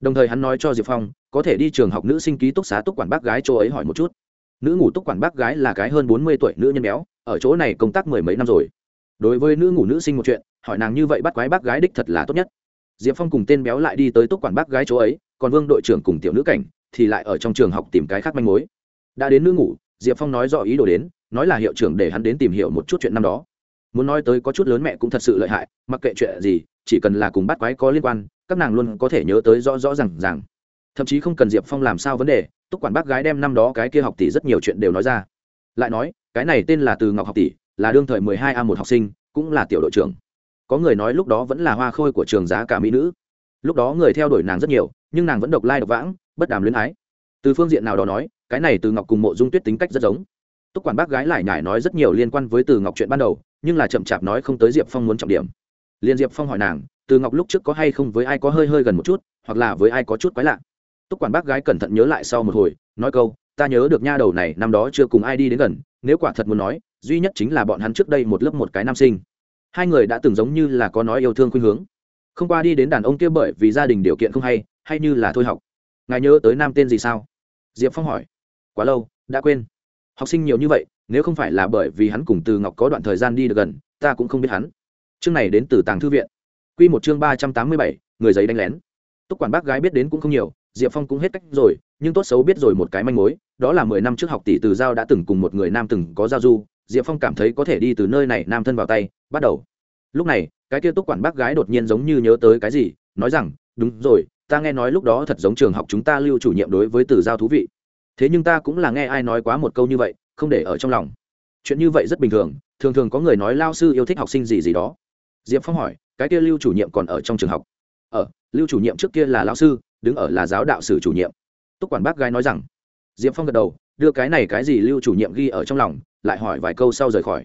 Đồng thời hắn nói cho diệp phong, có thể đi trường học nữ sinh ký túc xá túc quản bác gái chỗ ấy hỏi một chút. Nữ ngủ túc quản bác gái là cái hơn bốn mươi tuổi nữ nhân béo, ở chỗ này công tác mười mấy năm rồi. Đối với nữ ngủ nữ sinh một chuyện, hỏi nàng như vậy bắt quái bác gái đích thật là tốt nhất. Diệp phong cùng tên béo lại đi tới túc quản bác gái chỗ ấy, còn vương đội trưởng cùng tiểu nữ cảnh, thì lại ở trong trường học tìm cái khác manh mối đã đến nữ ngủ, diệp phong nói rõ ý đồ đến, nói là hiệu trưởng để hắn đến tìm hiểu một chút chuyện năm đó. Muốn nói tới có chút lớn mẹ cũng thật sự lợi hại, mặc kệ chuyện gì, chỉ cần là cùng bắt quái có liên quan, các nàng luôn có thể nhớ tới rõ rõ r à n g rằng thậm chí không cần diệp phong làm sao vấn đề, túc quản bác gái đem năm đó cái kia học tỷ rất nhiều chuyện đều nói ra. Lại nói, cái này tên là từ ngọc học tỷ, là đương thời mười hai a một học sinh, cũng là tiểu đội trưởng. Có người nói lúc đó vẫn là hoa khôi của trường giá cả mỹ nữ. Lúc đó người theo đuổi nàng rất nhiều, nhưng nàng vẫn độc lai độc vãng, bất đàm luyến ái. Từ phương diện nào đó nói cái này từ ngọc cùng mộ dung tuyết tính cách rất giống. Túc quản bác gái lại nhải nói rất nhiều liên quan với từ ngọc chuyện ban đầu, nhưng là chậm chạp nói không tới diệp phong muốn trọng điểm. Liên diệp phong hỏi nàng, từ ngọc lúc trước có hay không với ai có hơi hơi gần một chút, hoặc là với ai có chút quái lạ? Túc quản bác gái cẩn thận nhớ lại sau một hồi, nói câu, ta nhớ được nha đầu này, năm đó chưa cùng ai đi đến gần, nếu quả thật muốn nói, duy nhất chính là bọn hắn trước đây một lớp một cái nam sinh. Hai người đã từng giống như là có nói yêu thương khuynh hướng. Không qua đi đến đàn ông kia bởi vì gia đình điều kiện không hay hay như là thôi học. Ngài nhớ tới nam tên gì sao? Diệp phong hỏi quá lâu, đã quên. Học sinh nhiều như vậy, nếu không phải là bởi vì hắn cùng từ ngọc có đoạn thời gian đi được gần, ta cũng không biết hắn. Chương này đến từ tàng thư viện. Q một chương ba trăm tám mươi bảy, người giấy đánh lén. Túc quản bác gái biết đến cũng không nhiều, diệp phong cũng hết cách rồi, nhưng tốt xấu biết rồi một cái manh mối, đó là mười năm trước học tỷ từ giao đã từng cùng một người nam từng có giao du, diệp phong cảm thấy có thể đi từ nơi này nam thân vào tay, bắt đầu. Lúc này, cái kia túc quản bác gái đột nhiên giống như nhớ tới cái gì, nói rằng, đúng rồi, ta nghe nói lúc đó thật giống trường học chúng ta lưu chủ nhiệm đối với từ giao thú vị thế nhưng ta cũng là nghe ai nói quá một câu như vậy, không để ở trong lòng. Chuyện như vậy rất bình thường thường thường có người nói lao sư yêu thích học sinh gì gì đó. Diệp phong hỏi, cái kia lưu chủ nhiệm còn ở trong trường học? Ở lưu chủ nhiệm trước kia là lao sư, đứng ở là giáo đạo sử chủ nhiệm. Túc quản bác gái nói rằng. Diệp phong gật đầu, đưa cái này cái gì lưu chủ nhiệm ghi ở trong lòng, lại hỏi vài câu sau rời khỏi.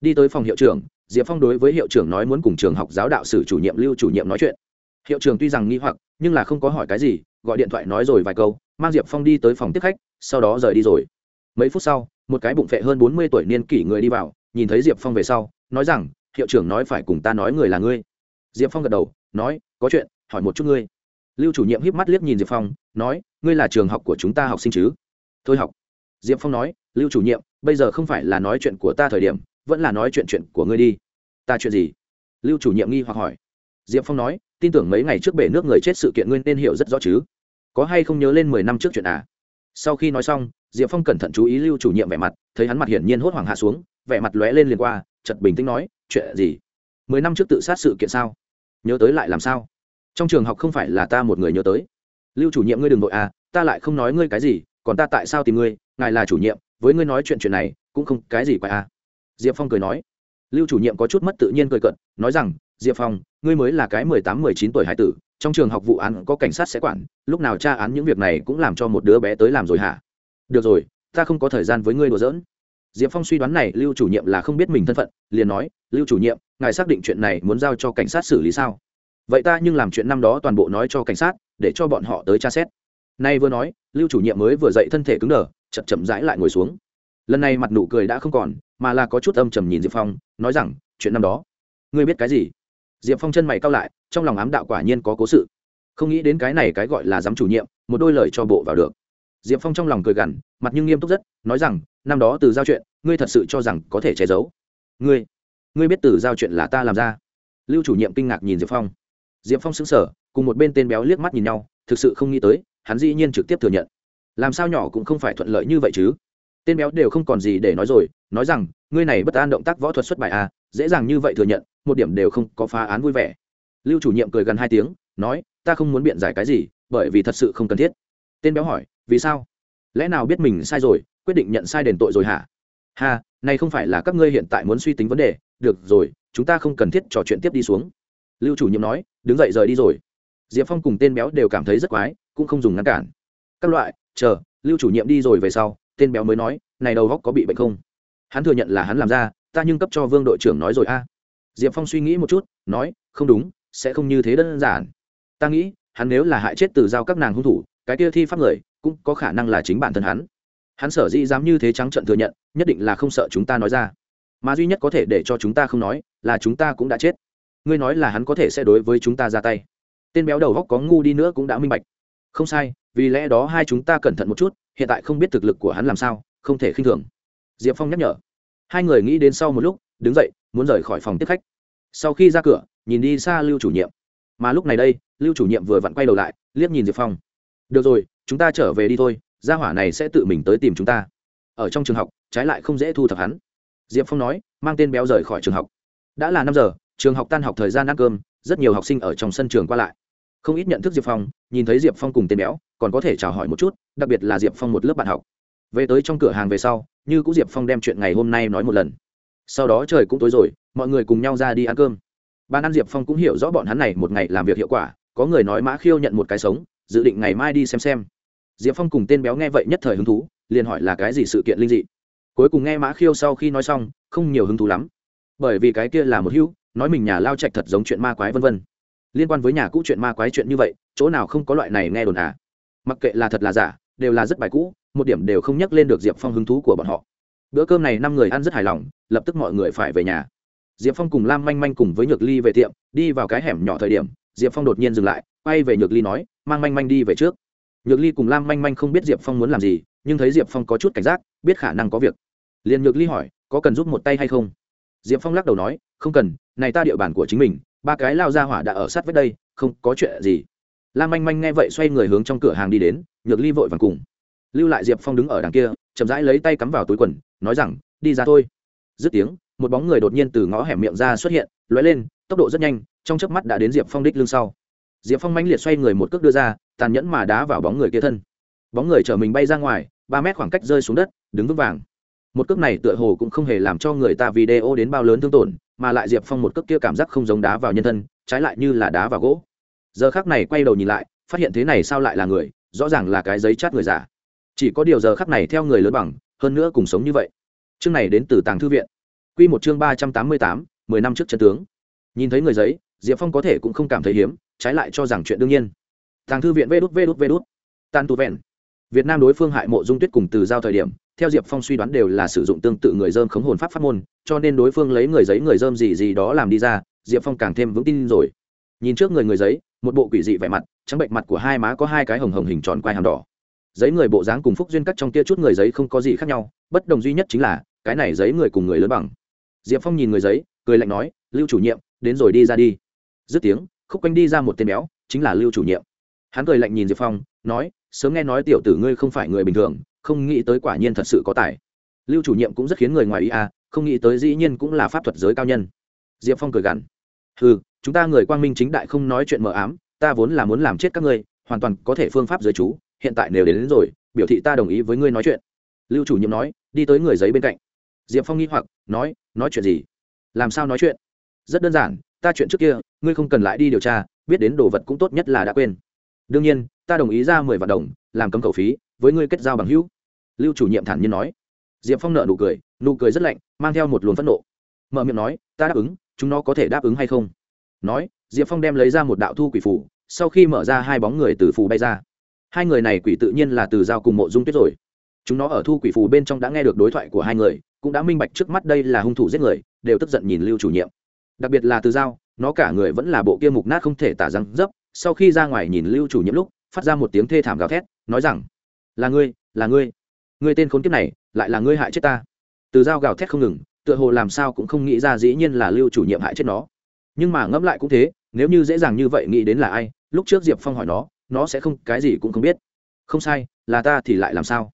Đi tới phòng hiệu trưởng, diệp phong đối với hiệu trưởng nói muốn cùng trường học giáo đạo sử chủ nhiệm lưu chủ nhiệm nói chuyện. Hiệu trưởng tuy rằng nghi hoặc, nhưng là không có hỏi cái gì, gọi điện thoại nói rồi vài câu, mang diệp phong đi tới phòng tiếp khách sau đó rời đi rồi. Mấy phút sau, một cái bụng phệ hơn bốn mươi tuổi niên kỷ người đi vào, nhìn thấy diệp phong về sau, nói rằng, hiệu trưởng nói phải cùng ta nói người là ngươi. Diệp phong gật đầu, nói, có chuyện, hỏi một chút ngươi. Lưu chủ nhiệm híp mắt liếc nhìn diệp phong, nói, ngươi là trường học của chúng ta học sinh chứ? Thôi học. Diệp phong nói, lưu chủ nhiệm, bây giờ không phải là nói chuyện của ta thời điểm, vẫn là nói chuyện chuyện của ngươi đi. Ta chuyện gì? Lưu chủ nhiệm nghi hoặc hỏi. Diệp phong nói, tin tưởng mấy ngày trước bể nước người chết sự kiện ngươi nên hiểu rất rõ chứ. Có hay không nhớ lên mười năm trước chuyện à? Sau khi nói xong, diệp phong cẩn thận chú ý lưu chủ nhiệm vẻ mặt, thấy hắn mặt hiển nhiên hốt hoảng hạ xuống, vẻ mặt lóe lên liền qua chật bình tĩnh nói, chuyện gì? Mười năm trước tự sát sự kiện sao? Nhớ tới lại làm sao? Trong trường học không phải là ta một người nhớ tới. Lưu chủ nhiệm ngươi đừng nội à ta lại không nói ngươi cái gì, còn ta tại sao tìm ngươi, ngài là chủ nhiệm, với ngươi nói chuyện chuyện này, cũng không cái gì quay à. Diệp phong cười nói. Lưu chủ nhiệm có chút mất tự nhiên cười cận nói rằng, diệp phong, ngươi mới là cái mười tám, mười chín tuổi hải tử trong trường học vụ án có cảnh sát sẽ quản, lúc nào tra án những việc này cũng làm cho một đứa bé tới làm rồi hả? Được rồi, ta không có thời gian với ngươi đùa giỡn. Diệp phong suy đoán này, lưu chủ nhiệm là không biết mình thân phận, liền nói, lưu chủ nhiệm, ngài xác định chuyện này muốn giao cho cảnh sát xử lý sao? Vậy ta nhưng làm chuyện năm đó toàn bộ nói cho cảnh sát, để cho bọn họ tới tra xét. Nay vừa nói, lưu chủ nhiệm mới vừa dậy thân thể cứng đờ, chậm chậm rãi lại ngồi xuống. Lần này mặt nụ cười đã không còn, mà là có chút âm trầm nhìn diệp phong, nói rằng, chuyện năm đó, ngươi biết cái gì? Diệp phong chân mày cao lại trong lòng ám đạo quả nhiên có cố sự. Không nghĩ đến cái này cái gọi là giám chủ nhiệm, một đôi lời cho bộ vào được. Diệp phong trong lòng cười gằn, mặt nhưng nghiêm túc rất, nói rằng, năm đó từ giao chuyện, ngươi thật sự cho rằng có thể che giấu. Ngươi ngươi biết từ giao chuyện là ta làm ra? Lưu chủ nhiệm kinh ngạc nhìn diệp phong. Diệp phong xứng sở cùng một bên tên béo liếc mắt nhìn nhau, thực sự không nghĩ tới, hắn dĩ nhiên trực tiếp thừa nhận. Làm sao nhỏ cũng không phải thuận lợi như vậy chứ? Tên béo đều không còn gì để nói rồi, nói rằng, ngươi này bất an động tác võ thuật xuất bài à dễ dàng như vậy thừa nhận, một điểm đều không có phá án vui vẻ lưu chủ nhiệm cười gần hai tiếng, nói, ta không muốn biện giải cái gì, bởi vì thật sự không cần thiết. Tên béo hỏi, vì sao? Lẽ nào biết mình sai rồi, quyết định nhận sai đền tội rồi hả? Ha, này không phải là các ngươi hiện tại muốn suy tính vấn đề. Được rồi, chúng ta không cần thiết trò chuyện tiếp đi xuống. Lưu chủ nhiệm nói, đứng dậy rời đi rồi. Diệp phong cùng tên béo đều cảm thấy rất quái, cũng không dùng ngăn cản. Các loại, chờ, lưu chủ nhiệm đi rồi về sau. Tên béo mới nói, này đầu góc có bị bệnh không? Hắn thừa nhận là hắn làm ra, ta nhưng cấp cho vương đội trưởng nói rồi a. Diệp phong suy nghĩ một chút, nói, không đúng sẽ không như thế đơn giản. Ta nghĩ, hắn nếu là hại chết từ giao các nàng hung thủ, cái kia thi pháp người cũng có khả năng là chính bản thân hắn. Hắn sở dĩ dám như thế trắng trận thừa nhận, nhất định là không sợ chúng ta nói ra. Mà duy nhất có thể để cho chúng ta không nói, là chúng ta cũng đã chết. Ngươi nói là hắn có thể sẽ đối với chúng ta ra tay. Tên béo đầu góc có ngu đi nữa cũng đã minh bạch. Không sai, vì lẽ đó hai chúng ta cẩn thận một chút, hiện tại không biết thực lực của hắn làm sao, không thể khinh thường. Diệp phong nhắc nhở. Hai người nghĩ đến sau một lúc, đứng dậy, muốn rời khỏi phòng tiếp khách. Sau khi ra cửa nhìn đi xa lưu chủ nhiệm. Mà lúc này đây, lưu chủ nhiệm vừa vặn quay đầu lại, liếc nhìn diệp phong. Được rồi, chúng ta trở về đi thôi, gia hỏa này sẽ tự mình tới tìm chúng ta. Ở trong trường học, trái lại không dễ thu thập hắn. Diệp phong nói, mang tên béo rời khỏi trường học. Đã là năm giờ, trường học tan học thời gian ăn cơm, rất nhiều học sinh ở trong sân trường qua lại. Không ít nhận thức diệp phong, nhìn thấy diệp phong cùng tên béo, còn có thể chào hỏi một chút, đặc biệt là diệp phong một lớp bạn học. Về tới trong cửa hàng về sau, như cũng diệp phong đem chuyện ngày hôm nay nói một lần. Sau đó trời cũng tối rồi, mọi người cùng nhau ra đi ăn cơm ban ăn diệp phong cũng hiểu rõ bọn hắn này một ngày làm việc hiệu quả, có người nói mã khiêu nhận một cái sống, dự định ngày mai đi xem xem. Diệp phong cùng tên béo nghe vậy nhất thời hứng thú, liền hỏi là cái gì sự kiện linh dị. Cuối cùng nghe mã khiêu sau khi nói xong, không nhiều hứng thú lắm. Bởi vì cái kia là một hữu, nói mình nhà lao trạch thật giống chuyện ma quái vân vân. Liên quan với nhà cũ chuyện ma quái chuyện như vậy, chỗ nào không có loại này nghe đồn à? Mặc kệ là thật là giả, đều là rất bài cũ, một điểm đều không nhắc lên được diệp phong hứng thú của bọn họ. Bữa cơm này năm người ăn rất hài lòng, lập tức mọi người phải về nhà diệp phong cùng lam manh manh cùng với nhược ly về tiệm, đi vào cái hẻm nhỏ thời điểm, diệp phong đột nhiên dừng lại, quay về nhược ly nói, mang manh manh đi về trước. Nhược ly cùng lam manh manh không biết diệp phong muốn làm gì, nhưng thấy diệp phong có chút cảnh giác, biết khả năng có việc. Liền nhược ly hỏi, có cần giúp một tay hay không? Diệp phong lắc đầu nói, không cần, này ta địa bàn của chính mình, ba cái lao ra hỏa đã ở sát với đây, không có chuyện gì. Lam manh manh nghe vậy xoay người hướng trong cửa hàng đi đến, nhược ly vội vàng cùng. Lưu lại diệp phong đứng ở đằng kia, chậm rãi lấy tay cắm vào túi quần, nói rằng, đi ra thôi. Dứt tiếng một bóng người đột nhiên từ ngõ hẻm miệng ra xuất hiện, lóe lên, tốc độ rất nhanh, trong chớp mắt đã đến diệp phong đích lưng sau. Diệp phong mãnh liệt xoay người một cước đưa ra, tàn nhẫn mà đá vào bóng người kia thân. Bóng người chở mình bay ra ngoài, ba mét khoảng cách rơi xuống đất, đứng vững vàng. Một cước này tựa hồ cũng không hề làm cho người ta video đến bao lớn thương tổn, mà lại diệp phong một cước kia cảm giác không giống đá vào nhân thân, trái lại như là đá vào gỗ. Giờ khác này quay đầu nhìn lại, phát hiện thế này sao lại là người, rõ ràng là cái giấy chát người giả. Chỉ có điều giờ khắc này theo người lớn bằng, hơn nữa cùng sống như vậy. Chương này đến từ tàng thư viện. Quy một chương ba trăm tám mươi tám, mười năm trước chân tướng. Nhìn thấy người giấy, diệp phong có thể cũng không cảm thấy hiếm, trái lại cho rằng chuyện đương nhiên. Tàng thư viện vế đút vế đút vế đút. Tàn tu vẹn. Việt nam đối phương hại mộ dung tuyết cùng từ giao thời điểm, theo diệp phong suy đoán đều là sử dụng tương tự người dơm khống hồn pháp pháp môn, cho nên đối phương lấy người giấy người dơm gì gì đó làm đi ra, diệp phong càng thêm vững tin rồi. Nhìn trước người người giấy, một bộ quỷ dị vẻ mặt, trắng bệnh mặt của hai má có hai cái hồng hồng hình tròn quai hàm đỏ. Giấy người bộ dáng cùng phúc duyên cắt trong tia chút người giấy không có gì khác nhau, bất đồng duy nhất chính là, cái này giấy người cùng người lớn bằng diệp phong nhìn người giấy cười lạnh nói lưu chủ nhiệm đến rồi đi ra đi. Dứt tiếng khúc quanh đi ra một tên béo chính là lưu chủ nhiệm. Hắn cười lạnh nhìn diệp phong nói sớm nghe nói tiểu tử ngươi không phải người bình thường không nghĩ tới quả nhiên thật sự có tài. Lưu chủ nhiệm cũng rất khiến người ngoài ý à không nghĩ tới dĩ nhiên cũng là pháp thuật giới cao nhân. Diệp phong cười gằn ừ chúng ta người quang minh chính đại không nói chuyện mờ ám ta vốn là muốn làm chết các ngươi hoàn toàn có thể phương pháp giới chú hiện tại nếu đến, đến rồi biểu thị ta đồng ý với ngươi nói chuyện. Lưu chủ nhiệm nói đi tới người giấy bên cạnh diệp phong nghi hoặc, nói nói chuyện gì? Làm sao nói chuyện? Rất đơn giản, ta chuyện trước kia, ngươi không cần lại đi điều tra, biết đến đồ vật cũng tốt nhất là đã quên. Đương nhiên, ta đồng ý ra mười vạn đồng, làm cấm cầu phí, với ngươi kết giao bằng hữu. Lưu chủ nhiệm thản nhiên nói. Diệp phong nợ nụ cười nụ cười rất lạnh, mang theo một luồng phẫn nộ. Mở miệng nói, ta đáp ứng, chúng nó có thể đáp ứng hay không? Nói, diệp phong đem lấy ra một đạo thu quỷ phủ sau khi mở ra hai bóng người từ phù bay ra. Hai người này quỷ tự nhiên là từ giao cùng mộ dung tuyết rồi chúng nó ở thu quỷ phù bên trong đã nghe được đối thoại của hai người, cũng đã minh bạch trước mắt đây là hung thủ giết người, đều tức giận nhìn lưu chủ nhiệm. Đặc biệt là từ giao, nó cả người vẫn là bộ kia mục nát không thể tả răng dấp, sau khi ra ngoài nhìn lưu chủ nhiệm lúc, phát ra một tiếng thê thảm gào thét, nói rằng, là ngươi là ngươi. Ngươi tên khốn kiếp này, lại là ngươi hại chết ta. Từ dao gào thét không ngừng, tựa hồ làm sao cũng không nghĩ ra dĩ nhiên là lưu chủ nhiệm hại chết nó. Nhưng mà ngẫm lại cũng thế, nếu như dễ dàng như vậy nghĩ đến là ai, lúc trước diệp phong hỏi nó nó sẽ không, cái gì cũng không biết. Không sai, là ta thì lại làm sao?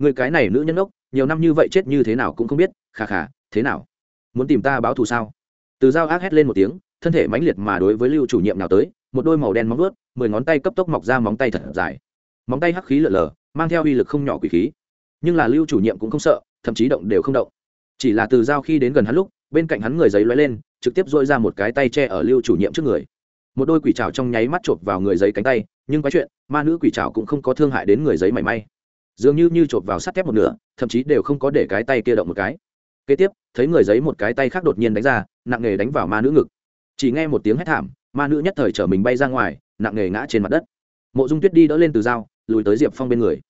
Người cái này nữ nhân ốc, nhiều năm như vậy chết như thế nào cũng không biết, khà khà, thế nào? Muốn tìm ta báo thù sao? Từ dao ác hét lên một tiếng, thân thể mãnh liệt mà đối với lưu chủ nhiệm nào tới, một đôi màu đen móng vuốt, mười ngón tay cấp tốc mọc ra móng tay thật dài. Móng tay hắc khí lở lở mang theo uy lực không nhỏ quỷ khí. Nhưng là lưu chủ nhiệm cũng không sợ, thậm chí động đều không động. Chỉ là từ dao khi đến gần hắn lúc, bên cạnh hắn người giấy lóe lên, trực tiếp dội ra một cái tay che ở lưu chủ nhiệm trước người. Một đôi quỷ trào trong nháy mắt chộp vào người giấy cánh tay, nhưng cái chuyện, ma nữ quỷ trào cũng không có thương hại đến người giấy mảy may dường như như chộp vào sắt thép một nửa, thậm chí đều không có để cái tay kia động một cái. Kế tiếp, thấy người giấy một cái tay khác đột nhiên đánh ra, nặng nề đánh vào ma nữ ngực. Chỉ nghe một tiếng hét thảm, ma nữ nhất thời chở mình bay ra ngoài, nặng nề ngã trên mặt đất. Mộ dung tuyết đi đỡ lên từ dao lùi tới diệp phong bên người.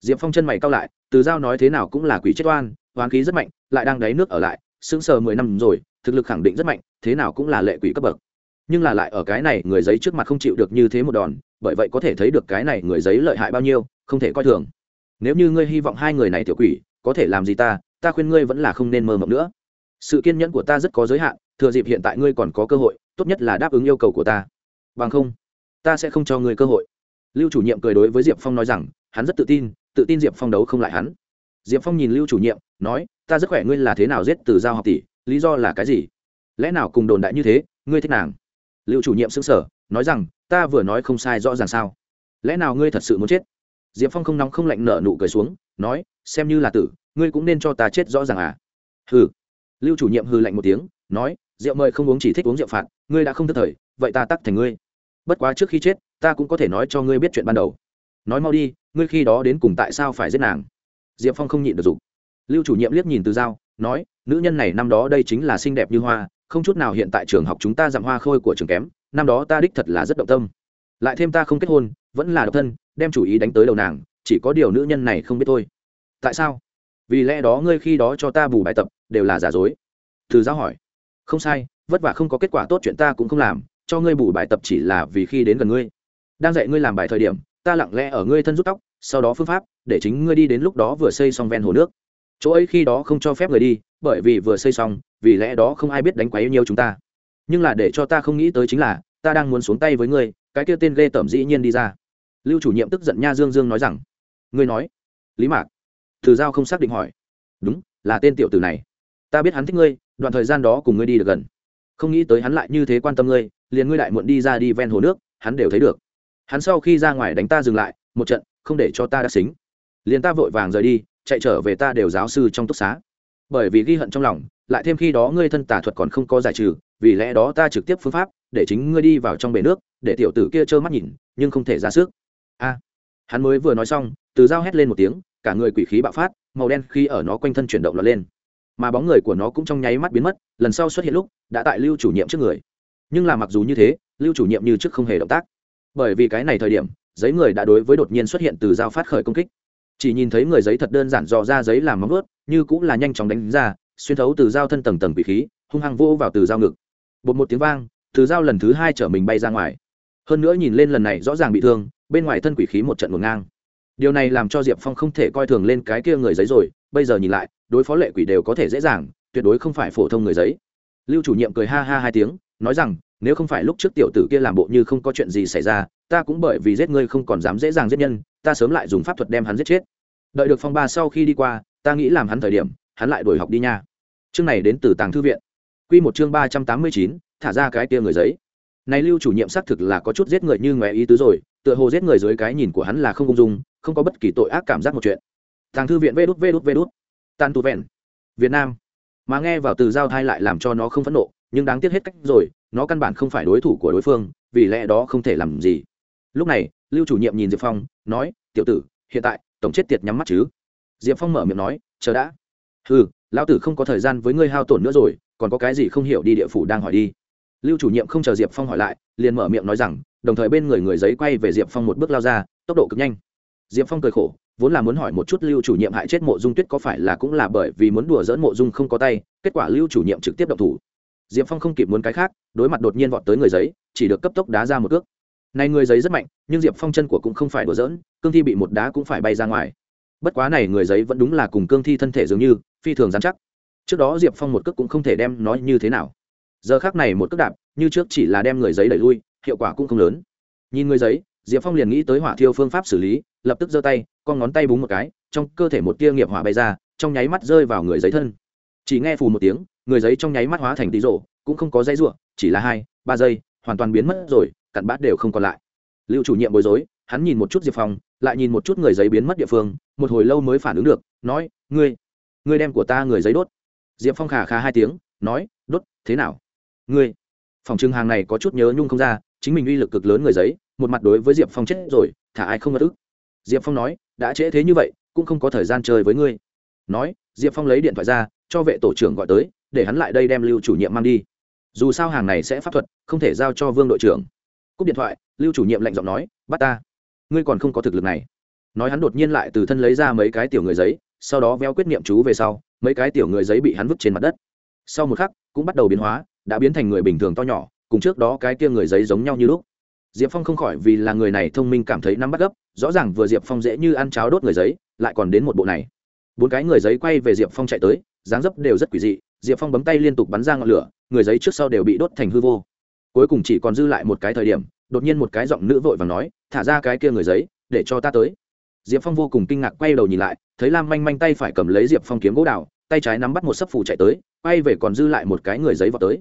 Diệp phong chân mày cao lại, từ dao nói thế nào cũng là quỷ chết oan, oán khí rất mạnh, lại đang đáy nước ở lại, sững sờ mười năm rồi, thực lực khẳng định rất mạnh, thế nào cũng là lệ quỷ cấp bậc. Nhưng là lại ở cái này, người giấy trước mặt không chịu được như thế một đòn, bởi vậy có thể thấy được cái này người giấy lợi hại bao nhiêu, không thể coi thường nếu như ngươi hy vọng hai người này tiểu quỷ, có thể làm gì ta ta khuyên ngươi vẫn là không nên mơ mộng nữa. Sự kiên nhẫn của ta rất có giới hạn, thừa dịp hiện tại ngươi còn có cơ hội, tốt nhất là đáp ứng yêu cầu của ta. Bằng không, ta sẽ không cho ngươi cơ hội. Lưu chủ nhiệm cười đối với diệp phong nói rằng, hắn rất tự tin tự tin diệp phong đấu không lại hắn. Diệp phong nhìn lưu chủ nhiệm, nói, ta rất khỏe, ngươi là thế nào giết từ giao học tỷ, lý do là cái gì? Lẽ nào cùng đồn đại như thế, ngươi thích nàng? Lưu chủ nhiệm xứng sở nói rằng, ta vừa nói không sai rõ ràng sao? Lẽ nào ngươi thật sự muốn chết? Diệp phong không nóng không lạnh nở nụ cười xuống, nói, xem như là tử, ngươi cũng nên cho ta chết rõ ràng à? Hừ. Lưu chủ nhiệm hừ lạnh một tiếng, nói, rượu mời không uống chỉ thích uống rượu phạt, ngươi đã không thất thời, vậy ta tắc thành ngươi. Bất quá trước khi chết, ta cũng có thể nói cho ngươi biết chuyện ban đầu. Nói mau đi, ngươi khi đó đến cùng tại sao phải giết nàng? Diệp phong không nhịn được dục. Lưu chủ nhiệm liếc nhìn từ dao nói, nữ nhân này năm đó đây chính là xinh đẹp như hoa, không chút nào hiện tại trường học chúng ta dặm hoa khôi của trường kém, năm đó ta đích thật là rất động tâm. Lại thêm ta không kết hôn, vẫn là độc thân đem chủ ý đánh tới đầu nàng, chỉ có điều nữ nhân này không biết thôi. Tại sao? Vì lẽ đó ngươi khi đó cho ta bù bài tập, đều là giả dối. Từ giáo hỏi. Không sai, vất vả không có kết quả tốt chuyện ta cũng không làm, cho ngươi bù bài tập chỉ là vì khi đến gần ngươi. Đang dạy ngươi làm bài thời điểm, ta lặng lẽ ở ngươi thân rút tóc, sau đó phương pháp, để chính ngươi đi đến lúc đó vừa xây xong ven hồ nước. Chỗ ấy khi đó không cho phép người đi, bởi vì vừa xây xong, vì lẽ đó không ai biết đánh quấy nhiều chúng ta. Nhưng là để cho ta không nghĩ tới chính là, ta đang muốn xuống tay với ngươi, cái kia tên ghê tởm dĩ nhiên đi ra lưu chủ nhiệm tức giận nha dương dương nói rằng, ngươi nói, lý mạc thử giao không xác định hỏi. Đúng, là tên tiểu tử này. Ta biết hắn thích ngươi, đoạn thời gian đó cùng ngươi đi được gần. Không nghĩ tới hắn lại như thế quan tâm ngươi, liền ngươi đại muộn đi ra đi ven hồ nước, hắn đều thấy được. Hắn sau khi ra ngoài đánh ta dừng lại, một trận, không để cho ta đã xính. Liền ta vội vàng rời đi, chạy trở về ta đều giáo sư trong túc xá. Bởi vì ghi hận trong lòng, lại thêm khi đó ngươi thân tà thuật còn không có giải trừ, vì lẽ đó ta trực tiếp phương pháp, để chính ngươi đi vào trong bể nước, để tiểu tử kia trơ mắt nhìn, nhưng không thể ra sức a. Hắn mới vừa nói xong, từ dao hét lên một tiếng, cả người quỷ khí bạo phát, màu đen khi ở nó quanh thân chuyển động lọt lên. Mà bóng người của nó cũng trong nháy mắt biến mất, lần sau xuất hiện lúc, đã tại lưu chủ nhiệm trước người. Nhưng là mặc dù như thế, lưu chủ nhiệm như trước không hề động tác. Bởi vì cái này thời điểm, giấy người đã đối với đột nhiên xuất hiện từ dao phát khởi công kích. Chỉ nhìn thấy người giấy thật đơn giản dò ra giấy làm móng ướt như cũng là nhanh chóng đánh ra, xuyên thấu từ dao thân tầng tầng bị khí, hung hăng vô vào từ dao ngực. Bột một tiếng vang, từ dao lần thứ hai chở mình bay ra ngoài hơn nữa nhìn lên lần này rõ ràng bị thương, bên ngoài thân quỷ khí một trận ngổn ngang. Điều này làm cho diệp phong không thể coi thường lên cái kia người giấy rồi, bây giờ nhìn lại, đối phó lệ quỷ đều có thể dễ dàng, tuyệt đối không phải phổ thông người giấy. Lưu chủ nhiệm cười ha ha hai tiếng, nói rằng, nếu không phải lúc trước tiểu tử kia làm bộ như không có chuyện gì xảy ra, ta cũng bởi vì giết ngươi không còn dám dễ dàng giết nhân, ta sớm lại dùng pháp thuật đem hắn giết chết. Đợi được phong ba sau khi đi qua, ta nghĩ làm hắn thời điểm, hắn lại đổi học đi nha. Chương này đến từ tàng thư viện. Q một chương ba trăm tám mươi chín, thả ra cái kia người giấy này lưu chủ nhiệm xác thực là có chút giết người như ngoé ý tứ rồi, tựa hồ giết người dưới cái nhìn của hắn là không công dung, không có bất kỳ tội ác cảm giác một chuyện. Tàng thư viện vê đút vê đút vê đút. Tan tu vẹn. Việt nam. Mà nghe vào từ giao thai lại làm cho nó không phẫn nộ, nhưng đáng tiếc hết cách rồi, nó căn bản không phải đối thủ của đối phương, vì lẽ đó không thể làm gì. Lúc này, lưu chủ nhiệm nhìn diệp phong, nói, tiểu tử, hiện tại, tổng chết tiệt nhắm mắt chứ? Diệp phong mở miệng nói, chờ đã. Ừ lão tử không có thời gian với ngươi hao tổn nữa rồi, còn có cái gì không hiểu đi địa phủ đang hỏi đi lưu chủ nhiệm không chờ diệp phong hỏi lại, liền mở miệng nói rằng, đồng thời bên người người giấy quay về diệp phong một bước lao ra, tốc độ cực nhanh. Diệp phong cười khổ, vốn là muốn hỏi một chút lưu chủ nhiệm hại chết mộ dung tuyết có phải là cũng là bởi vì muốn đùa dỡn mộ dung không có tay, kết quả lưu chủ nhiệm trực tiếp động thủ. Diệp phong không kịp muốn cái khác, đối mặt đột nhiên vọt tới người giấy, chỉ được cấp tốc đá ra một cước. Này người giấy rất mạnh, nhưng diệp phong chân của cũng không phải đùa dỡn cương thi bị một đá cũng phải bay ra ngoài. Bất quá này người giấy vẫn đúng là cùng cương thi thân thể dường như, phi thường dán chắc. Trước đó diệp phong một cước cũng không thể đem nói như thế nào giờ khác này một cước đạp, như trước chỉ là đem người giấy đẩy lui, hiệu quả cũng không lớn. Nhìn người giấy, diệp phong liền nghĩ tới hỏa thiêu phương pháp xử lý, lập tức giơ tay, con ngón tay búng một cái, trong cơ thể một tia nghiệp hỏa bay ra, trong nháy mắt rơi vào người giấy thân. Chỉ nghe phù một tiếng, người giấy trong nháy mắt hóa thành tí rộ, cũng không có dây ruộng chỉ là hai, ba giây, hoàn toàn biến mất rồi, cặn bát đều không còn lại. Lưu chủ nhiệm bối rối, hắn nhìn một chút diệp phong, lại nhìn một chút người giấy biến mất địa phương, một hồi lâu mới phản ứng được, nói, ngươi ngươi đem của ta người giấy đốt. Diệp phong khà khà hai tiếng, nói, đốt, thế nào? Ngươi. Phòng trưng hàng này có chút nhớ nhung không ra, chính mình uy lực cực lớn người giấy, một mặt đối với diệp phong chết rồi, thả ai không ngất ức. Diệp phong nói, đã trễ thế như vậy, cũng không có thời gian chơi với ngươi. Nói, diệp phong lấy điện thoại ra, cho vệ tổ trưởng gọi tới, để hắn lại đây đem lưu chủ nhiệm mang đi. Dù sao hàng này sẽ pháp thuật, không thể giao cho vương đội trưởng. Cúp điện thoại, lưu chủ nhiệm lạnh giọng nói, bắt ta. Ngươi còn không có thực lực này. Nói hắn đột nhiên lại từ thân lấy ra mấy cái tiểu người giấy, sau đó veo quyết niệm chú về sau, mấy cái tiểu người giấy bị hắn vứt trên mặt đất. Sau một khắc, cũng bắt đầu biến hóa đã biến thành người bình thường to nhỏ, cùng trước đó cái kia người giấy giống nhau như lúc. Diệp phong không khỏi vì là người này thông minh cảm thấy nắm bắt gấp, rõ ràng vừa diệp phong dễ như ăn cháo đốt người giấy, lại còn đến một bộ này. Bốn cái người giấy quay về diệp phong chạy tới, dáng dấp đều rất quỷ dị, diệp phong bấm tay liên tục bắn ra ngọn lửa, người giấy trước sau đều bị đốt thành hư vô. Cuối cùng chỉ còn dư lại một cái thời điểm, đột nhiên một cái giọng nữ vội và nói, thả ra cái kia người giấy, để cho ta tới. Diệp phong vô cùng kinh ngạc quay đầu nhìn lại, thấy lam manh manh tay phải cầm lấy diệp phong kiếm gỗ đào, tay trái nắm bắt một sấp phủ chạy tới, quay về còn dư lại một cái người giấy vào tới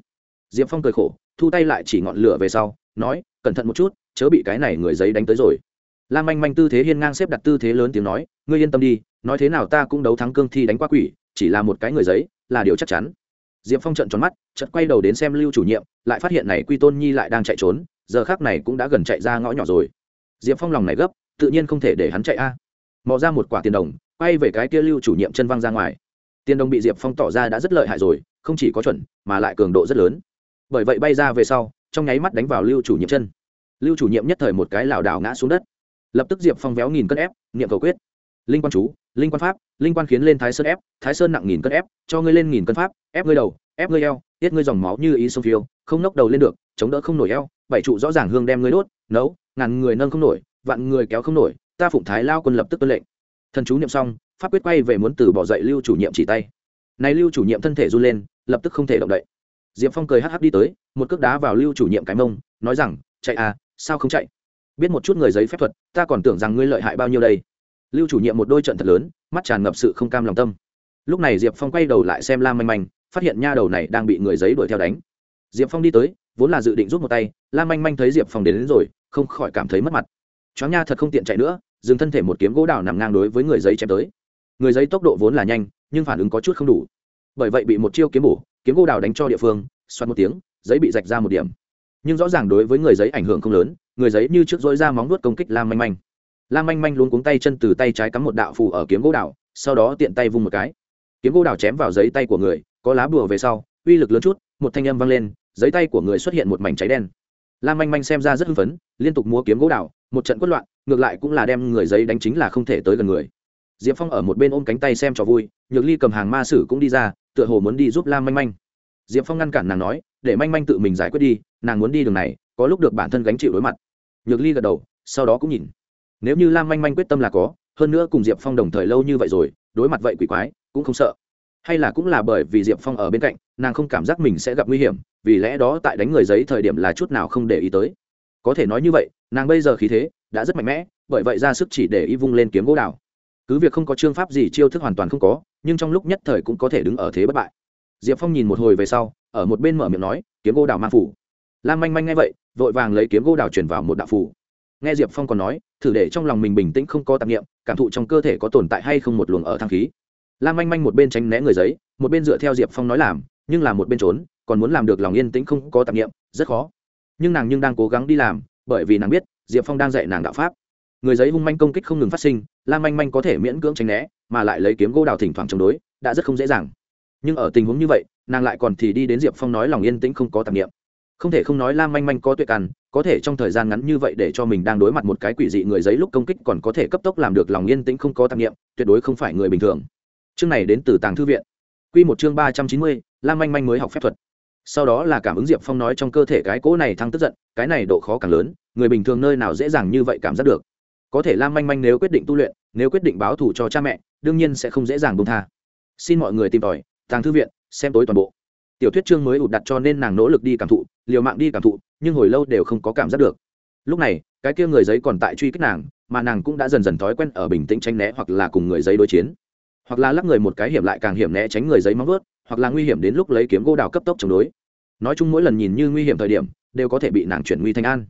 diệp phong cười khổ, thu tay lại chỉ ngọn lửa về sau, nói, cẩn thận một chút, chớ bị cái này người giấy đánh tới rồi. Lam manh manh tư thế hiên ngang xếp đặt tư thế lớn tiếng nói, ngươi yên tâm đi, nói thế nào ta cũng đấu thắng cương thi đánh qua quỷ, chỉ là một cái người giấy, là điều chắc chắn. Diệp phong trận tròn mắt trận quay đầu đến xem lưu chủ nhiệm, lại phát hiện này quy tôn nhi lại đang chạy trốn, giờ khác này cũng đã gần chạy ra ngõ nhỏ rồi. Diệp phong lòng này gấp, tự nhiên không thể để hắn chạy a. À. mò ra một quả tiền đồng, quay về cái kia lưu chủ nhiệm chân văng ra ngoài. Tiền đồng bị diệp phong tỏ ra đã rất lợi hại rồi, không chỉ có chuẩn, mà lại cường độ rất lớn bởi vậy bay ra về sau, trong nháy mắt đánh vào lưu chủ nhiệm chân. Lưu chủ nhiệm nhất thời một cái lảo đảo ngã xuống đất. Lập tức diệp phong véo nghìn cân ép, niệm cầu quyết. Linh quan chú, linh quan pháp, linh quan khiến lên thái sơn ép, thái sơn nặng nghìn cân ép, cho ngươi lên nghìn cân pháp, ép ngươi đầu, ép ngươi eo, tiết ngươi dòng máu như ý sông phiêu, không nốc đầu lên được, chống đỡ không nổi eo, bảy trụ rõ ràng hương đem ngươi đốt, nấu, ngàn người nâng không nổi, vạn người kéo không nổi, ta phụng thái lao quân lập tức tuân lệnh. Thần chú niệm xong, pháp quyết quay về muốn từ bỏ dậy lưu chủ nhiệm chỉ tay. Này lưu chủ nhiệm thân thể run lên, lập tức không thể động đậy diệp phong cười hắc hắc đi tới một cước đá vào lưu chủ nhiệm cái mông nói rằng chạy à sao không chạy? Biết một chút người giấy phép thuật ta còn tưởng rằng ngươi lợi hại bao nhiêu đây. Lưu chủ nhiệm một đôi trận thật lớn mắt tràn ngập sự không cam lòng tâm. Lúc này diệp phong quay đầu lại xem lam manh manh phát hiện nha đầu này đang bị người giấy đuổi theo đánh. Diệp phong đi tới vốn là dự định rút một tay lam manh manh thấy diệp phong đến, đến rồi không khỏi cảm thấy mất mặt. Choáng nha thật không tiện chạy nữa dừng thân thể một kiếm gỗ đào nằm ngang đối với người giấy chém tới. Người giấy tốc độ vốn là nhanh nhưng phản ứng có chút không đủ. Bởi vậy bị một chiêu kiếm bổ kiếm gỗ đào đánh cho địa phương xoắn một tiếng, giấy bị rạch ra một điểm. Nhưng rõ ràng đối với người giấy ảnh hưởng không lớn, người giấy như trước dối ra móng nuốt công kích lam manh manh. Lam manh manh luôn cuống tay chân từ tay trái cắm một đạo phù ở kiếm gỗ đào, sau đó tiện tay vung một cái. Kiếm gỗ đào chém vào giấy tay của người, có lá bùa về sau, uy lực lớn chút, một thanh âm vang lên, giấy tay của người xuất hiện một mảnh cháy đen. Lam manh manh xem ra rất hưng phấn, liên tục múa kiếm gỗ đào, một trận quất loạn, ngược lại cũng là đem người giấy đánh chính là không thể tới gần người diệp phong ở một bên ôm cánh tay xem cho vui, nhược ly cầm hàng ma sử cũng đi ra, tựa hồ muốn đi giúp lam manh manh. Diệp phong ngăn cản nàng nói, để manh manh tự mình giải quyết đi, nàng muốn đi đường này, có lúc được bản thân gánh chịu đối mặt. Nhược ly gật đầu, sau đó cũng nhìn. Nếu như lam manh manh quyết tâm là có, hơn nữa cùng diệp phong đồng thời lâu như vậy rồi, đối mặt vậy quỷ quái, cũng không sợ. Hay là cũng là bởi vì diệp phong ở bên cạnh, nàng không cảm giác mình sẽ gặp nguy hiểm, vì lẽ đó tại đánh người giấy thời điểm là chút nào không để ý tới. Có thể nói như vậy, nàng bây giờ khí thế, đã rất mạnh mẽ, bởi vậy ra sức chỉ để y vung lên kiếm gỗ đào cứ việc không có chương pháp gì chiêu thức hoàn toàn không có, nhưng trong lúc nhất thời cũng có thể đứng ở thế bất bại. Diệp phong nhìn một hồi về sau, ở một bên mở miệng nói, kiếm gỗ đào mang phủ. Lam manh manh nghe vậy, vội vàng lấy kiếm gỗ đào chuyển vào một đạo phủ. Nghe diệp phong còn nói, thử để trong lòng mình bình tĩnh không có tạp nghiệm cảm thụ trong cơ thể có tồn tại hay không một luồng ở thang khí. Lam manh manh một bên tránh né người giấy, một bên dựa theo diệp phong nói làm, nhưng làm một bên trốn, còn muốn làm được lòng yên tĩnh không có tạp nghiệm rất khó. Nhưng nàng nhưng đang cố gắng đi làm, bởi vì nàng biết diệp phong đang dạy nàng đạo pháp người giấy hung manh công kích không ngừng phát sinh lam manh manh có thể miễn cưỡng tránh né, mà lại lấy kiếm gỗ đào thỉnh thoảng chống đối, đã rất không dễ dàng. Nhưng ở tình huống như vậy, nàng lại còn thì đi đến diệp phong nói lòng yên tĩnh không có tạp nghiệm không thể không nói lam manh manh có tuyệt cằn có thể trong thời gian ngắn như vậy để cho mình đang đối mặt một cái quỷ dị người giấy lúc công kích còn có thể cấp tốc làm được lòng yên tĩnh không có tạp nghiệm tuyệt đối không phải người bình thường. Chương này đến từ tàng thư viện. Q một chương ba trăm chín mươi lam manh manh mới học phép thuật. Sau đó là cảm ứng diệp phong nói trong cơ thể cái cỗ này thăng tức giận, cái này độ khó càng lớn, người bình thường nơi nào dễ dàng như vậy cảm giác được có thể lam manh manh nếu quyết định tu luyện, nếu quyết định báo thù cho cha mẹ, đương nhiên sẽ không dễ dàng bông tha. Xin mọi người tìm tòi, tàng thư viện, xem tối toàn bộ. Tiểu thuyết chương mới ụt đặt cho nên nàng nỗ lực đi cảm thụ, liều mạng đi cảm thụ, nhưng hồi lâu đều không có cảm giác được. Lúc này, cái kia người giấy còn tại truy kích nàng, mà nàng cũng đã dần dần thói quen ở bình tĩnh tranh né hoặc là cùng người giấy đối chiến. Hoặc là lắc người một cái hiểm lại càng hiểm né tránh người giấy móng vớt hoặc là nguy hiểm đến lúc lấy kiếm gỗ đào cấp tốc chống đối. Nói chung mỗi lần nhìn như nguy hiểm thời điểm, đều có thể bị nàng chuyển nguy thành an.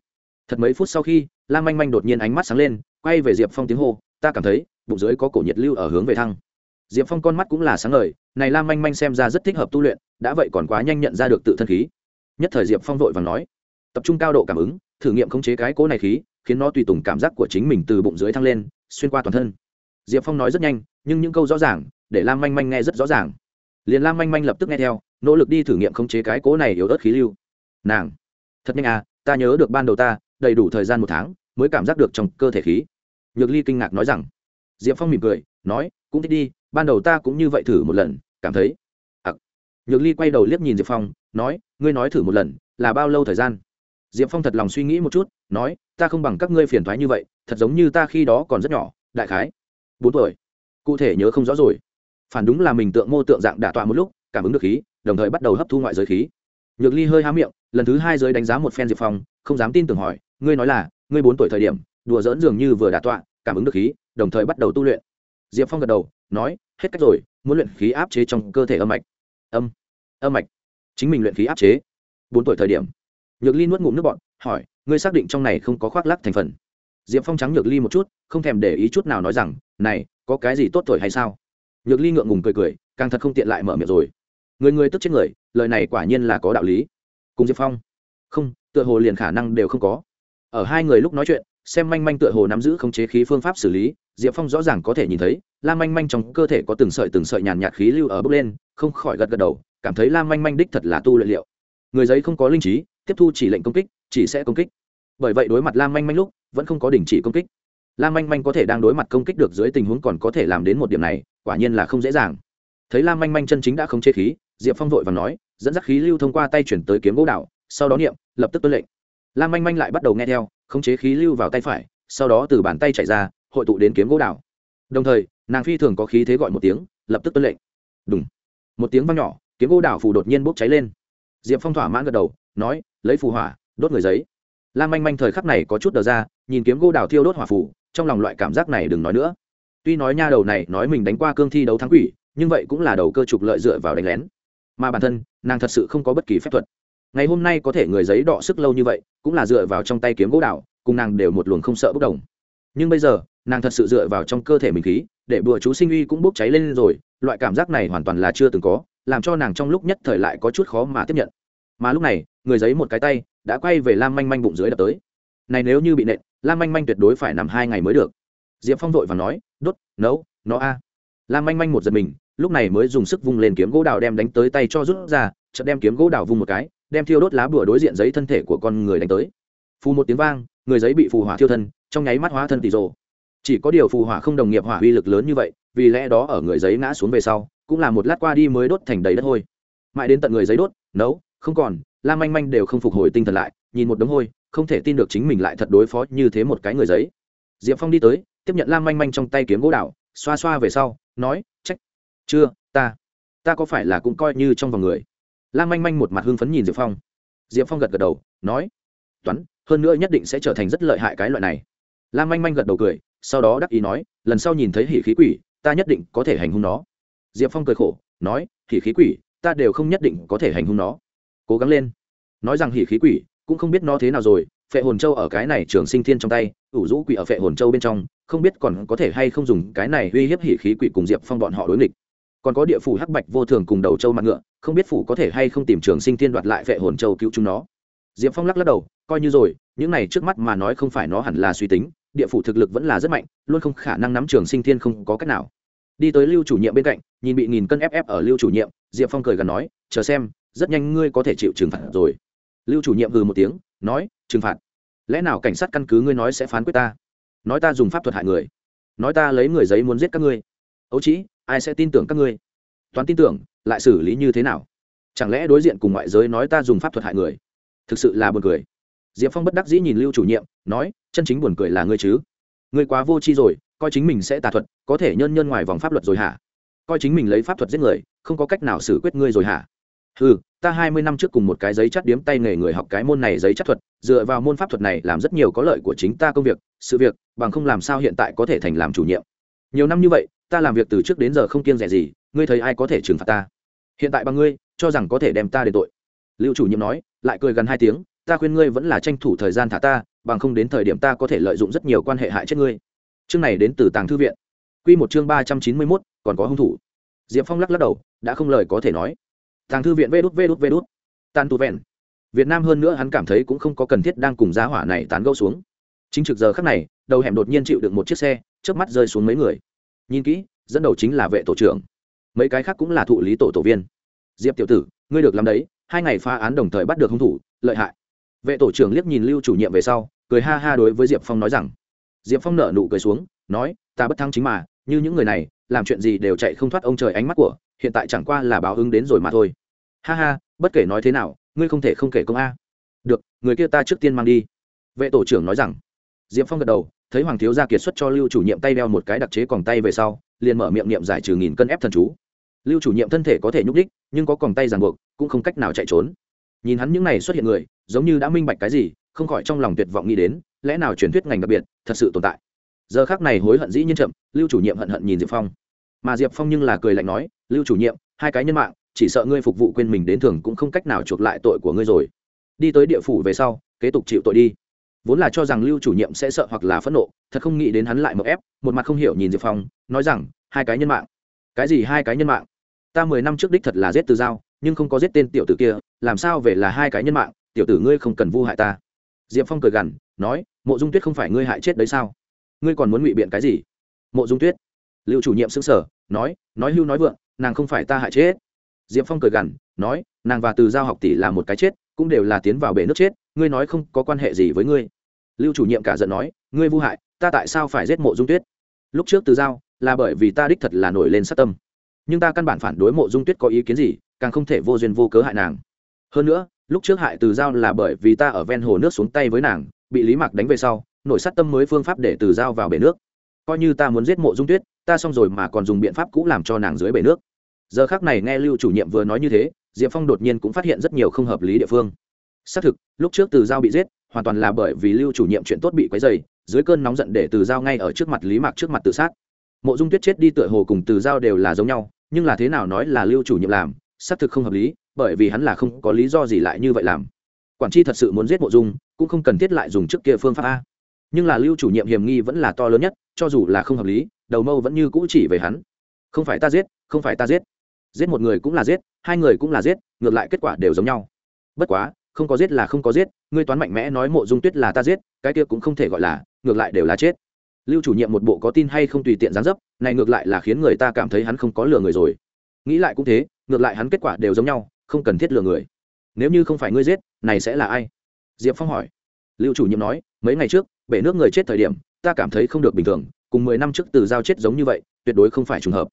Thật mấy phút sau khi, lam manh manh đột nhiên ánh mắt sáng lên quay về diệp phong tiếng hô, ta cảm thấy, bụng dưới có cổ nhiệt lưu ở hướng về thăng. Diệp phong con mắt cũng là sáng ngời, này lam manh manh xem ra rất thích hợp tu luyện, đã vậy còn quá nhanh nhận ra được tự thân khí. Nhất thời diệp phong vội và nói, tập trung cao độ cảm ứng, thử nghiệm khống chế cái cỗ này khí, khiến nó tùy tùng cảm giác của chính mình từ bụng dưới thăng lên, xuyên qua toàn thân. Diệp phong nói rất nhanh, nhưng những câu rõ ràng, để lam manh manh nghe rất rõ ràng. Liền lam manh manh lập tức nghe theo, nỗ lực đi thử nghiệm khống chế cái cỗ này yếu ớt khí lưu. Nàng, thật nhanh à ta nhớ được ban đầu ta, đầy đủ thời gian một tháng mới cảm giác được trong cơ thể khí. Nhược ly kinh ngạc nói rằng, diệp phong mỉm cười, nói, cũng thích đi, ban đầu ta cũng như vậy thử một lần, cảm thấy. Ặc. Nhược ly quay đầu liếc nhìn diệp phong, nói, ngươi nói thử một lần, là bao lâu thời gian? Diệp phong thật lòng suy nghĩ một chút, nói, ta không bằng các ngươi phiền thoái như vậy, thật giống như ta khi đó còn rất nhỏ, đại khái bốn tuổi. Cụ thể nhớ không rõ rồi. Phản đúng là mình tượng mô tượng dạng đả tọa một lúc, cảm ứng được khí, đồng thời bắt đầu hấp thu ngoại giới khí. Nhược ly hơi há miệng, lần thứ hai giới đánh giá một phen diệp phong, không dám tin tưởng hỏi, ngươi nói là ngươi bốn tuổi thời điểm, đùa dỡn dường như vừa đả tọa, cảm ứng được khí, đồng thời bắt đầu tu luyện. Diệp phong gật đầu, nói, hết cách rồi, muốn luyện khí áp chế trong cơ thể âm mạch. Âm âm mạch. Chính mình luyện khí áp chế. Bốn tuổi thời điểm, nhược ly nuốt ngụm nước bọn hỏi, ngươi xác định trong này không có khoác lắc thành phần? Diệp phong trắng nhược ly một chút, không thèm để ý chút nào nói rằng, này, có cái gì tốt tuổi hay sao? Nhược ly ngượng ngùng cười cười, càng thật không tiện lại mở miệng rồi. Người người tức chết người, lời này quả nhiên là có đạo lý. Cùng diệp phong, không, tựa hồ liền khả năng đều không có ở hai người lúc nói chuyện, xem manh manh tựa hồ nắm giữ khống chế khí phương pháp xử lý, diệp phong rõ ràng có thể nhìn thấy, lam manh manh trong cơ thể có từng sợi từng sợi nhàn nhạt khí lưu ở bước lên, không khỏi gật gật đầu, cảm thấy lam manh manh đích thật là tu luyện liệu. Người giấy không có linh trí, tiếp thu chỉ lệnh công kích, chỉ sẽ công kích. Bởi vậy đối mặt lam manh manh lúc, vẫn không có đình chỉ công kích. Lam manh manh có thể đang đối mặt công kích được dưới tình huống còn có thể làm đến một điểm này, quả nhiên là không dễ dàng. Thấy lam manh manh chân chính đã không chế khí, diệp phong vội và nói, dẫn dắt khí lưu thông qua tay chuyển tới kiếm gỗ đạo sau đó niệm, lập tức tuân lệnh lam manh manh lại bắt đầu nghe theo khống chế khí lưu vào tay phải sau đó từ bàn tay chạy ra hội tụ đến kiếm gỗ đào đồng thời nàng phi thường có khí thế gọi một tiếng lập tức tuân lệnh đúng một tiếng vang nhỏ kiếm gỗ đào phù đột nhiên bốc cháy lên diệp phong thỏa mãn gật đầu nói lấy phù hỏa đốt người giấy lam manh manh thời khắc này có chút đờ ra nhìn kiếm gỗ đào thiêu đốt hỏa phù trong lòng loại cảm giác này đừng nói nữa tuy nói nha đầu này nói mình đánh qua cương thi đấu thắng quỷ nhưng vậy cũng là đầu cơ trục lợi dựa vào đánh lén mà bản thân nàng thật sự không có bất kỳ phép thuật ngày hôm nay có thể người giấy đỏ sức lâu như vậy, cũng là dựa vào trong tay kiếm gỗ đào, cùng nàng đều một luồng không sợ bốc đồng. Nhưng bây giờ, nàng thật sự dựa vào trong cơ thể mình khí, để bùa chú sinh uy cũng bốc cháy lên rồi, loại cảm giác này hoàn toàn là chưa từng có, làm cho nàng trong lúc nhất thời lại có chút khó mà tiếp nhận. Mà lúc này, người giấy một cái tay đã quay về lam manh manh bụng dưới đập tới. Này nếu như bị nện, lam manh manh tuyệt đối phải nằm hai ngày mới được. Diệp phong vội và nói, đốt, nấu, nó a. Lam manh manh một giật mình, lúc này mới dùng sức vung lên kiếm gỗ đào đem đánh tới tay cho rút ra, chợt đem kiếm gỗ đào vung một cái đem thiêu đốt lá bùa đối diện giấy thân thể của con người đánh tới. Phù một tiếng vang, người giấy bị phù hỏa thiêu thân, trong nháy mắt hóa thân tỷ rồ. Chỉ có điều phù hỏa không đồng nghiệp hỏa uy lực lớn như vậy, vì lẽ đó ở người giấy ngã xuống về sau, cũng là một lát qua đi mới đốt thành đầy đất hôi. Mãi đến tận người giấy đốt, nấu, không còn lam manh manh đều không phục hồi tinh thần lại, nhìn một đống hôi, không thể tin được chính mình lại thật đối phó như thế một cái người giấy. Diệp phong đi tới, tiếp nhận lam manh manh trong tay kiếm gỗ đạo xoa xoa về sau, nói, trách, chưa, ta ta có phải là cũng coi như trong vòng người? Lam manh manh một mặt hưng phấn nhìn diệp phong. Diệp phong gật gật đầu, nói, toán, hơn nữa nhất định sẽ trở thành rất lợi hại cái loại này. Lam manh manh gật đầu cười, sau đó đắc ý nói, lần sau nhìn thấy hỉ khí quỷ, ta nhất định có thể hành hung nó. Diệp phong cười khổ, nói, hỉ khí quỷ, ta đều không nhất định có thể hành hung nó. Cố gắng lên. Nói rằng hỉ khí quỷ cũng không biết nó thế nào rồi, phệ hồn châu ở cái này trường sinh thiên trong tay, ủ rũ quỷ ở phệ hồn châu bên trong, không biết còn có thể hay không dùng cái này uy hiếp hỉ khí quỷ cùng diệp phong bọn họ đối nghịch còn có địa phủ hắc bạch vô thường cùng đầu châu mặt ngựa, không biết phủ có thể hay không tìm trường sinh thiên đoạt lại vệ hồn châu cứu chúng nó. Diệp phong lắc lắc đầu, coi như rồi, những này trước mắt mà nói không phải nó hẳn là suy tính, địa phủ thực lực vẫn là rất mạnh, luôn không khả năng nắm trường sinh thiên không có cách nào. Đi tới lưu chủ nhiệm bên cạnh, nhìn bị nghìn cân ép ép ở lưu chủ nhiệm, diệp phong cười gần nói, chờ xem, rất nhanh ngươi có thể chịu trừng phạt rồi. Lưu chủ nhiệm hừ một tiếng, nói, trừng phạt? Lẽ nào cảnh sát căn cứ ngươi nói sẽ phán quyết ta? Nói ta dùng pháp thuật hại người. Nói ta lấy người giấy muốn giết các ngươi ấu trĩ, ai sẽ tin tưởng các ngươi? Toán tin tưởng, lại xử lý như thế nào? Chẳng lẽ đối diện cùng ngoại giới nói ta dùng pháp thuật hại người? Thực sự là buồn cười. Diệp phong bất đắc dĩ nhìn lưu chủ nhiệm, nói, chân chính buồn cười là ngươi chứ? Ngươi quá vô tri rồi, coi chính mình sẽ tà thuật, có thể nhân nhân ngoài vòng pháp luật rồi hả? Coi chính mình lấy pháp thuật giết người, không có cách nào xử quyết ngươi rồi hả? Ừ ta hai mươi năm trước cùng một cái giấy chắt điếm tay nghề người học cái môn này giấy chắt thuật, dựa vào môn pháp thuật này làm rất nhiều có lợi của chính ta công việc, sự việc, bằng không làm sao hiện tại có thể thành làm chủ nhiệm? Nhiều năm như vậy ta làm việc từ trước đến giờ không kiêng rẻ gì, ngươi thấy ai có thể trừng phạt ta? Hiện tại bằng ngươi, cho rằng có thể đem ta đến tội. Lưu chủ nhiệm nói, lại cười gần hai tiếng, ta khuyên ngươi vẫn là tranh thủ thời gian thả ta, bằng không đến thời điểm ta có thể lợi dụng rất nhiều quan hệ hại chết ngươi. Chương này đến từ tàng thư viện. Q một chương ba trăm chín mươi mốt, còn có hung thủ. Diệp phong lắc lắc đầu, đã không lời có thể nói. Tàng thư viện vê đút vê đút vê đút. Tan tu vẹn. Việt nam hơn nữa hắn cảm thấy cũng không có cần thiết đang cùng giá hỏa này tán gâu xuống. Chính trực giờ khắc này, đầu hẻm đột nhiên chịu được một chiếc xe trước mắt rơi xuống mấy người nhìn kỹ, dẫn đầu chính là vệ tổ trưởng. Mấy cái khác cũng là thụ lý tổ tổ viên. Diệp tiểu tử, ngươi được làm đấy, hai ngày phá án đồng thời bắt được hung thủ, lợi hại. Vệ tổ trưởng liếc nhìn lưu chủ nhiệm về sau, cười ha ha đối với diệp phong nói rằng. Diệp phong nở nụ cười xuống, nói, ta bất thắng chính mà, như những người này, làm chuyện gì đều chạy không thoát ông trời ánh mắt của, hiện tại chẳng qua là báo ứng đến rồi mà thôi. Ha ha, bất kể nói thế nào, ngươi không thể không kể công a. Được, người kia ta trước tiên mang đi. Vệ tổ trưởng nói rằng diệp phong gật đầu, thấy hoàng thiếu gia kiệt xuất cho lưu chủ nhiệm tay đeo một cái đặc chế còng tay về sau, liền mở miệng niệm giải trừ nghìn cân ép thần chú. Lưu chủ nhiệm thân thể có thể nhúc đích nhưng có còng tay ràng buộc, cũng không cách nào chạy trốn. Nhìn hắn những n à y xuất hiện người, giống như đã minh bạch cái gì, không khỏi trong lòng tuyệt vọng nghĩ đến, lẽ nào truyền thuyết ngành đặc biệt, thật sự tồn tại. Giờ khác này hối hận dĩ nhiên chậm, lưu chủ nhiệm hận hận nhìn diệp phong. Mà diệp phong nhưng là cười lạnh nói, lưu chủ nhiệm, hai cái nhân mạng, chỉ sợ ngươi phục vụ quên mình đến thường cũng không cách nào chuộc lại tội của ngươi rồi. Đi tới địa phủ về sau, kế tục chịu tội đi vốn là cho rằng lưu chủ nhiệm sẽ sợ hoặc là phẫn nộ, thật không nghĩ đến hắn lại mậu ép, một mặt không hiểu nhìn diệp phong, nói rằng, hai cái nhân mạng. Cái gì hai cái nhân mạng? Ta mười năm trước đích thật là giết từ dao nhưng không có giết tên tiểu tử kia, làm sao về là hai cái nhân mạng, tiểu tử ngươi không cần vu hại ta. Diệp phong cười gằn, nói, mộ dung tuyết không phải ngươi hại chết đấy sao? Ngươi còn muốn ngụy biện cái gì? Mộ dung tuyết. Liệu chủ nhiệm xứng sở nói nói hưu nói vượng, nàng không phải ta hại chết. Diệp phong cười gằn, nói, nàng và từ giao học tỷ là một cái chết, cũng đều là tiến vào bể nước chết, ngươi nói không có quan hệ gì với ngươi lưu chủ nhiệm cả giận nói, ngươi vu hại, ta tại sao phải giết mộ dung tuyết? Lúc trước từ giao, là bởi vì ta đích thật là nổi lên sát tâm. Nhưng ta căn bản phản đối mộ dung tuyết có ý kiến gì, càng không thể vô duyên vô cớ hại nàng. Hơn nữa, lúc trước hại từ giao là bởi vì ta ở ven hồ nước xuống tay với nàng, bị lý mạc đánh về sau, nổi sát tâm mới phương pháp để từ giao vào bể nước. Coi như ta muốn giết mộ dung tuyết, ta xong rồi mà còn dùng biện pháp cũ làm cho nàng dưới bể nước. Giờ khác này nghe lưu chủ nhiệm vừa nói như thế, diệp phong đột nhiên cũng phát hiện rất nhiều không hợp lý địa phương. Xác thực, lúc trước từ giao bị giết hoàn toàn là bởi vì lưu chủ nhiệm chuyện tốt bị quấy dày dưới cơn nóng giận để từ giao ngay ở trước mặt lý mạc trước mặt tự sát. Mộ dung tuyết chết đi tựa hồ cùng từ giao đều là giống nhau, nhưng là thế nào nói là lưu chủ nhiệm làm, xác thực không hợp lý, bởi vì hắn là không có lý do gì lại như vậy làm. Quản tri thật sự muốn giết mộ dung, cũng không cần thiết lại dùng trước kia phương pháp a. Nhưng là lưu chủ nhiệm hiểm nghi vẫn là to lớn nhất, cho dù là không hợp lý, đầu mâu vẫn như cũ chỉ về hắn. Không phải ta giết, không phải ta giết. Giết một người cũng là giết, hai người cũng là giết, ngược lại kết quả đều giống nhau. Bất quá, không có giết là không có giết ngươi toán mạnh mẽ nói mộ dung tuyết là ta giết, cái kia cũng không thể gọi là, ngược lại đều là chết. Lưu chủ nhiệm một bộ có tin hay không tùy tiện gián dấp, này ngược lại là khiến người ta cảm thấy hắn không có lừa người rồi. Nghĩ lại cũng thế, ngược lại hắn kết quả đều giống nhau, không cần thiết lừa người. Nếu như không phải ngươi giết, này sẽ là ai? Diệp phong hỏi. Lưu chủ nhiệm nói, mấy ngày trước, bể nước người chết thời điểm, ta cảm thấy không được bình thường, cùng mười năm trước từ giao chết giống như vậy, tuyệt đối không phải trùng hợp.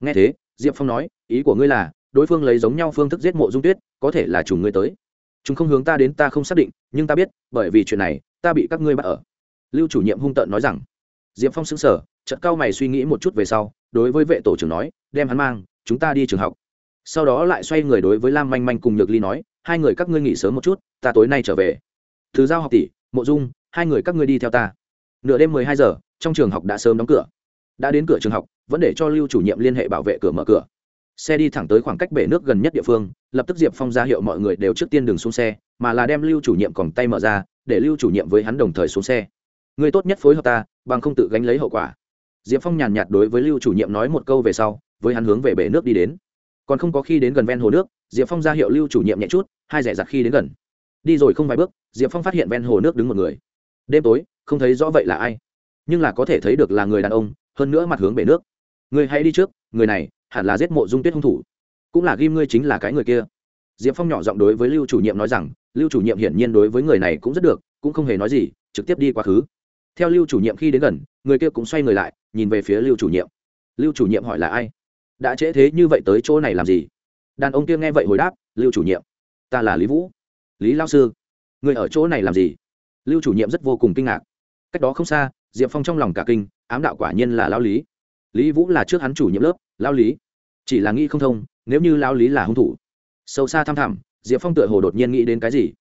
Nghe thế, diệp phong nói, ý của ngươi là, đối phương lấy giống nhau phương thức giết mộ dung tuyết, có thể là trùng ngươi tới chúng không hướng ta đến ta không xác định, nhưng ta biết, bởi vì chuyện này, ta bị các ngươi bắt ở. Lưu chủ nhiệm hung tợn nói rằng. Diệp phong xứng sở chợt cao mày suy nghĩ một chút về sau, đối với vệ tổ trưởng nói, đem hắn mang, chúng ta đi trường học. Sau đó lại xoay người đối với lam manh manh cùng nhược ly nói, hai người các ngươi nghỉ sớm một chút, ta tối nay trở về. Thứ giao học tỷ, mộ dung, hai người các ngươi đi theo ta. Nửa đêm mười hai giờ, trong trường học đã sớm đóng cửa. Đã đến cửa trường học, vẫn để cho lưu chủ nhiệm liên hệ bảo vệ cửa mở cửa xe đi thẳng tới khoảng cách bể nước gần nhất địa phương, lập tức diệp phong ra hiệu mọi người đều trước tiên đừng xuống xe, mà là đem lưu chủ nhiệm còn tay mở ra, để lưu chủ nhiệm với hắn đồng thời xuống xe. Người tốt nhất phối hợp ta, bằng không tự gánh lấy hậu quả. Diệp phong nhàn nhạt đối với lưu chủ nhiệm nói một câu về sau, với hắn hướng về bể nước đi đến. Còn không có khi đến gần ven hồ nước, diệp phong ra hiệu lưu chủ nhiệm nhẹ chút, hai rẻ giặt khi đến gần. Đi rồi không vài bước, diệp phong phát hiện ven hồ nước đứng một người. Đêm tối, không thấy rõ vậy là ai. Nhưng là có thể thấy được là người đàn ông, hơn nữa mặt hướng bể nước. Người hãy đi trước, người này hẳn là giết mộ dung tuyết hung thủ. Cũng là ghim ngươi chính là cái người kia. Diệp phong nhỏ giọng đối với lưu chủ nhiệm nói rằng, lưu chủ nhiệm hiển nhiên đối với người này cũng rất được, cũng không hề nói gì, trực tiếp đi quá khứ. Theo lưu chủ nhiệm khi đến gần, người kia cũng xoay người lại, nhìn về phía lưu chủ nhiệm. Lưu chủ nhiệm hỏi là ai? Đã trễ thế như vậy tới chỗ này làm gì? Đàn ông kia nghe vậy hồi đáp, lưu chủ nhiệm. Ta là lý vũ. Lý lao sư. Người ở chỗ này làm gì? Lưu chủ nhiệm rất vô cùng kinh ngạc. Cách đó không xa, diệp phong trong lòng cả kinh, ám đạo quả nhiên là lao lý lý vũ là trước hắn chủ nhiệm lớp lao lý. Chỉ là nghĩ không thông, nếu như lao lý là hung thủ. Sâu xa thăm thẳm, diệp phong tựa hồ đột nhiên nghĩ đến cái gì.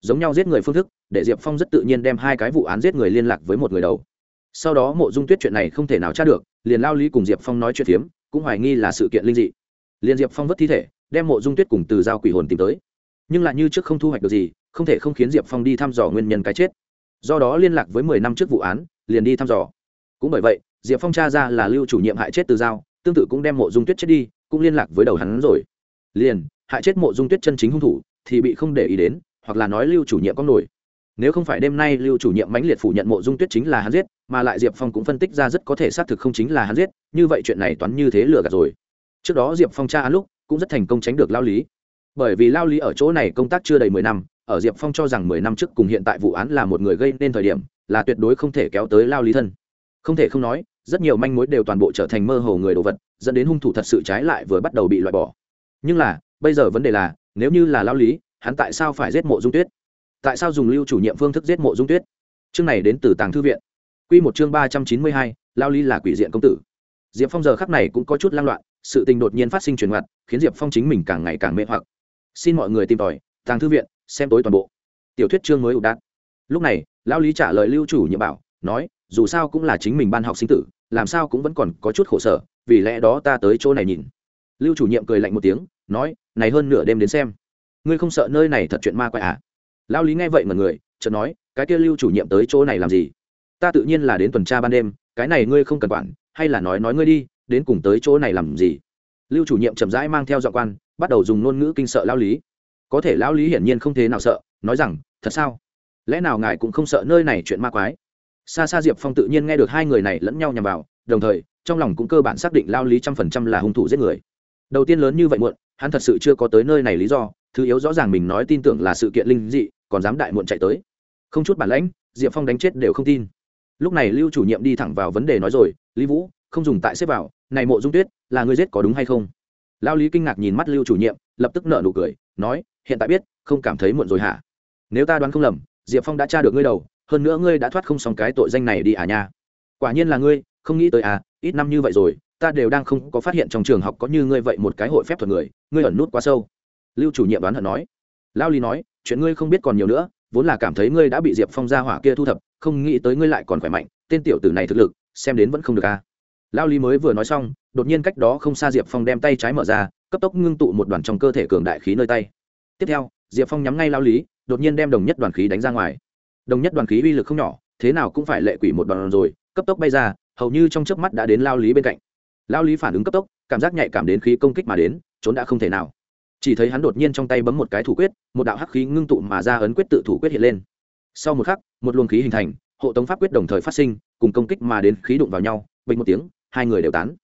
Giống nhau giết người phương thức, để diệp phong rất tự nhiên đem hai cái vụ án giết người liên lạc với một người đầu. Sau đó mộ dung tuyết chuyện này không thể nào tra được, liền lao lý cùng diệp phong nói chuyện phiếm, cũng hoài nghi là sự kiện linh dị. Liền diệp phong vất thi thể, đem mộ dung tuyết cùng từ giao quỷ hồn tìm tới. Nhưng lại như trước không thu hoạch được gì, không thể không khiến diệp phong đi thăm dò nguyên nhân cái chết. Do đó liên lạc với mười năm trước vụ án, liền đi thăm dò. Cũng bởi vậy diệp phong tra ra là lưu chủ nhiệm hại chết từ giao, tương tự cũng đem mộ dung tuyết chết đi, cũng liên lạc với đầu hắn rồi. Liền, hại chết mộ dung tuyết chân chính hung thủ thì bị không để ý đến, hoặc là nói lưu chủ nhiệm có nổi. Nếu không phải đêm nay lưu chủ nhiệm mãnh liệt phủ nhận mộ dung tuyết chính là hắn giết, mà lại diệp phong cũng phân tích ra rất có thể xác thực không chính là hắn giết, như vậy chuyện này toán như thế lừa gạt rồi. Trước đó diệp phong tra án lúc cũng rất thành công tránh được lao lý. Bởi vì lao lý ở chỗ này công tác chưa đầy mười năm, ở diệp phong cho rằng mười năm trước cùng hiện tại vụ án là một người gây nên thời điểm, là tuyệt đối không thể kéo tới lao lý thân không thể không nói, rất nhiều manh mối đều toàn bộ trở thành mơ hồ người đồ vật, dẫn đến hung thủ thật sự trái lại vừa bắt đầu bị loại bỏ. Nhưng là, bây giờ vấn đề là, nếu như là lao lý, hắn tại sao phải giết mộ dung tuyết? Tại sao dùng lưu chủ nhiệm phương thức giết mộ dung tuyết? Chương này đến từ tàng thư viện. Q một chương ba trăm chín mươi hai lao lý là quỷ diện công tử. Diệp phong giờ khắc này cũng có chút lang loạn, sự tình đột nhiên phát sinh truyền ngặt khiến diệp phong chính mình càng ngày càng mê hoặc. Xin mọi người tìm tòi, tàng thư viện, xem tối toàn bộ. Tiểu thuyết chương mới ụt đạn lúc này lao lý trả lời lưu chủ nhiệm bảo, nói dù sao cũng là chính mình ban học sinh tử, làm sao cũng vẫn còn có chút khổ sở, vì lẽ đó ta tới chỗ này nhìn. Lưu chủ nhiệm cười lạnh một tiếng, nói, này hơn nửa đêm đến xem. Ngươi không sợ nơi này thật chuyện ma quái à? Lao lý nghe vậy mà người, chợt nói, cái kia lưu chủ nhiệm tới chỗ này làm gì? Ta tự nhiên là đến tuần tra ban đêm, cái này ngươi không cần quản, hay là nói nói ngươi đi, đến cùng tới chỗ này làm gì? Lưu chủ nhiệm chậm rãi mang theo dọn quan, bắt đầu dùng ngôn ngữ kinh sợ lao lý. Có thể lao lý hiển nhiên không thế nào sợ, nói rằng, thật sao? Lẽ nào ngài cũng không sợ nơi này chuyện ma quái? Xa xa diệp phong tự nhiên nghe được hai người này lẫn nhau nhằm vào, đồng thời, trong lòng cũng cơ bản xác định lao lý trăm phần trăm là hung thủ giết người. Đầu tiên lớn như vậy muộn, hắn thật sự chưa có tới nơi này lý do, thứ yếu rõ ràng mình nói tin tưởng là sự kiện linh dị, còn dám đại muộn chạy tới. Không chút bản lãnh, diệp phong đánh chết đều không tin. Lúc này lưu chủ nhiệm đi thẳng vào vấn đề nói rồi, lý vũ, không dùng tại xếp vào, này mộ dung tuyết, là người giết có đúng hay không? Lao lý kinh ngạc nhìn mắt lưu chủ nhiệm, lập tức nợ nụ cười, nói, hiện tại biết, không cảm thấy muộn rồi hả? Nếu ta đoán không lầm, diệp phong đã tra được ngươi đầu hơn nữa ngươi đã thoát không xong cái tội danh này đi à nha. Quả nhiên là ngươi, không nghĩ tới à ít năm như vậy rồi, ta đều đang không có phát hiện trong trường học có như ngươi vậy một cái hội phép thuật người, ngươi ẩn nút quá sâu. Lưu chủ nhiệm đoán hận nói. Lao lý nói, chuyện ngươi không biết còn nhiều nữa, vốn là cảm thấy ngươi đã bị diệp phong ra hỏa kia thu thập, không nghĩ tới ngươi lại còn khỏe mạnh, tên tiểu tử này thực lực, xem đến vẫn không được à. lao lý mới vừa nói xong, đột nhiên cách đó không xa diệp phong đem tay trái mở ra, cấp tốc ngưng tụ một đoàn trong cơ thể cường đại khí nơi tay. Tiếp theo, diệp phong nhắm ngay lao lý, đột nhiên đem đồng nhất đoàn khí đánh ra ngoài đồng nhất đoàn khí uy lực không nhỏ, thế nào cũng phải lệ quỷ một đoàn rồi, cấp tốc bay ra, hầu như trong chớp mắt đã đến lao lý bên cạnh. Lao lý phản ứng cấp tốc, cảm giác nhạy cảm đến khí công kích mà đến, trốn đã không thể nào. Chỉ thấy hắn đột nhiên trong tay bấm một cái thủ quyết, một đạo hắc khí ngưng tụ mà ra ấn quyết tự thủ quyết hiện lên. Sau một khắc, một luồng khí hình thành, hộ tống pháp quyết đồng thời phát sinh, cùng công kích mà đến khí đụng vào nhau, bình một tiếng, hai người đều tán.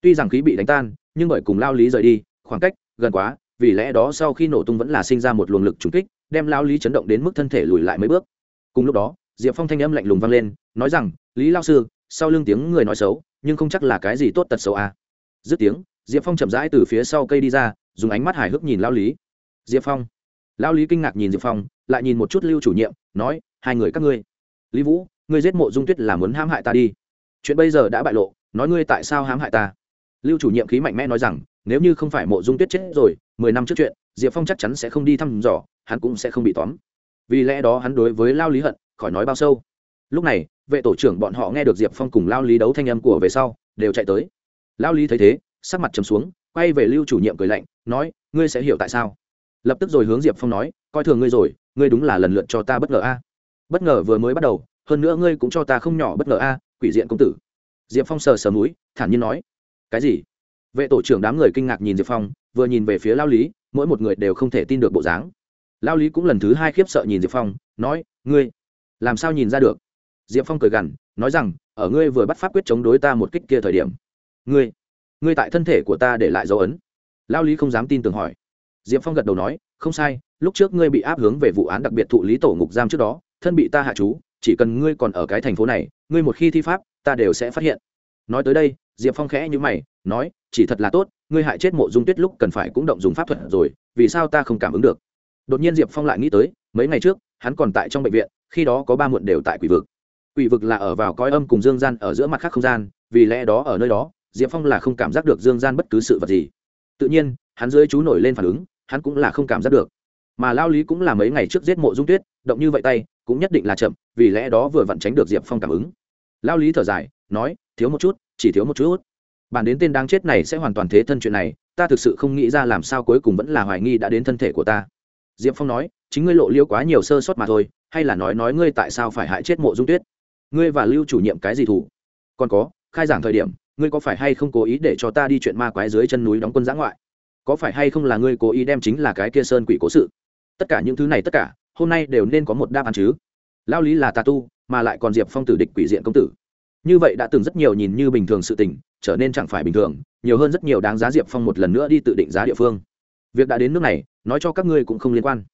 Tuy rằng khí bị đánh tan, nhưng bởi cùng lao lý rời đi, khoảng cách gần quá, vì lẽ đó sau khi nổ tung vẫn là sinh ra một luồng lực trùng kích, đem lao lý chấn động đến mức thân thể lùi lại mấy bước cùng lúc đó, diệp phong thanh âm lạnh lùng vang lên, nói rằng, lý lao sư, sau lưng tiếng người nói xấu, nhưng không chắc là cái gì tốt tật xấu à. dứt tiếng, diệp phong chậm rãi từ phía sau cây đi ra, dùng ánh mắt hài hước nhìn lao lý. Diệp phong. Lao lý kinh ngạc nhìn diệp phong, lại nhìn một chút lưu chủ nhiệm, nói, hai người các ngươi. Lý vũ, ngươi giết mộ dung tuyết là muốn hãm hại ta đi. Chuyện bây giờ đã bại lộ, nói ngươi tại sao hãm hại ta? Lưu chủ nhiệm khí mạnh mẽ nói rằng, nếu như không phải mộ dung tuyết chết rồi, mười năm trước chuyện, diệp phong chắc chắn sẽ không đi thăm dò, hắn cũng sẽ không bị tóm vì lẽ đó hắn đối với lao lý hận, khỏi nói bao sâu. Lúc này, vệ tổ trưởng bọn họ nghe được diệp phong cùng lao lý đấu thanh âm của về sau, đều chạy tới. Lao lý thấy thế, sắc mặt trầm xuống, quay về lưu chủ nhiệm cười lạnh, nói, ngươi sẽ hiểu tại sao? Lập tức rồi hướng diệp phong nói, coi thường ngươi rồi, ngươi đúng là lần lượt cho ta bất ngờ a. Bất ngờ vừa mới bắt đầu, hơn nữa ngươi cũng cho ta không nhỏ bất ngờ a, quỷ diện công tử. Diệp phong sờ sờ núi thản nhiên nói, cái gì? Vệ tổ trưởng đám người kinh ngạc nhìn diệp phong, vừa nhìn về phía lao lý, mỗi một người đều không thể tin được bộ dáng lao lý cũng lần thứ hai khiếp sợ nhìn diệp phong, nói, ngươi, làm sao nhìn ra được? Diệp phong cười gằn, nói rằng, ở ngươi vừa bắt pháp quyết chống đối ta một kích kia thời điểm, ngươi ngươi tại thân thể của ta để lại dấu ấn. Lao lý không dám tin tưởng hỏi. Diệp phong gật đầu nói, không sai, lúc trước ngươi bị áp hướng về vụ án đặc biệt thụ lý tổ ngục giam trước đó, thân bị ta hạ chú chỉ cần ngươi còn ở cái thành phố này, ngươi một khi thi pháp, ta đều sẽ phát hiện. Nói tới đây, diệp phong khẽ như mày, nói, chỉ thật là tốt, ngươi hại chết mộ dung tuyết lúc cần phải cũng động dùng pháp thuật rồi, vì sao ta không cảm ứng được? Đột nhiên diệp phong lại nghĩ tới, mấy ngày trước, hắn còn tại trong bệnh viện, khi đó có ba muộn đều tại quỷ vực. Quỷ vực là ở vào coi âm cùng dương gian ở giữa mặt khác không gian, vì lẽ đó ở nơi đó, diệp phong là không cảm giác được dương gian bất cứ sự vật gì. Tự nhiên, hắn dưới chú nổi lên phản ứng, hắn cũng là không cảm giác được. Mà lao lý cũng là mấy ngày trước giết mộ dung tuyết, động như vậy tay, cũng nhất định là chậm, vì lẽ đó vừa vặn tránh được diệp phong cảm ứng. Lao lý thở dài, nói, thiếu một chút, chỉ thiếu một chút. Bản đến tên đáng chết này sẽ hoàn toàn thế thân chuyện này, ta thực sự không nghĩ ra làm sao cuối cùng vẫn là hoài nghi đã đến thân thể của ta diệp phong nói, chính ngươi lộ liêu quá nhiều sơ sót mà thôi, hay là nói nói ngươi tại sao phải hại chết mộ dung tuyết? Ngươi và lưu chủ nhiệm cái gì thủ? Còn có, khai giảng thời điểm, ngươi có phải hay không cố ý để cho ta đi chuyện ma quái dưới chân núi đóng quân giã ngoại? Có phải hay không là ngươi cố ý đem chính là cái kia sơn quỷ cố sự? Tất cả những thứ này tất cả, hôm nay đều nên có một đáp án chứ. Lao lý là tà tu, mà lại còn diệp phong tử địch quỷ diện công tử. Như vậy đã từng rất nhiều nhìn như bình thường sự tình, trở nên chẳng phải bình thường, nhiều hơn rất nhiều đáng giá diệp phong một lần nữa đi tự định giá địa phương việc đã đến nước này, nói cho các ngươi cũng không liên quan.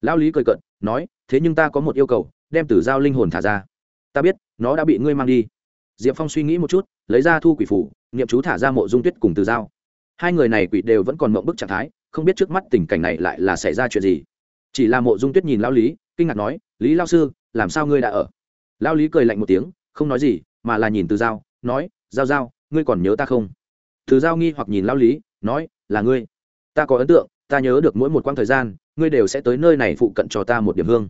Lao lý cười cận nói, thế nhưng ta có một yêu cầu, đem tử giao linh hồn thả ra. Ta biết, nó đã bị ngươi mang đi. Diệp phong suy nghĩ một chút, lấy ra thu quỷ phủ nghiệm chú thả ra mộ dung tuyết cùng từ giao. Hai người này quỷ đều vẫn còn mộng bức trạng thái, không biết trước mắt tình cảnh này lại là xảy ra chuyện gì. Chỉ là mộ dung tuyết nhìn lao lý, kinh ngạc nói, lý lao sư, làm sao ngươi đã ở? Lao lý cười lạnh một tiếng, không nói gì, mà là nhìn từ giao, nói, giao giao, ngươi còn nhớ ta không? Từ giao nghi hoặc nhìn lao lý, nói, là ngươi. Ta có ấn tượng ta nhớ được mỗi một quãng thời gian, ngươi đều sẽ tới nơi này phụ cận cho ta một điểm hương.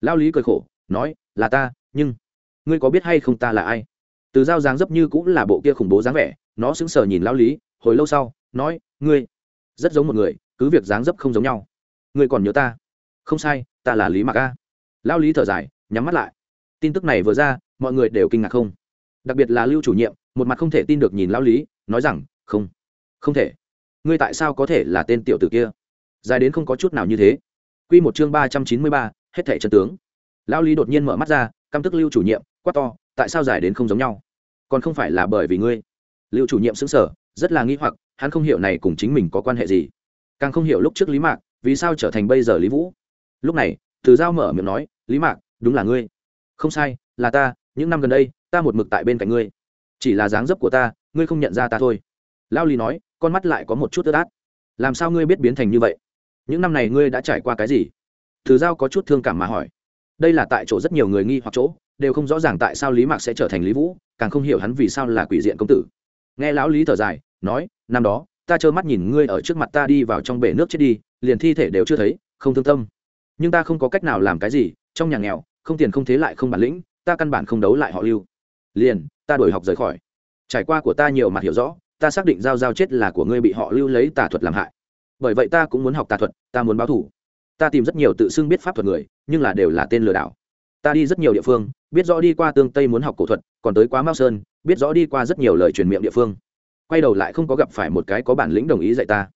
Lao lý cười khổ, nói, là ta, nhưng ngươi có biết hay không ta là ai? Từ giao dáng dấp như cũng là bộ kia khủng bố dáng vẻ, nó sững sờ nhìn lao lý, hồi lâu sau, nói, ngươi rất giống một người, cứ việc dáng dấp không giống nhau. Ngươi còn nhớ ta? Không sai, ta là lý mạc a. Lao lý thở dài, nhắm mắt lại. Tin tức này vừa ra, mọi người đều kinh ngạc không? Đặc biệt là lưu chủ nhiệm, một mặt không thể tin được nhìn lao lý, nói rằng, không không thể. Ngươi tại sao có thể là tên tiểu tử kia? Dài đến không có chút nào như thế. Quy một chương ba trăm chín mươi ba, hết thẻ chân tướng. Lão lý đột nhiên mở mắt ra, căm tức lưu chủ nhiệm, quát to, tại sao dài đến không giống nhau? Còn không phải là bởi vì ngươi. Lưu chủ nhiệm xứng sở rất là nghi hoặc, hắn không hiểu này cùng chính mình có quan hệ gì. Càng không hiểu lúc trước lý mạc, vì sao trở thành bây giờ lý vũ. Lúc này, từ giao mở miệng nói, lý mạc, đúng là ngươi. Không sai, là ta, những năm gần đây, ta một mực tại bên cạnh ngươi. Chỉ là dáng dấp của ta, ngươi không nhận ra ta thôi. Lao lý nói, con mắt lại có một chút ướt át. Làm sao ngươi biết biến thành như vậy? Những năm này ngươi đã trải qua cái gì? Thứ giao có chút thương cảm mà hỏi. Đây là tại chỗ rất nhiều người nghi hoặc chỗ, đều không rõ ràng tại sao lý mạc sẽ trở thành lý vũ, càng không hiểu hắn vì sao là quỷ diện công tử. Nghe lão lý thở dài, nói, năm đó, ta trơ mắt nhìn ngươi ở trước mặt ta đi vào trong bể nước chết đi, liền thi thể đều chưa thấy, không thương tâm. Nhưng ta không có cách nào làm cái gì, trong nhà nghèo, không tiền không thế lại không bản lĩnh, ta căn bản không đấu lại họ lưu. Liền, ta đổi học rời khỏi. Trải qua của ta nhiều mặt hiểu rõ, ta xác định giao giao chết là của ngươi bị họ lưu lấy tà thuật làm hại bởi vậy ta cũng muốn học tà thuật, ta muốn báo thủ ta tìm rất nhiều tự xưng biết pháp thuật người, nhưng là đều là tên lừa đảo. Ta đi rất nhiều địa phương, biết rõ đi qua tương tây muốn học cổ thuật, còn tới quá mao sơn, biết rõ đi qua rất nhiều lời truyền miệng địa phương. Quay đầu lại không có gặp phải một cái có bản lĩnh đồng ý dạy ta.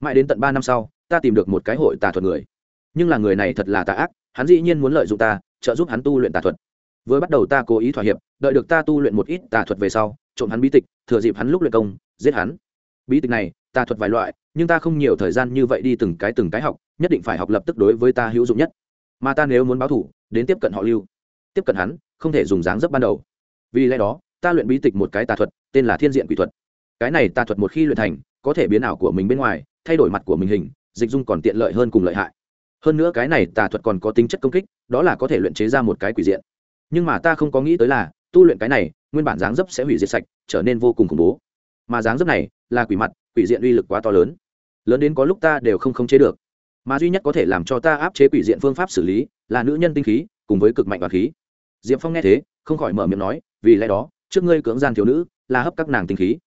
Mãi đến tận ba năm sau, ta tìm được một cái hội tà thuật người. Nhưng là người này thật là tà ác, hắn dĩ nhiên muốn lợi dụng ta, trợ giúp hắn tu luyện tà thuật. Vừa bắt đầu ta cố ý thỏa hiệp, đợi được ta tu luyện một ít tà thuật về sau, trộm hắn bí tịch, thừa dịp hắn lúc luyện công, giết hắn. Bí tịch này tà thuật vài loại, nhưng ta không nhiều thời gian như vậy đi từng cái từng cái học, nhất định phải học lập tức đối với ta hữu dụng nhất. Mà ta nếu muốn báo thủ, đến tiếp cận họ lưu. Tiếp cận hắn, không thể dùng dáng dấp ban đầu. Vì lẽ đó, ta luyện bí tịch một cái tà thuật, tên là thiên diện quỷ thuật. Cái này tà thuật một khi luyện thành, có thể biến ảo của mình bên ngoài, thay đổi mặt của mình hình, dịch dung còn tiện lợi hơn cùng lợi hại. Hơn nữa cái này tà thuật còn có tính chất công kích, đó là có thể luyện chế ra một cái quỷ diện. Nhưng mà ta không có nghĩ tới là, tu luyện cái này, nguyên bản dáng dấp sẽ hủy diệt sạch, trở nên vô cùng khủng bố mà dáng dấp này là quỷ mặt, quỷ diện uy lực quá to lớn. Lớn đến có lúc ta đều không khống chế được. Mà duy nhất có thể làm cho ta áp chế quỷ diện phương pháp xử lý là nữ nhân tinh khí, cùng với cực mạnh và khí. Diệp phong nghe thế, không khỏi mở miệng nói, vì lẽ đó, trước ngươi cưỡng gian thiếu nữ là hấp các nàng tinh khí.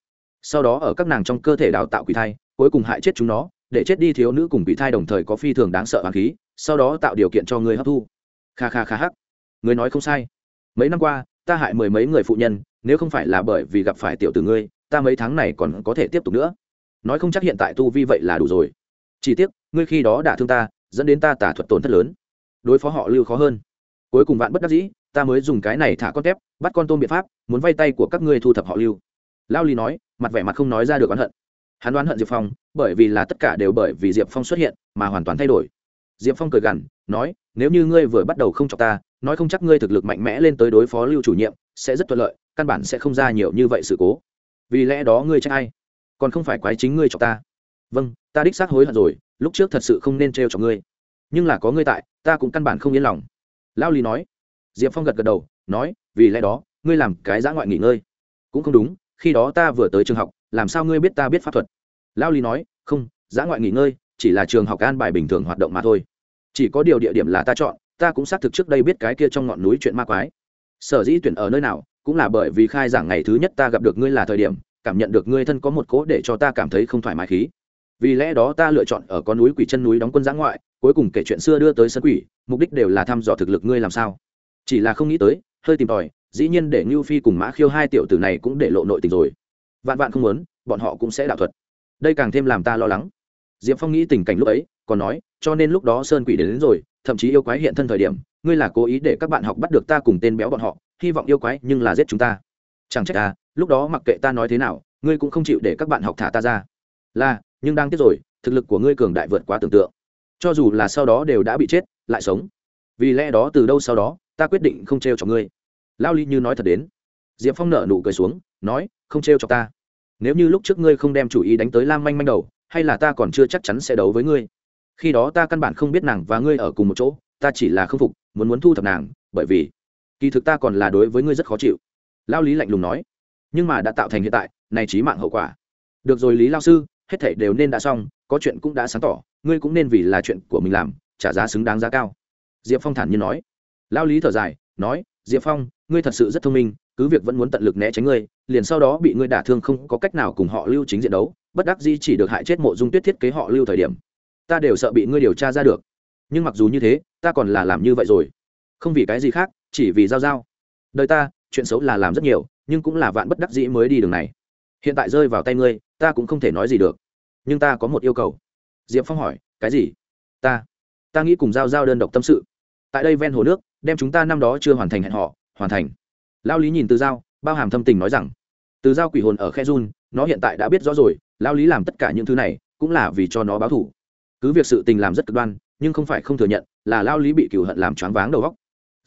Sau đó ở các nàng trong cơ thể đào tạo quỷ thai, cuối cùng hại chết chúng nó, để chết đi thiếu nữ cùng quỷ thai đồng thời có phi thường đáng sợ hoàng khí, sau đó tạo điều kiện cho ngươi hấp thu. Kha kha kha hắc. Người nói không sai. Mấy năm qua, ta hại mười mấy người phụ nhân, nếu không phải là bởi vì gặp phải tiểu tử ngươi ta mấy tháng này còn có thể tiếp tục nữa. Nói không chắc hiện tại tu vi vậy là đủ rồi. Chỉ tiếc, ngươi khi đó đã thương ta, dẫn đến ta tả thuật tổn thất lớn. Đối phó họ lưu khó hơn. Cuối cùng vạn bất đắc dĩ, ta mới dùng cái này thả con tép bắt con tôm biện pháp, muốn vay tay của các ngươi thu thập họ lưu. Lao lý nói, mặt vẻ mặt không nói ra được oán hận. Hắn đoán hận diệp phong, bởi vì là tất cả đều bởi vì diệp phong xuất hiện mà hoàn toàn thay đổi. Diệp phong cười gằn, nói, nếu như ngươi vừa bắt đầu không chọc ta, nói không chắc ngươi thực lực mạnh mẽ lên tới đối phó lưu chủ nhiệm, sẽ rất thuận lợi, căn bản sẽ không ra nhiều như vậy sự cố vì lẽ đó ngươi trách ai? Còn không phải quái chính ngươi cho ta. Vâng ta đích xác hối hận rồi, lúc trước thật sự không nên trêu cho ngươi. Nhưng là có ngươi tại, ta cũng căn bản không yên lòng. Lao lý nói. Diệp phong gật gật đầu, nói, vì lẽ đó, ngươi làm cái giã ngoại nghỉ ngơi. Cũng không đúng, khi đó ta vừa tới trường học, làm sao ngươi biết ta biết pháp thuật? Lao lý nói, không giã ngoại nghỉ ngơi, chỉ là trường học an bài bình thường hoạt động mà thôi. Chỉ có điều địa điểm là ta chọn, ta cũng xác thực trước đây biết cái kia trong ngọn núi chuyện ma quái. Sở dĩ tuyển ở nơi nào cũng là bởi vì khai giảng ngày thứ nhất ta gặp được ngươi là thời điểm cảm nhận được ngươi thân có một cố để cho ta cảm thấy không thoải mái khí. Vì lẽ đó ta lựa chọn ở con núi quỷ chân núi đóng quân giã ngoại cuối cùng kể chuyện xưa đưa tới sân quỷ mục đích đều là thăm dò thực lực ngươi làm sao. Chỉ là không nghĩ tới hơi tìm tòi dĩ nhiên để ngưu phi cùng mã khiêu hai tiểu tử này cũng để lộ nội tình rồi. Vạn vạn không muốn bọn họ cũng sẽ đạo thuật. Đây càng thêm làm ta lo lắng. Diệp phong nghĩ tình cảnh lúc ấy còn nói cho nên lúc đó sơn quỷ đến, đến rồi thậm chí yêu quái hiện thân thời điểm ngươi là cố ý để các bạn học bắt được ta cùng tên béo bọn họ hy vọng yêu quái nhưng là giết chúng ta. Chẳng trách ta, lúc đó mặc kệ ta nói thế nào, ngươi cũng không chịu để các bạn học thả ta ra. Là, nhưng đang tiếc rồi, thực lực của ngươi cường đại vượt quá tưởng tượng. Cho dù là sau đó đều đã bị chết, lại sống. Vì lẽ đó từ đâu sau đó, ta quyết định không t r e o cho ngươi. Lao ly như nói thật đến. Diệp phong nở nụ cười xuống, nói, không t r e o cho ta. Nếu như lúc trước ngươi không đem chủ ý đánh tới lam manh manh đầu, hay là ta còn chưa chắc chắn sẽ đấu với ngươi. Khi đó ta căn bản không biết nàng và ngươi ở cùng một chỗ, ta chỉ là k phục, muốn muốn thu thập nàng, bởi vì kỳ thực ta còn là đối với ngươi rất khó chịu. Lao lý lạnh lùng nói. Nhưng mà đã tạo thành hiện tại, này trí mạng hậu quả. Được rồi lý lao sư, hết thảy đều nên đã xong, có chuyện cũng đã sáng tỏ, ngươi cũng nên vì là chuyện của mình làm, trả giá xứng đáng giá cao. Diệp phong thản nhiên nói. Lao lý thở dài, nói, diệp phong, ngươi thật sự rất thông minh, cứ việc vẫn muốn tận lực né tránh ngươi, liền sau đó bị ngươi đả thương không có cách nào cùng họ lưu chính diện đấu, bất đắc di chỉ được hại chết mộ dung tuyết thiết kế họ lưu thời điểm. Ta đều sợ bị ngươi điều tra ra được. Nhưng mặc dù như thế, ta còn là làm như vậy rồi. Không vì cái gì khác chỉ vì giao giao. Đời ta, chuyện xấu là làm rất nhiều, nhưng cũng là vạn bất đắc dĩ mới đi đường này. Hiện tại rơi vào tay ngươi, ta cũng không thể nói gì được. Nhưng ta có một yêu cầu. Diệp phong hỏi, cái gì? Ta ta nghĩ cùng giao giao đơn độc tâm sự. Tại đây ven hồ nước, đem chúng ta năm đó chưa hoàn thành hẹn họ hoàn thành. Lao lý nhìn từ giao, bao hàm thâm tình nói rằng, từ giao quỷ hồn ở khe run, nó hiện tại đã biết rõ rồi, lao lý làm tất cả những thứ này, cũng là vì cho nó báo thủ cứ việc sự tình làm rất cực đoan, nhưng không phải không thừa nhận, là lao lý bị cửu hận làm choáng váng đầu góc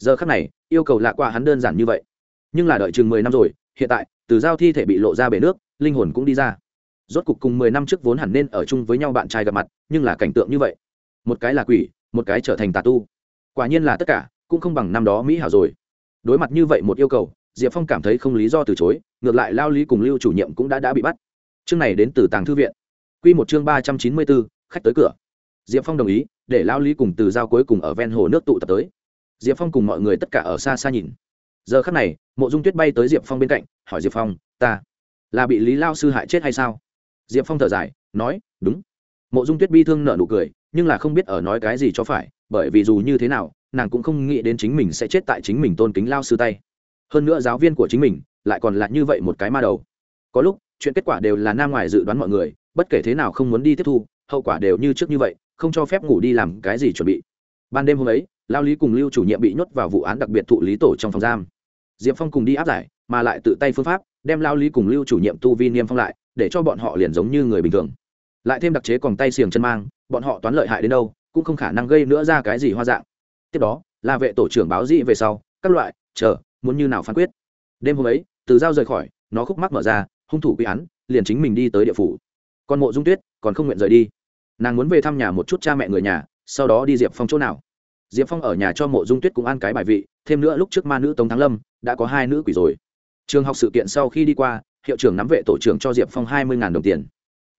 giờ khắc này, yêu cầu lạ qua hắn đơn giản như vậy. Nhưng là đợi chừng mười năm rồi, hiện tại, từ giao thi thể bị lộ ra bể nước, linh hồn cũng đi ra. Rốt cục cùng mười năm trước vốn hẳn nên ở chung với nhau bạn trai gặp mặt, nhưng là cảnh tượng như vậy. Một cái là quỷ, một cái trở thành tà tu. Quả nhiên là tất cả, cũng không bằng năm đó mỹ hảo rồi. Đối mặt như vậy một yêu cầu, diệp phong cảm thấy không lý do từ chối, ngược lại lao lý cùng lưu chủ nhiệm cũng đã đã bị bắt. Chương này đến từ tàng thư viện. Q một chương ba trăm chín mươi bốn, khách tới cửa. Diệp phong đồng ý, để lao lý cùng từ giao cuối cùng ở ven hồ nước tụ tập tới diệp phong cùng mọi người tất cả ở xa xa nhìn. Giờ khắc này, mộ dung tuyết bay tới diệp phong bên cạnh, hỏi diệp phong, ta là bị lý lao sư hại chết hay sao? Diệp phong thở dài, nói, đúng. Mộ dung tuyết bi thương nợ nụ cười, nhưng là không biết ở nói cái gì cho phải, bởi vì dù như thế nào, nàng cũng không nghĩ đến chính mình sẽ chết tại chính mình tôn kính lao sư tay. Hơn nữa giáo viên của chính mình lại còn là như vậy một cái ma đầu. Có lúc, chuyện kết quả đều là nam ngoài dự đoán mọi người, bất kể thế nào không muốn đi tiếp thu, hậu quả đều như trước như vậy, không cho phép ngủ đi làm cái gì chuẩn bị. Ban đêm hôm ấy lao lý cùng lưu chủ nhiệm bị nhốt vào vụ án đặc biệt thụ lý tổ trong phòng giam. Diệp phong cùng đi áp giải, mà lại tự tay phương pháp, đem lao lý cùng lưu chủ nhiệm tu vi niêm phong lại, để cho bọn họ liền giống như người bình thường. Lại thêm đặc chế còn tay xiềng chân mang, bọn họ toán lợi hại đến đâu, cũng không khả năng gây nữa ra cái gì hoa dạng. Tiếp đó là vệ tổ trưởng báo dị về sau, các loại, chờ, muốn như nào phán quyết. Đêm hôm ấy, từ giao rời khỏi, nó khúc mắc mở ra, hung thủ quy án, liền chính mình đi tới địa phủ. Còn mộ dung tuyết, còn không nguyện rời đi. Nàng muốn về thăm nhà một chút cha mẹ người nhà, sau đó đi diệp phong chỗ nào? Diệp phong ở nhà cho mộ dung tuyết cũng ăn cái bài vị, thêm nữa lúc trước ma nữ tống thắng lâm, đã có hai nữ quỷ rồi. Trường học sự kiện sau khi đi qua, hiệu trưởng nắm vệ tổ trưởng cho diệp phong hai mươi đồng tiền.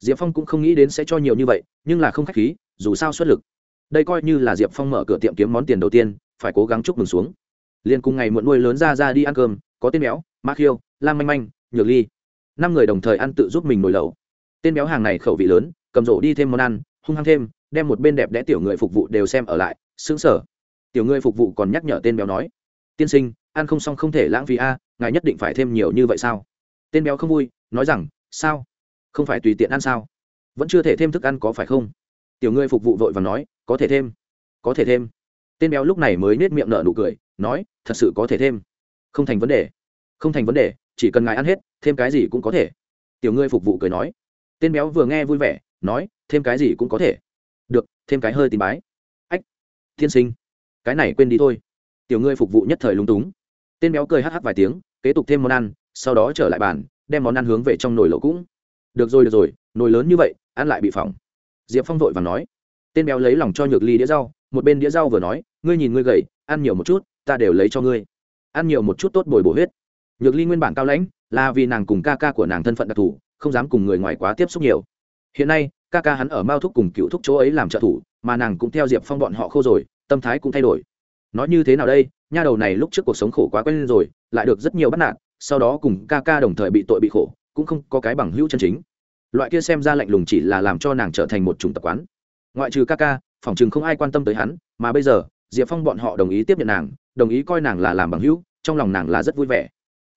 Diệp phong cũng không nghĩ đến sẽ cho nhiều như vậy, nhưng là không k h á c h khí, dù sao xuất lực. Đây coi như là diệp phong mở cửa tiệm kiếm món tiền đầu tiên, phải cố gắng chúc mừng xuống. Liền cùng ngày muộn nuôi lớn ra ra đi ăn cơm, có tên béo, ma khiêu, lam manh manh, nhược ly. Năm người đồng thời ăn tự giúp mình nồi lẩu. Tên béo hàng này khẩu vị lớn, cầm rổ đi thêm món ăn, hung hăng thêm, đem một bên đẹp đẽ tiểu người phục vụ đều xem ở lại xứng sở. Tiểu người phục vụ còn nhắc nhở tên béo nói, tiên sinh, ăn không xong không thể lãng phí a, ngài nhất định phải thêm nhiều như vậy sao? Tên béo không vui, nói rằng, sao? Không phải tùy tiện ăn sao? Vẫn chưa thể thêm thức ăn có phải không? Tiểu người phục vụ vội và nói, có thể thêm, có thể thêm. Tên béo lúc này mới nết miệng nở nụ cười, nói, thật sự có thể thêm. Không thành vấn đề, không thành vấn đề, chỉ cần ngài ăn hết, thêm cái gì cũng có thể. Tiểu người phục vụ cười nói. Tên béo vừa nghe vui vẻ, nói, thêm cái gì cũng có thể. Được, thêm cái hơi tìm bái thiên sinh, cái này quên đi thôi. Tiểu ngươi phục vụ nhất thời lúng túng. Tên béo cười hh vài tiếng, kế tục thêm món ăn, sau đó trở lại bàn, đem món ăn hướng về trong nồi lẩu cũng. Được rồi được rồi, nồi lớn như vậy, ăn lại bị phỏng. Diệp phong vội và nói. Tên béo lấy lòng cho nhược ly đĩa rau, một bên đĩa rau vừa nói, ngươi nhìn ngươi gầy, ăn nhiều một chút, ta đều lấy cho ngươi. Ăn nhiều một chút tốt bồi bổ huyết. Nhược ly nguyên bản cao lãnh, là vì nàng cùng ca ca của nàng thân phận đặc thù, không dám cùng người ngoài quá tiếp xúc nhiều. Hiện nay ca ca hắn ở mao thúc cùng cựu thúc chỗ ấy làm trợ thủ, mà nàng cũng theo diệp phong bọn họ khô rồi, tâm thái cũng thay đổi. Nói như thế nào đây? Nha đầu này lúc trước cuộc sống khổ quá quen rồi, lại được rất nhiều bắt nạt, sau đó cùng ca ca đồng thời bị tội bị khổ, cũng không có cái bằng hữu chân chính. Loại kia xem ra lạnh lùng chỉ là làm cho nàng trở thành một chủng tập quán. Ngoại trừ ca ca phỏng chừng không ai quan tâm tới hắn, mà bây giờ, diệp phong bọn họ đồng ý tiếp nhận nàng, đồng ý coi nàng là làm bằng hữu, trong lòng nàng là rất vui vẻ.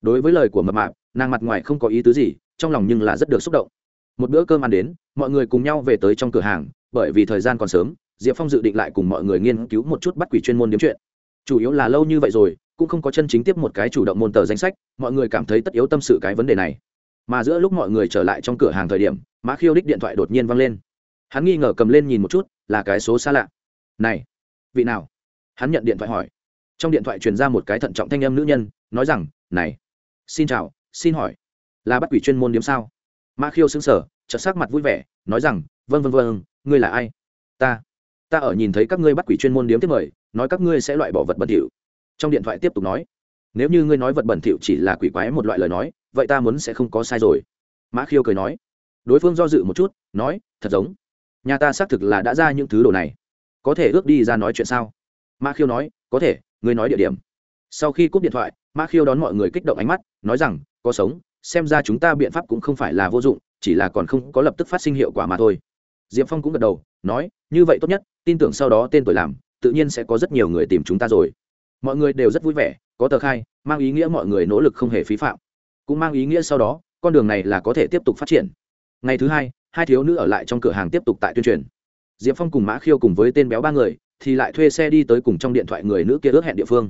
Đối với lời của mập mạp, nàng mặt ngoài không có ý tứ gì, trong lòng nhưng là rất được xúc động một bữa cơm ăn đến, mọi người cùng nhau về tới trong cửa hàng, bởi vì thời gian còn sớm, diệp phong dự định lại cùng mọi người nghiên cứu một chút bắt quỷ chuyên môn điếm chuyện. Chủ yếu là lâu như vậy rồi, cũng không có chân chính tiếp một cái chủ động môn tờ danh sách, mọi người cảm thấy tất yếu tâm sự cái vấn đề này. Mà giữa lúc mọi người trở lại trong cửa hàng thời điểm, mã khiêu đích điện thoại đột nhiên văng lên. Hắn nghi ngờ cầm lên nhìn một chút, là cái số xa lạ. Này, vị nào? Hắn nhận điện thoại hỏi. Trong điện thoại truyền ra một cái thận trọng thanh âm nữ nhân, nói rằng, này, xin chào, xin hỏi, là bắt quỷ chuyên môn điếm sao? Ma khiêu xứng sở chợt sắc mặt vui vẻ, nói rằng vân vân vân ngươi là ai? Ta. Ta ở nhìn thấy các ngươi bắt quỷ chuyên môn điếm tiếp mời, nói các ngươi sẽ loại bỏ vật bẩn thỉu. Trong điện thoại tiếp tục nói, nếu như ngươi nói vật bẩn thỉu chỉ là quỷ quái một loại lời nói, vậy ta muốn sẽ không có sai rồi. Mã khiêu cười nói. Đối phương do dự một chút, nói, thật giống. Nhà ta xác thực là đã ra những thứ đồ này. Có thể ước đi ra nói chuyện sao? Mã khiêu nói, có thể, ngươi nói địa điểm. Sau khi cúp điện thoại mã khiêu đón mọi người kích động ánh mắt, nói rằng, có sống xem ra chúng ta biện pháp cũng không phải là vô dụng, chỉ là còn không có lập tức phát sinh hiệu quả mà thôi. Diệp phong cũng gật đầu, nói, như vậy tốt nhất, tin tưởng sau đó tên tuổi làm, tự nhiên sẽ có rất nhiều người tìm chúng ta rồi. Mọi người đều rất vui vẻ, có tờ khai, mang ý nghĩa mọi người nỗ lực không hề phí phạm. Cũng mang ý nghĩa sau đó, con đường này là có thể tiếp tục phát triển. Ngày thứ hai hai thiếu nữ ở lại trong cửa hàng tiếp tục tại tuyên truyền. Diệp phong cùng mã khiêu cùng với tên béo ba người, thì lại thuê xe đi tới cùng trong điện thoại người nữ kia ước hẹn địa phương.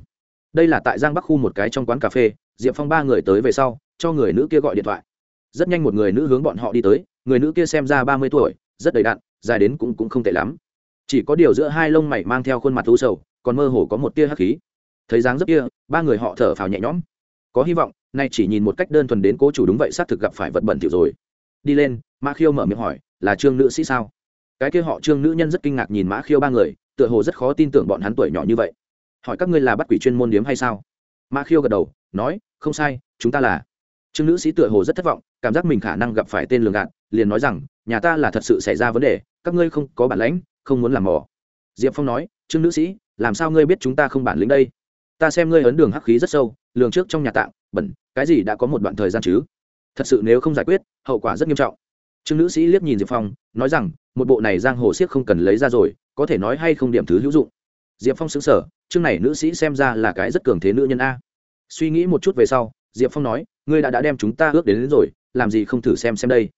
Đây là tại giang bắc khu một cái trong quán cà phê, diệp phong ba người tới về sau cho người nữ kia gọi điện thoại. Rất nhanh một người nữ hướng bọn họ đi tới người nữ kia xem ra ba mươi tuổi rất đầy đặn dài đến cũng, cũng không tệ lắm. Chỉ có điều giữa hai lông mày mang theo khuôn mặt u sầu còn mơ hồ có một tia hắc khí. Thấy dáng dấp kia ba người họ thở phào nhẹ nhõm. Có hy vọng nay chỉ nhìn một cách đơn thuần đến cố chủ đúng vậy xác thực gặp phải vật bẩn thiểu rồi. Đi lên mã khiêu mở miệng hỏi là trương nữ sĩ sao? Cái kia họ trương nữ nhân rất kinh ngạc nhìn mã khiêu ba người tựa hồ rất khó tin tưởng bọn hắn tuổi nhỏ như vậy. Hỏi các ngươi là bắt quỷ chuyên môn điếm hay sao? Mã khiêu gật đầu nói không sai chúng ta là trương nữ sĩ tựa hồ rất thất vọng, cảm giác mình khả năng gặp phải tên lường gạt, liền nói rằng, nhà ta là thật sự xảy ra vấn đề, các ngươi không có bản lãnh, không muốn làm mỏ diệp phong nói, trương nữ sĩ, làm sao ngươi biết chúng ta không bản lĩnh đây? Ta xem ngươi ấn đường hắc khí rất sâu, lường trước trong nhà tạng, bẩn, cái gì đã có một đoạn thời gian chứ? Thật sự nếu không giải quyết, hậu quả rất nghiêm trọng. Trương nữ sĩ liếc nhìn diệp phong, nói rằng, một bộ này giang hồ siếc không cần lấy ra rồi, có thể nói hay không điểm thứ hữu dụng. Diệp phong xứng sở chương này nữ sĩ xem ra là cái rất cường thế nữ nhân a. Suy nghĩ một chút về sau, diệp phong nói ngươi đã đã đem chúng ta ước đến, đến rồi làm gì không thử xem xem đây.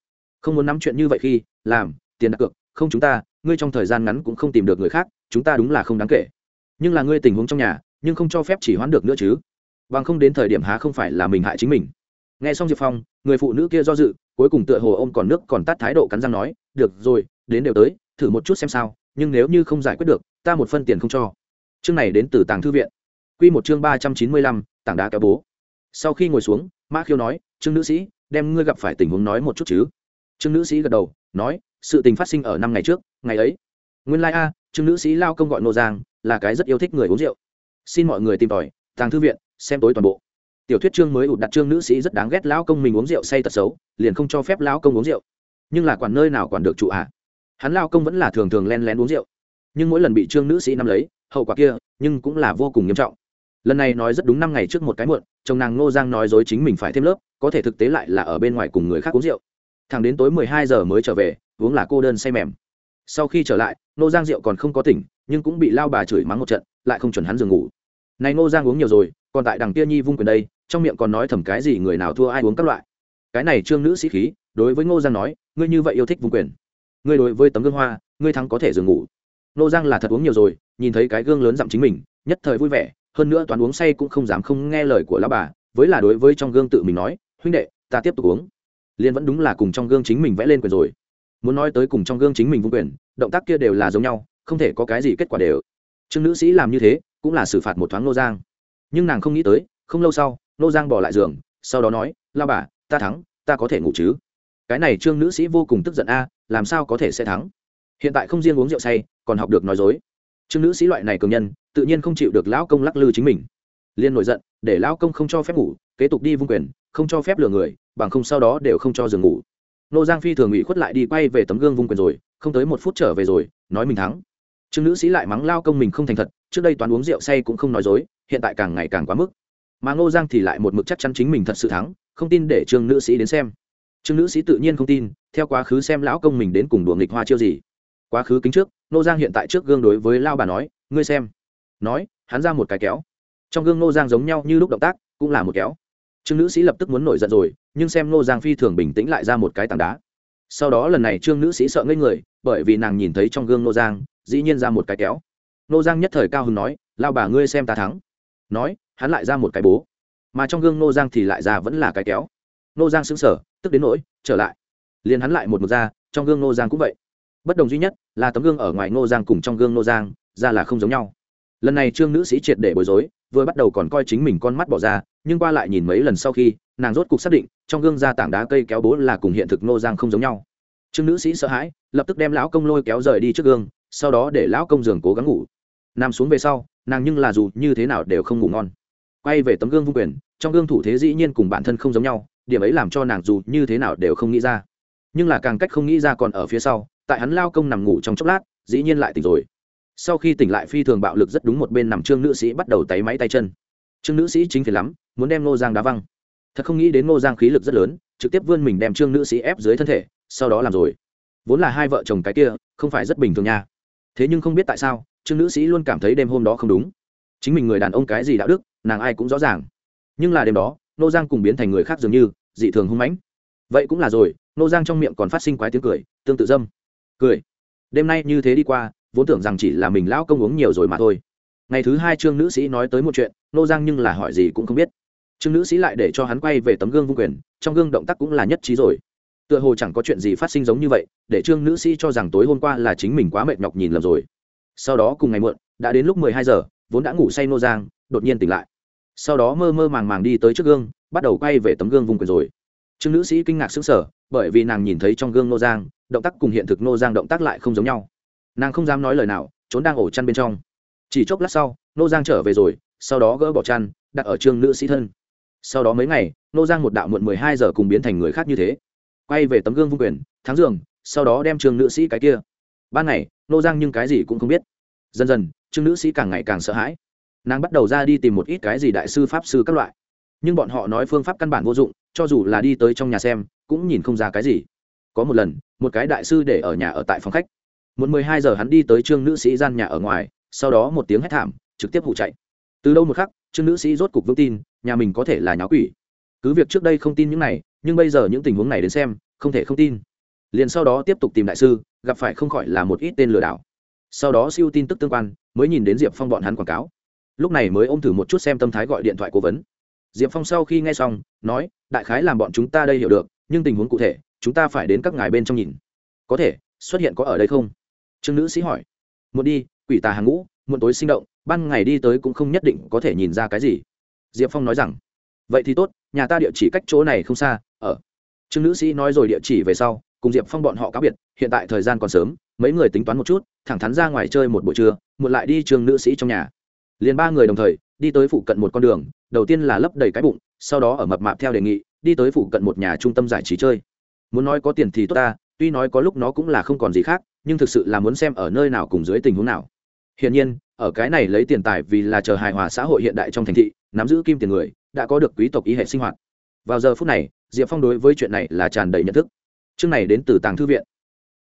Không muốn nắm chuyện như vậy khi làm tiền đặt cược không chúng ta ngươi trong thời gian ngắn cũng không tìm được người khác chúng ta đúng là không đáng kể. Nhưng là ngươi tình huống trong nhà nhưng không cho phép chỉ hoãn được nữa chứ. Bằng không đến thời điểm há không phải là mình hại chính mình. Nghe xong diệp phong người phụ nữ kia do dự cuối cùng tựa hồ ô m còn nước còn tắt thái độ cắn răng nói được rồi đến đều tới thử một chút xem sao nhưng nếu như không giải quyết được ta một phân tiền không cho. Chương này đến từ tàng thư viện. Q một chương ba trăm chín mươi lăm tảng đá kéo bố sau khi ngồi xuống, mã khiêu nói, trương nữ sĩ, đem ngươi gặp phải tình huống nói một chút chứ. Trương nữ sĩ gật đầu, nói, sự tình phát sinh ở năm ngày trước, ngày ấy. Nguyên lai、like、a, trương nữ sĩ lao công gọi nô giang, là cái rất yêu thích người uống rượu. Xin mọi người tìm tòi, tàng thư viện, xem tối toàn bộ. Tiểu thuyết chương mới ụt đặt trương nữ sĩ rất đáng ghét lão công mình uống rượu say tật xấu, liền không cho phép lão công uống rượu. Nhưng là quản nơi nào quản được trụ ạ? À? hắn lao công vẫn là thường thường len lén uống rượu. Nhưng mỗi lần bị trương nữ sĩ nắm lấy, hậu quả kia, nhưng cũng là vô cùng nghiêm trọng lần này nói rất đúng năm ngày trước một cái muộn, chồng nàng ngô giang nói dối chính mình phải thêm lớp, có thể thực tế lại là ở bên ngoài cùng người khác uống rượu. Thẳng đến tối mười hai giờ mới trở về, uống là cô đơn say mềm. Sau khi trở lại, ngô giang rượu còn không có tỉnh, nhưng cũng bị lao bà chửi mắng một trận, lại không chuẩn hắn giường ngủ. Này ngô giang uống nhiều rồi, còn tại đằng kia nhi vung quyền đây, trong miệng còn nói thầm cái gì người nào thua ai uống các loại. Cái này trương nữ sĩ khí, đối với ngô giang nói, ngươi như vậy yêu thích vung quyền. Ngươi đối với tấm gương hoa, ngươi thắng có thể giường ngủ. Ngô giang là thật uống nhiều rồi, nhìn thấy cái gương lớn dặm chính mình, nhất thời vui vẻ hơn nữa toàn uống say cũng không dám không nghe lời của lão bà, với là đối với trong gương tự mình nói, huynh đệ, ta tiếp tục uống. Liên vẫn đúng là cùng trong gương chính mình vẽ lên quyền rồi. Muốn nói tới cùng trong gương chính mình vung quyền, động tác kia đều là giống nhau, không thể có cái gì kết quả đều. Trương nữ sĩ làm như thế, cũng là xử phạt một thoáng nô giang. Nhưng nàng không nghĩ tới, không lâu sau, nô giang bỏ lại giường, sau đó nói la bà, ta thắng, ta có thể ngủ chứ? Cái này trương nữ sĩ vô cùng tức giận a, làm sao có thể sẽ thắng? Hiện tại không riêng uống rượu say, còn học được nói dối trương nữ sĩ loại này cường nhân, tự nhiên không chịu được lão công lắc lư chính mình. Liên nổi giận, để lão công không cho phép ngủ, kế tục đi vung quyền, không cho phép lừa người, bằng không sau đó đều không cho giường ngủ. Nô giang phi thường ủy khuất lại đi quay về tấm gương vung quyền rồi, không tới một phút trở về rồi, nói mình thắng. Trương nữ sĩ lại mắng lao công mình không thành thật, trước đây toán uống rượu say cũng không nói dối, hiện tại càng ngày càng quá mức. Mà ngô giang thì lại một mực chắc chắn chính mình thật sự thắng, không tin để trương nữ sĩ đến xem. Trương nữ sĩ tự nhiên không tin, theo quá khứ xem lão công mình đến cùng đùa nghịch hoa chiêu gì quá khứ kính trước Nô giang hiện tại trước gương đối với lao bà nói, ngươi xem. Nói, hắn ra một cái kéo. Trong gương Nô giang giống nhau như lúc động tác, cũng là một kéo. Trương nữ sĩ lập tức muốn nổi giận rồi, nhưng xem Nô giang phi thường bình tĩnh lại ra một cái tảng đá. Sau đó lần này trương nữ sĩ sợ ngây người, bởi vì nàng nhìn thấy trong gương Nô giang, dĩ nhiên ra một cái kéo. Nô giang nhất thời cao hứng nói lao bà ngươi xem ta thắng. Nói, hắn lại ra một cái bố. Mà trong gương Nô giang thì lại ra vẫn là cái kéo. Nô giang xứng sở tức đến nỗi, trở lại. Liền hắn lại một mực ra, trong gương Nô giang cũng vậy bất đồng duy nhất là tấm gương ở ngoài ngô giang cùng trong gương ngô giang, ra là không giống nhau. Lần này trương nữ sĩ triệt để bối rối, vừa bắt đầu còn coi chính mình con mắt bỏ ra, nhưng qua lại nhìn mấy lần sau khi, nàng rốt cục xác định, trong gương ra tảng đá cây kéo bố là cùng hiện thực ngô giang không giống nhau. Trương nữ sĩ sợ hãi, lập tức đem lão công lôi kéo rời đi trước gương, sau đó để lão công giường cố gắng ngủ. Nằm xuống về sau, nàng nhưng là dù như thế nào đều không ngủ ngon. Quay về tấm gương vung quyền, trong gương thủ thế dĩ nhiên cùng bản thân không giống nhau, điểm ấy làm cho nàng dù như thế nào đều không nghĩ ra. Nhưng là càng cách không nghĩ ra còn ở phía sau tại hắn lao công nằm ngủ trong chốc lát, dĩ nhiên lại tỉnh rồi. Sau khi tỉnh lại phi thường bạo lực rất đúng một bên nằm trương nữ sĩ bắt đầu tay máy tay chân. Trương nữ sĩ chính phiền lắm, muốn đem Ngô giang đá văng. Thật không nghĩ đến Ngô giang khí lực rất lớn, trực tiếp vươn mình đem trương nữ sĩ ép dưới thân thể, sau đó làm rồi. Vốn là hai vợ chồng cái kia, không phải rất bình thường nha. Thế nhưng không biết tại sao, trương nữ sĩ luôn cảm thấy đêm hôm đó không đúng. Chính mình người đàn ông cái gì đạo đức, nàng ai cũng rõ ràng. Nhưng là đêm đó nô giang cùng biến thành người khác dường như, dị thường hung mãnh. Vậy cũng là rồi nô giang trong miệng còn phát sinh quái tiếng cười, tương tự dâm cười. Đêm nay như thế đi qua, vốn tưởng rằng chỉ là mình lão công uống nhiều rồi mà thôi. Ngày thứ hai trương nữ sĩ nói tới một chuyện, nô giang nhưng là hỏi gì cũng không biết. Trương nữ sĩ lại để cho hắn quay về tấm gương vung quyền, trong gương động tác cũng là nhất trí rồi. Tựa hồ chẳng có chuyện gì phát sinh giống như vậy, để trương nữ sĩ cho rằng tối hôm qua là chính mình quá mệt nhọc nhìn lầm rồi. Sau đó cùng ngày muộn, đã đến lúc mười hai giờ, vốn đã ngủ say nô giang, đột nhiên tỉnh lại. Sau đó mơ mơ màng màng đi tới trước gương, bắt đầu quay về tấm gương vung quyền rồi. Trương nữ sĩ kinh ngạc sững sờ, bởi vì nàng nhìn thấy trong gương nô giang động tác cùng hiện thực nô giang động tác lại không giống nhau. Nàng không dám nói lời nào, trốn đang ổ chăn bên trong. Chỉ chốc lát sau nô giang trở về rồi, sau đó gỡ bỏ chăn, đặt ở trương nữ sĩ thân. Sau đó mấy ngày nô giang một đạo muộn mười hai giờ cùng biến thành người khác như thế. Quay về tấm gương vung quyền, thắng giường, sau đó đem trường nữ sĩ cái kia. Ban ngày nô giang nhưng cái gì cũng không biết. Dần dần, trương nữ sĩ càng ngày càng sợ hãi. Nàng bắt đầu ra đi tìm một ít cái gì đại sư, pháp sư các loại. Nhưng bọn họ nói phương pháp căn bản vô dụng, cho dù là đi tới trong nhà xem, cũng nhìn không ra cái gì có một lần, một cái đại sư để ở nhà ở tại phòng khách. Một mười hai giờ hắn đi tới trương nữ sĩ gian nhà ở ngoài, sau đó một tiếng hét thảm, trực tiếp hụ chạy. Từ đâu một khắc, trương nữ sĩ rốt cục vững tin, nhà mình có thể là nháo quỷ. Cứ việc trước đây không tin những này, nhưng bây giờ những tình huống này đến xem, không thể không tin. Liền sau đó tiếp tục tìm đại sư, gặp phải không khỏi là một ít tên lừa đảo. Sau đó siêu tin tức tương quan, mới nhìn đến diệp phong bọn hắn quảng cáo. Lúc này mới ôm thử một chút xem tâm thái gọi điện thoại cố vấn. Diệp phong sau khi nghe xong, nói, đại khái làm bọn chúng ta đây hiểu được, nhưng tình huống cụ thể chúng ta phải đến các ngài bên trong nhìn. Có thể, xuất hiện có ở đây không? Trương nữ sĩ hỏi. Muộn đi, quỷ tà hàng ngũ, muộn tối sinh động, ban ngày đi tới cũng không nhất định có thể nhìn ra cái gì. Diệp phong nói rằng. Vậy thì tốt, nhà ta địa chỉ cách chỗ này không xa, ở. Trương nữ sĩ nói rồi địa chỉ về sau, cùng diệp phong bọn họ cáo biệt, hiện tại thời gian còn sớm, mấy người tính toán một chút, thẳng thắn ra ngoài chơi một buổi trưa, muộn lại đi trường nữ sĩ trong nhà. Liền ba người đồng thời, đi tới phụ cận một con đường, đầu tiên là lấp đầy cái bụng, sau đó ở mập mạp theo đề nghị, đi tới phụ cận một nhà trung tâm giải trí chơi muốn nói có tiền thì tốt ta, tuy nói có lúc nó cũng là không còn gì khác, nhưng thực sự là muốn xem ở nơi nào cùng dưới tình huống nào. Hiển nhiên, ở cái này lấy tiền tài vì là chờ hài hòa xã hội hiện đại trong thành thị, nắm giữ kim tiền người, đã có được quý tộc ý hệ sinh hoạt. Vào giờ phút này, diệp phong đối với chuyện này là tràn đầy nhận thức. Chương này đến từ tàng thư viện.